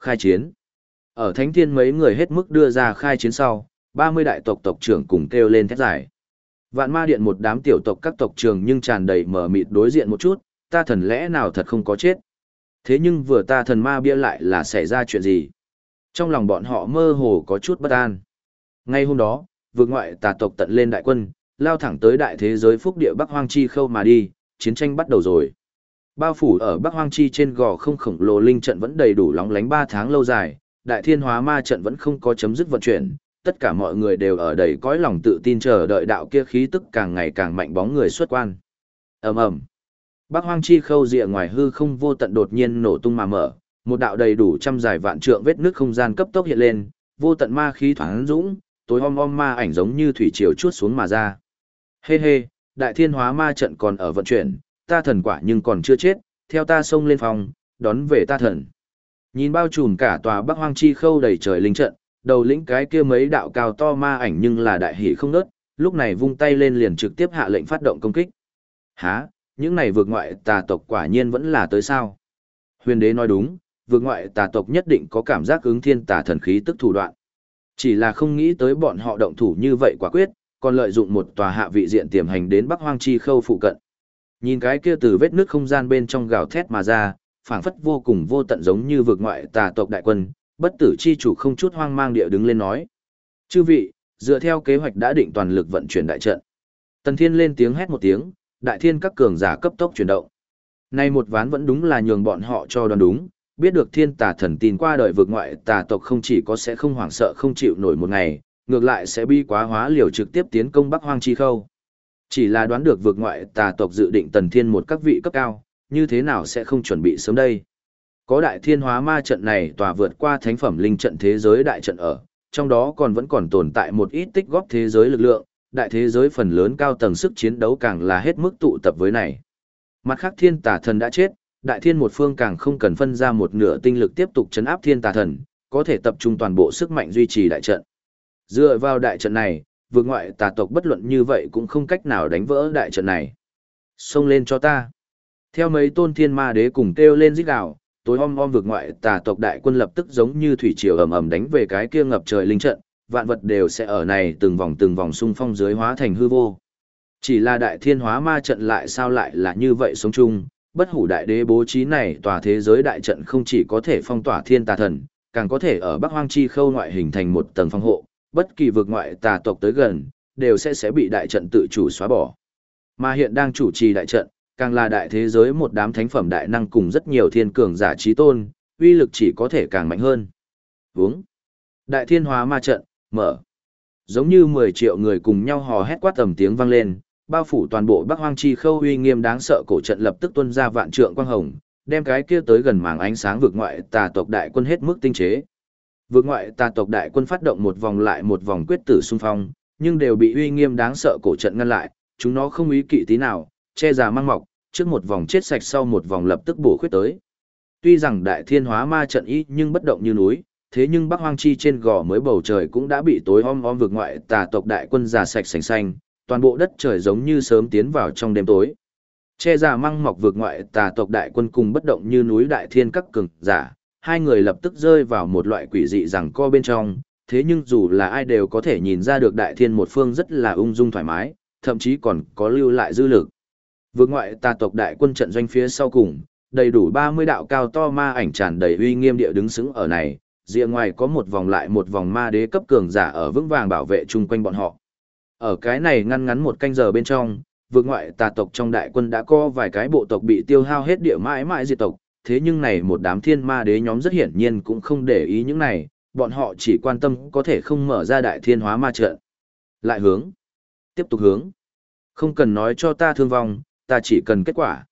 Speaker 1: Khai chiến. Ở thánh thiên mấy người hết mức đưa ra khai chiến sau, 30 đại tộc tộc trưởng cùng kêu lên thét giải. Vạn ma điện một đám tiểu tộc các tộc trưởng nhưng tràn đầy mở mịt đối diện một chút, ta thần lẽ nào thật không có chết. Thế nhưng vừa ta thần ma bia lại là xảy ra chuyện gì? Trong lòng bọn họ mơ hồ có chút bất an. Ngay hôm đó, vượt ngoại tà tộc tận lên đại quân, lao thẳng tới đại thế giới phúc địa Bắc Hoang Chi khâu mà đi, chiến tranh bắt đầu rồi. Bao phủ ở Bắc Hoang Chi trên gò không khổng lồ linh trận vẫn đầy đủ lóng lánh 3 tháng lâu dài, đại thiên hóa ma trận vẫn không có chấm dứt vận chuyển, tất cả mọi người đều ở đầy cõi lòng tự tin chờ đợi đạo kia khí tức càng ngày càng mạnh bóng người xuất quan. ầm ầm, Bắc Hoang Chi khâu rìa ngoài hư không vô tận đột nhiên nổ tung mà mở, một đạo đầy đủ trăm dài vạn trượng vết nước không gian cấp tốc hiện lên, vô tận ma khí thoáng dũng, tối om om ma ảnh giống như thủy triều chuốt xuống mà ra. Hê hê, đại thiên hóa ma trận còn ở vận chuyển, ta thần quả nhưng còn chưa chết, theo ta xông lên phòng, đón về ta thần. Nhìn bao trùm cả tòa Bắc Hoang Chi Khâu đầy trời linh trận, đầu lĩnh cái kia mấy đạo cao to ma ảnh nhưng là đại hỉ không nớt, lúc này vung tay lên liền trực tiếp hạ lệnh phát động công kích. Hả, những này vượt ngoại tà tộc quả nhiên vẫn là tới sao? Huyền đế nói đúng, vượt ngoại tà tộc nhất định có cảm giác ứng thiên tà thần khí tức thủ đoạn. Chỉ là không nghĩ tới bọn họ động thủ như vậy quả quyết, còn lợi dụng một tòa hạ vị diện tiềm hành đến Bắc Hoang Chi Khâu phụ cận. Nhìn cái kia từ vết nước không gian bên trong gào thét mà ra, phảng phất vô cùng vô tận giống như vượt ngoại tà tộc đại quân, bất tử chi chủ không chút hoang mang địa đứng lên nói. Chư vị, dựa theo kế hoạch đã định toàn lực vận chuyển đại trận. Tần Thiên lên tiếng hét một tiếng, đại thiên các cường giả cấp tốc chuyển động. Nay một ván vẫn đúng là nhường bọn họ cho đoán đúng, biết được thiên tà thần tin qua đời vượt ngoại tà tộc không chỉ có sẽ không hoảng sợ không chịu nổi một ngày, ngược lại sẽ bi quá hóa liều trực tiếp tiến công Bắc Hoang Chi Khâu. Chỉ là đoán được vượt ngoại tà tộc dự định tần thiên một các vị cấp cao, như thế nào sẽ không chuẩn bị sớm đây. Có đại thiên hóa ma trận này tòa vượt qua thánh phẩm linh trận thế giới đại trận ở, trong đó còn vẫn còn tồn tại một ít tích góp thế giới lực lượng, đại thế giới phần lớn cao tầng sức chiến đấu càng là hết mức tụ tập với này. Mặt khác thiên tà thần đã chết, đại thiên một phương càng không cần phân ra một nửa tinh lực tiếp tục chấn áp thiên tà thần, có thể tập trung toàn bộ sức mạnh duy trì đại trận. Dựa vào đại trận này, vượt ngoại tà tộc bất luận như vậy cũng không cách nào đánh vỡ đại trận này. Xông lên cho ta. Theo mấy tôn thiên ma đế cùng kêu lên rít gào, tối om om vượt ngoại tà tộc đại quân lập tức giống như thủy triều ầm ầm đánh về cái kia ngập trời linh trận, vạn vật đều sẽ ở này từng vòng từng vòng xung phong dưới hóa thành hư vô. Chỉ là đại thiên hóa ma trận lại sao lại là như vậy sống chung, bất hủ đại đế bố trí này tòa thế giới đại trận không chỉ có thể phong tỏa thiên tà thần, càng có thể ở Bắc Hoang Chi khâu ngoại hình thành một tầng phong hộ, bất kỳ vực ngoại tà tộc tới gần, đều sẽ sẽ bị đại trận tự chủ xóa bỏ. Mà hiện đang chủ trì đại trận, càng là đại thế giới một đám thánh phẩm đại năng cùng rất nhiều thiên cường giả trí tôn, uy lực chỉ có thể càng mạnh hơn. Vúng. Đại thiên hóa ma trận, mở. Giống như 10 triệu người cùng nhau hò hét quát tầm tiếng vang lên, bao phủ toàn bộ Bắc Hoang Chi Khâu uy nghiêm đáng sợ cổ trận lập tức tuôn ra vạn trượng quang hồng, đem cái kia tới gần màng ánh sáng vực ngoại tà tộc đại quân hết mức tinh chế. Vượt ngoại tà tộc đại quân phát động một vòng lại một vòng quyết tử xung phong, nhưng đều bị uy nghiêm đáng sợ cổ trận ngăn lại, chúng nó không ý kỵ tí nào, che già mang mọc, trước một vòng chết sạch sau một vòng lập tức bổ khuyết tới. Tuy rằng đại thiên hóa ma trận y nhưng bất động như núi, thế nhưng Bắc Hoang Chi trên gò mới bầu trời cũng đã bị tối om om vượt ngoại tà tộc đại quân già sạch sành xanh, toàn bộ đất trời giống như sớm tiến vào trong đêm tối. Che giả măng mọc vượt ngoại tà tộc đại quân cùng bất động như núi đại thiên các cường giả, hai người lập tức rơi vào một loại quỷ dị rằng co bên trong, thế nhưng dù là ai đều có thể nhìn ra được đại thiên một phương rất là ung dung thoải mái, thậm chí còn có lưu lại dư lực. Vượt ngoại tà tộc đại quân trận doanh phía sau cùng, đầy đủ 30 đạo cao to ma ảnh tràn đầy uy nghiêm địa đứng xứng ở này, rìa ngoài có một vòng lại một vòng ma đế cấp cường giả ở vững vàng bảo vệ chung quanh bọn họ. Ở cái này ngăn ngắn một canh giờ bên trong, vượt ngoại tà tộc trong đại quân đã có vài cái bộ tộc bị tiêu hao hết địa mãi mãi diệt tộc, thế nhưng này một đám thiên ma đế nhóm rất hiển nhiên cũng không để ý những này, bọn họ chỉ quan tâm có thể không mở ra đại thiên hóa ma trận. Lại hướng. Tiếp tục hướng. Không cần nói cho ta thương vong, ta chỉ cần kết quả.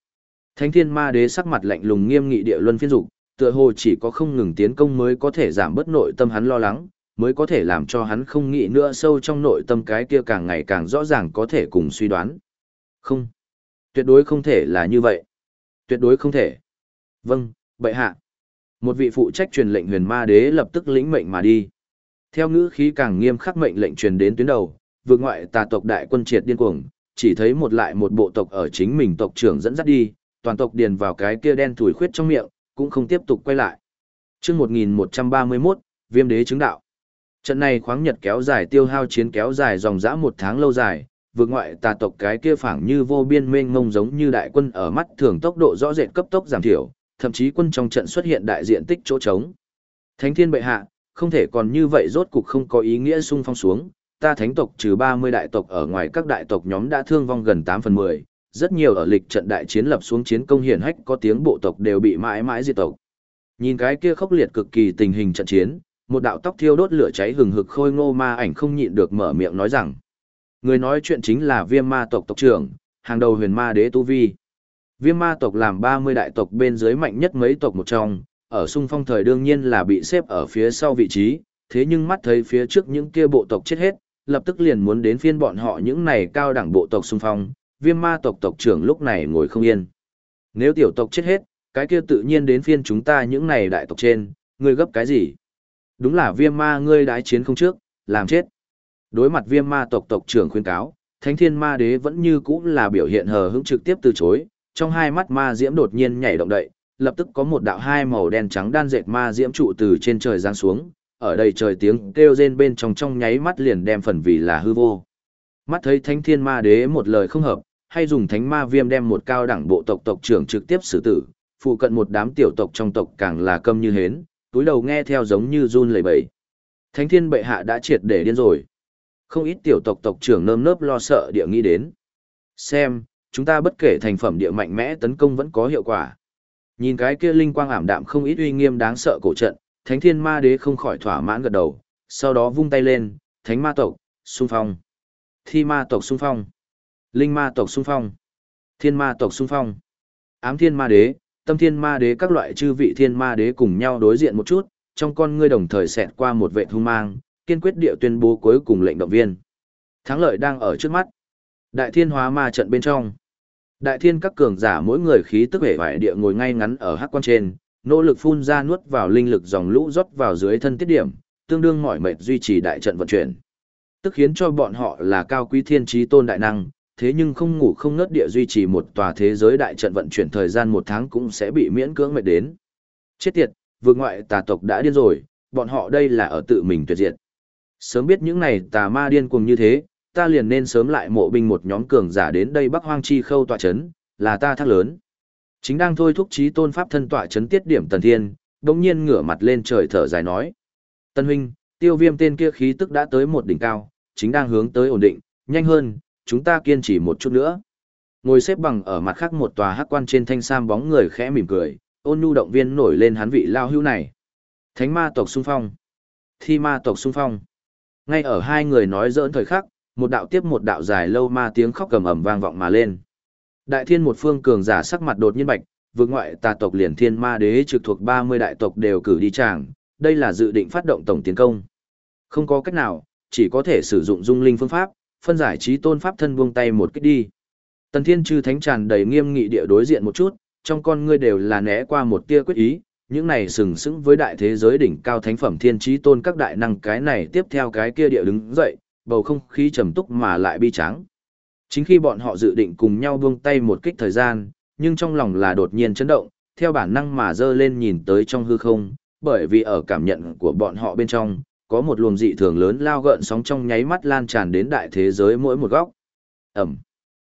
Speaker 1: Thánh thiên ma đế sắc mặt lạnh lùng nghiêm nghị địa luân phiên dục, tựa hồ chỉ có không ngừng tiến công mới có thể giảm bớt nội tâm hắn lo lắng, mới có thể làm cho hắn không nghĩ nữa sâu trong nội tâm cái kia càng ngày càng rõ ràng có thể cùng suy đoán. Không. Tuyệt đối không thể là như vậy. Tuyệt đối không thể. Vâng, bệ hạ. Một vị phụ trách truyền lệnh huyền ma đế lập tức lĩnh mệnh mà đi. Theo ngữ khí càng nghiêm khắc mệnh lệnh truyền đến tuyến đầu, vượt ngoại tà tộc đại quân triệt điên cuồng, chỉ thấy một lại một bộ tộc ở chính mình tộc trưởng dẫn dắt đi, toàn tộc điền vào cái kia đen thủi khuyết trong miệng, cũng không tiếp tục quay lại. Trước 1131, viêm đế chứng đạo. Trận này khoáng nhật kéo dài tiêu hao chiến kéo dài dòng dã một tháng lâu dài, vượt ngoại tà tộc cái kia phảng như vô biên mênh mông giống như đại quân ở mắt thường tốc độ rõ rệt cấp tốc giảm thiểu, thậm chí quân trong trận xuất hiện đại diện tích chỗ trống. Thánh thiên bệ hạ, không thể còn như vậy rốt cục không có ý nghĩa sung phong xuống, ta thánh tộc trừ 30 đại tộc ở ngoài các đại tộc nhóm đã thương vong gần 8 phần 10, rất nhiều ở lịch trận đại chiến lập xuống chiến công hiển hách có tiếng bộ tộc đều bị mãi mãi diệt tộc. Nhìn cái kia khốc liệt cực kỳ tình hình trận chiến, một đạo tóc thiêu đốt lửa cháy hừng hực khôi ngô ma ảnh không nhịn được mở miệng nói rằng: Người nói chuyện chính là Viêm Ma tộc tộc trưởng, hàng đầu Huyền Ma đế tu vi. Viêm Ma tộc làm 30 đại tộc bên dưới mạnh nhất mấy tộc một trong, ở xung phong thời đương nhiên là bị xếp ở phía sau vị trí, thế nhưng mắt thấy phía trước những kia bộ tộc chết hết, lập tức liền muốn đến phiên bọn họ những này cao đẳng bộ tộc xung phong, viêm ma tộc tộc trưởng lúc này ngồi không yên. Nếu tiểu tộc chết hết, cái kia tự nhiên đến phiên chúng ta những này đại tộc trên, ngươi gấp cái gì? Đúng là viêm ma ngươi đái chiến không trước, làm chết. Đối mặt viêm ma tộc tộc trưởng khuyên cáo, thánh thiên ma đế vẫn như cũ là biểu hiện hờ hững trực tiếp từ chối, trong hai mắt ma diễm đột nhiên nhảy động đậy, lập tức có một đạo hai màu đen trắng đan dệt ma diễm trụ từ trên trời giáng xuống, ở đây trời tiếng kêu rên bên trong trong nháy mắt liền đem phần vì là hư vô. Mắt thấy thánh thiên ma đế một lời không hợp, hay dùng thánh ma viêm đem một cao đẳng bộ tộc tộc trưởng trực tiếp xử tử, phụ cận một đám tiểu tộc trong tộc càng là câm như hến, túi đầu nghe theo giống như run lẩy bẩy. Thánh thiên bệ hạ đã triệt để điên rồi. Không ít tiểu tộc tộc trưởng nơm nớp lo sợ địa nghĩ đến. Xem, chúng ta bất kể thành phẩm địa mạnh mẽ tấn công vẫn có hiệu quả. Nhìn cái kia linh quang ảm đạm không ít uy nghiêm đáng sợ cổ trận, Thánh Thiên Ma Đế không khỏi thỏa mãn gật đầu, sau đó vung tay lên, Thánh Ma tộc, xung phong. Thi Ma tộc xung phong. Linh Ma tộc xung phong. Thiên Ma tộc xung phong. Ám Thiên Ma Đế, Tâm Thiên Ma Đế các loại chư vị Thiên Ma Đế cùng nhau đối diện một chút, trong con ngươi đồng thời xẹt qua một vệ thu mang, kiên quyết địa tuyên bố cuối cùng lệnh động viên. Thắng lợi đang ở trước mắt. Đại Thiên Hóa Ma trận bên trong. Đại Thiên các cường giả mỗi người khí tức vẻ vải địa ngồi ngay ngắn ở hắc quan trên, nỗ lực phun ra nuốt vào linh lực dòng lũ rót vào dưới thân tiết điểm, tương đương mỏi mệt duy trì đại trận vận chuyển. Tức khiến cho bọn họ là cao quý thiên trí tôn đại năng, thế nhưng không ngủ không ngớt địa duy trì một tòa thế giới đại trận vận chuyển thời gian một tháng cũng sẽ bị miễn cưỡng mệt đến. Chết tiệt, vượt ngoại tà tộc đã điên rồi, bọn họ đây là ở tự mình tuyệt diệt. Sớm biết những này tà ma điên cuồng như thế, ta liền nên sớm lại mộ binh một nhóm cường giả đến đây Bắc Hoang Chi khâu tọa chấn, là ta thác lớn. Chính đang thôi thúc trí tôn pháp thân tọa chấn tiết điểm tần thiên, đồng nhiên ngửa mặt lên trời thở dài nói. Tân huynh, tiêu viêm tên kia khí tức đã tới một đỉnh cao, chính đang hướng tới ổn định, nhanh hơn, chúng ta kiên trì một chút nữa. Ngồi xếp bằng ở mặt khác một tòa hắc quan trên thanh sam bóng người khẽ mỉm cười, ôn nhu động viên nổi lên hắn vị lao hưu này. Thánh ma tộc xung phong. Thi ma tộc xung phong. Ngay ở hai người nói dỡn thời khắc, một đạo tiếp một đạo dài lâu ma tiếng khóc cầm ẩm vang vọng mà lên. Đại thiên một phương cường giả sắc mặt đột nhiên bạch, vượt ngoại tà tộc liền thiên ma đế trực thuộc 30 đại tộc đều cử đi tràng, đây là dự định phát động tổng tiến công. Không có cách nào, chỉ có thể sử dụng dung linh phương pháp, phân giải trí tôn pháp thân buông tay một kích đi. Tần thiên chư thánh tràn đầy nghiêm nghị địa đối diện một chút, trong con ngươi đều là né qua một tia quyết ý, những này sừng sững với đại thế giới đỉnh cao thánh phẩm thiên trí tôn các đại năng cái này tiếp theo cái kia địa đứng dậy, bầu không khí trầm túc mà lại bi tráng. Chính khi bọn họ dự định cùng nhau buông tay một kích thời gian, nhưng trong lòng là đột nhiên chấn động, theo bản năng mà dơ lên nhìn tới trong hư không, bởi vì ở cảm nhận của bọn họ bên trong, có một luồng dị thường lớn lao gợn sóng trong nháy mắt lan tràn đến đại thế giới mỗi một góc. Ẩm.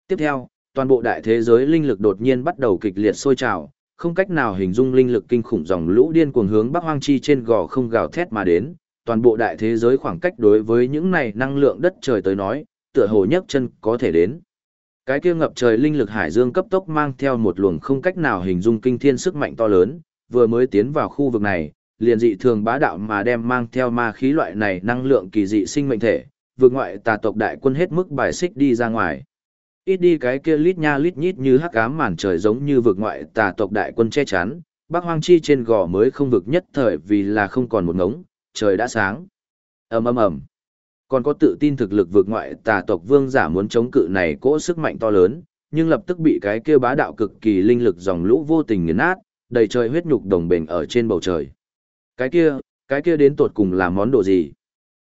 Speaker 1: Tiếp theo, toàn bộ đại thế giới linh lực đột nhiên bắt đầu kịch liệt sôi trào, không cách nào hình dung linh lực kinh khủng dòng lũ điên cuồng hướng Bắc Hoang Chi trên gò không gào thét mà đến, toàn bộ đại thế giới khoảng cách đối với những này năng lượng đất trời tới nói, tựa hồ nhấc chân có thể đến. Cái kia ngập trời linh lực hải dương cấp tốc mang theo một luồng không cách nào hình dung kinh thiên sức mạnh to lớn, vừa mới tiến vào khu vực này, liền dị thường bá đạo mà đem mang theo ma khí loại này năng lượng kỳ dị sinh mệnh thể, vượt ngoại tà tộc đại quân hết mức bài xích đi ra ngoài. Ít đi cái kia lít nha lít nhít như hắc ám màn trời giống như vượt ngoại tà tộc đại quân che chắn, Bắc Hoang Chi trên gò mới không vực nhất thời vì là không còn một ngống, trời đã sáng. ầm ầm ầm còn có tự tin thực lực vượt ngoại tà tộc vương giả muốn chống cự này cỗ sức mạnh to lớn, nhưng lập tức bị cái kia bá đạo cực kỳ linh lực dòng lũ vô tình nghiền nát, đầy trời huyết nhục đồng bền ở trên bầu trời. Cái kia, cái kia đến tột cùng là món đồ gì?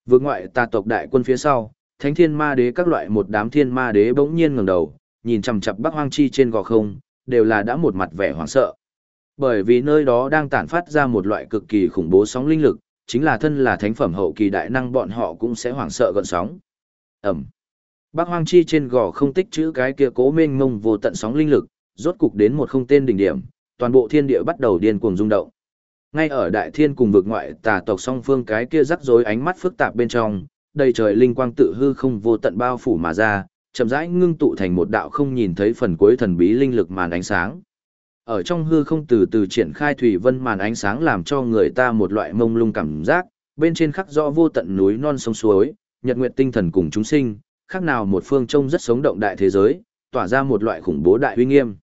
Speaker 1: Vượt ngoại tà tộc đại quân phía sau, thánh thiên ma đế các loại một đám thiên ma đế bỗng nhiên ngẩng đầu, nhìn chằm chằm bắc hoang chi trên gò không, đều là đã một mặt vẻ hoảng sợ. Bởi vì nơi đó đang tản phát ra một loại cực kỳ khủng bố sóng linh lực, chính là thân là thánh phẩm hậu kỳ đại năng bọn họ cũng sẽ hoảng sợ gợn sóng. Ẩm. Bác Hoang Chi trên gò không tích chữ cái kia cố mênh mông vô tận sóng linh lực, rốt cục đến một không tên đỉnh điểm, toàn bộ thiên địa bắt đầu điên cuồng rung động. Ngay ở đại thiên cùng vực ngoại tà tộc song phương cái kia rắc rối ánh mắt phức tạp bên trong, đầy trời linh quang tự hư không vô tận bao phủ mà ra, chậm rãi ngưng tụ thành một đạo không nhìn thấy phần cuối thần bí linh lực màn ánh sáng. Ở trong hư không từ từ triển khai thủy vân màn ánh sáng làm cho người ta một loại mông lung cảm giác, bên trên khắc rõ vô tận núi non sông suối, nhật nguyệt tinh thần cùng chúng sinh, khác nào một phương trông rất sống động đại thế giới, tỏa ra một loại khủng bố đại uy nghiêm.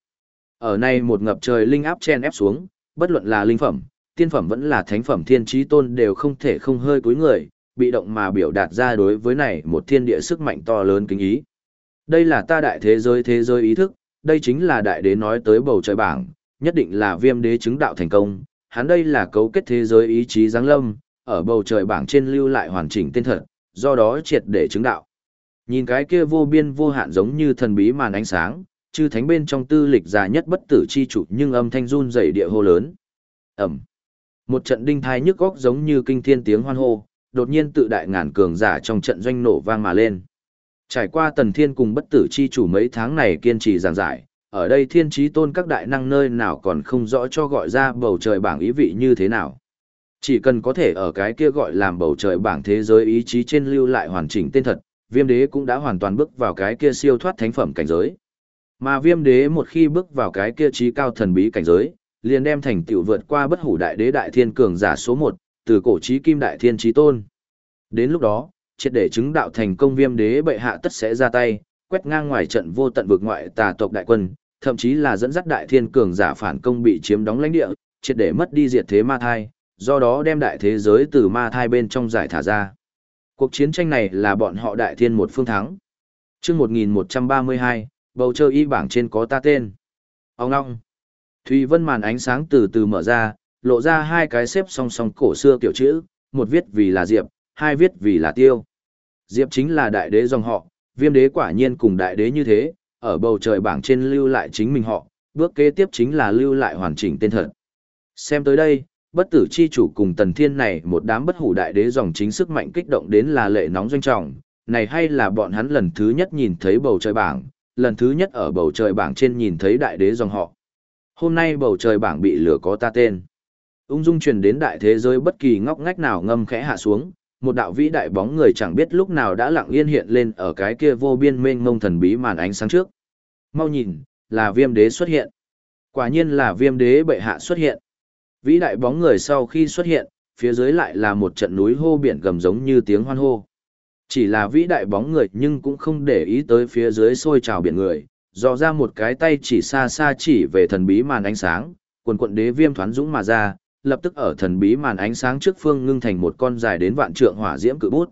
Speaker 1: Ở này một ngập trời linh áp chen ép xuống, bất luận là linh phẩm, tiên phẩm vẫn là thánh phẩm thiên trí tôn đều không thể không hơi cúi người, bị động mà biểu đạt ra đối với này một thiên địa sức mạnh to lớn kính ý. Đây là ta đại thế giới thế giới ý thức, đây chính là đại đế nói tới bầu trời bảng, nhất định là viêm đế chứng đạo thành công, hắn đây là cấu kết thế giới ý chí giáng lâm, ở bầu trời bảng trên lưu lại hoàn chỉnh tên thật, do đó triệt để chứng đạo. Nhìn cái kia vô biên vô hạn giống như thần bí màn ánh sáng, chư thánh bên trong tư lịch già nhất bất tử chi chủ nhưng âm thanh run rẩy địa hô lớn. Ẩm. Một trận đinh thai nhức góc giống như kinh thiên tiếng hoan hô, đột nhiên tự đại ngàn cường giả trong trận doanh nổ vang mà lên. Trải qua tần thiên cùng bất tử chi chủ mấy tháng này kiên trì giảng giải, ở đây thiên trí tôn các đại năng nơi nào còn không rõ cho gọi ra bầu trời bảng ý vị như thế nào. Chỉ cần có thể ở cái kia gọi làm bầu trời bảng thế giới ý chí trên lưu lại hoàn chỉnh tên thật, viêm đế cũng đã hoàn toàn bước vào cái kia siêu thoát thánh phẩm cảnh giới. Mà viêm đế một khi bước vào cái kia trí cao thần bí cảnh giới, liền đem thành tựu vượt qua bất hủ đại đế đại thiên cường giả số một từ cổ trí kim đại thiên trí tôn. Đến lúc đó, triệt để chứng đạo thành công viêm đế bệ hạ tất sẽ ra tay, quét ngang ngoài trận vô tận vực ngoại tà tộc đại quân, thậm chí là dẫn dắt đại thiên cường giả phản công bị chiếm đóng lãnh địa, triệt để mất đi diệt thế ma thai, do đó đem đại thế giới từ ma thai bên trong giải thả ra. Cuộc chiến tranh này là bọn họ đại thiên một phương thắng. Trước 1132, bầu trời y bảng trên có ta tên. Ông ngong. Thùy vân màn ánh sáng từ từ mở ra, lộ ra hai cái xếp song song cổ xưa kiểu chữ, một viết vì là Diệp, hai viết vì là Tiêu. Diệp chính là đại đế dòng họ, viêm đế quả nhiên cùng đại đế như thế, ở bầu trời bảng trên lưu lại chính mình họ, bước kế tiếp chính là lưu lại hoàn chỉnh tên thật. Xem tới đây, bất tử chi chủ cùng tần thiên này một đám bất hủ đại đế dòng chính sức mạnh kích động đến là lệ nóng doanh trọng, này hay là bọn hắn lần thứ nhất nhìn thấy bầu trời bảng, lần thứ nhất ở bầu trời bảng trên nhìn thấy đại đế dòng họ. Hôm nay bầu trời bảng bị lửa có ta tên. Ung dung truyền đến đại thế giới bất kỳ ngóc ngách nào ngâm khẽ hạ xuống, một đạo vĩ đại bóng người chẳng biết lúc nào đã lặng yên hiện lên ở cái kia vô biên mênh mông thần bí màn ánh sáng trước. Mau nhìn, là viêm đế xuất hiện. Quả nhiên là viêm đế bệ hạ xuất hiện. Vĩ đại bóng người sau khi xuất hiện, phía dưới lại là một trận núi hô biển gầm giống như tiếng hoan hô. Chỉ là vĩ đại bóng người nhưng cũng không để ý tới phía dưới sôi trào biển người, dò ra một cái tay chỉ xa xa chỉ về thần bí màn ánh sáng, quần quận đế viêm thoán dũng mà ra, lập tức ở thần bí màn ánh sáng trước phương ngưng thành một con dài đến vạn trượng hỏa diễm cự bút.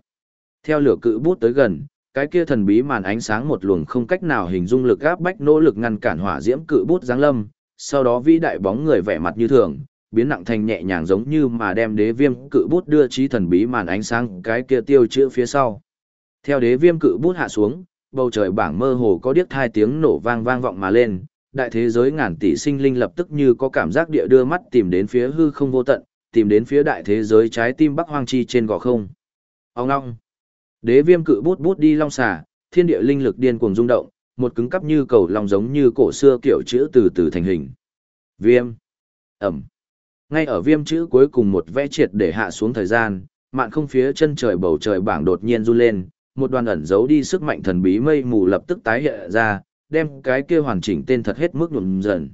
Speaker 1: Theo lửa cự bút tới gần, cái kia thần bí màn ánh sáng một luồng không cách nào hình dung lực áp bách nỗ lực ngăn cản hỏa diễm cự bút giáng lâm, sau đó vĩ đại bóng người vẻ mặt như thường, biến nặng thành nhẹ nhàng giống như mà đem đế viêm cự bút đưa trí thần bí màn ánh sáng cái kia tiêu chữa phía sau. Theo đế viêm cự bút hạ xuống, bầu trời bảng mơ hồ có điếc hai tiếng nổ vang vang vọng mà lên, đại thế giới ngàn tỷ sinh linh lập tức như có cảm giác địa đưa mắt tìm đến phía hư không vô tận, tìm đến phía đại thế giới trái tim Bắc Hoang Chi trên gò không. Ông long. Đế viêm cự bút bút đi long xà, thiên địa linh lực điên cuồng rung động, một cứng cắp như cầu long giống như cổ xưa kiểu chữ từ từ thành hình. Viêm. Ẩm. Ngay ở viêm chữ cuối cùng một vẽ triệt để hạ xuống thời gian, mạn không phía chân trời bầu trời bảng đột nhiên run lên, một đoàn ẩn giấu đi sức mạnh thần bí mây mù lập tức tái hiện ra, đem cái kia hoàn chỉnh tên thật hết mức nhuộm dần.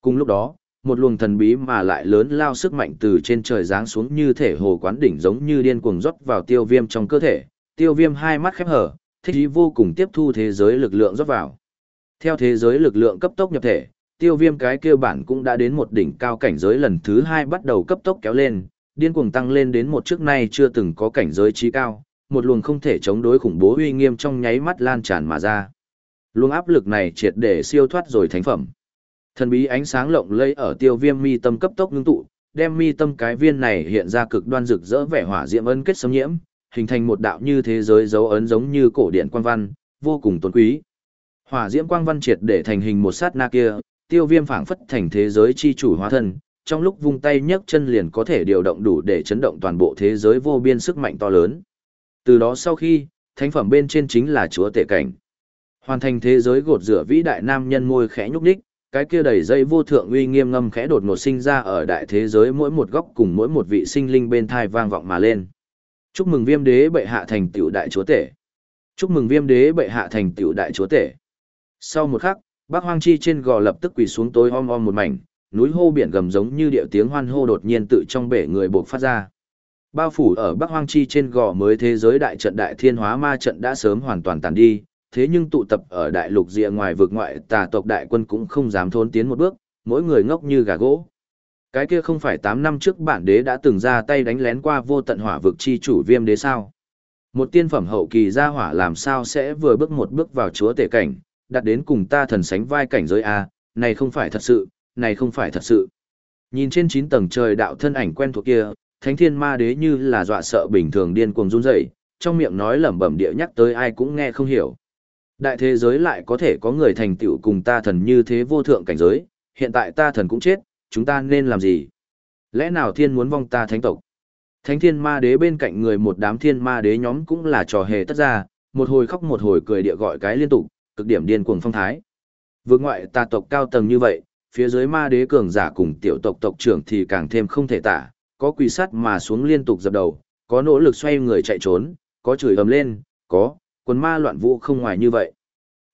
Speaker 1: Cùng lúc đó, một luồng thần bí mà lại lớn lao sức mạnh từ trên trời giáng xuống như thể hồ quán đỉnh giống như điên cuồng rót vào tiêu viêm trong cơ thể, tiêu viêm hai mắt khép hở, thích ý vô cùng tiếp thu thế giới lực lượng rót vào. Theo thế giới lực lượng cấp tốc nhập thể, tiêu viêm cái kia bản cũng đã đến một đỉnh cao cảnh giới lần thứ hai bắt đầu cấp tốc kéo lên, điên cuồng tăng lên đến một trước nay chưa từng có cảnh giới trí cao, một luồng không thể chống đối khủng bố uy nghiêm trong nháy mắt lan tràn mà ra. Luồng áp lực này triệt để siêu thoát rồi thánh phẩm. Thần bí ánh sáng lộng lẫy ở tiêu viêm mi tâm cấp tốc ngưng tụ, đem mi tâm cái viên này hiện ra cực đoan rực rỡ vẻ hỏa diễm ấn kết xâm nhiễm, hình thành một đạo như thế giới dấu ấn giống như cổ điện quang văn, vô cùng tôn quý. Hỏa diễm quang văn triệt để thành hình một sát na kia, tiêu viêm phảng phất thành thế giới chi chủ hóa thân, trong lúc vung tay nhấc chân liền có thể điều động đủ để chấn động toàn bộ thế giới vô biên sức mạnh to lớn. Từ đó sau khi, thánh phẩm bên trên chính là chúa tể cảnh. Hoàn thành thế giới gột rửa vĩ đại nam nhân môi khẽ nhúc nhích, cái kia đầy dây vô thượng uy nghiêm ngâm khẽ đột ngột sinh ra ở đại thế giới mỗi một góc cùng mỗi một vị sinh linh bên thai vang vọng mà lên. Chúc mừng viêm đế bệ hạ thành tiểu đại chúa tể. Chúc mừng viêm đế bệ hạ thành tiểu đại chúa tể. Sau một khắc, bác hoang chi trên gò lập tức quỳ xuống tối om om một mảnh, núi hô biển gầm giống như điệu tiếng hoan hô đột nhiên tự trong bể người buộc phát ra. Bao phủ ở Bắc Hoang Chi trên gò mới thế giới đại trận đại thiên hóa ma trận đã sớm hoàn toàn tàn đi, thế nhưng tụ tập ở đại lục rìa ngoài vực ngoại tà tộc đại quân cũng không dám thôn tiến một bước, mỗi người ngốc như gà gỗ. Cái kia không phải 8 năm trước bản đế đã từng ra tay đánh lén qua vô tận hỏa vực chi chủ viêm đế sao. Một tiên phẩm hậu kỳ ra hỏa làm sao sẽ vừa bước một bước vào chúa tể cảnh, đặt đến cùng ta thần sánh vai cảnh giới A, này không phải thật sự, này không phải thật sự. Nhìn trên 9 tầng trời đạo thân ảnh quen thuộc kia, thánh thiên ma đế như là dọa sợ bình thường điên cuồng run rẩy, trong miệng nói lẩm bẩm địa nhắc tới ai cũng nghe không hiểu. Đại thế giới lại có thể có người thành tựu cùng ta thần như thế vô thượng cảnh giới, hiện tại ta thần cũng chết, chúng ta nên làm gì? Lẽ nào thiên muốn vong ta thánh tộc? Thánh thiên ma đế bên cạnh người một đám thiên ma đế nhóm cũng là trò hề tất ra, một hồi khóc một hồi cười địa gọi cái liên tục, cực điểm điên cuồng phong thái. Vượt ngoại tà tộc cao tầng như vậy, phía dưới ma đế cường giả cùng tiểu tộc tộc trưởng thì càng thêm không thể tả, có quỳ sắt mà xuống liên tục dập đầu, có nỗ lực xoay người chạy trốn, có chửi ầm lên, có, quần ma loạn vũ không ngoài như vậy.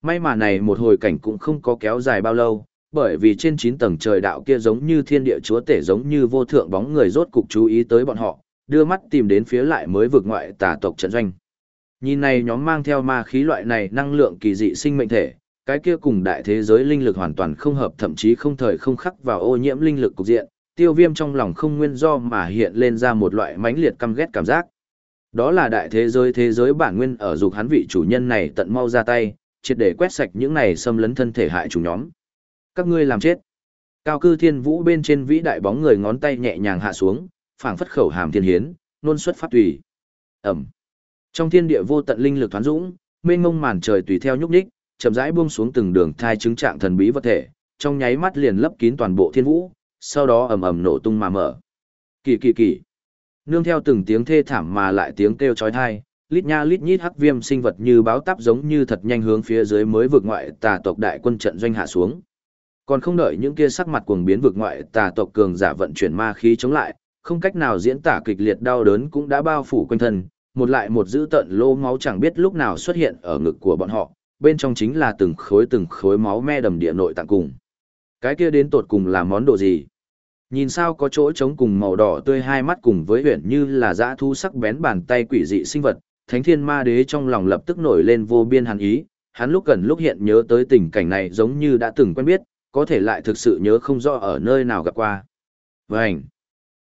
Speaker 1: May mà này một hồi cảnh cũng không có kéo dài bao lâu, bởi vì trên 9 tầng trời đạo kia giống như thiên địa chúa tể giống như vô thượng bóng người rốt cục chú ý tới bọn họ, đưa mắt tìm đến phía lại mới vượt ngoại tà tộc trận doanh. Nhìn này nhóm mang theo ma khí loại này năng lượng kỳ dị sinh mệnh thể, cái kia cùng đại thế giới linh lực hoàn toàn không hợp thậm chí không thời không khắc vào ô nhiễm linh lực cục diện, tiêu viêm trong lòng không nguyên do mà hiện lên ra một loại mãnh liệt căm ghét cảm giác. Đó là đại thế giới thế giới bản nguyên ở dục hắn vị chủ nhân này tận mau ra tay, triệt để quét sạch những này xâm lấn thân thể hại chủ nhóm. Các ngươi làm chết. Cao cư thiên vũ bên trên vĩ đại bóng người ngón tay nhẹ nhàng hạ xuống, phảng phất khẩu hàm thiên hiến, nôn xuất phát tùy. Ẩm. Trong thiên địa vô tận linh lực thoán dũng, mênh mông màn trời tùy theo nhúc nhích, chậm rãi buông xuống từng đường thai chứng trạng thần bí vật thể, trong nháy mắt liền lấp kín toàn bộ thiên vũ, sau đó ầm ầm nổ tung mà mở. Kỳ kỳ kỳ. Nương theo từng tiếng thê thảm mà lại tiếng kêu chói tai, lít nha lít nhít hắc viêm sinh vật như báo táp giống như thật nhanh hướng phía dưới mới vượt ngoại tà tộc đại quân trận doanh hạ xuống. Còn không đợi những kia sắc mặt cuồng biến vượt ngoại tà tộc cường giả vận chuyển ma khí chống lại, không cách nào diễn tả kịch liệt đau đớn cũng đã bao phủ quanh thân, một lại một dữ tận lô máu chẳng biết lúc nào xuất hiện ở ngực của bọn họ, bên trong chính là từng khối từng khối máu me đầm địa nội tạng cùng. Cái kia đến tột cùng là món đồ gì? Nhìn sao có chỗ trống cùng màu đỏ tươi hai mắt cùng với huyện như là dã thu sắc bén bàn tay quỷ dị sinh vật, thánh thiên ma đế trong lòng lập tức nổi lên vô biên hàn ý, hắn lúc gần lúc hiện nhớ tới tình cảnh này giống như đã từng quen biết, có thể lại thực sự nhớ không rõ ở nơi nào gặp qua. Vânh!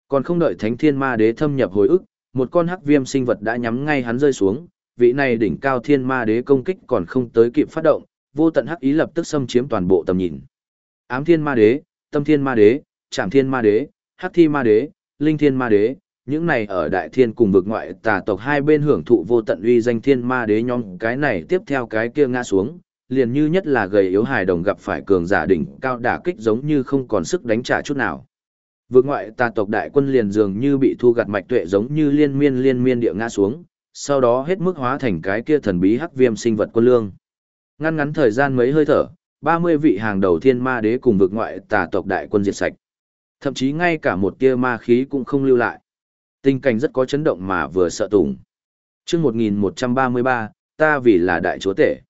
Speaker 1: Còn không đợi thánh thiên ma đế thâm nhập hồi ức, một con hắc viêm sinh vật đã nhắm ngay hắn rơi xuống, vị này đỉnh cao thiên ma đế công kích còn không tới kịp phát động, vô tận hắc ý lập tức xâm chiếm toàn bộ tầm nhìn. Ám thiên ma đế, tâm thiên ma đế, trảm thiên ma đế, hắc thi ma đế, linh thiên ma đế, những này ở đại thiên cùng vực ngoại tà tộc hai bên hưởng thụ vô tận uy danh thiên ma đế nhóm cái này tiếp theo cái kia ngã xuống, liền như nhất là gầy yếu hài đồng gặp phải cường giả đỉnh cao đả kích giống như không còn sức đánh trả chút nào. Vực ngoại tà tộc đại quân liền dường như bị thu gặt mạch tuệ giống như liên miên liên miên địa ngã xuống, sau đó hết mức hóa thành cái kia thần bí hắc viêm sinh vật quân lương. Ngăn ngắn thời gian mấy hơi thở, 30 vị hàng đầu thiên ma đế cùng vực ngoại tà tộc đại quân diệt sạch. Thậm chí ngay cả một tia ma khí cũng không lưu lại. Tình cảnh rất có chấn động mà vừa sợ tủng. Trước 1133, ta vì là đại chúa tể.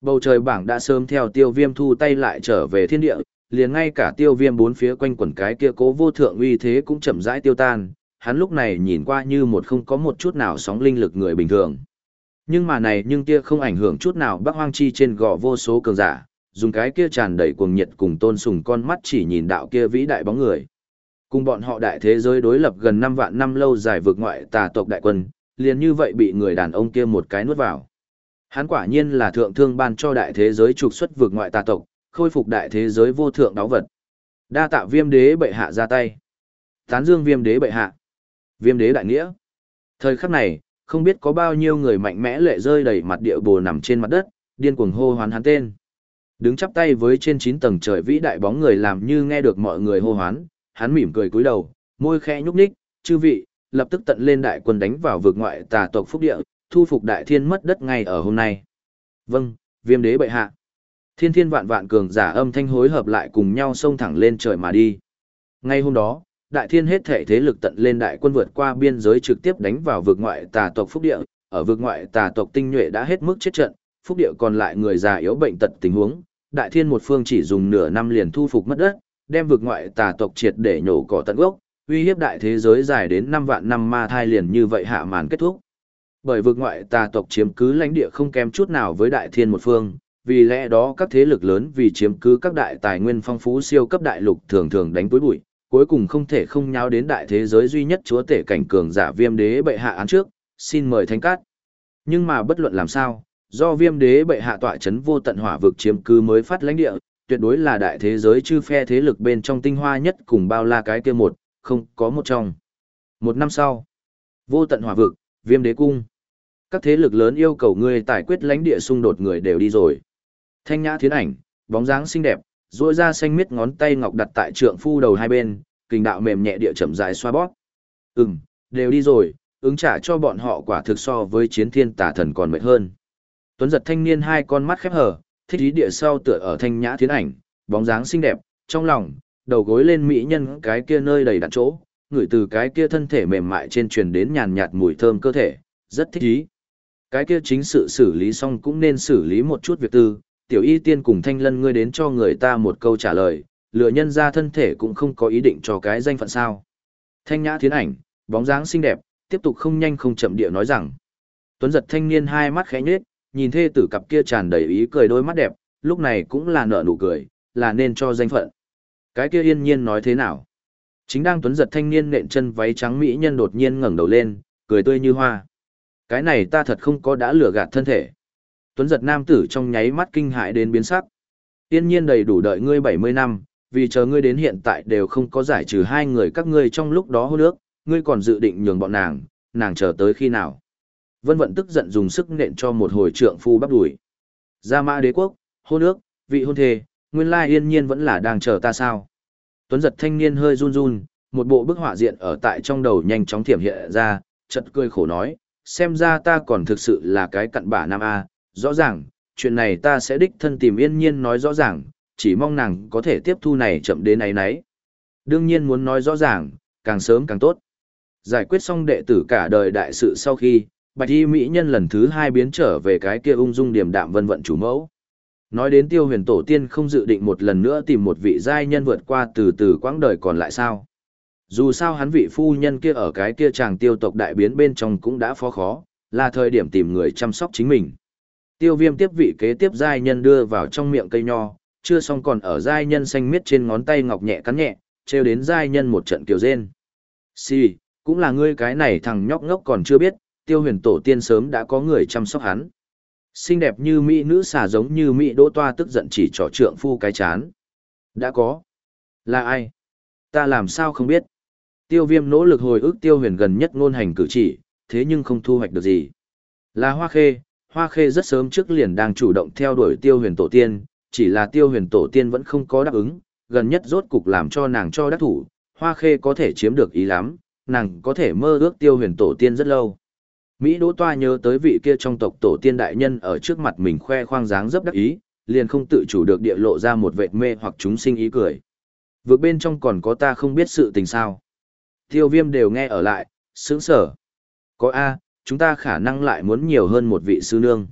Speaker 1: Bầu trời bảng đã sớm theo tiêu viêm thu tay lại trở về thiên địa, liền ngay cả tiêu viêm bốn phía quanh quẩn cái kia cố vô thượng uy thế cũng chậm rãi tiêu tan, hắn lúc này nhìn qua như một không có một chút nào sóng linh lực người bình thường. Nhưng mà này nhưng kia không ảnh hưởng chút nào bác hoang chi trên gò vô số cường giả, dùng cái kia tràn đầy cuồng nhiệt cùng tôn sùng con mắt chỉ nhìn đạo kia vĩ đại bóng người. Cùng bọn họ đại thế giới đối lập gần 5 vạn năm lâu dài vượt ngoại tà tộc đại quân, liền như vậy bị người đàn ông kia một cái nuốt vào. Hắn quả nhiên là thượng thương ban cho đại thế giới trục xuất vượt ngoại tà tộc, khôi phục đại thế giới vô thượng đáo vật. Đa tạ viêm đế bệ hạ ra tay. Tán dương viêm đế bệ hạ. Viêm đế đại nghĩa. Thời khắc này, không biết có bao nhiêu người mạnh mẽ lệ rơi đầy mặt địa bồ nằm trên mặt đất, điên cuồng hô hoán hắn tên. Đứng chắp tay với trên 9 tầng trời vĩ đại bóng người làm như nghe được mọi người hô hoán, hắn mỉm cười cúi đầu, môi khẽ nhúc nhích, chư vị, lập tức tận lên đại quân đánh vào vực ngoại tà tộc phúc địa, thu phục đại thiên mất đất ngay ở hôm nay. Vâng, viêm đế bệ hạ. Thiên thiên vạn vạn cường giả âm thanh hối hợp lại cùng nhau xông thẳng lên trời mà đi. Ngay hôm đó, đại thiên hết thể thế lực tận lên đại quân vượt qua biên giới trực tiếp đánh vào vực ngoại tà tộc phúc địa, ở vực ngoại tà tộc tinh nhuệ đã hết mức chết trận, phúc địa còn lại người già yếu bệnh tật tình huống, đại thiên một phương chỉ dùng nửa năm liền thu phục mất đất, đem vực ngoại tà tộc triệt để nhổ cỏ tận gốc, uy hiếp đại thế giới dài đến năm vạn năm ma thai liền như vậy hạ màn kết thúc. Bởi vực ngoại tà tộc chiếm cứ lãnh địa không kém chút nào với đại thiên một phương, vì lẽ đó các thế lực lớn vì chiếm cứ các đại tài nguyên phong phú siêu cấp đại lục thường thường đánh túi bụi, cuối cùng không thể không nháo đến đại thế giới duy nhất chúa tể cảnh cường giả viêm đế bệ hạ án trước, xin mời thánh cát. Nhưng mà bất luận làm sao, do viêm đế bệ hạ tọa chấn vô tận hỏa vực chiếm cứ mới phát lãnh địa, tuyệt đối là đại thế giới chư phe thế lực bên trong tinh hoa nhất cùng bao la cái kia một, không có một trong. Một năm sau, vô tận hỏa vực, viêm đế cung. Các thế lực lớn yêu cầu ngươi giải quyết lãnh địa xung đột người đều đi rồi. Thanh nhã thiến ảnh, bóng dáng xinh đẹp, duỗi ra xanh miết ngón tay ngọc đặt tại trượng phu đầu hai bên, kình đạo mềm nhẹ địa chậm dài xoa bóp. Ừm, đều đi rồi, ứng trả cho bọn họ quả thực so với chiến thiên tà thần còn mệt hơn. Tuấn giật thanh niên hai con mắt khép hờ, thích ý địa sau tựa ở thanh nhã thiến ảnh, bóng dáng xinh đẹp, trong lòng, đầu gối lên mỹ nhân cái kia nơi đầy đặt chỗ, ngửi từ cái kia thân thể mềm mại trên truyền đến nhàn nhạt mùi thơm cơ thể, rất thích ý. Cái kia chính sự xử lý xong cũng nên xử lý một chút việc tư, tiểu y tiên cùng thanh lân ngươi đến cho người ta một câu trả lời, lựa nhân ra thân thể cũng không có ý định cho cái danh phận sao. Thanh nhã thiến ảnh, bóng dáng xinh đẹp, tiếp tục không nhanh không chậm địa nói rằng. Tuấn giật thanh niên hai mắt khẽ nhếch, nhìn thê tử cặp kia tràn đầy ý cười đôi mắt đẹp, lúc này cũng là nở nụ cười, là nên cho danh phận. Cái kia yên nhiên nói thế nào? Chính đang tuấn giật thanh niên nện chân váy trắng mỹ nhân đột nhiên ngẩng đầu lên, cười tươi như hoa. Cái này ta thật không có đã lừa gạt thân thể. Tuấn giật nam tử trong nháy mắt kinh hãi đến biến sắc. Yên nhiên đầy đủ đợi ngươi 70 năm, vì chờ ngươi đến hiện tại đều không có giải trừ hai người các ngươi trong lúc đó hôn ước, ngươi còn dự định nhường bọn nàng, nàng chờ tới khi nào. Vân vận tức giận dùng sức nện cho một hồi trượng phu bắp đuổi. Gia mã đế quốc, hôn nước, vị hôn thề, nguyên lai yên nhiên vẫn là đang chờ ta sao. Tuấn giật thanh niên hơi run run, một bộ bức họa diện ở tại trong đầu nhanh chóng thiểm hiện ra, chật cười khổ nói, xem ra ta còn thực sự là cái cặn bả nam A, rõ ràng, chuyện này ta sẽ đích thân tìm yên nhiên nói rõ ràng, chỉ mong nàng có thể tiếp thu này chậm đến ấy nấy. Đương nhiên muốn nói rõ ràng, càng sớm càng tốt. Giải quyết xong đệ tử cả đời đại sự sau khi, bạch y mỹ nhân lần thứ hai biến trở về cái kia ung dung điềm đạm vân vận chủ mẫu. Nói đến tiêu huyền tổ tiên không dự định một lần nữa tìm một vị giai nhân vượt qua từ từ quãng đời còn lại sao. Dù sao hắn vị phu nhân kia ở cái kia chàng tiêu tộc đại biến bên trong cũng đã phó khó, là thời điểm tìm người chăm sóc chính mình. Tiêu viêm tiếp vị kế tiếp giai nhân đưa vào trong miệng cây nho, chưa xong còn ở giai nhân xanh miết trên ngón tay ngọc nhẹ cắn nhẹ, treo đến giai nhân một trận kiều rên. si cũng là ngươi cái này thằng nhóc ngốc còn chưa biết, tiêu huyền tổ tiên sớm đã có người chăm sóc hắn. Xinh đẹp như mỹ nữ xà giống như mỹ đỗ toa tức giận chỉ trỏ trượng phu cái chán. Đã có. Là ai? Ta làm sao không biết. Tiêu viêm nỗ lực hồi ức tiêu huyền gần nhất ngôn hành cử chỉ, thế nhưng không thu hoạch được gì. Là hoa khê, hoa khê rất sớm trước liền đang chủ động theo đuổi tiêu huyền tổ tiên, chỉ là tiêu huyền tổ tiên vẫn không có đáp ứng, gần nhất rốt cục làm cho nàng cho đắc thủ, hoa khê có thể chiếm được ý lắm, nàng có thể mơ ước tiêu huyền tổ tiên rất lâu. Mỹ Đỗ Toa nhớ tới vị kia trong tộc tổ tiên đại nhân ở trước mặt mình khoe khoang dáng dấp đắc ý, liền không tự chủ được địa lộ ra một vệt mê hoặc chúng sinh ý cười. Vượt bên trong còn có ta không biết sự tình sao. Tiêu viêm đều nghe ở lại, sướng sở. Có A, chúng ta khả năng lại muốn nhiều hơn một vị sư nương.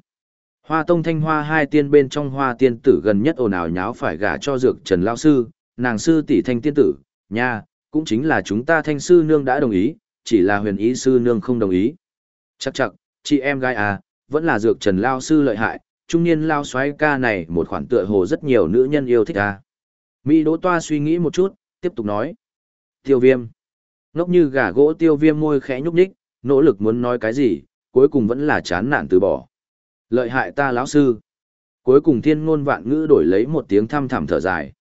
Speaker 1: Hoa tông thanh hoa hai tiên bên trong hoa tiên tử gần nhất ồn ào nháo phải gả cho dược trần lao sư, nàng sư tỷ thanh tiên tử, nha, cũng chính là chúng ta thanh sư nương đã đồng ý, chỉ là huyền ý sư nương không đồng ý. Chắc chắc, chị em gái à, vẫn là dược trần lao sư lợi hại, trung niên lao xoáy ca này một khoản tựa hồ rất nhiều nữ nhân yêu thích à. Mỹ Đỗ Toa suy nghĩ một chút, tiếp tục nói. Tiêu viêm. Ngốc như gà gỗ tiêu viêm môi khẽ nhúc nhích, nỗ lực muốn nói cái gì, cuối cùng vẫn là chán nản từ bỏ. Lợi hại ta lão sư. Cuối cùng thiên ngôn vạn ngữ đổi lấy một tiếng thăm thẳm thở dài.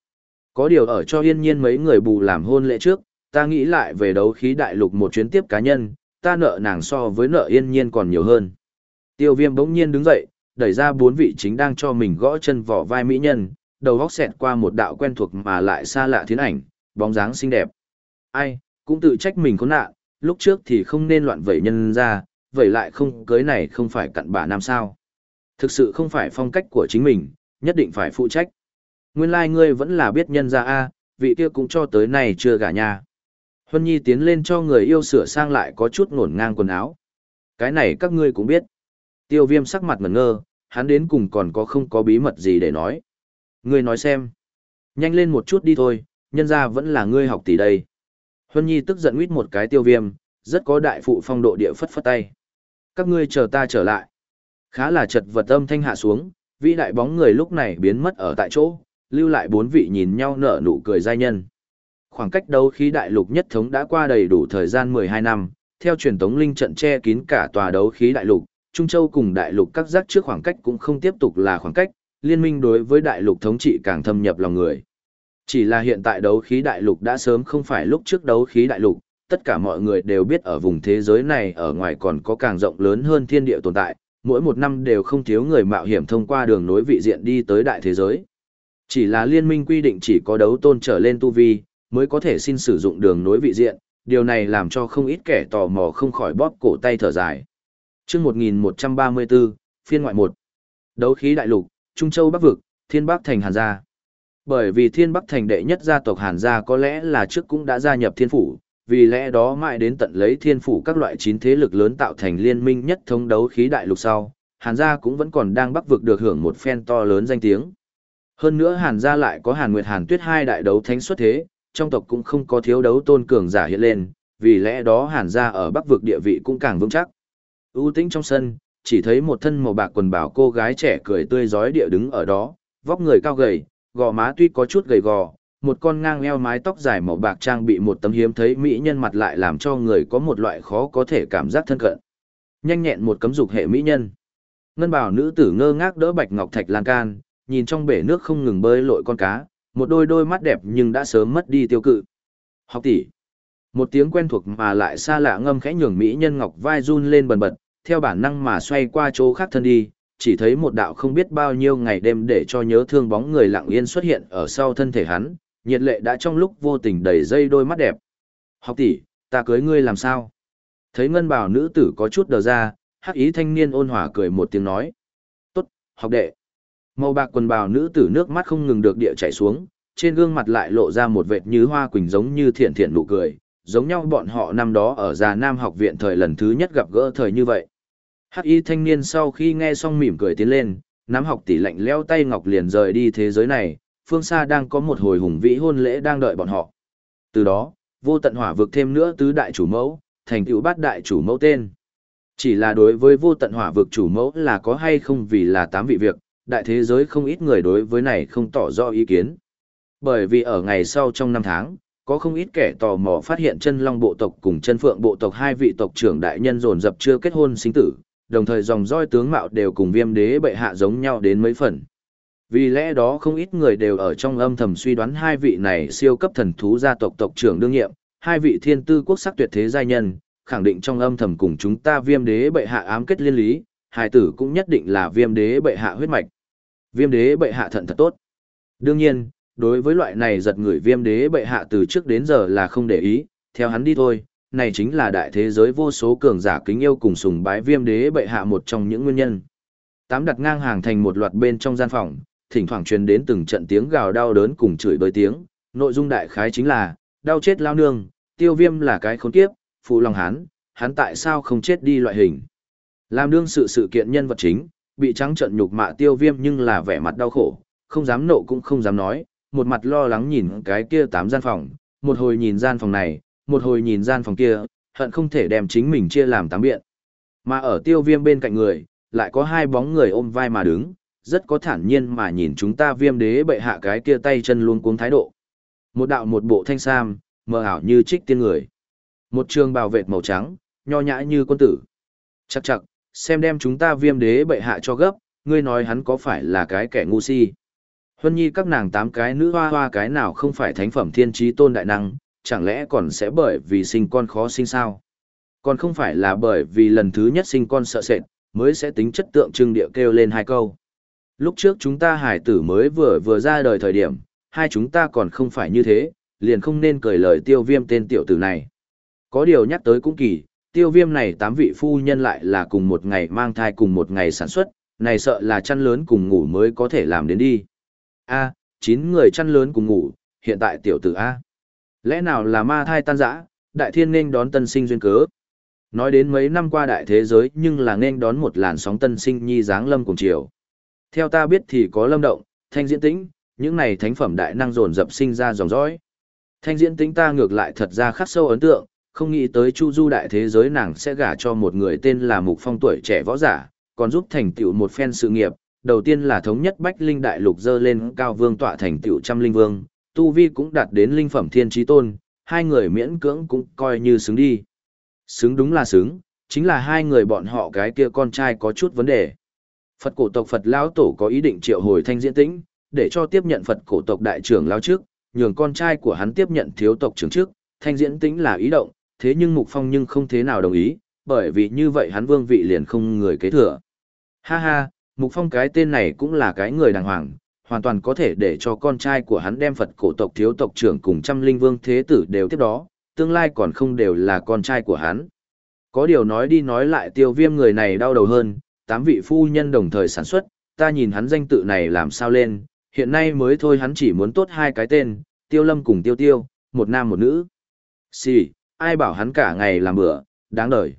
Speaker 1: Có điều ở cho yên nhiên mấy người bù làm hôn lễ trước, ta nghĩ lại về đấu khí đại lục một chuyến tiếp cá nhân, ta nợ nàng so với nợ yên nhiên còn nhiều hơn. Tiêu viêm bỗng nhiên đứng dậy, đẩy ra bốn vị chính đang cho mình gõ chân vỏ vai mỹ nhân, đầu góc xẹt qua một đạo quen thuộc mà lại xa lạ thiên ảnh, bóng dáng xinh đẹp. Ai, cũng tự trách mình có nạn, lúc trước thì không nên loạn vẩy nhân ra, vậy lại không cưới này không phải cặn bà nam sao. Thực sự không phải phong cách của chính mình, nhất định phải phụ trách. Nguyên lai like ngươi vẫn là biết nhân ra a, vị kia cũng cho tới nay chưa gả nhà. Huân Nhi tiến lên cho người yêu sửa sang lại có chút ngổn ngang quần áo. Cái này các ngươi cũng biết. Tiêu viêm sắc mặt ngẩn ngơ, hắn đến cùng còn có không có bí mật gì để nói. Ngươi nói xem. Nhanh lên một chút đi thôi, nhân ra vẫn là ngươi học tỷ đây. Huân Nhi tức giận nguyết một cái tiêu viêm, rất có đại phụ phong độ địa phất phất tay. Các ngươi chờ ta trở lại. Khá là chật vật âm thanh hạ xuống, vĩ đại bóng người lúc này biến mất ở tại chỗ, lưu lại bốn vị nhìn nhau nở nụ cười giai nhân. Khoảng cách đấu khí đại lục nhất thống đã qua đầy đủ thời gian 12 năm, theo truyền tống linh trận che kín cả tòa đấu khí đại lục, Trung Châu cùng đại lục các giác trước khoảng cách cũng không tiếp tục là khoảng cách, liên minh đối với đại lục thống trị càng thâm nhập lòng người. Chỉ là hiện tại đấu khí đại lục đã sớm không phải lúc trước đấu khí đại lục, tất cả mọi người đều biết ở vùng thế giới này ở ngoài còn có càng rộng lớn hơn thiên địa tồn tại, mỗi một năm đều không thiếu người mạo hiểm thông qua đường nối vị diện đi tới đại thế giới. Chỉ là liên minh quy định chỉ có đấu tôn trở lên tu vi, mới có thể xin sử dụng đường nối vị diện, điều này làm cho không ít kẻ tò mò không khỏi bóp cổ tay thở dài. Trước 1134, phiên ngoại 1. Đấu khí đại lục, Trung Châu Bắc Vực, Thiên Bắc Thành Hàn Gia. Bởi vì Thiên Bắc Thành đệ nhất gia tộc Hàn Gia có lẽ là trước cũng đã gia nhập Thiên Phủ, vì lẽ đó mãi đến tận lấy Thiên Phủ các loại chín thế lực lớn tạo thành liên minh nhất thống đấu khí đại lục sau, Hàn Gia cũng vẫn còn đang Bắc Vực được hưởng một phen to lớn danh tiếng. Hơn nữa Hàn Gia lại có Hàn Nguyệt Hàn Tuyết hai đại đấu thánh xuất thế, trong tộc cũng không có thiếu đấu tôn cường giả hiện lên, vì lẽ đó Hàn Gia ở Bắc Vực địa vị cũng càng vững chắc. ưu tĩnh trong sân, chỉ thấy một thân màu bạc quần bảo cô gái trẻ cười tươi giói địa đứng ở đó, vóc người cao gầy, gò má tuy có chút gầy gò, một con ngang eo mái tóc dài màu bạc trang bị một tấm hiếm thấy mỹ nhân mặt lại làm cho người có một loại khó có thể cảm giác thân cận. Nhanh nhẹn một cấm dục hệ mỹ nhân. Ngân bảo nữ tử ngơ ngác đỡ bạch ngọc thạch lan can, nhìn trong bể nước không ngừng bơi lội con cá, một đôi đôi mắt đẹp nhưng đã sớm mất đi tiêu cự. Học tỷ. Một tiếng quen thuộc mà lại xa lạ ngâm khẽ nhường mỹ nhân ngọc vai run lên bần bật, theo bản năng mà xoay qua chỗ khác thân đi, chỉ thấy một đạo không biết bao nhiêu ngày đêm để cho nhớ thương bóng người lặng yên xuất hiện ở sau thân thể hắn, nhiệt lệ đã trong lúc vô tình đầy dây đôi mắt đẹp. Học tỷ, ta cưới ngươi làm sao? Thấy ngân bảo nữ tử có chút đờ ra, hắc ý thanh niên ôn hòa cười một tiếng nói. Tốt, học đệ. Màu bạc quần bào nữ tử nước mắt không ngừng được địa chảy xuống, trên gương mặt lại lộ ra một vệt như hoa quỳnh giống như thiện thiện nụ cười, giống nhau bọn họ năm đó ở già Nam học viện thời lần thứ nhất gặp gỡ thời như vậy. Hắc y thanh niên sau khi nghe xong mỉm cười tiến lên, nắm học tỷ lạnh leo tay ngọc liền rời đi thế giới này, phương xa đang có một hồi hùng vĩ hôn lễ đang đợi bọn họ. Từ đó, vô tận hỏa vực thêm nữa tứ đại chủ mẫu, thành tựu bát đại chủ mẫu tên. Chỉ là đối với vô tận hỏa vực chủ mẫu là có hay không vì là tám vị việc, đại thế giới không ít người đối với này không tỏ rõ ý kiến. Bởi vì ở ngày sau trong năm tháng, có không ít kẻ tò mò phát hiện chân long bộ tộc cùng chân phượng bộ tộc hai vị tộc trưởng đại nhân dồn dập chưa kết hôn sinh tử, đồng thời dòng roi tướng mạo đều cùng viêm đế bệ hạ giống nhau đến mấy phần. Vì lẽ đó không ít người đều ở trong âm thầm suy đoán hai vị này siêu cấp thần thú gia tộc tộc trưởng đương nhiệm, hai vị thiên tư quốc sắc tuyệt thế giai nhân, khẳng định trong âm thầm cùng chúng ta viêm đế bệ hạ ám kết liên lý, hai tử cũng nhất định là viêm đế bệ hạ huyết mạch. Viêm đế bệ hạ thận thật tốt. Đương nhiên, đối với loại này giật người viêm đế bệ hạ từ trước đến giờ là không để ý, theo hắn đi thôi, này chính là đại thế giới vô số cường giả kính yêu cùng sùng bái viêm đế bệ hạ một trong những nguyên nhân. Tám đặt ngang hàng thành một loạt bên trong gian phòng, thỉnh thoảng truyền đến từng trận tiếng gào đau đớn cùng chửi bới tiếng, nội dung đại khái chính là, đau chết lao nương, tiêu viêm là cái khốn kiếp, phụ lòng hắn, hắn tại sao không chết đi loại hình. Làm đương sự sự kiện nhân vật chính, bị trắng trợn nhục mạ tiêu viêm nhưng là vẻ mặt đau khổ, không dám nộ cũng không dám nói, một mặt lo lắng nhìn cái kia tám gian phòng, một hồi nhìn gian phòng này, một hồi nhìn gian phòng kia, hận không thể đem chính mình chia làm tám biện. Mà ở tiêu viêm bên cạnh người, lại có hai bóng người ôm vai mà đứng, rất có thản nhiên mà nhìn chúng ta viêm đế bệ hạ cái kia tay chân luôn cuống thái độ. Một đạo một bộ thanh sam, mờ ảo như trích tiên người. Một trường bào vệt màu trắng, nho nhã như quân tử. Chắc chắc, xem đem chúng ta viêm đế bệ hạ cho gấp, ngươi nói hắn có phải là cái kẻ ngu si. Huân nhi các nàng tám cái nữ hoa hoa cái nào không phải thánh phẩm thiên trí tôn đại năng, chẳng lẽ còn sẽ bởi vì sinh con khó sinh sao? Còn không phải là bởi vì lần thứ nhất sinh con sợ sệt, mới sẽ tính chất tượng trưng địa kêu lên hai câu. Lúc trước chúng ta hải tử mới vừa vừa ra đời thời điểm, hai chúng ta còn không phải như thế, liền không nên cười lời tiêu viêm tên tiểu tử này. Có điều nhắc tới cũng kỳ, tiêu viêm này tám vị phu nhân lại là cùng một ngày mang thai cùng một ngày sản xuất, này sợ là chăn lớn cùng ngủ mới có thể làm đến đi. A, chín người chăn lớn cùng ngủ, hiện tại tiểu tử A. Lẽ nào là ma thai tan rã, đại thiên nên đón tân sinh duyên cớ. Nói đến mấy năm qua đại thế giới nhưng là nên đón một làn sóng tân sinh nhi dáng lâm cùng chiều. Theo ta biết thì có lâm động, thanh diễn tĩnh, những này thánh phẩm đại năng dồn dập sinh ra dòng dõi. Thanh diễn tĩnh ta ngược lại thật ra khắc sâu ấn tượng, không nghĩ tới chu du đại thế giới nàng sẽ gả cho một người tên là mục phong tuổi trẻ võ giả, còn giúp thành tựu một phen sự nghiệp. Đầu tiên là thống nhất bách linh đại lục dơ lên cao vương tọa thành tựu trăm linh vương, tu vi cũng đạt đến linh phẩm thiên trí tôn, hai người miễn cưỡng cũng coi như xứng đi. Xứng đúng là xứng, chính là hai người bọn họ cái kia con trai có chút vấn đề. Phật cổ tộc Phật lão tổ có ý định triệu hồi thanh diễn tĩnh, để cho tiếp nhận Phật cổ tộc đại trưởng lão trước, nhường con trai của hắn tiếp nhận thiếu tộc trưởng trước, thanh diễn tĩnh là ý động, thế nhưng Mục Phong nhưng không thế nào đồng ý, bởi vì như vậy hắn vương vị liền không người kế thừa. Ha ha, Mục Phong cái tên này cũng là cái người đàng hoàng, hoàn toàn có thể để cho con trai của hắn đem Phật cổ tộc thiếu tộc trưởng cùng trăm linh vương thế tử đều tiếp đó, tương lai còn không đều là con trai của hắn. Có điều nói đi nói lại tiêu viêm người này đau đầu hơn, tám vị phu nhân đồng thời sản xuất, ta nhìn hắn danh tự này làm sao lên, hiện nay mới thôi hắn chỉ muốn tốt hai cái tên, tiêu lâm cùng tiêu tiêu, một nam một nữ. Xì, ai bảo hắn cả ngày làm bữa, đáng đời.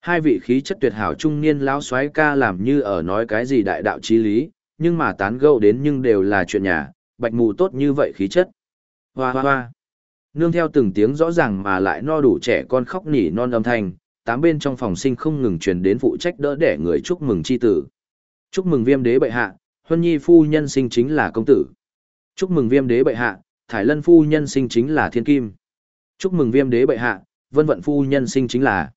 Speaker 1: Hai vị khí chất tuyệt hảo trung niên lão soái ca làm như ở nói cái gì đại đạo chí lý, nhưng mà tán gẫu đến nhưng đều là chuyện nhà, bạch mù tốt như vậy khí chất. Hoa hoa hoa. Nương theo từng tiếng rõ ràng mà lại no đủ trẻ con khóc nỉ non âm thanh, tám bên trong phòng sinh không ngừng truyền đến phụ trách đỡ để người chúc mừng chi tử. Chúc mừng viêm đế bệ hạ, huân nhi phu nhân sinh chính là công tử. Chúc mừng viêm đế bệ hạ, thải lân phu nhân sinh chính là thiên kim. Chúc mừng viêm đế bệ hạ, vân vận phu nhân sinh chính là.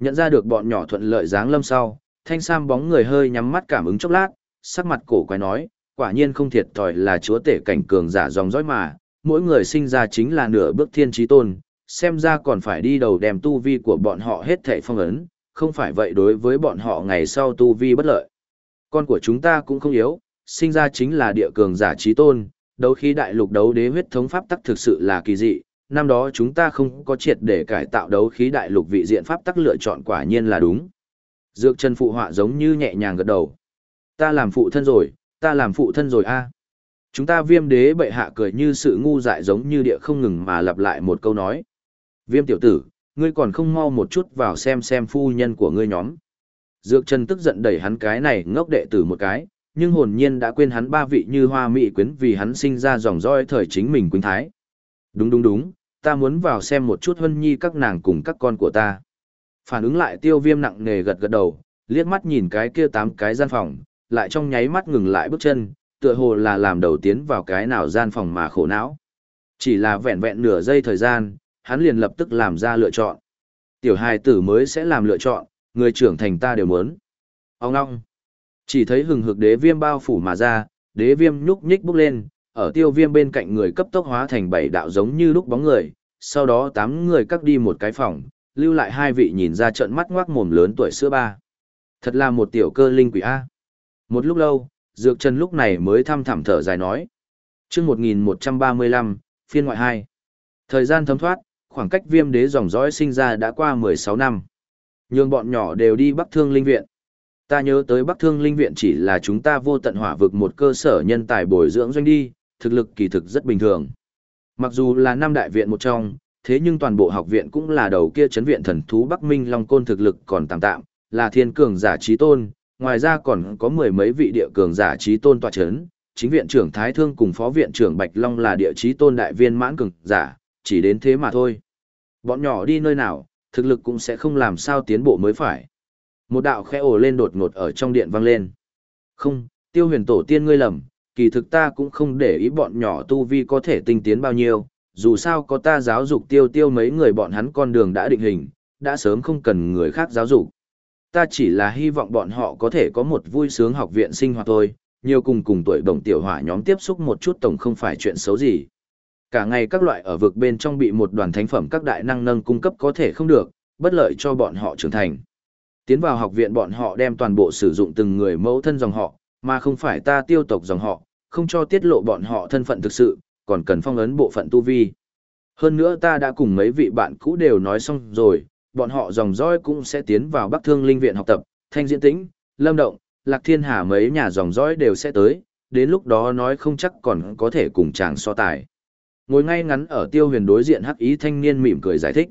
Speaker 1: Nhận ra được bọn nhỏ thuận lợi dáng lâm sau, thanh sam bóng người hơi nhắm mắt cảm ứng chốc lát, sắc mặt cổ quái nói, quả nhiên không thiệt thòi là chúa tể cảnh cường giả dòng dõi mà, mỗi người sinh ra chính là nửa bước thiên trí tôn, xem ra còn phải đi đầu đem tu vi của bọn họ hết thảy phong ấn, không phải vậy đối với bọn họ ngày sau tu vi bất lợi. Con của chúng ta cũng không yếu, sinh ra chính là địa cường giả trí tôn, đấu khí đại lục đấu đế huyết thống pháp tắc thực sự là kỳ dị, năm đó chúng ta không có triệt để cải tạo đấu khí đại lục vị diện pháp tắc lựa chọn quả nhiên là đúng. Dược chân phụ họa giống như nhẹ nhàng gật đầu. Ta làm phụ thân rồi, ta làm phụ thân rồi a. Chúng ta viêm đế bệ hạ cười như sự ngu dại giống như địa không ngừng mà lặp lại một câu nói. Viêm tiểu tử, ngươi còn không mau một chút vào xem xem phu nhân của ngươi nhóm. Dược Trần tức giận đẩy hắn cái này ngốc đệ tử một cái, nhưng hồn nhiên đã quên hắn ba vị như hoa mỹ quyến vì hắn sinh ra dòng roi thời chính mình quyến thái. Đúng đúng đúng, ta muốn vào xem một chút hân nhi các nàng cùng các con của ta. Phản ứng lại tiêu viêm nặng nề gật gật đầu, liếc mắt nhìn cái kia tám cái gian phòng, lại trong nháy mắt ngừng lại bước chân, tựa hồ là làm đầu tiến vào cái nào gian phòng mà khổ não. Chỉ là vẹn vẹn nửa giây thời gian, hắn liền lập tức làm ra lựa chọn. Tiểu hài tử mới sẽ làm lựa chọn, người trưởng thành ta đều muốn. Ông ngong. Chỉ thấy hừng hực đế viêm bao phủ mà ra, đế viêm nhúc nhích bước lên, ở tiêu viêm bên cạnh người cấp tốc hóa thành bảy đạo giống như lúc bóng người, sau đó tám người cắt đi một cái phòng, lưu lại hai vị nhìn ra trận mắt ngoác mồm lớn tuổi sữa ba. Thật là một tiểu cơ linh quỷ A. Một lúc lâu, Dược Trần lúc này mới thăm thẳm thở dài nói. chương 1135, phiên ngoại 2. Thời gian thấm thoát, khoảng cách viêm đế dòng dõi sinh ra đã qua 16 năm. Nhưng bọn nhỏ đều đi Bắc Thương Linh Viện. Ta nhớ tới Bắc Thương Linh Viện chỉ là chúng ta vô tận hỏa vực một cơ sở nhân tài bồi dưỡng doanh đi, thực lực kỳ thực rất bình thường. Mặc dù là năm đại viện một trong, thế nhưng toàn bộ học viện cũng là đầu kia chấn viện thần thú Bắc Minh Long Côn thực lực còn tạm tạm, là thiên cường giả trí tôn, ngoài ra còn có mười mấy vị địa cường giả trí tôn tọa chấn, chính viện trưởng Thái Thương cùng phó viện trưởng Bạch Long là địa trí tôn đại viên mãn cường giả, chỉ đến thế mà thôi. Bọn nhỏ đi nơi nào, thực lực cũng sẽ không làm sao tiến bộ mới phải. Một đạo khẽ ồ lên đột ngột ở trong điện vang lên. Không, tiêu huyền tổ tiên ngươi lầm, kỳ thực ta cũng không để ý bọn nhỏ tu vi có thể tinh tiến bao nhiêu, dù sao có ta giáo dục tiêu tiêu mấy người bọn hắn con đường đã định hình, đã sớm không cần người khác giáo dục. Ta chỉ là hy vọng bọn họ có thể có một vui sướng học viện sinh hoạt thôi, nhiều cùng cùng tuổi đồng tiểu hỏa nhóm tiếp xúc một chút tổng không phải chuyện xấu gì. Cả ngày các loại ở vực bên trong bị một đoàn thánh phẩm các đại năng nâng cung cấp có thể không được, bất lợi cho bọn họ trưởng thành. Tiến vào học viện bọn họ đem toàn bộ sử dụng từng người mẫu thân dòng họ, mà không phải ta tiêu tộc dòng họ, không cho tiết lộ bọn họ thân phận thực sự, còn cần phong ấn bộ phận tu vi. Hơn nữa ta đã cùng mấy vị bạn cũ đều nói xong rồi, bọn họ dòng dõi cũng sẽ tiến vào Bắc Thương Linh Viện học tập, Thanh Diễn Tĩnh, Lâm Động, Lạc Thiên Hà mấy nhà dòng dõi đều sẽ tới, đến lúc đó nói không chắc còn có thể cùng chàng so tài. Ngồi ngay ngắn ở tiêu huyền đối diện hắc ý thanh niên mỉm cười giải thích.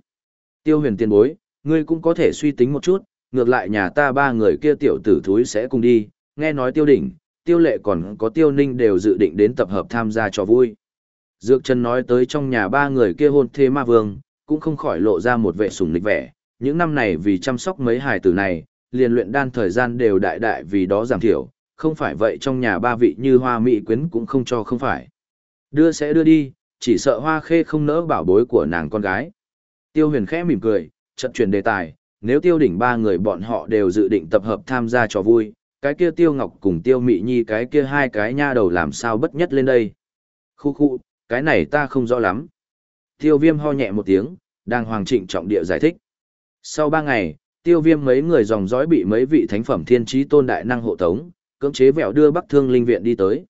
Speaker 1: Tiêu huyền tiền bối, ngươi cũng có thể suy tính một chút, ngược lại nhà ta ba người kia tiểu tử thúi sẽ cùng đi, nghe nói tiêu đỉnh, tiêu lệ còn có tiêu ninh đều dự định đến tập hợp tham gia cho vui. Dược Trần nói tới trong nhà ba người kia hôn thê ma vương, cũng không khỏi lộ ra một vệ sùng lịch vẻ, những năm này vì chăm sóc mấy hài tử này, liền luyện đan thời gian đều đại đại vì đó giảm thiểu, không phải vậy trong nhà ba vị như hoa mỹ quyến cũng không cho không phải. Đưa sẽ đưa đi, chỉ sợ hoa khê không nỡ bảo bối của nàng con gái. Tiêu huyền khẽ mỉm cười, chợt chuyển đề tài, nếu tiêu đỉnh ba người bọn họ đều dự định tập hợp tham gia trò vui, cái kia tiêu ngọc cùng tiêu mị nhi cái kia hai cái nha đầu làm sao bất nhất lên đây. Khu khu, cái này ta không rõ lắm. Tiêu viêm ho nhẹ một tiếng, đang hoàng trịnh trọng địa giải thích. Sau ba ngày, tiêu viêm mấy người dòng dõi bị mấy vị thánh phẩm thiên trí tôn đại năng hộ tống, cưỡng chế vẹo đưa Bắc Thương Linh viện đi tới.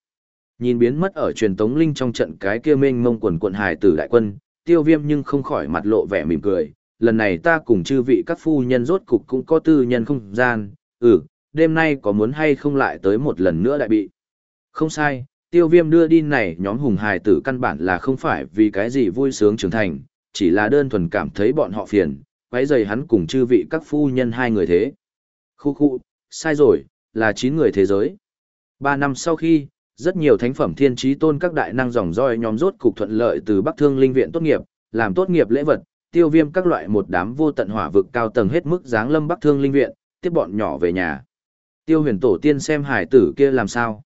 Speaker 1: Nhìn biến mất ở truyền tống linh trong trận cái kia mênh mông quần quận hải tử đại quân, tiêu viêm nhưng không khỏi mặt lộ vẻ mỉm cười. Lần này ta cùng chư vị các phu nhân rốt cục cũng có tư nhân không gian, ừ, đêm nay có muốn hay không lại tới một lần nữa đại bị. Không sai, tiêu viêm đưa đi này nhóm hùng hài tử căn bản là không phải vì cái gì vui sướng trưởng thành, chỉ là đơn thuần cảm thấy bọn họ phiền, quấy rầy hắn cùng chư vị các phu nhân hai người thế. Khu khu, sai rồi, là chín người thế giới. Ba năm sau khi, rất nhiều thánh phẩm thiên trí tôn các đại năng dòng roi nhóm rốt cục thuận lợi từ Bắc Thương Linh viện tốt nghiệp, làm tốt nghiệp lễ vật, tiêu viêm các loại một đám vô tận hỏa vực cao tầng hết mức dáng lâm Bắc Thương Linh viện, tiếp bọn nhỏ về nhà. Tiêu huyền tổ tiên xem hải tử kia làm sao.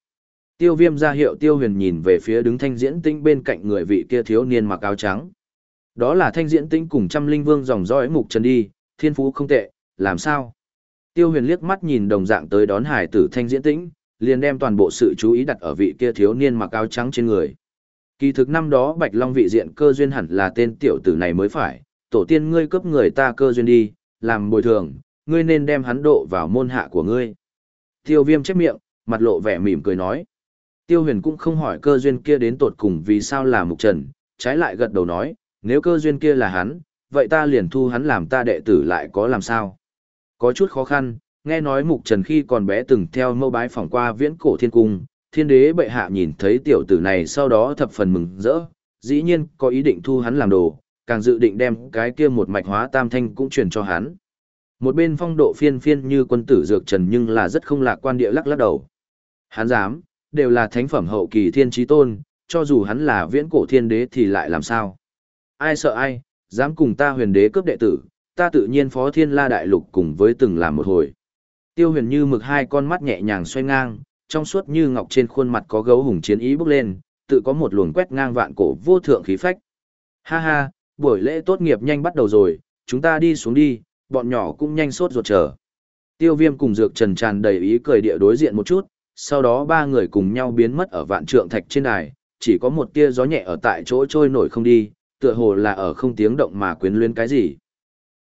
Speaker 1: Tiêu viêm ra hiệu tiêu huyền nhìn về phía đứng thanh diễn Tĩnh bên cạnh người vị kia thiếu niên mặc áo trắng. Đó là thanh diễn Tĩnh cùng trăm linh vương dòng dõi mục trần đi, thiên phú không tệ, làm sao? Tiêu huyền liếc mắt nhìn đồng dạng tới đón hải tử thanh diễn tĩnh, liền đem toàn bộ sự chú ý đặt ở vị kia thiếu niên mặc áo trắng trên người. Kỳ thực năm đó Bạch Long vị diện cơ duyên hẳn là tên tiểu tử này mới phải, tổ tiên ngươi cướp người ta cơ duyên đi, làm bồi thường, ngươi nên đem hắn độ vào môn hạ của ngươi. Tiêu viêm chép miệng, mặt lộ vẻ mỉm cười nói. Tiêu huyền cũng không hỏi cơ duyên kia đến tột cùng vì sao là mục trần, trái lại gật đầu nói, nếu cơ duyên kia là hắn, vậy ta liền thu hắn làm ta đệ tử lại có làm sao. Có chút khó khăn, nghe nói mục trần khi còn bé từng theo mâu bái phỏng qua viễn cổ thiên cung, thiên đế bệ hạ nhìn thấy tiểu tử này sau đó thập phần mừng rỡ, dĩ nhiên có ý định thu hắn làm đồ, càng dự định đem cái kia một mạch hóa tam thanh cũng truyền cho hắn. Một bên phong độ phiên phiên như quân tử dược trần nhưng là rất không lạc quan địa lắc lắc đầu. Hắn dám, đều là thánh phẩm hậu kỳ thiên trí tôn, cho dù hắn là viễn cổ thiên đế thì lại làm sao. Ai sợ ai, dám cùng ta huyền đế cướp đệ tử, ta tự nhiên phó thiên la đại lục cùng với từng làm một hồi. Tiêu huyền như mực hai con mắt nhẹ nhàng xoay ngang, trong suốt như ngọc trên khuôn mặt có gấu hùng chiến ý bốc lên, tự có một luồng quét ngang vạn cổ vô thượng khí phách. Ha ha, buổi lễ tốt nghiệp nhanh bắt đầu rồi, chúng ta đi xuống đi, bọn nhỏ cũng nhanh sốt ruột chờ. Tiêu viêm cùng dược trần tràn đầy ý cười địa đối diện một chút, sau đó ba người cùng nhau biến mất ở vạn trượng thạch trên đài, chỉ có một tia gió nhẹ ở tại chỗ trôi nổi không đi, tựa hồ là ở không tiếng động mà quyến luyến cái gì.